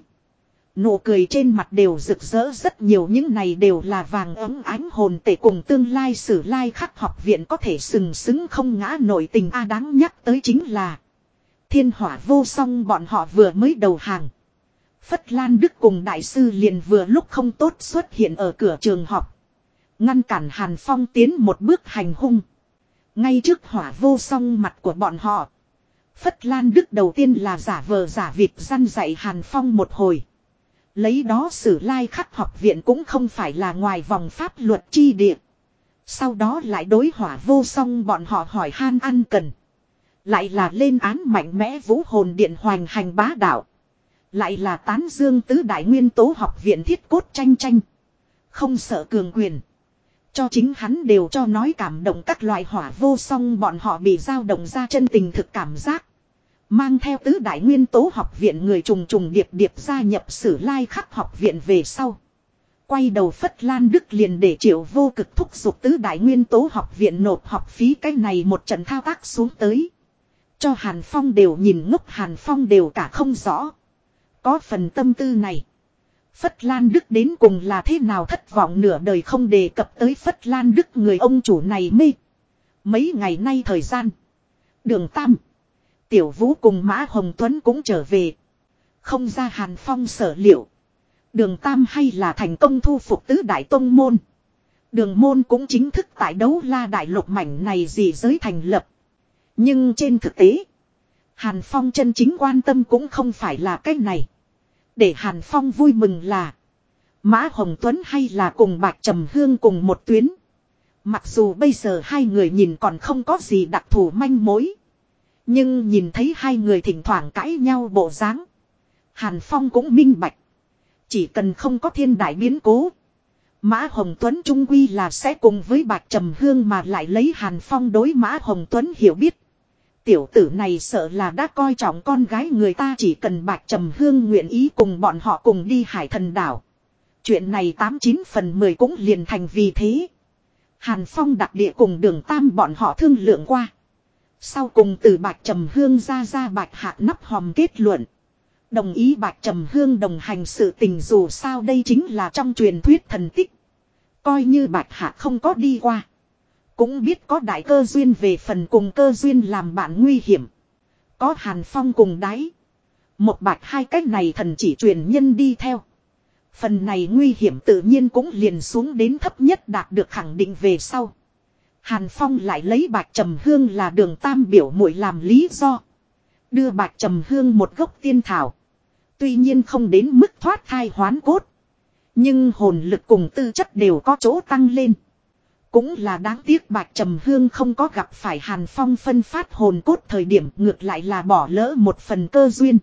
Nụ cười trên mặt đều rực rỡ, rất nhiều những này đều là vàng ấm ánh hồn tể cùng tương lai sử lai khắc học viện có thể sừng sững không ngã nổi tình a đáng nhắc tới chính là Thiên hỏa vô song bọn họ vừa mới đầu hàng. Phất Lan Đức cùng đại sư liền vừa lúc không tốt xuất hiện ở cửa trường học. Ngăn cản Hàn Phong tiến một bước hành hung. Ngay trước hỏa vô song mặt của bọn họ. Phất Lan Đức đầu tiên là giả vờ giả vịt răn dạy Hàn Phong một hồi. Lấy đó sử lai khắc học viện cũng không phải là ngoài vòng pháp luật chi địa. Sau đó lại đối hỏa vô song bọn họ hỏi han ăn cần. Lại là lên án mạnh mẽ vũ hồn điện hoành hành bá đạo. Lại là tán dương tứ đại nguyên tố học viện thiết cốt tranh tranh. Không sợ cường quyền. Cho chính hắn đều cho nói cảm động các loại hỏa vô song bọn họ bị giao động ra chân tình thực cảm giác. Mang theo tứ đại nguyên tố học viện người trùng trùng điệp điệp gia nhập sử lai khắc học viện về sau. Quay đầu Phất Lan Đức liền để triệu vô cực thúc giục tứ đại nguyên tố học viện nộp học phí cái này một trận thao tác xuống tới. Cho Hàn Phong đều nhìn ngốc Hàn Phong đều cả không rõ. Có phần tâm tư này. Phất Lan Đức đến cùng là thế nào thất vọng nửa đời không đề cập tới Phất Lan Đức người ông chủ này mê. Mấy ngày nay thời gian. Đường Tam. Tiểu Vũ cùng Mã Hồng Tuấn cũng trở về. Không ra Hàn Phong sở liệu. Đường Tam hay là thành công thu phục tứ đại tông môn. Đường môn cũng chính thức tại đấu la đại lục mảnh này gì giới thành lập. Nhưng trên thực tế. Hàn Phong chân chính quan tâm cũng không phải là cái này. Để Hàn Phong vui mừng là. Mã Hồng Tuấn hay là cùng Bạch Trầm Hương cùng một tuyến. Mặc dù bây giờ hai người nhìn còn không có gì đặc thù manh mối. Nhưng nhìn thấy hai người thỉnh thoảng cãi nhau bộ dáng. Hàn Phong cũng minh bạch. Chỉ cần không có thiên đại biến cố. Mã Hồng Tuấn trung quy là sẽ cùng với Bạch Trầm Hương mà lại lấy Hàn Phong đối Mã Hồng Tuấn hiểu biết. Tiểu tử này sợ là đã coi trọng con gái người ta chỉ cần Bạch Trầm Hương nguyện ý cùng bọn họ cùng đi hải thần đảo. Chuyện này 89 phần 10 cũng liền thành vì thế. Hàn Phong đặc địa cùng đường tam bọn họ thương lượng qua. Sau cùng từ Bạch Trầm Hương ra ra Bạch Hạ nắp hòm kết luận. Đồng ý Bạch Trầm Hương đồng hành sự tình dù sao đây chính là trong truyền thuyết thần tích. Coi như Bạch Hạ không có đi qua. Cũng biết có đại cơ duyên về phần cùng cơ duyên làm bạn nguy hiểm. Có Hàn Phong cùng đáy. Một bạch hai cách này thần chỉ truyền nhân đi theo. Phần này nguy hiểm tự nhiên cũng liền xuống đến thấp nhất đạt được khẳng định về sau. Hàn Phong lại lấy bạch trầm hương là đường tam biểu muội làm lý do. Đưa bạch trầm hương một gốc tiên thảo. Tuy nhiên không đến mức thoát thai hoán cốt. Nhưng hồn lực cùng tư chất đều có chỗ tăng lên. Cũng là đáng tiếc bạch trầm hương không có gặp phải Hàn Phong phân phát hồn cốt thời điểm, ngược lại là bỏ lỡ một phần cơ duyên.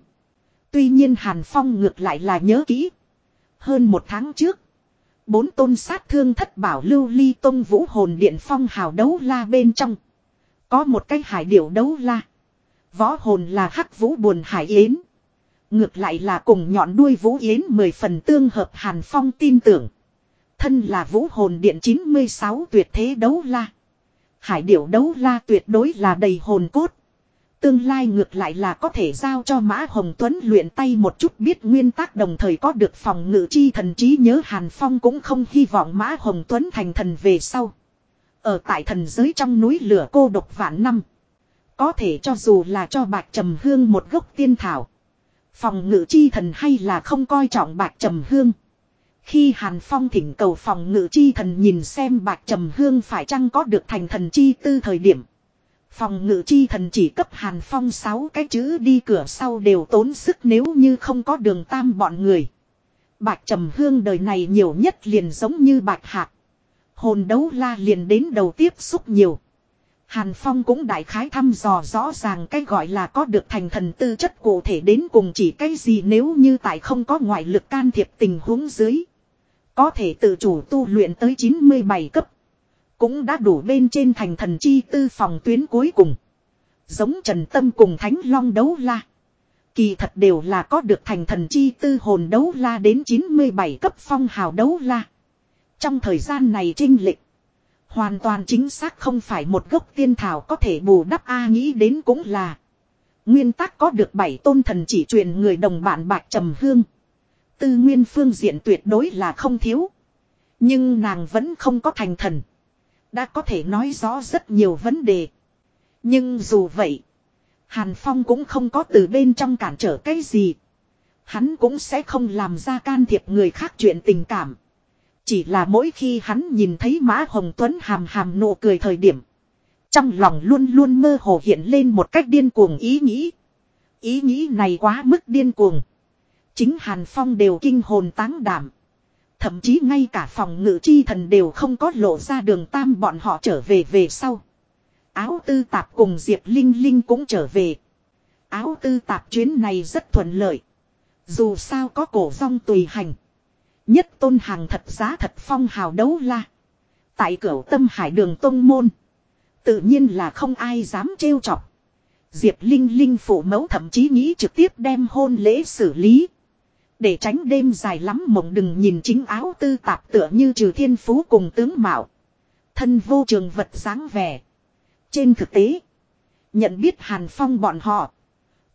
Tuy nhiên Hàn Phong ngược lại là nhớ kỹ. Hơn một tháng trước. Bốn tôn sát thương thất bảo lưu ly tông vũ hồn điện phong hào đấu la bên trong. Có một cái hải điểu đấu la. Võ hồn là hắc vũ buồn hải yến. Ngược lại là cùng nhọn đuôi vũ yến mười phần tương hợp Hàn Phong tin tưởng. Thân là vũ hồn điện 96 tuyệt thế đấu la. Hải điểu đấu la tuyệt đối là đầy hồn cốt. Tương lai ngược lại là có thể giao cho Mã Hồng Tuấn luyện tay một chút biết nguyên tắc đồng thời có được phòng ngự chi thần trí nhớ Hàn Phong cũng không hy vọng Mã Hồng Tuấn thành thần về sau. Ở tại thần giới trong núi lửa cô độc vạn năm. Có thể cho dù là cho bạc trầm hương một gốc tiên thảo. Phòng ngự chi thần hay là không coi trọng bạc trầm hương. Khi Hàn Phong thỉnh cầu phòng ngự chi thần nhìn xem bạc trầm hương phải chăng có được thành thần chi tư thời điểm. Phòng ngự chi thần chỉ cấp Hàn Phong 6 cái chữ đi cửa sau đều tốn sức nếu như không có đường tam bọn người. Bạch trầm hương đời này nhiều nhất liền giống như bạch hạt. Hồn đấu la liền đến đầu tiếp xúc nhiều. Hàn Phong cũng đại khái thăm dò rõ ràng cái gọi là có được thành thần tư chất cụ thể đến cùng chỉ cái gì nếu như tại không có ngoại lực can thiệp tình huống dưới. Có thể tự chủ tu luyện tới 97 cấp. Cũng đã đủ bên trên thành thần chi tư phòng tuyến cuối cùng. Giống Trần Tâm cùng Thánh Long đấu la. Kỳ thật đều là có được thành thần chi tư hồn đấu la đến 97 cấp phong hào đấu la. Trong thời gian này trinh lịch. Hoàn toàn chính xác không phải một gốc tiên thảo có thể bù đắp A nghĩ đến cũng là. Nguyên tắc có được bảy tôn thần chỉ truyền người đồng bạn bạc trầm hương. Tư nguyên phương diện tuyệt đối là không thiếu. Nhưng nàng vẫn không có thành thần. Đã có thể nói rõ rất nhiều vấn đề. Nhưng dù vậy. Hàn Phong cũng không có từ bên trong cản trở cái gì. Hắn cũng sẽ không làm ra can thiệp người khác chuyện tình cảm. Chỉ là mỗi khi hắn nhìn thấy Mã Hồng Tuấn hàm hàm nụ cười thời điểm. Trong lòng luôn luôn mơ hồ hiện lên một cách điên cuồng ý nghĩ. Ý nghĩ này quá mức điên cuồng. Chính Hàn Phong đều kinh hồn táng đảm. Thậm chí ngay cả phòng ngự chi thần đều không có lộ ra đường tam bọn họ trở về về sau. Áo tư tạp cùng Diệp Linh Linh cũng trở về. Áo tư tạp chuyến này rất thuận lợi. Dù sao có cổ rong tùy hành. Nhất tôn hàng thật giá thật phong hào đấu la. Tại cửa tâm hải đường tông môn. Tự nhiên là không ai dám trêu chọc. Diệp Linh Linh phụ mẫu thậm chí nghĩ trực tiếp đem hôn lễ xử lý. Để tránh đêm dài lắm mộng đừng nhìn chính áo tư tạp tựa như trừ thiên phú cùng tướng mạo. Thân vô trường vật dáng vẻ. Trên thực tế. Nhận biết Hàn Phong bọn họ.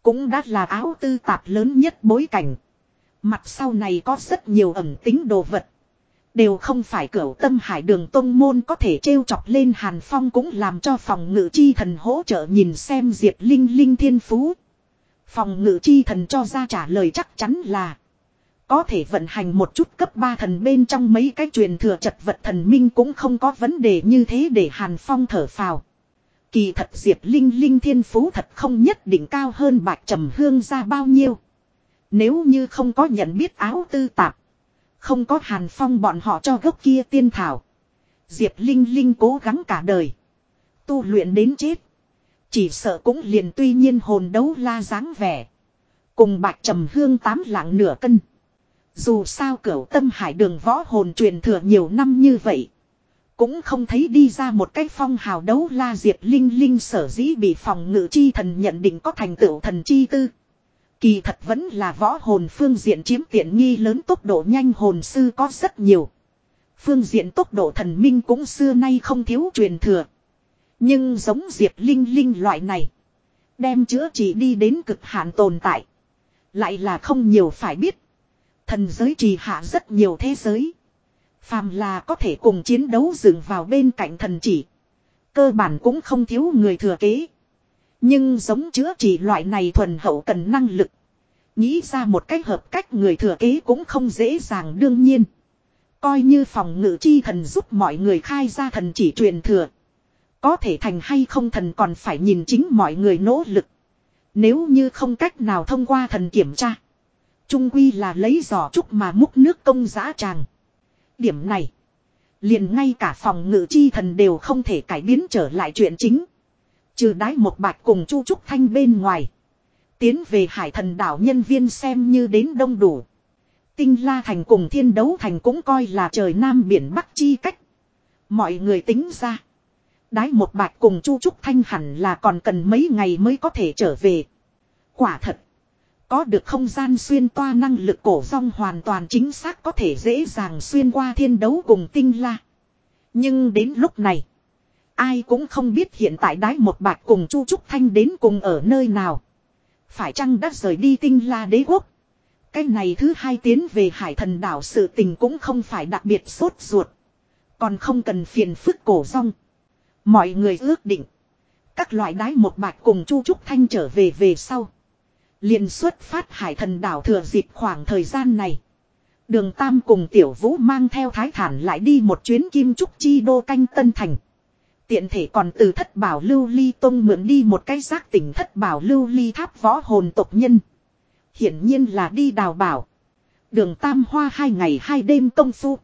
Cũng đã là áo tư tạp lớn nhất bối cảnh. Mặt sau này có rất nhiều ẩn tính đồ vật. Đều không phải cửu tâm hải đường tông môn có thể trêu chọc lên Hàn Phong cũng làm cho phòng ngự chi thần hỗ trợ nhìn xem Diệp Linh Linh thiên phú. Phòng ngự chi thần cho ra trả lời chắc chắn là có thể vận hành một chút cấp 3 thần bên trong mấy cái truyền thừa chật vật thần minh cũng không có vấn đề như thế để Hàn Phong thở phào. Kỳ thật Diệp Linh Linh thiên phú thật không nhất định cao hơn bạch trầm hương ra bao nhiêu. Nếu như không có nhận biết áo tư tạp. Không có Hàn Phong bọn họ cho gốc kia tiên thảo. Diệp Linh Linh cố gắng cả đời. Tu luyện đến chết. Chỉ sợ cũng liền tuy nhiên hồn đấu la dáng vẻ. Cùng bạch trầm hương tám lạng nửa cân. Dù sao cửu tâm hải đường võ hồn truyền thừa nhiều năm như vậy. Cũng không thấy đi ra một cái phong hào đấu la diệp linh linh sở dĩ bị phòng ngự chi thần nhận định có thành tựu thần chi tư. Kỳ thật vẫn là võ hồn phương diện chiếm tiện nghi lớn tốc độ nhanh hồn sư có rất nhiều. Phương diện tốc độ thần minh cũng xưa nay không thiếu truyền thừa. Nhưng giống diệp linh linh loại này. Đem chữa trị đi đến cực hạn tồn tại. Lại là không nhiều phải biết. Thần giới trì hạ rất nhiều thế giới. Phàm là có thể cùng chiến đấu dựng vào bên cạnh thần chỉ. Cơ bản cũng không thiếu người thừa kế. Nhưng giống chữa trị loại này thuần hậu cần năng lực. Nghĩ ra một cách hợp cách người thừa kế cũng không dễ dàng đương nhiên. Coi như phòng ngự chi thần giúp mọi người khai ra thần chỉ truyền thừa. Có thể thành hay không thần còn phải nhìn chính mọi người nỗ lực. Nếu như không cách nào thông qua thần kiểm tra. Trung quy là lấy giỏ trúc mà múc nước công giá tràng. Điểm này. Liền ngay cả phòng ngự chi thần đều không thể cải biến trở lại chuyện chính. Trừ đái một bạch cùng chu trúc thanh bên ngoài. Tiến về hải thần đảo nhân viên xem như đến đông đủ. Tinh la thành cùng thiên đấu thành cũng coi là trời nam biển bắc chi cách. Mọi người tính ra. Đái một bạch cùng chu trúc thanh hẳn là còn cần mấy ngày mới có thể trở về. Quả thật. Có được không gian xuyên toa năng lực cổ rong hoàn toàn chính xác có thể dễ dàng xuyên qua thiên đấu cùng tinh la. Nhưng đến lúc này. Ai cũng không biết hiện tại đái một bạc cùng Chu Trúc Thanh đến cùng ở nơi nào. Phải chăng đã rời đi tinh la đế quốc. Cái này thứ hai tiến về hải thần đảo sự tình cũng không phải đặc biệt sốt ruột. Còn không cần phiền phức cổ rong. Mọi người ước định. Các loại đái một bạc cùng Chu Trúc Thanh trở về về sau liền xuất phát hải thần đảo thừa dịp khoảng thời gian này. Đường Tam cùng Tiểu Vũ mang theo thái thản lại đi một chuyến kim trúc chi đô canh Tân Thành. Tiện thể còn từ thất bảo lưu ly tông mượn đi một cái giác tỉnh thất bảo lưu ly tháp võ hồn tộc nhân. Hiển nhiên là đi đào bảo. Đường Tam hoa hai ngày hai đêm công phu.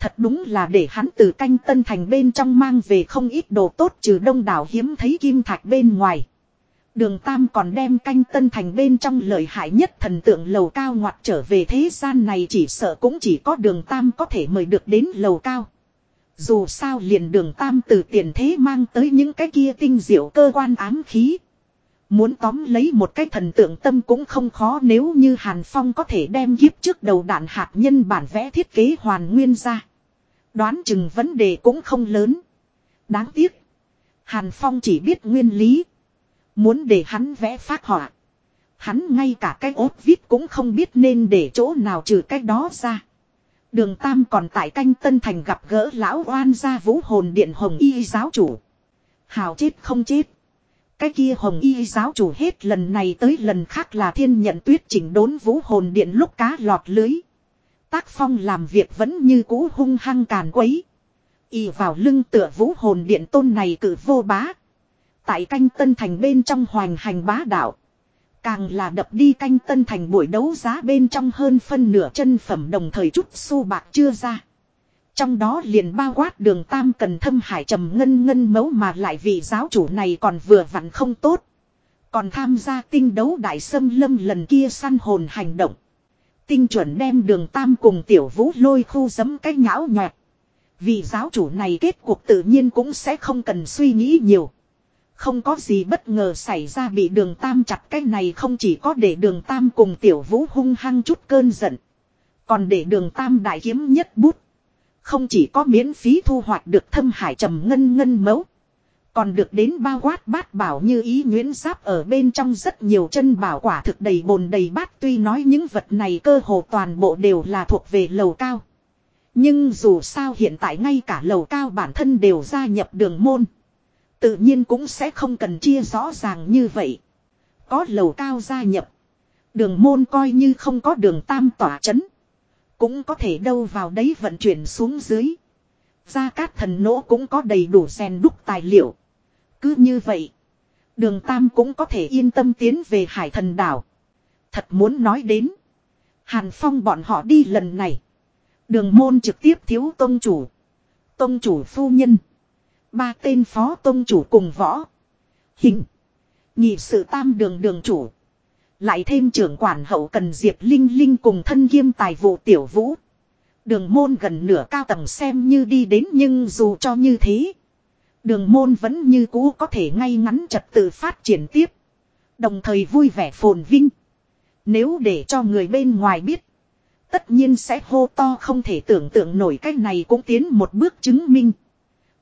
Thật đúng là để hắn từ canh Tân Thành bên trong mang về không ít đồ tốt trừ đông đảo hiếm thấy kim thạch bên ngoài. Đường Tam còn đem canh tân thành bên trong lợi hại nhất thần tượng lầu cao ngoặt trở về thế gian này chỉ sợ cũng chỉ có đường Tam có thể mời được đến lầu cao. Dù sao liền đường Tam từ tiền thế mang tới những cái kia tinh diệu cơ quan ám khí. Muốn tóm lấy một cái thần tượng tâm cũng không khó nếu như Hàn Phong có thể đem giếp trước đầu đạn hạt nhân bản vẽ thiết kế hoàn nguyên ra. Đoán chừng vấn đề cũng không lớn. Đáng tiếc. Hàn Phong chỉ biết nguyên lý. Muốn để hắn vẽ phát họa. Hắn ngay cả cái ốt viết cũng không biết nên để chỗ nào trừ cái đó ra. Đường Tam còn tại canh Tân Thành gặp gỡ lão oan gia vũ hồn điện hồng y giáo chủ. Hào chết không chết. Cái kia hồng y giáo chủ hết lần này tới lần khác là thiên nhận tuyết chỉnh đốn vũ hồn điện lúc cá lọt lưới. Tác phong làm việc vẫn như cũ hung hăng càn quấy. Y vào lưng tựa vũ hồn điện tôn này cử vô bá. Tại canh tân thành bên trong hoành hành bá đạo. Càng là đập đi canh tân thành buổi đấu giá bên trong hơn phân nửa chân phẩm đồng thời chút xu bạc chưa ra. Trong đó liền bao quát đường tam cần thâm hải trầm ngân ngân mấu mà lại vị giáo chủ này còn vừa vặn không tốt. Còn tham gia tinh đấu đại sâm lâm lần kia săn hồn hành động. Tinh chuẩn đem đường tam cùng tiểu vũ lôi khu giấm cái nhão nhọt. Vị giáo chủ này kết cuộc tự nhiên cũng sẽ không cần suy nghĩ nhiều. Không có gì bất ngờ xảy ra bị đường tam chặt cái này không chỉ có để đường tam cùng tiểu vũ hung hăng chút cơn giận. Còn để đường tam đại kiếm nhất bút. Không chỉ có miễn phí thu hoạch được thâm hải trầm ngân ngân mẫu. Còn được đến bao quát bát bảo như ý nguyễn giáp ở bên trong rất nhiều chân bảo quả thực đầy bồn đầy bát tuy nói những vật này cơ hồ toàn bộ đều là thuộc về lầu cao. Nhưng dù sao hiện tại ngay cả lầu cao bản thân đều gia nhập đường môn. Tự nhiên cũng sẽ không cần chia rõ ràng như vậy. Có lầu cao gia nhập. Đường môn coi như không có đường tam tỏa chấn. Cũng có thể đâu vào đấy vận chuyển xuống dưới. Gia Cát thần nỗ cũng có đầy đủ rèn đúc tài liệu. Cứ như vậy. Đường Tam cũng có thể yên tâm tiến về hải thần đảo. Thật muốn nói đến. Hàn Phong bọn họ đi lần này. Đường môn trực tiếp thiếu tôn chủ. tôn chủ phu nhân. Ba tên phó tông chủ cùng võ. Hình. Nhị sự tam đường đường chủ. Lại thêm trưởng quản hậu cần Diệp Linh Linh cùng thân kiêm tài vụ tiểu vũ. Đường môn gần nửa cao tầng xem như đi đến nhưng dù cho như thế. Đường môn vẫn như cũ có thể ngay ngắn trật tự phát triển tiếp. Đồng thời vui vẻ phồn vinh. Nếu để cho người bên ngoài biết. Tất nhiên sẽ hô to không thể tưởng tượng nổi cách này cũng tiến một bước chứng minh.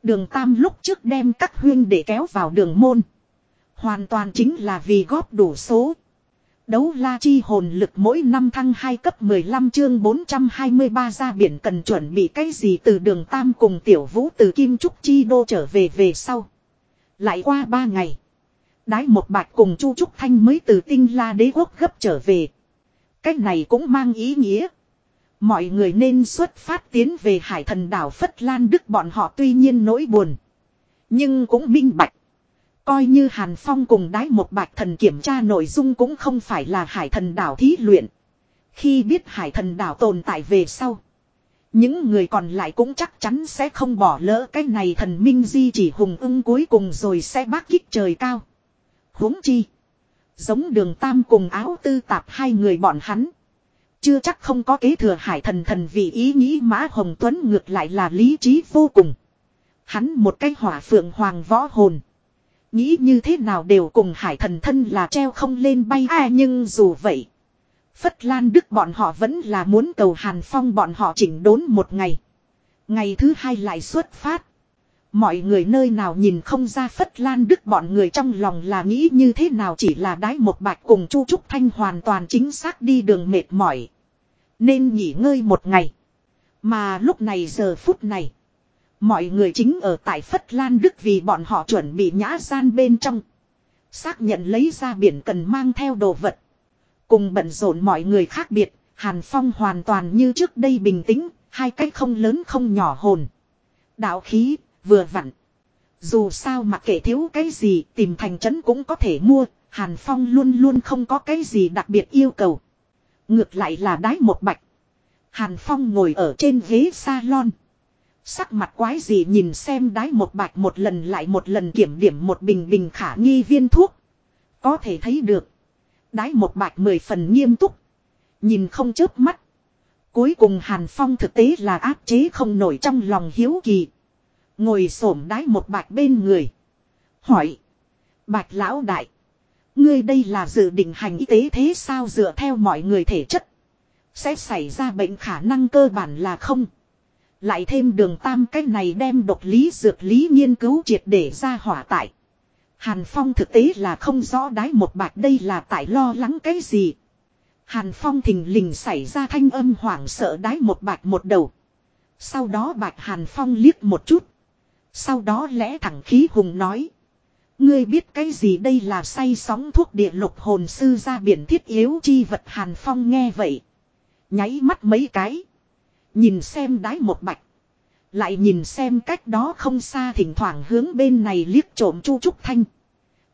Đường Tam lúc trước đem các huyên để kéo vào đường môn. Hoàn toàn chính là vì góp đủ số. Đấu la chi hồn lực mỗi năm thăng 2 cấp 15 chương 423 ra biển cần chuẩn bị cái gì từ đường Tam cùng tiểu vũ từ Kim Trúc Chi Đô trở về về sau. Lại qua 3 ngày. Đái một bạch cùng Chu Trúc Thanh mới từ tinh la đế quốc gấp trở về. Cách này cũng mang ý nghĩa. Mọi người nên xuất phát tiến về hải thần đảo Phất Lan Đức bọn họ tuy nhiên nỗi buồn. Nhưng cũng minh bạch. Coi như Hàn Phong cùng đái một bạch thần kiểm tra nội dung cũng không phải là hải thần đảo thí luyện. Khi biết hải thần đảo tồn tại về sau. Những người còn lại cũng chắc chắn sẽ không bỏ lỡ cái này thần minh di chỉ hùng ưng cuối cùng rồi sẽ bác kích trời cao. huống chi. Giống đường tam cùng áo tư tạp hai người bọn hắn. Chưa chắc không có kế thừa hải thần thần vì ý nghĩ Mã Hồng Tuấn ngược lại là lý trí vô cùng. Hắn một cái hỏa phượng hoàng võ hồn. Nghĩ như thế nào đều cùng hải thần thân là treo không lên bay à nhưng dù vậy. Phất Lan Đức bọn họ vẫn là muốn cầu Hàn Phong bọn họ chỉnh đốn một ngày. Ngày thứ hai lại xuất phát. Mọi người nơi nào nhìn không ra Phất Lan Đức bọn người trong lòng là nghĩ như thế nào chỉ là đái một bạch cùng Chu Trúc Thanh hoàn toàn chính xác đi đường mệt mỏi. Nên nghỉ ngơi một ngày. Mà lúc này giờ phút này. Mọi người chính ở tại Phất Lan Đức vì bọn họ chuẩn bị nhã gian bên trong. Xác nhận lấy ra biển cần mang theo đồ vật. Cùng bận rộn mọi người khác biệt, Hàn Phong hoàn toàn như trước đây bình tĩnh, hai cách không lớn không nhỏ hồn. Đạo khí, vừa vặn. Dù sao mà kể thiếu cái gì tìm thành trấn cũng có thể mua, Hàn Phong luôn luôn không có cái gì đặc biệt yêu cầu. Ngược lại là đái một bạch. Hàn Phong ngồi ở trên ghế salon. Sắc mặt quái gì nhìn xem đái một bạch một lần lại một lần kiểm điểm một bình bình khả nghi viên thuốc. Có thể thấy được. Đái một bạch mười phần nghiêm túc. Nhìn không chớp mắt. Cuối cùng Hàn Phong thực tế là áp chế không nổi trong lòng hiếu kỳ. Ngồi xổm đái một bạch bên người. Hỏi. Bạch lão đại. Ngươi đây là dự định hành y tế thế sao dựa theo mọi người thể chất. Sẽ xảy ra bệnh khả năng cơ bản là không. Lại thêm đường tam cách này đem độc lý dược lý nghiên cứu triệt để ra hỏa tại. Hàn Phong thực tế là không rõ đái một bạch đây là tại lo lắng cái gì. Hàn Phong thình lình xảy ra thanh âm hoảng sợ đái một bạch một đầu. Sau đó bạch Hàn Phong liếc một chút. Sau đó lẽ thẳng khí hùng nói. Ngươi biết cái gì đây là say sóng thuốc địa lục hồn sư ra biển thiết yếu chi vật Hàn Phong nghe vậy. Nháy mắt mấy cái. Nhìn xem đái một bạch. Lại nhìn xem cách đó không xa thỉnh thoảng hướng bên này liếc trộm chu trúc thanh.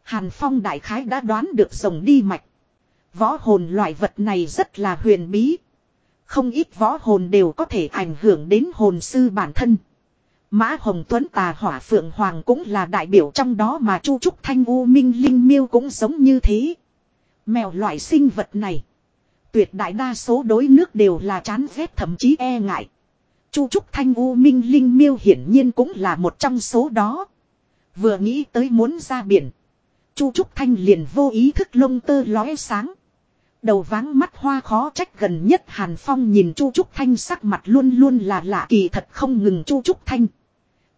Hàn Phong đại khái đã đoán được rồng đi mạch. Võ hồn loại vật này rất là huyền bí. Không ít võ hồn đều có thể ảnh hưởng đến hồn sư bản thân. Mã Hồng Tuấn Tà Hỏa Phượng Hoàng cũng là đại biểu trong đó mà Chu Trúc Thanh U Minh Linh Miêu cũng giống như thế. Mèo loại sinh vật này. Tuyệt đại đa số đối nước đều là chán ghét, thậm chí e ngại. Chu Trúc Thanh U Minh Linh Miêu hiển nhiên cũng là một trong số đó. Vừa nghĩ tới muốn ra biển. Chu Trúc Thanh liền vô ý thức lông tơ lóe sáng. Đầu váng mắt hoa khó trách gần nhất Hàn Phong nhìn Chu Trúc Thanh sắc mặt luôn luôn là lạ kỳ thật không ngừng Chu Trúc Thanh.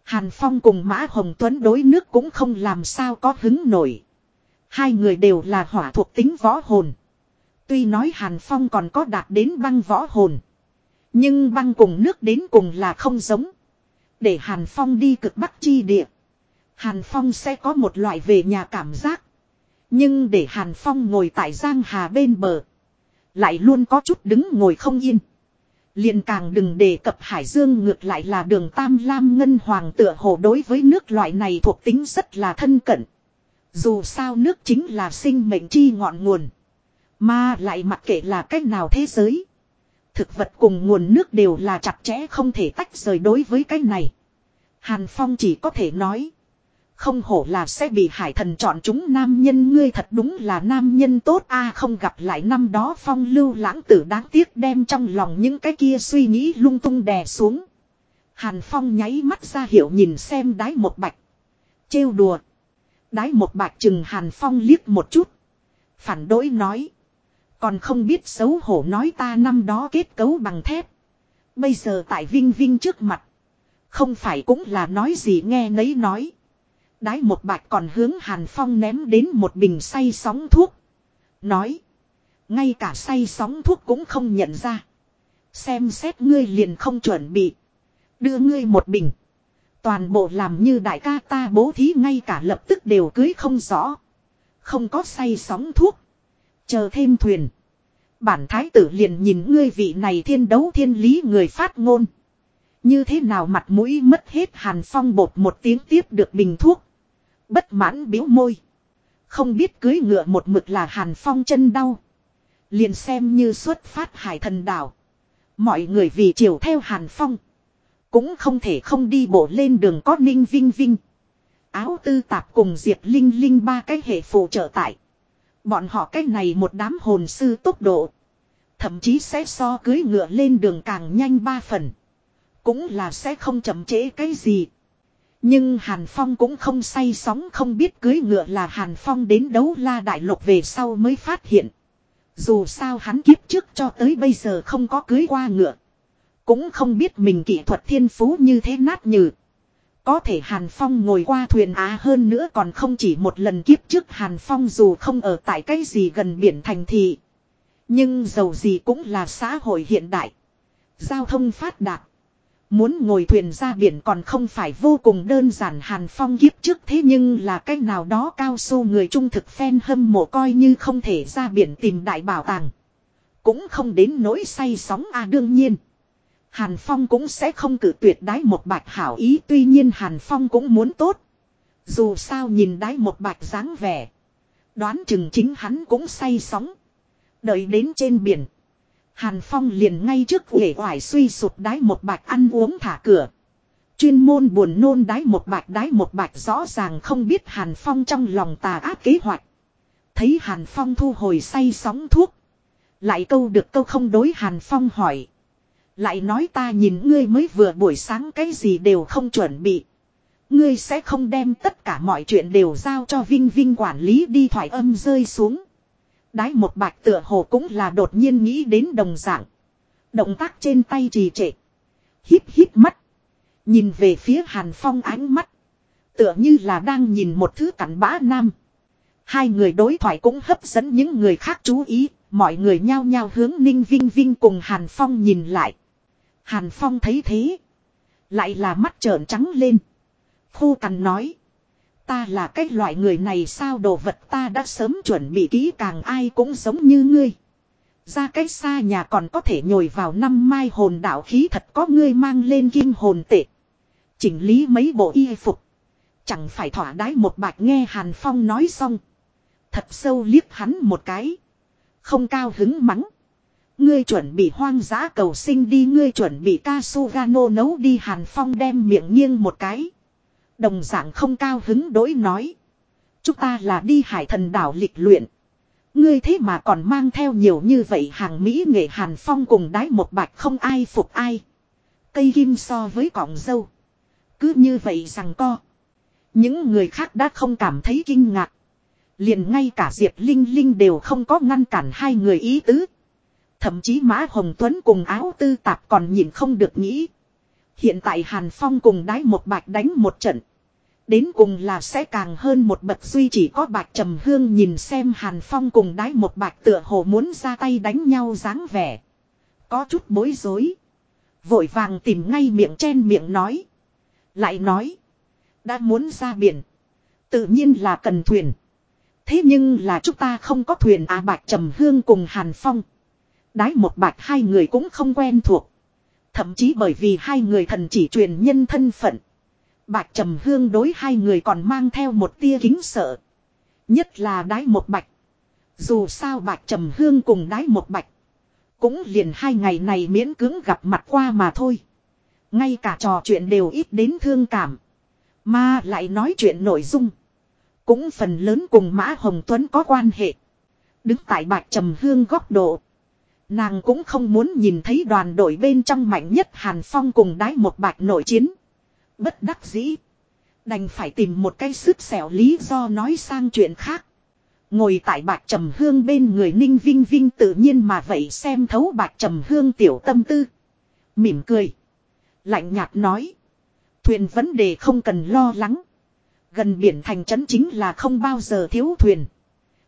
Hàn Phong cùng Mã Hồng Tuấn đối nước cũng không làm sao có hứng nổi. Hai người đều là hỏa thuộc tính võ hồn. Tuy nói Hàn Phong còn có đạt đến băng võ hồn. Nhưng băng cùng nước đến cùng là không giống. Để Hàn Phong đi cực bắc chi địa. Hàn Phong sẽ có một loại về nhà cảm giác. Nhưng để Hàn Phong ngồi tại Giang Hà bên bờ. Lại luôn có chút đứng ngồi không yên liền càng đừng đề cập Hải Dương ngược lại là đường Tam Lam Ngân Hoàng tựa hồ đối với nước loại này thuộc tính rất là thân cận. Dù sao nước chính là sinh mệnh chi ngọn nguồn. Mà lại mặc kệ là cách nào thế giới. Thực vật cùng nguồn nước đều là chặt chẽ không thể tách rời đối với cái này. Hàn Phong chỉ có thể nói. Không hổ là sẽ bị hải thần chọn chúng nam nhân, ngươi thật đúng là nam nhân tốt a, không gặp lại năm đó phong lưu lãng tử đáng tiếc đem trong lòng những cái kia suy nghĩ lung tung đè xuống. Hàn Phong nháy mắt ra hiệu nhìn xem đái một bạch. Trêu đùa. Đái một bạch chừng Hàn Phong liếc một chút. Phản đối nói. Còn không biết xấu hổ nói ta năm đó kết cấu bằng thép. Bây giờ tại Vinh Vinh trước mặt. Không phải cũng là nói gì nghe nấy nói. Đái một bạch còn hướng Hàn Phong ném đến một bình say sóng thuốc. Nói. Ngay cả say sóng thuốc cũng không nhận ra. Xem xét ngươi liền không chuẩn bị. Đưa ngươi một bình. Toàn bộ làm như đại ca ta bố thí ngay cả lập tức đều cưới không rõ. Không có say sóng thuốc. Chờ thêm thuyền. Bản thái tử liền nhìn ngươi vị này thiên đấu thiên lý người phát ngôn. Như thế nào mặt mũi mất hết hàn phong bột một tiếng tiếp được bình thuốc. Bất mãn biếu môi. Không biết cưới ngựa một mực là hàn phong chân đau. Liền xem như xuất phát hải thần đảo. Mọi người vì chiều theo hàn phong. Cũng không thể không đi bộ lên đường có ninh vinh vinh. Áo tư tạp cùng Diệt linh linh ba cái hệ phụ trợ tại. Bọn họ cái này một đám hồn sư tốc độ. Thậm chí sẽ so cưới ngựa lên đường càng nhanh ba phần. Cũng là sẽ không chậm trễ cái gì. Nhưng Hàn Phong cũng không say sóng, không biết cưới ngựa là Hàn Phong đến đấu la đại lục về sau mới phát hiện. Dù sao hắn kiếp trước cho tới bây giờ không có cưới qua ngựa. Cũng không biết mình kỹ thuật thiên phú như thế nát nhừ. Có thể Hàn Phong ngồi qua thuyền Á hơn nữa còn không chỉ một lần kiếp trước Hàn Phong dù không ở tại cái gì gần biển thành thị. Nhưng dầu gì cũng là xã hội hiện đại. Giao thông phát đạt. Muốn ngồi thuyền ra biển còn không phải vô cùng đơn giản Hàn Phong kiếp trước thế nhưng là cách nào đó cao su người trung thực phen hâm mộ coi như không thể ra biển tìm đại bảo tàng. Cũng không đến nỗi say sóng a à, đương nhiên. Hàn Phong cũng sẽ không cử tuyệt đái một bạch hảo ý, tuy nhiên Hàn Phong cũng muốn tốt. Dù sao nhìn đái một bạch dáng vẻ. Đoán chừng chính hắn cũng say sóng. Đợi đến trên biển. Hàn Phong liền ngay trước uể oải suy sụt đái một bạch ăn uống thả cửa. Chuyên môn buồn nôn đái một bạch đái một bạch rõ ràng không biết Hàn Phong trong lòng tà ác kế hoạch. Thấy Hàn Phong thu hồi say sóng thuốc. Lại câu được câu không đối Hàn Phong hỏi. Lại nói ta nhìn ngươi mới vừa buổi sáng cái gì đều không chuẩn bị. Ngươi sẽ không đem tất cả mọi chuyện đều giao cho Vinh Vinh quản lý đi thoại âm rơi xuống. Đái một bạch tựa hồ cũng là đột nhiên nghĩ đến đồng dạng. Động tác trên tay trì trệ. Hít hít mắt. Nhìn về phía Hàn Phong ánh mắt. Tựa như là đang nhìn một thứ cảnh bã nam. Hai người đối thoại cũng hấp dẫn những người khác chú ý. Mọi người nhao nhao hướng Ninh Vinh Vinh cùng Hàn Phong nhìn lại. Hàn Phong thấy thế. Lại là mắt trợn trắng lên. Khu cằn nói. Ta là cái loại người này sao đồ vật ta đã sớm chuẩn bị kỹ càng ai cũng giống như ngươi. Ra cách xa nhà còn có thể nhồi vào năm mai hồn đạo khí thật có ngươi mang lên kim hồn tệ. Chỉnh lý mấy bộ y phục. Chẳng phải thỏa đái một bạch nghe Hàn Phong nói xong. Thật sâu liếc hắn một cái. Không cao hứng mắng. Ngươi chuẩn bị hoang dã cầu sinh đi, ngươi chuẩn bị Kasugano nấu đi Hàn Phong đem miệng nghiêng một cái. Đồng dạng không cao hứng đối nói. Chúng ta là đi hải thần đảo lịch luyện. Ngươi thế mà còn mang theo nhiều như vậy hàng Mỹ nghệ Hàn Phong cùng đái một bạch không ai phục ai. Cây kim so với cọng dâu. Cứ như vậy rằng co. Những người khác đã không cảm thấy kinh ngạc. Liền ngay cả Diệp Linh Linh đều không có ngăn cản hai người ý tứ. Thậm chí Mã Hồng Tuấn cùng áo tư tạp còn nhìn không được nghĩ. Hiện tại Hàn Phong cùng đái một bạch đánh một trận. Đến cùng là sẽ càng hơn một bậc duy chỉ có bạch trầm hương nhìn xem Hàn Phong cùng đái một bạch tựa hồ muốn ra tay đánh nhau dáng vẻ. Có chút bối rối. Vội vàng tìm ngay miệng chen miệng nói. Lại nói. Đã muốn ra biển. Tự nhiên là cần thuyền. Thế nhưng là chúng ta không có thuyền à bạch trầm hương cùng Hàn Phong. Đái một bạch hai người cũng không quen thuộc. Thậm chí bởi vì hai người thần chỉ truyền nhân thân phận. Bạch trầm hương đối hai người còn mang theo một tia kính sợ. Nhất là đái một bạch. Dù sao bạch trầm hương cùng đái một bạch. Cũng liền hai ngày này miễn cưỡng gặp mặt qua mà thôi. Ngay cả trò chuyện đều ít đến thương cảm. Mà lại nói chuyện nội dung. Cũng phần lớn cùng Mã Hồng Tuấn có quan hệ. Đứng tại bạch trầm hương góc độ. Nàng cũng không muốn nhìn thấy đoàn đội bên trong mạnh nhất Hàn Phong cùng đái một bạch nội chiến. Bất đắc dĩ. Đành phải tìm một cái sức xẻo lý do nói sang chuyện khác. Ngồi tại bạc trầm hương bên người ninh vinh vinh tự nhiên mà vậy xem thấu bạc trầm hương tiểu tâm tư. Mỉm cười. Lạnh nhạt nói. Thuyền vấn đề không cần lo lắng. Gần biển thành trấn chính là không bao giờ thiếu thuyền.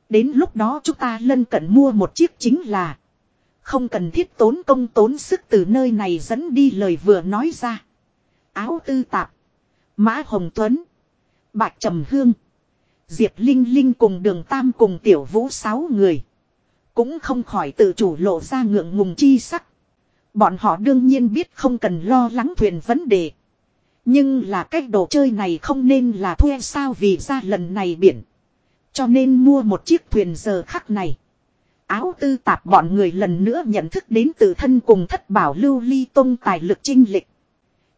Đến lúc đó chúng ta lân cận mua một chiếc chính là. Không cần thiết tốn công tốn sức từ nơi này dẫn đi lời vừa nói ra. Áo tư tạp. Mã Hồng Tuấn. Bạch Trầm Hương. Diệp Linh Linh cùng đường Tam cùng tiểu vũ sáu người. Cũng không khỏi tự chủ lộ ra ngượng ngùng chi sắc. Bọn họ đương nhiên biết không cần lo lắng thuyền vấn đề. Nhưng là cách đồ chơi này không nên là thuê sao vì ra lần này biển. Cho nên mua một chiếc thuyền giờ khắc này. Áo tư tạp bọn người lần nữa nhận thức đến từ thân cùng thất bảo lưu ly tông tài lực trinh lịch.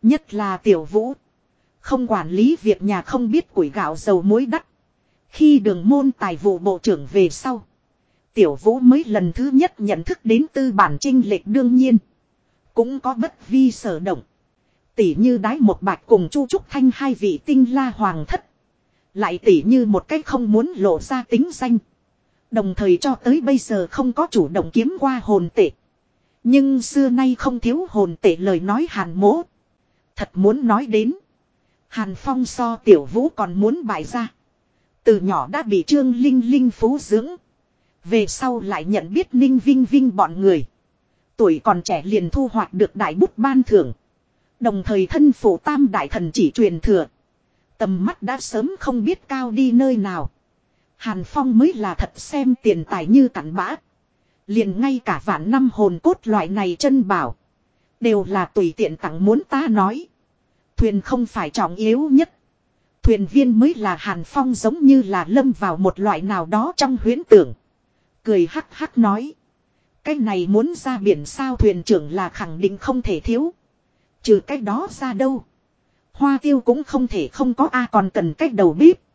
Nhất là tiểu vũ. Không quản lý việc nhà không biết củi gạo dầu muối đắt. Khi đường môn tài vụ bộ trưởng về sau. Tiểu vũ mới lần thứ nhất nhận thức đến tư bản trinh lệch đương nhiên. Cũng có bất vi sở động. Tỷ như đái một bạch cùng chu trúc thanh hai vị tinh la hoàng thất. Lại tỷ như một cách không muốn lộ ra tính danh. Đồng thời cho tới bây giờ không có chủ động kiếm qua hồn tệ. Nhưng xưa nay không thiếu hồn tệ lời nói hàn mố. Thật muốn nói đến. Hàn Phong so tiểu vũ còn muốn bại ra. Từ nhỏ đã bị Trương Linh Linh phú dưỡng. Về sau lại nhận biết Ninh Vinh Vinh bọn người. Tuổi còn trẻ liền thu hoạch được đại bút ban thưởng. Đồng thời thân phụ tam đại thần chỉ truyền thừa. Tầm mắt đã sớm không biết cao đi nơi nào. Hàn Phong mới là thật xem tiền tài như cặn bã. Liền ngay cả vạn năm hồn cốt loại này chân bảo. Đều là tùy tiện tặng muốn ta nói. Thuyền không phải trọng yếu nhất. Thuyền viên mới là Hàn Phong giống như là lâm vào một loại nào đó trong huyễn tưởng. Cười hắc hắc nói. Cái này muốn ra biển sao thuyền trưởng là khẳng định không thể thiếu. Trừ cái đó ra đâu. Hoa tiêu cũng không thể không có A à còn cần cách đầu bếp.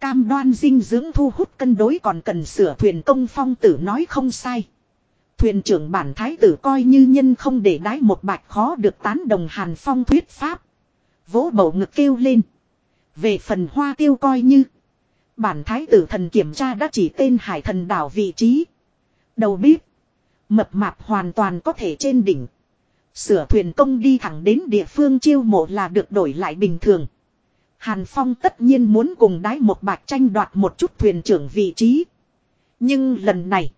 Cam đoan dinh dưỡng thu hút cân đối còn cần sửa thuyền công phong tử nói không sai. Thuyền trưởng bản thái tử coi như nhân không để đái một bạch khó được tán đồng hàn phong thuyết pháp. Vỗ bầu ngực kêu lên. Về phần hoa tiêu coi như. Bản thái tử thần kiểm tra đã chỉ tên hải thần đảo vị trí. Đầu bếp. Mập mạp hoàn toàn có thể trên đỉnh. Sửa thuyền công đi thẳng đến địa phương chiêu mộ là được đổi lại bình thường. Hàn Phong tất nhiên muốn cùng đái một bạc tranh đoạt một chút thuyền trưởng vị trí. Nhưng lần này.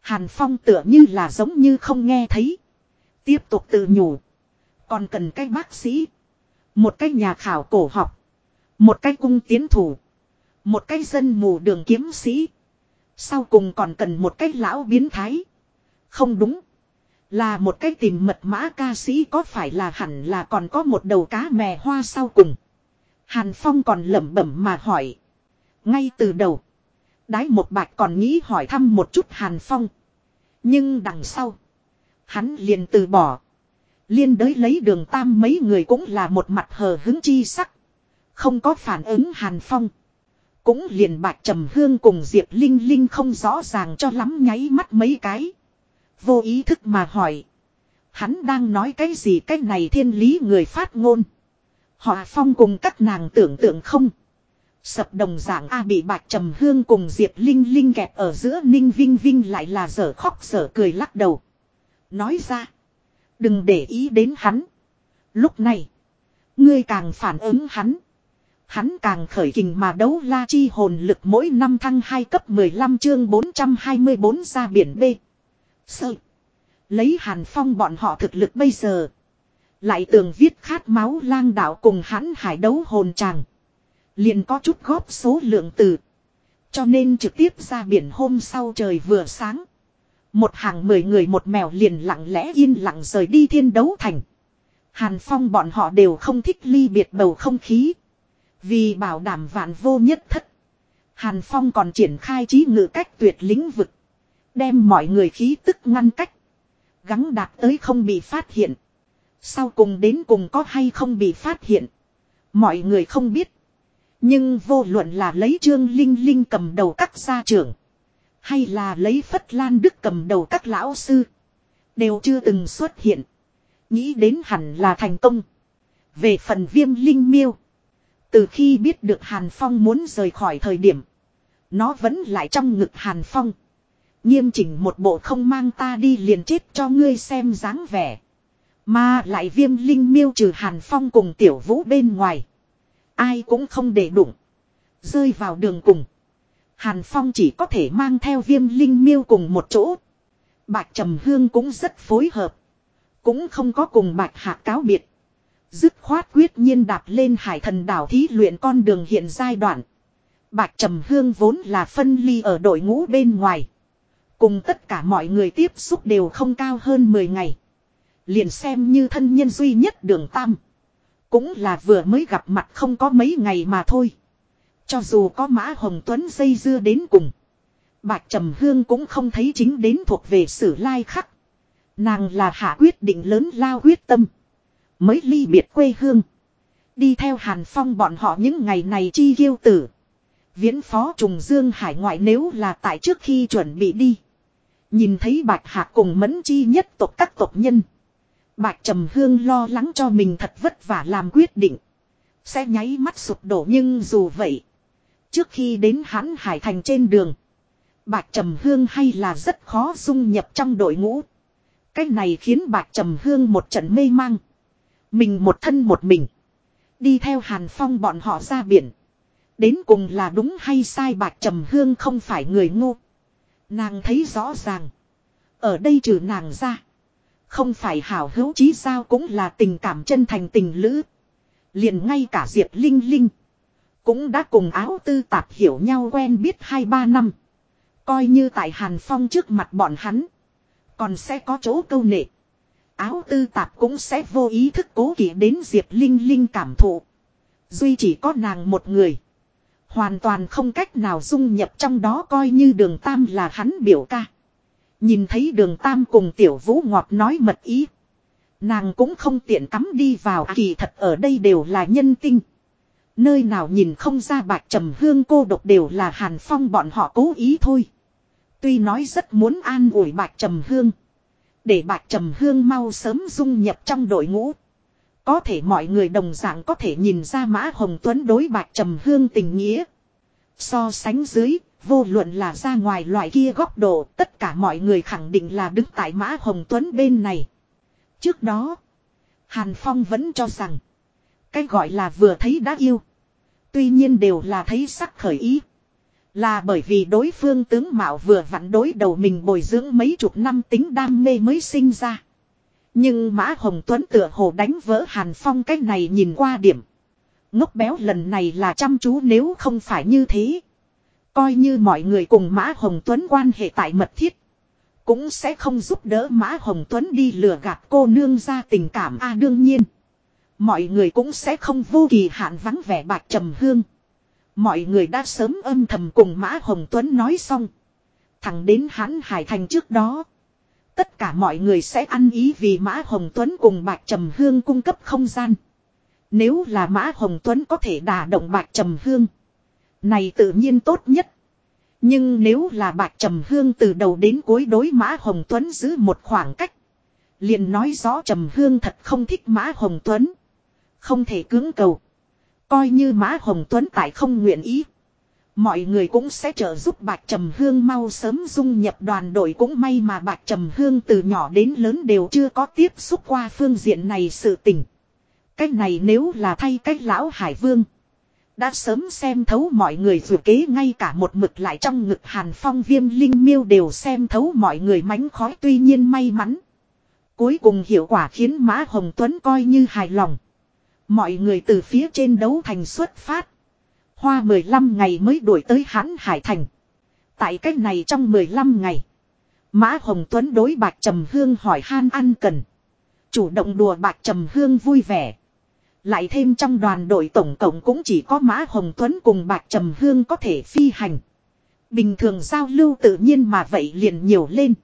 Hàn Phong tựa như là giống như không nghe thấy. Tiếp tục tự nhủ. Còn cần cái bác sĩ. Một cái nhà khảo cổ học. Một cái cung tiến thủ. Một cái dân mù đường kiếm sĩ. Sau cùng còn cần một cái lão biến thái. Không đúng. Là một cái tìm mật mã ca sĩ có phải là hẳn là còn có một đầu cá mè hoa sau cùng. Hàn Phong còn lẩm bẩm mà hỏi. Ngay từ đầu. Đái một bạch còn nghĩ hỏi thăm một chút Hàn Phong. Nhưng đằng sau. Hắn liền từ bỏ. Liên đới lấy đường tam mấy người cũng là một mặt hờ hứng chi sắc. Không có phản ứng Hàn Phong. Cũng liền bạch trầm hương cùng Diệp Linh Linh không rõ ràng cho lắm nháy mắt mấy cái. Vô ý thức mà hỏi. Hắn đang nói cái gì cái này thiên lý người phát ngôn. Họ phong cùng các nàng tưởng tượng không. Sập đồng dạng A bị bạch trầm hương cùng Diệp Linh Linh kẹp ở giữa Ninh Vinh Vinh lại là dở khóc dở cười lắc đầu. Nói ra. Đừng để ý đến hắn. Lúc này. Ngươi càng phản ứng hắn. Hắn càng khởi kình mà đấu la chi hồn lực mỗi năm thăng 2 cấp 15 chương 424 ra biển B. Sợ. Lấy hàn phong bọn họ thực lực bây giờ. Lại tường viết khát máu lang đạo cùng hắn hải đấu hồn tràng. Liền có chút góp số lượng từ. Cho nên trực tiếp ra biển hôm sau trời vừa sáng. Một hàng mười người một mèo liền lặng lẽ yên lặng rời đi thiên đấu thành. Hàn Phong bọn họ đều không thích ly biệt bầu không khí. Vì bảo đảm vạn vô nhất thất. Hàn Phong còn triển khai trí ngự cách tuyệt lĩnh vực. Đem mọi người khí tức ngăn cách. Gắng đạt tới không bị phát hiện. Sau cùng đến cùng có hay không bị phát hiện. Mọi người không biết. Nhưng vô luận là lấy Trương Linh Linh cầm đầu các gia trưởng. Hay là lấy Phất Lan Đức cầm đầu các lão sư. Đều chưa từng xuất hiện. Nghĩ đến hẳn là thành công. Về phần viêm linh miêu. Từ khi biết được Hàn Phong muốn rời khỏi thời điểm. Nó vẫn lại trong ngực Hàn Phong. Nghiêm chỉnh một bộ không mang ta đi liền chết cho ngươi xem dáng vẻ. Mà lại viêm linh miêu trừ Hàn Phong cùng tiểu vũ bên ngoài. Ai cũng không để đụng. Rơi vào đường cùng. Hàn Phong chỉ có thể mang theo viêm linh miêu cùng một chỗ. Bạch Trầm Hương cũng rất phối hợp. Cũng không có cùng Bạch Hạ cáo biệt. Dứt khoát quyết nhiên đạp lên hải thần đảo thí luyện con đường hiện giai đoạn. Bạch Trầm Hương vốn là phân ly ở đội ngũ bên ngoài. Cùng tất cả mọi người tiếp xúc đều không cao hơn 10 ngày. Liền xem như thân nhân duy nhất đường Tam. Cũng là vừa mới gặp mặt không có mấy ngày mà thôi. Cho dù có Mã Hồng Tuấn dây dưa đến cùng. Bạch Trầm Hương cũng không thấy chính đến thuộc về sử lai khắc. Nàng là hạ quyết định lớn lao quyết tâm. Mới ly biệt quê hương. Đi theo Hàn Phong bọn họ những ngày này chi kiêu tử. Viễn phó trùng dương hải ngoại nếu là tại trước khi chuẩn bị đi. Nhìn thấy bạch hạ cùng mẫn chi nhất tộc các tộc nhân. Bạch trầm hương lo lắng cho mình thật vất vả làm quyết định. Sẽ nháy mắt sụp đổ nhưng dù vậy. Trước khi đến hãn hải thành trên đường. Bạch trầm hương hay là rất khó dung nhập trong đội ngũ. Cái này khiến bạch trầm hương một trận mê mang. Mình một thân một mình. Đi theo hàn phong bọn họ ra biển. Đến cùng là đúng hay sai bạch trầm hương không phải người ngu. Nàng thấy rõ ràng. Ở đây trừ nàng ra. Không phải hảo hữu chí sao cũng là tình cảm chân thành tình lữ. liền ngay cả Diệp Linh Linh. Cũng đã cùng áo tư tạp hiểu nhau quen biết hai ba năm. Coi như tại Hàn Phong trước mặt bọn hắn. Còn sẽ có chỗ câu nệ. Áo tư tạp cũng sẽ vô ý thức cố kỵ đến Diệp Linh Linh cảm thụ. Duy chỉ có nàng một người. Hoàn toàn không cách nào dung nhập trong đó coi như đường Tam là hắn biểu ca. Nhìn thấy đường Tam cùng tiểu vũ ngọt nói mật ý. Nàng cũng không tiện cắm đi vào kỳ thật ở đây đều là nhân tinh. Nơi nào nhìn không ra bạc trầm hương cô độc đều là hàn phong bọn họ cố ý thôi. Tuy nói rất muốn an ủi bạc trầm hương. Để bạc trầm hương mau sớm dung nhập trong đội ngũ. Có thể mọi người đồng dạng có thể nhìn ra Mã Hồng Tuấn đối bạc trầm hương tình nghĩa. So sánh dưới, vô luận là ra ngoài loại kia góc độ, tất cả mọi người khẳng định là đứng tại Mã Hồng Tuấn bên này. Trước đó, Hàn Phong vẫn cho rằng, cái gọi là vừa thấy đã yêu. Tuy nhiên đều là thấy sắc khởi ý. Là bởi vì đối phương tướng mạo vừa vặn đối đầu mình bồi dưỡng mấy chục năm tính đam mê mới sinh ra. Nhưng Mã Hồng Tuấn tựa hồ đánh vỡ Hàn Phong cái này nhìn qua điểm. Ngốc béo lần này là chăm chú nếu không phải như thế. Coi như mọi người cùng Mã Hồng Tuấn quan hệ tại mật thiết. Cũng sẽ không giúp đỡ Mã Hồng Tuấn đi lừa gạt cô nương ra tình cảm a đương nhiên. Mọi người cũng sẽ không vô kỳ hạn vắng vẻ bạc trầm hương. Mọi người đã sớm âm thầm cùng Mã Hồng Tuấn nói xong. Thẳng đến hắn Hải Thành trước đó. Tất cả mọi người sẽ ăn ý vì Mã Hồng Tuấn cùng Bạch Trầm Hương cung cấp không gian. Nếu là Mã Hồng Tuấn có thể đả động Bạch Trầm Hương. Này tự nhiên tốt nhất. Nhưng nếu là Bạch Trầm Hương từ đầu đến cuối đối Mã Hồng Tuấn giữ một khoảng cách. liền nói rõ Trầm Hương thật không thích Mã Hồng Tuấn. Không thể cưỡng cầu. Coi như Mã Hồng Tuấn tại không nguyện ý. Mọi người cũng sẽ trợ giúp Bạch Trầm Hương mau sớm dung nhập đoàn đội cũng may mà Bạch Trầm Hương từ nhỏ đến lớn đều chưa có tiếp xúc qua phương diện này sự tình. Cách này nếu là thay cách lão Hải Vương. Đã sớm xem thấu mọi người dù kế ngay cả một mực lại trong ngực hàn phong viêm linh miêu đều xem thấu mọi người mánh khói tuy nhiên may mắn. Cuối cùng hiệu quả khiến Mã Hồng Tuấn coi như hài lòng. Mọi người từ phía trên đấu thành xuất phát. Hoa 15 ngày mới đuổi tới hãn Hải Thành. Tại cách này trong 15 ngày. Mã Hồng Tuấn đối bạc Trầm Hương hỏi han ăn cần. Chủ động đùa bạc Trầm Hương vui vẻ. Lại thêm trong đoàn đội tổng cộng cũng chỉ có Mã Hồng Tuấn cùng Bạch Trầm Hương có thể phi hành. Bình thường giao lưu tự nhiên mà vậy liền nhiều lên.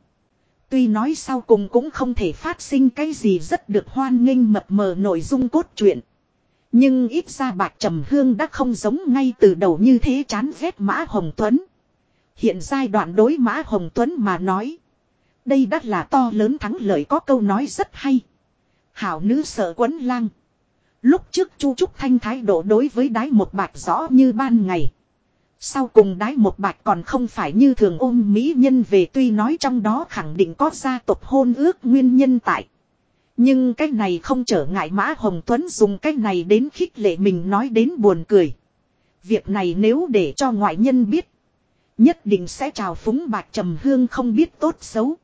Tuy nói sau cùng cũng không thể phát sinh cái gì rất được hoan nghênh mập mờ nội dung cốt truyện. Nhưng ít ra Bạch Trầm Hương đã không giống ngay từ đầu như thế chán ghét Mã Hồng Tuấn. Hiện giai đoạn đối Mã Hồng Tuấn mà nói. Đây đã là to lớn thắng lợi có câu nói rất hay. Hảo nữ sợ quấn lang. Lúc trước Chu Trúc Thanh thái độ đối với đái một bạch rõ như ban ngày. Sau cùng đái một bạch còn không phải như thường ôm mỹ nhân về tuy nói trong đó khẳng định có gia tộc hôn ước nguyên nhân tại. Nhưng cái này không trở ngại Mã Hồng Tuấn dùng cái này đến khích lệ mình nói đến buồn cười. Việc này nếu để cho ngoại nhân biết. Nhất định sẽ trào phúng bạc trầm hương không biết tốt xấu.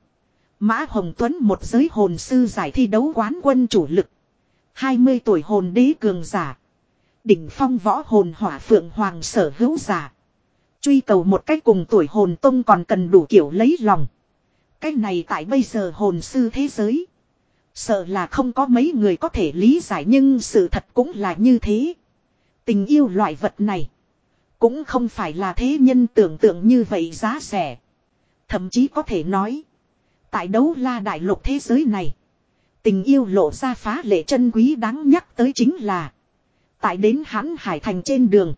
Mã Hồng Tuấn một giới hồn sư giải thi đấu quán quân chủ lực. 20 tuổi hồn đế cường giả. Đỉnh phong võ hồn hỏa phượng hoàng sở hữu giả. Truy cầu một cách cùng tuổi hồn tông còn cần đủ kiểu lấy lòng. Cách này tại bây giờ hồn sư thế giới. Sợ là không có mấy người có thể lý giải nhưng sự thật cũng là như thế. Tình yêu loại vật này. Cũng không phải là thế nhân tưởng tượng như vậy giá rẻ. Thậm chí có thể nói. Tại đấu la đại lục thế giới này. Tình yêu lộ ra phá lệ chân quý đáng nhắc tới chính là. Tại đến hãn hải thành trên đường.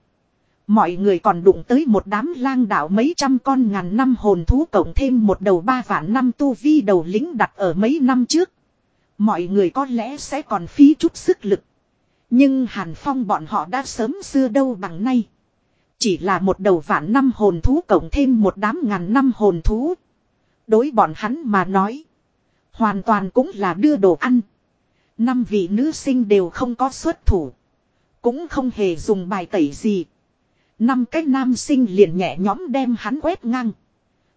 Mọi người còn đụng tới một đám lang đạo mấy trăm con ngàn năm hồn thú cộng thêm một đầu ba vạn năm tu vi đầu lính đặt ở mấy năm trước. Mọi người có lẽ sẽ còn phí chút sức lực. Nhưng Hàn Phong bọn họ đã sớm xưa đâu bằng nay. Chỉ là một đầu vạn năm hồn thú cộng thêm một đám ngàn năm hồn thú. Đối bọn hắn mà nói. Hoàn toàn cũng là đưa đồ ăn. Năm vị nữ sinh đều không có xuất thủ. Cũng không hề dùng bài tẩy gì. Năm cái nam sinh liền nhẹ nhõm đem hắn quét ngang.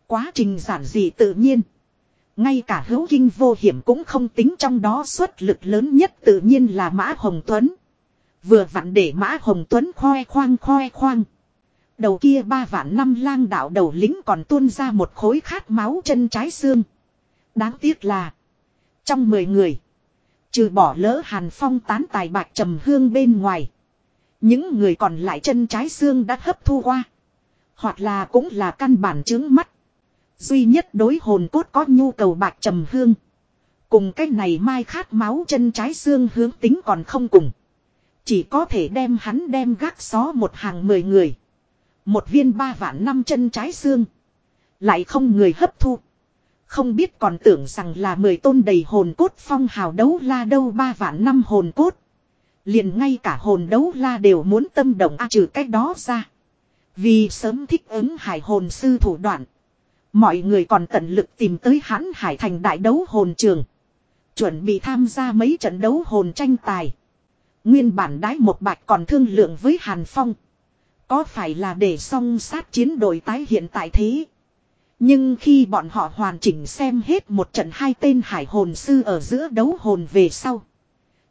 Quá trình giản dị tự nhiên. Ngay cả hữu kinh vô hiểm cũng không tính trong đó xuất lực lớn nhất tự nhiên là Mã Hồng Tuấn. Vừa vặn để Mã Hồng Tuấn khoe khoang khoe khoang. Đầu kia ba vạn năm lang đạo đầu lính còn tuôn ra một khối khát máu chân trái xương. Đáng tiếc là. Trong mười người. Trừ bỏ lỡ hàn phong tán tài bạc trầm hương bên ngoài. Những người còn lại chân trái xương đã hấp thu qua. Hoặc là cũng là căn bản chứng mắt. Duy nhất đối hồn cốt có nhu cầu bạc trầm hương. Cùng cái này mai khát máu chân trái xương hướng tính còn không cùng. Chỉ có thể đem hắn đem gác xó một hàng mười người. Một viên ba vạn năm chân trái xương. Lại không người hấp thu. Không biết còn tưởng rằng là mười tôn đầy hồn cốt phong hào đấu la đâu ba vạn năm hồn cốt. Liền ngay cả hồn đấu la đều muốn tâm động a trừ cách đó ra. Vì sớm thích ứng hải hồn sư thủ đoạn. Mọi người còn tận lực tìm tới hãn hải thành đại đấu hồn trường. Chuẩn bị tham gia mấy trận đấu hồn tranh tài. Nguyên bản đái một bạch còn thương lượng với Hàn Phong. Có phải là để song sát chiến đội tái hiện tại thế? Nhưng khi bọn họ hoàn chỉnh xem hết một trận hai tên hải hồn sư ở giữa đấu hồn về sau.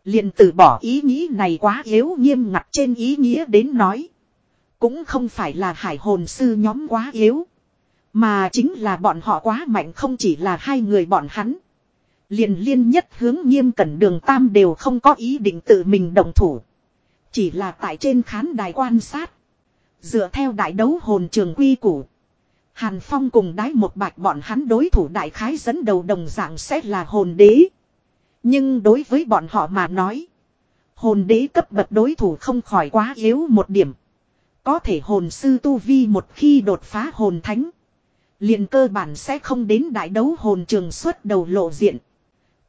liền từ bỏ ý nghĩ này quá yếu nghiêm ngặt trên ý nghĩa đến nói. Cũng không phải là hải hồn sư nhóm quá yếu. Mà chính là bọn họ quá mạnh không chỉ là hai người bọn hắn. liền liên nhất hướng nghiêm cẩn đường tam đều không có ý định tự mình đồng thủ. Chỉ là tại trên khán đài quan sát. Dựa theo đại đấu hồn trường quy củ. Hàn Phong cùng đái một bạch bọn hắn đối thủ đại khái dẫn đầu đồng dạng sẽ là hồn đế. Nhưng đối với bọn họ mà nói. Hồn đế cấp bậc đối thủ không khỏi quá yếu một điểm. Có thể hồn sư Tu Vi một khi đột phá hồn thánh. liền cơ bản sẽ không đến đại đấu hồn trường xuất đầu lộ diện.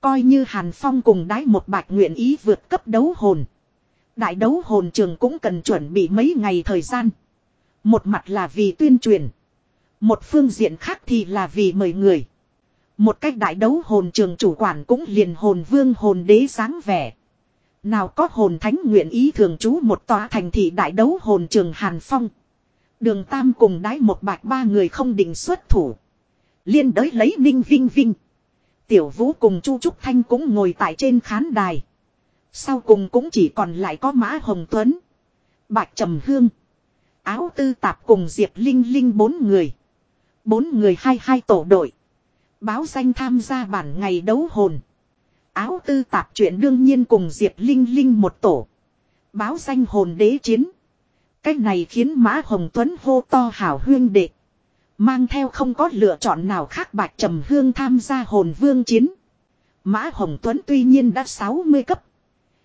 Coi như Hàn Phong cùng đái một bạch nguyện ý vượt cấp đấu hồn. Đại đấu hồn trường cũng cần chuẩn bị mấy ngày thời gian. Một mặt là vì tuyên truyền. Một phương diện khác thì là vì mời người. Một cách đại đấu hồn trường chủ quản cũng liền hồn vương hồn đế sáng vẻ. Nào có hồn thánh nguyện ý thường trú một tòa thành thị đại đấu hồn trường Hàn Phong. Đường Tam cùng đái một bạch ba người không định xuất thủ. Liên đới lấy ninh vinh vinh. Tiểu vũ cùng Chu Trúc Thanh cũng ngồi tại trên khán đài. Sau cùng cũng chỉ còn lại có Mã Hồng Tuấn. Bạch Trầm Hương. Áo tư tạp cùng Diệp Linh Linh bốn người. Bốn người hai hai tổ đội. Báo danh tham gia bản ngày đấu hồn. Áo tư tạp chuyện đương nhiên cùng Diệp Linh Linh một tổ. Báo danh hồn đế chiến. Cách này khiến Mã Hồng Tuấn hô to hảo huyên đệ. Mang theo không có lựa chọn nào khác Bạch Trầm Hương tham gia hồn vương chiến. Mã Hồng Tuấn tuy nhiên đã 60 cấp.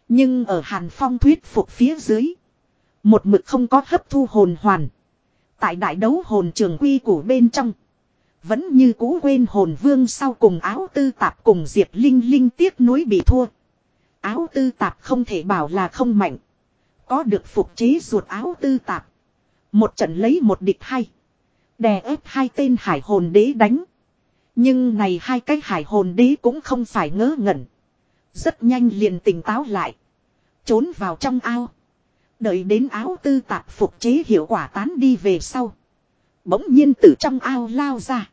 Nhưng ở Hàn Phong thuyết phục phía dưới. Một mực không có hấp thu hồn hoàn. Tại đại đấu hồn trường quy của bên trong. Vẫn như cũ quên hồn vương sau cùng áo tư tạp cùng Diệp Linh Linh tiếc nuối bị thua. Áo tư tạp không thể bảo là không mạnh. Có được phục chế ruột áo tư tạp. Một trận lấy một địch hay Đè ép hai tên hải hồn đế đánh. Nhưng này hai cái hải hồn đế cũng không phải ngớ ngẩn. Rất nhanh liền tỉnh táo lại. Trốn vào trong ao. Đợi đến áo tư tạp phục chế hiệu quả tán đi về sau. Bỗng nhiên từ trong ao lao ra.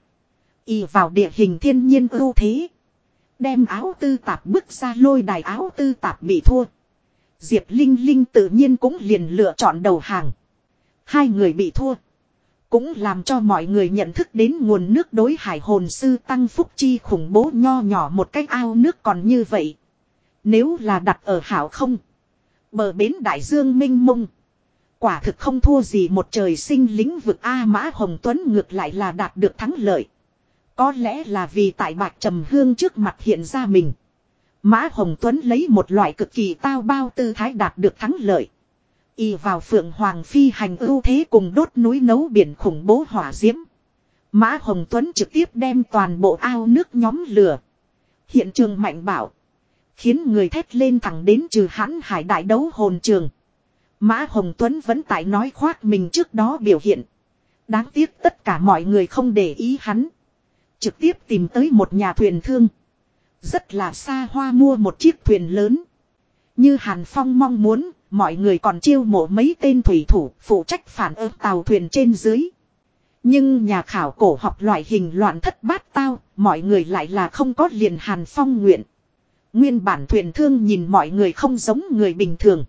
Y vào địa hình thiên nhiên ưu thế. Đem áo tư tạp bước ra lôi đài áo tư tạp bị thua. Diệp Linh Linh tự nhiên cũng liền lựa chọn đầu hàng. Hai người bị thua. Cũng làm cho mọi người nhận thức đến nguồn nước đối hải hồn sư tăng phúc chi khủng bố nho nhỏ một cách ao nước còn như vậy. Nếu là đặt ở hảo không. Bờ bến đại dương minh mông. Quả thực không thua gì một trời sinh lĩnh vực A Mã Hồng Tuấn ngược lại là đạt được thắng lợi. Có lẽ là vì tại bạc trầm hương trước mặt hiện ra mình. Mã Hồng Tuấn lấy một loại cực kỳ tao bao tư thái đạt được thắng lợi. Y vào phượng hoàng phi hành ưu thế cùng đốt núi nấu biển khủng bố hỏa diễm. Mã Hồng Tuấn trực tiếp đem toàn bộ ao nước nhóm lửa. Hiện trường mạnh bảo. Khiến người thét lên thẳng đến trừ hãn hải đại đấu hồn trường. Mã Hồng Tuấn vẫn tại nói khoác mình trước đó biểu hiện. Đáng tiếc tất cả mọi người không để ý hắn. Trực tiếp tìm tới một nhà thuyền thương. Rất là xa hoa mua một chiếc thuyền lớn. Như Hàn Phong mong muốn, mọi người còn chiêu mộ mấy tên thủy thủ phụ trách phản ứng tàu thuyền trên dưới. Nhưng nhà khảo cổ học loại hình loạn thất bát tao, mọi người lại là không có liền Hàn Phong nguyện. Nguyên bản thuyền thương nhìn mọi người không giống người bình thường.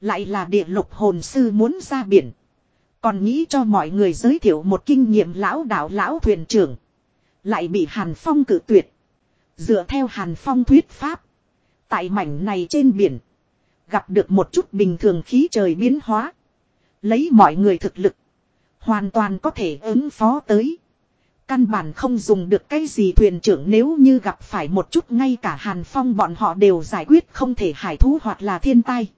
Lại là địa lục hồn sư muốn ra biển. Còn nghĩ cho mọi người giới thiệu một kinh nghiệm lão đạo lão thuyền trưởng. Lại bị Hàn Phong cử tuyệt. Dựa theo Hàn Phong thuyết pháp. Tại mảnh này trên biển. Gặp được một chút bình thường khí trời biến hóa. Lấy mọi người thực lực. Hoàn toàn có thể ứng phó tới. Căn bản không dùng được cái gì thuyền trưởng nếu như gặp phải một chút ngay cả Hàn Phong bọn họ đều giải quyết không thể hải thú hoặc là thiên tai.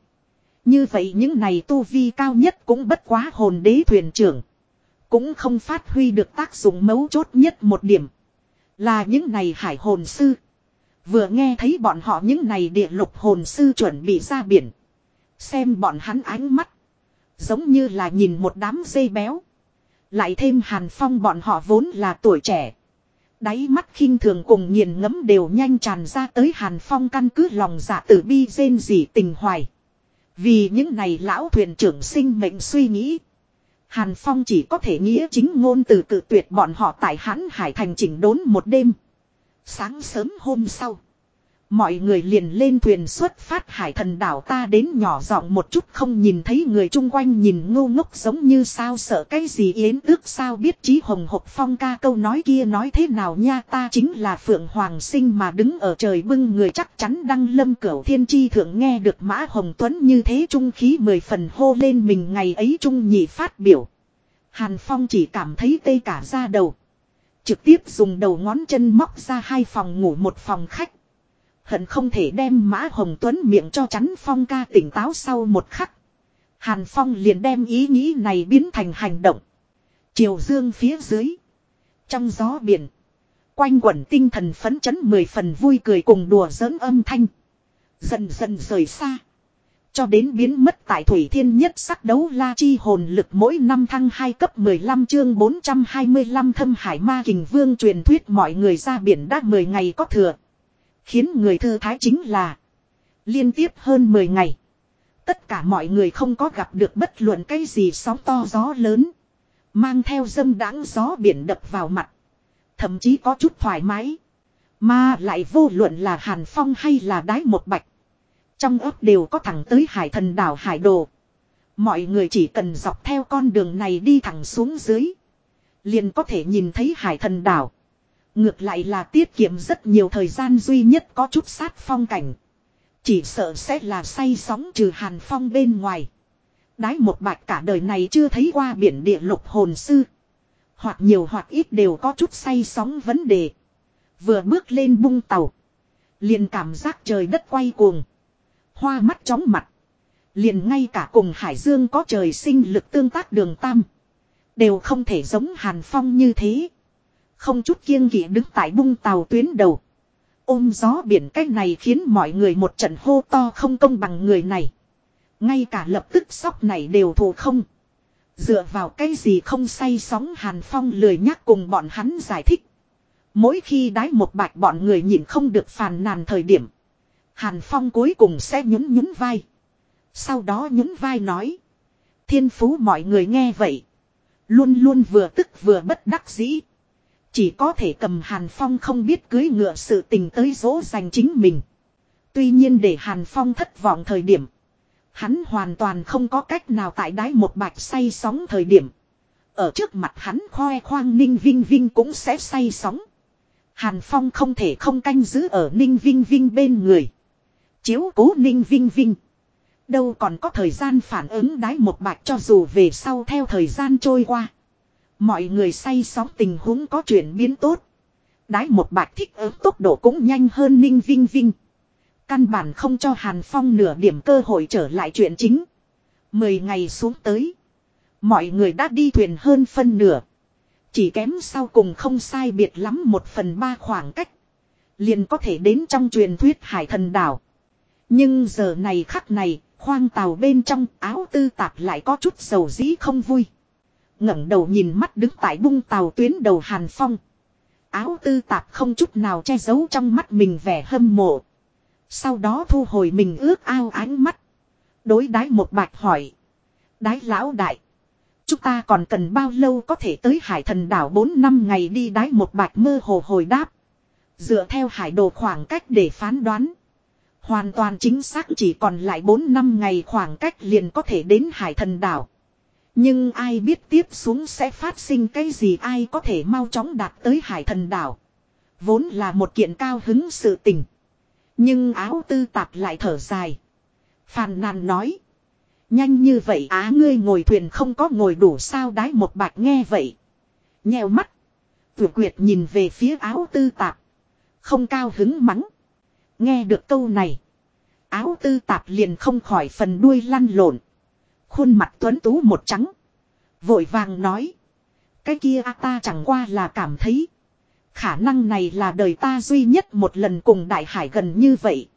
Như vậy những này tu vi cao nhất cũng bất quá hồn đế thuyền trưởng. Cũng không phát huy được tác dụng mấu chốt nhất một điểm. Là những này hải hồn sư. Vừa nghe thấy bọn họ những này địa lục hồn sư chuẩn bị ra biển. Xem bọn hắn ánh mắt. Giống như là nhìn một đám dây béo. Lại thêm hàn phong bọn họ vốn là tuổi trẻ. Đáy mắt khinh thường cùng nghiền ngẫm đều nhanh tràn ra tới hàn phong căn cứ lòng dạ tử bi rên rỉ tình hoài. Vì những này lão thuyền trưởng sinh mệnh suy nghĩ. Hàn Phong chỉ có thể nghĩa chính ngôn từ cự tuyệt bọn họ tại hãn hải thành chỉnh đốn một đêm. Sáng sớm hôm sau. Mọi người liền lên thuyền xuất phát hải thần đảo ta đến nhỏ giọng một chút không nhìn thấy người chung quanh nhìn ngu ngốc giống như sao sợ cái gì yến ước sao biết trí hồng hộc phong ca câu nói kia nói thế nào nha ta chính là phượng hoàng sinh mà đứng ở trời bưng người chắc chắn đăng lâm cửu thiên chi thượng nghe được mã hồng tuấn như thế trung khí mười phần hô lên mình ngày ấy trung nhị phát biểu. Hàn Phong chỉ cảm thấy tê cả da đầu. Trực tiếp dùng đầu ngón chân móc ra hai phòng ngủ một phòng khách. Hận không thể đem Mã Hồng Tuấn miệng cho chắn Phong ca tỉnh táo sau một khắc. Hàn Phong liền đem ý nghĩ này biến thành hành động. Chiều dương phía dưới. Trong gió biển. Quanh quẩn tinh thần phấn chấn mười phần vui cười cùng đùa giỡn âm thanh. Dần dần rời xa. Cho đến biến mất tại Thủy Thiên nhất sắc đấu la chi hồn lực mỗi năm thăng 2 cấp 15 chương 425 thâm hải ma kình vương truyền thuyết mọi người ra biển đã 10 ngày có thừa. Khiến người thư thái chính là, liên tiếp hơn 10 ngày. Tất cả mọi người không có gặp được bất luận cái gì sóng to gió lớn. Mang theo dâm đáng gió biển đập vào mặt. Thậm chí có chút thoải mái. Mà lại vô luận là Hàn Phong hay là đái một bạch. Trong ấp đều có thẳng tới hải thần đảo hải đồ. Mọi người chỉ cần dọc theo con đường này đi thẳng xuống dưới. Liền có thể nhìn thấy hải thần đảo. Ngược lại là tiết kiệm rất nhiều thời gian duy nhất có chút sát phong cảnh. Chỉ sợ sẽ là say sóng trừ hàn phong bên ngoài. Đái một bạch cả đời này chưa thấy qua biển địa lục hồn sư. Hoặc nhiều hoặc ít đều có chút say sóng vấn đề. Vừa bước lên bung tàu. Liền cảm giác trời đất quay cuồng. Hoa mắt chóng mặt. Liền ngay cả cùng Hải Dương có trời sinh lực tương tác đường tam. Đều không thể giống Hàn Phong như thế. Không chút kiêng kỵ đứng tại bung tàu tuyến đầu. Ôm gió biển cách này khiến mọi người một trận hô to không công bằng người này. Ngay cả lập tức sóc này đều thù không. Dựa vào cái gì không say sóng Hàn Phong lười nhắc cùng bọn hắn giải thích. Mỗi khi đái một bạch bọn người nhìn không được phàn nàn thời điểm. Hàn Phong cuối cùng sẽ nhún nhún vai. Sau đó nhún vai nói. Thiên phú mọi người nghe vậy. Luôn luôn vừa tức vừa bất đắc dĩ. Chỉ có thể cầm Hàn Phong không biết cưới ngựa sự tình tới dỗ dành chính mình. Tuy nhiên để Hàn Phong thất vọng thời điểm. Hắn hoàn toàn không có cách nào tại đáy một bạch say sóng thời điểm. Ở trước mặt hắn khoe khoang Ninh Vinh Vinh cũng sẽ say sóng. Hàn Phong không thể không canh giữ ở Ninh Vinh Vinh bên người. Chiếu cố Ninh Vinh Vinh. Đâu còn có thời gian phản ứng đái một bạch cho dù về sau theo thời gian trôi qua. Mọi người say sóng tình huống có chuyển biến tốt. Đái một bạch thích ứng tốc độ cũng nhanh hơn Ninh Vinh Vinh. Căn bản không cho Hàn Phong nửa điểm cơ hội trở lại chuyện chính. Mười ngày xuống tới. Mọi người đã đi thuyền hơn phân nửa. Chỉ kém sau cùng không sai biệt lắm một phần ba khoảng cách. Liền có thể đến trong truyền thuyết hải thần đảo. Nhưng giờ này khắc này, khoang tàu bên trong áo tư tạp lại có chút dầu dĩ không vui ngẩng đầu nhìn mắt đứng tại bung tàu tuyến đầu Hàn Phong. Áo tư tạp không chút nào che giấu trong mắt mình vẻ hâm mộ. Sau đó thu hồi mình ước ao ánh mắt. Đối đái một bạch hỏi. Đái lão đại. Chúng ta còn cần bao lâu có thể tới hải thần đảo 4 năm ngày đi đái một bạch mơ hồ hồi đáp. Dựa theo hải đồ khoảng cách để phán đoán. Hoàn toàn chính xác chỉ còn lại 4 năm ngày khoảng cách liền có thể đến hải thần đảo. Nhưng ai biết tiếp xuống sẽ phát sinh cái gì, ai có thể mau chóng đạt tới hải thần đảo. Vốn là một kiện cao hứng sự tình. Nhưng áo tư tạp lại thở dài. Phàn nàn nói. Nhanh như vậy, á ngươi ngồi thuyền không có ngồi đủ sao đái một bạch nghe vậy. Nhèo mắt. Tử quyệt nhìn về phía áo tư tạp. Không cao hứng mắng. Nghe được câu này. Áo tư tạp liền không khỏi phần đuôi lăn lộn. Khuôn mặt tuấn tú một trắng. Vội vàng nói. Cái kia ta chẳng qua là cảm thấy. Khả năng này là đời ta duy nhất một lần cùng đại hải gần như vậy.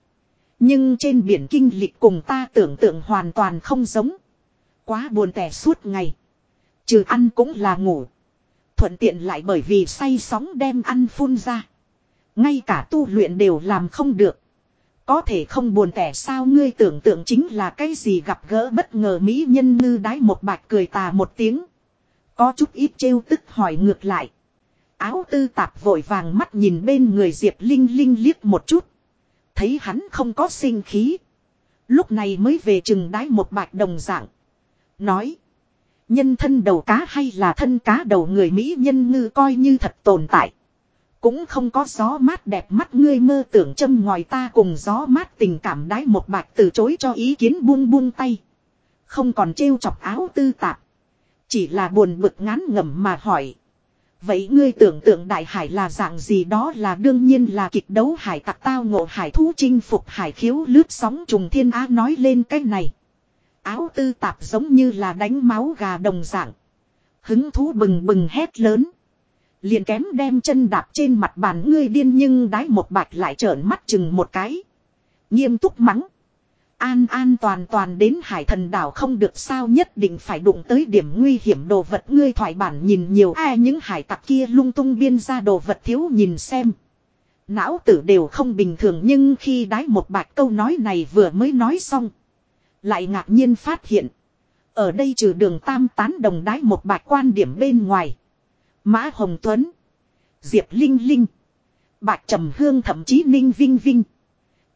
Nhưng trên biển kinh lịch cùng ta tưởng tượng hoàn toàn không giống. Quá buồn tẻ suốt ngày. Trừ ăn cũng là ngủ. Thuận tiện lại bởi vì say sóng đem ăn phun ra. Ngay cả tu luyện đều làm không được. Có thể không buồn tẻ sao ngươi tưởng tượng chính là cái gì gặp gỡ bất ngờ mỹ nhân ngư đái một bạch cười tà một tiếng. Có chút ít trêu tức hỏi ngược lại. Áo tư tạp vội vàng mắt nhìn bên người Diệp Linh Linh liếc một chút. Thấy hắn không có sinh khí. Lúc này mới về chừng đái một bạch đồng dạng. Nói. Nhân thân đầu cá hay là thân cá đầu người Mỹ nhân ngư coi như thật tồn tại. Cũng không có gió mát đẹp mắt ngươi mơ tưởng châm ngòi ta cùng gió mát tình cảm đái một bạch từ chối cho ý kiến buông buông tay. Không còn trêu chọc áo tư tạp. Chỉ là buồn bực ngán ngẩm mà hỏi. Vậy ngươi tưởng tượng đại hải là dạng gì đó là đương nhiên là kịch đấu hải tặc tao ngộ hải thú chinh phục hải khiếu lướt sóng trùng thiên á nói lên cái này. Áo tư tạp giống như là đánh máu gà đồng dạng. Hứng thú bừng bừng hét lớn. Liền kém đem chân đạp trên mặt bàn ngươi điên nhưng đái một bạch lại trợn mắt chừng một cái. Nghiêm túc mắng. An an toàn toàn đến hải thần đảo không được sao nhất định phải đụng tới điểm nguy hiểm đồ vật ngươi thoải bản nhìn nhiều ai những hải tặc kia lung tung biên ra đồ vật thiếu nhìn xem. Não tử đều không bình thường nhưng khi đái một bạch câu nói này vừa mới nói xong. Lại ngạc nhiên phát hiện. Ở đây trừ đường tam tán đồng đái một bạch quan điểm bên ngoài. Mã Hồng Tuấn. Diệp Linh Linh. Bạch Trầm Hương thậm chí Ninh Vinh Vinh.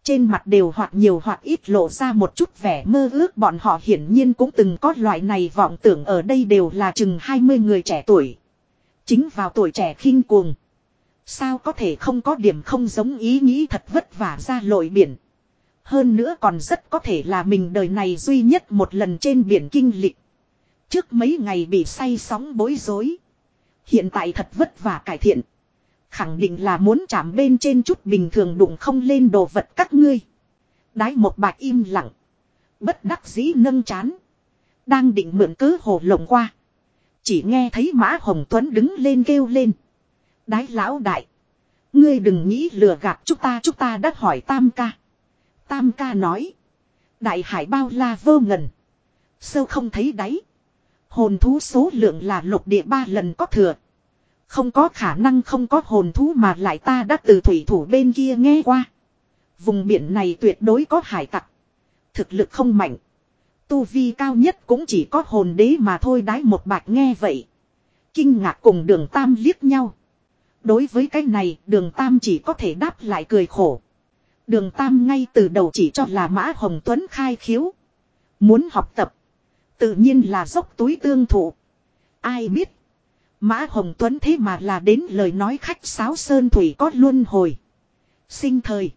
Trên mặt đều hoặc nhiều hoặc ít lộ ra một chút vẻ mơ ước, bọn họ hiển nhiên cũng từng có loại này vọng tưởng ở đây đều là chừng 20 người trẻ tuổi. Chính vào tuổi trẻ khinh cuồng. Sao có thể không có điểm không giống ý nghĩ thật vất vả ra lội biển. Hơn nữa còn rất có thể là mình đời này duy nhất một lần trên biển kinh lịch. Trước mấy ngày bị say sóng bối rối. Hiện tại thật vất vả cải thiện. Khẳng định là muốn chạm bên trên chút bình thường đụng không lên đồ vật các ngươi. Đái một bạch im lặng. Bất đắc dĩ nâng chán. Đang định mượn cớ hồ lộng qua. Chỉ nghe thấy Mã Hồng Tuấn đứng lên kêu lên. Đái lão đại. Ngươi đừng nghĩ lừa gạt chúng ta chúng ta đã hỏi Tam ca. Tam ca nói. Đại hải bao la vô ngần. Sâu không thấy đáy. Hồn thú số lượng là lục địa ba lần có thừa. Không có khả năng không có hồn thú mà lại ta đã từ thủy thủ bên kia nghe qua. Vùng biển này tuyệt đối có hải tặc. Thực lực không mạnh. Tu vi cao nhất cũng chỉ có hồn đế mà thôi đái một bạch nghe vậy. Kinh ngạc cùng đường tam liếc nhau. Đối với cái này, đường tam chỉ có thể đáp lại cười khổ. Đường tam ngay từ đầu chỉ cho là mã hồng tuấn khai khiếu. Muốn học tập. Tự nhiên là dốc túi tương thụ. Ai biết. Mã Hồng Tuấn thế mà là đến lời nói khách sáo sơn thủy có luân hồi. Sinh thời.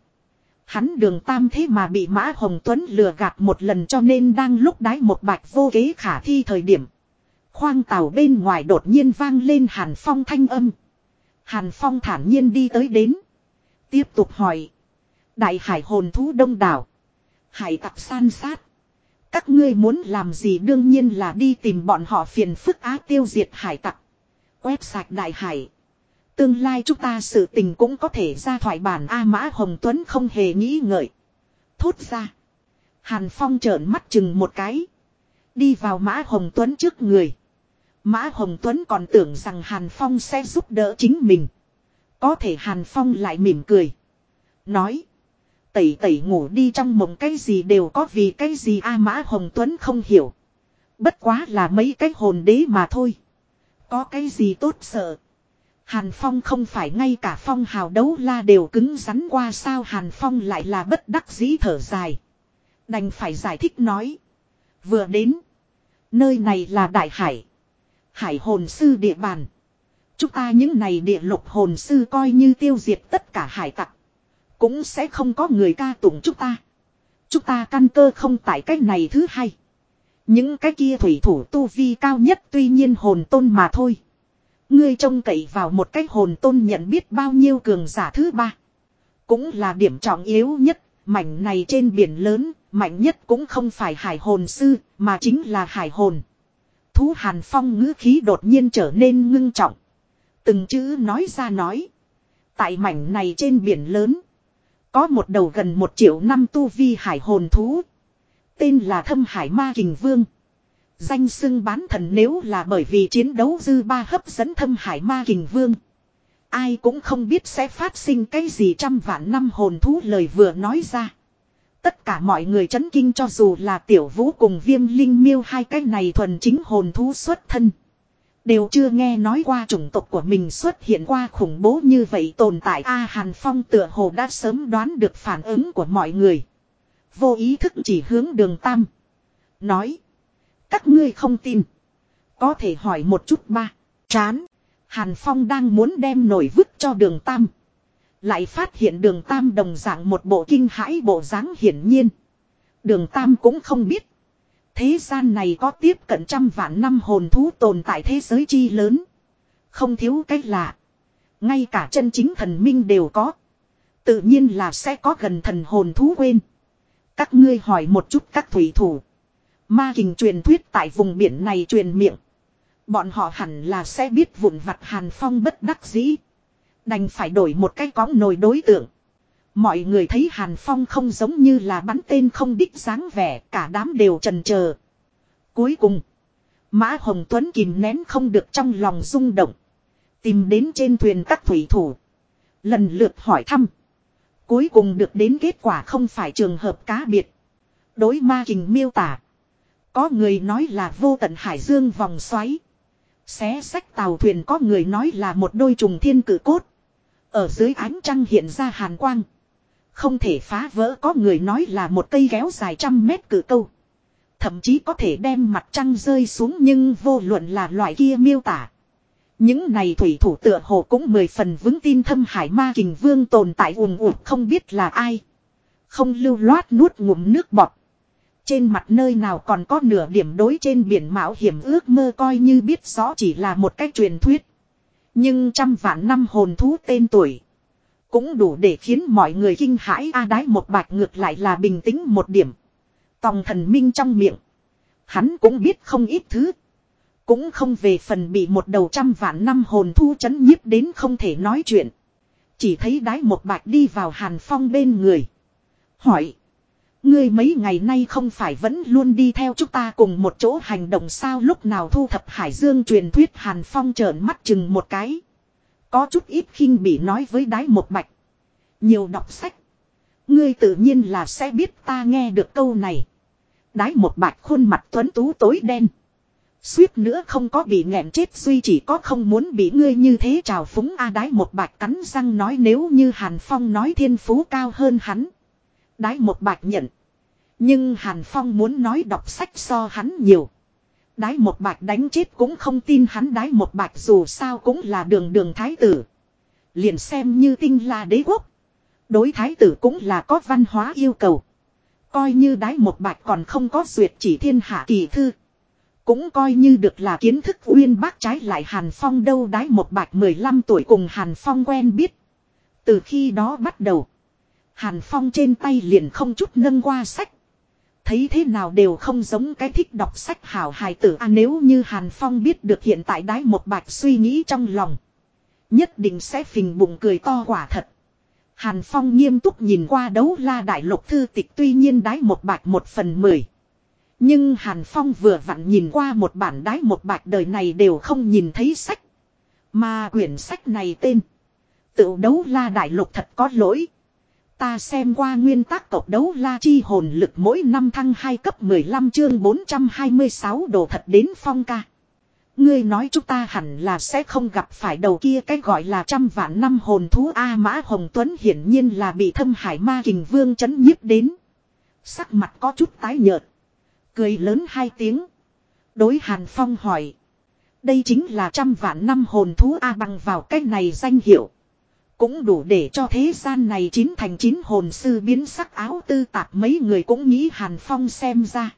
Hắn đường tam thế mà bị Mã Hồng Tuấn lừa gạt một lần cho nên đang lúc đái một bạch vô kế khả thi thời điểm. Khoang tàu bên ngoài đột nhiên vang lên Hàn Phong thanh âm. Hàn Phong thản nhiên đi tới đến. Tiếp tục hỏi. Đại hải hồn thú đông đảo. Hải tặc san sát. Các ngươi muốn làm gì đương nhiên là đi tìm bọn họ phiền phức á tiêu diệt hải tặc. Quét sạch đại hải. Tương lai chúng ta sự tình cũng có thể ra thoại bản A Mã Hồng Tuấn không hề nghĩ ngợi. Thốt ra. Hàn Phong trợn mắt chừng một cái. Đi vào Mã Hồng Tuấn trước người. Mã Hồng Tuấn còn tưởng rằng Hàn Phong sẽ giúp đỡ chính mình. Có thể Hàn Phong lại mỉm cười. Nói. Tẩy tẩy ngủ đi trong mộng cái gì đều có vì cái gì A Mã Hồng Tuấn không hiểu. Bất quá là mấy cái hồn đế mà thôi. Có cái gì tốt sợ. Hàn Phong không phải ngay cả phong hào đấu la đều cứng rắn qua sao Hàn Phong lại là bất đắc dĩ thở dài. Đành phải giải thích nói. Vừa đến. Nơi này là Đại Hải. Hải hồn sư địa bàn. Chúng ta những này địa lục hồn sư coi như tiêu diệt tất cả hải tặc. Cũng sẽ không có người ca tụng chúng ta. Chúng ta căn cơ không tại cách này thứ hai. Những cái kia thủy thủ tu vi cao nhất tuy nhiên hồn tôn mà thôi. Ngươi trông cậy vào một cái hồn tôn nhận biết bao nhiêu cường giả thứ ba. Cũng là điểm trọng yếu nhất, mảnh này trên biển lớn, mạnh nhất cũng không phải hải hồn sư, mà chính là hải hồn. Thú hàn phong ngữ khí đột nhiên trở nên ngưng trọng. Từng chữ nói ra nói. Tại mảnh này trên biển lớn, có một đầu gần một triệu năm tu vi hải hồn thú. Tên là Thâm Hải Ma Kình Vương. Danh xưng bán thần nếu là bởi vì chiến đấu dư ba hấp dẫn Thâm Hải Ma Kình Vương. Ai cũng không biết sẽ phát sinh cái gì trăm vạn năm hồn thú lời vừa nói ra. Tất cả mọi người chấn kinh cho dù là tiểu vũ cùng viêm linh miêu hai cái này thuần chính hồn thú xuất thân. Đều chưa nghe nói qua chủng tộc của mình xuất hiện qua khủng bố như vậy tồn tại A Hàn Phong tựa hồ đã sớm đoán được phản ứng của mọi người. Vô ý thức chỉ hướng đường Tam. Nói. Các ngươi không tin. Có thể hỏi một chút ba. Chán. Hàn Phong đang muốn đem nổi vứt cho đường Tam. Lại phát hiện đường Tam đồng dạng một bộ kinh hãi bộ dáng hiển nhiên. Đường Tam cũng không biết. Thế gian này có tiếp cận trăm vạn năm hồn thú tồn tại thế giới chi lớn. Không thiếu cách lạ. Ngay cả chân chính thần minh đều có. Tự nhiên là sẽ có gần thần hồn thú quên. Các ngươi hỏi một chút các thủy thủ. Ma hình truyền thuyết tại vùng biển này truyền miệng. Bọn họ hẳn là sẽ biết vụn vặt hàn phong bất đắc dĩ. Đành phải đổi một cái cõng nồi đối tượng. Mọi người thấy hàn phong không giống như là bắn tên không đích dáng vẻ. Cả đám đều trần chờ Cuối cùng. Mã Hồng Tuấn kìm nén không được trong lòng rung động. Tìm đến trên thuyền các thủy thủ. Lần lượt hỏi thăm. Cuối cùng được đến kết quả không phải trường hợp cá biệt. Đối ma kình miêu tả. Có người nói là vô tận hải dương vòng xoáy. Xé sách tàu thuyền có người nói là một đôi trùng thiên cử cốt. Ở dưới ánh trăng hiện ra hàn quang. Không thể phá vỡ, có người nói là một cây kéo dài trăm mét cử câu. Thậm chí có thể đem mặt trăng rơi xuống nhưng vô luận là loại kia miêu tả. Những này thủy thủ tựa hồ cũng mười phần vững tin thâm hải ma kình vương tồn tại ùm ụt không biết là ai. Không lưu loát nuốt ngụm nước bọt. Trên mặt nơi nào còn có nửa điểm đối trên biển mạo hiểm ước mơ coi như biết rõ chỉ là một cách truyền thuyết. Nhưng trăm vạn năm hồn thú tên tuổi. Cũng đủ để khiến mọi người kinh hãi A đái một bạch ngược lại là bình tĩnh một điểm. Tòng thần minh trong miệng. Hắn cũng biết không ít thứ. Cũng không về phần bị một đầu trăm vạn năm hồn thu chấn nhiếp đến không thể nói chuyện. Chỉ thấy đái một bạch đi vào hàn phong bên người. Hỏi. Ngươi mấy ngày nay không phải vẫn luôn đi theo chúng ta cùng một chỗ hành động sao lúc nào thu thập hải dương truyền thuyết hàn phong trợn mắt chừng một cái. Có chút ít khinh bị nói với đái một bạch. Nhiều đọc sách. Ngươi tự nhiên là sẽ biết ta nghe được câu này. Đái một bạch khuôn mặt tuấn tú tối đen. Suýt nữa không có bị nghẹn chết duy chỉ có không muốn bị ngươi như thế trào phúng a đái một bạch cắn răng nói nếu như Hàn Phong nói thiên phú cao hơn hắn. Đái một bạch nhận. Nhưng Hàn Phong muốn nói đọc sách so hắn nhiều. Đái một bạch đánh chết cũng không tin hắn đái một bạch dù sao cũng là đường đường thái tử. Liền xem như tinh là đế quốc. Đối thái tử cũng là có văn hóa yêu cầu. Coi như đái một bạch còn không có duyệt chỉ thiên hạ kỳ thư. Cũng coi như được là kiến thức uyên bác trái lại Hàn Phong đâu đái một bạch 15 tuổi cùng Hàn Phong quen biết. Từ khi đó bắt đầu. Hàn Phong trên tay liền không chút nâng qua sách. Thấy thế nào đều không giống cái thích đọc sách hảo hài tử à nếu như Hàn Phong biết được hiện tại đái một bạch suy nghĩ trong lòng. Nhất định sẽ phình bụng cười to quả thật. Hàn Phong nghiêm túc nhìn qua đấu la đại lục thư tịch, tuy nhiên đái một bạch một phần mười. Nhưng Hàn Phong vừa vặn nhìn qua một bản đái một bạch đời này đều không nhìn thấy sách. Mà quyển sách này tên. Tự đấu la đại lục thật có lỗi. Ta xem qua nguyên tắc tộc đấu la chi hồn lực mỗi năm thăng 2 cấp 15 chương 426 đồ thật đến phong ca. Ngươi nói chúng ta hẳn là sẽ không gặp phải đầu kia cái gọi là trăm vạn năm hồn thú A Mã Hồng Tuấn hiển nhiên là bị thâm hải ma kình vương chấn nhiếp đến. Sắc mặt có chút tái nhợt. Cười lớn hai tiếng. Đối Hàn Phong hỏi. Đây chính là trăm vạn năm hồn thú A bằng vào cái này danh hiệu. Cũng đủ để cho thế gian này chín thành chín hồn sư biến sắc áo tư tạp mấy người cũng nghĩ Hàn Phong xem ra.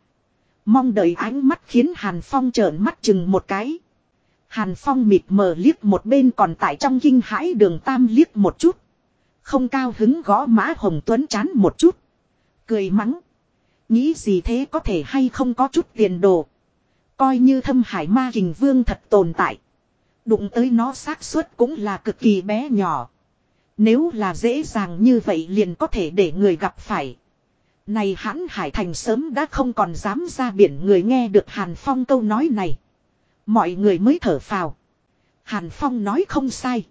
Mong đợi ánh mắt khiến Hàn Phong trợn mắt chừng một cái. Hàn Phong mịt mờ liếc một bên còn tại trong kinh hãi đường tam liếc một chút. Không cao hứng gõ mã Hồng Tuấn chán một chút. Cười mắng. Nghĩ gì thế có thể hay không có chút tiền đồ. Coi như thâm hải ma hình vương thật tồn tại. Đụng tới nó xác suất cũng là cực kỳ bé nhỏ. Nếu là dễ dàng như vậy liền có thể để người gặp phải. Này hãn hải thành sớm đã không còn dám ra biển người nghe được Hàn Phong câu nói này. Mọi người mới thở phào. Hàn Phong nói không sai.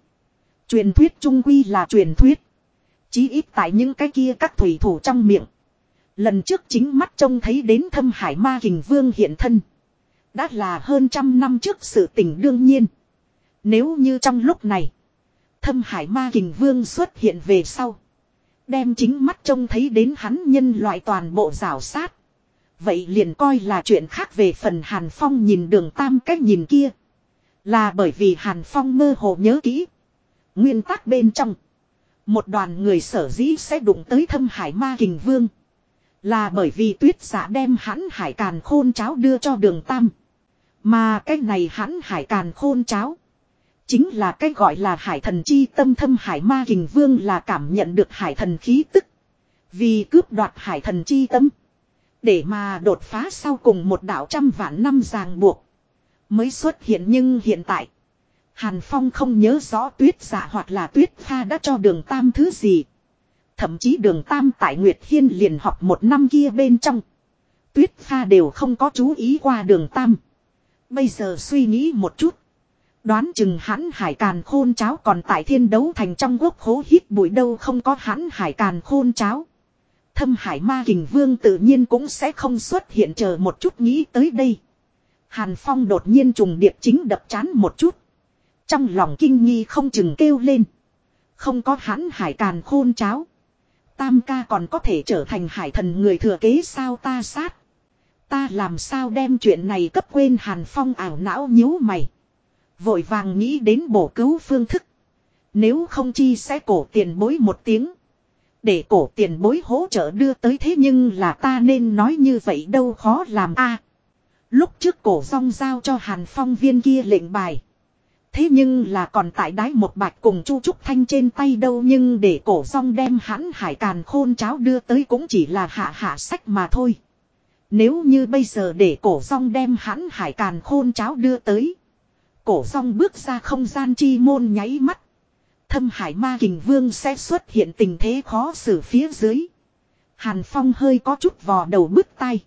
Truyền thuyết trung quy là truyền thuyết. Chí ít tại những cái kia các thủy thủ trong miệng. Lần trước chính mắt trông thấy đến thâm hải ma hình vương hiện thân. Đã là hơn trăm năm trước sự tình đương nhiên. Nếu như trong lúc này. Thâm hải ma kình vương xuất hiện về sau. Đem chính mắt trông thấy đến hắn nhân loại toàn bộ rào sát. Vậy liền coi là chuyện khác về phần Hàn Phong nhìn đường tam cách nhìn kia. Là bởi vì Hàn Phong mơ hồ nhớ kỹ. Nguyên tắc bên trong. Một đoàn người sở dĩ sẽ đụng tới thâm hải ma kình vương. Là bởi vì tuyết giả đem hắn hải càn khôn cháo đưa cho đường tam. Mà cái này hắn hải càn khôn cháo. Chính là cái gọi là hải thần chi tâm thâm hải ma kình vương là cảm nhận được hải thần khí tức. Vì cướp đoạt hải thần chi tâm. Để mà đột phá sau cùng một đạo trăm vạn năm ràng buộc. Mới xuất hiện nhưng hiện tại. Hàn Phong không nhớ rõ tuyết giả hoặc là tuyết pha đã cho đường tam thứ gì. Thậm chí đường tam tại Nguyệt Hiên liền học một năm kia bên trong. Tuyết pha đều không có chú ý qua đường tam. Bây giờ suy nghĩ một chút. Đoán chừng hắn hải càn khôn cháo còn tại thiên đấu thành trong quốc hố hít bụi đâu không có hắn hải càn khôn cháo. Thâm hải ma kình vương tự nhiên cũng sẽ không xuất hiện chờ một chút nghĩ tới đây. Hàn Phong đột nhiên trùng điệp chính đập chán một chút. Trong lòng kinh nghi không chừng kêu lên. Không có hắn hải càn khôn cháo. Tam ca còn có thể trở thành hải thần người thừa kế sao ta sát. Ta làm sao đem chuyện này cấp quên Hàn Phong ảo não nhíu mày. Vội vàng nghĩ đến bổ cứu phương thức. Nếu không chi sẽ cổ tiền bối một tiếng. Để cổ tiền bối hỗ trợ đưa tới thế nhưng là ta nên nói như vậy đâu khó làm a. lúc trước cổ rong giao cho Hàn Phong viên kia lệnh bài. Thế nhưng là còn tại đái một bạch cùng Chu Trúc Thanh trên tay đâu nhưng để cổ rong đem hãn hải càn khôn cháo đưa tới cũng chỉ là hạ hạ sách mà thôi. Nếu như bây giờ để cổ rong đem hãn hải càn khôn cháo đưa tới. Cổ rong bước ra không gian chi môn nháy mắt. Thâm hải ma kình vương sẽ xuất hiện tình thế khó xử phía dưới. Hàn Phong hơi có chút vò đầu bứt tai.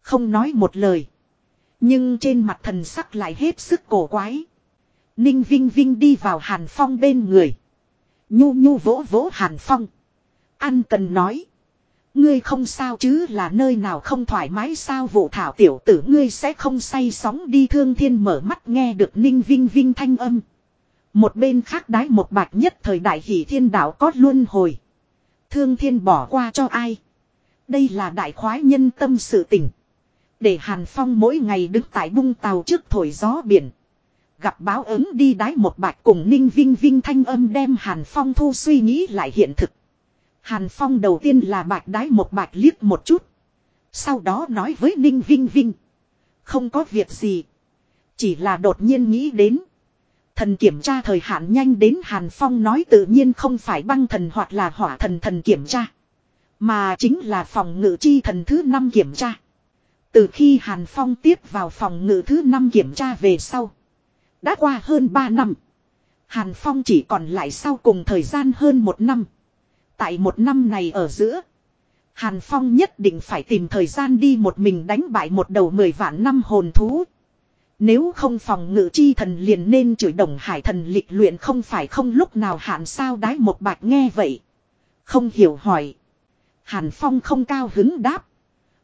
Không nói một lời. Nhưng trên mặt thần sắc lại hết sức cổ quái. Ninh Vinh Vinh đi vào Hàn Phong bên người. Nhu nhu vỗ vỗ Hàn Phong. an cần nói. Ngươi không sao chứ là nơi nào không thoải mái sao vụ thảo tiểu tử ngươi sẽ không say sóng đi thương thiên mở mắt nghe được Ninh Vinh Vinh thanh âm. Một bên khác đái một bạch nhất thời đại hỷ thiên đạo có luân hồi. Thương thiên bỏ qua cho ai. Đây là đại khoái nhân tâm sự tỉnh. Để Hàn Phong mỗi ngày đứng tại bung tàu trước thổi gió biển. Gặp báo ứng đi đái một bạch cùng ninh vinh vinh thanh âm đem Hàn Phong thu suy nghĩ lại hiện thực. Hàn Phong đầu tiên là bạch đái một bạch liếc một chút. Sau đó nói với ninh vinh vinh. Không có việc gì. Chỉ là đột nhiên nghĩ đến. Thần kiểm tra thời hạn nhanh đến Hàn Phong nói tự nhiên không phải băng thần hoặc là hỏa thần thần kiểm tra. Mà chính là phòng ngự chi thần thứ năm kiểm tra. Từ khi Hàn Phong tiếp vào phòng ngự thứ năm kiểm tra về sau. Đã qua hơn 3 năm. Hàn Phong chỉ còn lại sau cùng thời gian hơn một năm. Tại một năm này ở giữa. Hàn Phong nhất định phải tìm thời gian đi một mình đánh bại một đầu mười vạn năm hồn thú. Nếu không phòng ngự chi thần liền nên chửi đồng hải thần lịch luyện không phải không lúc nào hạn sao đái một bạch nghe vậy. Không hiểu hỏi. Hàn Phong không cao hứng đáp.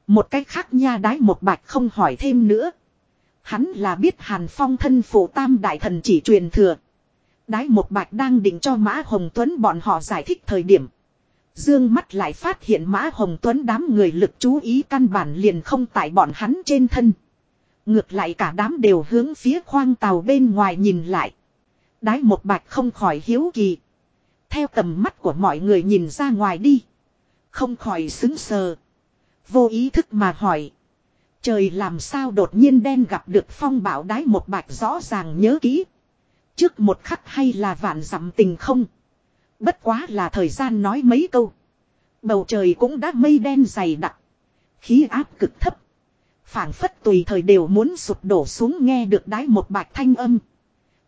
Một cách khác nha đái một bạch không hỏi thêm nữa. Hắn là biết Hàn Phong thân phụ tam đại thần chỉ truyền thừa. Đái một bạch đang định cho Mã Hồng Tuấn bọn họ giải thích thời điểm. Dương mắt lại phát hiện Mã Hồng Tuấn đám người lực chú ý căn bản liền không tại bọn hắn trên thân. Ngược lại cả đám đều hướng phía khoang tàu bên ngoài nhìn lại. Đái một bạch không khỏi hiếu kỳ. Theo tầm mắt của mọi người nhìn ra ngoài đi. Không khỏi xứng sờ. Vô ý thức mà hỏi. Trời làm sao đột nhiên đen gặp được phong bảo đái một bạch rõ ràng nhớ kỹ. Trước một khắc hay là vạn dặm tình không. Bất quá là thời gian nói mấy câu. Bầu trời cũng đã mây đen dày đặc. Khí áp cực thấp. phảng phất tùy thời đều muốn sụp đổ xuống nghe được đái một bạch thanh âm.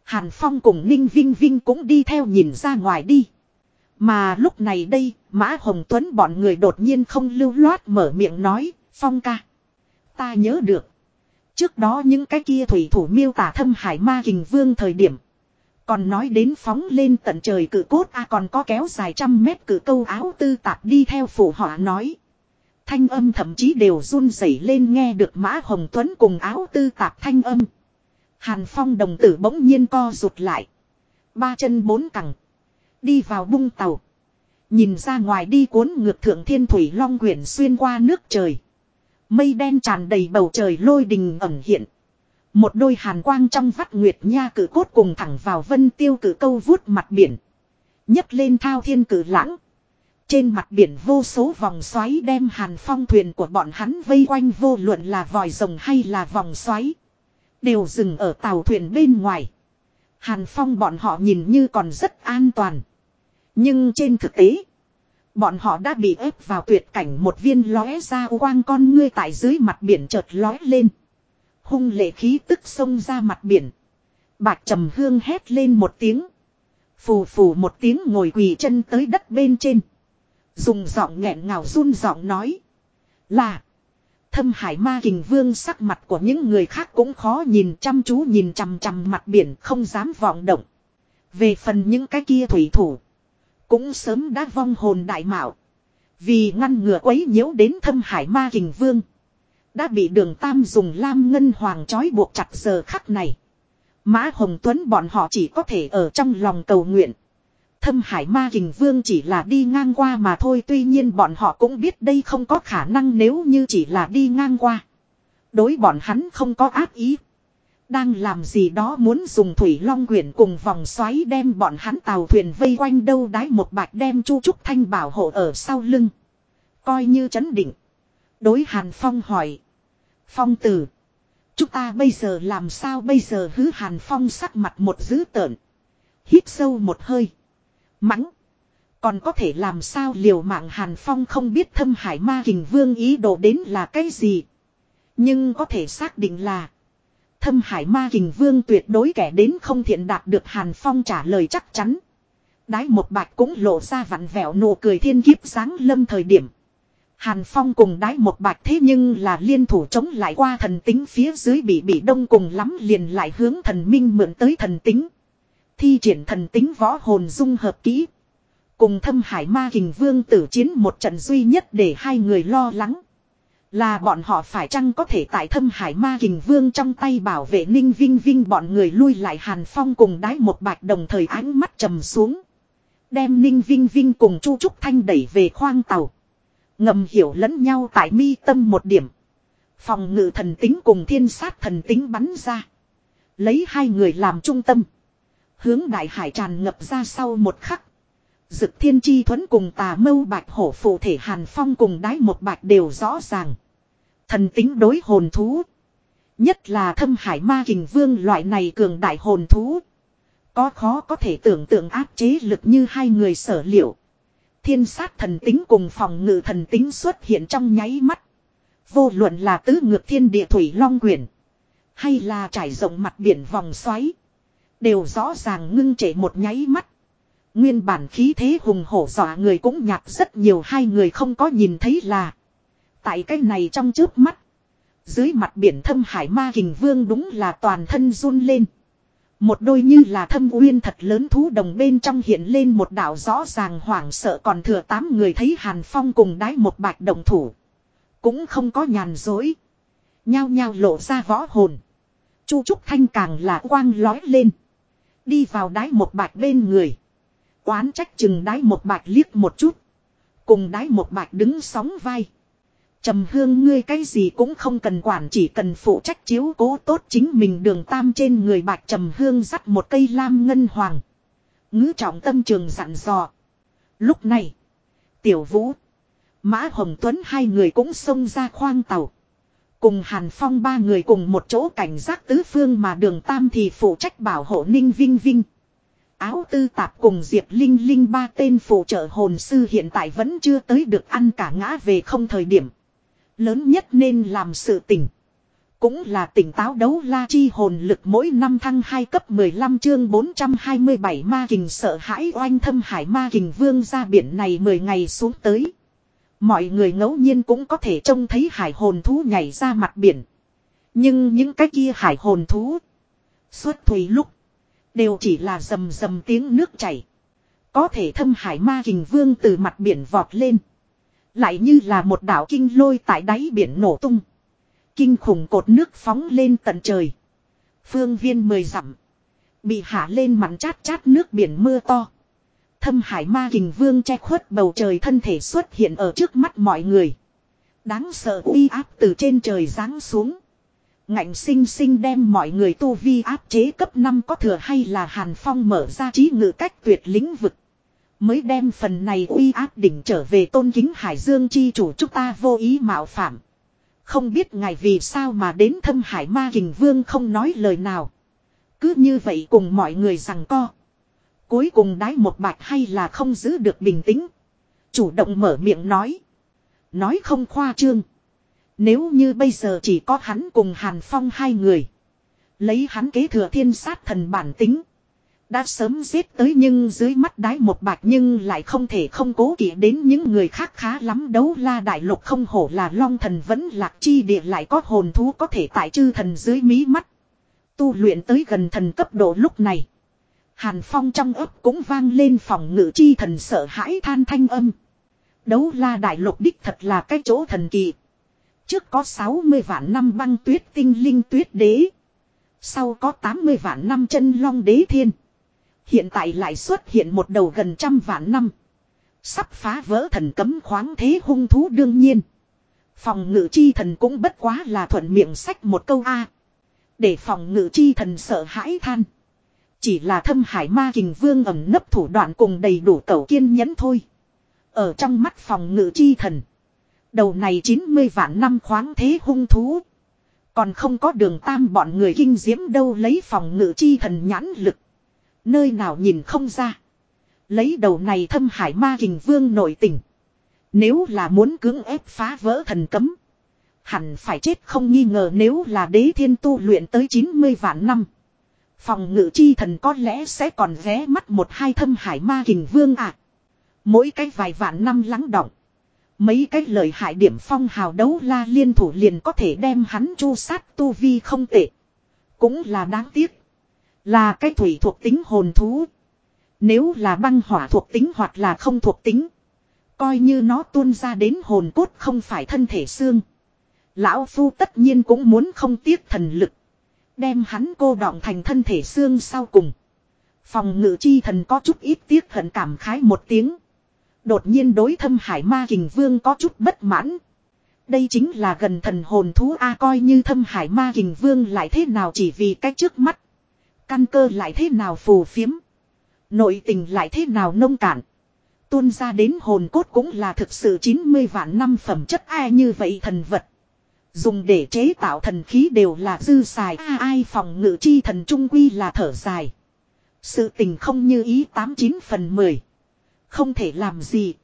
Hàn Phong cùng Ninh Vinh Vinh cũng đi theo nhìn ra ngoài đi. Mà lúc này đây, Mã Hồng Tuấn bọn người đột nhiên không lưu loát mở miệng nói, Phong ca. Ta nhớ được. Trước đó những cái kia thủy thủ miêu tả thâm hải ma kình vương thời điểm. Còn nói đến phóng lên tận trời cử cốt, a còn có kéo dài trăm mét cử câu áo tư tạp đi theo phủ họa nói. Thanh âm thậm chí đều run rẩy lên nghe được Mã Hồng Tuấn cùng áo tư tạp thanh âm. Hàn Phong đồng tử bỗng nhiên co rụt lại. Ba chân bốn cẳng. Đi vào bung tàu. Nhìn ra ngoài đi cuốn ngược thượng thiên thủy long quyển xuyên qua nước trời. Mây đen tràn đầy bầu trời lôi đình ẩn hiện. Một đôi hàn quang trong vắt nguyệt nha cử cốt cùng thẳng vào vân tiêu cử câu vuốt mặt biển. nhấc lên thao thiên cử lãng. Trên mặt biển vô số vòng xoáy đem hàn phong thuyền của bọn hắn vây quanh vô luận là vòi rồng hay là vòng xoáy. Đều dừng ở tàu thuyền bên ngoài. Hàn phong bọn họ nhìn như còn rất an toàn. Nhưng trên thực tế. Bọn họ đã bị ép vào tuyệt cảnh một viên lóe ra quang con ngươi tại dưới mặt biển chợt lóe lên. Hung lệ khí tức xông ra mặt biển. Bạch trầm hương hét lên một tiếng. Phù phù một tiếng ngồi quỳ chân tới đất bên trên. Dùng giọng nghẹn ngào run giọng nói. Là. Thâm hải ma kình vương sắc mặt của những người khác cũng khó nhìn, chăm chú nhìn chằm chằm mặt biển, không dám vọng động. Về phần những cái kia thủy thủ. Cũng sớm đã vong hồn đại mạo. Vì ngăn ngừa quấy nhiễu đến thâm hải ma kình vương. Đã bị đường tam dùng lam ngân hoàng trói buộc chặt giờ khắc này. Mã Hồng Tuấn bọn họ chỉ có thể ở trong lòng cầu nguyện. Thâm hải ma kình vương chỉ là đi ngang qua mà thôi, tuy nhiên bọn họ cũng biết đây không có khả năng nếu như chỉ là đi ngang qua. Đối bọn hắn không có ác ý. Đang làm gì đó muốn dùng thủy long quyển cùng vòng xoáy đem bọn hắn tàu thuyền vây quanh đâu đái một bạch đem chu trúc thanh bảo hộ ở sau lưng. Coi như chấn định. Đối Hàn Phong hỏi. Phong tử. Chúng ta bây giờ làm sao bây giờ hứ Hàn Phong sắc mặt một dữ tợn. Hít sâu một hơi. Mắng. Còn có thể làm sao liều mạng Hàn Phong không biết thâm hải ma kình vương ý đồ đến là cái gì. Nhưng có thể xác định là. Thâm hải ma kình vương tuyệt đối kẻ đến không thiện đạt được Hàn Phong trả lời chắc chắn. Đái một bạch cũng lộ ra vặn vẹo nụ cười thiên kiếp sáng lâm thời điểm. Hàn Phong cùng đái một bạch thế nhưng là liên thủ chống lại qua thần tính phía dưới bị bị đông cùng lắm liền lại hướng thần minh mượn tới thần tính. Thi triển thần tính võ hồn dung hợp kỹ. Cùng thâm hải ma hình vương tử chiến một trận duy nhất để hai người lo lắng. Là bọn họ phải chăng có thể tại thâm hải ma hình vương trong tay bảo vệ ninh vinh vinh bọn người lui lại hàn phong cùng đái một bạch đồng thời ánh mắt trầm xuống. Đem ninh vinh vinh cùng chu trúc thanh đẩy về khoang tàu. Ngầm hiểu lẫn nhau tại mi tâm một điểm. Phòng ngự thần tính cùng thiên sát thần tính bắn ra. Lấy hai người làm trung tâm. Hướng đại hải tràn ngập ra sau một khắc. Dực thiên chi thuẫn cùng tà mâu bạch hổ phụ thể hàn phong cùng đái một bạch đều rõ ràng. Thần tính đối hồn thú. Nhất là thâm hải ma kình vương loại này cường đại hồn thú. Có khó có thể tưởng tượng áp chế lực như hai người sở liệu. Thiên sát thần tính cùng phòng ngự thần tính xuất hiện trong nháy mắt. Vô luận là tứ ngược thiên địa thủy long quyển. Hay là trải rộng mặt biển vòng xoáy. Đều rõ ràng ngưng trễ một nháy mắt. Nguyên bản khí thế hùng hổ dọa người cũng nhạt rất nhiều, hai người không có nhìn thấy là. Tại cái này trong trước mắt. Dưới mặt biển thâm hải ma kình vương đúng là toàn thân run lên. Một đôi như là thâm uyên thật lớn thú đồng bên trong hiện lên một đạo rõ ràng hoảng sợ còn thừa tám người thấy Hàn Phong cùng đái một bạch đồng thủ. Cũng không có nhàn dối. Nhao nhao lộ ra võ hồn. Chu Trúc Thanh càng là quang lói lên. Đi vào đái một bạch bên người. Oán trách chừng đái một bạch liếc một chút. Cùng đái một bạch đứng sóng vai. Trầm hương ngươi cái gì cũng không cần quản chỉ cần phụ trách chiếu cố tốt chính mình đường tam trên người bạch trầm hương dắt một cây lam ngân hoàng. Ngữ trọng tâm trường dặn dò. Lúc này, tiểu vũ, mã hồng tuấn hai người cũng xông ra khoang tàu. Cùng Hàn Phong ba người cùng một chỗ cảnh giác tứ phương mà đường tam thì phụ trách bảo hộ Ninh Vinh Vinh. Áo tư tạp cùng Diệp Linh Linh ba tên phụ trợ hồn sư hiện tại vẫn chưa tới được ăn cả ngã về không thời điểm. Lớn nhất nên làm sự tỉnh. Cũng là tỉnh táo đấu la chi hồn lực mỗi năm thăng 2 cấp 15 chương 427 ma kình sợ hãi oanh thâm hải ma kình vương ra biển này 10 ngày xuống tới. Mọi người ngẫu nhiên cũng có thể trông thấy hải hồn thú nhảy ra mặt biển. Nhưng những cái kia hải hồn thú. Xuất thủy lúc. Đều chỉ là rầm rầm tiếng nước chảy. Có thể thâm hải ma kình vương từ mặt biển vọt lên. Lại như là một đảo kinh lôi tại đáy biển nổ tung. Kinh khủng cột nước phóng lên tận trời. Phương viên mười dặm. Bị hạ lên mặn chát chát nước biển mưa to. Thâm hải ma kình vương che khuất bầu trời thân thể xuất hiện ở trước mắt mọi người. Đáng sợ uy áp từ trên trời giáng xuống. Ngạnh sinh sinh đem mọi người tu vi áp chế cấp 5 có thừa hay là Hàn Phong mở ra trí ngự cách tuyệt lĩnh vực. Mới đem phần này uy áp đỉnh trở về tôn kính Hải Dương chi chủ chúng ta vô ý mạo phạm. Không biết ngài vì sao mà đến thâm hải ma kình vương không nói lời nào. Cứ như vậy cùng mọi người rằng co. Cuối cùng đái một bạch hay là không giữ được bình tĩnh. Chủ động mở miệng nói. Nói không khoa trương. Nếu như bây giờ chỉ có hắn cùng Hàn Phong hai người. Lấy hắn kế thừa thiên sát thần bản tính. Đã sớm giết tới nhưng dưới mắt đái một bạch nhưng lại không thể không cố kỵ đến những người khác khá lắm đấu la đại lục không hổ là long thần vẫn lạc chi địa lại có hồn thú có thể tại chư thần dưới mí mắt. Tu luyện tới gần thần cấp độ lúc này. Hàn phong trong ấp cũng vang lên phòng ngự chi thần sợ hãi than thanh âm. Đấu la đại lục đích thật là cái chỗ thần kỳ. Trước có 60 vạn năm băng tuyết tinh linh tuyết đế. Sau có 80 vạn năm chân long đế thiên. Hiện tại lại xuất hiện một đầu gần trăm vạn năm. Sắp phá vỡ thần cấm khoáng thế hung thú đương nhiên. Phòng ngự chi thần cũng bất quá là thuận miệng sách một câu A. Để phòng ngự chi thần sợ hãi than. Chỉ là thâm hải ma kình vương ẩm nấp thủ đoạn cùng đầy đủ cầu kiên nhẫn thôi. Ở trong mắt phòng ngự chi thần. Đầu này 90 vạn năm khoáng thế hung thú. Còn không có đường tam bọn người kinh diễm đâu lấy phòng ngự chi thần nhãn lực. Nơi nào nhìn không ra. Lấy đầu này thâm hải ma kình vương nội tình. Nếu là muốn cưỡng ép phá vỡ thần cấm. Hẳn phải chết không nghi ngờ nếu là đế thiên tu luyện tới 90 vạn năm. Phòng ngự chi thần có lẽ sẽ còn ghé mắt một hai thâm hải ma kình vương ạ. À. Mỗi cái vài vạn năm lắng động. Mấy cái lời hại điểm phong hào đấu la liên thủ liền có thể đem hắn chu sát tu vi không tệ. Cũng là đáng tiếc. Là cái thủy thuộc tính hồn thú. Nếu là băng hỏa thuộc tính hoặc là không thuộc tính. Coi như nó tuôn ra đến hồn cốt không phải thân thể xương. Lão Phu tất nhiên cũng muốn không tiếc thần lực. Đem hắn cô đọng thành thân thể xương sau cùng. Phòng ngự chi thần có chút ít tiếc hận cảm khái một tiếng. Đột nhiên đối thâm hải ma kình vương có chút bất mãn. Đây chính là gần thần hồn thú A, coi như thâm hải ma kình vương lại thế nào chỉ vì cái trước mắt. Căn cơ lại thế nào phù phiếm. Nội tình lại thế nào nông cạn. Tuôn ra đến hồn cốt cũng là thực sự 90 vạn năm phẩm chất ai như vậy thần vật. Dùng để chế tạo thần khí đều là dư xài ai phòng ngự chi thần trung quy là thở dài. Sự tình không như ý 89 phần 10. Không thể làm gì.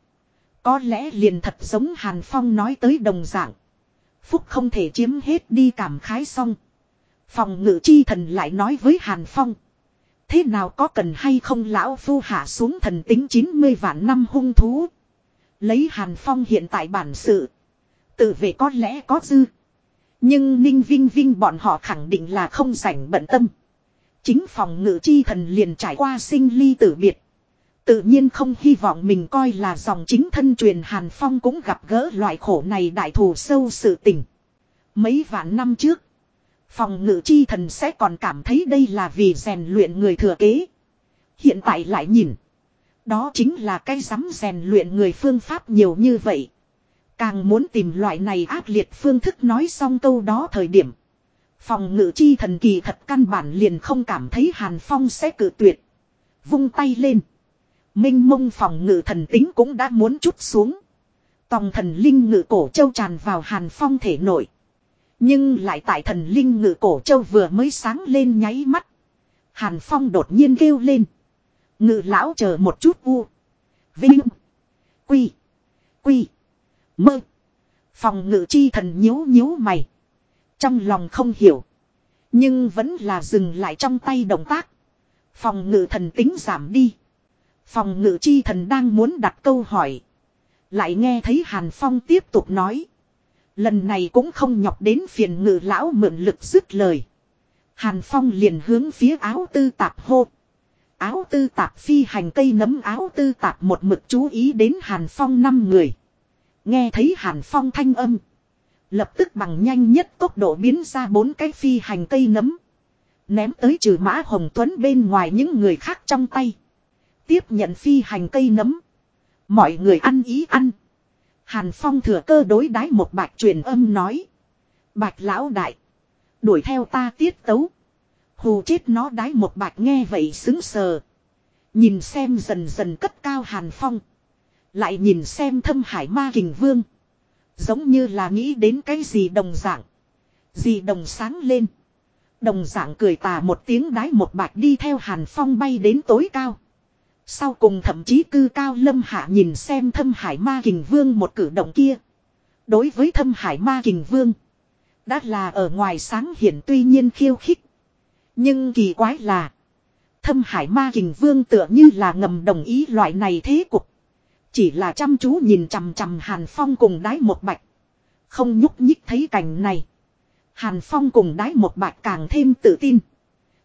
Có lẽ liền thật giống Hàn Phong nói tới đồng dạng. Phúc không thể chiếm hết đi cảm khái xong. Phòng ngự chi thần lại nói với Hàn Phong. Thế nào có cần hay không lão phu hạ xuống thần tính 90 vạn năm hung thú. Lấy Hàn Phong hiện tại bản sự. Tự vệ có lẽ có dư. Nhưng Ninh Vinh Vinh bọn họ khẳng định là không rảnh bận tâm. Chính phòng ngự chi thần liền trải qua sinh ly tử biệt. Tự nhiên không hy vọng mình coi là dòng chính thân truyền Hàn Phong cũng gặp gỡ loại khổ này đại thù sâu sự tình. Mấy vạn năm trước, phòng ngự chi thần sẽ còn cảm thấy đây là vì rèn luyện người thừa kế. Hiện tại lại nhìn, đó chính là cái dám rèn luyện người phương pháp nhiều như vậy. Càng muốn tìm loại này ác liệt phương thức nói xong câu đó thời điểm. Phòng ngự chi thần kỳ thật căn bản liền không cảm thấy Hàn Phong sẽ cử tuyệt. Vung tay lên. Minh mông phòng ngự thần tính cũng đã muốn chút xuống. Tòng thần linh ngự cổ châu tràn vào Hàn Phong thể nội. Nhưng lại tại thần linh ngự cổ châu vừa mới sáng lên nháy mắt. Hàn Phong đột nhiên kêu lên. Ngự lão chờ một chút u. Vinh. Quy. Quy. Mơ. Phòng ngự chi thần nhíu nhíu mày. Trong lòng không hiểu. Nhưng vẫn là dừng lại trong tay động tác. Phòng ngự thần tính giảm đi. Phòng ngự chi thần đang muốn đặt câu hỏi. Lại nghe thấy Hàn Phong tiếp tục nói. Lần này cũng không nhọc đến phiền ngự lão mượn lực dứt lời. Hàn Phong liền hướng phía áo tư tạp hô. Áo tư tạp phi hành cây nấm áo tư tạp một mực chú ý đến Hàn Phong năm người. Nghe thấy Hàn Phong thanh âm. Lập tức bằng nhanh nhất tốc độ biến ra bốn cái phi hành cây nấm. Ném tới trừ mã Hồng Tuấn bên ngoài những người khác trong tay. Tiếp nhận phi hành cây nấm. Mọi người ăn ý ăn. Hàn Phong thừa cơ đối đái một bạch truyền âm nói. Bạch lão đại. Đuổi theo ta tiết tấu. Hù chết nó đái một bạch nghe vậy xứng sờ. Nhìn xem dần dần cất cao hàn phong. Lại nhìn xem thâm hải ma kình vương. Giống như là nghĩ đến cái gì đồng dạng. Gì đồng sáng lên. Đồng dạng cười tà một tiếng đái một bạch đi theo hàn phong bay đến tối cao. Sau cùng thậm chí cư cao lâm hạ nhìn xem thâm hải ma kình vương một cử động kia. Đối với thâm hải ma kình vương. Đã là ở ngoài sáng hiển tuy nhiên khiêu khích. Nhưng kỳ quái là. Thâm hải ma kình vương tựa như là ngầm đồng ý loại này thế cục. Chỉ là chăm chú nhìn chằm chằm Hàn Phong cùng đái một bạch. Không nhúc nhích thấy cảnh này. Hàn Phong cùng đái một bạch càng thêm tự tin.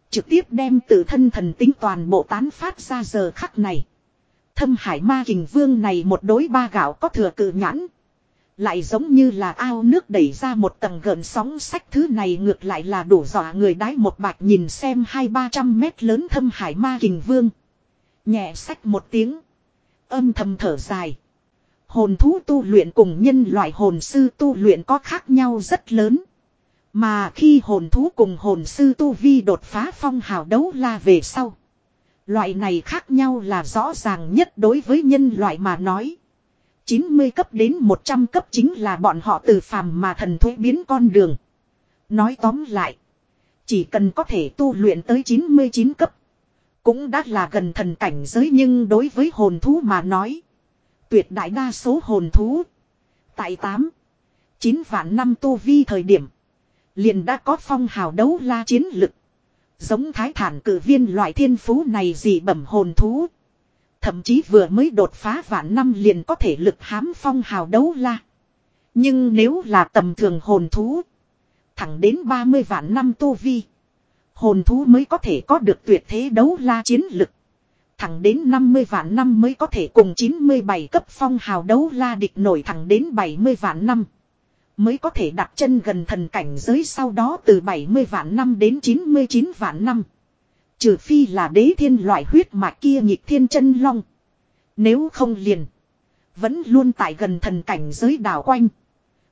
Trực tiếp đem tự thân thần tính toàn bộ tán phát ra giờ khắc này. Thâm hải ma kình vương này một đối ba gạo có thừa cự nhãn. Lại giống như là ao nước đẩy ra một tầng gợn sóng sách thứ này ngược lại là đủ dọa người đái một bạch nhìn xem hai ba trăm mét lớn thâm hải ma kình vương. Nhẹ sách một tiếng. Âm thầm thở dài. Hồn thú tu luyện cùng nhân loại hồn sư tu luyện có khác nhau rất lớn. Mà khi hồn thú cùng hồn sư tu vi đột phá phong hào đấu la về sau. Loại này khác nhau là rõ ràng nhất đối với nhân loại mà nói. 90 cấp đến 100 cấp chính là bọn họ từ phàm mà thần thuế biến con đường. Nói tóm lại. Chỉ cần có thể tu luyện tới 99 cấp. Cũng đã là gần thần cảnh giới nhưng đối với hồn thú mà nói. Tuyệt đại đa số hồn thú. Tại 8. 9 vạn năm tu vi thời điểm. Liền đã có phong hào đấu la chiến lực. Giống thái thản cử viên loại thiên phú này gì bẩm hồn thú. Thậm chí vừa mới đột phá vạn năm liền có thể lực hám phong hào đấu la. Nhưng nếu là tầm thường hồn thú. Thẳng đến 30 vạn năm tu vi. Hồn thú mới có thể có được tuyệt thế đấu la chiến lực. Thẳng đến 50 vạn năm mới có thể cùng 97 cấp phong hào đấu la địch nổi thẳng đến 70 vạn năm. Mới có thể đặt chân gần thần cảnh giới sau đó từ 70 vạn năm đến 99 vạn năm. Trừ phi là đế thiên loại huyết mạch kia nhịp thiên chân long. Nếu không liền. Vẫn luôn tại gần thần cảnh giới đảo quanh.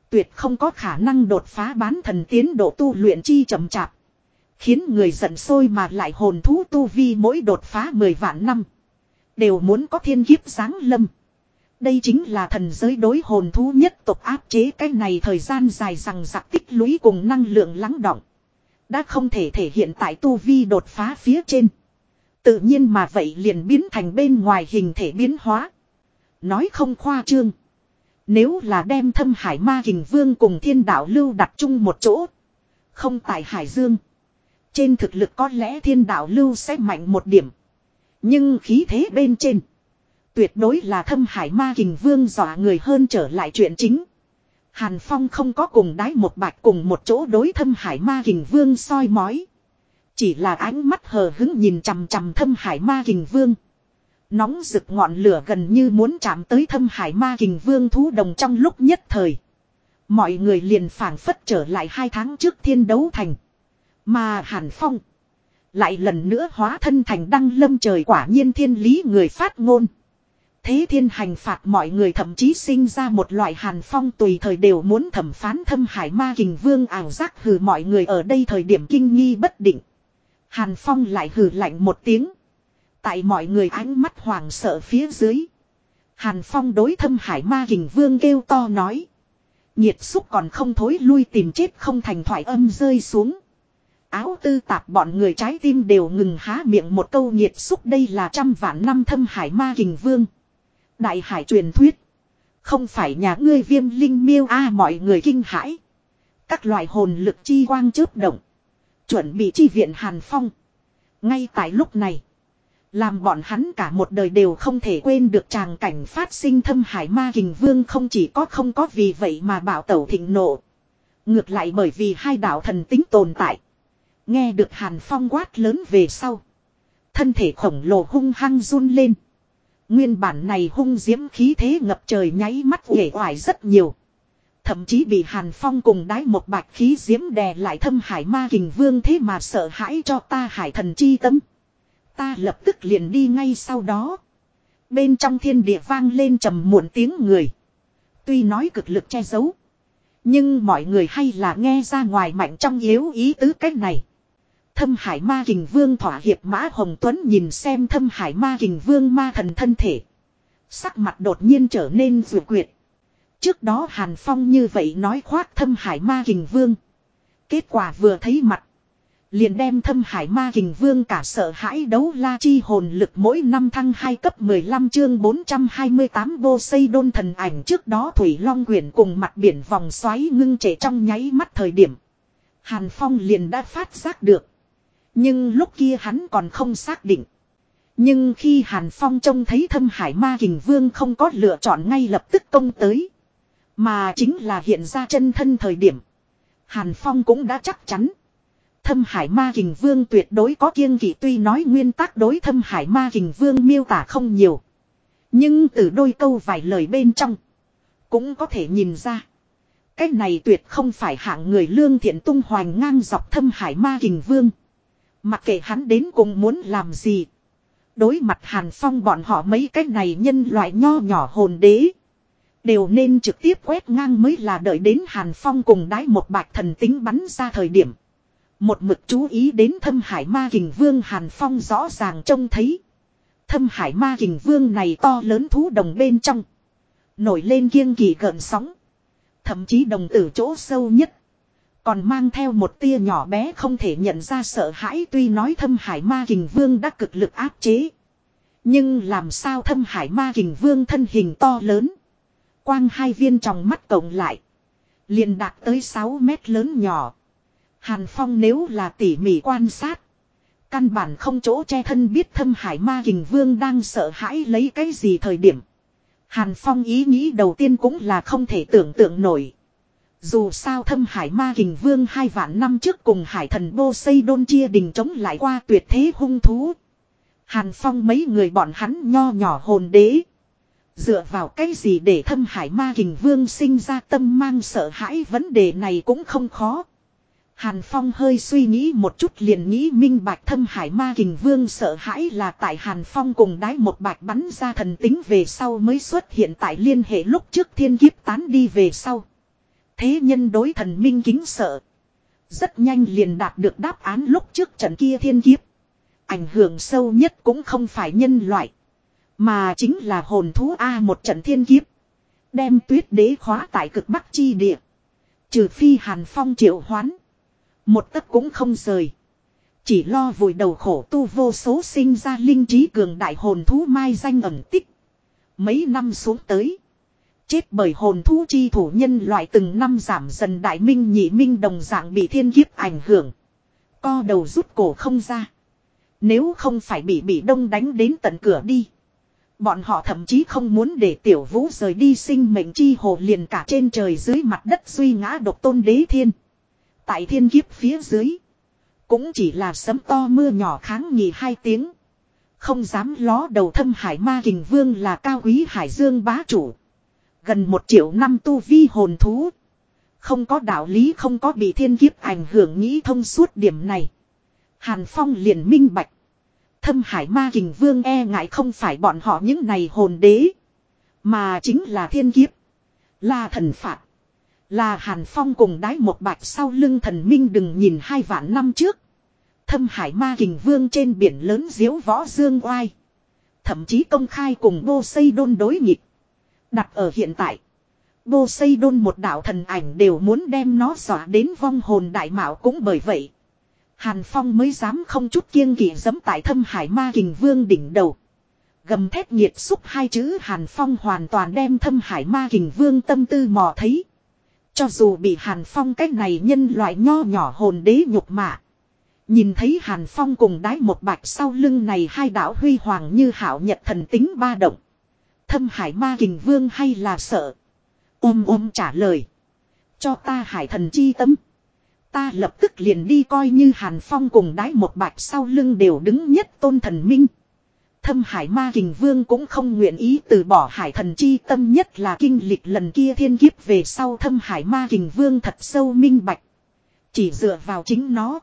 Tuyệt không có khả năng đột phá bán thần tiến độ tu luyện chi chậm chạp. Khiến người giận sôi mà lại hồn thú tu vi mỗi đột phá 10 vạn năm. Đều muốn có thiên kiếp giáng lâm. Đây chính là thần giới đối hồn thú nhất tộc áp chế cái này thời gian dài rằng giặc tích lũy cùng năng lượng lắng động. Đã không thể thể hiện tại tu vi đột phá phía trên. Tự nhiên mà vậy liền biến thành bên ngoài hình thể biến hóa. Nói không khoa trương. Nếu là đem thâm hải ma hình vương cùng thiên đạo lưu đặt chung một chỗ. Không tại hải dương. Trên thực lực có lẽ thiên đạo lưu sẽ mạnh một điểm. Nhưng khí thế bên trên. Tuyệt đối là thâm hải ma kình vương dọa người hơn trở lại chuyện chính. Hàn Phong không có cùng đái một bạch cùng một chỗ đối thâm hải ma kình vương soi mói. Chỉ là ánh mắt hờ hứng nhìn chằm chằm thâm hải ma kình vương. Nóng rực ngọn lửa gần như muốn chạm tới thâm hải ma kình vương thú đồng trong lúc nhất thời. Mọi người liền phảng phất trở lại hai tháng trước thiên đấu thành. Mà Hàn Phong. Lại lần nữa hóa thân thành đăng lâm trời quả nhiên thiên lý người phát ngôn. Thế thiên hành phạt mọi người thậm chí sinh ra một loại hàn phong tùy thời đều muốn thẩm phán thâm hải ma kình vương ảo giác hừ mọi người ở đây thời điểm kinh nghi bất định. Hàn phong lại hừ lạnh một tiếng. Tại mọi người ánh mắt hoàng sợ phía dưới. Hàn phong đối thâm hải ma kình vương kêu to nói. Nhiệt xúc còn không thối lui tìm chết không thành thoại âm rơi xuống. Áo tư tạp bọn người trái tim đều ngừng há miệng một câu nhiệt xúc đây là trăm vạn năm thâm hải ma kình vương. Đại hải truyền thuyết. Không phải nhà ngươi viêm linh miêu a, mọi người kinh hãi. Các loại hồn lực chi quang chớp động. Chuẩn bị chi viện Hàn Phong. Ngay tại lúc này. Làm bọn hắn cả một đời đều không thể quên được tràng cảnh phát sinh thâm hải ma kình vương không chỉ có không có vì vậy mà bảo tẩu thịnh nộ. Ngược lại bởi vì hai đạo thần tính tồn tại. Nghe được Hàn Phong quát lớn về sau. Thân thể khổng lồ hung hăng run lên. Nguyên bản này hung diễm khí thế ngập trời nháy mắt uể oải rất nhiều. Thậm chí bị Hàn Phong cùng đái một bạch khí diễm đè lại thâm hải ma kình vương thế mà sợ hãi cho ta hải thần chi tâm. Ta lập tức liền đi ngay sau đó. Bên trong thiên địa vang lên trầm muộn tiếng người. Tuy nói cực lực che giấu. Nhưng mọi người hay là nghe ra ngoài mạnh trong yếu ý tứ cách này. Thâm hải ma kình vương thỏa hiệp mã Hồng Tuấn nhìn xem thâm hải ma kình vương ma thần thân thể. Sắc mặt đột nhiên trở nên vừa quyệt. Trước đó Hàn Phong như vậy nói khoác thâm hải ma kình vương. Kết quả vừa thấy mặt. Liền đem thâm hải ma kình vương cả sợ hãi đấu la chi hồn lực mỗi năm thăng 2 cấp 15 chương 428 vô xây đôn thần ảnh trước đó Thủy Long quyển cùng mặt biển vòng xoáy ngưng trệ trong nháy mắt thời điểm. Hàn Phong liền đã phát giác được. Nhưng lúc kia hắn còn không xác định. Nhưng khi Hàn Phong trông thấy thâm hải ma kình vương không có lựa chọn ngay lập tức công tới. Mà chính là hiện ra chân thân thời điểm. Hàn Phong cũng đã chắc chắn. Thâm hải ma kình vương tuyệt đối có kiêng kỵ, tuy nói nguyên tắc đối thâm hải ma kình vương miêu tả không nhiều. Nhưng từ đôi câu vài lời bên trong. Cũng có thể nhìn ra. Cái này tuyệt không phải hạng người lương thiện tung hoành ngang dọc thâm hải ma kình vương. Mặc kệ hắn đến cùng muốn làm gì. Đối mặt hàn phong bọn họ mấy cái này nhân loại nho nhỏ hồn đế. Đều nên trực tiếp quét ngang mới là đợi đến hàn phong cùng đái một bạch thần tính bắn ra thời điểm. Một mực chú ý đến thâm hải ma kình vương hàn phong rõ ràng trông thấy. Thâm hải ma kình vương này to lớn thú đồng bên trong. Nổi lên kiêng kỳ gợn sóng. Thậm chí đồng tử chỗ sâu nhất. Còn mang theo một tia nhỏ bé không thể nhận ra sợ hãi, tuy nói thâm hải ma kình vương đã cực lực áp chế. Nhưng làm sao thâm hải ma kình vương thân hình to lớn. Quang hai viên trong mắt cộng lại. liền đạt tới 6 mét lớn nhỏ. Hàn Phong nếu là tỉ mỉ quan sát. Căn bản không chỗ che thân biết thâm hải ma kình vương đang sợ hãi lấy cái gì thời điểm. Hàn Phong ý nghĩ đầu tiên cũng là không thể tưởng tượng nổi. Dù sao thâm hải ma hình vương hai vạn năm trước cùng hải thần bô xây đôn chia đình chống lại qua tuyệt thế hung thú. Hàn Phong mấy người bọn hắn nho nhỏ hồn đế. Dựa vào cái gì để thâm hải ma hình vương sinh ra tâm mang sợ hãi vấn đề này cũng không khó. Hàn Phong hơi suy nghĩ một chút liền nghĩ minh bạch thâm hải ma kình vương sợ hãi là tại Hàn Phong cùng đái một bạch bắn ra thần tính về sau mới xuất hiện tại liên hệ lúc trước thiên kiếp tán đi về sau. Thế nhân đối thần minh kính sợ. Rất nhanh liền đạt được đáp án lúc trước trận kia thiên kiếp. Ảnh hưởng sâu nhất cũng không phải nhân loại. Mà chính là hồn thú A một trận thiên kiếp. Đem tuyết đế khóa tại cực bắc chi địa. Trừ phi hàn phong triệu hoán. Một tấc cũng không rời. Chỉ lo vùi đầu khổ tu vô số sinh ra linh trí cường đại hồn thú mai danh ẩn tích. Mấy năm xuống tới. Chết bởi hồn thú chi thủ nhân loại từng năm giảm dần đại minh nhị minh đồng dạng bị thiên kiếp ảnh hưởng. Co đầu rút cổ không ra. Nếu không phải bị bị đông đánh đến tận cửa đi. Bọn họ thậm chí không muốn để tiểu vũ rời đi sinh mệnh chi hồ liền cả trên trời dưới mặt đất suy ngã độc tôn đế thiên. Tại thiên kiếp phía dưới. Cũng chỉ là sấm to mưa nhỏ kháng nghỉ hai tiếng. Không dám ló đầu thâm hải ma kình vương là cao quý hải dương bá chủ. Gần một triệu năm tu vi hồn thú. Không có đạo lý, không có bị thiên kiếp ảnh hưởng, nghĩ thông suốt điểm này. Hàn Phong liền minh bạch. Thâm hải ma kình vương e ngại không phải bọn họ những này hồn đế. Mà chính là thiên kiếp. Là thần phạt. Là Hàn Phong cùng đái một bạch sau lưng thần minh đừng nhìn hai vạn năm trước. Thâm hải ma kình vương trên biển lớn diếu võ dương oai. Thậm chí công khai cùng vô xây đôn đối nghịch. Đặt ở hiện tại. Bô xây đôn một đạo thần ảnh đều muốn đem nó dọa đến vong hồn đại mạo cũng bởi vậy. Hàn Phong mới dám không chút kiêng kỵ dẫm tại thâm hải ma kình vương đỉnh đầu. Gầm thét nhiệt xúc hai chữ Hàn Phong hoàn toàn đem thâm hải ma kình vương tâm tư mò thấy. Cho dù bị Hàn Phong cách này nhân loại nho nhỏ hồn đế nhục mạ. Nhìn thấy Hàn Phong cùng đái một bạch sau lưng này hai đạo huy hoàng như hảo nhật thần tính ba động. Thâm hải ma kình vương hay là sợ. Ôm ôm trả lời. Cho ta hải thần chi tâm. Ta lập tức liền đi coi như Hàn Phong cùng đái một bạch sau lưng đều đứng nhất tôn thần minh. Thâm hải ma kình vương cũng không nguyện ý từ bỏ hải thần chi tâm nhất là kinh lịch lần kia thiên kiếp về sau thâm hải ma kình vương thật sâu minh bạch. Chỉ dựa vào chính nó.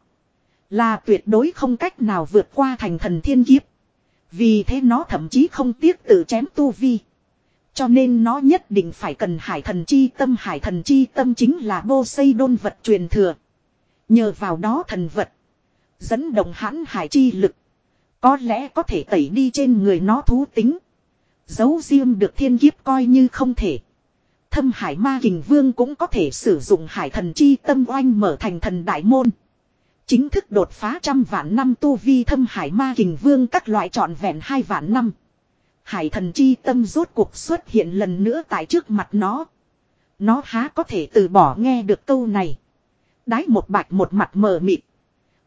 Là tuyệt đối không cách nào vượt qua thành thần thiên kiếp. Vì thế nó thậm chí không tiếc tự chém tu vi. Cho nên nó nhất định phải cần hải thần chi tâm hải thần chi tâm chính là bô xây đôn vật truyền thừa. Nhờ vào đó thần vật. Dẫn động hãn hải chi lực. Có lẽ có thể tẩy đi trên người nó thú tính. Giấu riêng được thiên kiếp coi như không thể. Thâm hải ma kình vương cũng có thể sử dụng hải thần chi tâm oanh mở thành thần đại môn. Chính thức đột phá trăm vạn năm tu vi thâm hải ma kình vương các loại trọn vẹn hai vạn năm. Hải thần chi tâm rốt cuộc xuất hiện lần nữa tại trước mặt nó. Nó há có thể từ bỏ nghe được câu này. Đái một bạch một mặt mờ mịt.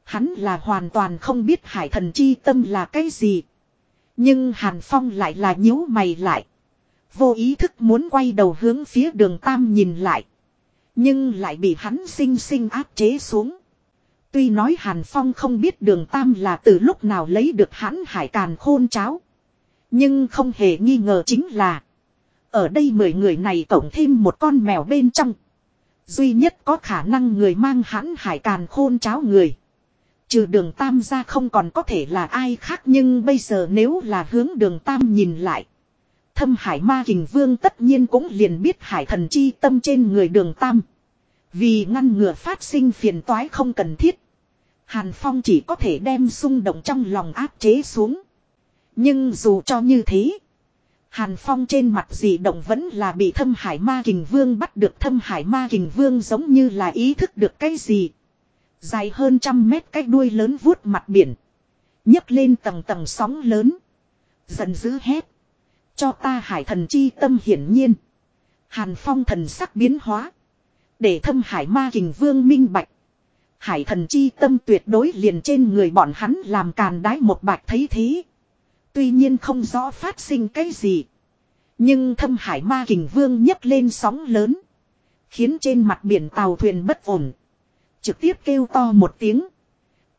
Hắn là hoàn toàn không biết hải thần chi tâm là cái gì. Nhưng Hàn Phong lại là nhíu mày lại. Vô ý thức muốn quay đầu hướng phía đường Tam nhìn lại. Nhưng lại bị hắn sinh sinh áp chế xuống. Tuy nói Hàn Phong không biết đường Tam là từ lúc nào lấy được hãn hải càn khôn cháo. Nhưng không hề nghi ngờ chính là. Ở đây mười người này tổng thêm một con mèo bên trong. Duy nhất có khả năng người mang hãn hải càn khôn cháo người. Trừ đường Tam ra không còn có thể là ai khác nhưng bây giờ nếu là hướng đường Tam nhìn lại. Thâm hải ma kình vương tất nhiên cũng liền biết hải thần chi tâm trên người đường Tam. Vì ngăn ngừa phát sinh phiền toái không cần thiết. Hàn Phong chỉ có thể đem xung động trong lòng áp chế xuống. Nhưng dù cho như thế. Hàn Phong trên mặt dị động vẫn là bị thâm hải ma kình vương bắt được thâm hải ma kình vương giống như là ý thức được cái gì. Dài hơn trăm mét cái đuôi lớn vuốt mặt biển. nhấc lên tầng tầng sóng lớn. Giận dữ hét. Cho ta hải thần chi tâm hiển nhiên. Hàn Phong thần sắc biến hóa. Để thâm hải ma kình vương minh bạch. Hải thần chi tâm tuyệt đối liền trên người bọn hắn làm càn đái một bạch thấy thế. Tuy nhiên không rõ phát sinh cái gì. Nhưng thâm hải ma kình vương nhấc lên sóng lớn. Khiến trên mặt biển tàu thuyền bất ổn. Trực tiếp kêu to một tiếng.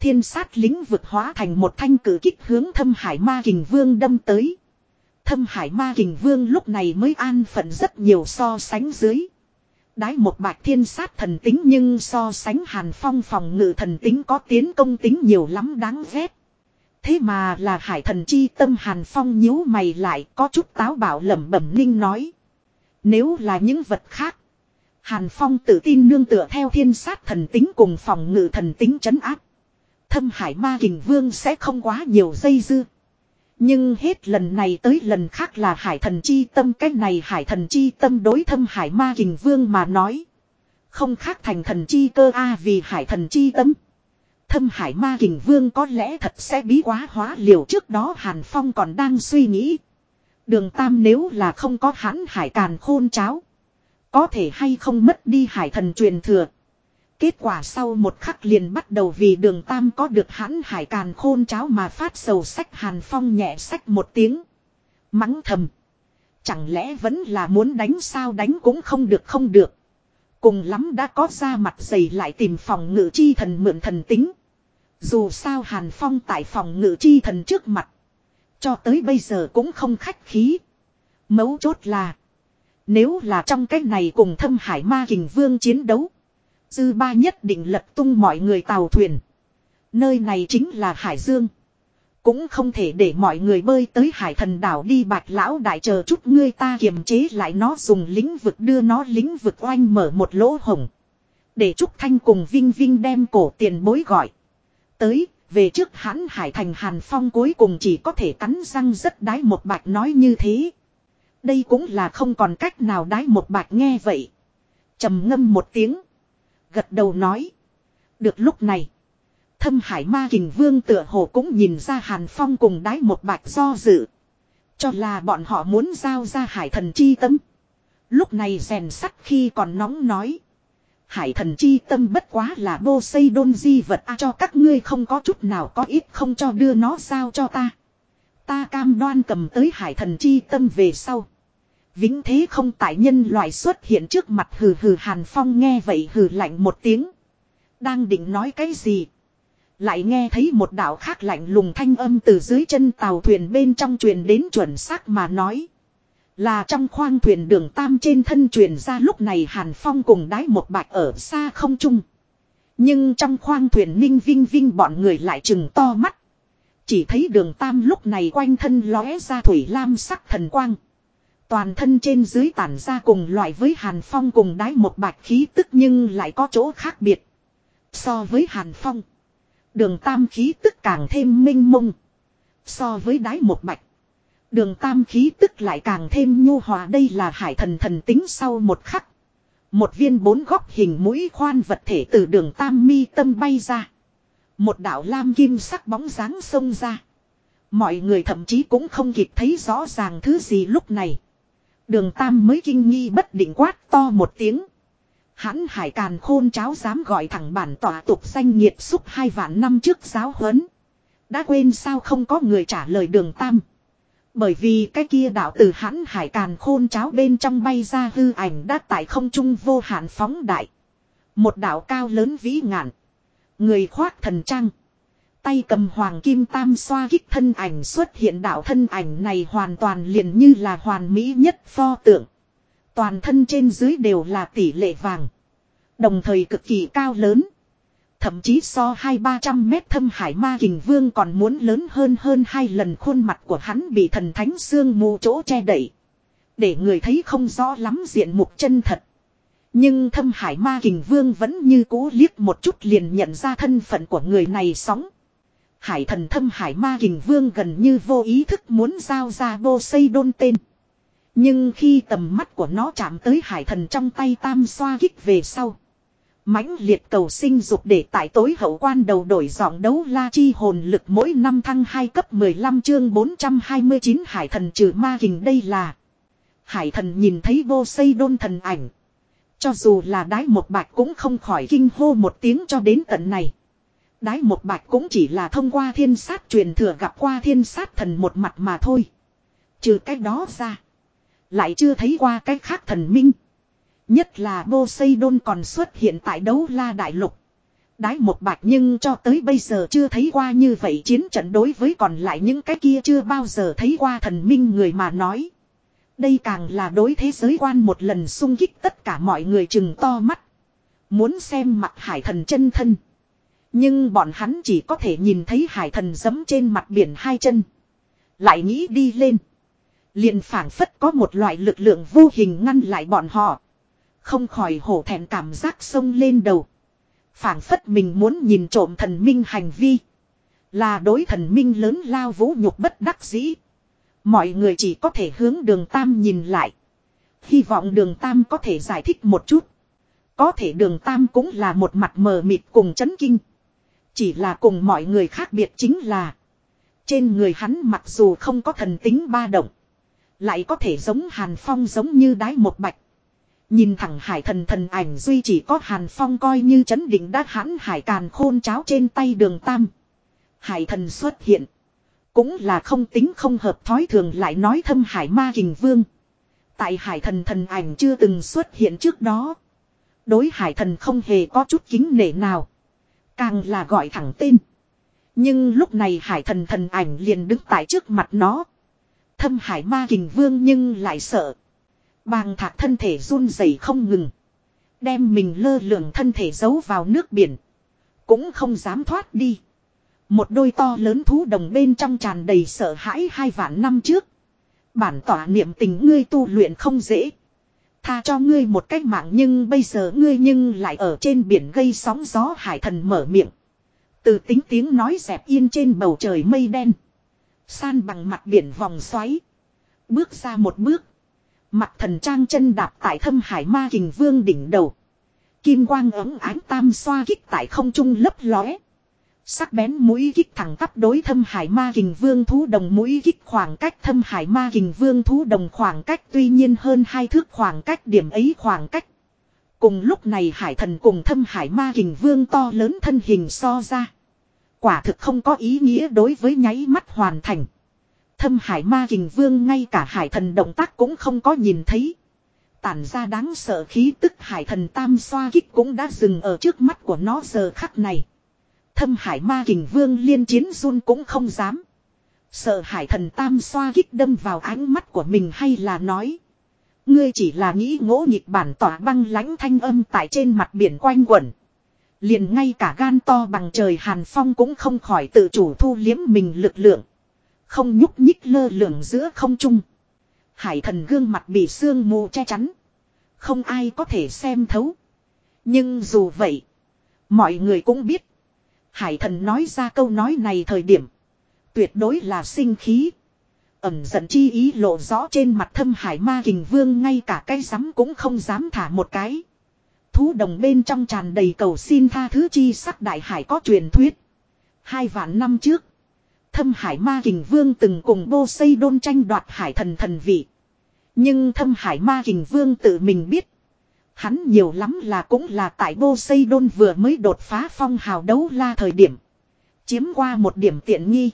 Thiên sát lính vực hóa thành một thanh cử kích hướng thâm hải ma kình vương đâm tới. Thâm hải ma kình vương lúc này mới an phận rất nhiều so sánh dưới. Đái một bạch thiên sát thần tính nhưng so sánh hàn phong phòng ngự thần tính có tiến công tính nhiều lắm đáng ghét. Thế mà là hải thần chi tâm hàn phong nhíu mày lại có chút táo bảo lẩm bẩm ninh nói. Nếu là những vật khác. Hàn phong tự tin nương tựa theo thiên sát thần tính cùng phòng ngự thần tính chấn áp. Thâm hải ma kình vương sẽ không quá nhiều dây dưa. Nhưng hết lần này tới lần khác là hải thần chi tâm cách này hải thần chi tâm đối thâm hải ma kình vương mà nói. Không khác thành thần chi cơ a vì hải thần chi tâm. Thâm hải ma kình vương có lẽ thật sẽ bí quá hóa liều trước đó Hàn Phong còn đang suy nghĩ. Đường Tam nếu là không có hãn hải càn khôn cháo. Có thể hay không mất đi hải thần truyền thừa. Kết quả sau một khắc liền bắt đầu vì đường Tam có được hãn hải càn khôn cháo mà phát sầu sách Hàn Phong nhẹ sách một tiếng. Mắng thầm. Chẳng lẽ vẫn là muốn đánh sao đánh cũng không được không được. Cùng lắm đã có ra mặt dày lại tìm phòng ngự chi thần mượn thần tính. Dù sao Hàn Phong tại phòng ngự chi thần trước mặt. Cho tới bây giờ cũng không khách khí. Mấu chốt là. Nếu là trong cách này cùng thâm hải ma kình vương chiến đấu. Dư ba nhất định lật tung mọi người tàu thuyền. Nơi này chính là Hải Dương. Cũng không thể để mọi người bơi tới hải thần đảo đi bạch lão đại chờ chút ngươi ta kiềm chế lại nó dùng lĩnh vực đưa nó lĩnh vực oanh mở một lỗ hồng. Để Trúc Thanh cùng Vinh Vinh đem cổ tiền bối gọi. Tới, về trước hãn hải thành hàn phong cuối cùng chỉ có thể cắn răng rất đái một bạch nói như thế. Đây cũng là không còn cách nào đái một bạch nghe vậy. trầm ngâm một tiếng. Gật đầu nói. Được lúc này. Thâm hải ma kình vương tựa hồ cũng nhìn ra hàn phong cùng đái một bạch do dự. Cho là bọn họ muốn giao ra hải thần chi tâm. Lúc này rèn sắt khi còn nóng nói. Hải thần chi tâm bất quá là bô xây đôn di vật a cho các ngươi không có chút nào có ít không cho đưa nó giao cho ta. Ta cam đoan cầm tới hải thần chi tâm về sau. Vĩnh thế không tại nhân loại xuất hiện trước mặt hừ hừ hàn phong nghe vậy hừ lạnh một tiếng. Đang định nói cái gì? Lại nghe thấy một đạo khác lạnh lùng thanh âm từ dưới chân tàu thuyền bên trong truyền đến chuẩn xác mà nói. Là trong khoang thuyền đường tam trên thân truyền ra lúc này Hàn Phong cùng đái một bạch ở xa không trung. Nhưng trong khoang thuyền ninh vinh vinh bọn người lại chừng to mắt. Chỉ thấy đường tam lúc này quanh thân lóe ra thủy lam sắc thần quang. Toàn thân trên dưới tản ra cùng loại với Hàn Phong cùng đái một bạch khí tức nhưng lại có chỗ khác biệt. So với Hàn Phong. Đường tam khí tức càng thêm minh mông. So với đái một bạch. Đường tam khí tức lại càng thêm nhu hòa đây là hải thần thần tính sau một khắc. Một viên bốn góc hình mũi khoan vật thể từ đường tam mi tâm bay ra. Một đạo lam kim sắc bóng dáng xông ra. Mọi người thậm chí cũng không kịp thấy rõ ràng thứ gì lúc này. Đường tam mới kinh nghi bất định quát to một tiếng. Hãn hải càn khôn cháo dám gọi thẳng bản tỏa tục danh nhiệt xúc hai vạn năm trước giáo huấn. Đã quên sao không có người trả lời đường tam. Bởi vì cái kia đạo từ hãn hải càn khôn cháo bên trong bay ra hư ảnh đã tại không trung vô hạn phóng đại. Một đạo cao lớn vĩ ngạn. Người khoác thần trang. Tay cầm hoàng kim tam xoa kích thân ảnh xuất hiện đạo thân ảnh này hoàn toàn liền như là hoàn mỹ nhất pho tượng. Toàn thân trên dưới đều là tỷ lệ vàng. Đồng thời cực kỳ cao lớn. Thậm chí so hai ba trăm mét thâm hải ma kình vương còn muốn lớn hơn hơn hai lần khuôn mặt của hắn bị thần thánh xương mù chỗ che đậy. Để người thấy không rõ lắm diện mục chân thật. Nhưng thâm hải ma kình vương vẫn như cố liếc một chút liền nhận ra thân phận của người này sóng. Hải thần thâm hải ma kình vương gần như vô ý thức muốn giao ra vô xây đôn tên. Nhưng khi tầm mắt của nó chạm tới hải thần trong tay tam xoa kích về sau mãnh liệt cầu sinh dục để tại tối hậu quan đầu đổi giọng đấu la chi hồn lực mỗi năm thăng 2 cấp 15 chương 429 hải thần trừ ma hình đây là. Hải thần nhìn thấy vô xây đôn thần ảnh. Cho dù là đái một bạch cũng không khỏi kinh hô một tiếng cho đến tận này. Đái một bạch cũng chỉ là thông qua thiên sát truyền thừa gặp qua thiên sát thần một mặt mà thôi. Trừ cách đó ra. Lại chưa thấy qua cách khác thần minh. Nhất là vô xây đôn còn xuất hiện tại đấu la đại lục. Đái một bạch nhưng cho tới bây giờ chưa thấy qua như vậy chiến trận đối với còn lại những cái kia chưa bao giờ thấy qua thần minh người mà nói. Đây càng là đối thế giới quan một lần sung kích tất cả mọi người chừng to mắt. Muốn xem mặt hải thần chân thân. Nhưng bọn hắn chỉ có thể nhìn thấy hải thần giấm trên mặt biển hai chân. Lại nghĩ đi lên. Liền phảng phất có một loại lực lượng vô hình ngăn lại bọn họ. Không khỏi hổ thẹn cảm giác sông lên đầu. phảng phất mình muốn nhìn trộm thần minh hành vi. Là đối thần minh lớn lao vũ nhục bất đắc dĩ. Mọi người chỉ có thể hướng đường Tam nhìn lại. Hy vọng đường Tam có thể giải thích một chút. Có thể đường Tam cũng là một mặt mờ mịt cùng chấn kinh. Chỉ là cùng mọi người khác biệt chính là. Trên người hắn mặc dù không có thần tính ba động. Lại có thể giống hàn phong giống như đái một bạch. Nhìn thẳng hải thần thần ảnh duy chỉ có hàn phong coi như chấn định đã hãn hải càn khôn cháo trên tay đường tam. Hải thần xuất hiện. Cũng là không tính không hợp thói thường lại nói thâm hải ma kình vương. Tại hải thần thần ảnh chưa từng xuất hiện trước đó. Đối hải thần không hề có chút kính nể nào. Càng là gọi thẳng tên. Nhưng lúc này hải thần thần ảnh liền đứng tại trước mặt nó. Thâm hải ma kình vương nhưng lại sợ. Bàng thạc thân thể run rẩy không ngừng. Đem mình lơ lửng thân thể giấu vào nước biển. Cũng không dám thoát đi. Một đôi to lớn thú đồng bên trong tràn đầy sợ hãi hai vạn năm trước. Bản tỏa niệm tình ngươi tu luyện không dễ. Tha cho ngươi một cách mạng nhưng bây giờ ngươi nhưng lại ở trên biển gây sóng gió hải thần mở miệng. Từ tính tiếng nói dẹp yên trên bầu trời mây đen. San bằng mặt biển vòng xoáy. Bước ra một bước. Mặt thần trang chân đạp tại thâm hải ma kình vương đỉnh đầu. Kim quang ấm ánh tam xoa kích tại không trung lấp lóe. Sắc bén mũi kích thẳng tắp đối thâm hải ma kình vương thú đồng mũi kích khoảng cách thâm hải ma kình vương thú đồng khoảng cách, tuy nhiên hơn hai thước khoảng cách, điểm ấy khoảng cách. Cùng lúc này hải thần cùng thâm hải ma kình vương to lớn thân hình so ra. Quả thực không có ý nghĩa đối với nháy mắt hoàn thành. Thâm hải ma kình vương ngay cả hải thần động tác cũng không có nhìn thấy. Tản ra đáng sợ khí tức hải thần tam xoa kích cũng đã dừng ở trước mắt của nó giờ khắc này. Thâm hải ma kình vương liên chiến run cũng không dám. Sợ hải thần tam xoa kích đâm vào ánh mắt của mình hay là nói. Ngươi chỉ là nghĩ ngỗ nhịp bản tỏa băng lãnh thanh âm tại trên mặt biển quanh quẩn. Liền ngay cả gan to bằng trời hàn phong cũng không khỏi tự chủ thu liếm mình lực lượng. Không nhúc nhích lơ lửng giữa không trung. Hải thần gương mặt bị sương mù che chắn. Không ai có thể xem thấu. Nhưng dù vậy. Mọi người cũng biết. Hải thần nói ra câu nói này thời điểm. Tuyệt đối là sinh khí. Ẩm giận chi ý lộ rõ trên mặt thâm hải ma kình vương, ngay cả cái rắm cũng không dám thả một cái. Thú đồng bên trong tràn đầy cầu xin tha thứ chi sắc đại hải có truyền thuyết. Hai vạn năm trước. Thâm hải ma kình vương từng cùng bô xây đôn tranh đoạt hải thần thần vị. Nhưng thâm hải ma kình vương tự mình biết. Hắn nhiều lắm là cũng là tại bô xây đôn vừa mới đột phá phong hào đấu la thời điểm. Chiếm qua một điểm tiện nghi.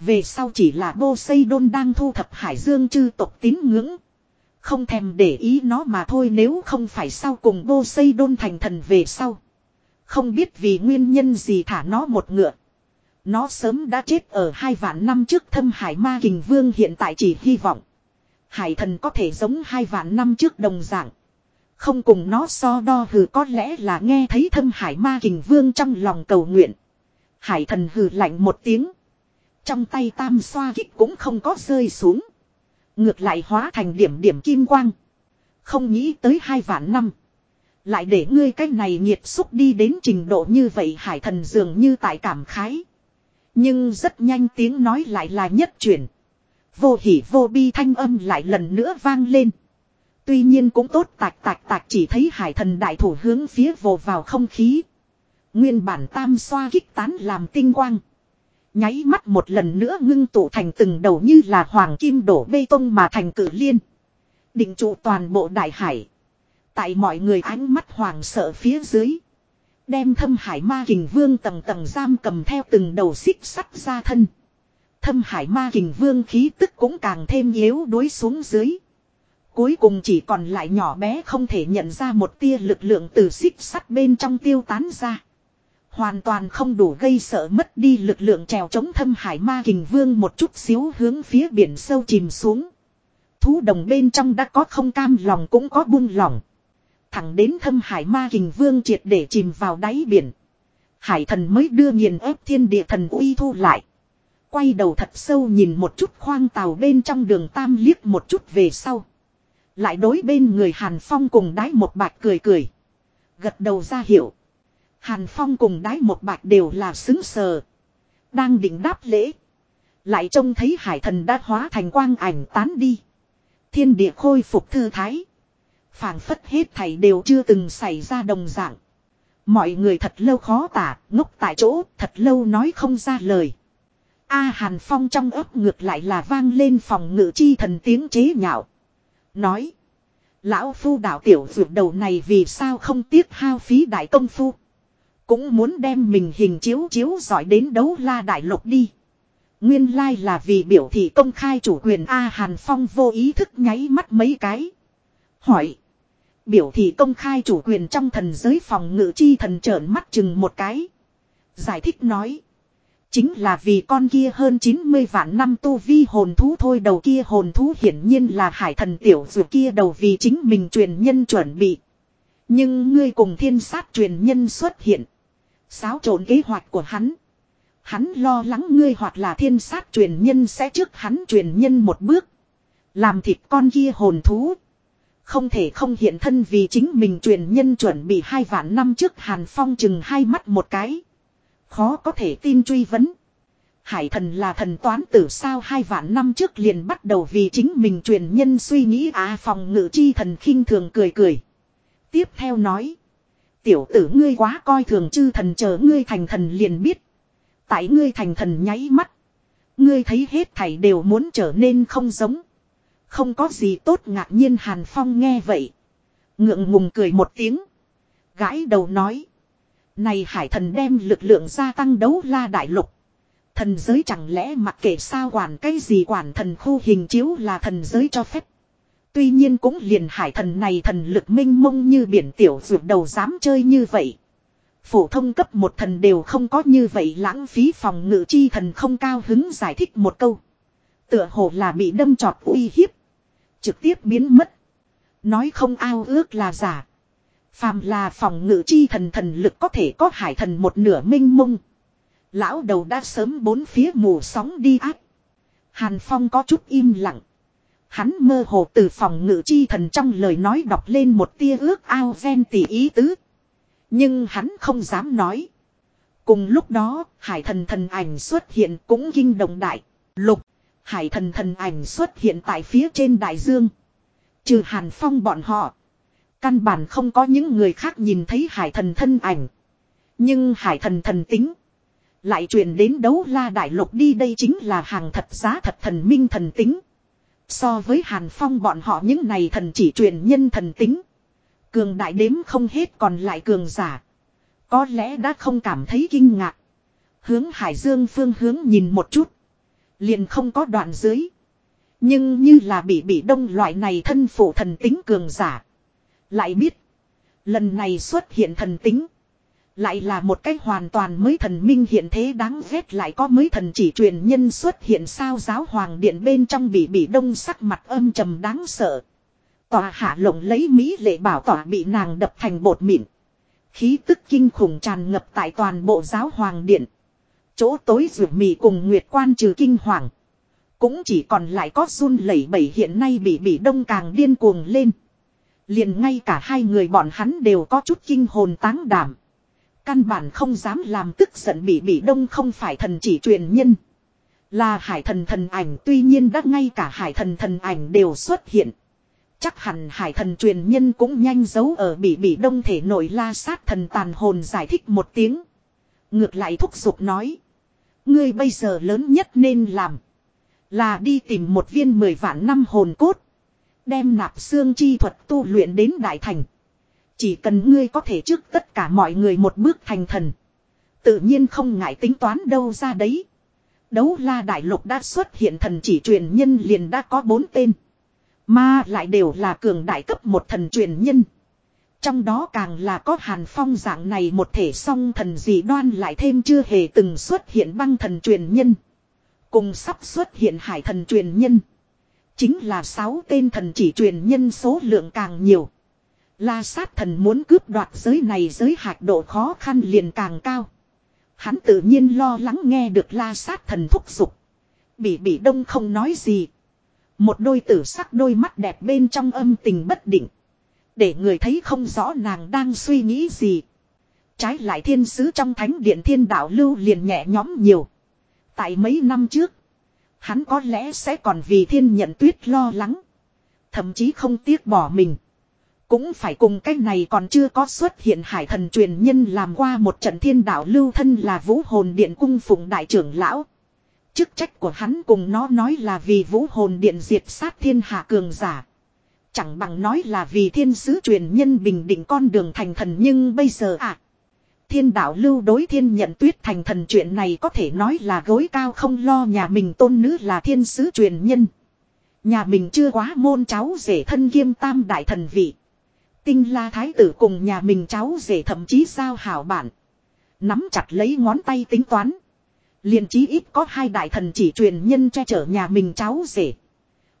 Về sau chỉ là bô xây đôn đang thu thập hải dương chư tộc tín ngưỡng. Không thèm để ý nó mà thôi nếu không phải sau cùng bô xây đôn thành thần về sau. Không biết vì nguyên nhân gì thả nó một ngựa. Nó sớm đã chết ở hai vạn năm trước thâm hải ma kình vương hiện tại chỉ hy vọng. Hải thần có thể giống hai vạn năm trước đồng dạng. Không cùng nó so đo hừ, có lẽ là nghe thấy thâm hải ma kình vương trong lòng cầu nguyện. Hải thần hừ lạnh một tiếng. Trong tay tam xoa kích cũng không có rơi xuống. Ngược lại hóa thành điểm điểm kim quang. Không nghĩ tới hai vạn năm. Lại để ngươi cái này nhiệt xúc đi đến trình độ như vậy, hải thần dường như tại cảm khái. Nhưng rất nhanh tiếng nói lại là nhất chuyển. Vô hỉ vô bi thanh âm lại lần nữa vang lên. Tuy nhiên cũng tốt tạc tạc tạc chỉ thấy hải thần đại thủ hướng phía vồ vào không khí. Nguyên bản tam xoa kích tán làm tinh quang. Nháy mắt một lần nữa ngưng tụ thành từng đầu như là hoàng kim đổ bê tông mà thành cử liên. Định trụ toàn bộ đại hải. Tại mọi người ánh mắt hoàng sợ phía dưới. Đem thâm hải ma kình vương tầng tầng giam cầm theo từng đầu xích sắt ra thân. Thâm hải ma kình vương khí tức cũng càng thêm yếu đuối xuống dưới. Cuối cùng chỉ còn lại nhỏ bé không thể nhận ra một tia lực lượng từ xích sắt bên trong tiêu tán ra. Hoàn toàn không đủ gây sợ mất đi lực lượng trèo chống thâm hải ma kình vương một chút xíu hướng phía biển sâu chìm xuống. Thú đồng bên trong đã có không cam lòng cũng có buông lòng. Thẳng đến thâm hải ma kình vương triệt để chìm vào đáy biển. Hải thần mới đưa nghiền ép thiên địa thần uy thu lại. Quay đầu thật sâu nhìn một chút khoang tàu bên trong đường tam liếc một chút về sau. Lại đối bên người Hàn Phong cùng đái một bạch cười cười. Gật đầu ra hiệu. Hàn Phong cùng đái một bạch đều là xứng sờ. Đang định đáp lễ. Lại trông thấy hải thần đã hóa thành quang ảnh tán đi. Thiên địa khôi phục thư thái. phảng phất hết thảy đều chưa từng xảy ra đồng dạng. Mọi người thật lâu khó tả, ngốc tại chỗ, thật lâu nói không ra lời. A Hàn Phong trong ấp ngược lại là vang lên phòng ngự chi thần tiếng chế nhạo. Nói. Lão phu đạo tiểu vượt đầu này vì sao không tiếc hao phí đại công phu. Cũng muốn đem mình hình chiếu chiếu giỏi đến đấu la đại lục đi. Nguyên lai là vì biểu thị công khai chủ quyền A Hàn Phong vô ý thức nháy mắt mấy cái. Hỏi. Biểu thị công khai chủ quyền trong thần giới phòng ngự chi thần trợn mắt chừng một cái. Giải thích nói. Chính là vì con kia hơn 90 vạn năm tu vi hồn thú thôi, đầu kia hồn thú hiển nhiên là hải thần tiểu dù kia đầu vì chính mình truyền nhân chuẩn bị. Nhưng ngươi cùng thiên sát truyền nhân xuất hiện. Xáo trộn kế hoạch của hắn. Hắn lo lắng ngươi hoặc là thiên sát truyền nhân sẽ trước hắn truyền nhân một bước. Làm thịt con kia hồn thú. Không thể không hiện thân vì chính mình truyền nhân chuẩn bị hai vạn năm trước Hàn Phong chừng hai mắt một cái. Khó có thể tin truy vấn. Hải thần là thần toán tử sao hai vạn năm trước liền bắt đầu vì chính mình truyền nhân suy nghĩ à phòng ngự chi thần khinh thường cười cười. Tiếp theo nói. Tiểu tử ngươi quá coi thường chư thần chờ ngươi thành thần liền biết. Tại ngươi thành thần nháy mắt. Ngươi thấy hết thảy đều muốn trở nên không giống. Không có gì tốt ngạc nhiên Hàn Phong nghe vậy. Ngượng ngùng cười một tiếng. Gãi đầu nói. Này hải thần đem lực lượng gia tăng đấu la đại lục. Thần giới chẳng lẽ mặc kệ sao quản cái gì quản thần khu hình chiếu là thần giới cho phép. Tuy nhiên cũng liền hải thần này thần lực minh mông như biển tiểu vượt đầu dám chơi như vậy. Phổ thông cấp một thần đều không có như vậy lãng phí phòng ngự chi thần không cao hứng giải thích một câu. Tựa hồ là bị đâm trọt uy hiếp. Trực tiếp biến mất. Nói không ao ước là giả. Phàm là phòng ngự chi thần thần lực có thể có hải thần một nửa minh mông. Lão đầu đã sớm bốn phía mù sóng đi ác. Hàn Phong có chút im lặng. Hắn mơ hồ từ phòng ngự chi thần trong lời nói đọc lên một tia ước ao ven tỉ ý tứ. Nhưng hắn không dám nói. Cùng lúc đó, hải thần thần ảnh xuất hiện cũng kinh động đại. Lục, hải thần thần ảnh xuất hiện tại phía trên đại dương. Trừ hàn phong bọn họ. Căn bản không có những người khác nhìn thấy hải thần thân ảnh. Nhưng hải thần thần tính. Lại truyền đến đấu la đại lục đi đây chính là hàng thật giá thật thần minh thần tính. So với hàn phong bọn họ những này thần chỉ truyền nhân thần tính. Cường đại đếm không hết còn lại cường giả. Có lẽ đã không cảm thấy kinh ngạc. Hướng hải dương phương hướng nhìn một chút. Liền không có đoạn dưới. Nhưng như là bị bị đông loại này thân phụ thần tính cường giả. Lại biết. Lần này xuất hiện thần tính. Lại là một cách hoàn toàn mới thần minh hiện thế đáng ghét lại có mới thần chỉ truyền nhân xuất hiện sao giáo hoàng điện bên trong bị bị đông sắc mặt âm trầm đáng sợ. Tòa hạ lộng lấy Mỹ lệ bảo tòa bị nàng đập thành bột mịn. Khí tức kinh khủng tràn ngập tại toàn bộ giáo hoàng điện. Chỗ tối rượu mì cùng nguyệt quan trừ kinh hoàng. Cũng chỉ còn lại có run lẩy bẩy hiện nay bị bị đông càng điên cuồng lên. Liền ngay cả hai người bọn hắn đều có chút kinh hồn táng đảm. Căn bản không dám làm tức giận bị bị đông không phải thần chỉ truyền nhân. Là hải thần thần ảnh, tuy nhiên đã ngay cả hải thần thần ảnh đều xuất hiện. Chắc hẳn hải thần truyền nhân cũng nhanh giấu ở bị bị đông thể nội la sát thần tàn hồn giải thích một tiếng. Ngược lại thúc giục nói. Ngươi bây giờ lớn nhất nên làm. Là đi tìm một viên mười vạn năm hồn cốt. Đem nạp xương chi thuật tu luyện đến đại thành. Chỉ cần ngươi có thể trước tất cả mọi người một bước thành thần. Tự nhiên không ngại tính toán đâu ra đấy. Đấu la đại lục đã xuất hiện thần chỉ truyền nhân liền đã có bốn tên. Mà lại đều là cường đại cấp một thần truyền nhân. Trong đó càng là có hàn phong dạng này một thể song thần dị đoan lại thêm chưa hề từng xuất hiện băng thần truyền nhân. Cùng sắp xuất hiện hải thần truyền nhân. Chính là sáu tên thần chỉ truyền nhân số lượng càng nhiều. La sát thần muốn cướp đoạt giới này giới hạt độ khó khăn liền càng cao. Hắn tự nhiên lo lắng nghe được la sát thần thúc giục. Bị bị đông không nói gì. Một đôi tử sắc đôi mắt đẹp bên trong âm tình bất định. Để người thấy không rõ nàng đang suy nghĩ gì. Trái lại thiên sứ trong thánh điện thiên đạo lưu liền nhẹ nhõm nhiều. Tại mấy năm trước. Hắn có lẽ sẽ còn vì thiên nhận tuyết lo lắng. Thậm chí không tiếc bỏ mình. Cũng phải cùng cái này còn chưa có xuất hiện hải thần truyền nhân làm qua một trận thiên đạo lưu thân là vũ hồn điện cung phụng đại trưởng lão. Chức trách của hắn cùng nó nói là vì vũ hồn điện diệt sát thiên hạ cường giả. Chẳng bằng nói là vì thiên sứ truyền nhân bình định con đường thành thần nhưng bây giờ à. Thiên đạo lưu đối thiên nhận tuyết thành thần chuyện này có thể nói là gối cao không lo nhà mình tôn nữ là thiên sứ truyền nhân. Nhà mình chưa quá môn cháu rể thân kiêm tam đại thần vị. Tinh la thái tử cùng nhà mình cháu rể thậm chí sao hảo bản. Nắm chặt lấy ngón tay tính toán. liền chí ít có hai đại thần chỉ truyền nhân che chở nhà mình cháu rể.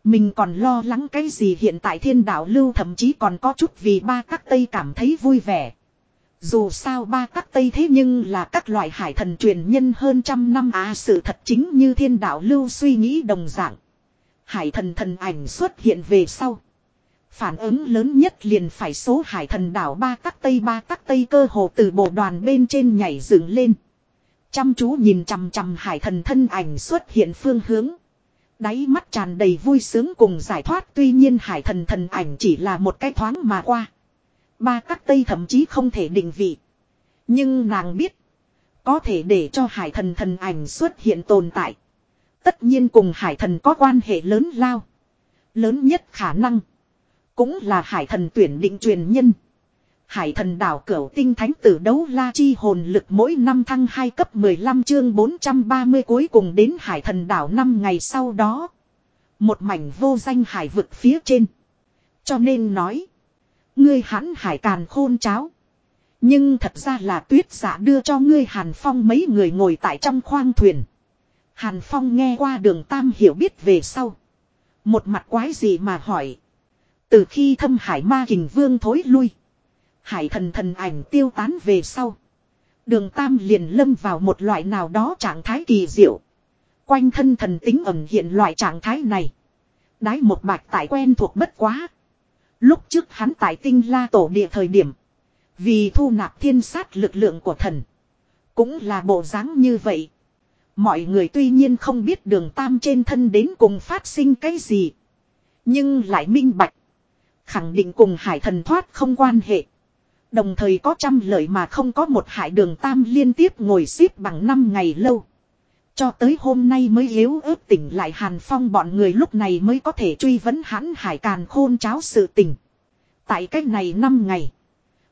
Mình còn lo lắng cái gì hiện tại thiên đạo lưu thậm chí còn có chút vì ba các tây cảm thấy vui vẻ. Dù sao ba các tây thế nhưng là các loại hải thần truyền nhân hơn trăm năm à sự thật chính như thiên đạo lưu suy nghĩ đồng dạng. Hải thần thần ảnh xuất hiện về sau. Phản ứng lớn nhất liền phải số hải thần đảo ba các tây, ba các tây cơ hồ từ bộ đoàn bên trên nhảy dựng lên. Chăm chú nhìn chằm chằm hải thần thân ảnh xuất hiện phương hướng. Đáy mắt tràn đầy vui sướng cùng giải thoát tuy nhiên hải thần thần ảnh chỉ là một cái thoáng mà qua. Ba tắc tây thậm chí không thể định vị. Nhưng nàng biết. Có thể để cho hải thần thần ảnh xuất hiện tồn tại. Tất nhiên cùng hải thần có quan hệ lớn lao. Lớn nhất khả năng. Cũng là hải thần tuyển định truyền nhân. Hải thần đảo cửu tinh thánh tử đấu la chi hồn lực mỗi năm thăng 2 cấp 15 chương 430 cuối cùng đến hải thần đảo 5 ngày sau đó. Một mảnh vô danh hải vực phía trên. Cho nên nói. Ngươi hãn hải càn khôn cháo. Nhưng thật ra là tuyết giả đưa cho ngươi Hàn Phong mấy người ngồi tại trong khoang thuyền. Hàn Phong nghe qua đường Tam hiểu biết về sau. Một mặt quái gì mà hỏi. Từ khi thâm hải ma kình vương thối lui. Hải thần thần ảnh tiêu tán về sau. Đường Tam liền lâm vào một loại nào đó trạng thái kỳ diệu. Quanh thân thần tính ẩn hiện loại trạng thái này. Đái một bạch tại quen thuộc bất quá. Lúc trước hắn tại tinh la tổ địa thời điểm. Vì thu nạp thiên sát lực lượng của thần. Cũng là bộ dáng như vậy. Mọi người tuy nhiên không biết đường tam trên thân đến cùng phát sinh cái gì. Nhưng lại minh bạch. Khẳng định cùng hải thần thoát không quan hệ. Đồng thời có trăm lợi mà không có một hải đường tam liên tiếp ngồi xếp bằng năm ngày lâu. Cho tới hôm nay mới yếu ớt tỉnh lại Hàn Phong bọn người lúc này mới có thể truy vấn hắn hải càn khôn cháo sự tình. Tại cách này năm ngày.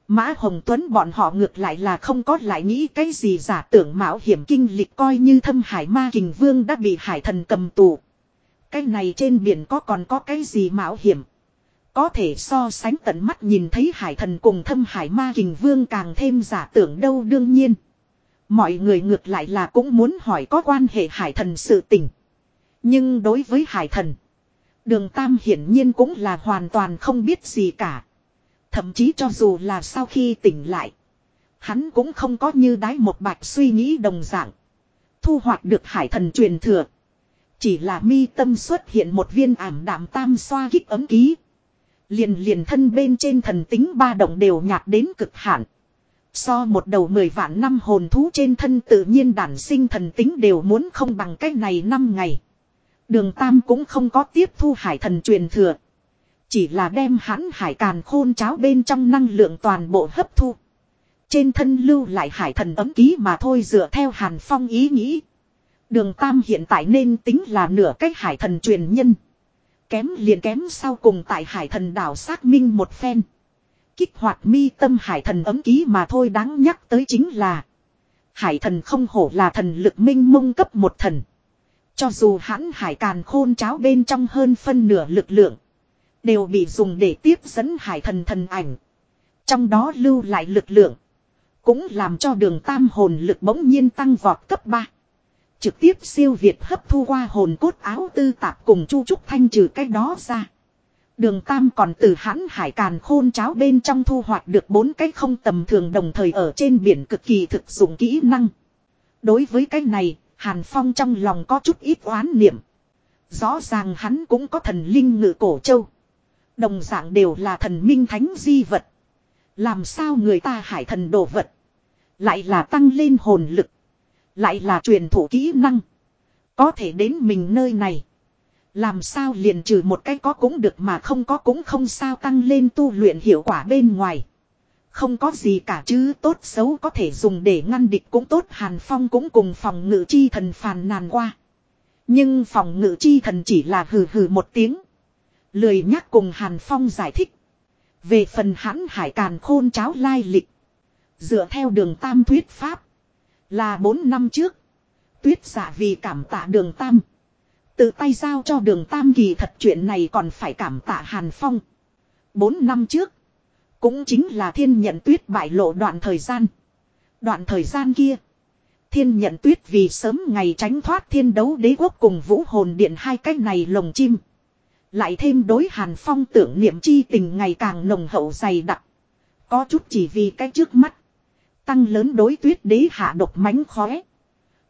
Mã Hồng Tuấn bọn họ ngược lại là không có lại nghĩ cái gì giả tưởng mạo hiểm kinh lịch coi như thâm hải ma kình vương đã bị hải thần cầm tù. Cái này trên biển có còn có cái gì mạo hiểm. Có thể so sánh tận mắt nhìn thấy hải thần cùng thâm hải ma kình vương càng thêm giả tưởng đâu đương nhiên. Mọi người ngược lại là cũng muốn hỏi có quan hệ hải thần sự tình. Nhưng đối với hải thần. Đường Tam hiển nhiên cũng là hoàn toàn không biết gì cả. Thậm chí cho dù là sau khi tỉnh lại. Hắn cũng không có như đái một bạch suy nghĩ đồng dạng. Thu hoạch được hải thần truyền thừa. Chỉ là mi tâm xuất hiện một viên ảm đạm tam xoa kích ấm ký. Liền liền thân bên trên thần tính ba động đều nhạt đến cực hạn. So một đầu mười vạn năm hồn thú trên thân tự nhiên đản sinh thần tính đều muốn không bằng cách này năm ngày. Đường Tam cũng không có tiếp thu hải thần truyền thừa. Chỉ là đem hắn hải càn khôn cháo bên trong năng lượng toàn bộ hấp thu. Trên thân lưu lại hải thần ấm ký mà thôi dựa theo hàn phong ý nghĩ. Đường Tam hiện tại nên tính là nửa cách hải thần truyền nhân. Kém liền kém sau cùng tại hải thần đảo xác minh một phen. Kích hoạt mi tâm hải thần ấm ký mà thôi đáng nhắc tới chính là. Hải thần không hổ là thần lực minh mông cấp một thần. Cho dù hắn hải càn khôn cháo bên trong hơn phân nửa lực lượng. Đều bị dùng để tiếp dẫn hải thần thần ảnh. Trong đó lưu lại lực lượng. Cũng làm cho đường tam hồn lực bỗng nhiên tăng vọt cấp 3. Trực tiếp siêu việt hấp thu qua hồn cốt áo tư tạp cùng chu trúc thanh trừ cái đó ra. Đường Tam còn từ hãn hải càn khôn cháo bên trong thu hoạch được bốn cái không tầm thường đồng thời ở trên biển cực kỳ thực dụng kỹ năng. Đối với cái này, Hàn Phong trong lòng có chút ít oán niệm. Rõ ràng hắn cũng có thần linh ngự cổ châu. Đồng dạng đều là thần minh thánh di vật. Làm sao người ta hải thần đồ vật. Lại là tăng lên hồn lực. Lại là truyền thủ kỹ năng. Có thể đến mình nơi này. Làm sao liền trừ một cái có cũng được mà không có cũng không sao tăng lên tu luyện hiệu quả bên ngoài. Không có gì cả chứ tốt xấu có thể dùng để ngăn địch cũng tốt, Hàn Phong cũng cùng phòng ngự chi thần phàn nàn qua. Nhưng phòng ngự chi thần chỉ là hừ hừ một tiếng. Lười nhắc cùng Hàn Phong giải thích. Về phần hãn hải càn khôn cháo lai lịch. Dựa theo đường tam thuyết pháp. Là 4 năm trước. Tuyết giả vì cảm tạ đường tam. Tự tay giao cho đường tam kỳ thật chuyện này còn phải cảm tạ Hàn Phong. bốn năm trước. Cũng chính là thiên nhận tuyết bại lộ đoạn thời gian. Đoạn thời gian kia. Thiên nhận tuyết vì sớm ngày tránh thoát thiên đấu đế quốc cùng vũ hồn điện hai cái này lồng chim. Lại thêm đối hàn phong tưởng niệm chi tình ngày càng nồng hậu dày đặc. Có chút chỉ vì cái trước mắt. Tăng lớn đối tuyết đế hạ độc mánh khóe.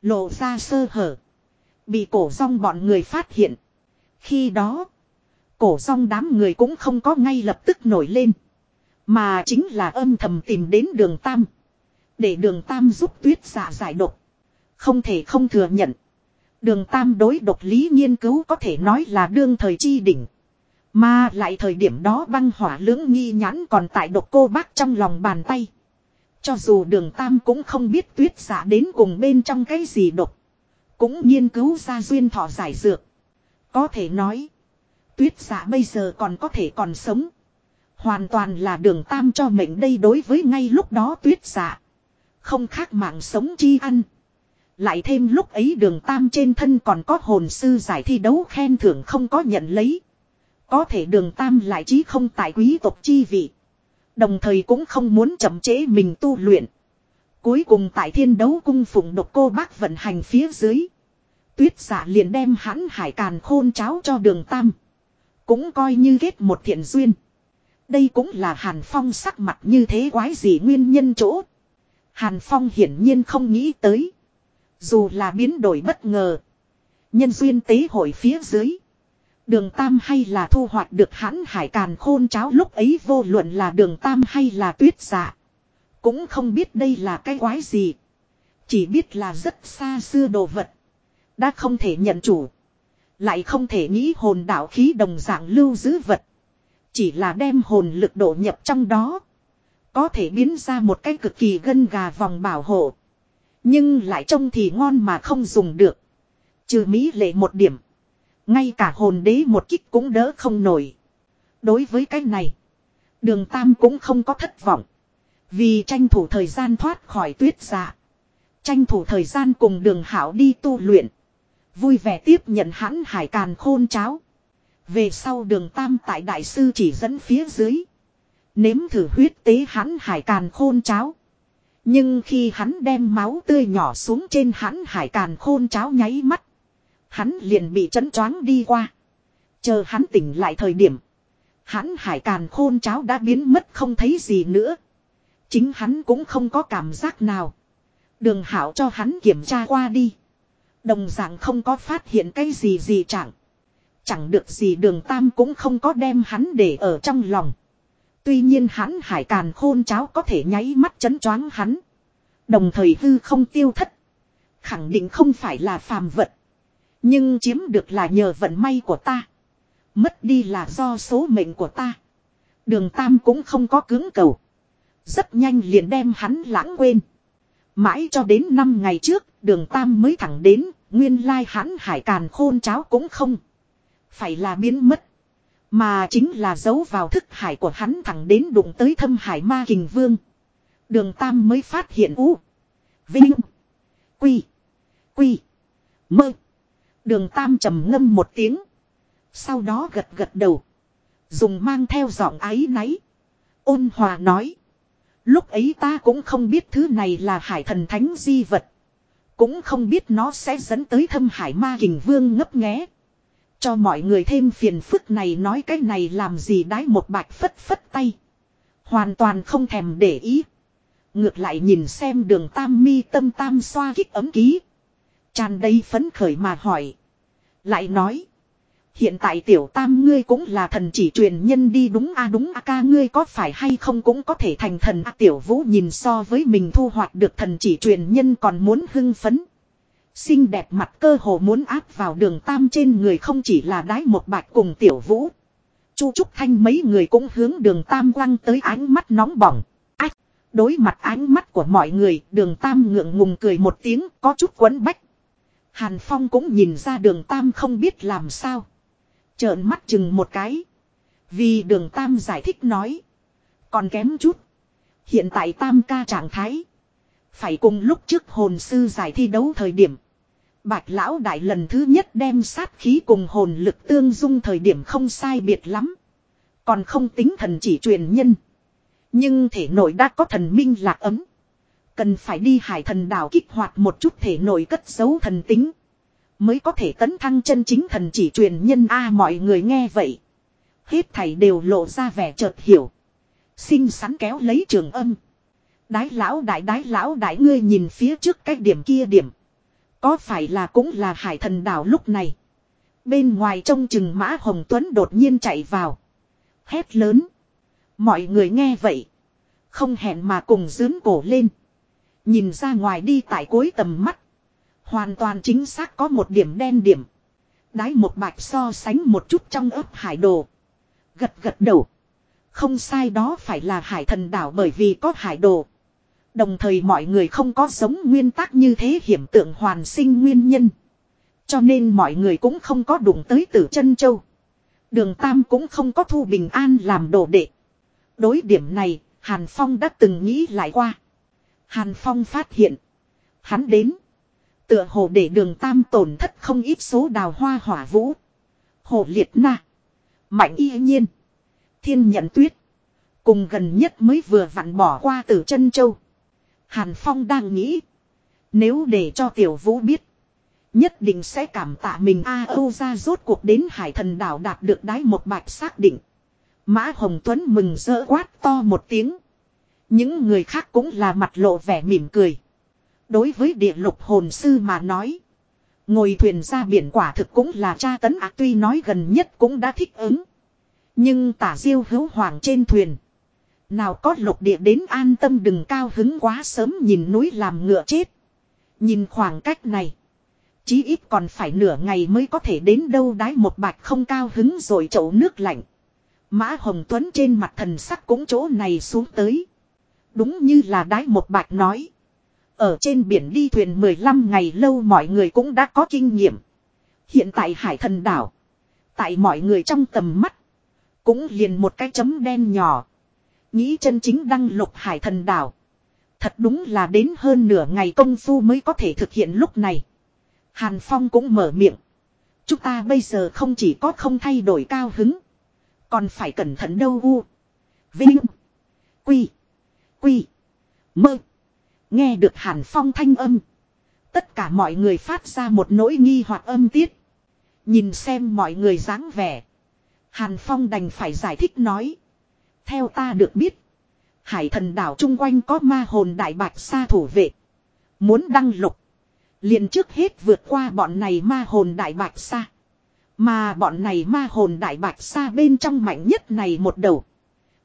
Lộ ra sơ hở. Bị cổ rong bọn người phát hiện. Khi đó. Cổ rong đám người cũng không có ngay lập tức nổi lên. Mà chính là âm thầm tìm đến đường Tam. Để đường Tam giúp tuyết giả giải độc. Không thể không thừa nhận. Đường Tam đối độc lý nghiên cứu có thể nói là đương thời chi đỉnh. Mà lại thời điểm đó băng hỏa lưỡng nghi nhãn còn tại độc cô bác trong lòng bàn tay. Cho dù đường Tam cũng không biết tuyết giả đến cùng bên trong cái gì độc. Cũng nghiên cứu ra duyên thọ giải dược. Có thể nói. Tuyết giả bây giờ còn có thể còn sống. Hoàn toàn là đường Tam cho mệnh đây đối với ngay lúc đó tuyết giả. Không khác mạng sống chi ăn. Lại thêm lúc ấy đường tam trên thân còn có hồn sư giải thi đấu khen thưởng không có nhận lấy. Có thể đường tam lại chí không tại quý tộc chi vị. Đồng thời cũng không muốn chậm chế mình tu luyện. Cuối cùng tại thiên đấu cung phụng độc cô bác vận hành phía dưới. Tuyết giả liền đem hãn hải càn khôn cháo cho đường tam. Cũng coi như kết một thiện duyên. Đây cũng là Hàn Phong sắc mặt như thế quái gì nguyên nhân chỗ. Hàn Phong hiển nhiên không nghĩ tới. Dù là biến đổi bất ngờ. Nhân duyên tế hội phía dưới. Đường Tam hay là thu hoạch được hãn hải càn khôn cháo lúc ấy vô luận là đường Tam hay là tuyết giả cũng không biết đây là cái quái gì. Chỉ biết là rất xa xưa đồ vật. Đã không thể nhận chủ. Lại không thể nghĩ hồn đạo khí đồng dạng lưu giữ vật. Chỉ là đem hồn lực độ nhập trong đó. Có thể biến ra một cái cực kỳ gân gà vòng bảo hộ. Nhưng lại trông thì ngon mà không dùng được. Trừ Mỹ lệ một điểm. Ngay cả hồn đế một kích cũng đỡ không nổi. Đối với cái này. Đường Tam cũng không có thất vọng. Vì tranh thủ thời gian thoát khỏi tuyết dạ. Tranh thủ thời gian cùng đường hảo đi tu luyện. Vui vẻ tiếp nhận hãn hải càn khôn cháo. Về sau đường Tam tại đại sư chỉ dẫn phía dưới. Nếm thử huyết tế hãn hải càn khôn cháo. Nhưng khi hắn đem máu tươi nhỏ xuống trên hãn hải càn khôn cháo nháy mắt. Hắn liền bị chấn choáng đi qua. Chờ hắn tỉnh lại thời điểm. Hắn hải càn khôn cháo đã biến mất không thấy gì nữa. Chính hắn cũng không có cảm giác nào. Đường hảo cho hắn kiểm tra qua đi. Đồng dạng không có phát hiện cái gì gì chẳng. Chẳng được gì đường tam cũng không có đem hắn để ở trong lòng. Tuy nhiên hắn hải càn khôn cháo có thể nháy mắt chấn choáng hắn. Đồng thời hư không tiêu thất. Khẳng định không phải là phàm vật. Nhưng chiếm được là nhờ vận may của ta. Mất đi là do số mệnh của ta. Đường Tam cũng không có cứng cầu. Rất nhanh liền đem hắn lãng quên. Mãi cho đến 5 ngày trước, đường Tam mới thẳng đến, nguyên lai hắn hải càn khôn cháo cũng không. Phải là biến mất. Mà chính là giấu vào thức hải của hắn thẳng đến đụng tới thâm hải ma kình vương. Đường Tam mới phát hiện u. Vinh. Quy. Quy. Mơ. Đường Tam trầm ngâm một tiếng. Sau đó gật gật đầu. Dùng mang theo giọng ái náy. Ôn hòa nói. Lúc ấy ta cũng không biết thứ này là hải thần thánh di vật. Cũng không biết nó sẽ dẫn tới thâm hải ma kình vương ngấp nghé. Cho mọi người thêm phiền phức này nói cái này làm gì đái một bạch phất phất tay. Hoàn toàn không thèm để ý. Ngược lại nhìn xem đường tam mi tâm tam xoa kích ấm ký. Tràn đầy phấn khởi mà hỏi. Lại nói. Hiện tại tiểu tam ngươi cũng là thần chỉ truyền nhân đi đúng a đúng a, ca ngươi có phải hay không cũng có thể thành thần a tiểu vũ nhìn so với mình thu hoạch được thần chỉ truyền nhân còn muốn hưng phấn. Xinh đẹp mặt cơ hồ muốn áp vào đường tam trên người không chỉ là đái một bạch cùng tiểu vũ. Chu Trúc Thanh mấy người cũng hướng đường tam quăng tới ánh mắt nóng bỏng. Ách! Đối mặt ánh mắt của mọi người, đường tam ngượng ngùng cười một tiếng, có chút quấn bách. Hàn Phong cũng nhìn ra đường tam không biết làm sao. Trợn mắt chừng một cái. Vì đường tam giải thích nói. Còn kém chút. Hiện tại tam ca trạng thái. Phải cùng lúc trước hồn sư giải thi đấu thời điểm. Bạch lão đại lần thứ nhất đem sát khí cùng hồn lực tương dung thời điểm không sai biệt lắm. Còn không tính thần chỉ truyền nhân. Nhưng thể nội đã có thần minh lạc ấm. Cần phải đi hải thần đảo kích hoạt một chút thể nội cất giấu thần tính. Mới có thể tấn thăng chân chính thần chỉ truyền nhân A, mọi người nghe vậy. Hết thảy đều lộ ra vẻ chợt hiểu. Xinh xắn kéo lấy trường âm. Đái lão đại, đái lão đại, ngươi nhìn phía trước cái điểm kia điểm. Có phải là cũng là hải thần đảo lúc này. Bên ngoài trông chừng mã hồng tuấn đột nhiên chạy vào. Hét lớn. Mọi người nghe vậy. Không hẹn mà cùng dướn cổ lên. Nhìn ra ngoài đi tại cuối tầm mắt. Hoàn toàn chính xác có một điểm đen điểm. Đái một bạch so sánh một chút trong ấp hải đồ. Gật gật đầu. Không sai đó phải là hải thần đảo bởi vì có hải đồ. Đồng thời mọi người không có giống nguyên tắc như thế hiểm tượng hoàn sinh nguyên nhân. Cho nên mọi người cũng không có đụng tới tử chân châu. Đường Tam cũng không có thu bình an làm đồ đệ. Đối điểm này, Hàn Phong đã từng nghĩ lại qua. Hàn Phong phát hiện. Hắn đến. Tựa hồ để đường Tam tổn thất không ít số đào hoa hỏa vũ. Hồ liệt na. Mạnh y nhiên. Thiên nhận tuyết. Cùng gần nhất mới vừa vặn bỏ qua từ chân châu. Hàn Phong đang nghĩ. Nếu để cho tiểu vũ biết. Nhất định sẽ cảm tạ mình A Âu ra rốt cuộc đến hải thần đảo đạt được đái một bạch xác định. Mã Hồng Tuấn mừng rỡ quát to một tiếng. Những người khác cũng là mặt lộ vẻ mỉm cười. Đối với địa lục hồn sư mà nói. Ngồi thuyền ra biển quả thực cũng là tra tấn ác tuy nói gần nhất cũng đã thích ứng. Nhưng tả diêu hữu hoàng trên thuyền. Nào có lục địa đến an tâm đừng cao hứng quá sớm nhìn núi làm ngựa chết. Nhìn khoảng cách này. Chí ít còn phải nửa ngày mới có thể đến đâu đái một bạch không cao hứng rồi chậu nước lạnh. Mã Hồng Tuấn trên mặt thần sắc cũng chỗ này xuống tới. Đúng như là đái một bạch nói. Ở trên biển đi thuyền 15 ngày lâu mọi người cũng đã có kinh nghiệm. Hiện tại hải thần đảo. Tại mọi người trong tầm mắt. Cũng liền một cái chấm đen nhỏ. Nghĩ chân chính đăng lục hải thần đảo. Thật đúng là đến hơn nửa ngày công phu mới có thể thực hiện lúc này. Hàn Phong cũng mở miệng. Chúng ta bây giờ không chỉ có không thay đổi cao hứng. Còn phải cẩn thận đâu u. Vinh. Quy. Quy. Mơ. Nghe được Hàn Phong thanh âm. Tất cả mọi người phát ra một nỗi nghi hoặc âm tiết. Nhìn xem mọi người dáng vẻ. Hàn Phong đành phải giải thích nói. Theo ta được biết. Hải thần đảo chung quanh có ma hồn đại bạch sa thủ vệ. Muốn đăng lục. liền trước hết vượt qua bọn này ma hồn đại bạch sa. Mà bọn này ma hồn đại bạch sa bên trong mạnh nhất này một đầu.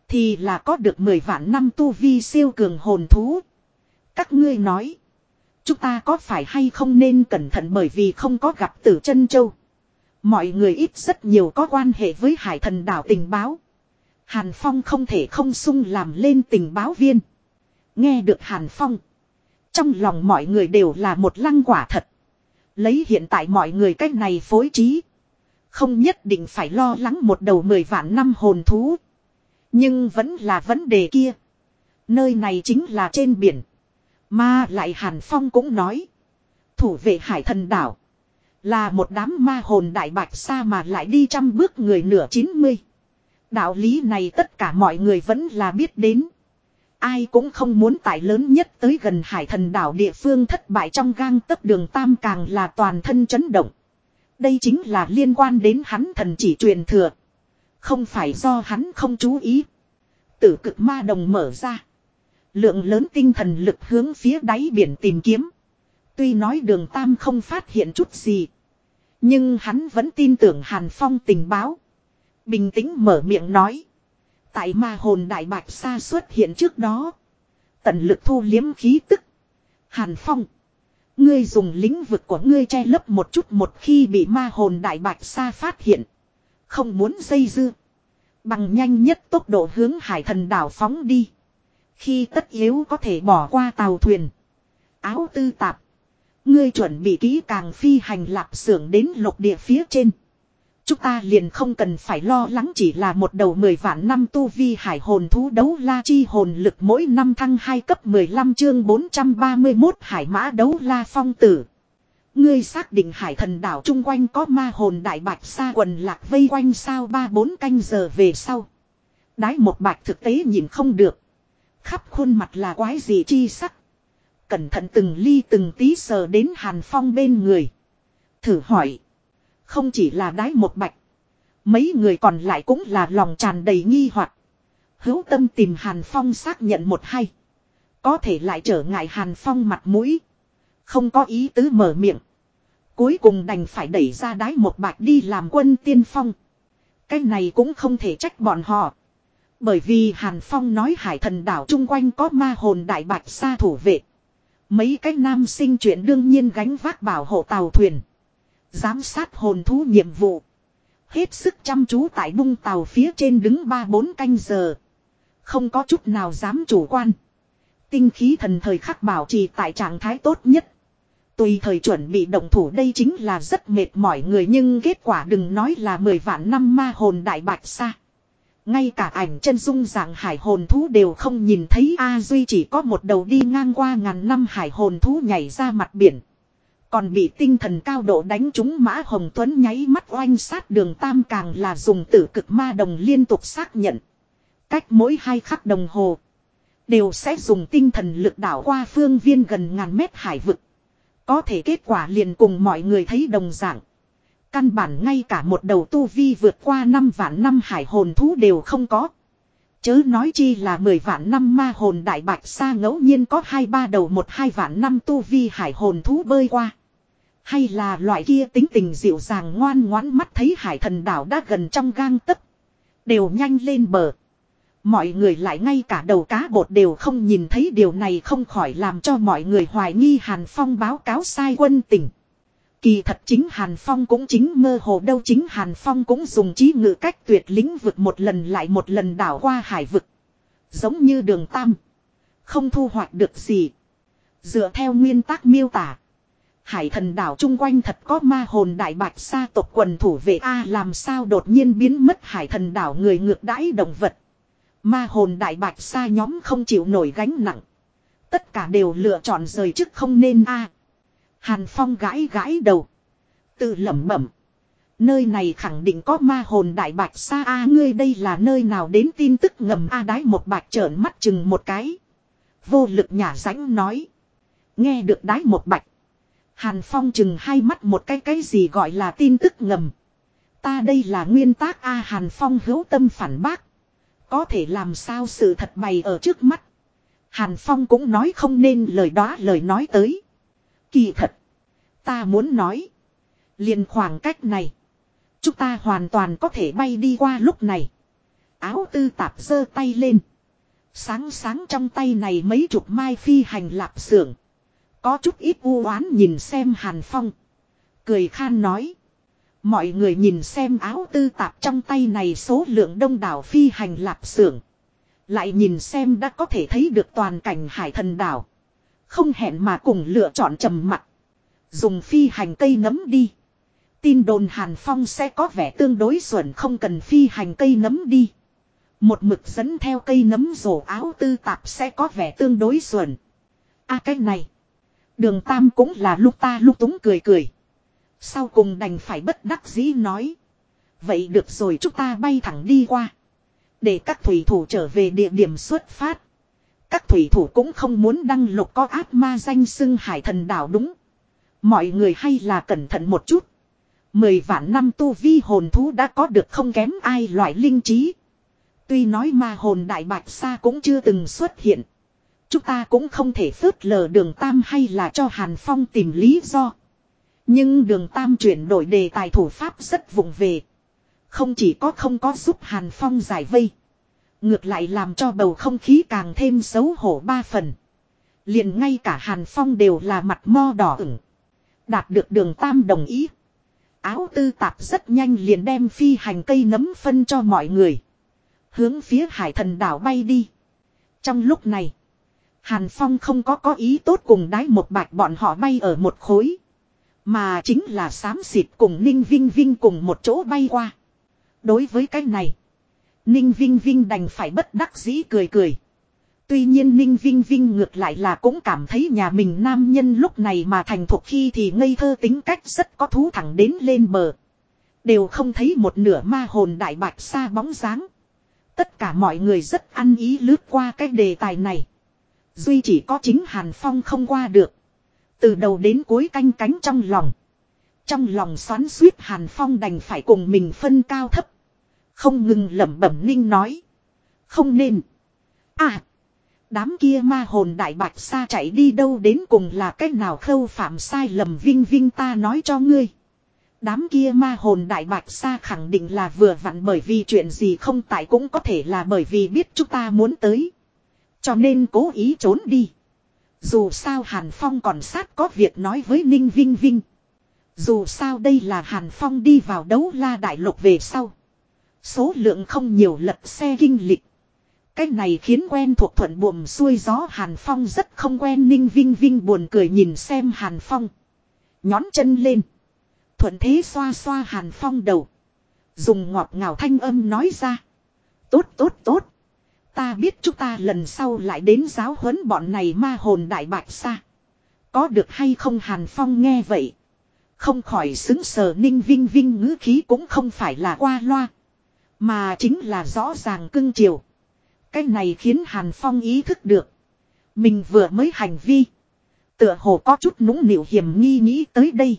Thì là có được 10 vạn năm tu vi siêu cường hồn thú. Các ngươi nói. Chúng ta có phải hay không nên cẩn thận bởi vì không có gặp tử chân châu. Mọi người ít rất nhiều có quan hệ với hải thần đảo tình báo. Hàn Phong không thể không sung làm lên tình báo viên. Nghe được Hàn Phong. Trong lòng mọi người đều là một lăng quả thật. Lấy hiện tại mọi người cách này phối trí. Không nhất định phải lo lắng một đầu mười vạn năm hồn thú. Nhưng vẫn là vấn đề kia. Nơi này chính là trên biển. Mà lại Hàn Phong cũng nói. Thủ vệ hải thần đảo. Là một đám ma hồn đại bạch xa mà lại đi trăm bước người nửa chín mươi. Đạo lý này tất cả mọi người vẫn là biết đến. Ai cũng không muốn tại lớn nhất tới gần hải thần đảo địa phương thất bại trong gang tấc đường tam càng là toàn thân chấn động. Đây chính là liên quan đến hắn thần chỉ truyền thừa. Không phải do hắn không chú ý. Tử cực ma đồng mở ra. Lượng lớn tinh thần lực hướng phía đáy biển tìm kiếm. Tuy nói đường Tam không phát hiện chút gì. Nhưng hắn vẫn tin tưởng Hàn Phong tình báo. Bình tĩnh mở miệng nói. Tại ma hồn đại bạch sa xuất hiện trước đó. Tận lực thu liếm khí tức. Hàn Phong. Ngươi dùng lĩnh vực của ngươi che lấp một chút một khi bị ma hồn đại bạch sa phát hiện. Không muốn dây dưa. Bằng nhanh nhất tốc độ hướng hải thần đảo phóng đi. Khi tất yếu có thể bỏ qua tàu thuyền. Áo tư tạp. Ngươi chuẩn bị kỹ càng phi hành lạp xưởng đến lục địa phía trên. Chúng ta liền không cần phải lo lắng chỉ là một đầu mười vạn năm tu vi hải hồn thú đấu la chi hồn lực mỗi năm thăng 2 cấp 15 chương 431 hải mã đấu la phong tử. Ngươi xác định hải thần đảo chung quanh có ma hồn đại bạch xa quần lạc vây quanh sao ba bốn canh giờ về sau. Đái một bạch thực tế nhìn không được. Khắp khuôn mặt là quái gì chi sắc. Cẩn thận từng ly từng tí sờ đến Hàn Phong bên người. Thử hỏi. Không chỉ là đái một bạch. Mấy người còn lại cũng là lòng tràn đầy nghi hoặc Hữu tâm tìm Hàn Phong xác nhận một hay. Có thể lại trở ngại Hàn Phong mặt mũi. Không có ý tứ mở miệng. Cuối cùng đành phải đẩy ra đái một bạch đi làm quân tiên phong. Cái này cũng không thể trách bọn họ. Bởi vì Hàn Phong nói hải thần đảo chung quanh có ma hồn đại bạch xa thủ vệ. Mấy cái nam sinh chuyện đương nhiên gánh vác bảo hộ tàu thuyền. Giám sát hồn thú nhiệm vụ. Hết sức chăm chú tại bung tàu phía trên đứng ba bốn canh giờ. Không có chút nào dám chủ quan. Tinh khí thần thời khắc bảo trì tại trạng thái tốt nhất. Tùy thời chuẩn bị động thủ đây chính là rất mệt mỏi người nhưng kết quả đừng nói là mười vạn năm ma hồn đại bạch xa. Ngay cả ảnh chân dung dạng hải hồn thú đều không nhìn thấy A Duy chỉ có một đầu đi ngang qua ngàn năm hải hồn thú nhảy ra mặt biển. Còn bị tinh thần cao độ đánh trúng Mã Hồng Tuấn nháy mắt oanh sát đường Tam càng là dùng tử cực ma đồng liên tục xác nhận. Cách mỗi hai khắc đồng hồ. Đều sẽ dùng tinh thần lực đảo qua phương viên gần ngàn mét hải vực. Có thể kết quả liền cùng mọi người thấy đồng dạng. Căn bản ngay cả một đầu tu vi vượt qua năm vạn năm hải hồn thú đều không có. Chớ nói chi là mười vạn năm ma hồn đại bạch xa ngẫu nhiên có hai ba đầu một hai vạn năm tu vi hải hồn thú bơi qua. Hay là loại kia tính tình dịu dàng ngoan ngoãn mắt thấy hải thần đảo đã gần trong gang tấc Đều nhanh lên bờ. Mọi người lại ngay cả đầu cá bột đều không nhìn thấy điều này không khỏi làm cho mọi người hoài nghi Hàn Phong báo cáo sai quân tình. Kỳ thật chính Hàn Phong cũng chính mơ hồ đâu chính Hàn Phong cũng dùng trí ngự cách tuyệt lĩnh vực một lần lại một lần đảo qua hải vực. Giống như đường tam. Không thu hoạch được gì. Dựa theo nguyên tắc miêu tả. Hải thần đảo chung quanh thật có ma hồn đại bạch sa tộc quần thủ vệ A làm sao đột nhiên biến mất hải thần đảo người ngược đãi động vật. Ma hồn đại bạch sa nhóm không chịu nổi gánh nặng. Tất cả đều lựa chọn rời chức không nên A. Hàn Phong gãi gãi đầu. Tự lẩm bẩm. Nơi này khẳng định có ma hồn đại bạch sa A, ngươi đây là nơi nào đến tin tức ngầm A đái một bạch trợn mắt chừng một cái. Vô lực nhả rãnh nói. Nghe được đái một bạch. Hàn Phong chừng hai mắt một cái cái gì gọi là tin tức ngầm. Ta đây là nguyên tác A, Hàn Phong hữu tâm phản bác. Có thể làm sao sự thật bày ở trước mắt. Hàn Phong cũng nói không nên lời đó, lời nói tới. Kỳ thật. Ta muốn nói. liền khoảng cách này. Chúng ta hoàn toàn có thể bay đi qua lúc này. Áo tư tạp giơ tay lên. Sáng sáng trong tay này mấy chục mai phi hành lạp xưởng. Có chút ít u oán nhìn xem Hàn Phong. Cười khan nói. Mọi người nhìn xem áo tư tạp trong tay này số lượng đông đảo phi hành lạp xưởng. Lại nhìn xem đã có thể thấy được toàn cảnh hải thần đảo. Không hẹn mà cùng lựa chọn trầm mặt. Dùng phi hành cây nấm đi. Tin đồn Hàn Phong sẽ có vẻ tương đối xuẩn không cần phi hành cây nấm đi. Một mực dẫn theo cây nấm rổ áo tư tạp sẽ có vẻ tương đối xuẩn. a à, cái này. Đường Tam cũng là lúc ta lúc túng cười cười. Sau cùng đành phải bất đắc dĩ nói. Vậy được rồi chúng ta bay thẳng đi qua. Để các thủy thủ trở về địa điểm xuất phát. Các thủy thủ cũng không muốn đăng lục có ác ma danh xưng hải thần đảo đúng. Mọi người hay là cẩn thận một chút. Mười vạn năm tu vi hồn thú đã có được không kém ai loại linh trí. Tuy nói ma hồn đại bạch sa cũng chưa từng xuất hiện. Chúng ta cũng không thể phớt lờ đường Tam hay là cho Hàn Phong tìm lý do. Nhưng đường Tam chuyển đổi đề tài thủ pháp rất vụng về. Không chỉ có không có giúp Hàn Phong giải vây. Ngược lại làm cho bầu không khí càng thêm xấu hổ ba phần. liền ngay cả Hàn Phong đều là mặt mo đỏ ửng. Đạt được đường Tam đồng ý. Áo tư tạp rất nhanh liền đem phi hành cây nấm phân cho mọi người. Hướng phía hải thần đảo bay đi. Trong lúc này. Hàn Phong không có có ý tốt cùng đái một bạch bọn họ bay ở một khối. Mà chính là xám xịt cùng Ninh Vinh Vinh cùng một chỗ bay qua. Đối với cái này. Ninh Vinh Vinh đành phải bất đắc dĩ cười cười. Tuy nhiên Ninh Vinh Vinh ngược lại là cũng cảm thấy nhà mình nam nhân lúc này mà thành thục khi thì ngây thơ tính cách rất có thú thẳng đến lên bờ. Đều không thấy một nửa ma hồn đại bạch xa bóng dáng. Tất cả mọi người rất ăn ý lướt qua cái đề tài này. Duy chỉ có chính Hàn Phong không qua được. Từ đầu đến cuối canh cánh trong lòng. Trong lòng xoắn suýt Hàn Phong đành phải cùng mình phân cao thấp. Không ngừng lẩm bẩm ninh nói. Không nên. À. Đám kia ma hồn đại bạch xa chạy đi đâu đến cùng là cách nào khâu phạm sai lầm vinh vinh ta nói cho ngươi. Đám kia ma hồn đại bạch xa khẳng định là vừa vặn bởi vì chuyện gì không tại cũng có thể là bởi vì biết chúng ta muốn tới. Cho nên cố ý trốn đi. Dù sao Hàn Phong còn sát có việc nói với Ninh Vinh Vinh. Dù sao đây là Hàn Phong đi vào đấu la đại lục về sau. Số lượng không nhiều lật xe kinh lịch. Cái này khiến quen thuộc thuận buồm xuôi gió Hàn Phong rất không quen Ninh Vinh Vinh buồn cười nhìn xem Hàn Phong. Nhón chân lên. Thuận thế xoa xoa Hàn Phong đầu. Dùng ngọt ngào thanh âm nói ra. Tốt tốt tốt. Ta biết chúng ta lần sau lại đến giáo huấn bọn này ma hồn đại bạch xa. Có được hay không Hàn Phong nghe vậy. Không khỏi xứng sờ ninh vinh vinh ngữ khí cũng không phải là qua loa. Mà chính là rõ ràng cưng chiều. Cái này khiến Hàn Phong ý thức được. Mình vừa mới hành vi. Tựa hồ có chút nũng nịu hiểm nghi nghĩ tới đây.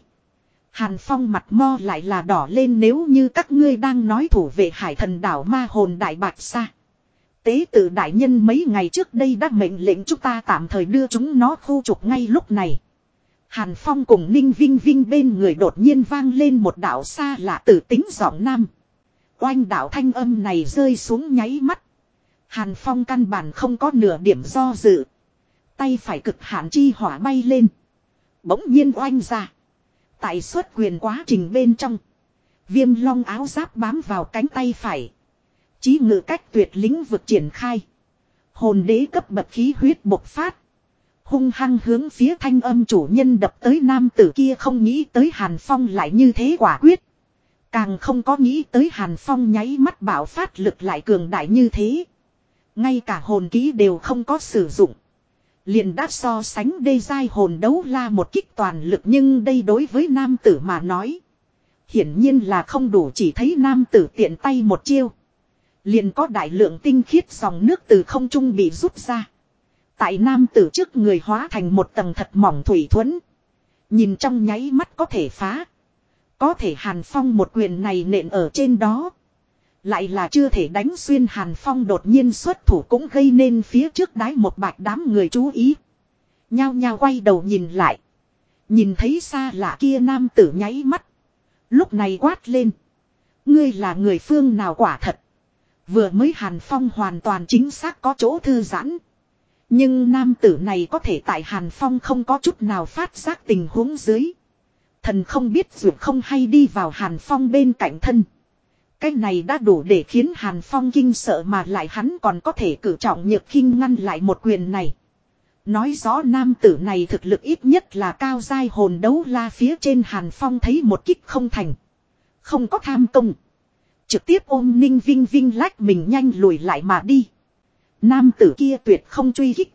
Hàn Phong mặt mo lại là đỏ lên nếu như các ngươi đang nói thủ vệ hải thần đảo ma hồn đại bạch xa. Tế tử đại nhân mấy ngày trước đây đã mệnh lệnh chúng ta tạm thời đưa chúng nó khu trục ngay lúc này. Hàn Phong cùng Ninh Vinh Vinh bên người đột nhiên vang lên một đạo xa lạ tử tính giọng nam. Oanh đạo thanh âm này rơi xuống nháy mắt. Hàn Phong căn bản không có nửa điểm do dự. Tay phải cực hạn chi hỏa bay lên. Bỗng nhiên oanh ra. Tại suốt quyền quá trình bên trong. Viêm long áo giáp bám vào cánh tay phải. Chí ngự cách tuyệt lĩnh vực triển khai. Hồn đế cấp bậc khí huyết bộc phát. Hung hăng hướng phía thanh âm chủ nhân đập tới nam tử kia không nghĩ tới Hàn Phong lại như thế quả quyết. Càng không có nghĩ tới Hàn Phong nháy mắt bảo phát lực lại cường đại như thế. Ngay cả hồn ký đều không có sử dụng. Liền đã so sánh đê giai hồn đấu la một kích toàn lực nhưng đây đối với nam tử mà nói. Hiển nhiên là không đủ chỉ thấy nam tử tiện tay một chiêu. Liền có đại lượng tinh khiết dòng nước từ không trung bị rút ra. Tại nam tử trước người hóa thành một tầng thật mỏng thủy thuẫn. Nhìn trong nháy mắt có thể phá. Có thể hàn phong một quyền này nện ở trên đó. Lại là chưa thể đánh xuyên hàn phong đột nhiên xuất thủ cũng gây nên phía trước đáy một bạch đám người chú ý. Nhao nhao quay đầu nhìn lại. Nhìn thấy xa lạ kia nam tử nháy mắt. Lúc này quát lên. Ngươi là người phương nào quả thật. Vừa mới hàn phong hoàn toàn chính xác có chỗ thư giãn. Nhưng nam tử này có thể tại hàn phong không có chút nào phát giác tình huống dưới. Thần không biết dù không hay đi vào hàn phong bên cạnh thân. Cái này đã đủ để khiến Hàn Phong kinh sợ mà lại hắn còn có thể cử trọng nhược khinh ngăn lại một quyền này. Nói rõ nam tử này thực lực ít nhất là cao giai hồn đấu la phía trên Hàn Phong thấy một kích không thành. Không có tham công. Trực tiếp ôm ninh vinh vinh lách mình nhanh lùi lại mà đi. Nam tử kia tuyệt không truy kích.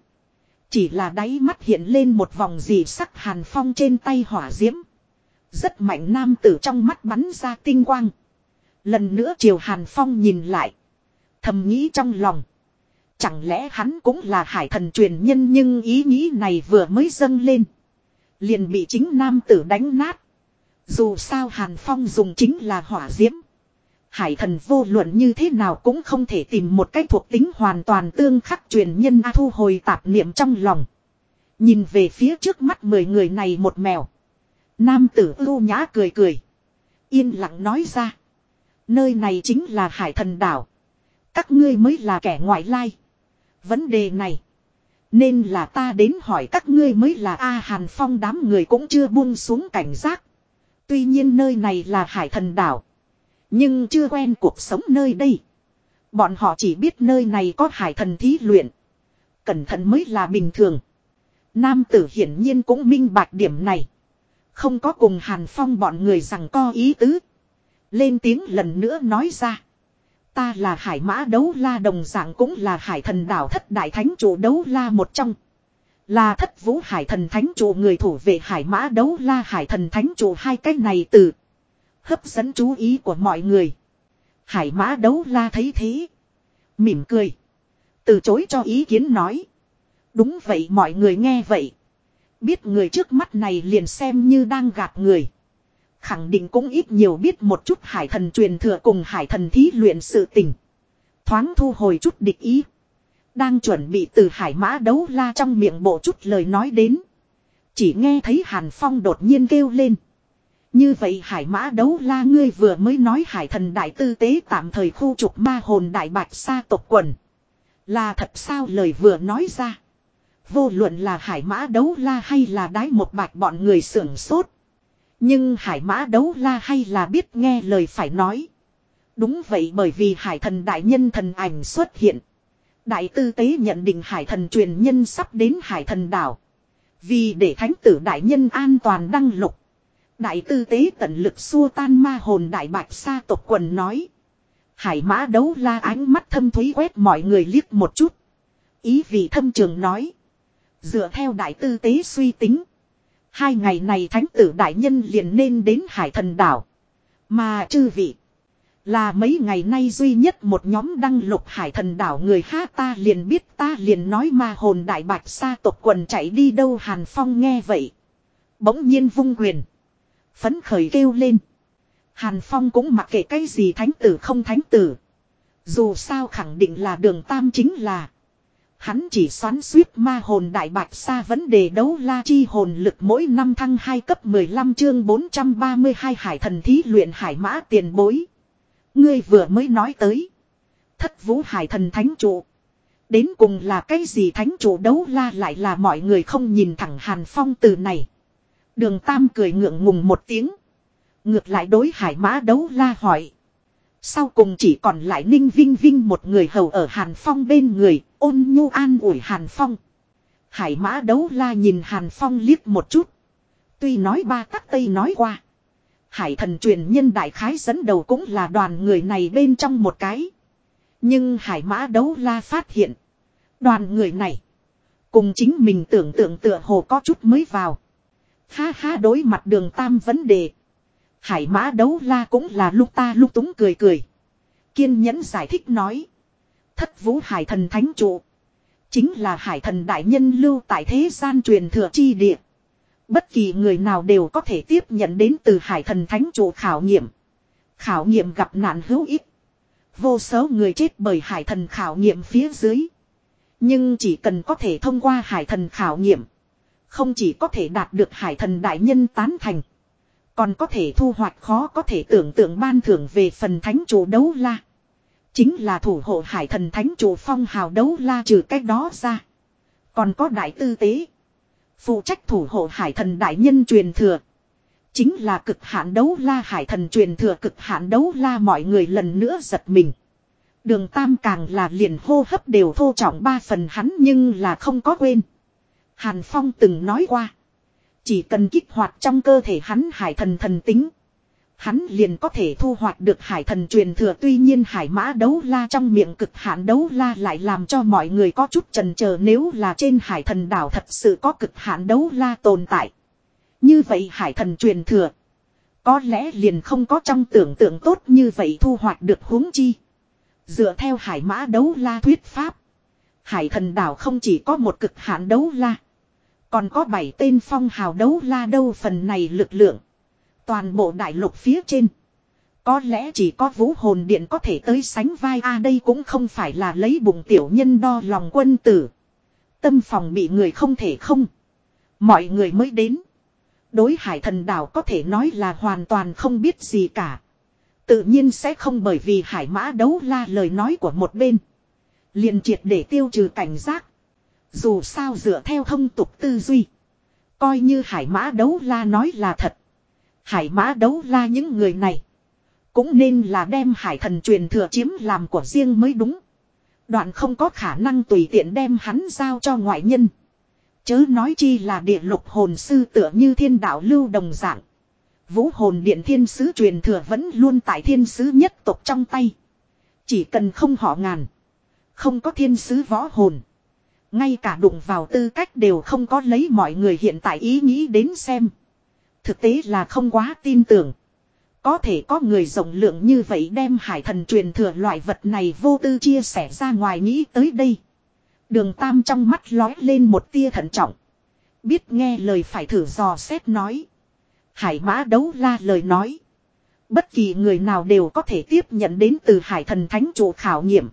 Chỉ là đáy mắt hiện lên một vòng gì sắc Hàn Phong trên tay hỏa diễm. Rất mạnh nam tử trong mắt bắn ra tinh quang. Lần nữa Triều Hàn Phong nhìn lại. Thầm nghĩ trong lòng. Chẳng lẽ hắn cũng là hải thần truyền nhân nhưng ý nghĩ này vừa mới dâng lên. Liền bị chính nam tử đánh nát. Dù sao Hàn Phong dùng chính là hỏa diễm. Hải thần vô luận như thế nào cũng không thể tìm một cách thuộc tính hoàn toàn tương khắc truyền nhân A thu hồi tạp niệm trong lòng. Nhìn về phía trước mắt mười người này một mèo. Nam tử ưu nhã cười cười. Yên lặng nói ra. Nơi này chính là hải thần đảo. Các ngươi mới là kẻ ngoại lai. Vấn đề này. Nên là ta đến hỏi các ngươi mới là A Hàn Phong đám người cũng chưa buông xuống cảnh giác. Tuy nhiên nơi này là hải thần đảo. Nhưng chưa quen cuộc sống nơi đây. Bọn họ chỉ biết nơi này có hải thần thí luyện. Cẩn thận mới là bình thường. Nam tử hiển nhiên cũng minh bạch điểm này. Không có cùng Hàn Phong bọn người rằng co ý tứ. Lên tiếng lần nữa nói ra. Ta là hải mã đấu la đồng dạng cũng là hải thần đảo thất đại thánh chủ đấu la một trong. Là thất vũ hải thần thánh chủ người thủ vệ hải mã đấu la hải thần thánh chủ hai cái này từ. Hấp dẫn chú ý của mọi người. Hải mã đấu la thấy thế. Mỉm cười. Từ chối cho ý kiến nói. Đúng vậy mọi người nghe vậy. Biết người trước mắt này liền xem như đang gạt người. Khẳng định cũng ít nhiều biết một chút hải thần truyền thừa cùng hải thần thí luyện sự tình. Thoáng thu hồi chút địch ý. Đang chuẩn bị từ hải mã đấu la trong miệng bộ chút lời nói đến. Chỉ nghe thấy Hàn Phong đột nhiên kêu lên. Như vậy hải mã đấu la ngươi vừa mới nói hải thần đại tư tế tạm thời khu trục ma hồn đại bạch sa tộc quần. Là thật sao lời vừa nói ra. Vô luận là hải mã đấu la hay là đái một bạch bọn người sưởng sốt. Nhưng hải mã đấu la hay là biết nghe lời phải nói. Đúng vậy bởi vì hải thần đại nhân thần ảnh xuất hiện. Đại tư tế nhận định hải thần truyền nhân sắp đến hải thần đảo. Vì để thánh tử đại nhân an toàn đăng lục. Đại tư tế tận lực xua tan ma hồn đại bạch sa tộc quần nói. Hải mã đấu la ánh mắt thâm thúy quét mọi người liếc một chút. Ý vị thâm trường nói. Dựa theo đại tư tế suy tính. Hai ngày này thánh tử đại nhân liền nên đến hải thần đảo. Mà chư vị. Là mấy ngày nay duy nhất một nhóm đăng lục hải thần đảo người ha ta liền biết ta liền nói ma hồn đại bạch sa tộc quần chạy đi đâu hàn phong nghe vậy. Bỗng nhiên vung quyền. Phấn khởi kêu lên. Hàn phong cũng mặc kệ cái gì thánh tử không thánh tử. Dù sao khẳng định là đường tam chính là. Hắn chỉ xoắn suýt ma hồn đại bạch xa vấn đề đấu la chi hồn lực mỗi năm thăng 2 cấp 15 chương 432 hải thần thí luyện hải mã tiền bối. Ngươi vừa mới nói tới. Thất vũ hải thần thánh trụ. Đến cùng là cái gì thánh chủ đấu la lại là mọi người không nhìn thẳng Hàn Phong từ này. Đường Tam cười ngượng ngùng một tiếng. Ngược lại đối hải mã đấu la hỏi. Sau cùng chỉ còn lại Ninh Vinh Vinh một người hầu ở Hàn Phong bên người, ôn nhu an ủi Hàn Phong. Hải mã đấu la nhìn Hàn Phong liếc một chút. Tuy nói ba tắc tây nói qua. Hải thần truyền nhân đại khái dẫn đầu cũng là đoàn người này bên trong một cái. Nhưng hải mã đấu la phát hiện. Đoàn người này. Cùng chính mình tưởng tượng tựa hồ có chút mới vào. Ha ha đối mặt đường tam vấn đề. Hải mã đấu la cũng là lúc ta lúc túng cười cười. Kiên nhẫn giải thích nói. Thất vũ hải thần thánh trụ. Chính là hải thần đại nhân lưu tại thế gian truyền thừa chi địa. Bất kỳ người nào đều có thể tiếp nhận đến từ hải thần thánh trụ khảo nghiệm. Khảo nghiệm gặp nạn hữu ích. Vô số người chết bởi hải thần khảo nghiệm phía dưới. Nhưng chỉ cần có thể thông qua hải thần khảo nghiệm. Không chỉ có thể đạt được hải thần đại nhân tán thành. Còn có thể thu hoạch khó có thể tưởng tượng ban thưởng về phần thánh chủ đấu la. Chính là thủ hộ hải thần thánh chủ phong hào đấu la trừ cách đó ra. Còn có đại tư tế. Phụ trách thủ hộ hải thần đại nhân truyền thừa. Chính là cực hạn đấu la hải thần truyền thừa cực hạn đấu la mọi người lần nữa giật mình. Đường Tam càng là liền hô hấp đều thô trọng ba phần hắn nhưng là không có quên. Hàn Phong từng nói qua. Chỉ cần kích hoạt trong cơ thể hắn hải thần thần tính. Hắn liền có thể thu hoạch được hải thần truyền thừa, tuy nhiên hải mã đấu la trong miệng cực hạn đấu la lại làm cho mọi người có chút trần chờ nếu là trên hải thần đảo thật sự có cực hạn đấu la tồn tại. Như vậy hải thần truyền thừa. Có lẽ liền không có trong tưởng tượng tốt như vậy thu hoạch được huống chi. Dựa theo hải mã đấu la thuyết pháp. Hải thần đảo không chỉ có một cực hạn đấu la. Còn có bảy tên phong hào đấu la đâu phần này lực lượng. Toàn bộ đại lục phía trên. Có lẽ chỉ có vũ hồn điện có thể tới sánh vai a đây cũng không phải là lấy bụng tiểu nhân đo lòng quân tử. Tâm phòng bị người không thể không. Mọi người mới đến. Đối hải thần đảo có thể nói là hoàn toàn không biết gì cả. Tự nhiên sẽ không bởi vì hải mã đấu la lời nói của một bên. liền triệt để tiêu trừ cảnh giác. Dù sao dựa theo thông tục tư duy. Coi như hải mã đấu la nói là thật. Hải mã đấu la những người này. Cũng nên là đem hải thần truyền thừa chiếm làm của riêng mới đúng. Đoạn không có khả năng tùy tiện đem hắn giao cho ngoại nhân. Chớ nói chi là địa lục hồn sư tựa như thiên đạo lưu đồng dạng. Vũ hồn điện thiên sứ truyền thừa vẫn luôn tại thiên sứ nhất tộc trong tay. Chỉ cần không họ ngàn. Không có thiên sứ võ hồn. Ngay cả đụng vào tư cách đều không có lấy mọi người hiện tại ý nghĩ đến xem. Thực tế là không quá tin tưởng. Có thể có người rộng lượng như vậy đem hải thần truyền thừa loại vật này vô tư chia sẻ ra ngoài nghĩ tới đây. Đường Tam trong mắt lói lên một tia thận trọng. Biết nghe lời phải thử dò xét nói. Hải mã đấu la lời nói. Bất kỳ người nào đều có thể tiếp nhận đến từ hải thần thánh chủ khảo nghiệm.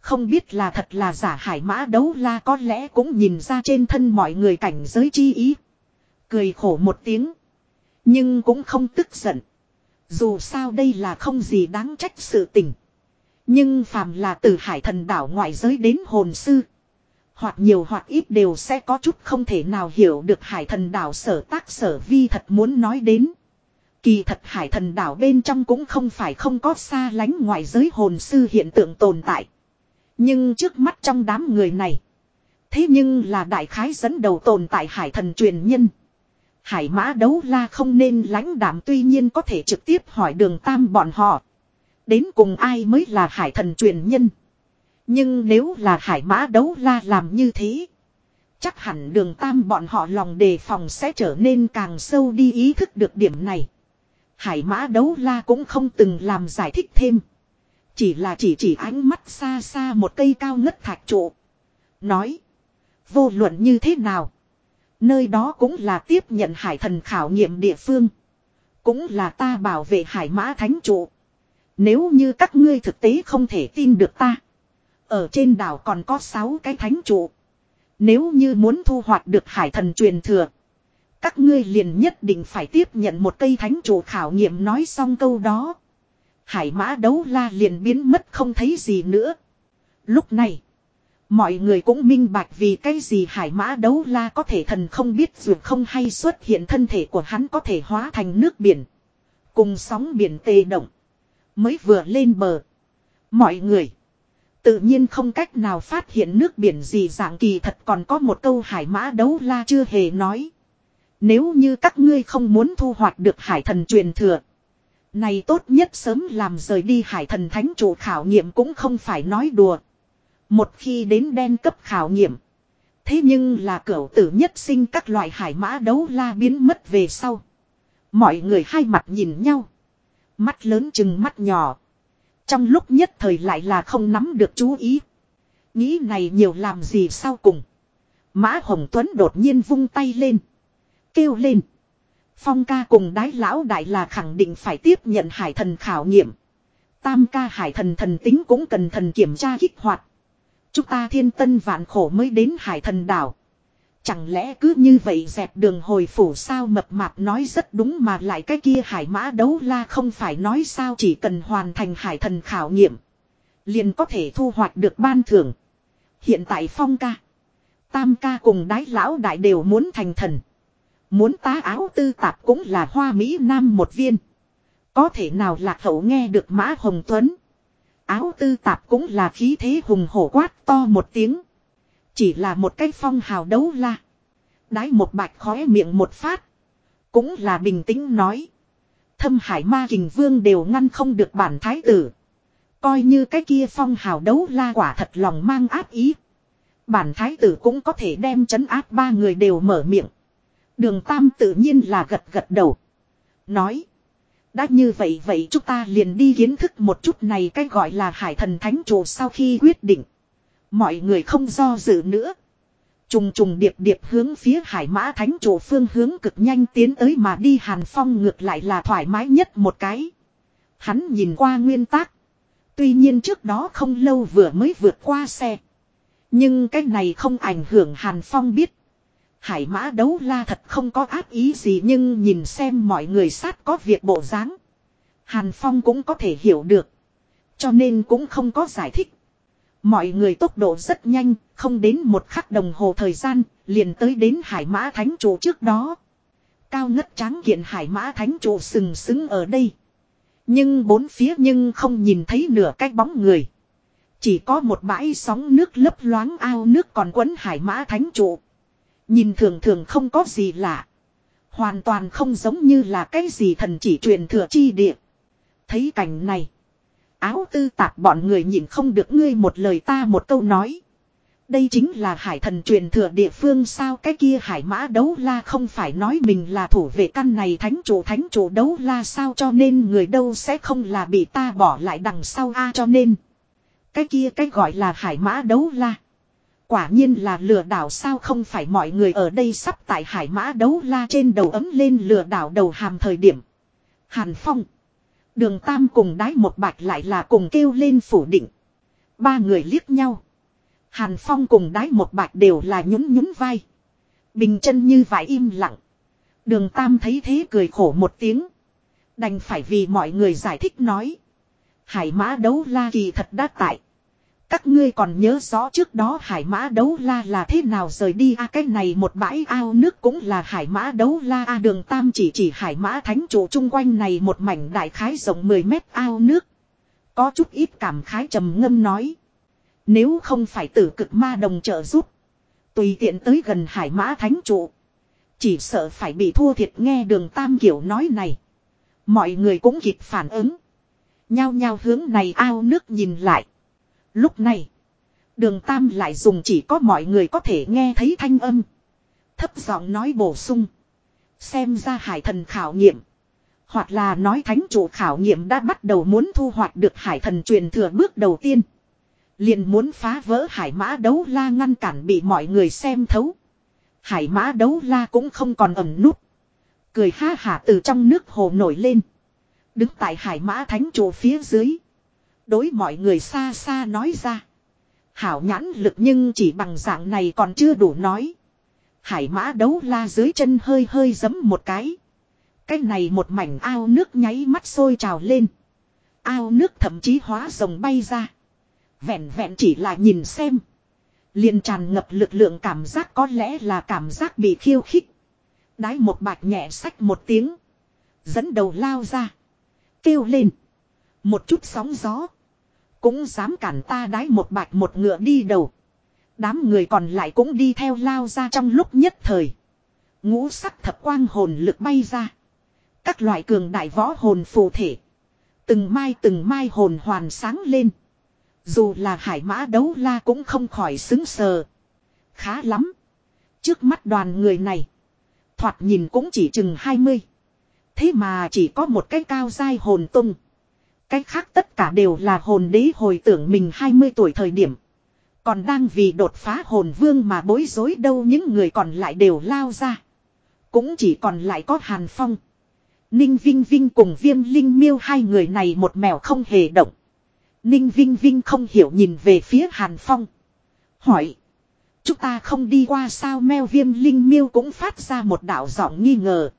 Không biết là thật là giả hải mã đấu la có lẽ cũng nhìn ra trên thân mọi người cảnh giới chi ý. Cười khổ một tiếng. Nhưng cũng không tức giận. Dù sao đây là không gì đáng trách sự tình. Nhưng phàm là từ hải thần đảo ngoại giới đến hồn sư. Hoặc nhiều hoặc ít đều sẽ có chút không thể nào hiểu được hải thần đảo sở tác sở vi thật muốn nói đến. Kỳ thật hải thần đảo bên trong cũng không phải không có xa lánh ngoại giới hồn sư hiện tượng tồn tại. Nhưng trước mắt trong đám người này. Thế nhưng là đại khái dẫn đầu tồn tại hải thần truyền nhân. Hải mã đấu la không nên lãnh đảm tuy nhiên có thể trực tiếp hỏi đường tam bọn họ. Đến cùng ai mới là hải thần truyền nhân. Nhưng nếu là hải mã đấu la làm như thế. Chắc hẳn đường tam bọn họ lòng đề phòng sẽ trở nên càng sâu đi ý thức được điểm này. Hải mã đấu la cũng không từng làm giải thích thêm. Chỉ là chỉ chỉ ánh mắt xa xa một cây cao ngất thạch trụ. Nói. Vô luận như thế nào. Nơi đó cũng là tiếp nhận hải thần khảo nghiệm địa phương. Cũng là ta bảo vệ hải mã thánh trụ. Nếu như các ngươi thực tế không thể tin được ta. Ở trên đảo còn có 6 cái thánh trụ. Nếu như muốn thu hoạch được hải thần truyền thừa. Các ngươi liền nhất định phải tiếp nhận một cây thánh trụ khảo nghiệm nói xong câu đó. Hải mã đấu la liền biến mất không thấy gì nữa. Lúc này. Mọi người cũng minh bạch vì cái gì hải mã đấu la có thể thần không biết, dù không hay xuất hiện thân thể của hắn có thể hóa thành nước biển. Cùng sóng biển tê động. Mới vừa lên bờ. Mọi người. Tự nhiên không cách nào phát hiện nước biển gì dạng kỳ thật còn có một câu hải mã đấu la chưa hề nói. Nếu như các ngươi không muốn thu hoạch được hải thần truyền thừa. Này tốt nhất sớm làm rời đi hải thần thánh chủ khảo nghiệm cũng không phải nói đùa. Một khi đến đen cấp khảo nghiệm. Thế nhưng là cửu tử nhất sinh các loại hải mã đấu la biến mất về sau. Mọi người hai mặt nhìn nhau. Mắt lớn chừng mắt nhỏ. Trong lúc nhất thời lại là không nắm được chú ý. Nghĩ này nhiều làm gì sau cùng. Mã Hồng Tuấn đột nhiên vung tay lên. Kêu lên. Phong ca cùng đái lão đại là khẳng định phải tiếp nhận hải thần khảo nghiệm. Tam ca hải thần thần tính cũng cần thần kiểm tra kích hoạt. Chúng ta thiên tân vạn khổ mới đến hải thần đảo. Chẳng lẽ cứ như vậy dẹp đường hồi phủ sao mập mạp nói rất đúng mà lại cái kia hải mã đấu la không phải nói sao chỉ cần hoàn thành hải thần khảo nghiệm. Liền có thể thu hoạch được ban thưởng. Hiện tại phong ca. Tam ca cùng đái lão đại đều muốn thành thần. Muốn tá áo tư tạp cũng là hoa Mỹ Nam một viên. Có thể nào lạc hậu nghe được Mã Hồng Tuấn. Áo tư tạp cũng là khí thế hùng hổ quát to một tiếng. Chỉ là một cái phong hào đấu la. Đái một bạch khóe miệng một phát. Cũng là bình tĩnh nói. Thâm hải ma kình vương đều ngăn không được bản thái tử. Coi như cái kia phong hào đấu la quả thật lòng mang áp ý. Bản thái tử cũng có thể đem chấn áp ba người đều mở miệng. Đường Tam tự nhiên là gật gật đầu. Nói. Đã như vậy vậy chúng ta liền đi kiến thức một chút này cái gọi là hải thần thánh chủ sau khi quyết định. Mọi người không do dự nữa. Trùng trùng điệp điệp hướng phía hải mã thánh chủ phương hướng cực nhanh tiến tới mà đi hàn phong ngược lại là thoải mái nhất một cái. Hắn nhìn qua nguyên tắc. Tuy nhiên trước đó không lâu vừa mới vượt qua xe. Nhưng cái này không ảnh hưởng hàn phong biết. Hải mã đấu la thật không có áp ý gì nhưng nhìn xem mọi người sát có việc bộ dáng. Hàn Phong cũng có thể hiểu được. Cho nên cũng không có giải thích. Mọi người tốc độ rất nhanh, không đến một khắc đồng hồ thời gian, liền tới đến hải mã thánh chủ trước đó. Cao ngất tráng kiện hải mã thánh chủ sừng sững ở đây. Nhưng bốn phía nhưng không nhìn thấy nửa cái bóng người. Chỉ có một bãi sóng nước lấp loáng ao nước còn quấn hải mã thánh trụ. Nhìn thường thường không có gì lạ. Hoàn toàn không giống như là cái gì thần chỉ truyền thừa chi địa. Thấy cảnh này. Áo tư tạp bọn người nhìn không được ngươi một lời ta một câu nói. Đây chính là hải thần truyền thừa địa phương sao cái kia hải mã đấu la không phải nói mình là thủ vệ căn này thánh chủ thánh chủ đấu la sao cho nên người đâu sẽ không là bị ta bỏ lại đằng sau a cho nên. Cái kia cái gọi là hải mã đấu la. Quả nhiên là lừa đảo sao không phải mọi người ở đây sắp tại hải mã đấu la trên đầu ấm lên lừa đảo đầu hàm thời điểm. Hàn Phong. Đường Tam cùng đái một bạch lại là cùng kêu lên phủ định. Ba người liếc nhau. Hàn Phong cùng đái một bạch đều là nhún nhún vai. Bình chân như vải im lặng. Đường Tam thấy thế cười khổ một tiếng. Đành phải vì mọi người giải thích nói. Hải mã đấu la kỳ thật đã tại. Các ngươi còn nhớ rõ trước đó hải mã đấu la là thế nào rời đi a à, cái này một bãi ao nước cũng là hải mã đấu la a à, đường tam chỉ chỉ hải mã thánh trụ chung quanh này một mảnh đại khái rộng 10 mét ao nước. Có chút ít cảm khái trầm ngâm nói. Nếu không phải tử cực ma đồng trợ giúp. Tùy tiện tới gần hải mã thánh trụ. Chỉ sợ phải bị thua thiệt nghe đường tam kiểu nói này. Mọi người cũng kịp phản ứng. Nhao nhao hướng này ao nước nhìn lại. Lúc này, đường Tam lại dùng chỉ có mọi người có thể nghe thấy thanh âm. Thấp giọng nói bổ sung. Xem ra hải thần khảo nghiệm. Hoặc là nói thánh chủ khảo nghiệm đã bắt đầu muốn thu hoạch được hải thần truyền thừa bước đầu tiên. Liền muốn phá vỡ hải mã đấu la ngăn cản bị mọi người xem thấu. Hải mã đấu la cũng không còn ẩm nút. Cười ha hả từ trong nước hồ nổi lên. Đứng tại hải mã thánh chủ phía dưới. Đối mọi người xa xa nói ra. Hảo nhãn lực nhưng chỉ bằng dạng này còn chưa đủ nói. Hải mã đấu la dưới chân hơi hơi giấm một cái. Cái này một mảnh ao nước nháy mắt sôi trào lên. Ao nước thậm chí hóa rồng bay ra. Vẹn vẹn chỉ là nhìn xem. liền tràn ngập lực lượng cảm giác có lẽ là cảm giác bị khiêu khích. Đái một bạch nhẹ sách một tiếng. Dẫn đầu lao ra. Kêu lên. Một chút sóng gió. Cũng dám cản ta đái một bạch một ngựa đi đầu. Đám người còn lại cũng đi theo lao ra trong lúc nhất thời. Ngũ sắc thập quang hồn lực bay ra. Các loại cường đại võ hồn phù thể. Từng mai từng mai hồn hoàn sáng lên. Dù là hải mã đấu la cũng không khỏi xứng sờ. Khá lắm. Trước mắt đoàn người này. Thoạt nhìn cũng chỉ chừng 20. Thế mà chỉ có một cái cao dai hồn tung. Cái khác tất cả đều là hồn đế hồi tưởng mình 20 tuổi thời điểm. Còn đang vì đột phá hồn vương mà bối rối đâu những người còn lại đều lao ra. Cũng chỉ còn lại có Hàn Phong. Ninh Vinh Vinh cùng viêm linh miêu hai người này một mèo không hề động. Ninh Vinh Vinh không hiểu nhìn về phía Hàn Phong. Hỏi. Chúng ta không đi qua sao meo viêm linh miêu cũng phát ra một đạo giọng nghi ngờ.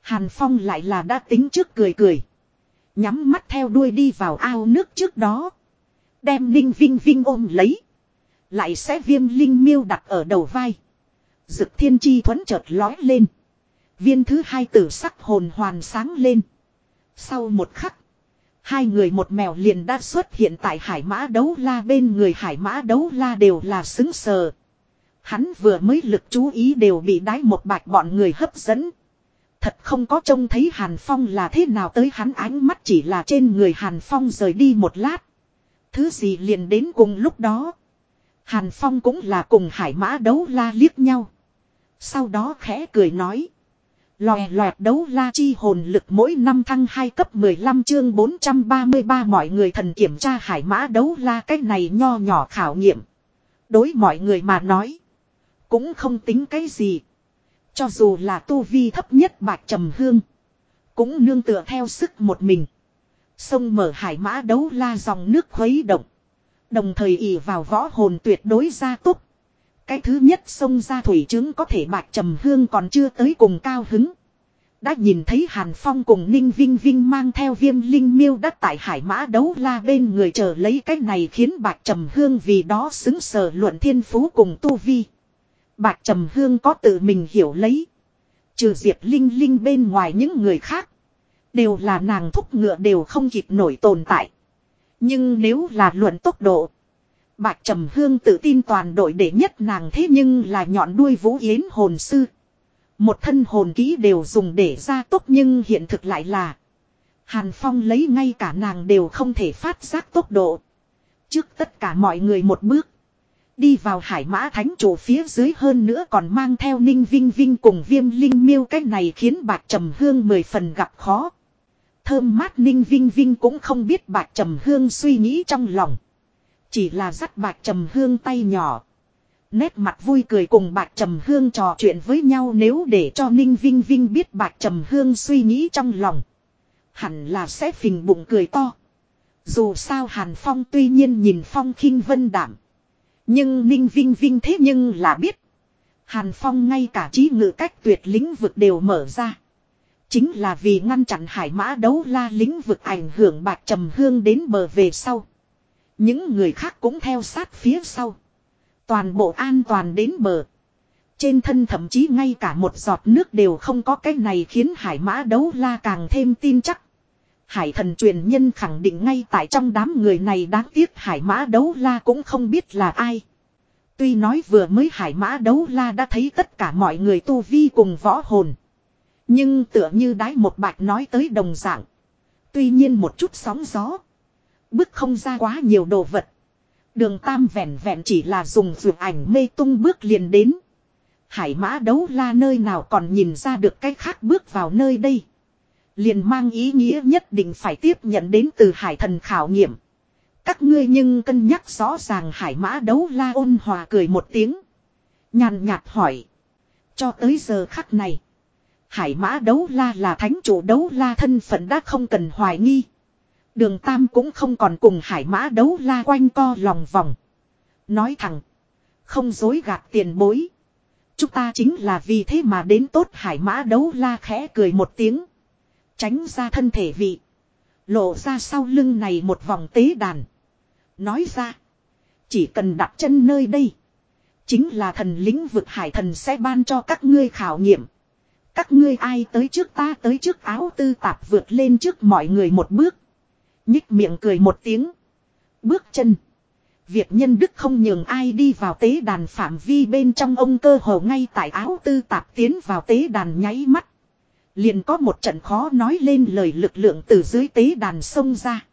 Hàn Phong lại là đã tính trước cười cười. Nhắm mắt theo đuôi đi vào ao nước trước đó. Đem Ninh Vinh Vinh ôm lấy. Lại sẽ viêm linh miêu đặt ở đầu vai. Dực thiên chi thuẫn chợt lói lên. Viên thứ hai tử sắc hồn hoàn sáng lên. Sau một khắc. Hai người một mèo liền đã xuất hiện tại hải mã đấu la bên người hải mã đấu la đều là xứng sờ. Hắn vừa mới lực chú ý đều bị đái một bạch bọn người hấp dẫn. Thật không có trông thấy Hàn Phong là thế nào tới hắn ánh mắt chỉ là trên người Hàn Phong rời đi một lát. Thứ gì liền đến cùng lúc đó. Hàn Phong cũng là cùng hải mã đấu la liếc nhau. Sau đó khẽ cười nói. Lòe loẹt đấu la chi hồn lực mỗi năm thăng 2 cấp 15 chương 433 mọi người thần kiểm tra hải mã đấu la cái này nho nhỏ khảo nghiệm. Đối mọi người mà nói. Cũng không tính cái gì. Cho dù là tu vi thấp nhất bạch trầm hương. Cũng nương tựa theo sức một mình. Sông mở hải mã đấu la dòng nước khuấy động. Đồng thời ỉ vào võ hồn tuyệt đối gia túc. Cái thứ nhất sông ra thủy chứng có thể bạch trầm hương còn chưa tới cùng cao hứng. Đã nhìn thấy Hàn Phong cùng Ninh Vinh Vinh mang theo viêm linh miêu đất tại hải mã đấu la bên người chờ lấy cái này khiến bạch trầm hương vì đó xứng sở luận thiên phú cùng tu vi. Bạch trầm hương có tự mình hiểu lấy. Trừ diệp linh linh bên ngoài những người khác. Đều là nàng thúc ngựa đều không kịp nổi tồn tại. Nhưng nếu là luận tốc độ. Bạch Trầm Hương tự tin toàn đội để nhất nàng thế nhưng là nhọn đuôi vũ yến hồn sư. Một thân hồn ký đều dùng để ra tốc nhưng hiện thực lại là. Hàn Phong lấy ngay cả nàng đều không thể phát giác tốc độ. Trước tất cả mọi người một bước. Đi vào hải mã thánh chủ phía dưới hơn nữa còn mang theo ninh vinh vinh cùng viêm linh miêu cái này khiến bạc trầm hương mười phần gặp khó. Thơm mát ninh vinh vinh cũng không biết bạc trầm hương suy nghĩ trong lòng. Chỉ là dắt bạc trầm hương tay nhỏ. Nét mặt vui cười cùng bạc trầm hương trò chuyện với nhau nếu để cho ninh vinh vinh biết bạc trầm hương suy nghĩ trong lòng. Hẳn là sẽ phình bụng cười to. Dù sao Hàn Phong tuy nhiên nhìn Phong khinh vân đảm. Nhưng Ninh Vinh Vinh thế nhưng là biết. Hàn Phong ngay cả trí ngự cách tuyệt lĩnh vực đều mở ra. Chính là vì ngăn chặn hải mã đấu la lĩnh vực ảnh hưởng bạc trầm hương đến bờ về sau. Những người khác cũng theo sát phía sau. Toàn bộ an toàn đến bờ. Trên thân thậm chí ngay cả một giọt nước đều không có cái này khiến hải mã đấu la càng thêm tin chắc. Hải thần truyền nhân khẳng định ngay tại trong đám người này đáng tiếc hải mã đấu la cũng không biết là ai. Tuy nói vừa mới hải mã đấu la đã thấy tất cả mọi người tu vi cùng võ hồn. Nhưng tựa như đái một bạch nói tới đồng dạng. Tuy nhiên một chút sóng gió. Bước không ra quá nhiều đồ vật. Đường tam vẹn vẹn chỉ là dùng vượt ảnh mê tung bước liền đến. Hải mã đấu la nơi nào còn nhìn ra được cái khác bước vào nơi đây. Liền mang ý nghĩa nhất định phải tiếp nhận đến từ hải thần khảo nghiệm. Các ngươi nhưng cân nhắc rõ ràng hải mã đấu la ôn hòa cười một tiếng. Nhàn nhạt hỏi. Cho tới giờ khắc này. Hải mã đấu la là thánh chủ đấu la thân phận đã không cần hoài nghi. Đường Tam cũng không còn cùng hải mã đấu la quanh co lòng vòng. Nói thẳng. Không dối gạt tiền bối. Chúng ta chính là vì thế mà đến tốt hải mã đấu la khẽ cười một tiếng. Tránh ra thân thể vị. Lộ ra sau lưng này một vòng tế đàn. Nói ra. Chỉ cần đặt chân nơi đây. Chính là thần lĩnh vực hải thần sẽ ban cho các ngươi khảo nghiệm. Các ngươi ai tới trước ta tới trước áo tư tạp vượt lên trước mọi người một bước. Nhích miệng cười một tiếng. Bước chân. Việc nhân đức không nhường ai đi vào tế đàn phạm vi bên trong ông cơ hồ ngay tại áo tư tạp tiến vào tế đàn nháy mắt. Liền có một trận khó nói lên lời lực lượng từ dưới tế đàn sông ra.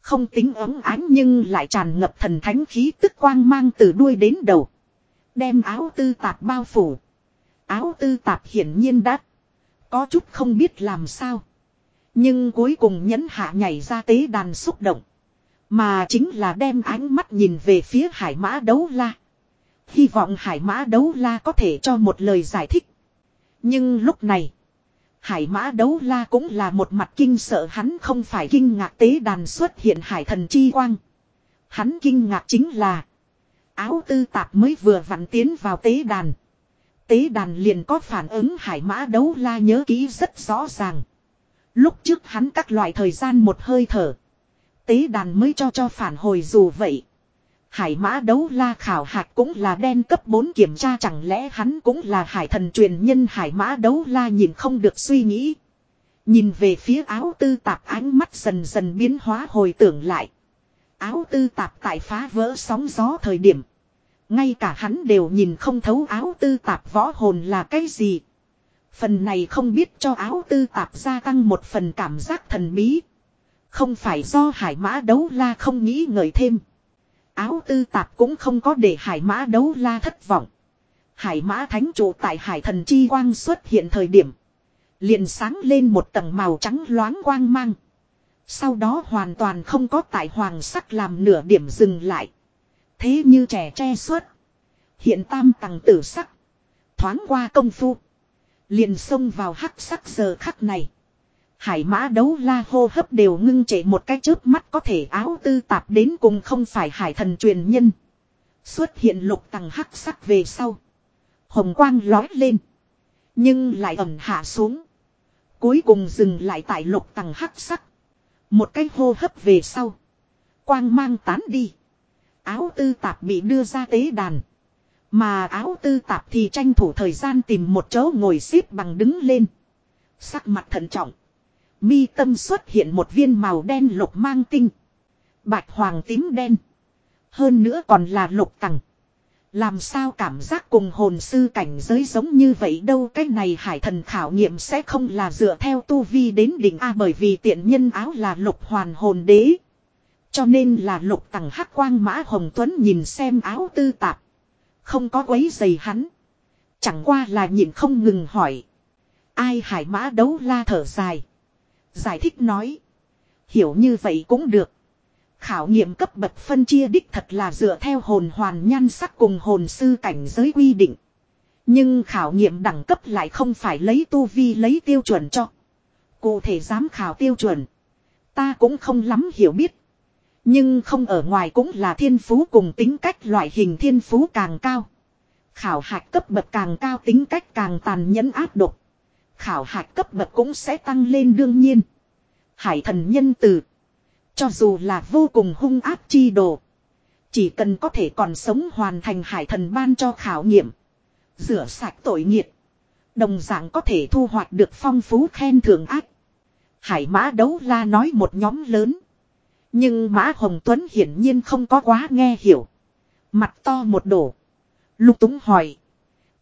Không tính ấm ánh nhưng lại tràn ngập thần thánh khí tức quang mang từ đuôi đến đầu. Đem áo tư tạp bao phủ. Áo tư tạp hiển nhiên đắt. có chút không biết làm sao. Nhưng cuối cùng nhấn hạ nhảy ra tế đàn xúc động. Mà chính là đem ánh mắt nhìn về phía hải mã đấu la. Hy vọng hải mã đấu la có thể cho một lời giải thích. Nhưng lúc này. Hải mã đấu la cũng là một mặt kinh sợ, hắn không phải kinh ngạc tế đàn xuất hiện hải thần chi quang. Hắn kinh ngạc chính là. Áo tư tạp mới vừa vặn tiến vào tế đàn. Tế đàn liền có phản ứng, hải mã đấu la nhớ kỹ rất rõ ràng. Lúc trước hắn các loại thời gian một hơi thở. Tế đàn mới cho cho phản hồi dù vậy. Hải mã đấu la khảo hạch cũng là đen cấp 4 kiểm tra, chẳng lẽ hắn cũng là hải thần truyền nhân hải mã đấu la nhìn không được suy nghĩ. Nhìn về phía áo tư tạp, ánh mắt dần dần biến hóa hồi tưởng lại. Áo tư tạp tại phá vỡ sóng gió thời điểm. Ngay cả hắn đều nhìn không thấu áo tư tạp võ hồn là cái gì. Phần này không biết cho áo tư tạp gia tăng một phần cảm giác thần bí. Không phải do hải mã đấu la không nghĩ ngợi thêm. Áo tư tạp cũng không có để hải mã đấu la thất vọng. Hải mã thánh trụ tại hải thần chi quang xuất hiện thời điểm. Liền sáng lên một tầng màu trắng loáng quang mang. Sau đó hoàn toàn không có tại hoàng sắc làm nửa điểm dừng lại. Thế như trẻ tre suốt. Hiện tam tầng tử sắc. Thoáng qua công phu. Liền xông vào hắc sắc giờ khắc này. Hải mã đấu la hô hấp đều ngưng trệ một cái chớp mắt có thể áo tư tạp đến cùng không phải hải thần truyền nhân. Xuất hiện lục tầng hắc sắc về sau. Hồng quang lói lên. Nhưng lại ẩm hạ xuống. Cuối cùng dừng lại tại lục tầng hắc sắc. Một cái hô hấp về sau. Quang mang tán đi. Áo tư tạp bị đưa ra tế đàn. Mà áo tư tạp thì tranh thủ thời gian tìm một chỗ ngồi xếp bằng đứng lên. Sắc mặt thận trọng. Mi tâm xuất hiện một viên màu đen lục mang tinh. Bạch hoàng tím đen. Hơn nữa còn là lục tầng. Làm sao cảm giác cùng hồn sư cảnh giới giống như vậy đâu cái này hải thần khảo nghiệm sẽ không là dựa theo tu vi đến đỉnh A bởi vì tiện nhân áo là lục hoàn hồn đế. Cho nên là lục tầng hắc quang mã hồng tuấn nhìn xem áo tư tạp. Không có quấy giày hắn. Chẳng qua là nhìn không ngừng hỏi. Ai hải mã đấu la thở dài. Giải thích nói. Hiểu như vậy cũng được. Khảo nghiệm cấp bậc phân chia đích thật là dựa theo hồn hoàn nhan sắc cùng hồn sư cảnh giới quy định. Nhưng khảo nghiệm đẳng cấp lại không phải lấy tu vi lấy tiêu chuẩn cho. Cụ thể giám khảo tiêu chuẩn. Ta cũng không lắm hiểu biết. Nhưng không ở ngoài cũng là thiên phú cùng tính cách loại hình thiên phú càng cao. Khảo hạch cấp bậc càng cao tính cách càng tàn nhẫn áp độc. Khảo hạch cấp bậc cũng sẽ tăng lên đương nhiên. Hải thần nhân từ. Cho dù là vô cùng hung áp chi đồ. Chỉ cần có thể còn sống hoàn thành hải thần ban cho khảo nghiệm. Rửa sạch tội nghiệt. Đồng dạng có thể thu hoạch được phong phú khen thưởng ác. Hải mã đấu la nói một nhóm lớn. Nhưng Mã Hồng Tuấn hiển nhiên không có quá nghe hiểu. Mặt to một đổ. Lục túng hỏi.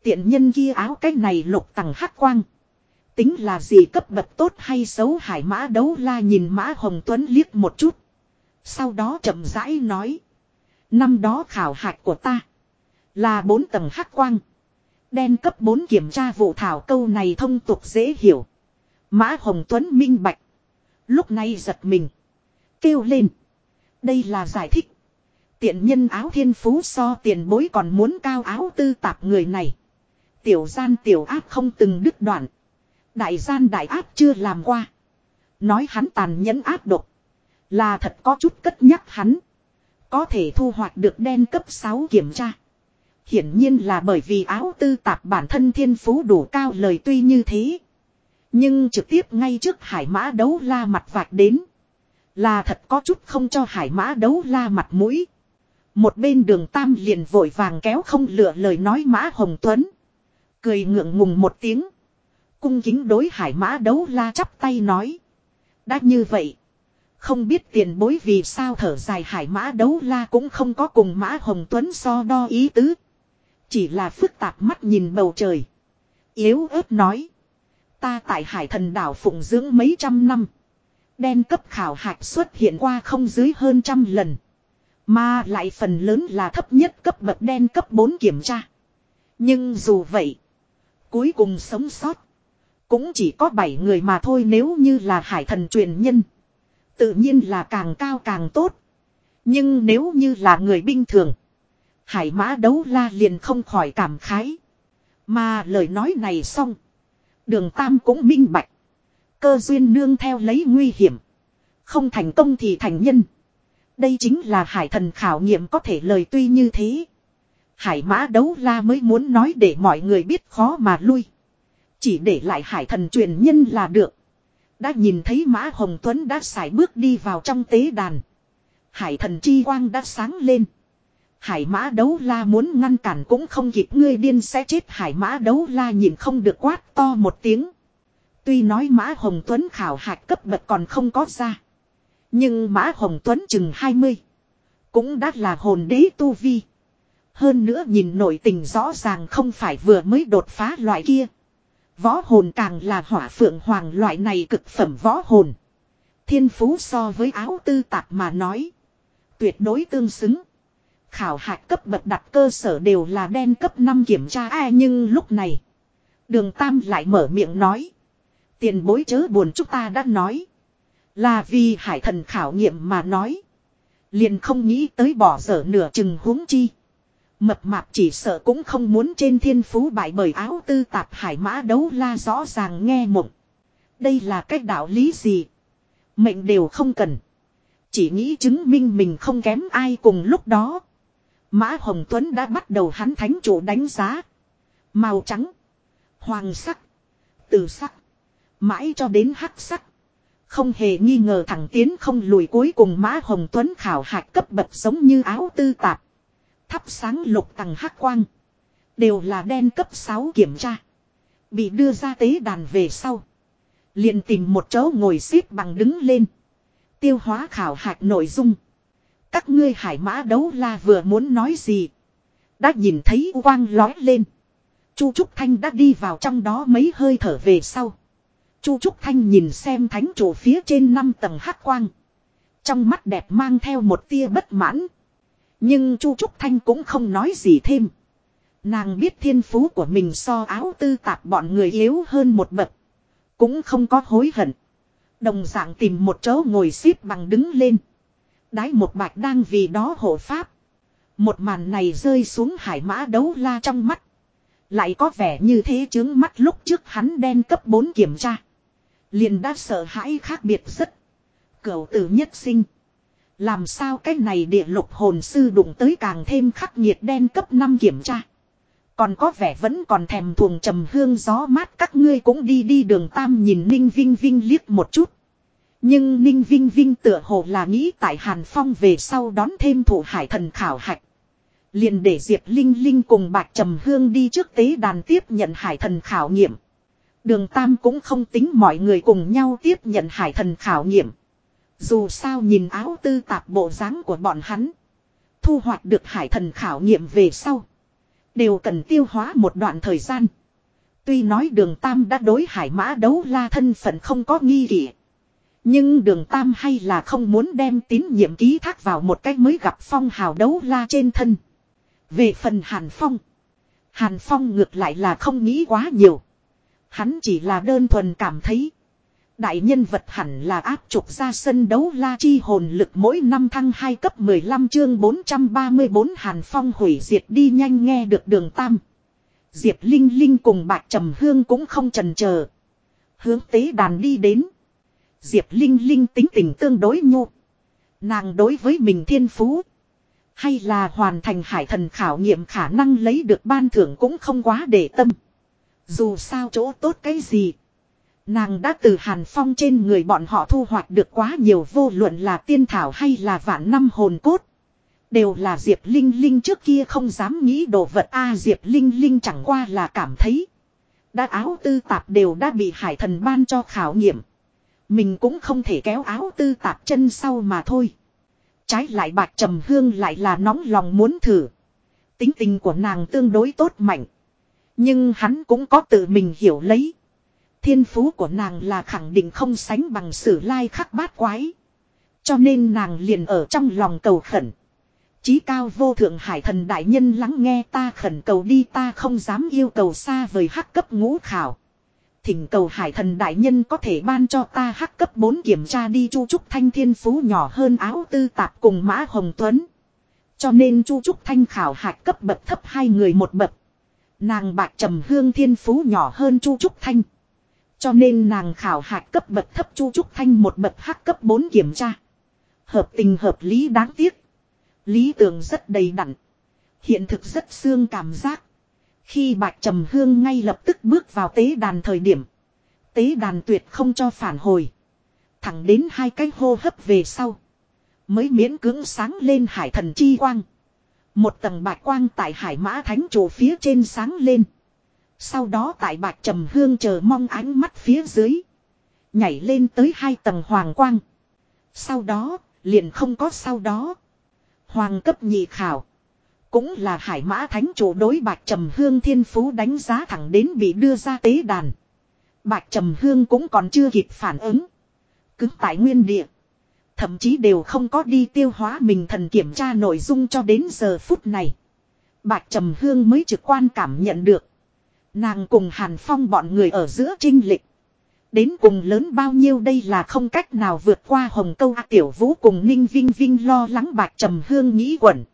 Tiện nhân kia áo cái này lục tầng hắc quang. Tính là gì cấp bậc tốt hay xấu hải mã đấu la nhìn Mã Hồng Tuấn liếc một chút. Sau đó chậm rãi nói. Năm đó khảo hạch của ta. Là bốn tầng hắc quang. Đen cấp 4 kiểm tra vụ thảo câu này thông tục dễ hiểu. Mã Hồng Tuấn minh bạch. Lúc này giật mình. Kêu lên. Đây là giải thích. Tiện nhân áo thiên phú so tiền bối còn muốn cao áo tư tạp người này. Tiểu gian tiểu áp không từng đứt đoạn. Đại gian đại áp chưa làm qua. Nói hắn tàn nhẫn áp độc. Là thật có chút cất nhắc hắn. Có thể thu hoạch được đen cấp 6 kiểm tra. Hiển nhiên là bởi vì áo tư tạp bản thân thiên phú đủ cao lời tuy như thế. Nhưng trực tiếp ngay trước hải mã đấu la mặt vạch đến. Là thật có chút không cho hải mã đấu la mặt mũi. Một bên đường Tam liền vội vàng kéo không lựa lời nói Mã Hồng Tuấn. Cười ngượng ngùng một tiếng. Cung kính đối hải mã đấu la chắp tay nói. Đã như vậy. Không biết tiền bối vì sao thở dài hải mã đấu la cũng không có cùng mã hồng tuấn so đo ý tứ. Chỉ là phức tạp mắt nhìn bầu trời. Yếu ớt nói. Ta tại hải thần đảo phụng dưỡng mấy trăm năm. Đen cấp khảo hạch xuất hiện qua không dưới hơn trăm lần. Mà lại phần lớn là thấp nhất cấp bậc đen cấp 4 kiểm tra. Nhưng dù vậy. Cuối cùng sống sót. Cũng chỉ có 7 người mà thôi nếu như là hải thần truyền nhân. Tự nhiên là càng cao càng tốt. Nhưng nếu như là người bình thường. Hải mã đấu la liền không khỏi cảm khái. Mà lời nói này xong. Đường Tam cũng minh bạch. Cơ duyên nương theo lấy nguy hiểm. Không thành công thì thành nhân. Đây chính là hải thần khảo nghiệm có thể lời tuy như thế. Hải mã đấu la mới muốn nói để mọi người biết khó mà lui. Chỉ để lại hải thần truyền nhân là được. Đã nhìn thấy Mã Hồng Tuấn đã xài bước đi vào trong tế đàn. Hải thần chi quang đã sáng lên. Hải mã đấu la muốn ngăn cản cũng không kịp, ngươi điên sẽ chết hải mã đấu la nhìn không được quát to một tiếng. Tuy nói mã hồng tuấn khảo hạch cấp bậc còn không có ra. Nhưng mã hồng tuấn chừng 20. Cũng đã là hồn đế tu vi. Hơn nữa nhìn nội tình rõ ràng không phải vừa mới đột phá loại kia. Võ hồn càng là hỏa phượng hoàng loại này cực phẩm võ hồn. Thiên phú so với áo tư tạp mà nói. Tuyệt đối tương xứng. Khảo hạch cấp bậc đặt cơ sở đều là đen cấp 5 kiểm tra ai nhưng lúc này. Đường Tam lại mở miệng nói. Tiền bối chớ buồn chúng ta đã nói. Là vì hải thần khảo nghiệm mà nói. Liền không nghĩ tới bỏ dở nửa chừng huống chi. Mập mạp chỉ sợ cũng không muốn trên thiên phú bại bởi áo tư tạp hải mã đấu la rõ ràng nghe mộng. Đây là cách đạo lý gì? Mệnh đều không cần. Chỉ nghĩ chứng minh mình không kém ai cùng lúc đó. Mã Hồng Tuấn đã bắt đầu hắn thánh chủ đánh giá. Màu trắng. Hoàng sắc. Từ sắc. Mãi cho đến hắc sắc. Không hề nghi ngờ thẳng tiến không lùi cuối cùng Mã Hồng Tuấn khảo hạch cấp bậc giống như áo tư tạp. Thắp sáng lục tầng hắc quang. Đều là đen cấp 6 kiểm tra. Bị đưa ra tế đàn về sau. Liền tìm một chỗ ngồi xếp bằng đứng lên. Tiêu hóa khảo hạch nội dung. Các ngươi hải mã đấu la vừa muốn nói gì. Đã nhìn thấy quang lói lên. Chu Trúc Thanh đã đi vào trong đó mấy hơi thở về sau. Chu Trúc Thanh nhìn xem thánh chủ phía trên năm tầng hắc quang. Trong mắt đẹp mang theo một tia bất mãn. Nhưng Chu Trúc Thanh cũng không nói gì thêm. Nàng biết thiên phú của mình so áo tư tạp bọn người yếu hơn một bậc. Cũng không có hối hận. Đồng dạng tìm một chỗ ngồi xếp bằng đứng lên. Đái một bạch đang vì đó hộ pháp. Một màn này rơi xuống hải mã đấu la trong mắt. Lại có vẻ như thế chứng mắt lúc trước hắn đen cấp 4 kiểm tra. Liền đã sợ hãi khác biệt rất. Cửu tử nhất sinh. Làm sao cái này địa lục hồn sư đụng tới càng thêm khắc nghiệt đen cấp 5 kiểm tra. Còn có vẻ vẫn còn thèm thuồng trầm hương gió mát, các ngươi cũng đi đi đường tam nhìn Ninh Vinh Vinh liếc một chút. Nhưng Ninh Vinh Vinh tựa hồ là nghĩ tại Hàn Phong về sau đón thêm thủ hải thần khảo hạch. liền để Diệp Linh Linh cùng Bạch Trầm Hương đi trước tế đàn tiếp nhận hải thần khảo nghiệm. Đường Tam cũng không tính mọi người cùng nhau tiếp nhận hải thần khảo nghiệm. Dù sao nhìn áo tư tạp bộ dáng của bọn hắn. Thu hoạch được hải thần khảo nghiệm về sau. Đều cần tiêu hóa một đoạn thời gian. Tuy nói đường Tam đã đối hải mã đấu la thân phận không có nghi kỵ. Nhưng đường Tam hay là không muốn đem tín nhiệm ký thác vào một cách mới gặp phong hào đấu la trên thân. Về phần Hàn Phong. Hàn Phong ngược lại là không nghĩ quá nhiều. Hắn chỉ là đơn thuần cảm thấy. Đại nhân vật hẳn là áp trục ra sân đấu la chi hồn lực mỗi năm thăng 2 cấp 15 chương 434 Hàn Phong hủy diệt đi nhanh nghe được đường Tam. Diệp Linh Linh cùng Bạch Trầm Hương cũng không trần chờ Hướng tế đàn đi đến. Diệp Linh Linh tính tình tương đối nhu Nàng đối với mình thiên phú. Hay là hoàn thành hải thần khảo nghiệm khả năng lấy được ban thưởng cũng không quá để tâm. Dù sao chỗ tốt cái gì. Nàng đã từ Hàn Phong trên người bọn họ thu hoạch được quá nhiều vô luận là tiên thảo hay là vạn năm hồn cốt. Đều là Diệp Linh Linh trước kia không dám nghĩ đồ vật a Diệp Linh Linh chẳng qua là cảm thấy. Đã áo tư tạp đều đã bị hải thần ban cho khảo nghiệm. Mình cũng không thể kéo áo tư tạp chân sau mà thôi. Trái lại bạc trầm hương lại là nóng lòng muốn thử. Tính tình của nàng tương đối tốt mạnh. Nhưng hắn cũng có tự mình hiểu lấy. Thiên phú của nàng là khẳng định không sánh bằng sử lai khắc bát quái. Cho nên nàng liền ở trong lòng cầu khẩn. Chí cao vô thượng hải thần đại nhân lắng nghe ta khẩn cầu đi, ta không dám yêu cầu xa vời hắc cấp ngũ khảo. Thỉnh cầu hải thần đại nhân có thể ban cho ta hắc cấp 4 kiểm tra đi, chu trúc thanh thiên phú nhỏ hơn áo tư tạp cùng mã hồng tuấn. Cho nên chu trúc thanh khảo hạch cấp bậc thấp hai người một bậc. Nàng bạc trầm hương thiên phú nhỏ hơn chu trúc thanh. Cho nên nàng khảo hạch cấp bậc thấp chu trúc thanh một bậc hắc cấp 4 kiểm tra. Hợp tình hợp lý đáng tiếc. Lý tưởng rất đầy đặn. Hiện thực rất xương cảm giác. Khi bạch trầm hương ngay lập tức bước vào tế đàn thời điểm. Tế đàn tuyệt không cho phản hồi. Thẳng đến hai cái hô hấp về sau. Mới miễn cưỡng sáng lên hải thần chi quang. Một tầng bạch quang tại hải mã thánh trụ phía trên sáng lên. Sau đó tại bạch trầm hương chờ mong ánh mắt phía dưới. Nhảy lên tới hai tầng hoàng quang. Sau đó, liền không có sau đó. Hoàng cấp nhị khảo. Cũng là hải mã thánh chủ đối bạch trầm hương thiên phú đánh giá thẳng đến bị đưa ra tế đàn. Bạch trầm hương cũng còn chưa kịp phản ứng. Cứng tại nguyên địa. Thậm chí đều không có đi tiêu hóa mình thần kiểm tra nội dung cho đến giờ phút này. Bạch trầm hương mới trực quan cảm nhận được. Nàng cùng hàn phong bọn người ở giữa trinh lịch. Đến cùng lớn bao nhiêu đây là không cách nào vượt qua hồng câu A tiểu vũ cùng ninh vinh vinh lo lắng bạc trầm hương nghĩ quẩn.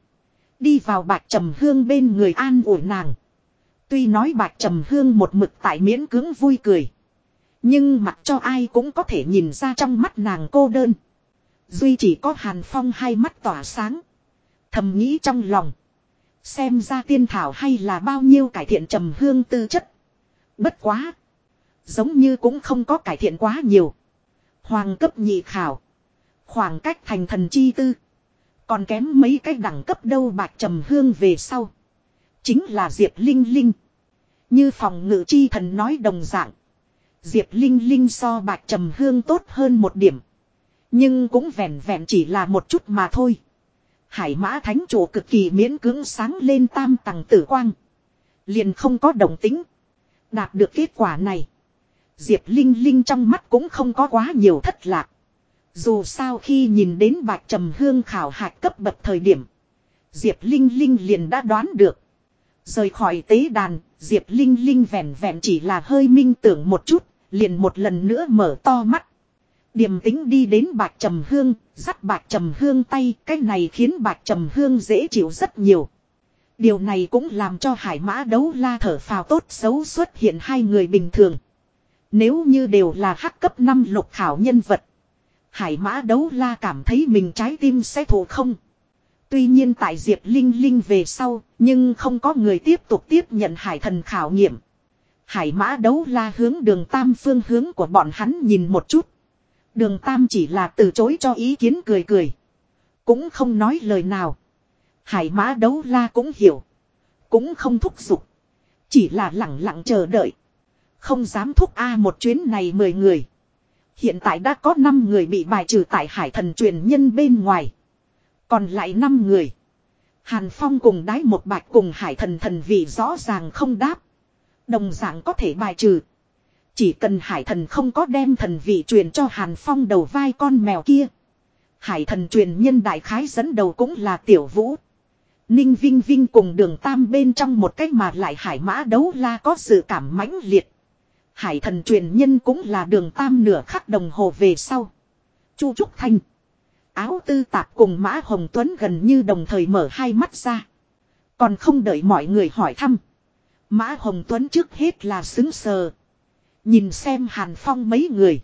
Đi vào bạc trầm hương bên người an ủi nàng. Tuy nói bạc trầm hương một mực tại miễn cưỡng vui cười. Nhưng mặt cho ai cũng có thể nhìn ra trong mắt nàng cô đơn. Duy chỉ có hàn phong hai mắt tỏa sáng. Thầm nghĩ trong lòng. Xem ra tiên thảo hay là bao nhiêu cải thiện trầm hương tư chất. Bất quá. Giống như cũng không có cải thiện quá nhiều. Hoàng cấp nhị khảo. Khoảng cách thành thần chi tư. Còn kém mấy cái đẳng cấp đâu bạc trầm hương về sau. Chính là Diệp Linh Linh. Như phòng ngự chi thần nói đồng dạng. Diệp Linh Linh so bạc trầm hương tốt hơn một điểm. Nhưng cũng vẹn vẹn chỉ là một chút mà thôi. Hải mã thánh chủ cực kỳ miễn cưỡng sáng lên tam tầng tử quang. Liền không có đồng tính. Đạt được kết quả này. Diệp Linh Linh trong mắt cũng không có quá nhiều thất lạc. Dù sao khi nhìn đến bạc trầm hương khảo hạch cấp bậc thời điểm. Diệp Linh Linh liền đã đoán được. Rời khỏi tế đàn, Diệp Linh Linh vẹn vẹn chỉ là hơi minh tưởng một chút, liền một lần nữa mở to mắt. Điềm tính đi đến bạc trầm hương, dắt bạc trầm hương tay, cái này khiến bạc trầm hương dễ chịu rất nhiều. Điều này cũng làm cho hải mã đấu la thở phào tốt xấu xuất hiện hai người bình thường. Nếu như đều là hắc cấp 5 lục khảo nhân vật. Hải mã đấu la cảm thấy mình trái tim sẽ thổ không. Tuy nhiên tại Diệp Linh Linh về sau, nhưng không có người tiếp tục tiếp nhận hải thần khảo nghiệm. Hải mã đấu la hướng đường tam phương hướng của bọn hắn nhìn một chút. Đường tam chỉ là từ chối cho ý kiến cười cười. Cũng không nói lời nào. Hải mã đấu la cũng hiểu. Cũng không thúc giục. Chỉ là lặng lặng chờ đợi. Không dám thúc A một chuyến này 10 người. Hiện tại đã có 5 người bị bài trừ tại hải thần truyền nhân bên ngoài. Còn lại 5 người. Hàn Phong cùng đái một bạch cùng hải thần thần vị rõ ràng không đáp. Đồng dạng có thể bài trừ. Chỉ cần hải thần không có đem thần vị truyền cho Hàn Phong đầu vai con mèo kia. Hải thần truyền nhân đại khái dẫn đầu cũng là tiểu vũ. Ninh Vinh Vinh cùng đường tam bên trong một cách mà lại hải mã đấu la có sự cảm mãnh liệt. Hải thần truyền nhân cũng là đường tam nửa khắc đồng hồ về sau. Chu Trúc Thanh. Áo tư tạp cùng Mã Hồng Tuấn gần như đồng thời mở hai mắt ra. Còn không đợi mọi người hỏi thăm. Mã Hồng Tuấn trước hết là xứng sờ. Nhìn xem Hàn Phong mấy người.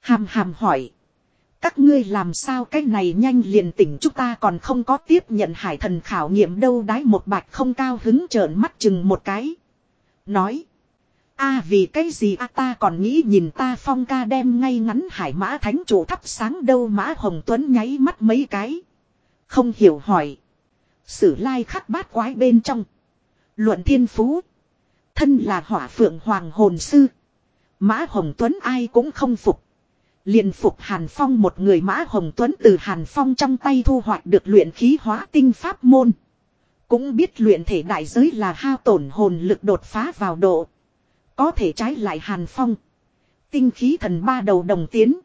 Hàm hàm hỏi. Các ngươi làm sao cái này nhanh liền tỉnh chúng ta còn không có tiếp nhận hải thần khảo nghiệm đâu đái một bạch không cao hứng trợn mắt chừng một cái. Nói a vì cái gì a ta còn nghĩ nhìn ta phong ca đem ngay ngắn hải mã thánh chủ thắp sáng đâu mã hồng tuấn nháy mắt mấy cái. Không hiểu hỏi. Sử lai khắc bát quái bên trong. Luận thiên phú. Thân là hỏa phượng hoàng hồn sư. Mã Hồng Tuấn ai cũng không phục. liền phục Hàn Phong một người Mã Hồng Tuấn từ Hàn Phong trong tay thu hoạch được luyện khí hóa tinh pháp môn. Cũng biết luyện thể đại giới là hao tổn hồn lực đột phá vào độ. Có thể trái lại Hàn Phong. Tinh khí thần ba đầu đồng tiến.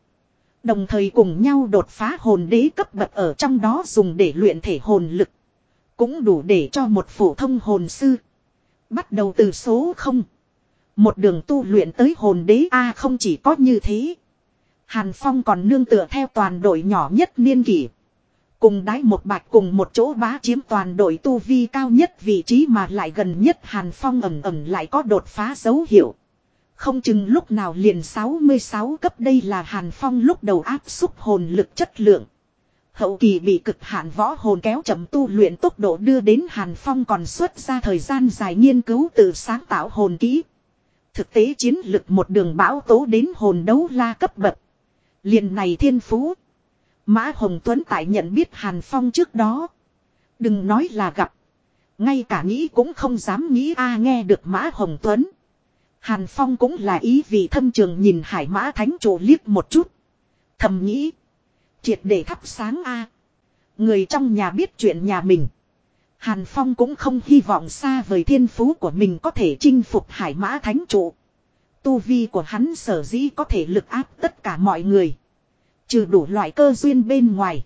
Đồng thời cùng nhau đột phá hồn đế cấp bậc ở trong đó dùng để luyện thể hồn lực. Cũng đủ để cho một phổ thông hồn sư. Bắt đầu từ số 0. Một đường tu luyện tới hồn đế A không chỉ có như thế. Hàn Phong còn nương tựa theo toàn đội nhỏ nhất niên kỷ. Cùng đái một bạch cùng một chỗ bá chiếm toàn đội tu vi cao nhất vị trí mà lại gần nhất Hàn Phong ẩm ẩm lại có đột phá dấu hiệu. Không chừng lúc nào liền 66 cấp đây là Hàn Phong lúc đầu áp xúc hồn lực chất lượng. Hậu kỳ bị cực hạn võ hồn kéo chậm tu luyện tốc độ đưa đến Hàn Phong còn xuất ra thời gian dài nghiên cứu từ sáng tạo hồn kỹ. Thực tế chiến lực một đường bão tố đến hồn đấu la cấp bậc. liền này thiên phú. Mã Hồng Tuấn tại nhận biết Hàn Phong trước đó. Đừng nói là gặp. Ngay cả nghĩ cũng không dám nghĩ a à, nghe được Mã Hồng Tuấn. Hàn Phong cũng là ý vì thâm trường nhìn hải mã thánh chủ liếc một chút. Thầm nghĩ. Triệt để thắp sáng a Người trong nhà biết chuyện nhà mình. Hàn Phong cũng không hy vọng xa vời thiên phú của mình có thể chinh phục hải mã thánh trụ. Tu vi của hắn sở dĩ có thể lực áp tất cả mọi người. Trừ đủ loại cơ duyên bên ngoài.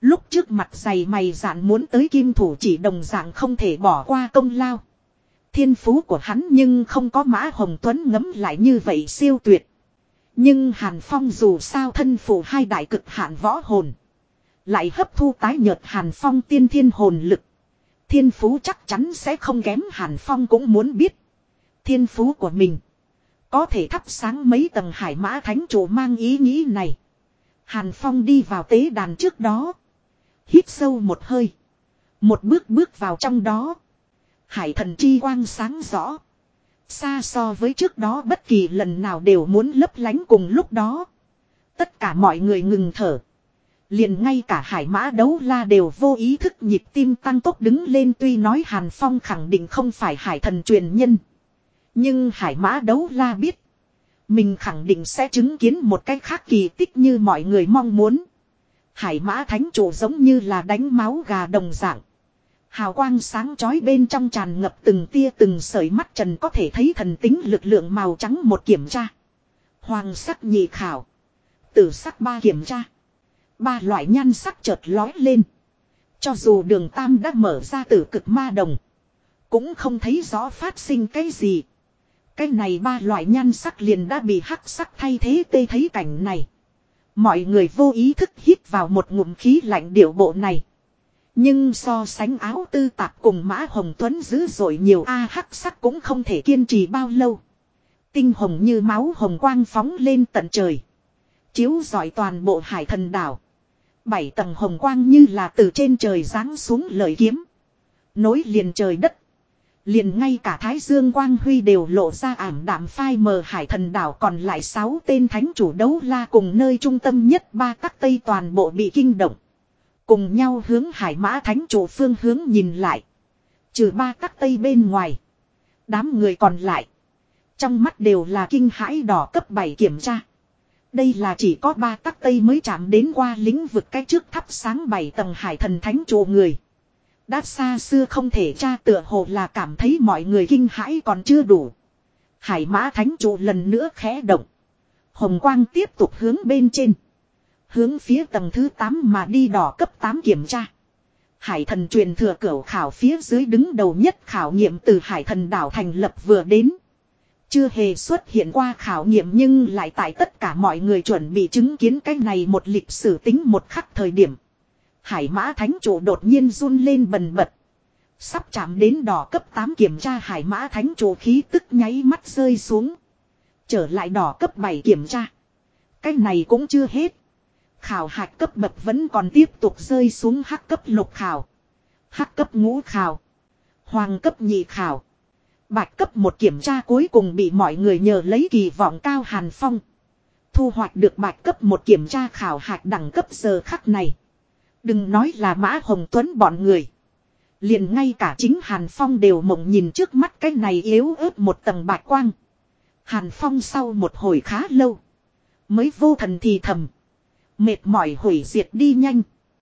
Lúc trước mặt dày mày dạn muốn tới kim thủ chỉ đồng dạng không thể bỏ qua công lao. Thiên phú của hắn nhưng không có mã hồng tuấn ngấm lại như vậy siêu tuyệt. Nhưng Hàn Phong dù sao thân phụ hai đại cực hạn võ hồn. Lại hấp thu tái nhợt Hàn Phong tiên thiên hồn lực. Thiên phú chắc chắn sẽ không kém Hàn Phong cũng muốn biết. Thiên phú của mình. Có thể thắp sáng mấy tầng hải mã thánh chủ mang ý nghĩ này. Hàn Phong đi vào tế đàn trước đó. Hít sâu một hơi. Một bước bước vào trong đó. Hải thần chi quang sáng rõ. Xa so với trước đó bất kỳ lần nào đều muốn lấp lánh cùng lúc đó. Tất cả mọi người ngừng thở. Liền ngay cả hải mã đấu la đều vô ý thức nhịp tim tăng tốc đứng lên tuy nói Hàn Phong khẳng định không phải hải thần truyền nhân. Nhưng hải mã đấu la biết. Mình khẳng định sẽ chứng kiến một cách khác kỳ tích như mọi người mong muốn. Hải mã thánh chủ giống như là đánh máu gà đồng dạng. Hào quang sáng chói bên trong tràn ngập từng tia từng sợi mắt trần có thể thấy thần tính lực lượng màu trắng một kiểm tra. Hoàng sắc nhị khảo. Tử sắc ba kiểm tra. Ba loại nhan sắc chợt lói lên. Cho dù đường tam đã mở ra tử cực ma đồng. Cũng không thấy rõ phát sinh cái gì. Cái này ba loại nhan sắc liền đã bị hắc sắc thay thế tê thấy cảnh này. Mọi người vô ý thức hít vào một ngụm khí lạnh điệu bộ này. Nhưng so sánh áo tư tạp cùng Mã Hồng Tuấn dữ dội nhiều, A hắc sắc cũng không thể kiên trì bao lâu. Tinh hồng như máu hồng quang phóng lên tận trời. Chiếu rọi toàn bộ hải thần đảo. Bảy tầng hồng quang như là từ trên trời giáng xuống lợi kiếm. Nối liền trời đất. Liền ngay cả Thái Dương Quang Huy đều lộ ra ảm đạm phai mờ hải thần đảo còn lại sáu tên thánh chủ đấu la cùng nơi trung tâm nhất ba các tây toàn bộ bị kinh động. Cùng nhau hướng hải mã thánh chủ phương hướng nhìn lại. Trừ ba các tây bên ngoài. Đám người còn lại. Trong mắt đều là kinh hãi đỏ cấp 7 kiểm tra. Đây là chỉ có ba tắc tây mới chạm đến qua lĩnh vực cái trước thắp sáng bảy tầng hải thần thánh trụ người. Đã xa xưa không thể tra tựa hồ là cảm thấy mọi người kinh hãi còn chưa đủ. Hải mã thánh trụ lần nữa khẽ động. Hồng quang tiếp tục hướng bên trên. Hướng phía tầng thứ 8 mà đi đỏ cấp 8 kiểm tra. Hải thần truyền thừa cửu khảo phía dưới đứng đầu nhất khảo nghiệm từ hải thần đảo thành lập vừa đến. Chưa hề xuất hiện qua khảo nghiệm nhưng lại tại tất cả mọi người chuẩn bị chứng kiến cái này một lịch sử tính một khắc thời điểm. Hải mã thánh chủ đột nhiên run lên bần bật. Sắp chạm đến đỏ cấp 8 kiểm tra hải mã thánh chủ khí tức nháy mắt rơi xuống. Trở lại đỏ cấp 7 kiểm tra. Cái này cũng chưa hết. Khảo hạch cấp bậc vẫn còn tiếp tục rơi xuống hắc cấp lục khảo. Hắc cấp ngũ khảo. Hoàng cấp nhị khảo. Bạch cấp một kiểm tra cuối cùng bị mọi người nhờ lấy kỳ vọng cao hàn phong. Thu hoạch được bạch cấp một kiểm tra khảo hạch đẳng cấp giờ khắc này. Đừng nói là Mã Hồng Tuấn bọn người. Liền ngay cả chính Hàn Phong đều mộng nhìn trước mắt cái này yếu ớt một tầng bạch quang. Hàn Phong sau một hồi khá lâu. Mới vô thần thì thầm. Mệt mỏi hủy diệt đi nhanh.